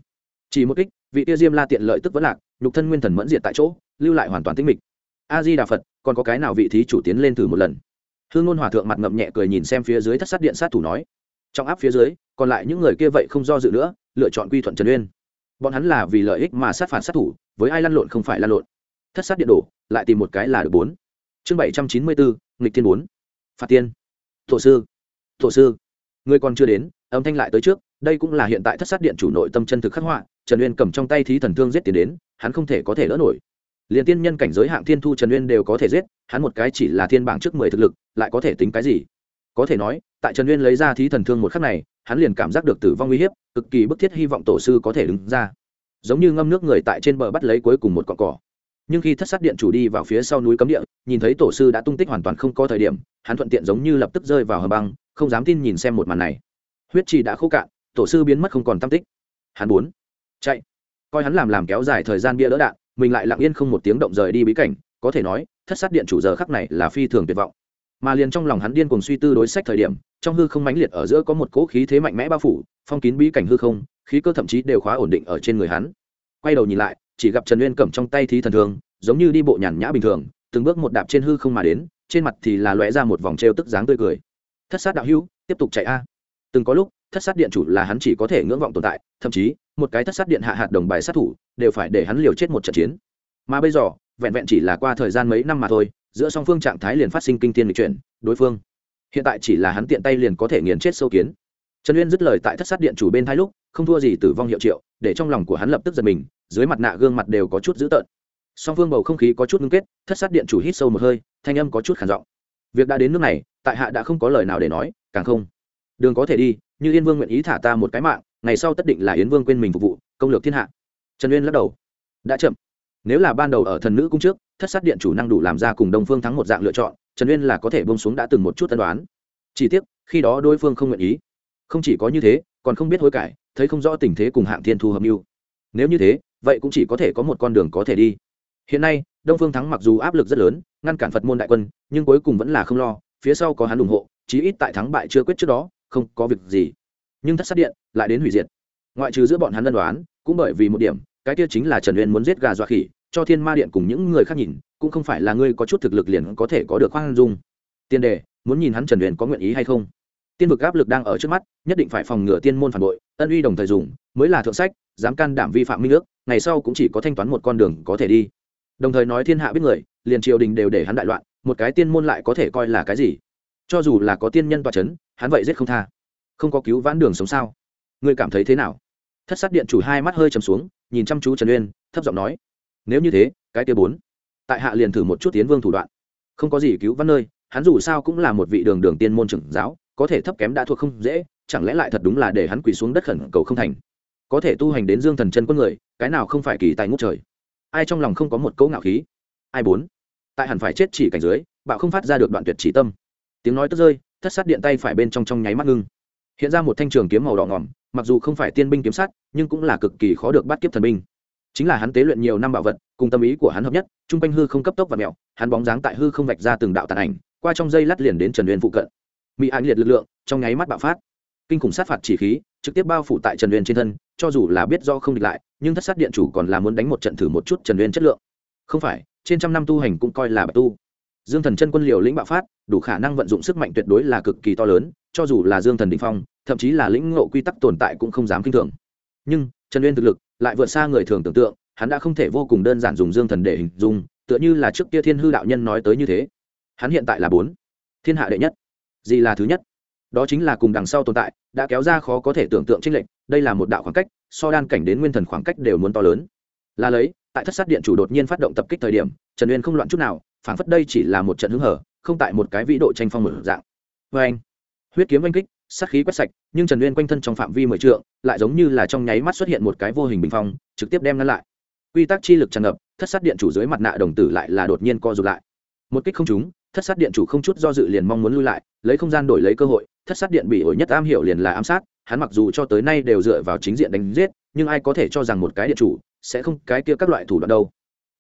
chỉ một kích, vị kia diêm la tiện lợi tức vẫn lạc, nhục thân nguyên thần mẫn diệt tại chỗ, lưu lại hoàn toàn tinh mịch. A di đà phật, còn có cái nào vị thí chủ tiến lên thử một lần? Hương ngôn hòa thượng mặt ngậm nhẹ cười nhìn xem phía dưới thất sát điện sát thủ nói. Trong áp phía dưới, còn lại những người kia vậy không do dự nữa, lựa chọn quy thuận trần uyên. Bọn hắn là vì lợi ích mà sát phạt sát thủ, với ai lăn lộn không phải lăn lộn. Thất sát điện đổ, lại tìm một cái là được bốn. Chương bảy trăm chín mươi bốn, nghịch tiên bốn. Phạt tiên. Thổ sư. Thổ sư. Người còn chưa đến âm thanh lại tới trước, đây cũng là hiện tại thất sát điện chủ nội tâm chân thực khắc họa, trần uyên cầm trong tay thí thần thương giết tiền đến, hắn không thể có thể đỡ nổi. Liền tiên nhân cảnh giới hạng thiên thu trần uyên đều có thể giết, hắn một cái chỉ là thiên bảng trước mười thực lực, lại có thể tính cái gì? Có thể nói, tại trần uyên lấy ra thí thần thương một khắc này, hắn liền cảm giác được tử vong uy hiếp, cực kỳ bức thiết hy vọng tổ sư có thể đứng ra. Giống như ngâm nước người tại trên bờ bắt lấy cuối cùng một cọn cỏ. Nhưng khi thất sát điện chủ đi vào phía sau núi cấm địa, nhìn thấy tổ sư đã tung tích hoàn toàn không có thời điểm, hắn thuận tiện giống như lập tức rơi vào hầm băng, không dám tin nhìn xem một màn này huyết trì đã khô cạn, tổ sư biến mất không còn tam tích. Hắn bốn chạy. Coi hắn làm làm kéo dài thời gian bia đỡ đạn, mình lại lặng yên không một tiếng động rời đi bí cảnh, có thể nói, thất sát điện chủ giờ khắc này là phi thường tuyệt vọng. Mà liền trong lòng hắn điên cùng suy tư đối sách thời điểm, trong hư không mãnh liệt ở giữa có một cỗ khí thế mạnh mẽ bao phủ, phong kín bí cảnh hư không, khí cơ thậm chí đều khóa ổn định ở trên người hắn. Quay đầu nhìn lại, chỉ gặp trần uyên cầm trong tay thí thần thường giống như đi bộ nhàn nhã bình thường, từng bước một đạp trên hư không mà đến, trên mặt thì là lóe ra một vòng trêu tức dáng tươi cười. Thất sát đạo hữu, tiếp tục chạy a từng có lúc, thất sát điện chủ là hắn chỉ có thể ngưỡng vọng tồn tại, thậm chí, một cái thất sát điện hạ hạt đồng bài sát thủ, đều phải để hắn liều chết một trận chiến. Mà bây giờ, vẹn vẹn chỉ là qua thời gian mấy năm mà thôi, giữa song phương trạng thái liền phát sinh kinh tiên lịch chuyển, đối phương, hiện tại chỉ là hắn tiện tay liền có thể nghiền chết sâu kiến. Trần uyên dứt lời tại thất sát điện chủ bên hai lúc, không thua gì tử vong hiệu triệu, để trong lòng của hắn lập tức giật mình, dưới mặt nạ gương mặt đều có chút dữ tợn. Song phương bầu không khí có chút ngưng kết, thất sát điện chủ hít sâu một hơi, thanh âm có chút khản giọng. Việc đã đến nước này, tại hạ đã không có lời nào để nói, càng không đường có thể đi, như yên vương nguyện ý thả ta một cái mạng, ngày sau tất định là yến vương quên mình phục vụ, công lược thiên hạ. Trần uyên lắc đầu. Đã chậm. Nếu là ban đầu ở thần nữ cung trước, thất sát điện chủ năng đủ làm ra cùng đông phương thắng một dạng lựa chọn, trần uyên là có thể bông xuống đã từng một chút tân đoán chỉ tiếc, khi đó đối phương không nguyện ý. Không chỉ có như thế, còn không biết hối cải, thấy không rõ tình thế cùng hạng thiên thu hợp mưu. Nếu như thế, vậy cũng chỉ có thể có một con đường có thể đi. Hiện nay, đông phương thắng mặc dù áp lực rất lớn, ngăn cản phật môn đại quân, nhưng cuối cùng vẫn là không lo, phía sau có hắn ủng hộ, chí ít tại thắng bại chưa quyết trước đó không có việc gì. Nhưng thất sát điện lại đến hủy diệt. Ngoại trừ giữa bọn hắn ân đoán, cũng bởi vì một điểm, cái kia chính là trần uyên muốn giết gà dọa khỉ, cho thiên ma điện cùng những người khác nhìn, cũng không phải là ngươi có chút thực lực liền có thể có được khoan dung. Tiên đề muốn nhìn hắn trần uyên có nguyện ý hay không? Tiên vực áp lực đang ở trước mắt, nhất định phải phòng ngừa tiên môn phản bội, ân uy đồng thời dùng, mới là thượng sách, dám can đảm vi phạm minh ước, ngày sau cũng chỉ có thanh toán một con đường có thể đi. Đồng thời nói thiên hạ biết người, liền triều đình đều để hắn đại loạn, một cái tiên môn lại có thể coi là cái gì? Cho dù là có tiên nhân toa c h ấ n hắn vậy giết không tha. Không có cứu vãn đường sống sao? Ngươi cảm thấy thế nào? Thất sát điện chủ hai mắt hơi chầm xuống, nhìn chăm chú trần uyên, thấp giọng nói, nếu như thế, cái tia bốn. Tại hạ liền thử một chút tiến vương thủ đoạn. Không có gì cứu vãn nơi, hắn dù sao cũng là một vị đường đường tiên môn trưởng giáo, có thể thấp kém đã thuộc không dễ, chẳng lẽ lại thật đúng là để hắn quỳ xuống đất khẩn cầu không thành? Có thể tu hành đến dương thần chân quân người, cái nào không phải kỳ tài ngút trời? Ai trong lòng không có một cấu ngạo khí? Ai bốn? Tại hẳn phải chết chỉ cảnh dưới, bạo không phát ra được đoạn tuyệt chỉ tâm. Tiếng nói tức rơi thất sát điện tay phải bên trong trong nháy mắt ngưng. Hiện ra một thanh trường kiếm màu đỏ ngỏm, mặc dù không phải tiên binh kiếm sát, nhưng cũng là cực kỳ khó được bắt kiếp thần binh. Chính là hắn tế luyện nhiều năm bảo vật, cùng tâm ý của hắn hợp nhất chung quanh hư không cấp tốc và mẹo hắn bóng dáng tại hư không vạch ra từng đạo tàn ảnh, qua trong dây lát liền đến trần uyên phụ cận. Mỹ ảnh liệt lực lượng, trong nháy mắt bạo phát. Kinh khủng sát phạt chỉ khí, trực tiếp bao phủ tại trần uyên trên thân, cho dù là biết do không địch lại, nhưng thất sát điện chủ còn là muốn đánh một trận thử một chút trần uyên chất lượng. Không phải, trên trăm năm tu hành cũng coi là bạch tu dương thần chân quân liều lĩnh bạo phát, đủ khả năng vận dụng sức mạnh tuyệt đối là cực kỳ to lớn, cho dù là dương thần đình phong, thậm chí là lĩnh ngộ quy tắc tồn tại cũng không dám kinh thường. Nhưng, trần uyên thực lực lại vượt xa người thường tưởng tượng, hắn đã không thể vô cùng đơn giản dùng dương thần để hình dung, tựa như là trước kia thiên hư đạo nhân nói tới như thế. Hắn hiện tại là bốn thiên hạ đệ nhất, gì là thứ nhất? Đó chính là cùng đằng sau tồn tại, đã kéo ra khó có thể tưởng tượng tranh lệch, đây là một đạo khoảng cách, so đan cảnh đến nguyên thần khoảng cách đều muốn to lớn. Là lấy, tại thất sát điện chủ đột nhiên phát động tập kích thời điểm, trần uyên không loạn chút nào phảng phất đây chỉ là một trận hứng hở, không tại một cái vĩ độ tranh phong mở dạng. Vê anh, huyết kiếm oanh kích, sát khí quét sạch, nhưng trần uyên quanh thân trong phạm vi mười trượng, lại giống như là trong nháy mắt xuất hiện một cái vô hình bình phong, trực tiếp đem ngăn lại. Quy tắc chi lực tràn ngập, thất sát điện chủ dưới mặt nạ đồng tử lại là đột nhiên co rụt lại. Một kích không trúng, thất sát điện chủ không chút do dự liền mong muốn lui lại, lấy không gian đổi lấy cơ hội, thất sát điện bị ổi nhất am hiểu liền là ám sát, hắn mặc dù cho tới nay đều dựa vào chính diện đánh giết, nhưng ai có thể cho rằng một cái điện chủ sẽ không, cái kia các loại thủ đoạn đâu.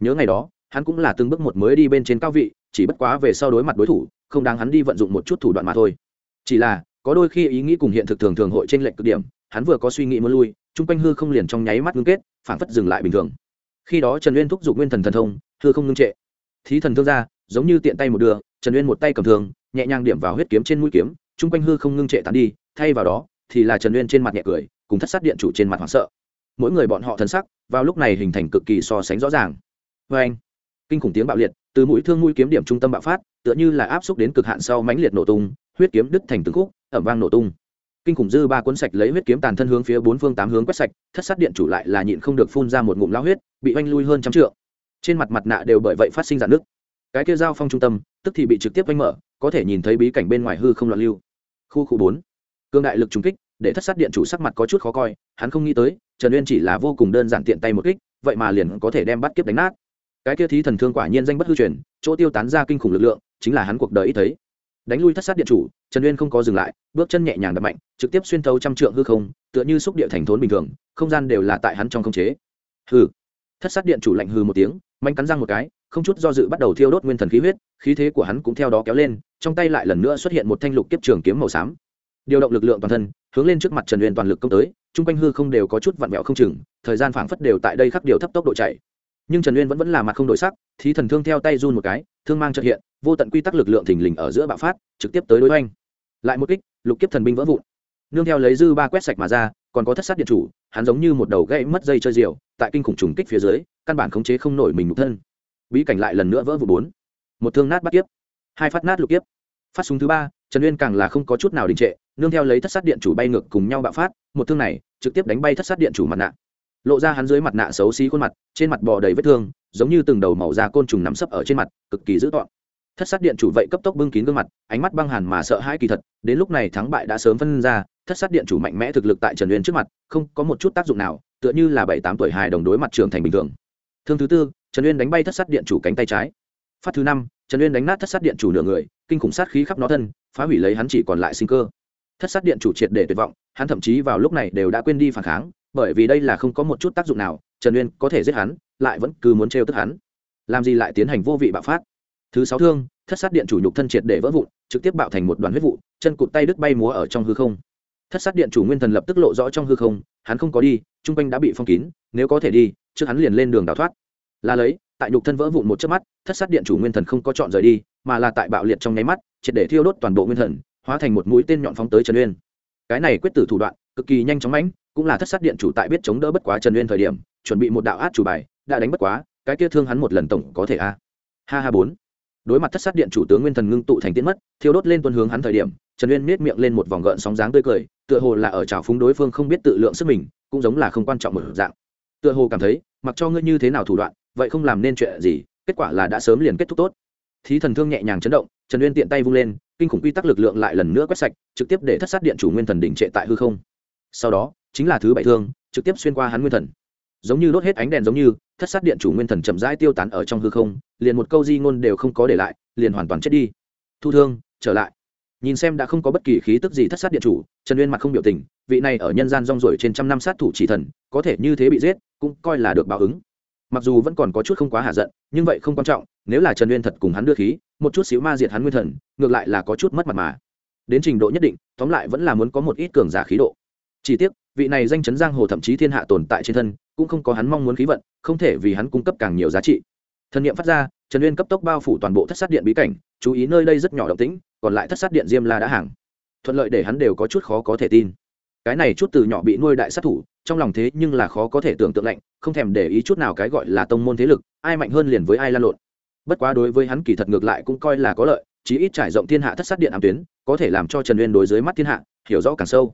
Nhớ ngày đó hắn cũng là từng bước một mới đi bên trên cao vị, chỉ bất quá về sau đối mặt đối thủ, không đáng hắn đi vận dụng một chút thủ đoạn mà thôi. Chỉ là, có đôi khi ý nghĩ cùng hiện thực thường thường hội trên lệnh cực điểm, hắn vừa có suy nghĩ muốn lui, chung quanh hư không liền trong nháy mắt ngưng kết phản phất dừng lại bình thường. Khi đó trần uyên thúc giục nguyên thần thần thông, hư không ngưng trệ. Thí thần thương ra, giống như tiện tay một đường trần uyên một tay cầm thường nhẹ nhàng điểm vào huyết kiếm trên mũi kiếm, chung quanh hư không ngưng trệ tán đi, thay vào đó, thì là trần uyên trên mặt nhẹ cười, cùng thất sát điện chủ trên mặt hoảng sợ. Mỗi người bọn họ thân sắc, vào lúc này hình thành cực kỳ so sánh rõ ràng. Vê anh kinh khủng tiếng bạo liệt, từ mũi thương mũi kiếm điểm trung tâm bạo phát, tựa như là áp xúc đến cực hạn sau mãnh liệt nổ tung, huyết kiếm đứt thành từng khúc, ẩm vang nổ tung. Kinh khủng dư ba cuốn sạch lấy huyết kiếm tàn thân hướng phía bốn phương tám hướng quét sạch, thất sát điện chủ lại là nhịn không được phun ra một ngụm lao huyết, bị oanh lui hơn trăm trượng. Trên mặt mặt nạ đều bởi vậy phát sinh dạn nước cái kia giao phong trung tâm, tức thì bị trực tiếp oanh mở, có thể nhìn thấy bí cảnh bên ngoài hư không loạn lưu. Khu khu bốn. Cương đại lực trùng kích, để thất sát điện chủ sắc mặt có chút khó coi, hắn không nghĩ tới, trần uyên chỉ là vô cùng đơn giản tiện tay một kích, vậy mà liền có thể đem bắt kiếp đánh nát cái kia thí thần thương quả nhiên danh bất hư truyền, chỗ tiêu tán ra kinh khủng lực lượng, chính là hắn cuộc đời ít thấy. Đánh lui thất sát điện chủ, trần uyên không có dừng lại, bước chân nhẹ nhàng đập mạnh, trực tiếp xuyên thấu trăm trượng hư không, tựa như xúc địa thành thốn bình thường, không gian đều là tại hắn trong không chế. Hư thất sát điện chủ lạnh hư một tiếng, manh cắn răng một cái, không chút do dự bắt đầu thiêu đốt nguyên thần khí huyết, khí thế của hắn cũng theo đó kéo lên, trong tay lại lần nữa xuất hiện một thanh lục kiếp trường kiếm màu xám. Điều động lực lượng toàn thân, hướng lên trước mặt trần uyên toàn lực công tới, chung quanh hư không đều có chút vặn vẹo không chừng, thời gian phảng phất đều tại đây khắc điều thấp tốc độ chạy nhưng trần uyên vẫn vẫn là mặt không đổi sắc, thí thần thương theo tay run một cái, thương mang trợ hiện, vô tận quy tắc lực lượng thình lình ở giữa bạo phát, trực tiếp tới đối oanh lại một kích, lục kiếp thần binh vỡ vụn. Nương theo lấy dư ba quét sạch mà ra, còn có thất sát điện chủ, hắn giống như một đầu gãy mất dây chơi diều, tại kinh khủng trùng kích phía dưới, căn bản khống chế không nổi mình nhục thân. Bí cảnh lại lần nữa vỡ vụ bốn. Một thương nát bắt kiếp. Hai phát nát lục kiếp. Phát súng thứ ba, trần uyên càng là không có chút nào đình trệ, nương theo lấy thất sát điện chủ bay ngược cùng nhau bạo phát, một thương này, trực tiếp đánh bay thất sát điện chủ mặt nạ lộ ra hắn dưới mặt nạ xấu xí khuôn mặt, trên mặt bò đầy vết thương, giống như từng đầu màu da côn trùng nằm sấp ở trên mặt, cực kỳ dữ tọn thất sát điện chủ vậy cấp tốc bưng kín gương mặt, ánh mắt băng hàn mà sợ hãi kỳ thật, đến lúc này thắng bại đã sớm phân ra, thất sát điện chủ mạnh mẽ thực lực tại trần uyên trước mặt, không có một chút tác dụng nào, tựa như là bảy tám tuổi hài đồng đối mặt trưởng thành bình thường. Thương thứ tư, trần uyên đánh bay thất sát điện chủ cánh tay trái. Phát thứ năm, trần uyên đánh nát thất sát điện chủ nửa người, kinh khủng sát khí khắp nó thân, phá hủy lấy hắn chỉ còn lại sinh cơ. Thất sát điện chủ triệt để tuyệt vọng, hắn thậm chí vào lúc này đều đã quên đi phản kháng bởi vì đây là không có một chút tác dụng nào, trần uyên có thể giết hắn, lại vẫn cứ muốn trêu tức hắn. Làm gì lại tiến hành vô vị bạo phát? Thứ sáu thương, thất sát điện chủ nhục thân triệt để vỡ vụn, trực tiếp bạo thành một đoàn huyết vụ, chân cụt tay đứt bay múa ở trong hư không. Thất sát điện chủ nguyên thần lập tức lộ rõ trong hư không, hắn không có đi chung quanh đã bị phong kín, nếu có thể đi, trước hắn liền lên đường đào thoát. Là lấy, tại nhục thân vỡ vụn một chớp mắt, thất sát điện chủ nguyên thần không có chọn rời đi, mà là tại bạo liệt trong nháy mắt, triệt để thiêu đốt toàn bộ nguyên thần, hóa thành một mũi tên nhọn phóng tới trần uyên. Cái này quyết tử thủ đoạn, cực kỳ nhanh chóng mãnh cũng là thất sát điện chủ tại biết chống đỡ bất quá trần uyên thời điểm, chuẩn bị một đạo át chủ bài, đã đánh bất quá, cái kia thương hắn một lần tổng có thể a. Ha ha bốn. Đối mặt thất sát điện chủ tướng nguyên thần ngưng tụ thành tiến mất, thiêu đốt lên tuân hướng hắn thời điểm, trần uyên miết miệng lên một vòng gợn sóng dáng tươi cười, tựa hồ là ở trào phúng đối phương không biết tự lượng sức mình, cũng giống là không quan trọng một dạng. Tựa hồ cảm thấy, mặc cho ngươi như thế nào thủ đoạn, vậy không làm nên chuyện gì, kết quả là đã sớm liền kết thúc tốt. Thí thần thương nhẹ nhàng chấn động, trần uyên tiện tay vung lên, kinh khủng quy tắc lực lượng lại lần nữa quét sạch, trực tiếp để thất sát điện chủ nguyên thần đỉnh trệ tại hư không. Sau đó chính là thứ bảy thương, trực tiếp xuyên qua hắn nguyên thần. Giống như đốt hết ánh đèn giống như, thất sát điện chủ nguyên thần chậm rãi tiêu tán ở trong hư không, liền một câu di ngôn đều không có để lại, liền hoàn toàn chết đi. Thu thương, trở lại. Nhìn xem đã không có bất kỳ khí tức gì thất sát điện chủ, trần uyên mặt không biểu tình, vị này ở nhân gian rong rổi trên trăm năm sát thủ chỉ thần, có thể như thế bị giết, cũng coi là được báo ứng. Mặc dù vẫn còn có chút không quá hạ giận, nhưng vậy không quan trọng, nếu là trần uyên thật cùng hắn đưa khí, một chút xíu ma diệt hắn nguyên thần, ngược lại là có chút mất mặt mà. Đến trình độ nhất định, tóm lại vẫn là muốn có một ít cường giả khí độ. Chỉ tiếc vị này danh chấn giang hồ thậm chí thiên hạ tồn tại trên thân, cũng không có hắn mong muốn khí vận, không thể vì hắn cung cấp càng nhiều giá trị. Thần nghiệm phát ra, trần uyên cấp tốc bao phủ toàn bộ thất sát điện bí cảnh, chú ý nơi đây rất nhỏ động tĩnh, còn lại thất sát điện diêm la đã hàng. Thuận lợi để hắn đều có chút khó có thể tin. Cái này chút từ nhỏ bị nuôi đại sát thủ, trong lòng thế nhưng là khó có thể tưởng tượng lạnh, không thèm để ý chút nào cái gọi là tông môn thế lực, ai mạnh hơn liền với ai lan lộn. Bất quá đối với hắn kỳ thật ngược lại cũng coi là có lợi, chí ít trải rộng thiên hạ thất sát điện ám tuyến, có thể làm cho trần uyên đối dưới mắt thiên hạ, hiểu rõ càng sâu.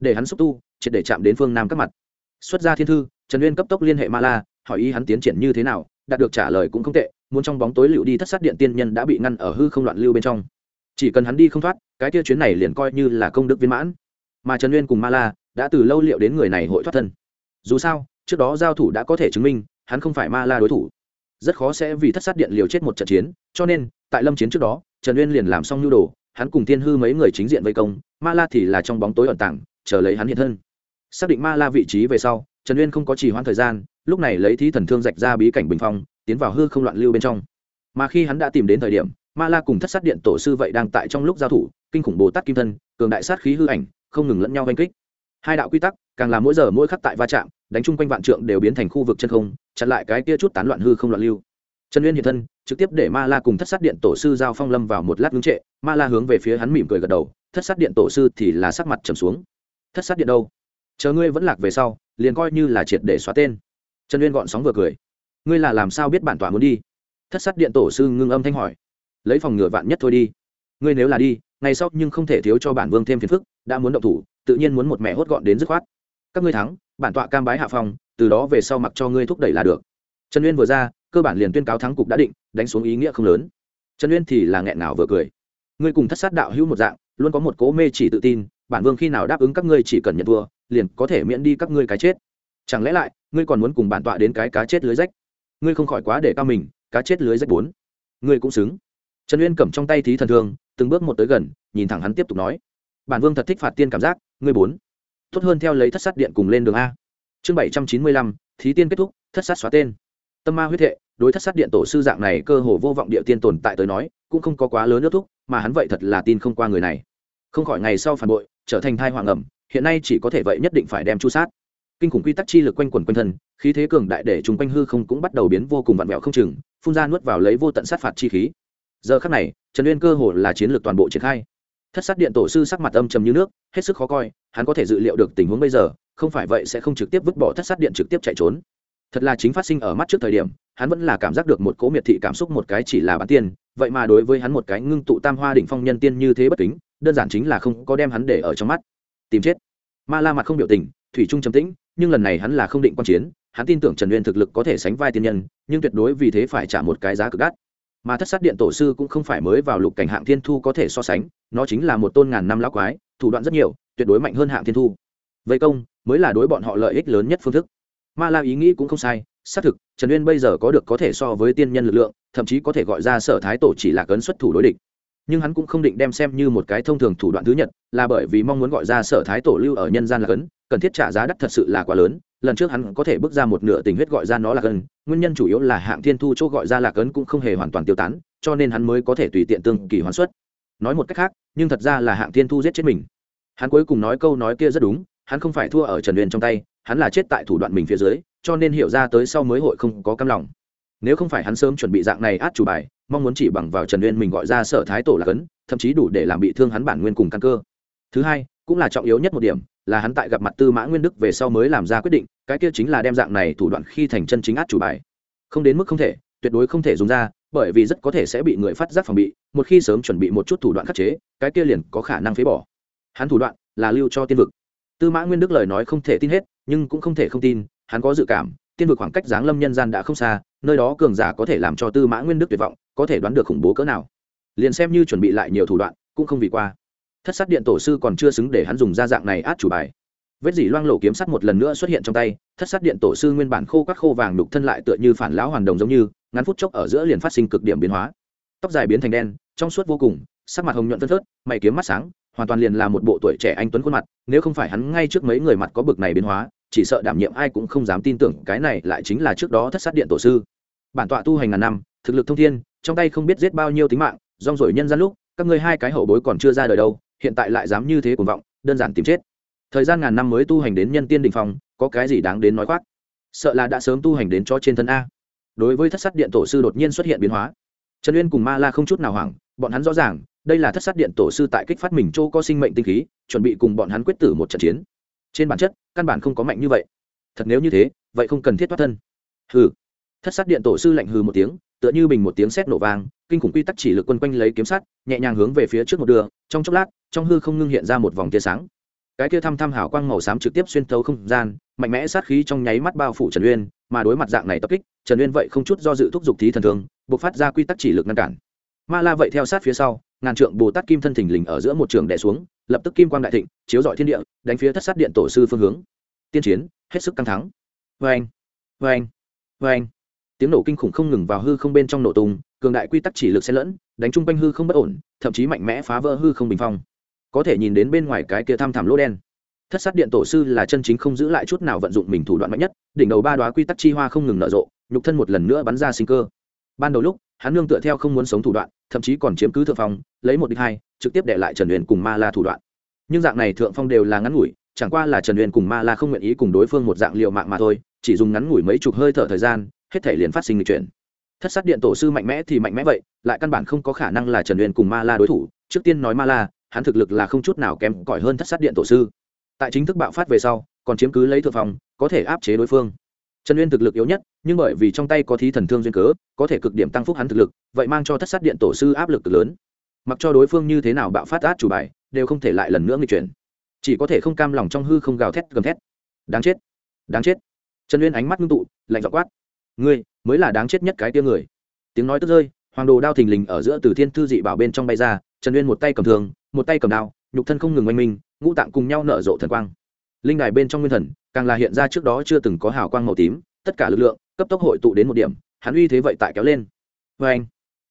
Để hắn xúc tu triệt để chạm đến phương nam các mặt. Xuất ra thiên thư, trần uyên cấp tốc liên hệ ma la, hỏi ý hắn tiến triển như thế nào, đạt được trả lời cũng không tệ, muốn trong bóng tối liệu đi thất sát điện tiên nhân đã bị ngăn ở hư không loạn lưu bên trong. Chỉ cần hắn đi không thoát, cái tiêu chuyến này liền coi như là công đức viên mãn. Mà trần uyên cùng ma la đã từ lâu liệu đến người này hội thoát thân. Dù sao, trước đó giao thủ đã có thể chứng minh, hắn không phải ma la đối thủ. Rất khó sẽ vì thất sát điện liều chết một trận chiến, cho nên, tại lâm chiến trước đó, trần uyên liền làm xong nhu đồ, hắn cùng thiên hư mấy người chính diện vây công, ma la thì là trong bóng tối ẩn tảng chờ lấy hắn hiện thân xác định ma la vị trí về sau, trần uyên không có trì hoãn thời gian, lúc này lấy thí thần thương rạch ra bí cảnh bình phong, tiến vào hư không loạn lưu bên trong. Mà khi hắn đã tìm đến thời điểm, ma la cùng thất sát điện tổ sư vậy đang tại trong lúc giao thủ, kinh khủng bồ tát kim thân, cường đại sát khí hư ảnh, không ngừng lẫn nhau oanh kích. Hai đạo quy tắc, càng làm mỗi giờ mỗi khắc tại va chạm, đánh chung quanh vạn trượng đều biến thành khu vực chân không, chặn lại cái kia chút tán loạn hư không loạn lưu. Trần uyên hiện thân, trực tiếp để ma la cùng thất sát điện tổ sư giao phong lâm vào một lát ngưng trệ, ma la hướng về phía hắn mỉm cười gật đầu, thất sát điện tổ sư thì là sắc mặt trầm xuống. Thất sát điện đâu? Chờ ngươi vẫn lạc về sau, liền coi như là triệt để xóa tên. Trần uyên gọn sóng vừa cười. Ngươi là làm sao biết bản tọa muốn đi? Thất sát điện tổ sư ngưng âm thanh hỏi. Lấy phòng ngừa vạn nhất thôi đi. Ngươi nếu là đi, ngày sau nhưng không thể thiếu cho bản vương thêm phiền phức, đã muốn động thủ, tự nhiên muốn một mẹ hốt gọn đến dứt khoát. Các ngươi thắng, bản tọa cam bái hạ phòng, từ đó về sau mặc cho ngươi thúc đẩy là được. Trần uyên vừa ra, cơ bản liền tuyên cáo thắng cục đã định, đánh xuống ý nghĩa không lớn. Trần uyên thì là nghẹn nào vừa cười. Ngươi cùng thất sát đạo hữu một dạng, luôn có một cố mê chỉ tự tin, bản vương khi nào đáp ứng các ngươi chỉ cần nhận thua liền có thể miễn đi các ngươi cái chết. Chẳng lẽ lại, ngươi còn muốn cùng bản tọa đến cái cá chết lưới rách? Ngươi không khỏi quá để cao mình, cá chết lưới rách bốn. Ngươi cũng xứng. Trần uyên cầm trong tay thí thần thương, từng bước một tới gần, nhìn thẳng hắn tiếp tục nói. Bản vương thật thích phạt tiên cảm giác, ngươi bốn. Tốt hơn theo lấy thất sát điện cùng lên đường a. Chương bảy trăm chín mươi lăm, thí tiên kết thúc, thất sát xóa tên. Tâm ma huyết hệ, đối thất sát điện tổ sư dạng này cơ hồ vô vọng địa tiên tồn tại tới nói, cũng không có quá lớn nước thúc, mà hắn vậy thật là tin không qua người này. Không khỏi ngày sau phản bội, trở thành thai hoàng ẩm hiện nay chỉ có thể vậy nhất định phải đem chu sát. Kinh khủng quy tắc chi lực quanh quẩn quanh thân, khí thế cường đại để chúng quanh hư không cũng bắt đầu biến vô cùng vặn vẹo không chừng, phun ra nuốt vào lấy vô tận sát phạt chi khí. Giờ khắc này, trần uyên cơ hồ là chiến lược toàn bộ triển khai. Thất sát điện tổ sư sắc mặt âm trầm như nước, hết sức khó coi, hắn có thể dự liệu được tình huống bây giờ, không phải vậy sẽ không trực tiếp vứt bỏ thất sát điện trực tiếp chạy trốn. Thật là chính phát sinh ở mắt trước thời điểm, hắn vẫn là cảm giác được một cố miệt thị cảm xúc một cái chỉ là bán tiền vậy mà đối với hắn một cái ngưng tụ tam hoa đỉnh phong nhân tiên như thế bất kính, đơn giản chính là không có đem hắn để ở trong mắt tìm chết. Ma la mặt không biểu tình, thủy trung trầm tĩnh, nhưng lần này hắn là không định quan chiến, hắn tin tưởng trần uyên thực lực có thể sánh vai tiên nhân, nhưng tuyệt đối vì thế phải trả một cái giá cực đắt. Mà thất sát điện tổ sư cũng không phải mới vào lục cảnh hạng thiên thu có thể so sánh, nó chính là một tôn ngàn năm lão quái, thủ đoạn rất nhiều, tuyệt đối mạnh hơn hạng thiên thu. Vây công, mới là đối bọn họ lợi ích lớn nhất phương thức. Ma la ý nghĩ cũng không sai, xác thực, trần uyên bây giờ có được có thể so với tiên nhân lực lượng, thậm chí có thể gọi ra sở thái tổ chỉ là cấn xuất thủ đối địch nhưng hắn cũng không định đem xem như một cái thông thường thủ đoạn thứ nhất là bởi vì mong muốn gọi ra sở thái tổ lưu ở nhân gian là cấn, cần thiết trả giá đắt thật sự là quá lớn, lần trước hắn có thể bước ra một nửa tình huyết gọi ra nó là cấn, nguyên nhân chủ yếu là hạng thiên thu chỗ gọi ra là cấn cũng không hề hoàn toàn tiêu tán, cho nên hắn mới có thể tùy tiện tương kỳ hoán xuất nói một cách khác, nhưng thật ra là hạng thiên thu giết chết mình. Hắn cuối cùng nói câu nói kia rất đúng, hắn không phải thua ở trần uyên trong tay, hắn là chết tại thủ đoạn mình phía dưới, cho nên hiểu ra tới sau mới hội không có cam lòng. Nếu không phải hắn sớm chuẩn bị dạng này át chủ bài mong muốn chỉ bằng vào trần uyên mình gọi ra sở thái tổ là cấn, thậm chí đủ để làm bị thương hắn bản nguyên cùng căn cơ. Thứ hai, cũng là trọng yếu nhất một điểm, là hắn tại gặp mặt tư mã nguyên đức về sau mới làm ra quyết định, cái kia chính là đem dạng này thủ đoạn khi thành chân chính át chủ bài. Không đến mức không thể, tuyệt đối không thể dùng ra, bởi vì rất có thể sẽ bị người phát giác phòng bị, một khi sớm chuẩn bị một chút thủ đoạn khắc chế, cái kia liền có khả năng phế bỏ. Hắn thủ đoạn là lưu cho tiên vực. Tư mã nguyên đức lời nói không thể tin hết, nhưng cũng không thể không tin, hắn có dự cảm, tiên vực khoảng cách giáng lâm nhân gian đã không xa, nơi đó cường giả có thể làm cho tư mã nguyên đức tuyệt vọng có thể đoán được khủng bố cỡ nào. Liền xem như chuẩn bị lại nhiều thủ đoạn, cũng không vì qua. Thất sát điện tổ sư còn chưa xứng để hắn dùng ra dạng này át chủ bài. Vết dỉ loang lộ kiếm sắt một lần nữa xuất hiện trong tay, thất sát điện tổ sư nguyên bản khô các khô vàng đục thân lại tựa như phản lão hoàn đồng giống như, ngắn phút chốc ở giữa liền phát sinh cực điểm biến hóa. Tóc dài biến thành đen, trong suốt vô cùng, sắc mặt hồng nhuận phân phớt, mày kiếm mắt sáng, hoàn toàn liền là một bộ tuổi trẻ anh tuấn khuôn mặt, nếu không phải hắn ngay trước mấy người mặt có bực này biến hóa, chỉ sợ đảm nhiệm ai cũng không dám tin tưởng cái này lại chính là trước đó thất sát điện tổ sư. Bản tọa tu hành ngàn năm, thực lực thông thiên trong tay không biết giết bao nhiêu tính mạng rong rổi nhân gian lúc các ngươi hai cái hậu bối còn chưa ra đời đâu hiện tại lại dám như thế cuồng vọng đơn giản tìm chết. Thời gian ngàn năm mới tu hành đến nhân tiên đình phòng, có cái gì đáng đến nói khoác? Sợ là đã sớm tu hành đến cho trên thân a. Đối với thất sát điện tổ sư đột nhiên xuất hiện biến hóa. Trần uyên cùng ma la không chút nào hoảng bọn hắn rõ ràng đây là thất sát điện tổ sư tại kích phát mình châu có sinh mệnh tinh khí chuẩn bị cùng bọn hắn quyết tử một trận chiến. Trên bản chất căn bản không có mạnh như vậy. Thật nếu như thế vậy không cần thiết thoát thân. Hừ. Thất sát điện tổ sư lạnh hừ một tiếng tựa như bình một tiếng sét nổ vang, kinh khủng quy tắc chỉ lực quân quanh lấy kiếm sắt, nhẹ nhàng hướng về phía trước một đường, trong chốc lát, trong hư không ngưng hiện ra một vòng tia sáng. Cái kia thăm thăm hào quang màu xám trực tiếp xuyên thấu không gian, mạnh mẽ sát khí trong nháy mắt bao phủ trần uyên, mà đối mặt dạng này tập kích, trần uyên vậy không chút do dự thúc giục thí thần thương buộc phát ra quy tắc chỉ lực ngăn cản. Ma la vậy theo sát phía sau, ngàn trượng bồ tát kim thân thình lình ở giữa một trường đè xuống, lập tức kim quang đại thịnh, chiếu dọi thiên địa, đánh phía thất sát điện tổ sư phương hướng. Tiên chiến, hết sức căng thắng vê anh vê anh vê anh tiếng nổ kinh khủng không ngừng vào hư không bên trong nổ tung, cường đại quy tắc chỉ lực xen lẫn, đánh chung quanh hư không bất ổn, thậm chí mạnh mẽ phá vỡ hư không bình phong. Có thể nhìn đến bên ngoài cái kia tham thảm lỗ đen. Thất sát điện tổ sư là chân chính không giữ lại chút nào vận dụng mình thủ đoạn mạnh nhất, đỉnh đầu ba đoá quy tắc chi hoa không ngừng nở rộ, nhục thân một lần nữa bắn ra sinh cơ. Ban đầu lúc, hắn nương tựa theo không muốn sống thủ đoạn, thậm chí còn chiếm cứ thượng phong, lấy một đích hai, trực tiếp để lại trần huyền cùng ma la thủ đoạn. Nhưng dạng này thượng phong đều là ngắn ngủi, chẳng qua là trần huyền cùng ma la không nguyện ý cùng đối phương một dạng liệu mạng mà thôi, chỉ dùng ngắn ngủi mấy chục hơi thở thời gian hết thể liền phát sinh lịch chuyển. Thất sát điện tổ sư mạnh mẽ thì mạnh mẽ vậy lại căn bản không có khả năng là trần Uyên cùng ma la đối thủ. Trước tiên nói ma la hắn thực lực là không chút nào kém cỏi hơn thất sát điện tổ sư. Tại chính thức bạo phát về sau còn chiếm cứ lấy thượng phòng, có thể áp chế đối phương. Trần uyên thực lực yếu nhất nhưng bởi vì trong tay có thí thần thương duyên cớ có thể cực điểm tăng phúc hắn thực lực vậy mang cho thất sát điện tổ sư áp lực cực lớn. Mặc cho đối phương như thế nào bạo phát át chủ bài đều không thể lại lần nữa nghịch chuyển. Chỉ có thể không cam lòng trong hư không gào thét gầm thét. Đáng chết đáng chết. Trần uyên ánh mắt ngưng tụ lạnh dọ quát ngươi mới là đáng chết nhất cái tia người. Tiếng nói tức rơi, hoàng đồ đao thình lình ở giữa từ thiên thư dị bảo bên trong bay ra, trần uyên một tay cầm thường một tay cầm đao, nhục thân không ngừng oanh minh, ngũ tạng cùng nhau nở rộ thần quang. Linh đài bên trong nguyên thần, càng là hiện ra trước đó chưa từng có hào quang màu tím, tất cả lực lượng, cấp tốc hội tụ đến một điểm, hắn uy thế vậy tại kéo lên. Vê anh,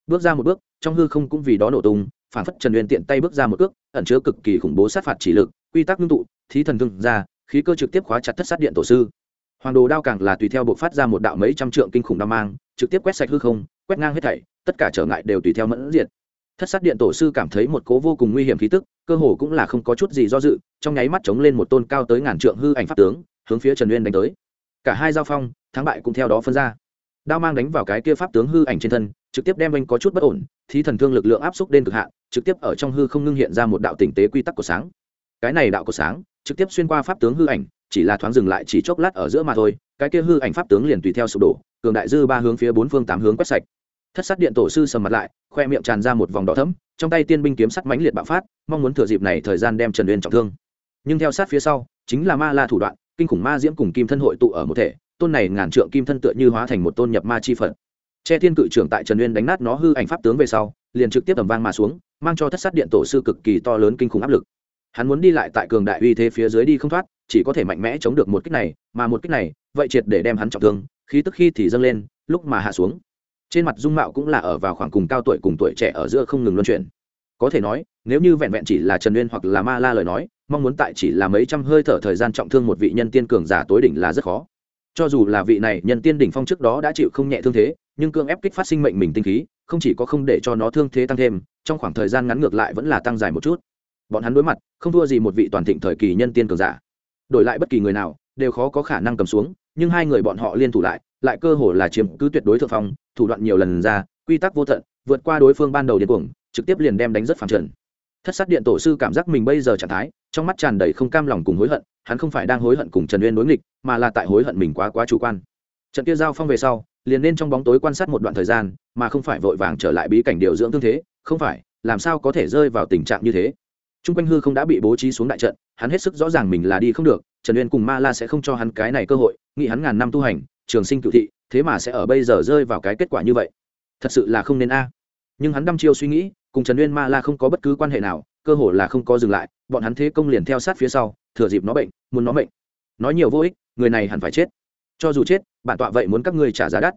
bước ra một bước, trong hư không cũng vì đó nổ tung, phản phất trần uyên tiện tay bước ra một bước, ẩn chứa cực kỳ khủng bố sát phạt chỉ lực, quy tắc ngưng tụ, thí thần thương ra, khí cơ trực tiếp khóa chặt thất sát điện tổ sư hoàng đồ đao càng là tùy theo buộc phát ra một đạo mấy trăm trượng kinh khủng đao mang, trực tiếp quét sạch hư không, quét ngang hết thảy, tất cả trở ngại đều tùy theo mẫn diệt. Thất sát điện tổ sư cảm thấy một cố vô cùng nguy hiểm khí tức, cơ hồ cũng là không có chút gì do dự, trong nháy mắt chống lên một tôn cao tới ngàn trượng hư ảnh pháp tướng, hướng phía trần uyên đánh tới. Cả hai giao phong, thắng bại cũng theo đó phân ra. Đao mang đánh vào cái kia pháp tướng hư ảnh trên thân, trực tiếp đem anh có chút bất ổn, thí thần thương lực lượng áp xúc đến cực hạn, trực tiếp ở trong hư không ngưng hiện ra một đạo tình tế quy tắc của sáng. Cái này đạo của sáng, trực tiếp xuyên qua pháp tướng hư ảnh chỉ là thoáng dừng lại chỉ chốc lát ở giữa mà thôi, cái kia hư ảnh pháp tướng liền tùy theo sụp đổ, cường đại dư ba hướng phía bốn phương tám hướng quét sạch. Thất sát điện tổ sư sầm mặt lại, khoe miệng tràn ra một vòng đỏ thấm trong tay tiên binh kiếm sắt mãnh liệt bạo phát, mong muốn thừa dịp này thời gian đem trần uyên trọng thương. Nhưng theo sát phía sau, chính là ma la thủ đoạn, kinh khủng ma diễm cùng kim thân hội tụ ở một thể, tôn này ngàn trượng kim thân tựa như hóa thành một tôn nhập ma chi phật. Che thiên cự trưởng tại trần uyên đánh nát nó hư ảnh pháp tướng về sau, liền trực tiếp tầm vang mà xuống, mang cho thất sát điện tổ sư cực kỳ to lớn kinh khủng áp lực. Hắn muốn đi lại tại cường đại uy thế phía dưới đi không thoát chỉ có thể mạnh mẽ chống được một kích này, mà một kích này, vậy triệt để đem hắn trọng thương, khí tức khi thì dâng lên, lúc mà hạ xuống. Trên mặt dung mạo cũng là ở vào khoảng cùng cao tuổi cùng tuổi trẻ ở giữa không ngừng luân chuyển. Có thể nói, nếu như vẹn vẹn chỉ là trần uyên hoặc là ma la lời nói, mong muốn tại chỉ là mấy trăm hơi thở thời gian trọng thương một vị nhân tiên cường giả tối đỉnh là rất khó. Cho dù là vị này nhân tiên đỉnh phong trước đó đã chịu không nhẹ thương thế, nhưng cương ép kích phát sinh mệnh mình tinh khí, không chỉ có không để cho nó thương thế tăng thêm, trong khoảng thời gian ngắn ngược lại vẫn là tăng dài một chút. Bọn hắn đối mặt, không thua gì một vị toàn thịnh thời kỳ nhân tiên cường giả đổi lại bất kỳ người nào, đều khó có khả năng cầm xuống, nhưng hai người bọn họ liên thủ lại lại cơ hồ là chiếm cứ tuyệt đối thượng phong, thủ đoạn nhiều lần ra, quy tắc vô tận, vượt qua đối phương ban đầu điên cuồng, trực tiếp liền đem đánh rất phản trần. Thất sát điện tổ sư cảm giác mình bây giờ trạng thái, trong mắt tràn đầy không cam lòng cùng hối hận, hắn không phải đang hối hận cùng trần uyên đối nghịch, mà là tại hối hận mình quá quá chủ quan. Trận kia giao phong về sau, liền nên trong bóng tối quan sát một đoạn thời gian, mà không phải vội vàng trở lại bí cảnh điều dưỡng tương thế, không phải, làm sao có thể rơi vào tình trạng như thế? T r u n g quanh hư không đã bị bố trí xuống đại trận hắn hết sức rõ ràng mình là đi không được, trần uyên cùng ma la sẽ không cho hắn cái này cơ hội, nghĩ hắn ngàn năm tu hành, trường sinh cựu thị, thế mà sẽ ở bây giờ rơi vào cái kết quả như vậy. Thật sự là không nên a. Nhưng hắn đăm chiêu suy nghĩ, cùng trần uyên ma la không có bất cứ quan hệ nào, cơ hồ là không có dừng lại, bọn hắn thế công liền theo sát phía sau, thừa dịp nó bệnh, muốn nó bệnh nói nhiều vô ích, người này hẳn phải chết. Cho dù chết, bản tọa vậy muốn các ngươi trả giá đắt.